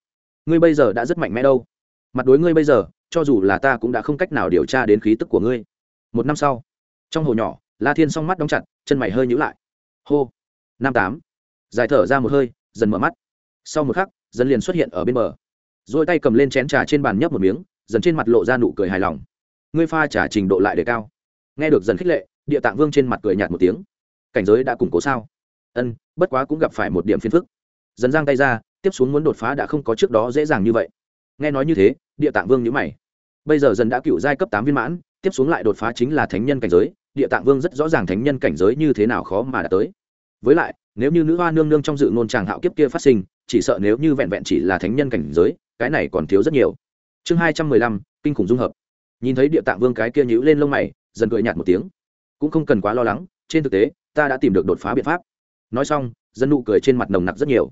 Speaker 1: Ngươi bây giờ đã rất mạnh mẽ đâu. Mặt đối ngươi bây giờ, cho dù là ta cũng đã không cách nào điều tra đến khí tức của ngươi. Một năm sau, trong hồ nhỏ, la thiên s o n g mắt đóng chặt, chân mày hơi nhữ lại. Hô, năm tám. Giải thở ra một hơi, dần mở mắt. Sau một khắc dần liền xuất hiện ở bên bờ. Rồi tay cầm lên chén trà trên bàn nhấp một miếng, dần trên mặt lộ ra nụ cười hài lòng. Ngươi pha trả trình độ lại đề cao. Nghe được dần khích lệ, địa tạng vương trên mặt cười nhạt một tiếng. Cảnh giới đã củng cố sao? Ân, bất quá cũng gặp phải một điểm phiền phức. Dần giang tay ra, tiếp xuống muốn đột phá đã không có trước đó dễ dàng như vậy. Nghe nói như thế, địa tạng vương nhữ mày. Bây giờ dần đã cựu giai cấp tám viên mãn, tiếp xuống lại đột phá chính là thánh nhân cảnh giới, địa tạng vương rất rõ ràng thánh nhân cảnh giới như thế nào khó mà đã tới. Với lại, nếu như nữ hoa nương nương trong dự ngôn tràng hạo kiếp kia phát sinh chỉ sợ nếu như vẹn vẹn chỉ là thánh nhân cảnh giới, cái này còn thiếu rất nhiều. Chương hai trăm mười lăm, kinh khủng dung hợp. Nhìn thấy địa tạng vương cái kia nhữ lên lông mày, dần cười nhạt một tiếng. Cũng không cần quá lo lắng, trên thực tế, ta đã tìm được đột phá biện pháp. Nói xong, dân nụ cười trên mặt nồng nặc rất nhiều.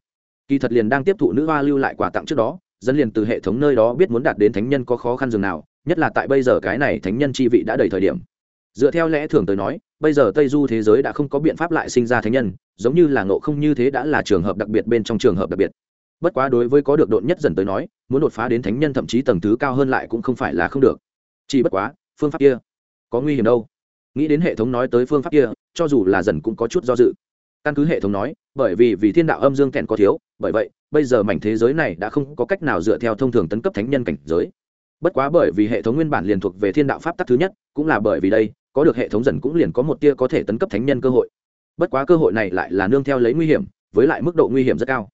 Speaker 1: Kỳ thật liền đang tiếp thụ nữ hoa lưu lại quà tặng trước đó, dân liền từ hệ thống nơi đó biết muốn đạt đến thánh nhân có khó khăn dường nào, nhất là tại bây giờ cái này thánh nhân chi vị đã đầy thời điểm dựa theo lẽ thường tới nói, bây giờ tây du thế giới đã không có biện pháp lại sinh ra thánh nhân, giống như là ngộ không như thế đã là trường hợp đặc biệt bên trong trường hợp đặc biệt. Bất quá đối với có được độn nhất dần tới nói, muốn đột phá đến thánh nhân thậm chí tầng thứ cao hơn lại cũng không phải là không được. Chỉ bất quá, phương pháp kia có nguy hiểm đâu. Nghĩ đến hệ thống nói tới phương pháp kia, cho dù là dần cũng có chút do dự. Căn cứ hệ thống nói, bởi vì vì thiên đạo âm dương thẹn có thiếu, bởi vậy, bây giờ mảnh thế giới này đã không có cách nào dựa theo thông thường tấn cấp thánh nhân cảnh giới. Bất quá bởi vì hệ thống nguyên bản liền thuộc về thiên đạo pháp tắc thứ nhất, cũng là bởi vì đây có được hệ thống dần cũng liền có một tia có thể tấn cấp thánh nhân cơ hội. Bất quá cơ hội này lại là nương theo lấy nguy hiểm, với lại mức độ nguy hiểm rất cao.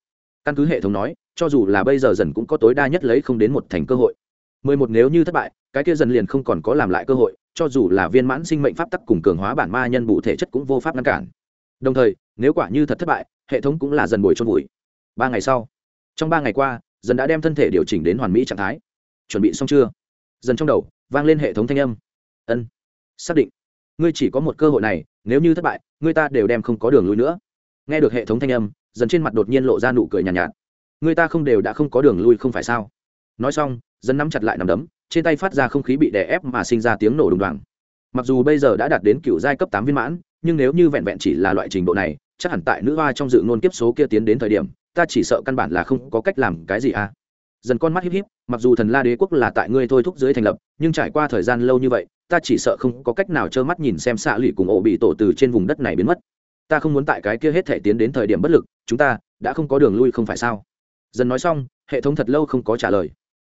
Speaker 1: Căn cứ hệ thống nói, cho dù là bây giờ dần cũng có tối đa nhất lấy không đến một thành cơ hội. Mười một nếu như thất bại, cái kia dần liền không còn có làm lại cơ hội, cho dù là viên mãn sinh mệnh pháp tắc cùng cường hóa bản ma nhân bụ thể chất cũng vô pháp ngăn cản. Đồng thời, nếu quả như thật thất bại, hệ thống cũng là dần bồi trôn vùi. Ba ngày sau, trong ba ngày qua, dần đã đem thân thể điều chỉnh đến hoàn mỹ trạng thái. Chuẩn bị xong chưa? Dần trong đầu vang lên hệ thống thanh âm. Ân xác định. Ngươi chỉ có một cơ hội này nếu như thất bại ngươi ta đều đem không có đường lui nữa. Nghe được hệ thống thanh âm dần trên mặt đột nhiên lộ ra nụ cười nhàn nhạt, nhạt. Ngươi ta không đều đã không có đường lui không phải sao? Nói xong dần nắm chặt lại nằm đấm trên tay phát ra không khí bị đè ép mà sinh ra tiếng nổ đùng đoàng. Mặc dù bây giờ đã đạt đến cựu giai cấp tám viên mãn nhưng nếu như vẹn vẹn chỉ là loại trình độ này chắc hẳn tại nữ hoa trong dự ngôn kiếp số kia tiến đến thời điểm ta chỉ sợ căn bản là không có cách làm cái gì à? Dần con mắt híp híp, mặc dù thần la đế quốc là tại ngươi thôi thúc dưới thành lập, nhưng trải qua thời gian lâu như vậy, ta chỉ sợ không có cách nào trơ mắt nhìn xem xạ lụy cùng ổ bị tổ từ trên vùng đất này biến mất. Ta không muốn tại cái kia hết thể tiến đến thời điểm bất lực, chúng ta đã không có đường lui không phải sao? Dần nói xong, hệ thống thật lâu không có trả lời.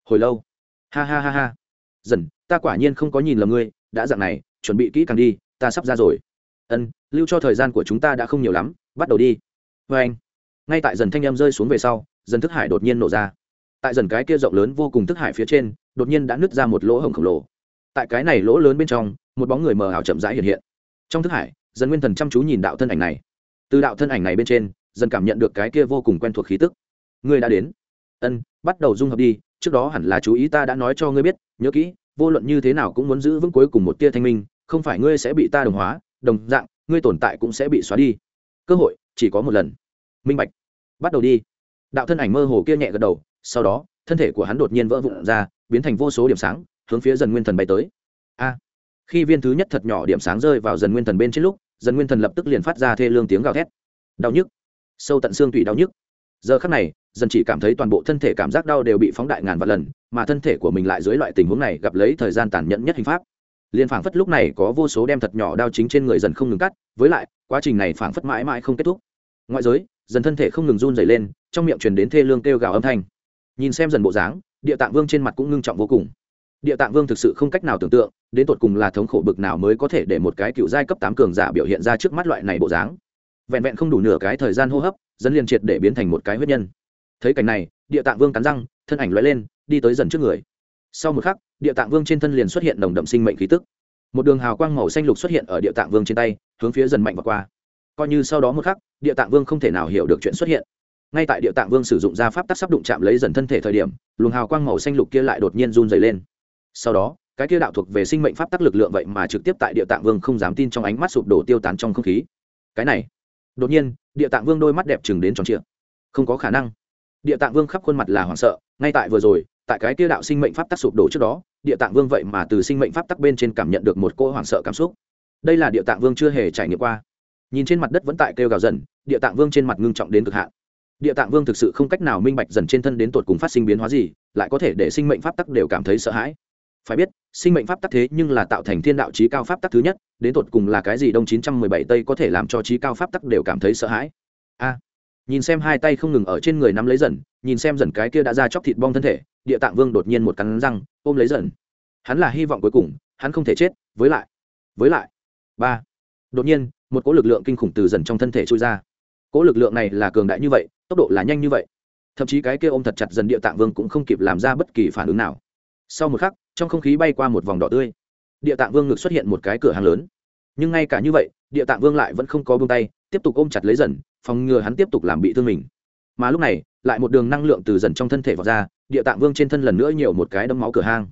Speaker 1: Hồi lâu. Ha ha ha ha. Dần, ta quả nhiên không có nhìn lầm ngươi, đã dạng này, chuẩn bị kỹ càng đi, ta sắp ra rồi. Ân, lưu cho thời gian của chúng ta đã không nhiều lắm, bắt đầu đi. Vê anh ngay tại dần thanh em rơi xuống về sau, dần thức hải đột nhiên nổ ra tại dần cái kia rộng lớn vô cùng thức hải phía trên, đột nhiên đã nứt ra một lỗ hổng khổng lồ. Tại cái này lỗ lớn bên trong, một bóng người mờ ảo chậm rãi hiện hiện. Trong thức hải dần nguyên thần chăm chú nhìn đạo thân ảnh này. Từ đạo thân ảnh này bên trên dần cảm nhận được cái kia vô cùng quen thuộc khí tức. Ngươi đã đến. Ân, bắt đầu dung hợp đi, trước đó hẳn là chú ý ta đã nói cho ngươi biết, nhớ kỹ, vô luận như thế nào cũng muốn giữ vững cuối cùng một tia thanh minh, không phải ngươi sẽ bị ta đồng hóa, đồng dạng, ngươi tồn tại cũng sẽ bị xóa đi. Cơ hội, chỉ có một lần. Minh bạch. Bắt đầu đi. Đạo thân ảnh mơ hồ kia nhẹ gật đầu sau đó, thân thể của hắn đột nhiên vỡ vụn ra, biến thành vô số điểm sáng, hướng phía dần nguyên thần bay tới. A! Khi viên thứ nhất thật nhỏ điểm sáng rơi vào dần nguyên thần bên trên lúc, dần nguyên thần lập tức liền phát ra thê lương tiếng gào thét. Đau nhức. Sâu tận xương tủy đau nhức. Giờ khắc này, dần chỉ cảm thấy toàn bộ thân thể cảm giác đau đều bị phóng đại ngàn vạn lần, mà thân thể của mình lại dưới loại tình huống này gặp lấy thời gian tàn nhẫn nhất hình pháp. Liền phảng phất lúc này có vô số đem thật nhỏ đau chính trên người dần không ngừng cắt, với lại, quá trình này phảng phất mãi mãi không kết thúc. Ngoại giới, dần thân thể không ngừng run dày lên, trong miệng truyền đến thê lương kêu gào âm thanh nhìn xem dần bộ dáng, địa tạng vương trên mặt cũng ngưng trọng vô cùng. Địa tạng vương thực sự không cách nào tưởng tượng, đến tột cùng là thống khổ bực nào mới có thể để một cái cựu giai cấp tám cường giả biểu hiện ra trước mắt loại này bộ dáng. Vẹn vẹn không đủ nửa cái thời gian hô hấp dần liền triệt để biến thành một cái huyết nhân. Thấy cảnh này, địa tạng vương cắn răng, thân ảnh loại lên, đi tới dần trước người. Sau một khắc, địa tạng vương trên thân liền xuất hiện nồng đậm sinh mệnh khí tức. Một đường hào quang màu xanh lục xuất hiện ở địa tạng vương trên tay, hướng phía dần mạnh và qua. Coi như sau đó một khắc, địa tạng vương không thể nào hiểu được chuyện xuất hiện ngay tại địa tạng vương sử dụng ra pháp tắc sắp đụng chạm lấy dần thân thể thời điểm, luồng hào quang màu xanh lục kia lại đột nhiên run dày lên. Sau đó, cái kia đạo thuộc về sinh mệnh pháp tắc lực lượng vậy mà trực tiếp tại địa tạng vương không dám tin trong ánh mắt sụp đổ tiêu tán trong không khí. Cái này, đột nhiên, địa tạng vương đôi mắt đẹp chừng đến tròn trịa. Không có khả năng. Địa tạng vương khắp khuôn mặt là hoảng sợ, ngay tại vừa rồi, tại cái kia đạo sinh mệnh pháp tắc sụp đổ trước đó, địa tạng vương vậy mà từ sinh mệnh pháp tắc bên trên cảm nhận được một cô hoảng sợ cảm xúc. Đây là địa tạng vương chưa hề trải nghiệm qua. Nhìn trên mặt đất vẫn tại kêu gào dần, địa tạng vương trên mặt ngưng trọng đến cực hạn địa tạng vương thực sự không cách nào minh bạch dần trên thân đến tột cùng phát sinh biến hóa gì, lại có thể để sinh mệnh pháp tắc đều cảm thấy sợ hãi. Phải biết, sinh mệnh pháp tắc thế nhưng là tạo thành thiên đạo trí cao pháp tắc thứ nhất, đến tột cùng là cái gì đông chín trăm mười bảy tây có thể làm cho trí cao pháp tắc đều cảm thấy sợ hãi. A, nhìn xem hai tay không ngừng ở trên người nắm lấy dần, nhìn xem dần cái kia đã ra chóc thịt bong thân thể, địa tạng vương đột nhiên một cắn răng, ôm lấy dần. Hắn là hy vọng cuối cùng, hắn không thể chết, với lại với lại. Ba, đột nhiên, một cỗ lực lượng kinh khủng từ dần trong thân thể trôi ra cỗ lực lượng này là cường đại như vậy, tốc độ là nhanh như vậy. Thậm chí cái kia ôm thật chặt dần địa tạng vương cũng không kịp làm ra bất kỳ phản ứng nào. Sau một khắc, trong không khí bay qua một vòng đỏ tươi. Địa tạng vương ngực xuất hiện một cái cửa hàng lớn. Nhưng ngay cả như vậy, địa tạng vương lại vẫn không có buông tay, tiếp tục ôm chặt lấy dần, phòng ngừa hắn tiếp tục làm bị thương mình. Mà lúc này, lại một đường năng lượng từ dần trong thân thể vào ra, địa tạng vương trên thân lần nữa nhiều một cái đấm máu cửa hang.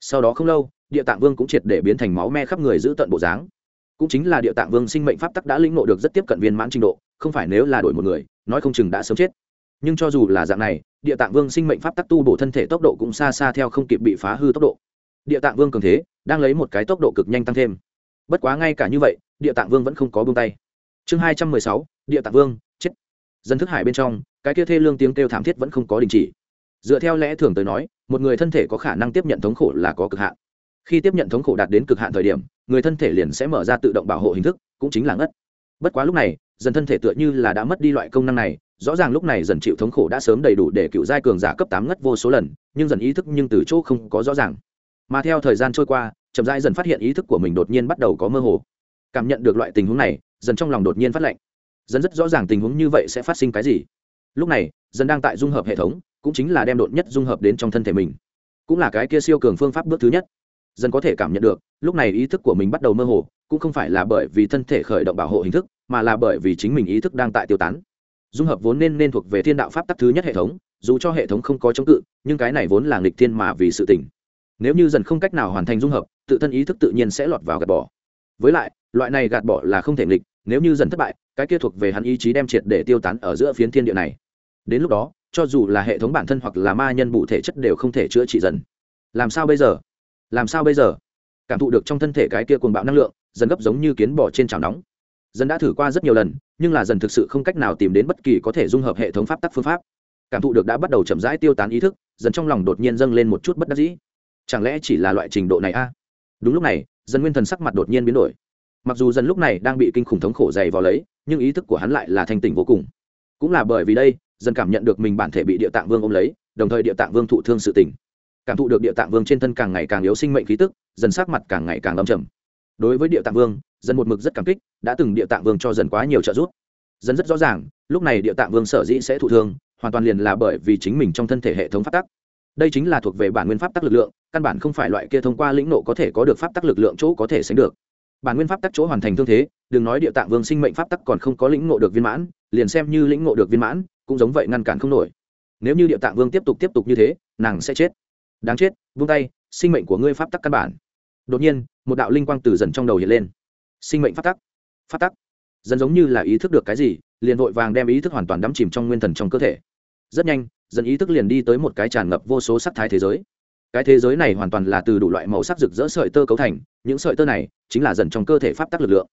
Speaker 1: Sau đó không lâu, địa tạng vương cũng triệt để biến thành máu me khắp người giữ tận bộ dáng cũng chính là địa tạng vương sinh mệnh pháp tắc đã lĩnh ngộ được rất tiếp cận viên mãn trình độ, không phải nếu là đổi một người, nói không chừng đã sớm chết. Nhưng cho dù là dạng này, địa tạng vương sinh mệnh pháp tắc tu bổ thân thể tốc độ cũng xa xa theo không kịp bị phá hư tốc độ. Địa tạng vương cường thế, đang lấy một cái tốc độ cực nhanh tăng thêm. Bất quá ngay cả như vậy, địa tạng vương vẫn không có buông tay. Chương hai trăm mười sáu, địa tạng vương, chết. Dân thức hải bên trong, cái kia thê lương tiếng kêu thảm thiết vẫn không có đình chỉ. Dựa theo lẽ thường tới nói, một người thân thể có khả năng tiếp nhận thống khổ là có cực hạn khi tiếp nhận thống khổ đạt đến cực hạn thời điểm, người thân thể liền sẽ mở ra tự động bảo hộ hình thức, cũng chính là ngất. Bất quá lúc này, dần thân thể tựa như là đã mất đi loại công năng này, rõ ràng lúc này dần chịu thống khổ đã sớm đầy đủ để cựu giai cường giả cấp tám ngất vô số lần, nhưng dần ý thức nhưng từ chỗ không có rõ ràng. Mà theo thời gian trôi qua, chậm rãi dần phát hiện ý thức của mình đột nhiên bắt đầu có mơ hồ. Cảm nhận được loại tình huống này, dần trong lòng đột nhiên phát lệnh dần rất rõ ràng tình huống như vậy sẽ phát sinh cái gì. Lúc này, dần đang tại dung hợp hệ thống, cũng chính là đem đột nhất dung hợp đến trong thân thể mình. Cũng là cái kia siêu cường phương pháp bước thứ nhất dần có thể cảm nhận được, lúc này ý thức của mình bắt đầu mơ hồ, cũng không phải là bởi vì thân thể khởi động bảo hộ hình thức, mà là bởi vì chính mình ý thức đang tại tiêu tán. Dung hợp vốn nên nên thuộc về thiên đạo pháp tắc thứ nhất hệ thống, dù cho hệ thống không có chống cự, nhưng cái này vốn là nghịch thiên mà vì sự tỉnh nếu như dần không cách nào hoàn thành dung hợp, tự thân ý thức tự nhiên sẽ lọt vào gạt bỏ. Với lại, loại này gạt bỏ là không thể nghịch, nếu như dần thất bại, cái kia thuộc về hắn ý chí đem triệt để tiêu tán ở giữa phiến thiên địa này. Đến lúc đó, cho dù là hệ thống bản thân hoặc là ma nhân, bụ thể chất đều không thể chữa trị dần. Làm sao bây giờ? Làm sao bây giờ? Cảm thụ được trong thân thể cái kia cuồng bạo năng lượng, dần gấp giống như kiến bò trên chảo nóng. Dần đã thử qua rất nhiều lần, nhưng là dần thực sự không cách nào tìm đến bất kỳ có thể dung hợp hệ thống pháp tắc phương pháp. Cảm thụ được đã bắt đầu chậm rãi tiêu tán ý thức, dần trong lòng đột nhiên dâng lên một chút bất đắc dĩ. Chẳng lẽ chỉ là loại trình độ này a? Đúng lúc này, dần nguyên thần sắc mặt đột nhiên biến đổi. Mặc dù dần lúc này đang bị kinh khủng thống khổ dày vào lấy, nhưng ý thức của hắn lại là thanh tỉnh vô cùng. Cũng là bởi vì đây, dần cảm nhận được mình bản thể bị địa tạng vương ôm lấy, đồng thời địa tạng vương thụ thương sự tỉnh cảm thụ được địa tạng vương trên thân càng ngày càng yếu sinh mệnh khí tức, dần sắc mặt càng ngày càng lâm trầm. Đối với địa tạng vương dân một mực rất cảm kích, đã từng địa tạng vương cho dần quá nhiều trợ giúp. Dân rất rõ ràng, lúc này địa tạng vương sở dĩ sẽ thụ thương, hoàn toàn liền là bởi vì chính mình trong thân thể hệ thống pháp tắc. Đây chính là thuộc về bản nguyên pháp tắc lực lượng, căn bản không phải loại kia thông qua lĩnh nộ có thể có được pháp tắc lực lượng chỗ có thể sánh được. Bản nguyên pháp tắc chỗ hoàn thành thương thế, đừng nói địa tạng vương sinh mệnh pháp tắc còn không có lĩnh ngộ được viên mãn, liền xem như lĩnh ngộ được viên mãn, cũng giống vậy ngăn cản không nổi. Nếu như địa tạng vương tiếp tục tiếp tục như thế, nàng sẽ chết đáng chết, vung tay, sinh mệnh của ngươi pháp tắc căn bản. Đột nhiên, một đạo linh quang từ dần trong đầu hiện lên. Sinh mệnh pháp tắc. Pháp tắc. Dần giống như là ý thức được cái gì, liền vội vàng đem ý thức hoàn toàn đắm chìm trong nguyên thần trong cơ thể. Rất nhanh, dần ý thức liền đi tới một cái tràn ngập vô số sắc thái thế giới. Cái thế giới này hoàn toàn là từ đủ loại màu sắc rực rỡ sợi tơ cấu thành, những sợi tơ này chính là dần trong cơ thể pháp tắc lực lượng.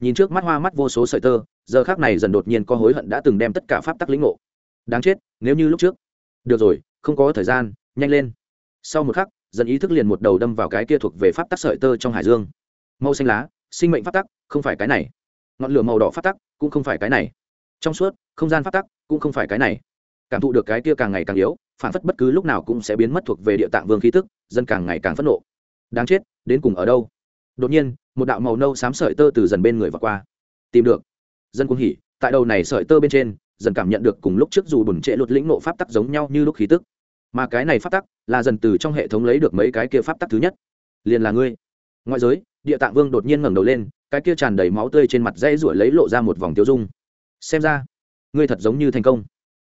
Speaker 1: Nhìn trước mắt hoa mắt vô số sợi tơ, giờ khác này dần đột nhiên có hối hận đã từng đem tất cả pháp tắc lĩnh ngộ. Đáng chết, nếu như lúc trước. Được rồi, không có thời gian, nhanh lên sau một khắc, dần ý thức liền một đầu đâm vào cái kia thuộc về pháp tắc sợi tơ trong hải dương. Màu xanh lá, sinh mệnh pháp tắc, không phải cái này. Ngọn lửa màu đỏ pháp tắc, cũng không phải cái này. Trong suốt, không gian pháp tắc, cũng không phải cái này. Cảm thụ được cái kia càng ngày càng yếu, phản phất bất cứ lúc nào cũng sẽ biến mất thuộc về địa tạng vương khí tức, dân càng ngày càng phẫn nộ. Đáng chết, đến cùng ở đâu? Đột nhiên, một đạo màu nâu xám sợi tơ từ dần bên người và qua. Tìm được. Dân cũng hỉ, tại đầu này sợi tơ bên trên, dần cảm nhận được cùng lúc trước dù bùn trệ lụt lĩnh nộ pháp tắc giống nhau như lúc khí tức mà cái này pháp tắc là dần từ trong hệ thống lấy được mấy cái kia pháp tắc thứ nhất. Liền là ngươi. Ngoại giới, địa tạng vương đột nhiên ngẩng đầu lên, cái kia tràn đầy máu tươi trên mặt dây ruổi lấy lộ ra một vòng tiêu dung. Xem ra, ngươi thật giống như thành công.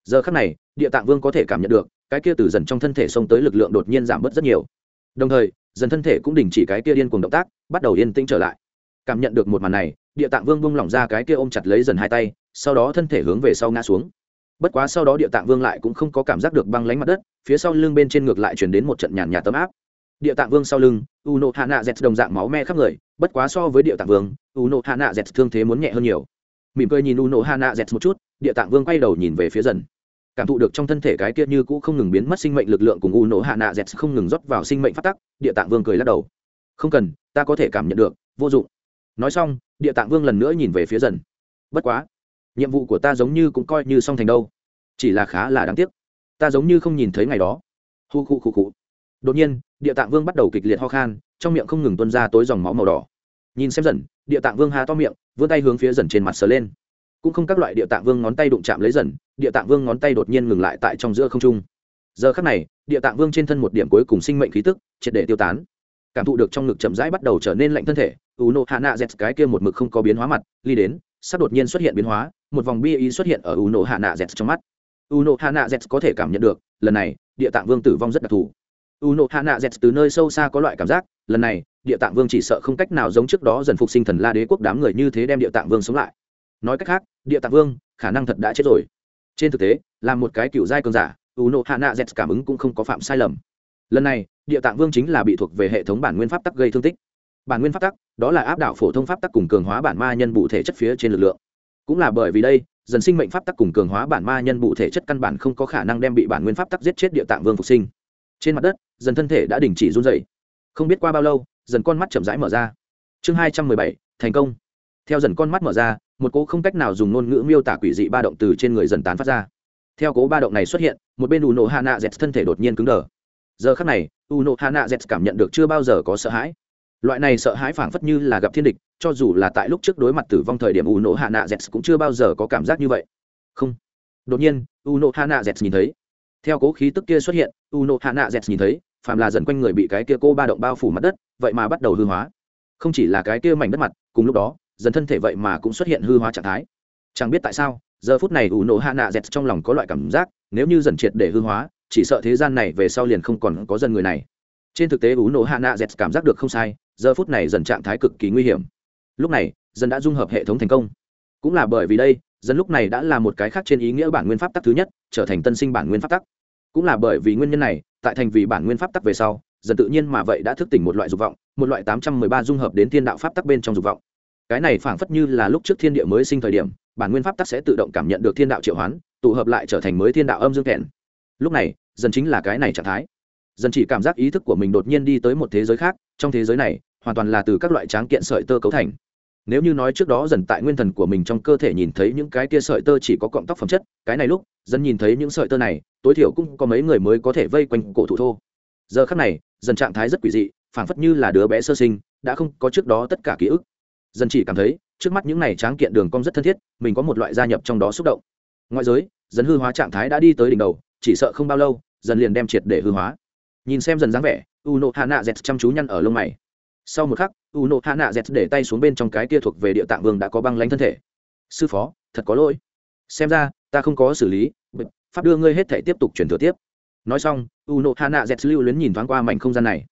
Speaker 1: Giờ khắc này, địa tạng vương có thể cảm nhận được, cái kia từ dần trong thân thể xông tới lực lượng đột nhiên giảm bớt rất nhiều. Đồng thời, dần thân thể cũng đình chỉ cái kia điên cuồng động tác, bắt đầu yên tĩnh trở lại. Cảm nhận được một màn này, địa tạng vương bung lỏng ra cái kia ôm chặt lấy dần hai tay, sau đó thân thể hướng về sau ngã xuống bất quá sau đó địa tạng vương lại cũng không có cảm giác được băng lánh mặt đất, phía sau lưng bên trên ngược lại chuyển đến một trận nhàn nhạt tấm áp. Địa tạng vương sau lưng u nộ hạ nạ z đồng dạng máu me khắp người, bất quá so với địa tạng vương u nộ hạ nạ z thương thế muốn nhẹ hơn nhiều. Mỉm cười nhìn u nộ hạ nạ z một chút, địa tạng vương quay đầu nhìn về phía dần. Cảm thụ được trong thân thể cái kia như cũ không ngừng biến mất sinh mệnh lực lượng cùng u nổ hạ nạ z không ngừng rót vào sinh mệnh phát tắc, địa tạng vương cười lắc đầu. Không cần, ta có thể cảm nhận được, vô dụng. Nói xong, địa tạng vương lần nữa nhìn về phía dần. Bất quá nhiệm vụ của ta giống như cũng coi như xong thành đâu. Chỉ là khá là đáng tiếc. Ta giống như không nhìn thấy ngày đó. Hu khu khu khu. Đột nhiên, địa tạng vương bắt đầu kịch liệt ho khan, trong miệng không ngừng tuân ra tối dòng máu màu đỏ. Nhìn xem dần, địa tạng vương hà to miệng, vươn tay hướng phía dần trên mặt sờ lên. Cũng không các loại địa tạng vương ngón tay đụng chạm lấy dần, địa tạng vương ngón tay đột nhiên ngừng lại tại trong giữa không trung. Giờ khắc này, địa tạng vương trên thân một điểm cuối cùng sinh mệnh khí tức, triệt để tiêu tán. Cảm thụ được trong ngực chậm rãi bắt đầu trở nên lạnh thân thể u nô hạ nạ z cái kia một mực không có biến hóa mặt, ly đến, sắp đột nhiên xuất hiện biến hóa một vòng bi ý xuất hiện ở u nộ hạ nạ z trong mắt. U nộ hạ nạ z có thể cảm nhận được, lần này, địa tạng vương tử vong rất đặc thù. U nộ hạ nạ z từ nơi sâu xa có loại cảm giác, lần này, địa tạng vương chỉ sợ không cách nào giống trước đó dần phục sinh thần la đế quốc đám người như thế đem địa tạng vương sống lại. Nói cách khác, địa tạng vương, khả năng thật đã chết rồi. Trên thực tế, là một cái cựu giai cường giả u nộ hạ nạ z cảm ứng cũng không có phạm sai lầm. Lần này, địa tạng vương chính là bị thuộc về hệ thống bản nguyên pháp tắc gây thương tích. Bản nguyên pháp tắc, đó là áp đảo phổ thông pháp tắc cùng cường hóa bản ma nhân bụ thể chất phía trên lực lượng cũng là bởi vì đây, dần sinh mệnh pháp tắc cùng cường hóa bản ma nhân bụ thể chất căn bản không có khả năng đem bị bản nguyên pháp tắc giết chết địa tạng vương phục sinh. Trên mặt đất, dần thân thể đã đình chỉ run dày không biết qua bao lâu, dần con mắt chậm rãi mở ra. Chương hai trăm mười bảy, thành công. Theo dần con mắt mở ra, một cố không cách nào dùng ngôn ngữ miêu tả quỷ dị ba động từ trên người dần tán phát ra. Theo cố ba động này xuất hiện, một bên U nộ hạ nạ z thân thể đột nhiên cứng đờ. Giờ khắc này U nộ hạ nạ z cảm nhận được chưa bao giờ có sợ hãi loại này sợ hãi phảng phất như là gặp thiên địch, cho dù là tại lúc trước đối mặt tử vong thời điểm U nộ hạ nạ dẹt cũng chưa bao giờ có cảm giác như vậy. Không. Đột nhiên U nộ hạ nạ dẹt nhìn thấy. Theo cố khí tức kia xuất hiện U nộ hạ nạ dẹt nhìn thấy, phàm là dần quanh người bị cái kia cô ba động bao phủ mặt đất, vậy mà bắt đầu hư hóa. Không chỉ là cái kia mảnh đất mặt, cùng lúc đó, dần thân thể vậy mà cũng xuất hiện hư hóa trạng thái. Chẳng biết tại sao, giờ phút này u nộ hạ nạ dẹt trong lòng có loại cảm giác, nếu như dần triệt để hư hóa, chỉ sợ thế gian này về sau liền không còn có dần người này. Trên thực tế u nộ hạ nạ dẹt cảm giác được không sai giờ phút này dần trạng thái cực kỳ nguy hiểm. Lúc này, dần đã dung hợp hệ thống thành công. Cũng là bởi vì đây, dần lúc này đã là một cái khác trên ý nghĩa bản nguyên pháp tắc thứ nhất, trở thành tân sinh bản nguyên pháp tắc. Cũng là bởi vì nguyên nhân này, tại thành vì bản nguyên pháp tắc về sau, dần tự nhiên mà vậy đã thức tỉnh một loại dục vọng, một loại tám trăm mười ba dung hợp đến thiên đạo pháp tắc bên trong dục vọng. Cái này phảng phất như là lúc trước thiên địa mới sinh thời điểm, bản nguyên pháp tắc sẽ tự động cảm nhận được thiên đạo triệu hoán, tụ hợp lại trở thành mới thiên đạo âm dương kèn. Lúc này, dần chính là cái này trạng thái dần chỉ cảm giác ý thức của mình đột nhiên đi tới một thế giới khác, trong thế giới này, hoàn toàn là từ các loại tráng kiện sợi tơ cấu thành. Nếu như nói trước đó dần tại nguyên thần của mình trong cơ thể nhìn thấy những cái tia sợi tơ chỉ có cọng tóc phẩm chất, cái này lúc dần nhìn thấy những sợi tơ này, tối thiểu cũng có mấy người mới có thể vây quanh cổ thụ thô. Giờ khắc này, dần trạng thái rất quỷ dị, phảng phất như là đứa bé sơ sinh, đã không có trước đó tất cả ký ức. Dần chỉ cảm thấy, trước mắt những này tráng kiện đường cong rất thân thiết, mình có một loại gia nhập trong đó xúc động. Ngoại giới, dần hư hóa trạng thái đã đi tới đỉnh đầu, chỉ sợ không bao lâu, dần liền đem triệt để hư hóa nhìn xem dần dáng vẻ u nộ hạ nạ z chăm chú nhăn ở lông mày. Sau một khắc u nộ hạ nạ z để tay xuống bên trong cái kia thuộc về địa tạng vương đã có băng lánh thân thể. Sư phó, thật có lỗi. Xem ra, ta không có xử lý. Pháp đưa ngươi hết thể tiếp tục chuyển thừa tiếp. Nói xong u nộ hạ nạ z lưu luyến nhìn thoáng qua mảnh không gian này.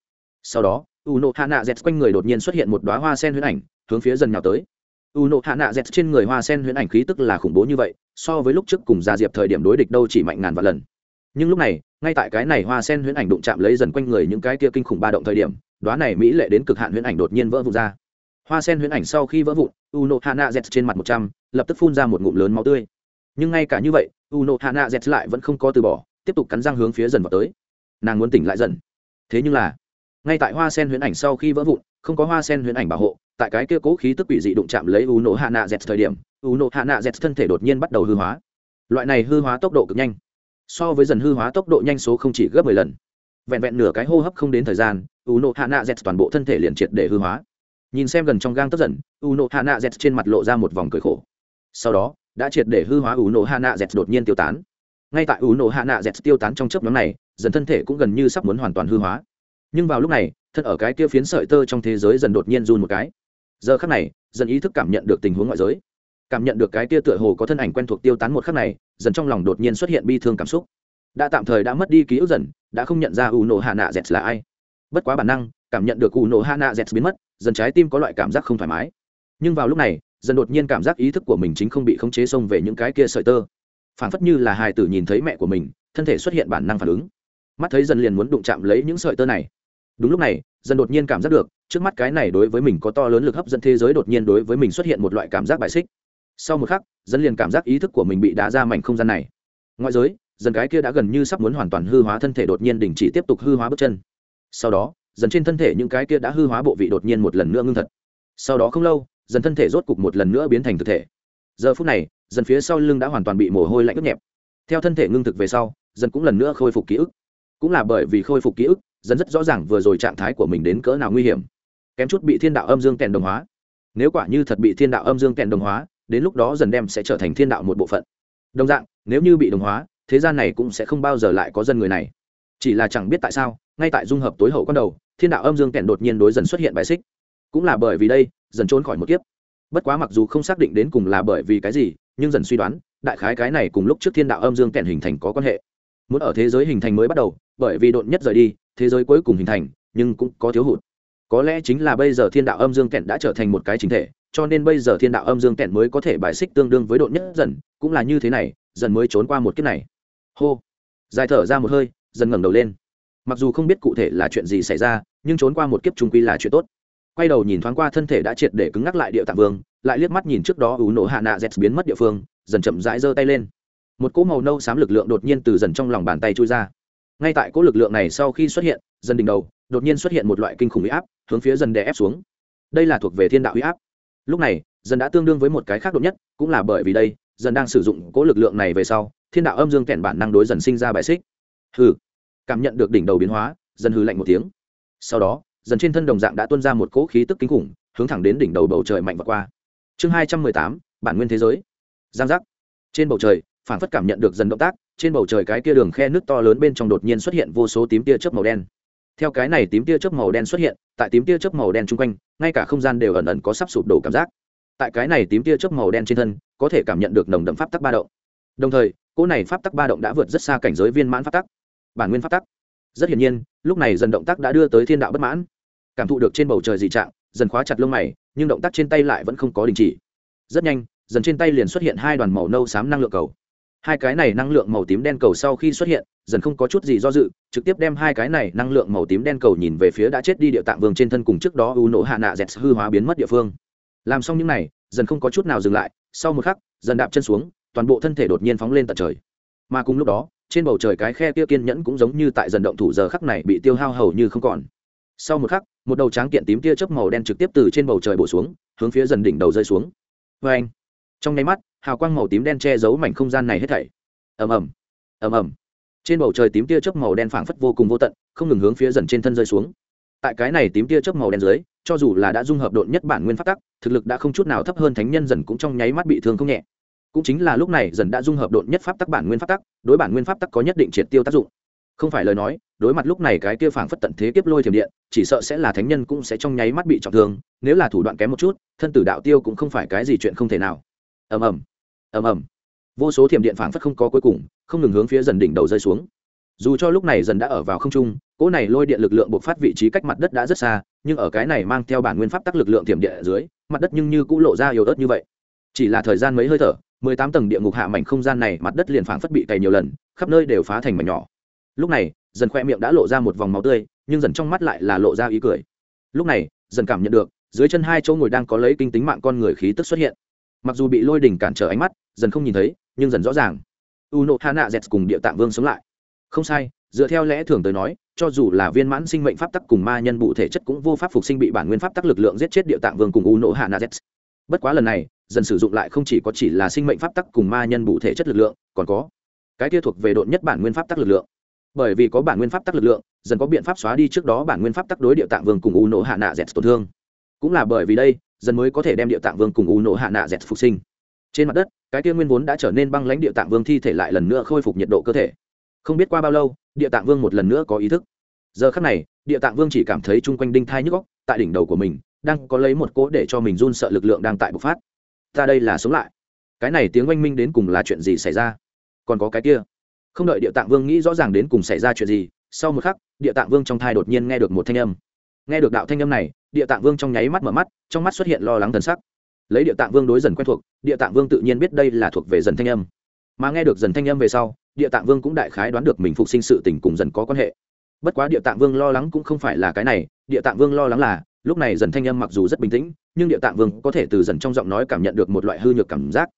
Speaker 1: Sau đó u nộ hạ nạ z quanh người đột nhiên xuất hiện một đoá hoa sen huyễn ảnh, hướng phía dần nhào tới. U nộ hạ nạ z trên người hoa sen huyễn ảnh khí tức là khủng bố như vậy, so với lúc trước cùng gia diệp thời điểm đối địch đâu chỉ mạnh ngàn vạn lần nhưng lúc này, ngay tại cái này hoa sen huyễn ảnh đụng chạm lấy dần quanh người những cái kia kinh khủng ba động thời điểm, đoá này mỹ lệ đến cực hạn huyễn ảnh đột nhiên vỡ vụn ra. Hoa sen huyễn ảnh sau khi vỡ vụn uno hana z trên mặt một trăm, lập tức phun ra một ngụm lớn máu tươi. Nhưng ngay cả như vậy uno hana z lại vẫn không có từ bỏ, tiếp tục cắn răng hướng phía dần vào tới. Nàng muốn tỉnh lại dần. Thế nhưng là, ngay tại hoa sen huyễn ảnh sau khi vỡ vụn, không có hoa sen huyễn ảnh bảo hộ, tại cái kia cố khí tức quỷ dị đụng chạm lấy uno hana z thời điểm uno hana z thân thể đột nhiên bắt đầu hư hóa. Loại này hư hóa tốc độ cực nhanh so với dần hư hóa tốc độ nhanh số không chỉ gấp mười lần. Vẹn vẹn nửa cái hô hấp không đến thời gian u nộ hạ nạ z toàn bộ thân thể liền triệt để hư hóa. Nhìn xem gần trong gang tấp dần u nộ hạ nạ z trên mặt lộ ra một vòng cười khổ. Sau đó, đã triệt để hư hóa u nộ hạ nạ z đột nhiên tiêu tán. Ngay tại u nộ hạ nạ z tiêu tán trong chớp nhóm này, dần thân thể cũng gần như sắp muốn hoàn toàn hư hóa. Nhưng vào lúc này, thân ở cái kia phiến sợi tơ trong thế giới dần đột nhiên run một cái. Giờ khắc này, dần ý thức cảm nhận được tình huống ngoại giới cảm nhận được cái tia tựa hồ có thân ảnh quen thuộc tiêu tán một khắc này, dần trong lòng đột nhiên xuất hiện bi thương cảm xúc. Đã tạm thời đã mất đi ký ức dần, đã không nhận ra u nổ hạ nạ z là ai. Bất quá bản năng, cảm nhận được u nổ hạ nạ z biến mất, dần trái tim có loại cảm giác không thoải mái. Nhưng vào lúc này, dần đột nhiên cảm giác ý thức của mình chính không bị khống chế xông về những cái kia sợi tơ. Phản phất như là hài tử nhìn thấy mẹ của mình, thân thể xuất hiện bản năng phản ứng. Mắt thấy dần liền muốn đụng chạm lấy những sợi tơ này. Đúng lúc này, dần đột nhiên cảm giác được, trước mắt cái này đối với mình có to lớn lực hấp dẫn thế giới đột nhiên đối với mình xuất hiện một loại cảm giác bài xích sau một khắc dần liền cảm giác ý thức của mình bị đá ra mảnh không gian này. Ngoại giới dần cái kia đã gần như sắp muốn hoàn toàn hư hóa thân thể đột nhiên đình chỉ tiếp tục hư hóa bước chân. Sau đó dần trên thân thể những cái kia đã hư hóa bộ vị đột nhiên một lần nữa ngưng thật. Sau đó không lâu dần thân thể rốt cục một lần nữa biến thành thực thể. Giờ phút này dần phía sau lưng đã hoàn toàn bị mồ hôi lạnh ướt nhẹp. Theo thân thể ngưng thực về sau dần cũng lần nữa khôi phục ký ức. Cũng là bởi vì khôi phục ký ức dần rất rõ ràng vừa rồi trạng thái của mình đến cỡ nào nguy hiểm. Kém chút bị thiên đạo âm dương kèn đồng hóa. Nếu quả như thật bị thiên đạo âm dương kèn đồng hóa đến lúc đó dần đem sẽ trở thành thiên đạo một bộ phận. Đồng dạng, nếu như bị đồng hóa, thế gian này cũng sẽ không bao giờ lại có dân người này. Chỉ là chẳng biết tại sao, ngay tại dung hợp tối hậu con đầu, thiên đạo âm dương kèn đột nhiên đối dần xuất hiện bài xích. Cũng là bởi vì đây, dần trốn khỏi một kiếp. Bất quá mặc dù không xác định đến cùng là bởi vì cái gì, nhưng dần suy đoán, đại khái cái này cùng lúc trước thiên đạo âm dương kèn hình thành có quan hệ. Muốn ở thế giới hình thành mới bắt đầu, bởi vì đột nhất rời đi, thế giới cuối cùng hình thành, nhưng cũng có thiếu hụt. Có lẽ chính là bây giờ thiên đạo âm dương kèn đã trở thành một cái chính thể cho nên bây giờ thiên đạo âm dương kèn mới có thể bài xích tương đương với độn nhất dần, cũng là như thế này, dần mới trốn qua một kiếp này. Hô. Dài thở ra một hơi, dần ngẩng đầu lên. Mặc dù không biết cụ thể là chuyện gì xảy ra, nhưng trốn qua một kiếp trung quy là chuyện tốt. Quay đầu nhìn thoáng qua thân thể đã triệt để cứng ngắc lại địa tạng vương, lại liếc mắt nhìn trước đó ủ nổ hạ nạ z biến mất địa phương, dần chậm rãi giơ tay lên. Một cỗ màu nâu xám lực lượng đột nhiên từ dần trong lòng bàn tay trôi ra. Ngay tại cỗ lực lượng này sau khi xuất hiện, dần đỉnh đầu, đột nhiên xuất hiện một loại kinh khủng huy áp, hướng phía dần đè ép xuống. Đây là thuộc về thiên đạo huy áp lúc này, dần đã tương đương với một cái khác đột nhất, cũng là bởi vì đây, dần đang sử dụng cố lực lượng này về sau, thiên đạo âm dương kẹn bản năng đối dần sinh ra bài xích. Hừ. Cảm nhận được đỉnh đầu biến hóa, dần hừ lạnh một tiếng. Sau đó, dần trên thân đồng dạng đã tuôn ra một cỗ khí tức kinh khủng, hướng thẳng đến đỉnh đầu bầu trời mạnh và qua. Chương hai trăm mười tám, bản nguyên thế giới. Giang giác. Trên bầu trời phản phất cảm nhận được dần động tác, trên bầu trời cái kia đường khe nước to lớn bên trong đột nhiên xuất hiện vô số tím tia chớp màu đen theo cái này tím tia chớp màu đen xuất hiện, tại tím tia chớp màu đen chung quanh, ngay cả không gian đều ẩn ẩn có sắp sụp đổ cảm giác. Tại cái này tím tia chớp màu đen trên thân, có thể cảm nhận được nồng đậm pháp tắc ba động. Đồng thời, cỗ này pháp tắc ba động đã vượt rất xa cảnh giới viên mãn pháp tắc, bản nguyên pháp tắc. Rất hiển nhiên, lúc này dần động tác đã đưa tới thiên đạo bất mãn. Cảm thụ được trên bầu trời dị trạng, dần khóa chặt lông mày, nhưng động tác trên tay lại vẫn không có đình chỉ. Rất nhanh, dần trên tay liền xuất hiện hai đoàn màu nâu xám năng lượng cầu hai cái này năng lượng màu tím đen cầu sau khi xuất hiện, dần không có chút gì do dự, trực tiếp đem hai cái này năng lượng màu tím đen cầu nhìn về phía đã chết đi địa tạng vương trên thân cùng trước đó u nổ hạ nạ dẹt hư hóa biến mất địa phương. Làm xong những này, dần không có chút nào dừng lại, sau một khắc, dần đạp chân xuống, toàn bộ thân thể đột nhiên phóng lên tận trời. Mà cùng lúc đó, trên bầu trời cái khe kia kiên nhẫn cũng giống như tại dần động thủ giờ khắc này bị tiêu hao hầu như không còn. Sau một khắc, một đầu tráng kiện tím tia chớp màu đen trực tiếp từ trên bầu trời bổ xuống, hướng phía dần đỉnh đầu rơi xuống. Vê anh trong nháy mắt hào quang màu tím đen che giấu mảnh không gian này hết thảy. Ầm ầm ầm ầm. Trên bầu trời tím tia chớp màu đen phảng phất vô cùng vô tận, không ngừng hướng phía dần trên thân rơi xuống. Tại cái này tím tia chớp màu đen dưới, cho dù là đã dung hợp độn nhất bản nguyên pháp tắc, thực lực đã không chút nào thấp hơn thánh nhân dần cũng trong nháy mắt bị thương không nhẹ. Cũng chính là lúc này dần đã dung hợp độn nhất pháp tắc bản nguyên pháp tắc, đối bản nguyên pháp tắc có nhất định triệt tiêu tác dụng. Không phải lời nói, đối mặt lúc này cái kia phảng phất tận thế kiếp lôi thiểm điện, chỉ sợ sẽ là thánh nhân cũng sẽ trong nháy mắt bị trọng thương, nếu là thủ đoạn kém một chút, thân tử đạo tiêu cũng không phải cái gì chuyện không thể nào. Ầm ầm ầm ầm. Vô số thiểm điện phảng phất không có cuối cùng, không ngừng hướng phía dần đỉnh đầu rơi xuống. Dù cho lúc này dần đã ở vào không trung, cỗ này lôi điện lực lượng bộc phát vị trí cách mặt đất đã rất xa, nhưng ở cái này mang theo bản nguyên pháp tắc lực lượng thiểm điện ở dưới, mặt đất nhưng như cũng lộ ra yếu ớt như vậy. Chỉ là thời gian mấy hơi thở, mười tám tầng địa ngục hạ mảnh không gian này mặt đất liền phảng phất bị cày nhiều lần, khắp nơi đều phá thành mảnh nhỏ. Lúc này, dần khoe miệng đã lộ ra một vòng máu tươi, nhưng dần trong mắt lại là lộ ra ý cười. Lúc này, dần cảm nhận được, dưới chân hai chỗ ngồi đang có lấy kinh tính mạng con người khí tức xuất hiện mặc dù bị lôi đỉnh cản trở ánh mắt, dần không nhìn thấy, nhưng dần rõ ràng. U nộ hà nạ dẹt cùng địa tạng vương sống lại. Không sai, dựa theo lẽ thường tới nói, cho dù là viên mãn sinh mệnh pháp tắc cùng ma nhân bụ thể chất cũng vô pháp phục sinh bị bản nguyên pháp tắc lực lượng giết chết địa tạng vương cùng u nộ hạ z. Bất quá lần này, dần sử dụng lại không chỉ có chỉ là sinh mệnh pháp tắc cùng ma nhân bụ thể chất lực lượng, còn có cái kia thuộc về độn nhất bản nguyên pháp tắc lực lượng. Bởi vì có bản nguyên pháp tắc lực lượng, dần có biện pháp xóa đi trước đó bản nguyên pháp tắc đối địa tạng vương cùng u nộ hạ nạ z tổn thương. Cũng là bởi vì đây dần mới có thể đem địa tạng vương cùng u nộ hạ nạ dẹt phục sinh. Trên mặt đất, cái kia nguyên vốn đã trở nên băng lãnh địa tạng vương thi thể lại lần nữa khôi phục nhiệt độ cơ thể. Không biết qua bao lâu, địa tạng vương một lần nữa có ý thức. Giờ khắc này, địa tạng vương chỉ cảm thấy chung quanh đinh thai nhức góc tại đỉnh đầu của mình, đang có lấy một cỗ để cho mình run sợ lực lượng đang tại bộc phát. Ta đây là sống lại. Cái này tiếng oanh minh đến cùng là chuyện gì xảy ra? Còn có cái kia. Không đợi địa tạng vương nghĩ rõ ràng đến cùng xảy ra chuyện gì, sau một khắc, địa tạng vương trong thai đột nhiên nghe được một thanh âm nghe được đạo thanh âm này, địa tạng vương trong nháy mắt mở mắt, trong mắt xuất hiện lo lắng thần sắc. Lấy địa tạng vương đối dần quen thuộc, địa tạng vương tự nhiên biết đây là thuộc về dần thanh âm. Mà nghe được dần thanh âm về sau, địa tạng vương cũng đại khái đoán được mình phục sinh sự tình cùng dần có quan hệ. Bất quá địa tạng vương lo lắng cũng không phải là cái này, địa tạng vương lo lắng là, lúc này dần thanh âm mặc dù rất bình tĩnh, nhưng địa tạng vương có thể từ dần trong giọng nói cảm nhận được một loại hư nhược cảm giác.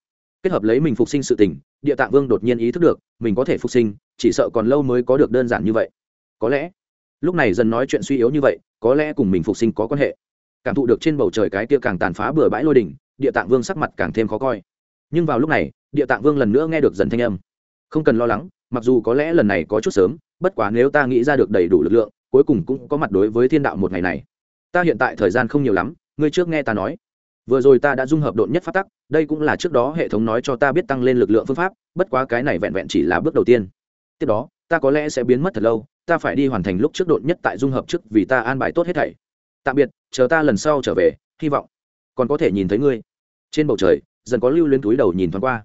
Speaker 1: Kết hợp lấy mình phục sinh sự tình, địa tạng vương đột nhiên ý thức được, mình có thể phục sinh, chỉ sợ còn lâu mới có được đơn giản như vậy. Có lẽ lúc này dần nói chuyện suy yếu như vậy, có lẽ cùng mình phục sinh có quan hệ. Cảm thụ được trên bầu trời cái kia càng tàn phá bừa bãi lôi đỉnh, địa tạng vương sắc mặt càng thêm khó coi. Nhưng vào lúc này, địa tạng vương lần nữa nghe được dần thanh âm. Không cần lo lắng, mặc dù có lẽ lần này có chút sớm, bất quá nếu ta nghĩ ra được đầy đủ lực lượng, cuối cùng cũng có mặt đối với thiên đạo một ngày này. Ta hiện tại thời gian không nhiều lắm, ngươi trước nghe ta nói. Vừa rồi ta đã dung hợp độn nhất phát tắc, đây cũng là trước đó hệ thống nói cho ta biết tăng lên lực lượng phương pháp, bất quá cái này vẹn vẹn chỉ là bước đầu tiên. Tiếp đó ta có lẽ sẽ biến mất thật lâu, ta phải đi hoàn thành lúc trước độn nhất tại dung hợp trước vì ta an bài tốt hết thảy. Tạm biệt, chờ ta lần sau trở về, hy vọng còn có thể nhìn thấy ngươi. Trên bầu trời, dần có lưu lên túi đầu nhìn thoáng qua.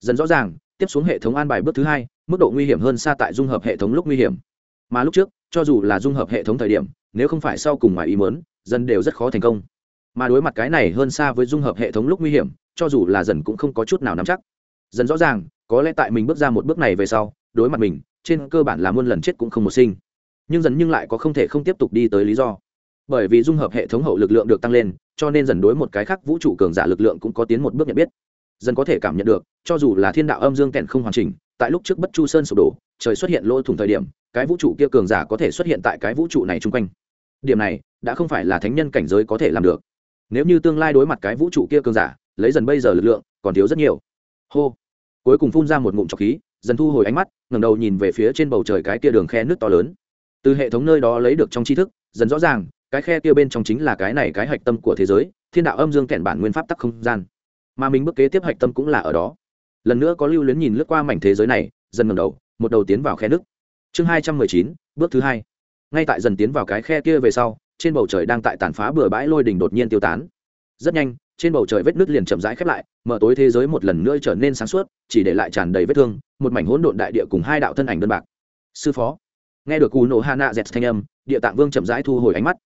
Speaker 1: Dần rõ ràng, tiếp xuống hệ thống an bài bước thứ hai, mức độ nguy hiểm hơn xa tại dung hợp hệ thống lúc nguy hiểm. Mà lúc trước, cho dù là dung hợp hệ thống thời điểm, nếu không phải sau cùng ngoài ý mớn dần đều rất khó thành công. Mà đối mặt cái này hơn xa với dung hợp hệ thống lúc nguy hiểm, cho dù là dần cũng không có chút nào nắm chắc. Dần rõ ràng, có lẽ tại mình bước ra một bước này về sau, đối mặt mình trên cơ bản là muôn lần chết cũng không một sinh. Nhưng dần nhưng lại có không thể không tiếp tục đi tới lý do. Bởi vì dung hợp hệ thống hậu lực lượng được tăng lên, cho nên dần đối một cái khác vũ trụ cường giả lực lượng cũng có tiến một bước nhận biết. Dần có thể cảm nhận được, cho dù là thiên đạo âm dương kèn không hoàn chỉnh, tại lúc trước bất chu sơn sụp đổ, trời xuất hiện lỗ thủng thời điểm, cái vũ trụ kia cường giả có thể xuất hiện tại cái vũ trụ này chung quanh. Điểm này, đã không phải là thánh nhân cảnh giới có thể làm được. Nếu như tương lai đối mặt cái vũ trụ kia cường giả, lấy dần bây giờ lực lượng, còn thiếu rất nhiều. Hô. Cuối cùng phun ra một ngụm trọc khí dần thu hồi ánh mắt, ngẩng đầu nhìn về phía trên bầu trời cái kia đường khe nước to lớn. Từ hệ thống nơi đó lấy được trong tri thức, dần rõ ràng, cái khe kia bên trong chính là cái này cái hạch tâm của thế giới, thiên đạo âm dương kẹn bản nguyên pháp tắc không gian. Mà mình bước kế tiếp hạch tâm cũng là ở đó. Lần nữa có lưu luyến nhìn lướt qua mảnh thế giới này, dần ngẩng đầu, một đầu tiến vào khe nước. Chương hai trăm mười chín, bước thứ hai. Ngay tại dần tiến vào cái khe kia về sau, trên bầu trời đang tại tàn phá bừa bãi lôi đỉnh đột nhiên tiêu tán. Rất nhanh trên bầu trời vết nước liền chậm rãi khép lại, mở tối thế giới một lần nữa trở nên sáng suốt, chỉ để lại tràn đầy vết thương, một mảnh hỗn độn đại địa cùng hai đạo thân ảnh đơn bạc. Sư phó. Nghe được cù nổ hana z thanh âm, địa tạng vương chậm rãi thu hồi ánh mắt.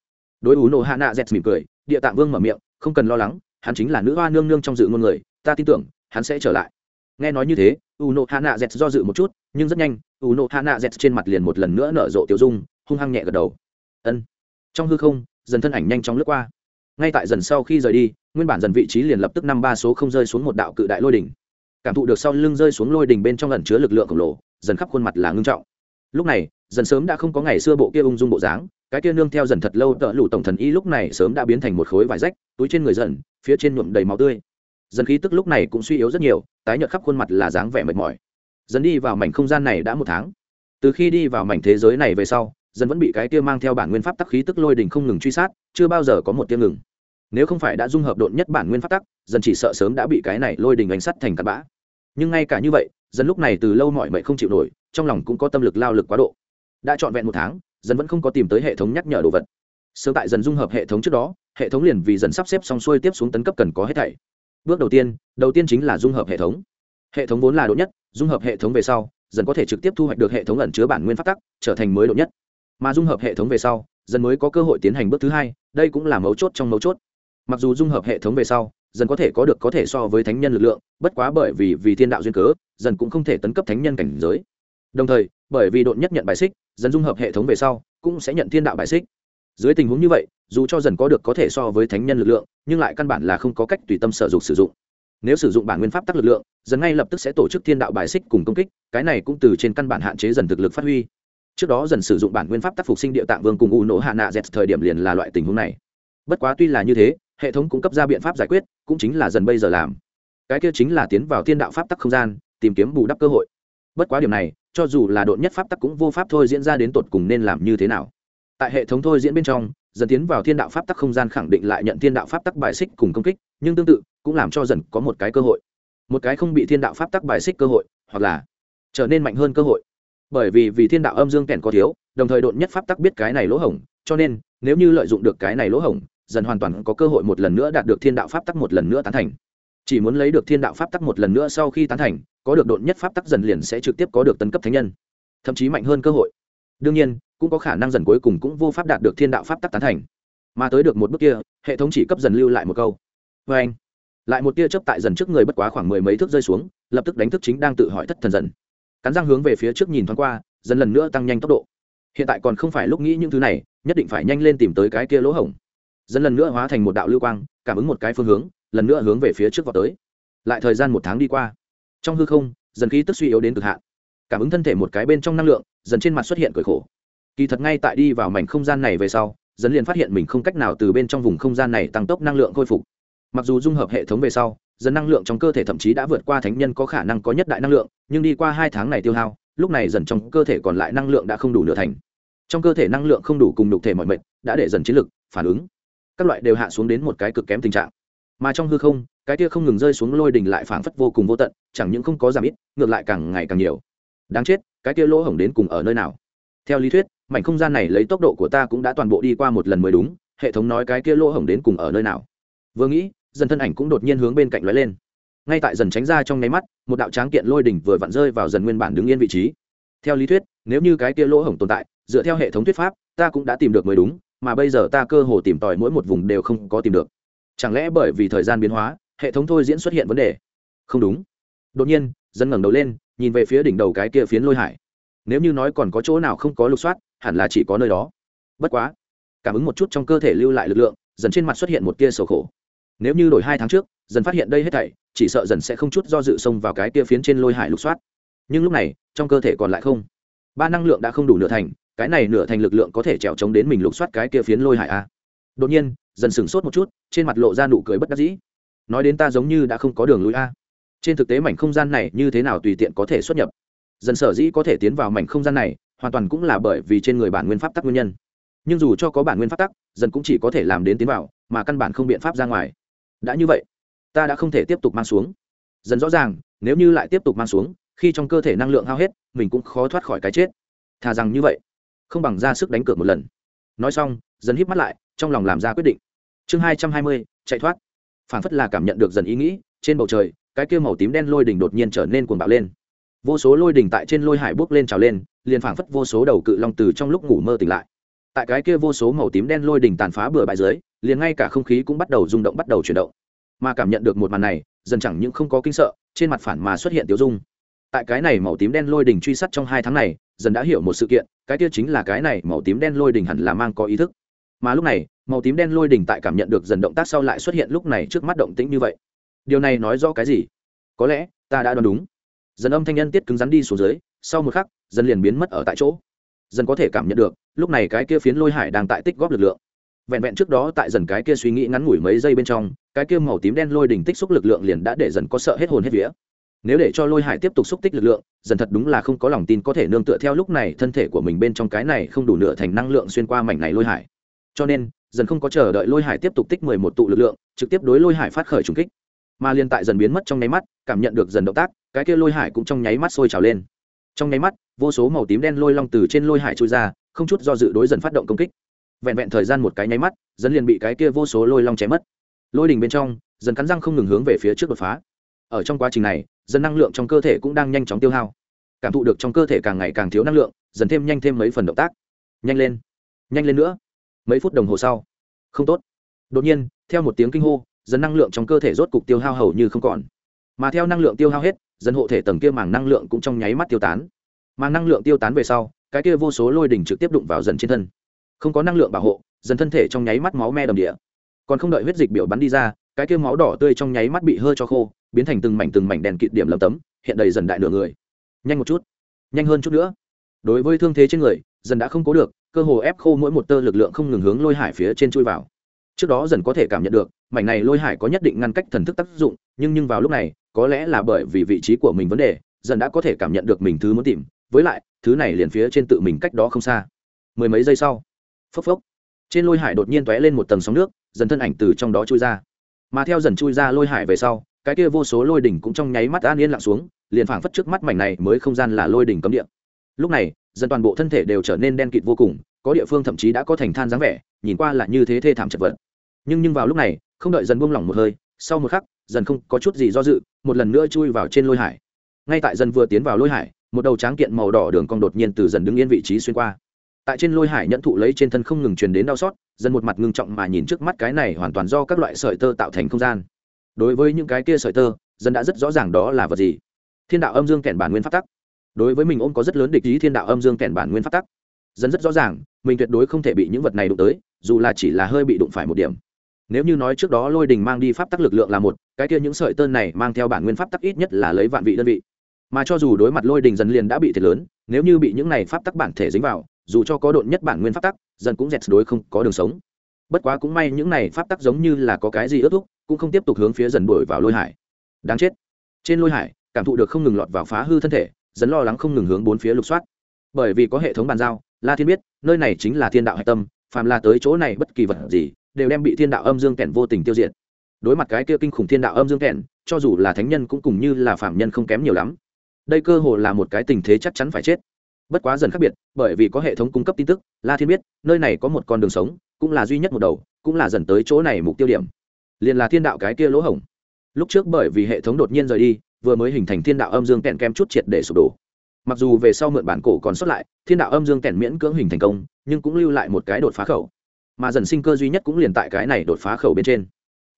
Speaker 1: Đối ủ nổ hana z mỉm cười, địa tạng vương mở miệng, không cần lo lắng, hắn chính là nữ hoa nương nương trong dự ngôn người, ta tin tưởng, hắn sẽ trở lại. Nghe nói như thế u nộ hạ nạ z do dự một chút, nhưng rất nhanh u nộ hạ nạ z trên mặt liền một lần nữa nở rộ tiểu dung, hung hăng nhẹ gật đầu. Ân. Trong hư không, dần thân ảnh nhanh chóng lướt qua ngay tại dần sau khi rời đi, nguyên bản dần vị trí liền lập tức năm ba số không rơi xuống một đạo cự đại lôi đỉnh. Cảm thụ được sau lưng rơi xuống lôi đỉnh bên trong lần chứa lực lượng khổng lồ, dần khắp khuôn mặt là ngưng trọng. Lúc này, dần sớm đã không có ngày xưa bộ kia ung dung bộ dáng, cái kia nương theo dần thật lâu tợ lủ tổng thần y lúc này sớm đã biến thành một khối vải rách, túi trên người dần, phía trên nhuộm đầy máu tươi. Dần khí tức lúc này cũng suy yếu rất nhiều, tái nhợt khắp khuôn mặt là dáng vẻ mệt mỏi. Dần đi vào mảnh không gian này đã một tháng. Từ khi đi vào mảnh thế giới này về sau dần vẫn bị cái kia mang theo bản nguyên pháp tắc khí tức lôi đình không ngừng truy sát, chưa bao giờ có một tiếng ngừng. Nếu không phải đã dung hợp độn nhất bản nguyên pháp tắc dần chỉ sợ sớm đã bị cái này lôi đình đánh sắt thành tạt bã. Nhưng ngay cả như vậy dần lúc này từ lâu mọi mệnh không chịu nổi, trong lòng cũng có tâm lực lao lực quá độ. Đã trọn vẹn một tháng dần vẫn không có tìm tới hệ thống nhắc nhở đồ vật. Sớm tại dần dung hợp hệ thống trước đó, hệ thống liền vì dần sắp xếp xong xuôi tiếp xuống tấn cấp cần có hết thảy. Bước đầu tiên đầu tiên chính là dung hợp hệ thống. Hệ thống vốn là độ nhất, dung hợp hệ thống về sau, dần có thể trực tiếp thu hoạch được hệ thống ẩn chứa bản nguyên pháp tắc, trở thành mới độ nhất mà dung hợp hệ thống về sau, dần mới có cơ hội tiến hành bước thứ hai, đây cũng là mấu chốt trong mấu chốt. Mặc dù dung hợp hệ thống về sau, dần có thể có được có thể so với thánh nhân lực lượng, bất quá bởi vì vì thiên đạo duyên cớ, dần cũng không thể tấn cấp thánh nhân cảnh giới. Đồng thời, bởi vì độn nhất nhận bài xích, dần dung hợp hệ thống về sau cũng sẽ nhận thiên đạo bài xích. Dưới tình huống như vậy, dù cho dần có được có thể so với thánh nhân lực lượng, nhưng lại căn bản là không có cách tùy tâm sở dụng sử dụng. Nếu sử dụng bản nguyên pháp tắc lực lượng, dần ngay lập tức sẽ tổ chức thiên đạo bài xích cùng công kích, cái này cũng từ trên căn bản hạn chế dần thực lực phát huy trước đó dần sử dụng bản nguyên pháp tác phục sinh địa tạng vương cùng u nổ hạ nạ dẹt thời điểm liền là loại tình huống này. Bất quá tuy là như thế, hệ thống cũng cấp ra biện pháp giải quyết, cũng chính là dần bây giờ làm. Cái kia chính là tiến vào thiên đạo pháp tắc không gian, tìm kiếm bù đắp cơ hội. Bất quá điểm này, cho dù là độn nhất pháp tắc cũng vô pháp thôi diễn ra đến tột cùng nên làm như thế nào. Tại hệ thống thôi diễn bên trong, dần tiến vào thiên đạo pháp tắc không gian khẳng định lại nhận thiên đạo pháp tắc bài xích cùng công kích, nhưng tương tự, cũng làm cho dần có một cái cơ hội. Một cái không bị thiên đạo pháp tắc bài xích cơ hội, hoặc là trở nên mạnh hơn cơ hội bởi vì vì thiên đạo âm dương kèn có thiếu, đồng thời độn nhất pháp tắc biết cái này lỗ hổng, cho nên, nếu như lợi dụng được cái này lỗ hổng, dần hoàn toàn có cơ hội một lần nữa đạt được thiên đạo pháp tắc một lần nữa tán thành. Chỉ muốn lấy được thiên đạo pháp tắc một lần nữa sau khi tán thành, có được độn nhất pháp tắc dần liền sẽ trực tiếp có được tấn cấp thánh nhân, thậm chí mạnh hơn cơ hội. Đương nhiên, cũng có khả năng dần cuối cùng cũng vô pháp đạt được thiên đạo pháp tắc tán thành. Mà tới được một bước kia, hệ thống chỉ cấp dần lưu lại một câu. Vê anh lại một tia chớp tại dần trước người bất quá khoảng mười mấy thước rơi xuống, lập tức đánh thức chính đang tự hỏi thất thần dần cắn răng hướng về phía trước nhìn thoáng qua, dần lần nữa tăng nhanh tốc độ. Hiện tại còn không phải lúc nghĩ những thứ này, nhất định phải nhanh lên tìm tới cái kia lỗ hổng. Dần lần nữa hóa thành một đạo lưu quang, cảm ứng một cái phương hướng, lần nữa hướng về phía trước vào tới. Lại thời gian một tháng đi qua. Trong hư không, dần khí tức suy yếu đến cực hạn. Cảm ứng thân thể một cái bên trong năng lượng, dần trên mặt xuất hiện cởi khổ. Kỳ thật ngay tại đi vào mảnh không gian này về sau, dần liền phát hiện mình không cách nào từ bên trong vùng không gian này tăng tốc năng lượng khôi phục. Mặc dù dung hợp hệ thống về sau dần năng lượng trong cơ thể thậm chí đã vượt qua thánh nhân có khả năng có nhất đại năng lượng, nhưng đi qua hai tháng này tiêu hao, lúc này dần trong cơ thể còn lại năng lượng đã không đủ nửa thành. Trong cơ thể năng lượng không đủ cùng đục thể mọi mệt, đã để dần chiến lực, phản ứng. Các loại đều hạ xuống đến một cái cực kém tình trạng. Mà trong hư không, cái kia không ngừng rơi xuống lôi đình lại phảng phất vô cùng vô tận, chẳng những không có giảm ít, ngược lại càng ngày càng nhiều. Đáng chết, cái kia lỗ hổng đến cùng ở nơi nào? Theo lý thuyết, mảnh không gian này lấy tốc độ của ta cũng đã toàn bộ đi qua một lần mới đúng, hệ thống nói cái kia lỗ hổng đến cùng ở nơi nào? Vừa nghĩ dần thân ảnh cũng đột nhiên hướng bên cạnh lóe lên. Ngay tại dần tránh ra trong nháy mắt, một đạo tráng kiện lôi đỉnh vừa vặn rơi vào dần nguyên bản đứng yên vị trí. Theo lý thuyết, nếu như cái kia lỗ hổng tồn tại, dựa theo hệ thống thuyết pháp, ta cũng đã tìm được mới đúng, mà bây giờ ta cơ hồ tìm tòi mỗi một vùng đều không có tìm được. Chẳng lẽ bởi vì thời gian biến hóa, hệ thống thôi diễn xuất hiện vấn đề? Không đúng. Đột nhiên dân ngẩng đầu lên, nhìn về phía đỉnh đầu cái kia phiến lôi hải. Nếu như nói còn có chỗ nào không có lục soát, hẳn là chỉ có nơi đó. Bất quá, cảm ứng một chút trong cơ thể lưu lại lực lượng, dần trên mặt xuất hiện một tia sầu khổ nếu như đổi hai tháng trước, dần phát hiện đây hết thảy, chỉ sợ dần sẽ không chút do dự xông vào cái tia phiến trên lôi hải lục soát. Nhưng lúc này, trong cơ thể còn lại không. Ba năng lượng đã không đủ nửa thành, cái này nửa thành lực lượng có thể trèo trống đến mình lục soát cái kia phiến lôi hải a đột nhiên, dần sửng sốt một chút, trên mặt lộ ra nụ cười bất đắc dĩ. Nói đến ta giống như đã không có đường lối a. Trên thực tế mảnh không gian này như thế nào tùy tiện có thể xuất nhập? Dần sở dĩ có thể tiến vào mảnh không gian này, hoàn toàn cũng là bởi vì trên người bản nguyên pháp tắc nguyên nhân. Nhưng dù cho có bản nguyên pháp tắc, dần cũng chỉ có thể làm đến tiến vào, mà căn bản không biện pháp ra ngoài đã như vậy, ta đã không thể tiếp tục mang xuống. Dần rõ ràng, nếu như lại tiếp tục mang xuống, khi trong cơ thể năng lượng hao hết, mình cũng khó thoát khỏi cái chết. Thà rằng như vậy, không bằng ra sức đánh cược một lần. Nói xong, dần híp mắt lại, trong lòng làm ra quyết định. Chương hai trăm hai mươi, chạy thoát. Phản phất là cảm nhận được dần ý nghĩ, trên bầu trời, cái kia màu tím đen lôi đỉnh đột nhiên trở nên cuồng bạo lên. Vô số lôi đỉnh tại trên lôi hải bước lên trào lên, liền phảng phất vô số đầu cự long từ trong lúc ngủ mơ tỉnh lại tại cái kia vô số màu tím đen lôi đỉnh tàn phá bừa bãi dưới, liền ngay cả không khí cũng bắt đầu rung động, bắt đầu chuyển động. Mà cảm nhận được một màn này, dần chẳng những không có kinh sợ, trên mặt phản mà xuất hiện tiêu dung. Tại cái này màu tím đen lôi đỉnh truy sát trong hai tháng này, dần đã hiểu một sự kiện, cái kia chính là cái này màu tím đen lôi đỉnh hẳn là mang có ý thức. Mà lúc này, màu tím đen lôi đỉnh tại cảm nhận được dần động tác sau lại xuất hiện lúc này trước mắt động tĩnh như vậy. Điều này nói rõ cái gì? Có lẽ, ta đã đoán đúng. Dần âm thanh nhân tiết cứng rắn đi xuống dưới, sau một khắc, dần liền biến mất ở tại chỗ. Dần có thể cảm nhận được lúc này cái kia phiến lôi hải đang tại tích góp lực lượng. Vẹn vẹn trước đó tại dần cái kia suy nghĩ ngắn ngủi mấy giây bên trong, cái kia màu tím đen lôi đỉnh tích xúc lực lượng liền đã để dần có sợ hết hồn hết vía. Nếu để cho lôi hải tiếp tục xúc tích lực lượng, dần thật đúng là không có lòng tin có thể nương tựa theo lúc này thân thể của mình bên trong cái này không đủ nửa thành năng lượng xuyên qua mảnh này lôi hải. Cho nên, dần không có chờ đợi lôi hải tiếp tục tích mười một tụ lực lượng, trực tiếp đối lôi hải phát khởi trùng kích. Mà liên tại dần biến mất trong nháy mắt, cảm nhận được dần động tác, cái kia lôi hải cũng trong nháy mắt sôi trào lên. Trong nháy mắt, vô số màu tím đen lôi long từ trên lôi hải trôi ra không chút do dự đối dần phát động công kích. Vẹn vẹn thời gian một cái nháy mắt, dần liền bị cái kia vô số lôi long chém mất. Lôi đình bên trong, dần cắn răng không ngừng hướng về phía trước đột phá. Ở trong quá trình này, dần năng lượng trong cơ thể cũng đang nhanh chóng tiêu hao. Cảm thụ được trong cơ thể càng ngày càng thiếu năng lượng, dần thêm nhanh thêm mấy phần động tác. Nhanh lên nhanh lên nữa. Mấy phút đồng hồ sau, không tốt. Đột nhiên, theo một tiếng kinh hô, dần năng lượng trong cơ thể rốt cục tiêu hao hầu như không còn. Mà theo năng lượng tiêu hao hết, dần hộ thể tầng kia màng năng lượng cũng trong nháy mắt tiêu tán. Mà năng lượng tiêu tán về sau cái kia vô số lôi đỉnh trực tiếp đụng vào dần trên thân. Không có năng lượng bảo hộ, dần thân thể trong nháy mắt máu me đầm địa. Còn không đợi huyết dịch biểu bắn đi ra, cái kia máu đỏ tươi trong nháy mắt bị hơi cho khô, biến thành từng mảnh từng mảnh đèn kịt điểm lầm tấm, hiện đầy dần đại nửa người. Nhanh một chút, nhanh hơn chút nữa. Đối với thương thế trên người, dần đã không cố được, cơ hồ ép khô mỗi một tơ lực lượng không ngừng hướng lôi hải phía trên chui vào. Trước đó dần có thể cảm nhận được, mảnh này lôi hải có nhất định ngăn cách thần thức tác dụng, nhưng nhưng vào lúc này, có lẽ là bởi vì vị trí của mình vấn đề, dần đã có thể cảm nhận được mình thứ muốn tìm. Với lại thứ này liền phía trên tự mình cách đó không xa. Mười mấy giây sau, phốc phốc, trên lôi hải đột nhiên t lên một tầng sóng nước, dần thân ảnh từ trong đó chui ra. Mà theo dần chui ra lôi hải về sau, cái kia vô số lôi đỉnh cũng trong nháy mắt an yên lặng xuống, liền phảng phất trước mắt mảnh này mới không gian là lôi đỉnh cấm địa. Lúc này, dần toàn bộ thân thể đều trở nên đen kịt vô cùng, có địa phương thậm chí đã có thành than dáng vẻ, nhìn qua là như thế thê thảm chật vật. Nhưng nhưng vào lúc này, không đợi dần buông lỏng một hơi, sau một khắc, dần không có chút gì do dự, một lần nữa chui vào trên lôi hải. Ngay tại dần vừa tiến vào lôi hải một đầu tráng kiện màu đỏ đường cong đột nhiên từ dần đứng yên vị trí xuyên qua. Tại trên lôi hải nhận thụ lấy trên thân không ngừng truyền đến đau xót, dần một mặt ngưng trọng mà nhìn trước mắt cái này hoàn toàn do các loại sợi tơ tạo thành không gian. Đối với những cái kia sợi tơ, dần đã rất rõ ràng đó là vật gì. Thiên đạo âm dương kèn bản nguyên phát tắc. Đối với mình ôm có rất lớn địch ý thiên đạo âm dương kèn bản nguyên phát tắc. Dần rất rõ ràng, mình tuyệt đối không thể bị những vật này đụng tới, dù là chỉ là hơi bị đụng phải một điểm. Nếu như nói trước đó lôi đình mang đi pháp tắc lực lượng là một, cái kia những sợi tơ này mang theo bản nguyên pháp tắc ít nhất là lấy vạn vị đơn vị mà cho dù đối mặt lôi đình dần liền đã bị thiệt lớn, nếu như bị những này pháp tắc bản thể dính vào, dù cho có độn nhất bản nguyên pháp tắc, dần cũng dẹt đối không có đường sống. Bất quá cũng may những này pháp tắc giống như là có cái gì ước thúc, cũng không tiếp tục hướng phía dần đuổi vào lôi hải. Đáng chết. Trên lôi hải, cảm thụ được không ngừng lọt vào phá hư thân thể, dần lo lắng không ngừng hướng bốn phía lục soát. Bởi vì có hệ thống bàn giao, la thiên biết, nơi này chính là thiên đạo hạch tâm, phàm là tới chỗ này bất kỳ vật gì, đều đem bị thiên đạo âm dương kẻn vô tình tiêu diệt. Đối mặt cái kia kinh khủng thiên đạo âm dương kẻn cho dù là thánh nhân cũng cùng như là phạm nhân không kém nhiều lắm đây cơ hồ là một cái tình thế chắc chắn phải chết. Bất quá dần khác biệt, bởi vì có hệ thống cung cấp tin tức, la thiên biết, nơi này có một con đường sống, cũng là duy nhất một đầu, cũng là dần tới chỗ này mục tiêu điểm. Liền là thiên đạo cái kia lỗ hổng. Lúc trước bởi vì hệ thống đột nhiên rời đi, vừa mới hình thành thiên đạo âm dương kèn kem chút triệt để sụp đổ. Mặc dù về sau mượn bản cổ còn xuất lại, thiên đạo âm dương kèn miễn cưỡng hình thành công, nhưng cũng lưu lại một cái đột phá khẩu. Mà dần sinh cơ duy nhất cũng liền tại cái này đột phá khẩu bên trên.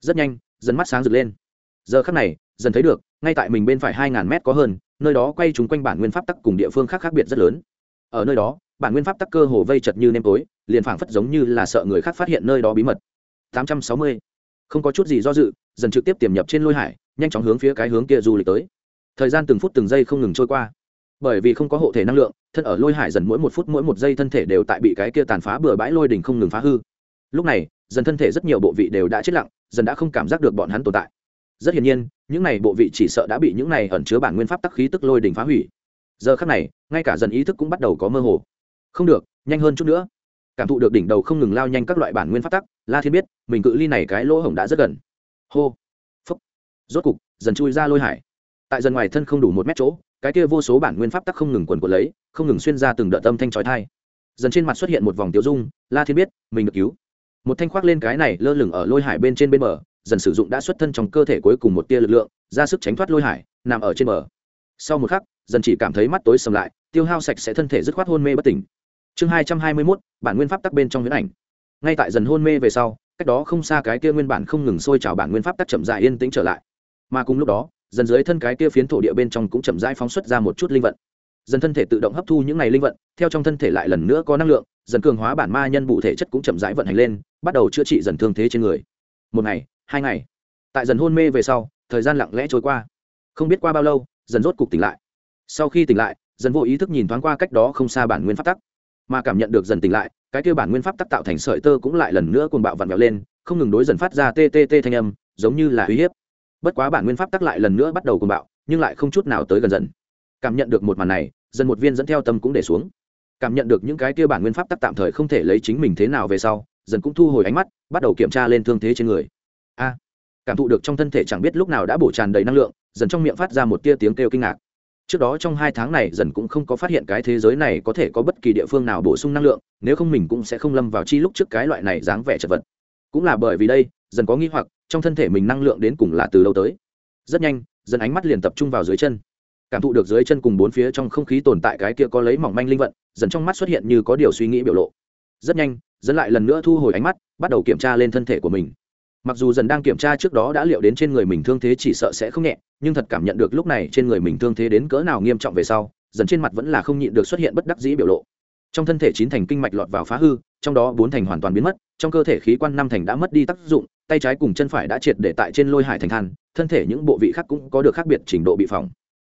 Speaker 1: Rất nhanh, dần mắt sáng rực lên. Giờ khắc này, dần thấy được, ngay tại mình bên phải hai ngàn mét có hơn nơi đó quay chúng quanh bản nguyên pháp tắc cùng địa phương khác khác biệt rất lớn. Ở nơi đó, bản nguyên pháp tắc cơ hồ vây chật như nêm tối, liền phảng phất giống như là sợ người khác phát hiện nơi đó bí mật. 860. không có chút gì do dự, dần trực tiếp tiềm nhập trên lôi hải, nhanh chóng hướng phía cái hướng kia du lịch tới. Thời gian từng phút từng giây không ngừng trôi qua. Bởi vì không có hộ thể năng lượng, thân ở lôi hải dần mỗi một phút mỗi một giây thân thể đều tại bị cái kia tàn phá bừa bãi lôi đỉnh không ngừng phá hư. Lúc này, dần thân thể rất nhiều bộ vị đều đã chết lặng, dần đã không cảm giác được bọn hắn tồn tại rất hiển nhiên, những này bộ vị chỉ sợ đã bị những này ẩn chứa bản nguyên pháp tắc khí tức lôi đỉnh phá hủy. Giờ khắc này, ngay cả dần ý thức cũng bắt đầu có mơ hồ. Không được, nhanh hơn chút nữa. Cảm thụ được đỉnh đầu không ngừng lao nhanh các loại bản nguyên pháp tắc, la thiên biết, mình cự ly này cái lỗ hổng đã rất gần. Hô, phúc. Rốt cục, dần chui ra lôi hải. Tại dần ngoài thân không đủ một mét chỗ, cái kia vô số bản nguyên pháp tắc không ngừng quần quần lấy, không ngừng xuyên ra từng đợt tâm thanh trói thai dần trên mặt xuất hiện một vòng tiêu dung, la thiên biết, mình được cứu. Một thanh khoác lên cái này lơ lửng ở lôi hải bên trên bên bờ dần sử dụng đã xuất thân trong cơ thể cuối cùng một tia lực lượng, ra sức tránh thoát lôi hải, nằm ở trên bờ. Sau một khắc, dần chỉ cảm thấy mắt tối sầm lại, tiêu hao sạch sẽ thân thể dứt khoát hôn mê bất tỉnh. Chương hai trăm hai mươi mốt, bản nguyên pháp tắc bên trong huyễn ảnh. Ngay tại dần hôn mê về sau, cách đó không xa cái kia nguyên bản không ngừng sôi trào bản nguyên pháp tắc chậm dại yên tĩnh trở lại. Mà cùng lúc đó, dần dưới thân cái kia phiến thổ địa bên trong cũng chậm rãi phóng xuất ra một chút linh vận. Dần thân thể tự động hấp thu những ngày linh vận, theo trong thân thể lại lần nữa có năng lượng, dần cường hóa bản ma nhân bụ thể chất cũng chậm rãi vận hành lên, bắt đầu chữa trị dần thương thế trên người. Một ngày hai ngày. Tại dần hôn mê về sau, thời gian lặng lẽ trôi qua. Không biết qua bao lâu, dần rốt cục tỉnh lại. Sau khi tỉnh lại, dần vô ý thức nhìn thoáng qua cách đó không xa bản nguyên pháp tắc. Mà cảm nhận được dần tỉnh lại, cái kêu bản nguyên pháp tắc tạo thành sợi tơ cũng lại lần nữa cuồng bạo vặn vẹo lên, không ngừng đối dần phát ra ttt thanh âm, giống như là uy hiếp. Bất quá bản nguyên pháp tắc lại lần nữa bắt đầu cuồng bạo, nhưng lại không chút nào tới gần dần. Cảm nhận được một màn này, dần một viên dẫn theo tâm cũng để xuống. Cảm nhận được những cái kia bản nguyên pháp tắc tạm thời không thể lấy chính mình thế nào về sau, dần cũng thu hồi ánh mắt, bắt đầu kiểm tra lên thương thế trên người cảm thụ được trong thân thể chẳng biết lúc nào đã bổ tràn đầy năng lượng, dần trong miệng phát ra một tia tiếng kêu kinh ngạc. Trước đó trong hai tháng này, dần cũng không có phát hiện cái thế giới này có thể có bất kỳ địa phương nào bổ sung năng lượng, nếu không mình cũng sẽ không lâm vào chi lúc trước cái loại này dáng vẻ chật vật. Cũng là bởi vì đây, dần có nghi hoặc, trong thân thể mình năng lượng đến cùng là từ lâu tới. Rất nhanh, dần ánh mắt liền tập trung vào dưới chân. Cảm thụ được dưới chân cùng bốn phía trong không khí tồn tại cái kia có lấy mỏng manh linh vận, dần trong mắt xuất hiện như có điều suy nghĩ biểu lộ. Rất nhanh, dần lại lần nữa thu hồi ánh mắt, bắt đầu kiểm tra lên thân thể của mình mặc dù dần đang kiểm tra trước đó đã liệu đến trên người mình thương thế chỉ sợ sẽ không nhẹ, nhưng thật cảm nhận được lúc này trên người mình thương thế đến cỡ nào nghiêm trọng về sau, dần trên mặt vẫn là không nhịn được xuất hiện bất đắc dĩ biểu lộ. Trong thân thể chín thành kinh mạch lọt vào phá hư, trong đó bốn thành hoàn toàn biến mất, trong cơ thể khí quan năm thành đã mất đi tác dụng, tay trái cùng chân phải đã triệt để tại trên lôi hải thành than, thân thể những bộ vị khác cũng có được khác biệt trình độ bị phỏng.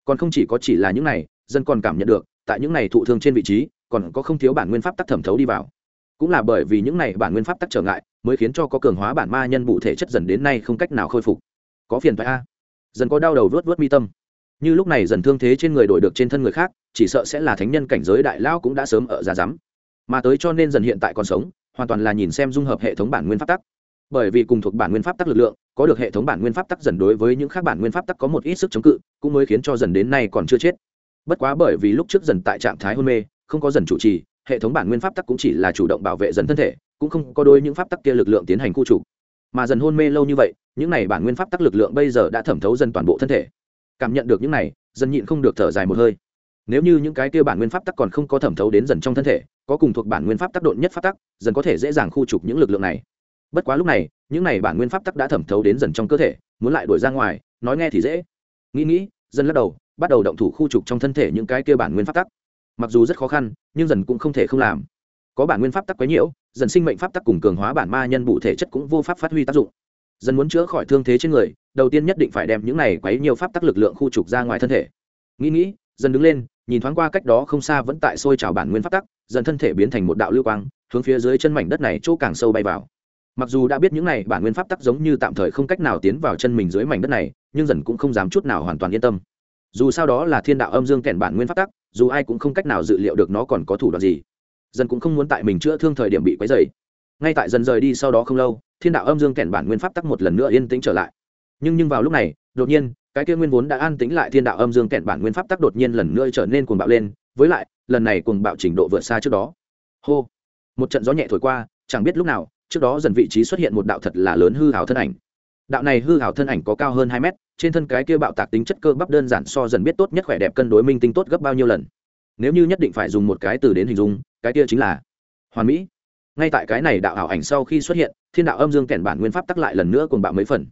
Speaker 1: Còn không chỉ có chỉ là những này, dân còn cảm nhận được, tại những này thụ thương trên vị trí, còn có không thiếu bản nguyên pháp tắc thẩm thấu đi vào. Cũng là bởi vì những này bản nguyên pháp tắc trở ngại mới khiến cho có cường hóa bản ma nhân bụ thể chất dần đến nay không cách nào khôi phục. Có phiền phải a. Dần có đau đầu vớt vớt mi tâm. Như lúc này dần thương thế trên người đổi được trên thân người khác, chỉ sợ sẽ là thánh nhân cảnh giới đại lao cũng đã sớm ở ra rắm mà tới cho nên dần hiện tại còn sống, hoàn toàn là nhìn xem dung hợp hệ thống bản nguyên pháp tắc. Bởi vì cùng thuộc bản nguyên pháp tắc lực lượng, có được hệ thống bản nguyên pháp tắc dần đối với những khác bản nguyên pháp tắc có một ít sức chống cự, cũng mới khiến cho dần đến nay còn chưa chết. Bất quá bởi vì lúc trước dần tại trạng thái hôn mê, không có dần chủ trì, hệ thống bản nguyên pháp tắc cũng chỉ là chủ động bảo vệ dần thân thể cũng không có đôi những pháp tắc kia lực lượng tiến hành khu trục. Mà dần hôn mê lâu như vậy, những này bản nguyên pháp tắc lực lượng bây giờ đã thẩm thấu dần toàn bộ thân thể. Cảm nhận được những này, dần nhịn không được thở dài một hơi. Nếu như những cái kia bản nguyên pháp tắc còn không có thẩm thấu đến dần trong thân thể, có cùng thuộc bản nguyên pháp tắc độn nhất pháp tắc, dần có thể dễ dàng khu trục những lực lượng này. Bất quá lúc này, những này bản nguyên pháp tắc đã thẩm thấu đến dần trong cơ thể, muốn lại đuổi ra ngoài, nói nghe thì dễ. Nghĩ nghĩ, dần lắc đầu, bắt đầu động thủ khu trục trong thân thể những cái kia bản nguyên pháp tắc. Mặc dù rất khó khăn, nhưng dần cũng không thể không làm. Có bản nguyên pháp tắc quấy nhiễu dần sinh mệnh pháp tắc cùng cường hóa bản ma nhân bụ thể chất cũng vô pháp phát huy tác dụng. Dần muốn chữa khỏi thương thế trên người, đầu tiên nhất định phải đem những này quấy nhiều pháp tắc lực lượng khu trục ra ngoài thân thể. Nghĩ nghĩ, dần đứng lên, nhìn thoáng qua cách đó không xa vẫn tại sôi trào bản nguyên pháp tắc, dần thân thể biến thành một đạo lưu quang, hướng phía dưới chân mảnh đất này chỗ càng sâu bay vào. Mặc dù đã biết những này bản nguyên pháp tắc giống như tạm thời không cách nào tiến vào chân mình dưới mảnh đất này, nhưng dần cũng không dám chút nào hoàn toàn yên tâm. Dù sao đó là thiên đạo âm dương kèn bản nguyên pháp tắc, dù ai cũng không cách nào dự liệu được nó còn có thủ đoạn gì dần cũng không muốn tại mình chữa thương thời điểm bị quấy dày ngay tại dần rời đi sau đó không lâu, thiên đạo âm dương kèn bản nguyên pháp tắc một lần nữa yên tĩnh trở lại. Nhưng nhưng vào lúc này, đột nhiên, cái kia nguyên vốn đã an tĩnh lại thiên đạo âm dương kèn bản nguyên pháp tắc đột nhiên lần nữa trở nên cuồng bạo lên, với lại, lần này cuồng bạo trình độ vượt xa trước đó. Hô! Một trận gió nhẹ thổi qua, chẳng biết lúc nào, trước đó dần vị trí xuất hiện một đạo thật là lớn hư hào thân ảnh. Đạo này hư hào thân ảnh có cao hơn hai mét, trên thân cái kia bạo tạc tính chất cơ bắp đơn giản so dần biết tốt nhất khỏe đẹp cân đối minh tinh tốt gấp bao nhiêu lần. Nếu như nhất định phải dùng một cái từ đến hình dung cái kia chính là hoàn mỹ. Ngay tại cái này đạo ảo ảnh sau khi xuất hiện, thiên đạo âm dương kèn bản nguyên pháp tắc lại lần nữa cùng bạo mấy phần.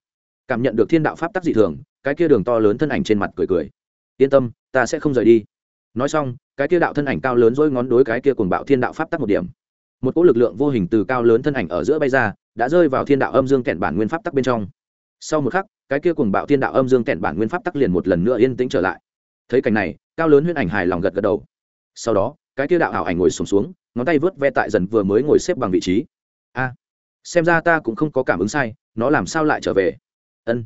Speaker 1: Cảm nhận được thiên đạo pháp tắc dị thường, cái kia đường to lớn thân ảnh trên mặt cười cười. Yên tâm, ta sẽ không rời đi. Nói xong, cái kia đạo thân ảnh cao lớn dối ngón đối cái kia cùng bạo thiên đạo pháp tắc một điểm. Một cỗ lực lượng vô hình từ cao lớn thân ảnh ở giữa bay ra, đã rơi vào thiên đạo âm dương kẹn bản nguyên pháp tắc bên trong. Sau một khắc, cái kia cùng bạo thiên đạo âm dương kẹn bản nguyên pháp tắc liền một lần nữa yên tĩnh trở lại. Thấy cảnh này, cao lớn huyễn ảnh hài lòng gật gật đầu. Sau đó cái kia đạo ảo ảnh ngồi sùng xuống, xuống ngón tay vớt ve tại dần vừa mới ngồi xếp bằng vị trí. A xem ra ta cũng không có cảm ứng sai nó làm sao lại trở về? Ân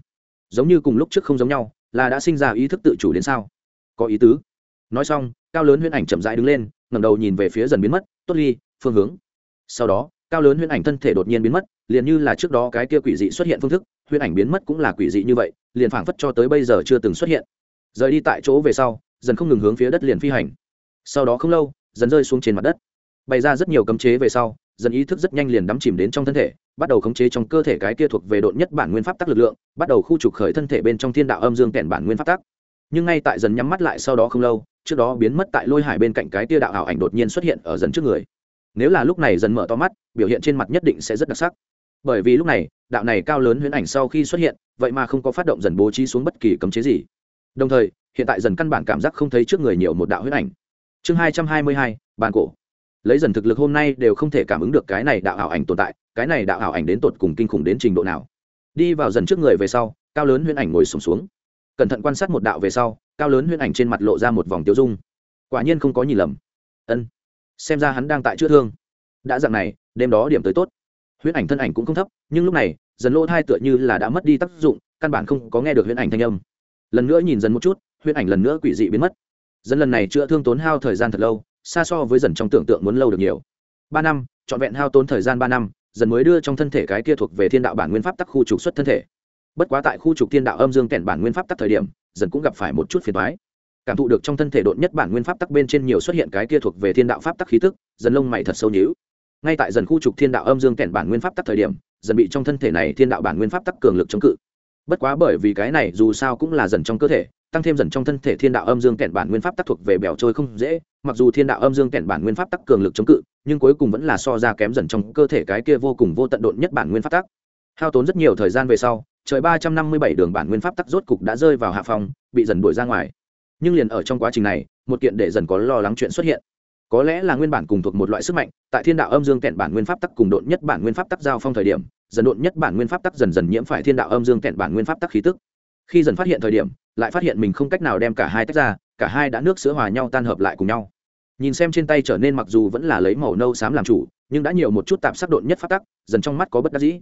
Speaker 1: giống như cùng lúc trước không giống nhau là đã sinh ra ý thức tự chủ đến sao? Có ý tứ. Nói xong cao lớn huyễn ảnh chậm rãi đứng lên ngẩng đầu nhìn về phía dần biến mất tốt ly phương hướng. Sau đó cao lớn huyễn ảnh thân thể đột nhiên biến mất liền như là trước đó cái kia quỷ dị xuất hiện phương thức huyễn ảnh biến mất cũng là quỷ dị như vậy liền phảng phất cho tới bây giờ chưa từng xuất hiện. Rời đi tại chỗ về sau dần không ngừng hướng phía đất liền phi hành. Sau đó không lâu dần rơi xuống trên mặt đất. Bày ra rất nhiều cấm chế về sau, dần ý thức rất nhanh liền đắm chìm đến trong thân thể, bắt đầu khống chế trong cơ thể cái kia thuộc về độn nhất bản nguyên pháp tắc lực lượng, bắt đầu khu trục khởi thân thể bên trong thiên đạo âm dương kèn bản nguyên pháp tắc. Nhưng ngay tại dần nhắm mắt lại sau đó không lâu, trước đó biến mất tại lôi hải bên cạnh cái kia đạo ảo ảnh đột nhiên xuất hiện ở dần trước người. Nếu là lúc này dần mở to mắt, biểu hiện trên mặt nhất định sẽ rất đặc sắc. Bởi vì lúc này, đạo này cao lớn huyễn ảnh sau khi xuất hiện, vậy mà không có phát động dần bố trí xuống bất kỳ cấm chế gì. Đồng thời, hiện tại dần căn bản cảm giác không thấy trước người nhiều một đạo huyễn ảnh chương hai trăm hai mươi hai bàn cổ. Lấy dần thực lực hôm nay đều không thể cảm ứng được cái này đạo ảo ảnh tồn tại cái này đạo ảo ảnh đến tột cùng kinh khủng đến trình độ nào. Đi vào dần trước người về sau cao lớn huyễn ảnh ngồi sùng xuống, xuống. Cẩn thận quan sát một đạo về sau cao lớn huyễn ảnh trên mặt lộ ra một vòng tiêu dung. Quả nhiên không có nhìn lầm. Ân xem ra hắn đang tại chữa thương. Đã dạng này đêm đó điểm tới tốt. Huyễn ảnh thân ảnh cũng không thấp nhưng lúc này dần lỗ thai tựa như là đã mất đi tác dụng căn bản không có nghe được huyễn ảnh thanh âm. Lần nữa nhìn dần một chút huyễn ảnh lần nữa quỷ dị biến mất dần lần này chữa thương tốn hao thời gian thật lâu, xa so với dần trong tưởng tượng muốn lâu được nhiều. Ba năm, trọn vẹn hao tốn thời gian ba năm, dần mới đưa trong thân thể cái kia thuộc về thiên đạo bản nguyên pháp tắc khu trục xuất thân thể. Bất quá tại khu trục thiên đạo âm dương kèn bản nguyên pháp tắc thời điểm, dần cũng gặp phải một chút phiền thoái cảm thụ được trong thân thể đột nhất bản nguyên pháp tắc bên trên nhiều xuất hiện cái kia thuộc về thiên đạo pháp tắc khí tức, dần lông mày thật sâu nhíu. Ngay tại dần khu trục thiên đạo âm dương kèn bản nguyên pháp tắc thời điểm, dần bị trong thân thể này thiên đạo bản nguyên pháp tắc cường lực chống cự. Bất quá bởi vì cái này dù sao cũng là dần trong cơ thể tăng thêm dần trong thân thể thiên đạo âm dương kẹn bản nguyên pháp tắc thuộc về bèo trôi không dễ, mặc dù thiên đạo âm dương kẹn bản nguyên pháp tắc cường lực chống cự, nhưng cuối cùng vẫn là so ra kém dần trong cơ thể cái kia vô cùng vô tận độn nhất bản nguyên pháp tắc. Hao tốn rất nhiều thời gian về sau, trời ba trăm năm mươi bảy đường bản nguyên pháp tắc rốt cục đã rơi vào hạ phòng bị dần đuổi ra ngoài. Nhưng liền ở trong quá trình này, một kiện để dần có lo lắng chuyện xuất hiện. Có lẽ là nguyên bản cùng thuộc một loại sức mạnh, tại thiên đạo âm dương kẹn bản nguyên pháp tắc cùng độn nhất bản nguyên pháp tắc giao phong thời điểm, dần độn nhất bản nguyên pháp tắc dần dần nhiễm phải thiên đạo âm dương kẹn bản nguyên pháp tắc khí tức. Khi dần phát hiện thời điểm lại phát hiện mình không cách nào đem cả hai tách ra, cả hai đã nước sữa hòa nhau tan hợp lại cùng nhau. Nhìn xem trên tay trở nên mặc dù vẫn là lấy màu nâu xám làm chủ, nhưng đã nhiều một chút tạp sắc độn nhất pháp tắc, dần trong mắt có bất đắc dĩ.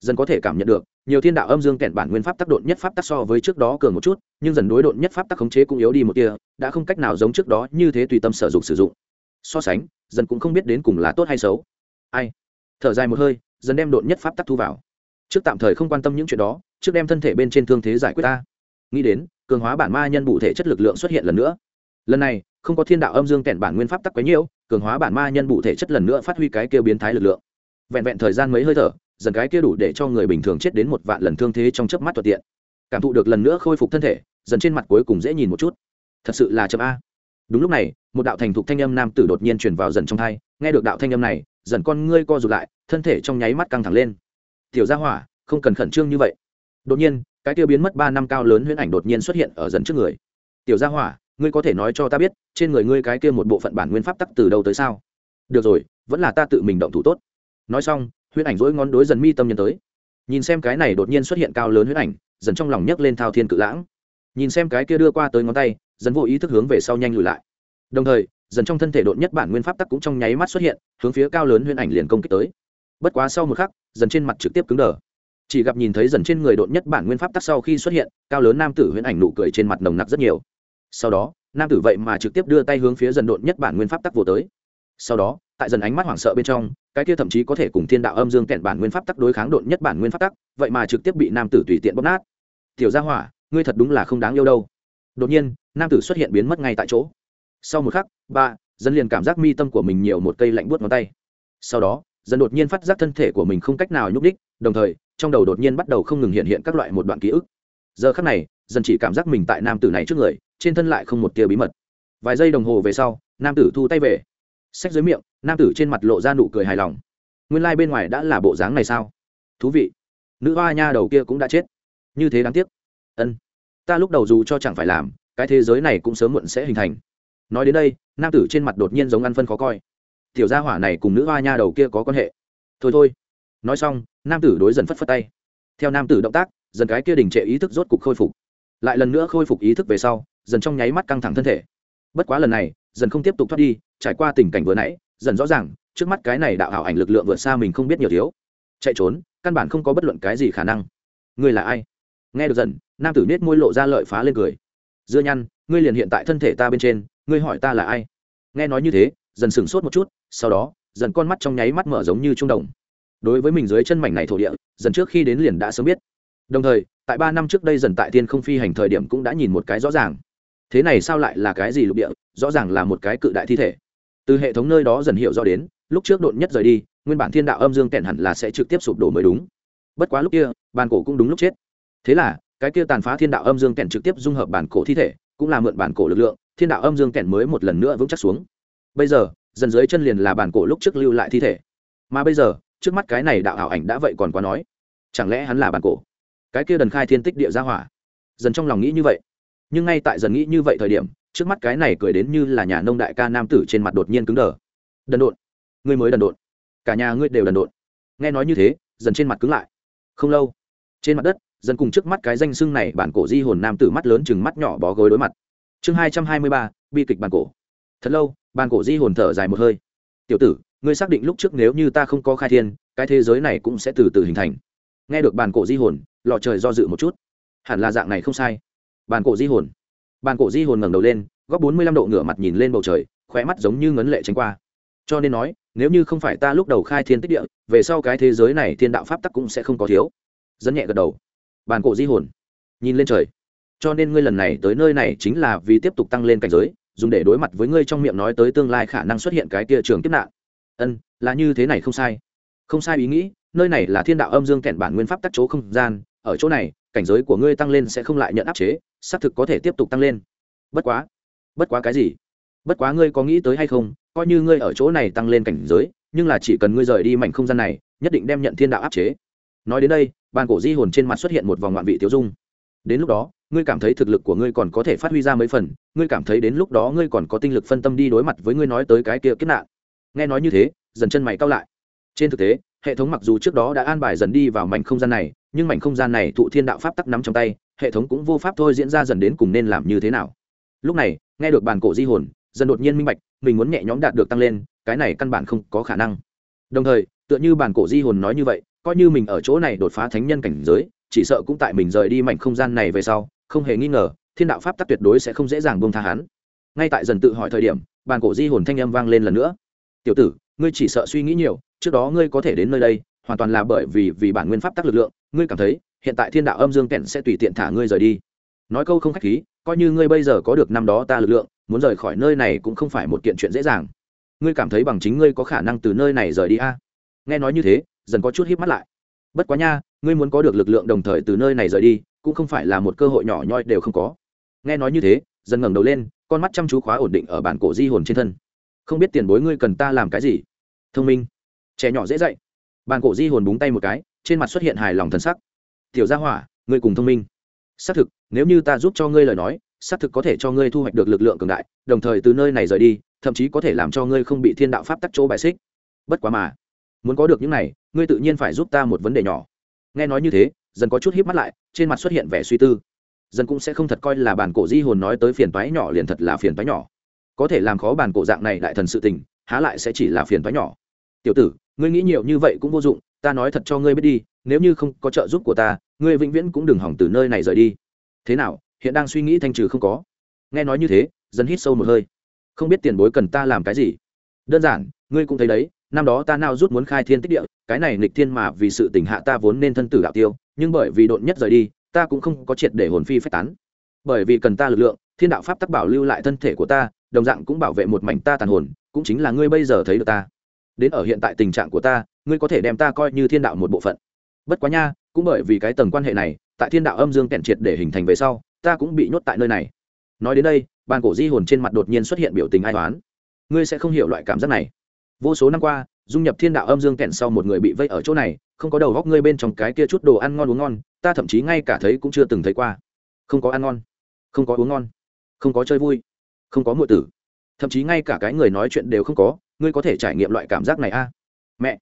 Speaker 1: Dần có thể cảm nhận được, nhiều thiên đạo âm dương kẹn bản nguyên pháp tác độn nhất pháp tác so với trước đó cường một chút, nhưng dần đối độn nhất pháp tác khống chế cũng yếu đi một tia, đã không cách nào giống trước đó như thế tùy tâm sử dụng sử dụng. So sánh, dần cũng không biết đến cùng là tốt hay xấu. Ai? Thở dài một hơi, dần đem độn nhất pháp tác thu vào. Trước tạm thời không quan tâm những chuyện đó, trước đem thân thể bên trên thương thế giải quyết ta nghĩ đến, cường hóa bản ma nhân bụ thể chất lực lượng xuất hiện lần nữa. Lần này, không có thiên đạo âm dương kèn bản nguyên pháp tắc quấy nhiễu, cường hóa bản ma nhân bụ thể chất lần nữa phát huy cái kêu biến thái lực lượng. Vẹn vẹn thời gian mấy hơi thở, dần cái kia đủ để cho người bình thường chết đến một vạn lần thương thế trong chớp mắt thuận tiện. Cảm thụ được lần nữa khôi phục thân thể, dần trên mặt cuối cùng dễ nhìn một chút. Thật sự là chậm a. Đúng lúc này, một đạo thành thục thanh âm nam tử đột nhiên truyền vào dần trong thai, nghe được đạo thanh âm này, dần con ngươi co rụt lại, thân thể trong nháy mắt căng thẳng lên. Tiểu gia hỏa, không cần khẩn trương như vậy. Đột nhiên cái kia biến mất ba năm cao lớn huyễn ảnh đột nhiên xuất hiện ở dần trước người. Tiểu gia hỏa, ngươi có thể nói cho ta biết, trên người ngươi cái kia một bộ phận bản nguyên pháp tắc từ đâu tới sao? Được rồi, vẫn là ta tự mình động thủ tốt. Nói xong, huyễn ảnh dỗi ngón đối dần mi tâm nhân tới. Nhìn xem cái này đột nhiên xuất hiện cao lớn huyễn ảnh, dần trong lòng nhấc lên thao thiên cự lãng. Nhìn xem cái kia đưa qua tới ngón tay, dần vô ý thức hướng về sau nhanh lùi lại. Đồng thời, dần trong thân thể đột nhất bản nguyên pháp tắc cũng trong nháy mắt xuất hiện, hướng phía cao lớn huyễn ảnh liền công kích tới. Bất quá sau một khắc, dần trên mặt trực tiếp cứng đờ chỉ gặp nhìn thấy dần trên người đột nhất bản nguyên pháp tắc sau khi xuất hiện, cao lớn nam tử huyễn ảnh nụ cười trên mặt nồng nặc rất nhiều. Sau đó, nam tử vậy mà trực tiếp đưa tay hướng phía dần đột nhất bản nguyên pháp tắc vô tới. Sau đó, tại dần ánh mắt hoảng sợ bên trong, cái kia thậm chí có thể cùng thiên đạo âm dương kẹn bản nguyên pháp tắc đối kháng độn nhất bản nguyên pháp tắc, vậy mà trực tiếp bị nam tử tùy tiện bóp nát. Tiểu gia hỏa, ngươi thật đúng là không đáng yêu đâu. Đột nhiên, nam tử xuất hiện biến mất ngay tại chỗ. Sau một khắc ba dân liền cảm giác mi tâm của mình nhiều một cây lạnh buốt ngón tay. Sau đó dân đột nhiên phát giác thân thể của mình không cách nào nhúc đích đồng thời trong đầu đột nhiên bắt đầu không ngừng hiện hiện các loại một đoạn ký ức. Giờ khắc này, dần chỉ cảm giác mình tại nam tử này trước người, trên thân lại không một tia bí mật. Vài giây đồng hồ về sau, nam tử thu tay về. Sách dưới miệng, nam tử trên mặt lộ ra nụ cười hài lòng. Nguyên lai、like、bên ngoài đã là bộ dáng này sao? Thú vị. Nữ hoa nha đầu kia cũng đã chết. Như thế đáng tiếc. Ân. Ta lúc đầu dù cho chẳng phải làm, cái thế giới này cũng sớm muộn sẽ hình thành. Nói đến đây, nam tử trên mặt đột nhiên giống ăn phân khó coi. Tiểu gia hỏa này cùng nữ hoa nha đầu kia có quan hệ. Thôi thôi nói xong, nam tử đối dần phất phất tay. Theo nam tử động tác, dần cái kia đình trệ ý thức rốt cục khôi phục. Lại lần nữa khôi phục ý thức về sau, dần trong nháy mắt căng thẳng thân thể. Bất quá lần này, dần không tiếp tục thoát đi, trải qua tình cảnh vừa nãy, dần rõ ràng, trước mắt cái này đạo ảo ảnh lực lượng vượt xa mình không biết nhiều thiếu. Chạy trốn, căn bản không có bất luận cái gì khả năng. Ngươi là ai? Nghe được dần, nam tử nết môi lộ ra lợi phá lên cười. Dưa nhăn, ngươi liền hiện tại thân thể ta bên trên, ngươi hỏi ta là ai? Nghe nói như thế, dần sửng sốt một chút, sau đó, dần con mắt trong nháy mắt mở giống như trung đồng đối với mình dưới chân mảnh này thổ địa, dần trước khi đến liền đã sớm biết. Đồng thời, tại ba năm trước đây dần tại thiên không phi hành thời điểm cũng đã nhìn một cái rõ ràng. Thế này sao lại là cái gì lục địa? Rõ ràng là một cái cự đại thi thể. Từ hệ thống nơi đó dần hiểu rõ đến, lúc trước đột nhất rời đi, nguyên bản thiên đạo âm dương kẹn hẳn là sẽ trực tiếp sụp đổ mới đúng. Bất quá lúc kia, bàn cổ cũng đúng lúc chết. Thế là, cái kia tàn phá thiên đạo âm dương kẹn trực tiếp dung hợp bản cổ thi thể, cũng là mượn bản cổ lực lượng, thiên đạo âm dương kẹn mới một lần nữa vững chắc xuống. Bây giờ, dần dưới chân liền là bản cổ lúc trước lưu lại thi thể. Mà bây giờ trước mắt cái này đạo ảo ảnh đã vậy còn quá nói. Chẳng lẽ hắn là bản cổ? Cái kia đần khai thiên tích địa ra hỏa. Dần trong lòng nghĩ như vậy. Nhưng ngay tại dần nghĩ như vậy thời điểm, trước mắt cái này cười đến như là nhà nông đại ca nam tử trên mặt đột nhiên cứng đờ. Đần độn. Ngươi mới đần độn. Cả nhà ngươi đều đần độn. Nghe nói như thế, dần trên mặt cứng lại. Không lâu. Trên mặt đất, dần cùng trước mắt cái danh xưng này bản cổ di hồn nam tử mắt lớn chừng mắt nhỏ bó gối đối mặt. Chương hai trăm hai mươi ba, bi kịch bản cổ. Thật lâu, bản cổ di hồn thở dài một hơi. Tiểu tử ngươi xác định lúc trước nếu như ta không có khai thiên, cái thế giới này cũng sẽ từ từ hình thành. Nghe được bàn cổ di hồn lò trời do dự một chút. Hẳn là dạng này không sai. Bàn cổ di hồn. Bàn cổ di hồn ngẩng đầu lên, góc bốn mươi lăm độ ngửa mặt nhìn lên bầu trời, khóe mắt giống như ngấn lệ tránh qua. Cho nên nói, nếu như không phải ta lúc đầu khai thiên tích địa, về sau cái thế giới này thiên đạo pháp tắc cũng sẽ không có thiếu. Dẫn nhẹ gật đầu. Bàn cổ di hồn. Nhìn lên trời. Cho nên ngươi lần này tới nơi này chính là vì tiếp tục tăng lên cảnh giới, dùng để đối mặt với ngươi trong miệng nói tới tương lai khả năng xuất hiện cái tia trường kiếp nạn ân, là như thế này không sai. Không sai ý nghĩ, nơi này là thiên đạo âm dương kẹn bản nguyên pháp tắc chỗ không gian, ở chỗ này, cảnh giới của ngươi tăng lên sẽ không lại nhận áp chế, xác thực có thể tiếp tục tăng lên. Bất quá bất quá cái gì? Bất quá ngươi có nghĩ tới hay không, coi như ngươi ở chỗ này tăng lên cảnh giới, nhưng là chỉ cần ngươi rời đi mảnh không gian này, nhất định đem nhận thiên đạo áp chế. Nói đến đây, bàn cổ di hồn trên mặt xuất hiện một vòng ngoạn vị tiêu dung. Đến lúc đó, ngươi cảm thấy thực lực của ngươi còn có thể phát huy ra mấy phần, ngươi cảm thấy đến lúc đó ngươi còn có tinh lực phân tâm đi đối mặt với ngươi nói tới cái kia kết nạn nghe nói như thế, dần chân mày cao lại. Trên thực tế, hệ thống mặc dù trước đó đã an bài dần đi vào mảnh không gian này, nhưng mảnh không gian này thụ thiên đạo pháp tắc nắm trong tay, hệ thống cũng vô pháp thôi diễn ra dần đến cùng nên làm như thế nào. Lúc này, nghe được bàn cổ di hồn, dần đột nhiên minh bạch, mình muốn nhẹ nhõm đạt được tăng lên, cái này căn bản không có khả năng. Đồng thời, tựa như bàn cổ di hồn nói như vậy, coi như mình ở chỗ này đột phá thánh nhân cảnh giới, chỉ sợ cũng tại mình rời đi mảnh không gian này về sau, không hề nghi ngờ, thiên đạo pháp tắc tuyệt đối sẽ không dễ dàng buông tha hắn. Ngay tại dần tự hỏi thời điểm bàn cổ di hồn thanh âm vang lên lần nữa tiểu tử, ngươi chỉ sợ suy nghĩ nhiều, trước đó ngươi có thể đến nơi đây, hoàn toàn là bởi vì vì bản nguyên pháp tắc lực lượng, ngươi cảm thấy, hiện tại thiên đạo âm dương kẹn sẽ tùy tiện thả ngươi rời đi. Nói câu không khách khí, coi như ngươi bây giờ có được năm đó ta lực lượng, muốn rời khỏi nơi này cũng không phải một kiện chuyện dễ dàng. Ngươi cảm thấy bằng chính ngươi có khả năng từ nơi này rời đi a? À? nghe nói như thế, dần có chút híp mắt lại. Bất quá nha, ngươi muốn có được lực lượng đồng thời từ nơi này rời đi, cũng không phải là một cơ hội nhỏ nhoi đều không có. Nghe nói như thế, dần ngẩng đầu lên, con mắt chăm chú khóa ổn định ở bản cổ di hồn trên thân không biết tiền bối ngươi cần ta làm cái gì. Thông minh. Trẻ nhỏ dễ dạy. Bàn cổ di hồn búng tay một cái, trên mặt xuất hiện hài lòng thân sắc. Tiểu gia hỏa, ngươi cùng thông minh. Xác thực, nếu như ta giúp cho ngươi lời nói, xác thực có thể cho ngươi thu hoạch được lực lượng cường đại, đồng thời từ nơi này rời đi, thậm chí có thể làm cho ngươi không bị thiên đạo pháp tắc chỗ bài xích. Bất quá mà, muốn có được những này, ngươi tự nhiên phải giúp ta một vấn đề nhỏ. Nghe nói như thế, dần có chút híp mắt lại, trên mặt xuất hiện vẻ suy tư. Dần cũng sẽ không thật coi là bản cổ di hồn nói tới phiền toái nhỏ liền thật là phiền toái nhỏ có thể làm khó bản cổ dạng này đại thần sự tình, há lại sẽ chỉ là phiền toái nhỏ. Tiểu tử, ngươi nghĩ nhiều như vậy cũng vô dụng, ta nói thật cho ngươi biết đi, nếu như không có trợ giúp của ta, ngươi vĩnh viễn cũng đừng hỏng từ nơi này rời đi. Thế nào, hiện đang suy nghĩ thanh trừ không có? Nghe nói như thế, dần hít sâu một hơi. Không biết tiền bối cần ta làm cái gì? Đơn giản, ngươi cũng thấy đấy, năm đó ta nào rút muốn khai thiên tích địa, cái này nghịch thiên mà vì sự tình hạ ta vốn nên thân tử đạo tiêu, nhưng bởi vì độn nhất rời đi, ta cũng không có triệt để hồn phi phách tán. Bởi vì cần ta lực lượng, thiên đạo pháp tắc bảo lưu lại thân thể của ta đồng dạng cũng bảo vệ một mảnh ta tàn hồn, cũng chính là ngươi bây giờ thấy được ta. Đến ở hiện tại tình trạng của ta, ngươi có thể đem ta coi như thiên đạo một bộ phận. Bất quá nha, cũng bởi vì cái tầng quan hệ này, tại thiên đạo âm dương kẹn triệt để hình thành về sau, ta cũng bị nhốt tại nơi này. Nói đến đây, bàn cổ di hồn trên mặt đột nhiên xuất hiện biểu tình ai toán ngươi sẽ không hiểu loại cảm giác này. Vô số năm qua, dung nhập thiên đạo âm dương kẹn sau một người bị vây ở chỗ này, không có đầu góc ngươi bên trong cái kia chút đồ ăn ngon uống ngon, ta thậm chí ngay cả thấy cũng chưa từng thấy qua. Không có ăn ngon, không có uống ngon, không có chơi vui không có ngụy tử. Thậm chí ngay cả cái người nói chuyện đều không có, ngươi có thể trải nghiệm loại cảm giác này a? À? mẹ!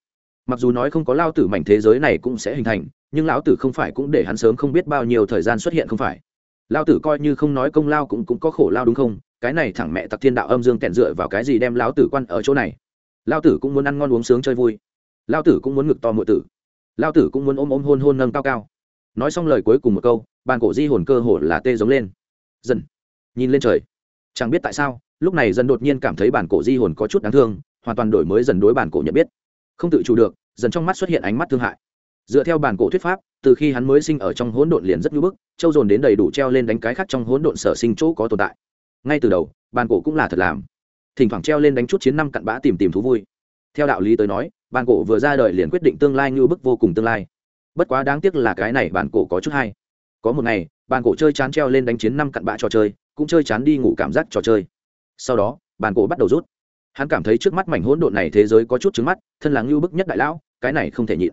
Speaker 1: Mặc dù nói không có lao tử mảnh thế giới này cũng sẽ hình thành, nhưng lão tử không phải cũng để hắn sớm không biết bao nhiêu thời gian xuất hiện không phải. Lao tử coi như không nói công lao cũng cũng có khổ lao đúng không? Cái này thẳng mẹ tặc thiên đạo âm dương kẹn dựa vào cái gì đem lão tử quan ở chỗ này? Lao tử cũng muốn ăn ngon uống sướng chơi vui. Lao tử cũng muốn ngực to mượn tử. Lao tử cũng muốn ôm ôm hôn hôn nâng cao cao. Nói xong lời cuối cùng một câu, bàn cổ di hồn cơ hồ là tê giống lên. Dần. Nhìn lên trời chẳng biết tại sao, lúc này dần đột nhiên cảm thấy bản cổ di hồn có chút đáng thương, hoàn toàn đổi mới dần đối bản cổ nhận biết. Không tự chủ được, dần trong mắt xuất hiện ánh mắt thương hại. Dựa theo bản cổ thuyết pháp, từ khi hắn mới sinh ở trong hỗn độn liền rất ngưỡng bức, châu dồn đến đầy đủ treo lên đánh cái khác trong hỗn độn sở sinh chỗ có tồn tại. Ngay từ đầu, bản cổ cũng là thật làm. Thỉnh thoảng treo lên đánh chút chiến năm cặn bã tìm tìm thú vui. Theo đạo lý tới nói, bản cổ vừa ra đời liền quyết định tương lai như bức vô cùng tương lai. Bất quá đáng tiếc là cái này bản cổ có chút hay. Có một ngày, bản cổ chơi chán treo lên đánh chiến năm cặn bã trò chơi cũng chơi chán đi ngủ cảm giác trò chơi. Sau đó, bàn cổ bắt đầu rút. Hắn cảm thấy trước mắt mảnh hỗn độn này thế giới có chút trứng mắt, thân là ngưu bức nhất đại lão, cái này không thể nhịn.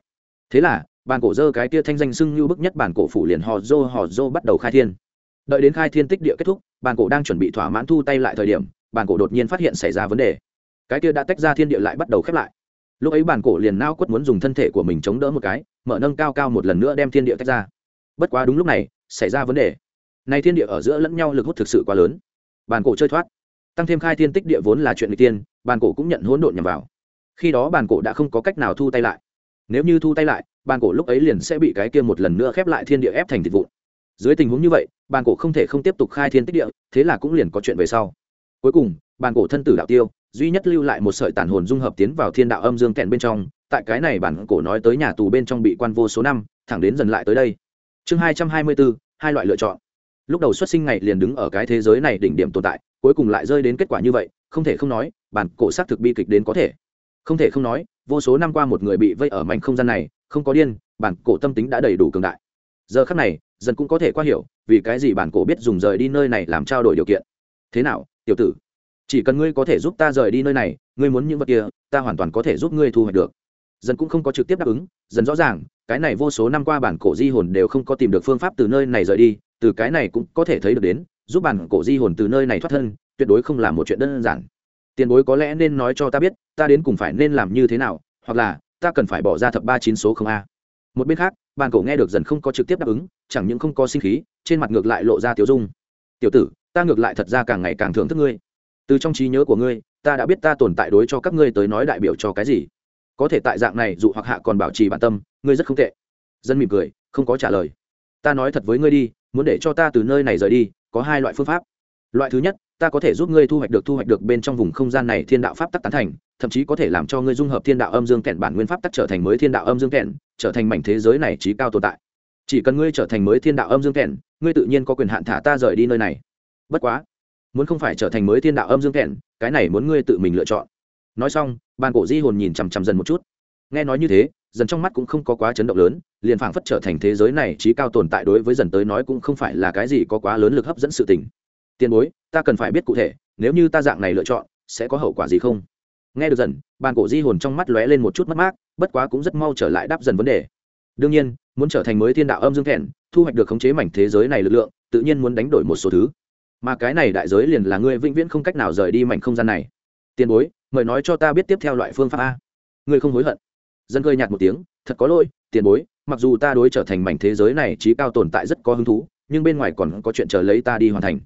Speaker 1: Thế là, bàn cổ dơ cái tia thanh danh sưng ngưu bức nhất bàn cổ phủ liền hò dô hò dô bắt đầu khai thiên. Đợi đến khai thiên tích địa kết thúc, bàn cổ đang chuẩn bị thỏa mãn thu tay lại thời điểm, bàn cổ đột nhiên phát hiện xảy ra vấn đề. Cái tia đã tách ra thiên địa lại bắt đầu khép lại. Lúc ấy bàn cổ liền nao quất muốn dùng thân thể của mình chống đỡ một cái, mở nâng cao cao một lần nữa đem thiên địa tách ra. Bất quá đúng lúc này, xảy ra vấn đề nay thiên địa ở giữa lẫn nhau lực hút thực sự quá lớn. Bản cổ chơi thoát. Tăng thêm khai thiên tích địa vốn là chuyện người tiên, bản cổ cũng nhận hỗn độn nhằm vào. Khi đó bản cổ đã không có cách nào thu tay lại. Nếu như thu tay lại, bản cổ lúc ấy liền sẽ bị cái kia một lần nữa khép lại thiên địa ép thành thịt vụn. Dưới tình huống như vậy, bản cổ không thể không tiếp tục khai thiên tích địa, thế là cũng liền có chuyện về sau. Cuối cùng, bản cổ thân tử đạo tiêu, duy nhất lưu lại một sợi tàn hồn dung hợp tiến vào thiên đạo âm dương kẹn bên trong, tại cái này bản cổ nói tới nhà tù bên trong bị quan vô số năm, thẳng đến dần lại tới đây. Chương hai trăm hai mươi bốn, hai loại lựa chọn lúc đầu xuất sinh ngày liền đứng ở cái thế giới này đỉnh điểm tồn tại, cuối cùng lại rơi đến kết quả như vậy, không thể không nói, bản cổ xác thực bi kịch đến có thể. Không thể không nói, vô số năm qua một người bị vây ở mảnh không gian này, không có điên, bản cổ tâm tính đã đầy đủ cường đại. Giờ khắc này, dần cũng có thể qua hiểu, vì cái gì bản cổ biết dùng rời đi nơi này làm trao đổi điều kiện. Thế nào, tiểu tử? Chỉ cần ngươi có thể giúp ta rời đi nơi này, ngươi muốn những vật kia, ta hoàn toàn có thể giúp ngươi thu hoạch được. Dần cũng không có trực tiếp đáp ứng, dần rõ ràng, cái này vô số năm qua bản cổ di hồn đều không có tìm được phương pháp từ nơi này rời đi từ cái này cũng có thể thấy được đến, giúp bản cổ di hồn từ nơi này thoát thân, tuyệt đối không là một chuyện đơn giản. Tiền bối có lẽ nên nói cho ta biết, ta đến cùng phải nên làm như thế nào, hoặc là, ta cần phải bỏ ra thập ba chín số không a. Một bên khác bàn cổ nghe được dần không có trực tiếp đáp ứng, chẳng những không có sinh khí, trên mặt ngược lại lộ ra tiểu dung. Tiểu tử, ta ngược lại thật ra càng ngày càng thưởng thức ngươi. Từ trong trí nhớ của ngươi, ta đã biết ta tồn tại đối cho các ngươi tới nói đại biểu cho cái gì. Có thể tại dạng này dụ hoặc hạ còn bảo trì bản tâm, ngươi rất không tệ. Dân mỉm cười, không có trả lời. Ta nói thật với ngươi đi muốn để cho ta từ nơi này rời đi, có hai loại phương pháp. Loại thứ nhất, ta có thể giúp ngươi thu hoạch được thu hoạch được bên trong vùng không gian này thiên đạo pháp tắc tán thành, thậm chí có thể làm cho ngươi dung hợp thiên đạo âm dương kẹn bản nguyên pháp tắc trở thành mới thiên đạo âm dương kẹn, trở thành mảnh thế giới này trí cao tồn tại. Chỉ cần ngươi trở thành mới thiên đạo âm dương kẹn, ngươi tự nhiên có quyền hạn thả ta rời đi nơi này. Bất quá, muốn không phải trở thành mới thiên đạo âm dương kẹn, cái này muốn ngươi tự mình lựa chọn. Nói xong, bàn cổ di hồn nhìn chằm chằm dần một chút. Nghe nói như thế dần trong mắt cũng không có quá chấn động lớn, liền phảng phất trở thành thế giới này trí cao tồn tại đối với dần tới nói cũng không phải là cái gì có quá lớn lực hấp dẫn sự tình. Tiền bối, ta cần phải biết cụ thể, nếu như ta dạng này lựa chọn, sẽ có hậu quả gì không? Nghe được dần, bàn cổ di hồn trong mắt lóe lên một chút mất mát, bất quá cũng rất mau trở lại đáp dần vấn đề. Đương nhiên, muốn trở thành mới thiên đạo âm dương thẹn, thu hoạch được khống chế mảnh thế giới này lực lượng, tự nhiên muốn đánh đổi một số thứ. Mà cái này đại giới liền là ngươi vĩnh viễn không cách nào rời đi mảnh không gian này. Tiền bối, mời nói cho ta biết tiếp theo loại phương pháp a. Ngươi không hối hận dân cười nhạt một tiếng, thật có lỗi, tiền bối, mặc dù ta đối trở thành mảnh thế giới này trí cao tồn tại rất có hứng thú, nhưng bên ngoài còn có chuyện chờ lấy ta đi hoàn thành.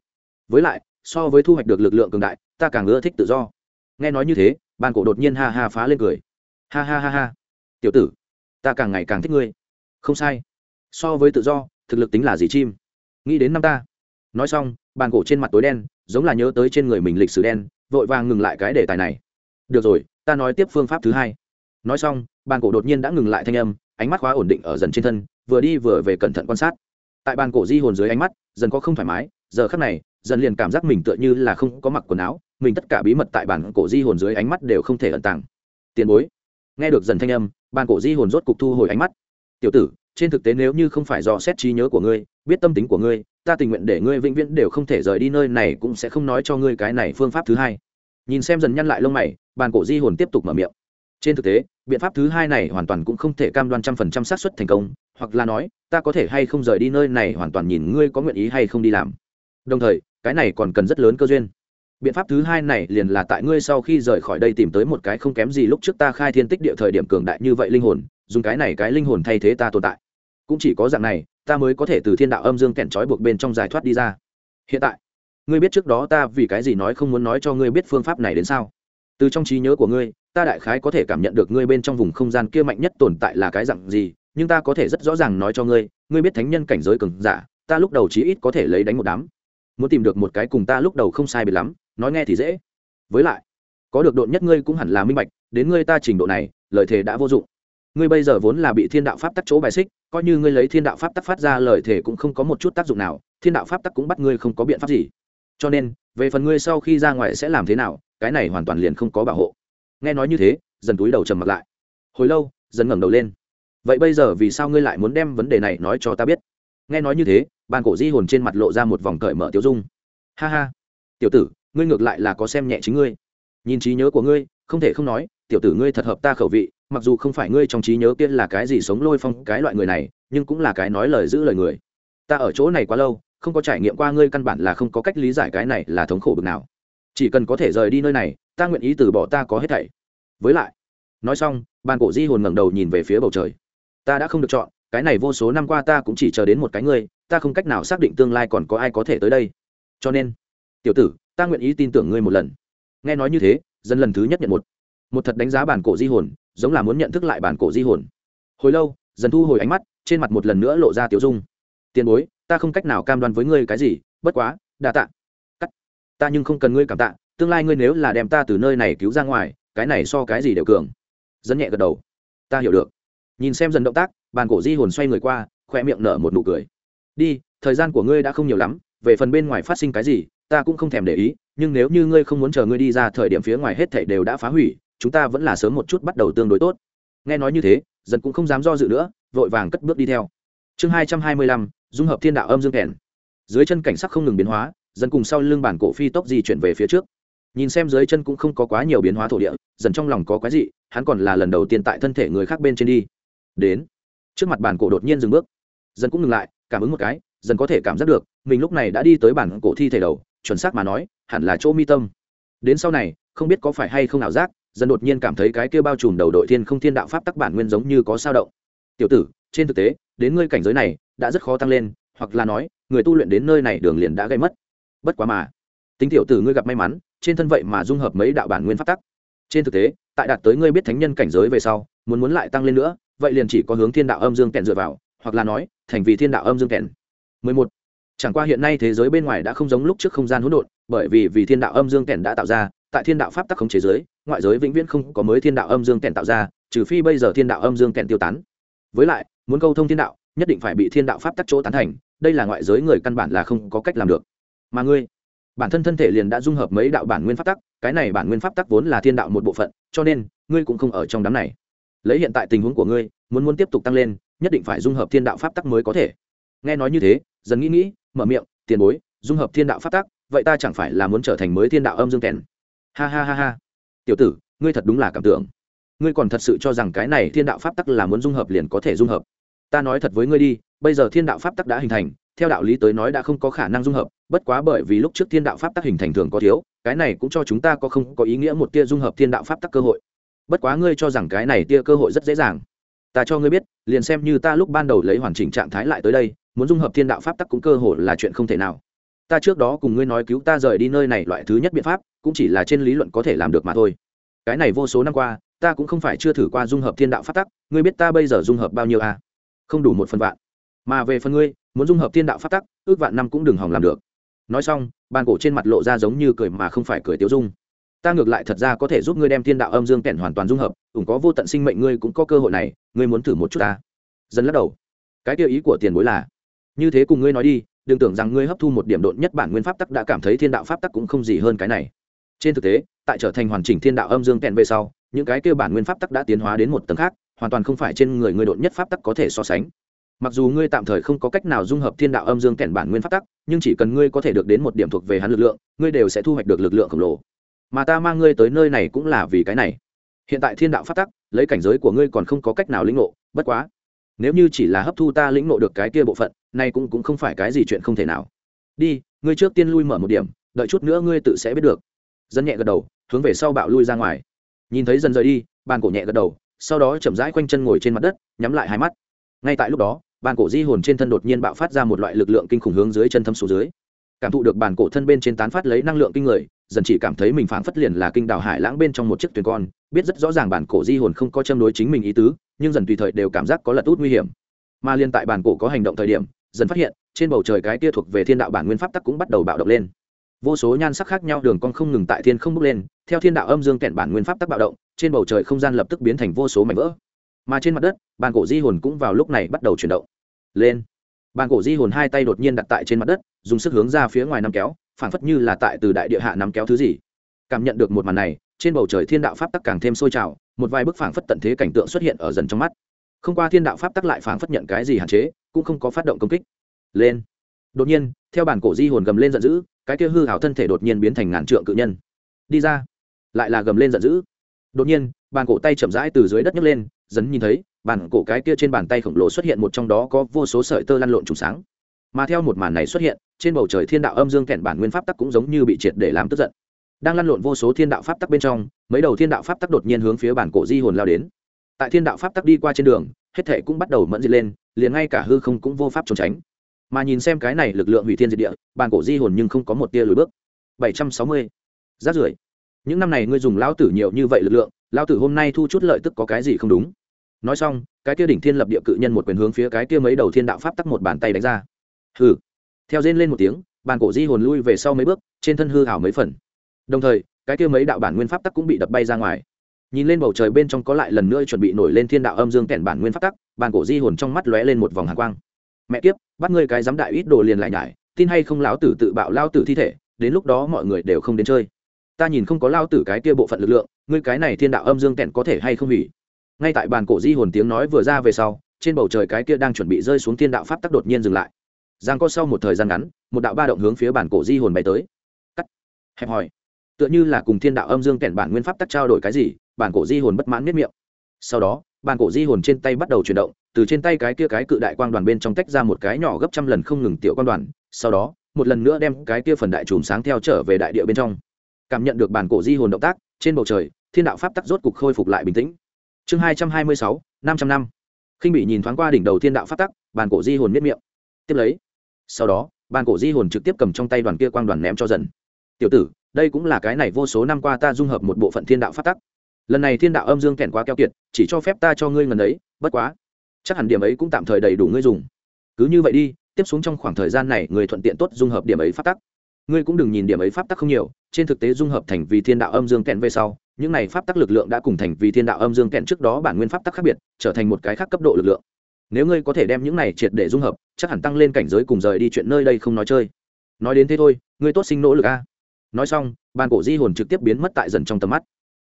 Speaker 1: Với lại, so với thu hoạch được lực lượng cường đại, ta càng ưa thích tự do. Nghe nói như thế bàn cổ đột nhiên ha ha phá lên cười. Ha ha ha ha, tiểu tử, ta càng ngày càng thích ngươi. Không sai. So với tự do, thực lực tính là gì chim. Nghĩ đến năm ta. Nói xong, bàn cổ trên mặt tối đen, giống là nhớ tới trên người mình lịch sử đen, vội vàng ngừng lại cái đề tài này. Được rồi, ta nói tiếp phương pháp thứ hai nói xong, bàn cổ đột nhiên đã ngừng lại thanh âm, ánh mắt khóa ổn định ở dần trên thân, vừa đi vừa về cẩn thận quan sát. Tại bàn cổ di hồn dưới ánh mắt, dần có không thoải mái, giờ khắc này, dần liền cảm giác mình tựa như là không có mặc quần áo, mình tất cả bí mật tại bàn cổ di hồn dưới ánh mắt đều không thể ẩn tàng. Tiền bối. Nghe được dần thanh âm, bàn cổ di hồn rốt cục thu hồi ánh mắt. Tiểu tử, trên thực tế nếu như không phải do xét trí nhớ của ngươi, biết tâm tính của ngươi, ta tình nguyện để ngươi vĩnh viễn đều không thể rời đi nơi này cũng sẽ không nói cho ngươi cái này phương pháp thứ hai. Nhìn xem dần nhăn lại lông mày, bàn cổ di hồn tiếp tục mở miệng trên thực tế, biện pháp thứ hai này hoàn toàn cũng không thể cam đoan trăm phần trăm xác suất thành công, hoặc là nói, ta có thể hay không rời đi nơi này hoàn toàn nhìn ngươi có nguyện ý hay không đi làm. Đồng thời, cái này còn cần rất lớn cơ duyên. Biện pháp thứ hai này liền là tại ngươi sau khi rời khỏi đây tìm tới một cái không kém gì lúc trước ta khai thiên tích địa thời điểm cường đại như vậy linh hồn, dùng cái này cái linh hồn thay thế ta tồn tại. Cũng chỉ có dạng này, ta mới có thể từ thiên đạo âm dương kẹn trói buộc bên trong giải thoát đi ra. Hiện tại, ngươi biết trước đó ta vì cái gì nói không muốn nói cho ngươi biết phương pháp này đến sao? Từ trong trí nhớ của ngươi ta đại khái có thể cảm nhận được ngươi bên trong vùng không gian kia mạnh nhất tồn tại là cái dạng gì, nhưng ta có thể rất rõ ràng nói cho ngươi ngươi biết thánh nhân cảnh giới cường giả, ta lúc đầu chí ít có thể lấy đánh một đám. Muốn tìm được một cái cùng ta lúc đầu không sai biệt lắm, nói nghe thì dễ. Với lại, có được độn nhất ngươi cũng hẳn là minh bạch, đến ngươi ta trình độ này, lời thề đã vô dụng. Ngươi bây giờ vốn là bị thiên đạo pháp tắc chỗ bài xích, coi như ngươi lấy thiên đạo pháp tắc phát ra lời thề cũng không có một chút tác dụng nào, thiên đạo pháp tắc cũng bắt ngươi không có biện pháp gì. Cho nên, về phần ngươi sau khi ra ngoài sẽ làm thế nào, cái này hoàn toàn liền không có bảo hộ nghe nói như thế, dần túi đầu trầm mặt lại. Hồi lâu, dần ngẩng đầu lên. Vậy bây giờ vì sao ngươi lại muốn đem vấn đề này nói cho ta biết? Nghe nói như thế, bàn cổ di hồn trên mặt lộ ra một vòng cởi mở tiêu dung. Ha ha. Tiểu tử, ngươi ngược lại là có xem nhẹ chính ngươi. Nhìn trí nhớ của ngươi, không thể không nói, tiểu tử ngươi thật hợp ta khẩu vị, mặc dù không phải ngươi trong trí nhớ kia là cái gì sống lôi phong cái loại người này, nhưng cũng là cái nói lời giữ lời người. Ta ở chỗ này quá lâu, không có trải nghiệm qua ngươi căn bản là không có cách lý giải cái này là thống khổ bực nào chỉ cần có thể rời đi nơi này, ta nguyện ý từ bỏ ta có hết thảy. Với lại, nói xong, bàn cổ di hồn ngẩng đầu nhìn về phía bầu trời. Ta đã không được chọn, cái này vô số năm qua ta cũng chỉ chờ đến một cái ngươi, ta không cách nào xác định tương lai còn có ai có thể tới đây. Cho nên, tiểu tử, ta nguyện ý tin tưởng ngươi một lần. Nghe nói như thế, dân lần thứ nhất nhận một. Một thật đánh giá bản cổ di hồn, giống là muốn nhận thức lại bản cổ di hồn. Hồi lâu, dần thu hồi ánh mắt, trên mặt một lần nữa lộ ra tiểu dung. Tiền bối, ta không cách nào cam đoan với ngươi cái gì, bất quá, đa tạ ta nhưng không cần ngươi cảm tạ, tương lai ngươi nếu là đem ta từ nơi này cứu ra ngoài, cái này so cái gì đều cường. Dân nhẹ gật đầu. Ta hiểu được. Nhìn xem dần động tác, bàn cổ di hồn xoay người qua khoe miệng nở một nụ cười. Đi, thời gian của ngươi đã không nhiều lắm, về phần bên ngoài phát sinh cái gì, ta cũng không thèm để ý, nhưng nếu như ngươi không muốn chờ ngươi đi ra thời điểm phía ngoài hết thảy đều đã phá hủy, chúng ta vẫn là sớm một chút bắt đầu tương đối tốt. Nghe nói như thế dần cũng không dám do dự nữa, vội vàng cất bước đi theo. Chương hai trăm hai mươi lăm, dung hợp thiên đạo âm dương kèn. Dưới chân cảnh sắc không ngừng biến hóa dần cùng sau lưng bản cổ phi tốc di chuyển về phía trước. Nhìn xem dưới chân cũng không có quá nhiều biến hóa thổ địa, dần trong lòng có quái gì hắn còn là lần đầu tiên tại thân thể người khác bên trên đi. Đến, trước mặt bản cổ đột nhiên dừng bước. Dần cũng ngừng lại, cảm ứng một cái, dần có thể cảm giác được, mình lúc này đã đi tới bản cổ thi thể đầu, chuẩn xác mà nói, hẳn là chỗ mi tâm. Đến sau này, không biết có phải hay không ảo giác, dần đột nhiên cảm thấy cái kia bao trùm đầu đội thiên không thiên đạo pháp tắc bản nguyên giống như có sao động. Tiểu tử, trên thực tế, đến ngươi cảnh giới này, đã rất khó tăng lên, hoặc là nói, người tu luyện đến nơi này đường liền đã gây mất bất quá mà. Tính tiểu tử ngươi gặp may mắn, trên thân vậy mà dung hợp mấy đạo bản nguyên pháp tắc. Trên thực tế, tại đạt tới ngươi biết thánh nhân cảnh giới về sau, muốn muốn lại tăng lên nữa, vậy liền chỉ có hướng thiên đạo âm dương kẹn dựa vào, hoặc là nói, thành vì thiên đạo âm dương kèn 11. chẳng qua hiện nay thế giới bên ngoài đã không giống lúc trước không gian hỗn độn, bởi vì vì thiên đạo âm dương kẹn đã tạo ra, tại thiên đạo pháp tắc không chế giới, ngoại giới vĩnh viễn không có mới thiên đạo âm dương kẹn tạo ra, trừ phi bây giờ thiên đạo âm dương kẹn tiêu tán. Với lại, muốn câu thông thiên đạo, nhất định phải bị thiên đạo pháp tắc chỗ tán thành, đây là ngoại giới người căn bản là không có cách làm được mà ngươi, bản thân thân thể liền đã dung hợp mấy đạo bản nguyên pháp tắc, cái này bản nguyên pháp tắc vốn là thiên đạo một bộ phận, cho nên, ngươi cũng không ở trong đám này. Lấy hiện tại tình huống của ngươi, muốn muốn tiếp tục tăng lên, nhất định phải dung hợp thiên đạo pháp tắc mới có thể. Nghe nói như thế, dần nghĩ nghĩ, mở miệng, tiền bối, dung hợp thiên đạo pháp tắc, vậy ta chẳng phải là muốn trở thành mới thiên đạo âm dương kèn? Ha ha ha ha. Tiểu tử, ngươi thật đúng là cảm tưởng. Ngươi còn thật sự cho rằng cái này thiên đạo pháp tắc là muốn dung hợp liền có thể dung hợp. Ta nói thật với ngươi đi, bây giờ thiên đạo pháp tắc đã hình thành theo đạo lý tới nói đã không có khả năng dung hợp, bất quá bởi vì lúc trước thiên đạo pháp tắc hình thành thường có thiếu, cái này cũng cho chúng ta có không có ý nghĩa một tia dung hợp thiên đạo pháp tắc cơ hội. Bất quá ngươi cho rằng cái này tia cơ hội rất dễ dàng. Ta cho ngươi biết, liền xem như ta lúc ban đầu lấy hoàn chỉnh trạng thái lại tới đây, muốn dung hợp thiên đạo pháp tắc cũng cơ hội là chuyện không thể nào. Ta trước đó cùng ngươi nói cứu ta rời đi nơi này loại thứ nhất biện pháp, cũng chỉ là trên lý luận có thể làm được mà thôi. Cái này vô số năm qua, ta cũng không phải chưa thử qua dung hợp thiên đạo pháp tắc, ngươi biết ta bây giờ dung hợp bao nhiêu à? không đủ một phần vạn mà về phần ngươi, muốn dung hợp thiên đạo pháp tắc, ước vạn năm cũng đừng hòng làm được. Nói xong, bàn cổ trên mặt lộ ra giống như cười mà không phải cười tiêu dung. Ta ngược lại thật ra có thể giúp ngươi đem thiên đạo âm dương kẹn hoàn toàn dung hợp ủng có vô tận sinh mệnh ngươi cũng có cơ hội này, ngươi muốn thử một chút ta. Dần lắc đầu. Cái tiêu ý của tiền bối là, như thế cùng ngươi nói đi, đừng tưởng rằng ngươi hấp thu một điểm độn nhất bản nguyên pháp tắc đã cảm thấy thiên đạo pháp tắc cũng không gì hơn cái này. Trên thực tế, tại trở thành hoàn chỉnh thiên đạo âm dương kẹn về sau, những cái kêu bản nguyên pháp tắc đã tiến hóa đến một tầng khác, hoàn toàn không phải trên người ngươi độn nhất pháp tắc có thể so sánh mặc dù ngươi tạm thời không có cách nào dung hợp thiên đạo âm dương kẹn bản nguyên pháp tắc, nhưng chỉ cần ngươi có thể được đến một điểm thuộc về hắn lực lượng, ngươi đều sẽ thu hoạch được lực lượng khổng lồ. Mà ta mang ngươi tới nơi này cũng là vì cái này. Hiện tại thiên đạo pháp tắc, lấy cảnh giới của ngươi còn không có cách nào lĩnh ngộ, bất quá, nếu như chỉ là hấp thu ta lĩnh ngộ được cái kia bộ phận nay cũng cũng không phải cái gì chuyện không thể nào. Đi, ngươi trước tiên lui mở một điểm, đợi chút nữa ngươi tự sẽ biết được. Dân nhẹ gật đầu, hướng về sau bạo lui ra ngoài. Nhìn thấy dần rời đi, bàn cổ nhẹ gật đầu, sau đó chậm rãi quanh chân ngồi trên mặt đất, nhắm lại hai mắt. Ngay tại lúc đó bàn cổ di hồn trên thân đột nhiên bạo phát ra một loại lực lượng kinh khủng hướng dưới chân thâm xuống dưới. Cảm thụ được bàn cổ thân bên trên tán phát lấy năng lượng kinh người, dần chỉ cảm thấy mình phảng phất liền là kinh đào hải lãng bên trong một chiếc thuyền con, biết rất rõ ràng bản cổ di hồn không có châm đối chính mình ý tứ, nhưng dần tùy thời đều cảm giác có lật út nguy hiểm. Mà liên tại bản cổ có hành động thời điểm, dần phát hiện, trên bầu trời cái kia thuộc về thiên đạo bản nguyên pháp tắc cũng bắt đầu bạo động lên. Vô số nhan sắc khác nhau đường con không ngừng tại thiên không bước lên, theo thiên đạo âm dương kẹn bản nguyên pháp tắc bạo động, trên bầu trời không gian lập tức biến thành vô số mảnh vỡ mà trên mặt đất, bàn cổ di hồn cũng vào lúc này bắt đầu chuyển động. Lên. Bàn cổ di hồn hai tay đột nhiên đặt tại trên mặt đất, dùng sức hướng ra phía ngoài nắm kéo phản phất như là tại từ đại địa hạ nắm kéo thứ gì. Cảm nhận được một màn này, trên bầu trời thiên đạo pháp tắc càng thêm sôi trào, một vài bức phản phất tận thế cảnh tượng xuất hiện ở dần trong mắt. Không qua thiên đạo pháp tắc lại phản phất nhận cái gì hạn chế, cũng không có phát động công kích. Lên. Đột nhiên, theo bản cổ di hồn gầm lên giận dữ, cái kia hư hảo thân thể đột nhiên biến thành ngàn trượng cự nhân. Đi ra. Lại là gầm lên giận dữ. Đột nhiên, bàn cổ tay chậm rãi từ dưới đất nhấc lên dấn nhìn thấy, bàn cổ cái kia trên bàn tay khổng lồ xuất hiện một trong đó có vô số sợi tơ lăn lộn trùng sáng. Mà theo một màn này xuất hiện, trên bầu trời thiên đạo âm dương kẹn bản nguyên pháp tắc cũng giống như bị triệt để làm tức giận. Đang lăn lộn vô số thiên đạo pháp tắc bên trong, mấy đầu thiên đạo pháp tắc đột nhiên hướng phía bản cổ di hồn lao đến. Tại thiên đạo pháp tắc đi qua trên đường, hết thể cũng bắt đầu mẫn diệt lên, liền ngay cả hư không cũng vô pháp trốn tránh. Mà nhìn xem cái này lực lượng hủy thiên diệt địa bản cổ di hồn nhưng không có một tia lùi bước. Bảy trăm sáu mươi. Rát rưởi. Những năm này ngươi dùng lão tử nhiều như vậy lực lượng, lão tử hôm nay thu chút lợi tức có cái gì không đúng? Nói xong, cái kia đỉnh thiên lập địa cự nhân một quyền hướng phía cái kia mấy đầu thiên đạo pháp tắc một bàn tay đánh ra. Hừ. Theo rên lên một tiếng, bàn cổ di hồn lui về sau mấy bước, trên thân hư hảo mấy phần. Đồng thời, cái kia mấy đạo bản nguyên pháp tắc cũng bị đập bay ra ngoài. Nhìn lên bầu trời bên trong có lại lần nữa chuẩn bị nổi lên thiên đạo âm dương kèn bản nguyên pháp tắc, bàn cổ di hồn trong mắt lóe lên một vòng hàng quang. Mẹ kiếp, bắt ngươi cái dám đại ít đồ liền lại nhải, tin hay không lão tử tự bạo lao tử thi thể, đến lúc đó mọi người đều không đến chơi. Ta nhìn không có lao tử cái kia bộ phận lực lượng, ngươi cái này thiên đạo âm dương kèn có thể hay không hủy? Ngay tại bàn cổ di hồn tiếng nói vừa ra về sau, trên bầu trời cái kia đang chuẩn bị rơi xuống thiên đạo pháp tắc đột nhiên dừng lại. Giang có sau một thời gian ngắn, một đạo ba động hướng phía bản cổ di hồn bay tới. Cắt. Hẹp hỏi tựa như là cùng thiên đạo âm dương kèn bản nguyên pháp tắc trao đổi cái gì bản cổ di hồn bất mãn miết miệng. Sau đó bản cổ di hồn trên tay bắt đầu chuyển động, từ trên tay cái kia cái cự đại quang đoàn bên trong tách ra một cái nhỏ gấp trăm lần không ngừng tiểu quang đoàn, sau đó, một lần nữa đem cái kia phần đại chùm sáng theo trở về đại địa bên trong. Cảm nhận được bản cổ di hồn động tác, trên bầu trời, thiên đạo pháp tắc rốt cục khôi phục lại bình tĩnh chương hai trăm hai mươi sáu, năm trăm năm. Khinh bị nhìn thoáng qua đỉnh đầu thiên đạo phát tắc, bàn cổ di hồn miết miệng. Tiếp lấy, sau đó, bàn cổ di hồn trực tiếp cầm trong tay đoàn kia quang đoàn ném cho dần. Tiểu tử, đây cũng là cái này vô số năm qua ta dung hợp một bộ phận thiên đạo phát tắc. Lần này thiên đạo âm dương kèn quá keo kiệt, chỉ cho phép ta cho ngươi ngần ấy, bất quá, chắc hẳn điểm ấy cũng tạm thời đầy đủ ngươi dùng. Cứ như vậy đi, tiếp xuống trong khoảng thời gian này người thuận tiện tốt dung hợp điểm ấy phát tắc. Ngươi cũng đừng nhìn điểm ấy pháp tắc không nhiều, trên thực tế dung hợp thành vì thiên đạo âm dương kèn về sau những này pháp tắc lực lượng đã cùng thành vì thiên đạo âm dương kẹn trước đó bản nguyên pháp tắc khác biệt, trở thành một cái khác cấp độ lực lượng. Nếu ngươi có thể đem những này triệt để dung hợp, chắc hẳn tăng lên cảnh giới cùng rời đi chuyện nơi đây không nói chơi. Nói đến thế thôi, ngươi tốt sinh nỗ lực a. Nói xong bàn cổ di hồn trực tiếp biến mất tại dần trong tầm mắt.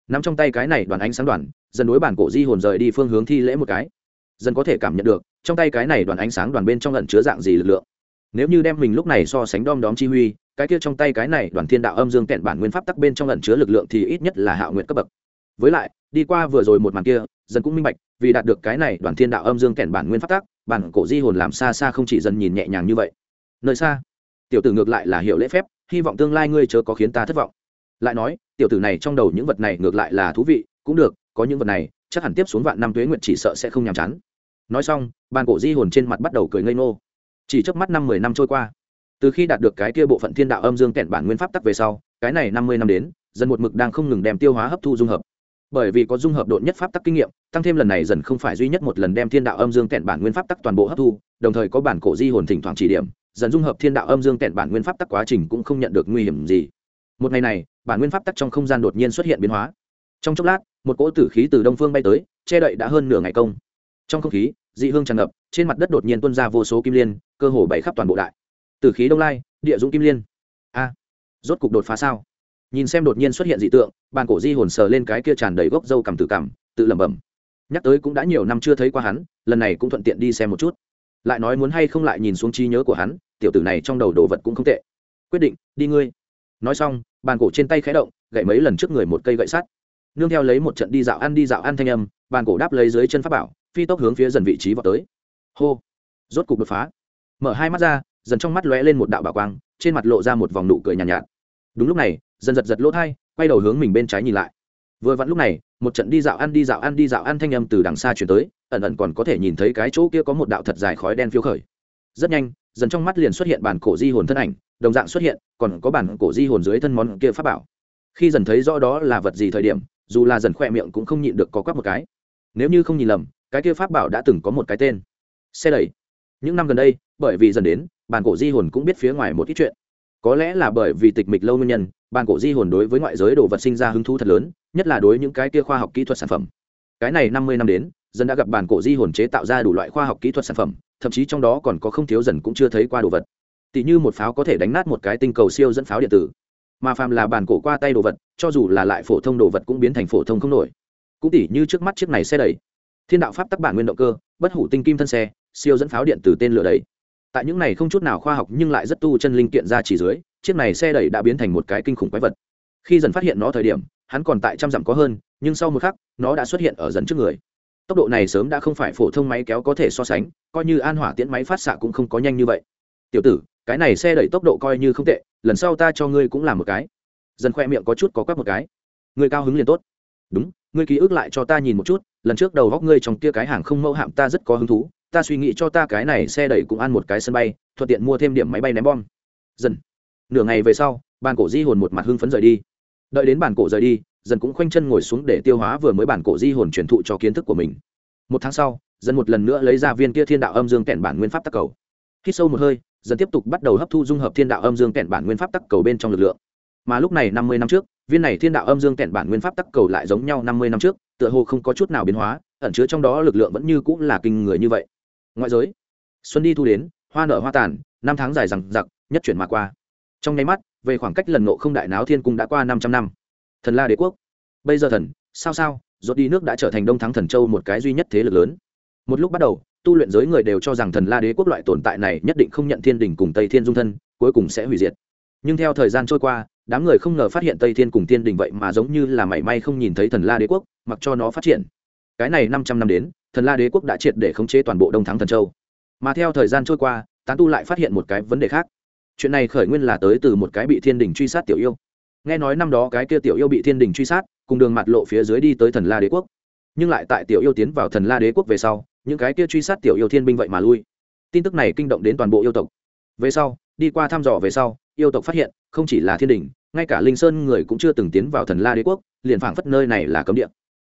Speaker 1: Nắm trong tay cái này đoàn ánh sáng đoàn, dần đối bản cổ di hồn rời đi phương hướng thi lễ một cái. Dần có thể cảm nhận được, trong tay cái này đoàn ánh sáng đoàn bên trong lần chứa dạng gì lực lượng nếu như đem mình lúc này so sánh đom đóm chi huy, cái kia trong tay cái này đoàn thiên đạo âm dương kẹn bản nguyên pháp tắc bên trong lẩn chứa lực lượng thì ít nhất là hạ nguyện cấp bậc. Với lại, đi qua vừa rồi một màn kia dần cũng minh bạch, vì đạt được cái này đoàn thiên đạo âm dương kẹn bản nguyên pháp tắc, bản cổ di hồn làm xa xa không chỉ dần nhìn nhẹ nhàng như vậy. Nơi xa, tiểu tử ngược lại là hiểu lễ phép, hy vọng tương lai ngươi chớ có khiến ta thất vọng. Lại nói, tiểu tử này trong đầu những vật này ngược lại là thú vị, cũng được, có những vật này, chắc hẳn tiếp xuống vạn năm tuế nguyện chỉ sợ sẽ không nhàm chán. Nói xong bàn cổ di hồn trên mặt bắt đầu cười ngây ngô chỉ trước mắt năm mười năm trôi qua. Từ khi đạt được cái kia bộ phận thiên đạo âm dương kẹn bản nguyên pháp tắc về sau, cái này năm mươi năm đến, dần một mực đang không ngừng đem tiêu hóa hấp thu dung hợp. Bởi vì có dung hợp độn nhất pháp tắc kinh nghiệm, tăng thêm lần này dần không phải duy nhất một lần đem thiên đạo âm dương kẹn bản nguyên pháp tắc toàn bộ hấp thu, đồng thời có bản cổ di hồn thỉnh thoảng chỉ điểm, dần dung hợp thiên đạo âm dương kẹn bản nguyên pháp tắc quá trình cũng không nhận được nguy hiểm gì. Một ngày này, bản nguyên pháp tắc trong không gian đột nhiên xuất hiện biến hóa. Trong chốc lát, một cỗ tử khí từ đông phương bay tới, che đậy đã hơn nửa ngày công. Trong không khí, dị hương tràn ngập trên mặt đất đột nhiên tuôn ra vô số kim liên, cơ hồ bày khắp toàn bộ đại. Từ khí đông lai, địa dũng kim liên. A, rốt cục đột phá sao? Nhìn xem đột nhiên xuất hiện dị tượng, bàn cổ di hồn sờ lên cái kia tràn đầy gốc dâu cầm tử cằm, tự lẩm bẩm. Nhắc tới cũng đã nhiều năm chưa thấy qua hắn, lần này cũng thuận tiện đi xem một chút. Lại nói muốn hay không lại nhìn xuống trí nhớ của hắn, tiểu tử này trong đầu đồ vật cũng không tệ. Quyết định, đi ngươi. Nói xong, bàn cổ trên tay khẽ động, gậy mấy lần trước người một cây gậy sắt. Nương theo lấy một trận đi dạo ăn đi dạo ăn thanh âm, bàn cổ đáp lấy dưới chân pháp bảo, phi tốc hướng phía dần vị trí vào tới hô. Rốt cục đột phá. Mở hai mắt ra dần trong mắt lóe lên một đạo bảo quang trên mặt lộ ra một vòng nụ cười nhàn nhạt, nhạt. Đúng lúc này dần giật giật lỗ thai quay đầu hướng mình bên trái nhìn lại. Vừa vặn lúc này một trận đi dạo ăn đi dạo ăn đi dạo ăn thanh âm từ đằng xa chuyển tới ẩn ẩn còn có thể nhìn thấy cái chỗ kia có một đạo thật dài khói đen phiêu khởi. Rất nhanh dần trong mắt liền xuất hiện bản cổ di hồn thân ảnh đồng dạng xuất hiện còn có bản cổ di hồn dưới thân món kia pháp bảo. Khi dần thấy rõ đó là vật gì thời điểm dù là dần khoe miệng cũng không nhịn được có quắc một cái. Nếu như không nhìn lầm cái kia pháp bảo đã từng có một cái tên xe đẩy. Những năm gần đây, bởi vì dần đến bản cổ di hồn cũng biết phía ngoài một ít chuyện. Có lẽ là bởi vì tịch mịch lâu nguyên nhân bản cổ di hồn đối với ngoại giới đồ vật sinh ra hứng thú thật lớn, nhất là đối những cái kia khoa học kỹ thuật sản phẩm. Cái này năm mươi năm đến, dân đã gặp bản cổ di hồn chế tạo ra đủ loại khoa học kỹ thuật sản phẩm, thậm chí trong đó còn có không thiếu dần cũng chưa thấy qua đồ vật. Tỷ như một pháo có thể đánh nát một cái tinh cầu siêu dẫn pháo điện tử. Mà phàm là bản cổ qua tay đồ vật, cho dù là lại phổ thông đồ vật cũng biến thành phổ thông không nổi. Cũng tỷ như trước mắt chiếc này xe đẩy. Thiên đạo pháp tắc bản nguyên động cơ, bất hủ tinh kim thân xe siêu dẫn pháo điện từ tên lửa đẩy tại những này không chút nào khoa học nhưng lại rất tu chân linh kiện ra chỉ dưới, chiếc này xe đẩy đã biến thành một cái kinh khủng quái vật. Khi dần phát hiện nó thời điểm, hắn còn tại trăm dặm có hơn, nhưng sau một khắc, nó đã xuất hiện ở dần trước người. Tốc độ này sớm đã không phải phổ thông máy kéo có thể so sánh, coi như an hỏa tiễn máy phát xạ cũng không có nhanh như vậy. Tiểu tử, cái này xe đẩy tốc độ coi như không tệ, lần sau ta cho ngươi cũng làm một cái. Dần khoe miệng có chút có quắc một cái. Ngươi cao hứng liền tốt. Đúng, ngươi ký ức lại cho ta nhìn một chút, lần trước đầu góc ngươi trong kia cái hàng không mẫu hạm ta rất có hứng thú ta suy nghĩ cho ta cái này xe đẩy cũng ăn một cái sân bay, thuận tiện mua thêm điểm máy bay ném bom. Dần. Nửa ngày về sau, bàn cổ di hồn một mặt hưng phấn rời đi. Đợi đến bàn cổ rời đi, dần cũng khoanh chân ngồi xuống để tiêu hóa vừa mới bản cổ di hồn truyền thụ cho kiến thức của mình. Một tháng sau, dần một lần nữa lấy ra viên kia thiên đạo âm dương kẹn bản nguyên pháp tắc cầu. Khi sâu một hơi, dần tiếp tục bắt đầu hấp thu dung hợp thiên đạo âm dương kẹn bản nguyên pháp tắc cầu bên trong lực lượng. Mà lúc này năm mươi năm trước, viên này thiên đạo âm dương kẹn bản nguyên pháp tắc cầu lại giống nhau năm mươi năm trước, tựa hồ không có chút nào biến hóa, ẩn chứa trong đó lực lượng vẫn như cũng là kinh người như vậy ngoại giới. Xuân đi thu đến, hoa nở hoa tàn, năm tháng dài rằng giặc nhất chuyển mà qua. Trong nháy mắt, về khoảng cách lần nộ không đại náo thiên cung đã qua năm trăm năm. Thần la đế quốc. Bây giờ thần, sao sao, rốt đi nước đã trở thành đông thắng thần châu một cái duy nhất thế lực lớn. Một lúc bắt đầu, tu luyện giới người đều cho rằng thần la đế quốc loại tồn tại này nhất định không nhận thiên đình cùng tây thiên dung thân, cuối cùng sẽ hủy diệt. Nhưng theo thời gian trôi qua, đám người không ngờ phát hiện tây thiên cùng thiên đình vậy mà giống như là mảy may không nhìn thấy thần la đế quốc, mặc cho nó phát triển. Cái này năm trăm năm đến thần la đế quốc đã triệt để khống chế toàn bộ đông thắng thần châu mà theo thời gian trôi qua tán tu lại phát hiện một cái vấn đề khác chuyện này khởi nguyên là tới từ một cái bị thiên đình truy sát tiểu yêu nghe nói năm đó cái kia tiểu yêu bị thiên đình truy sát cùng đường mặt lộ phía dưới đi tới thần la đế quốc nhưng lại tại tiểu yêu tiến vào thần la đế quốc về sau những cái kia truy sát tiểu yêu thiên binh vậy mà lui tin tức này kinh động đến toàn bộ yêu tộc về sau đi qua thăm dò về sau yêu tộc phát hiện không chỉ là thiên đình ngay cả linh sơn người cũng chưa từng tiến vào thần la đế quốc liền phảng phất nơi này là cấm địa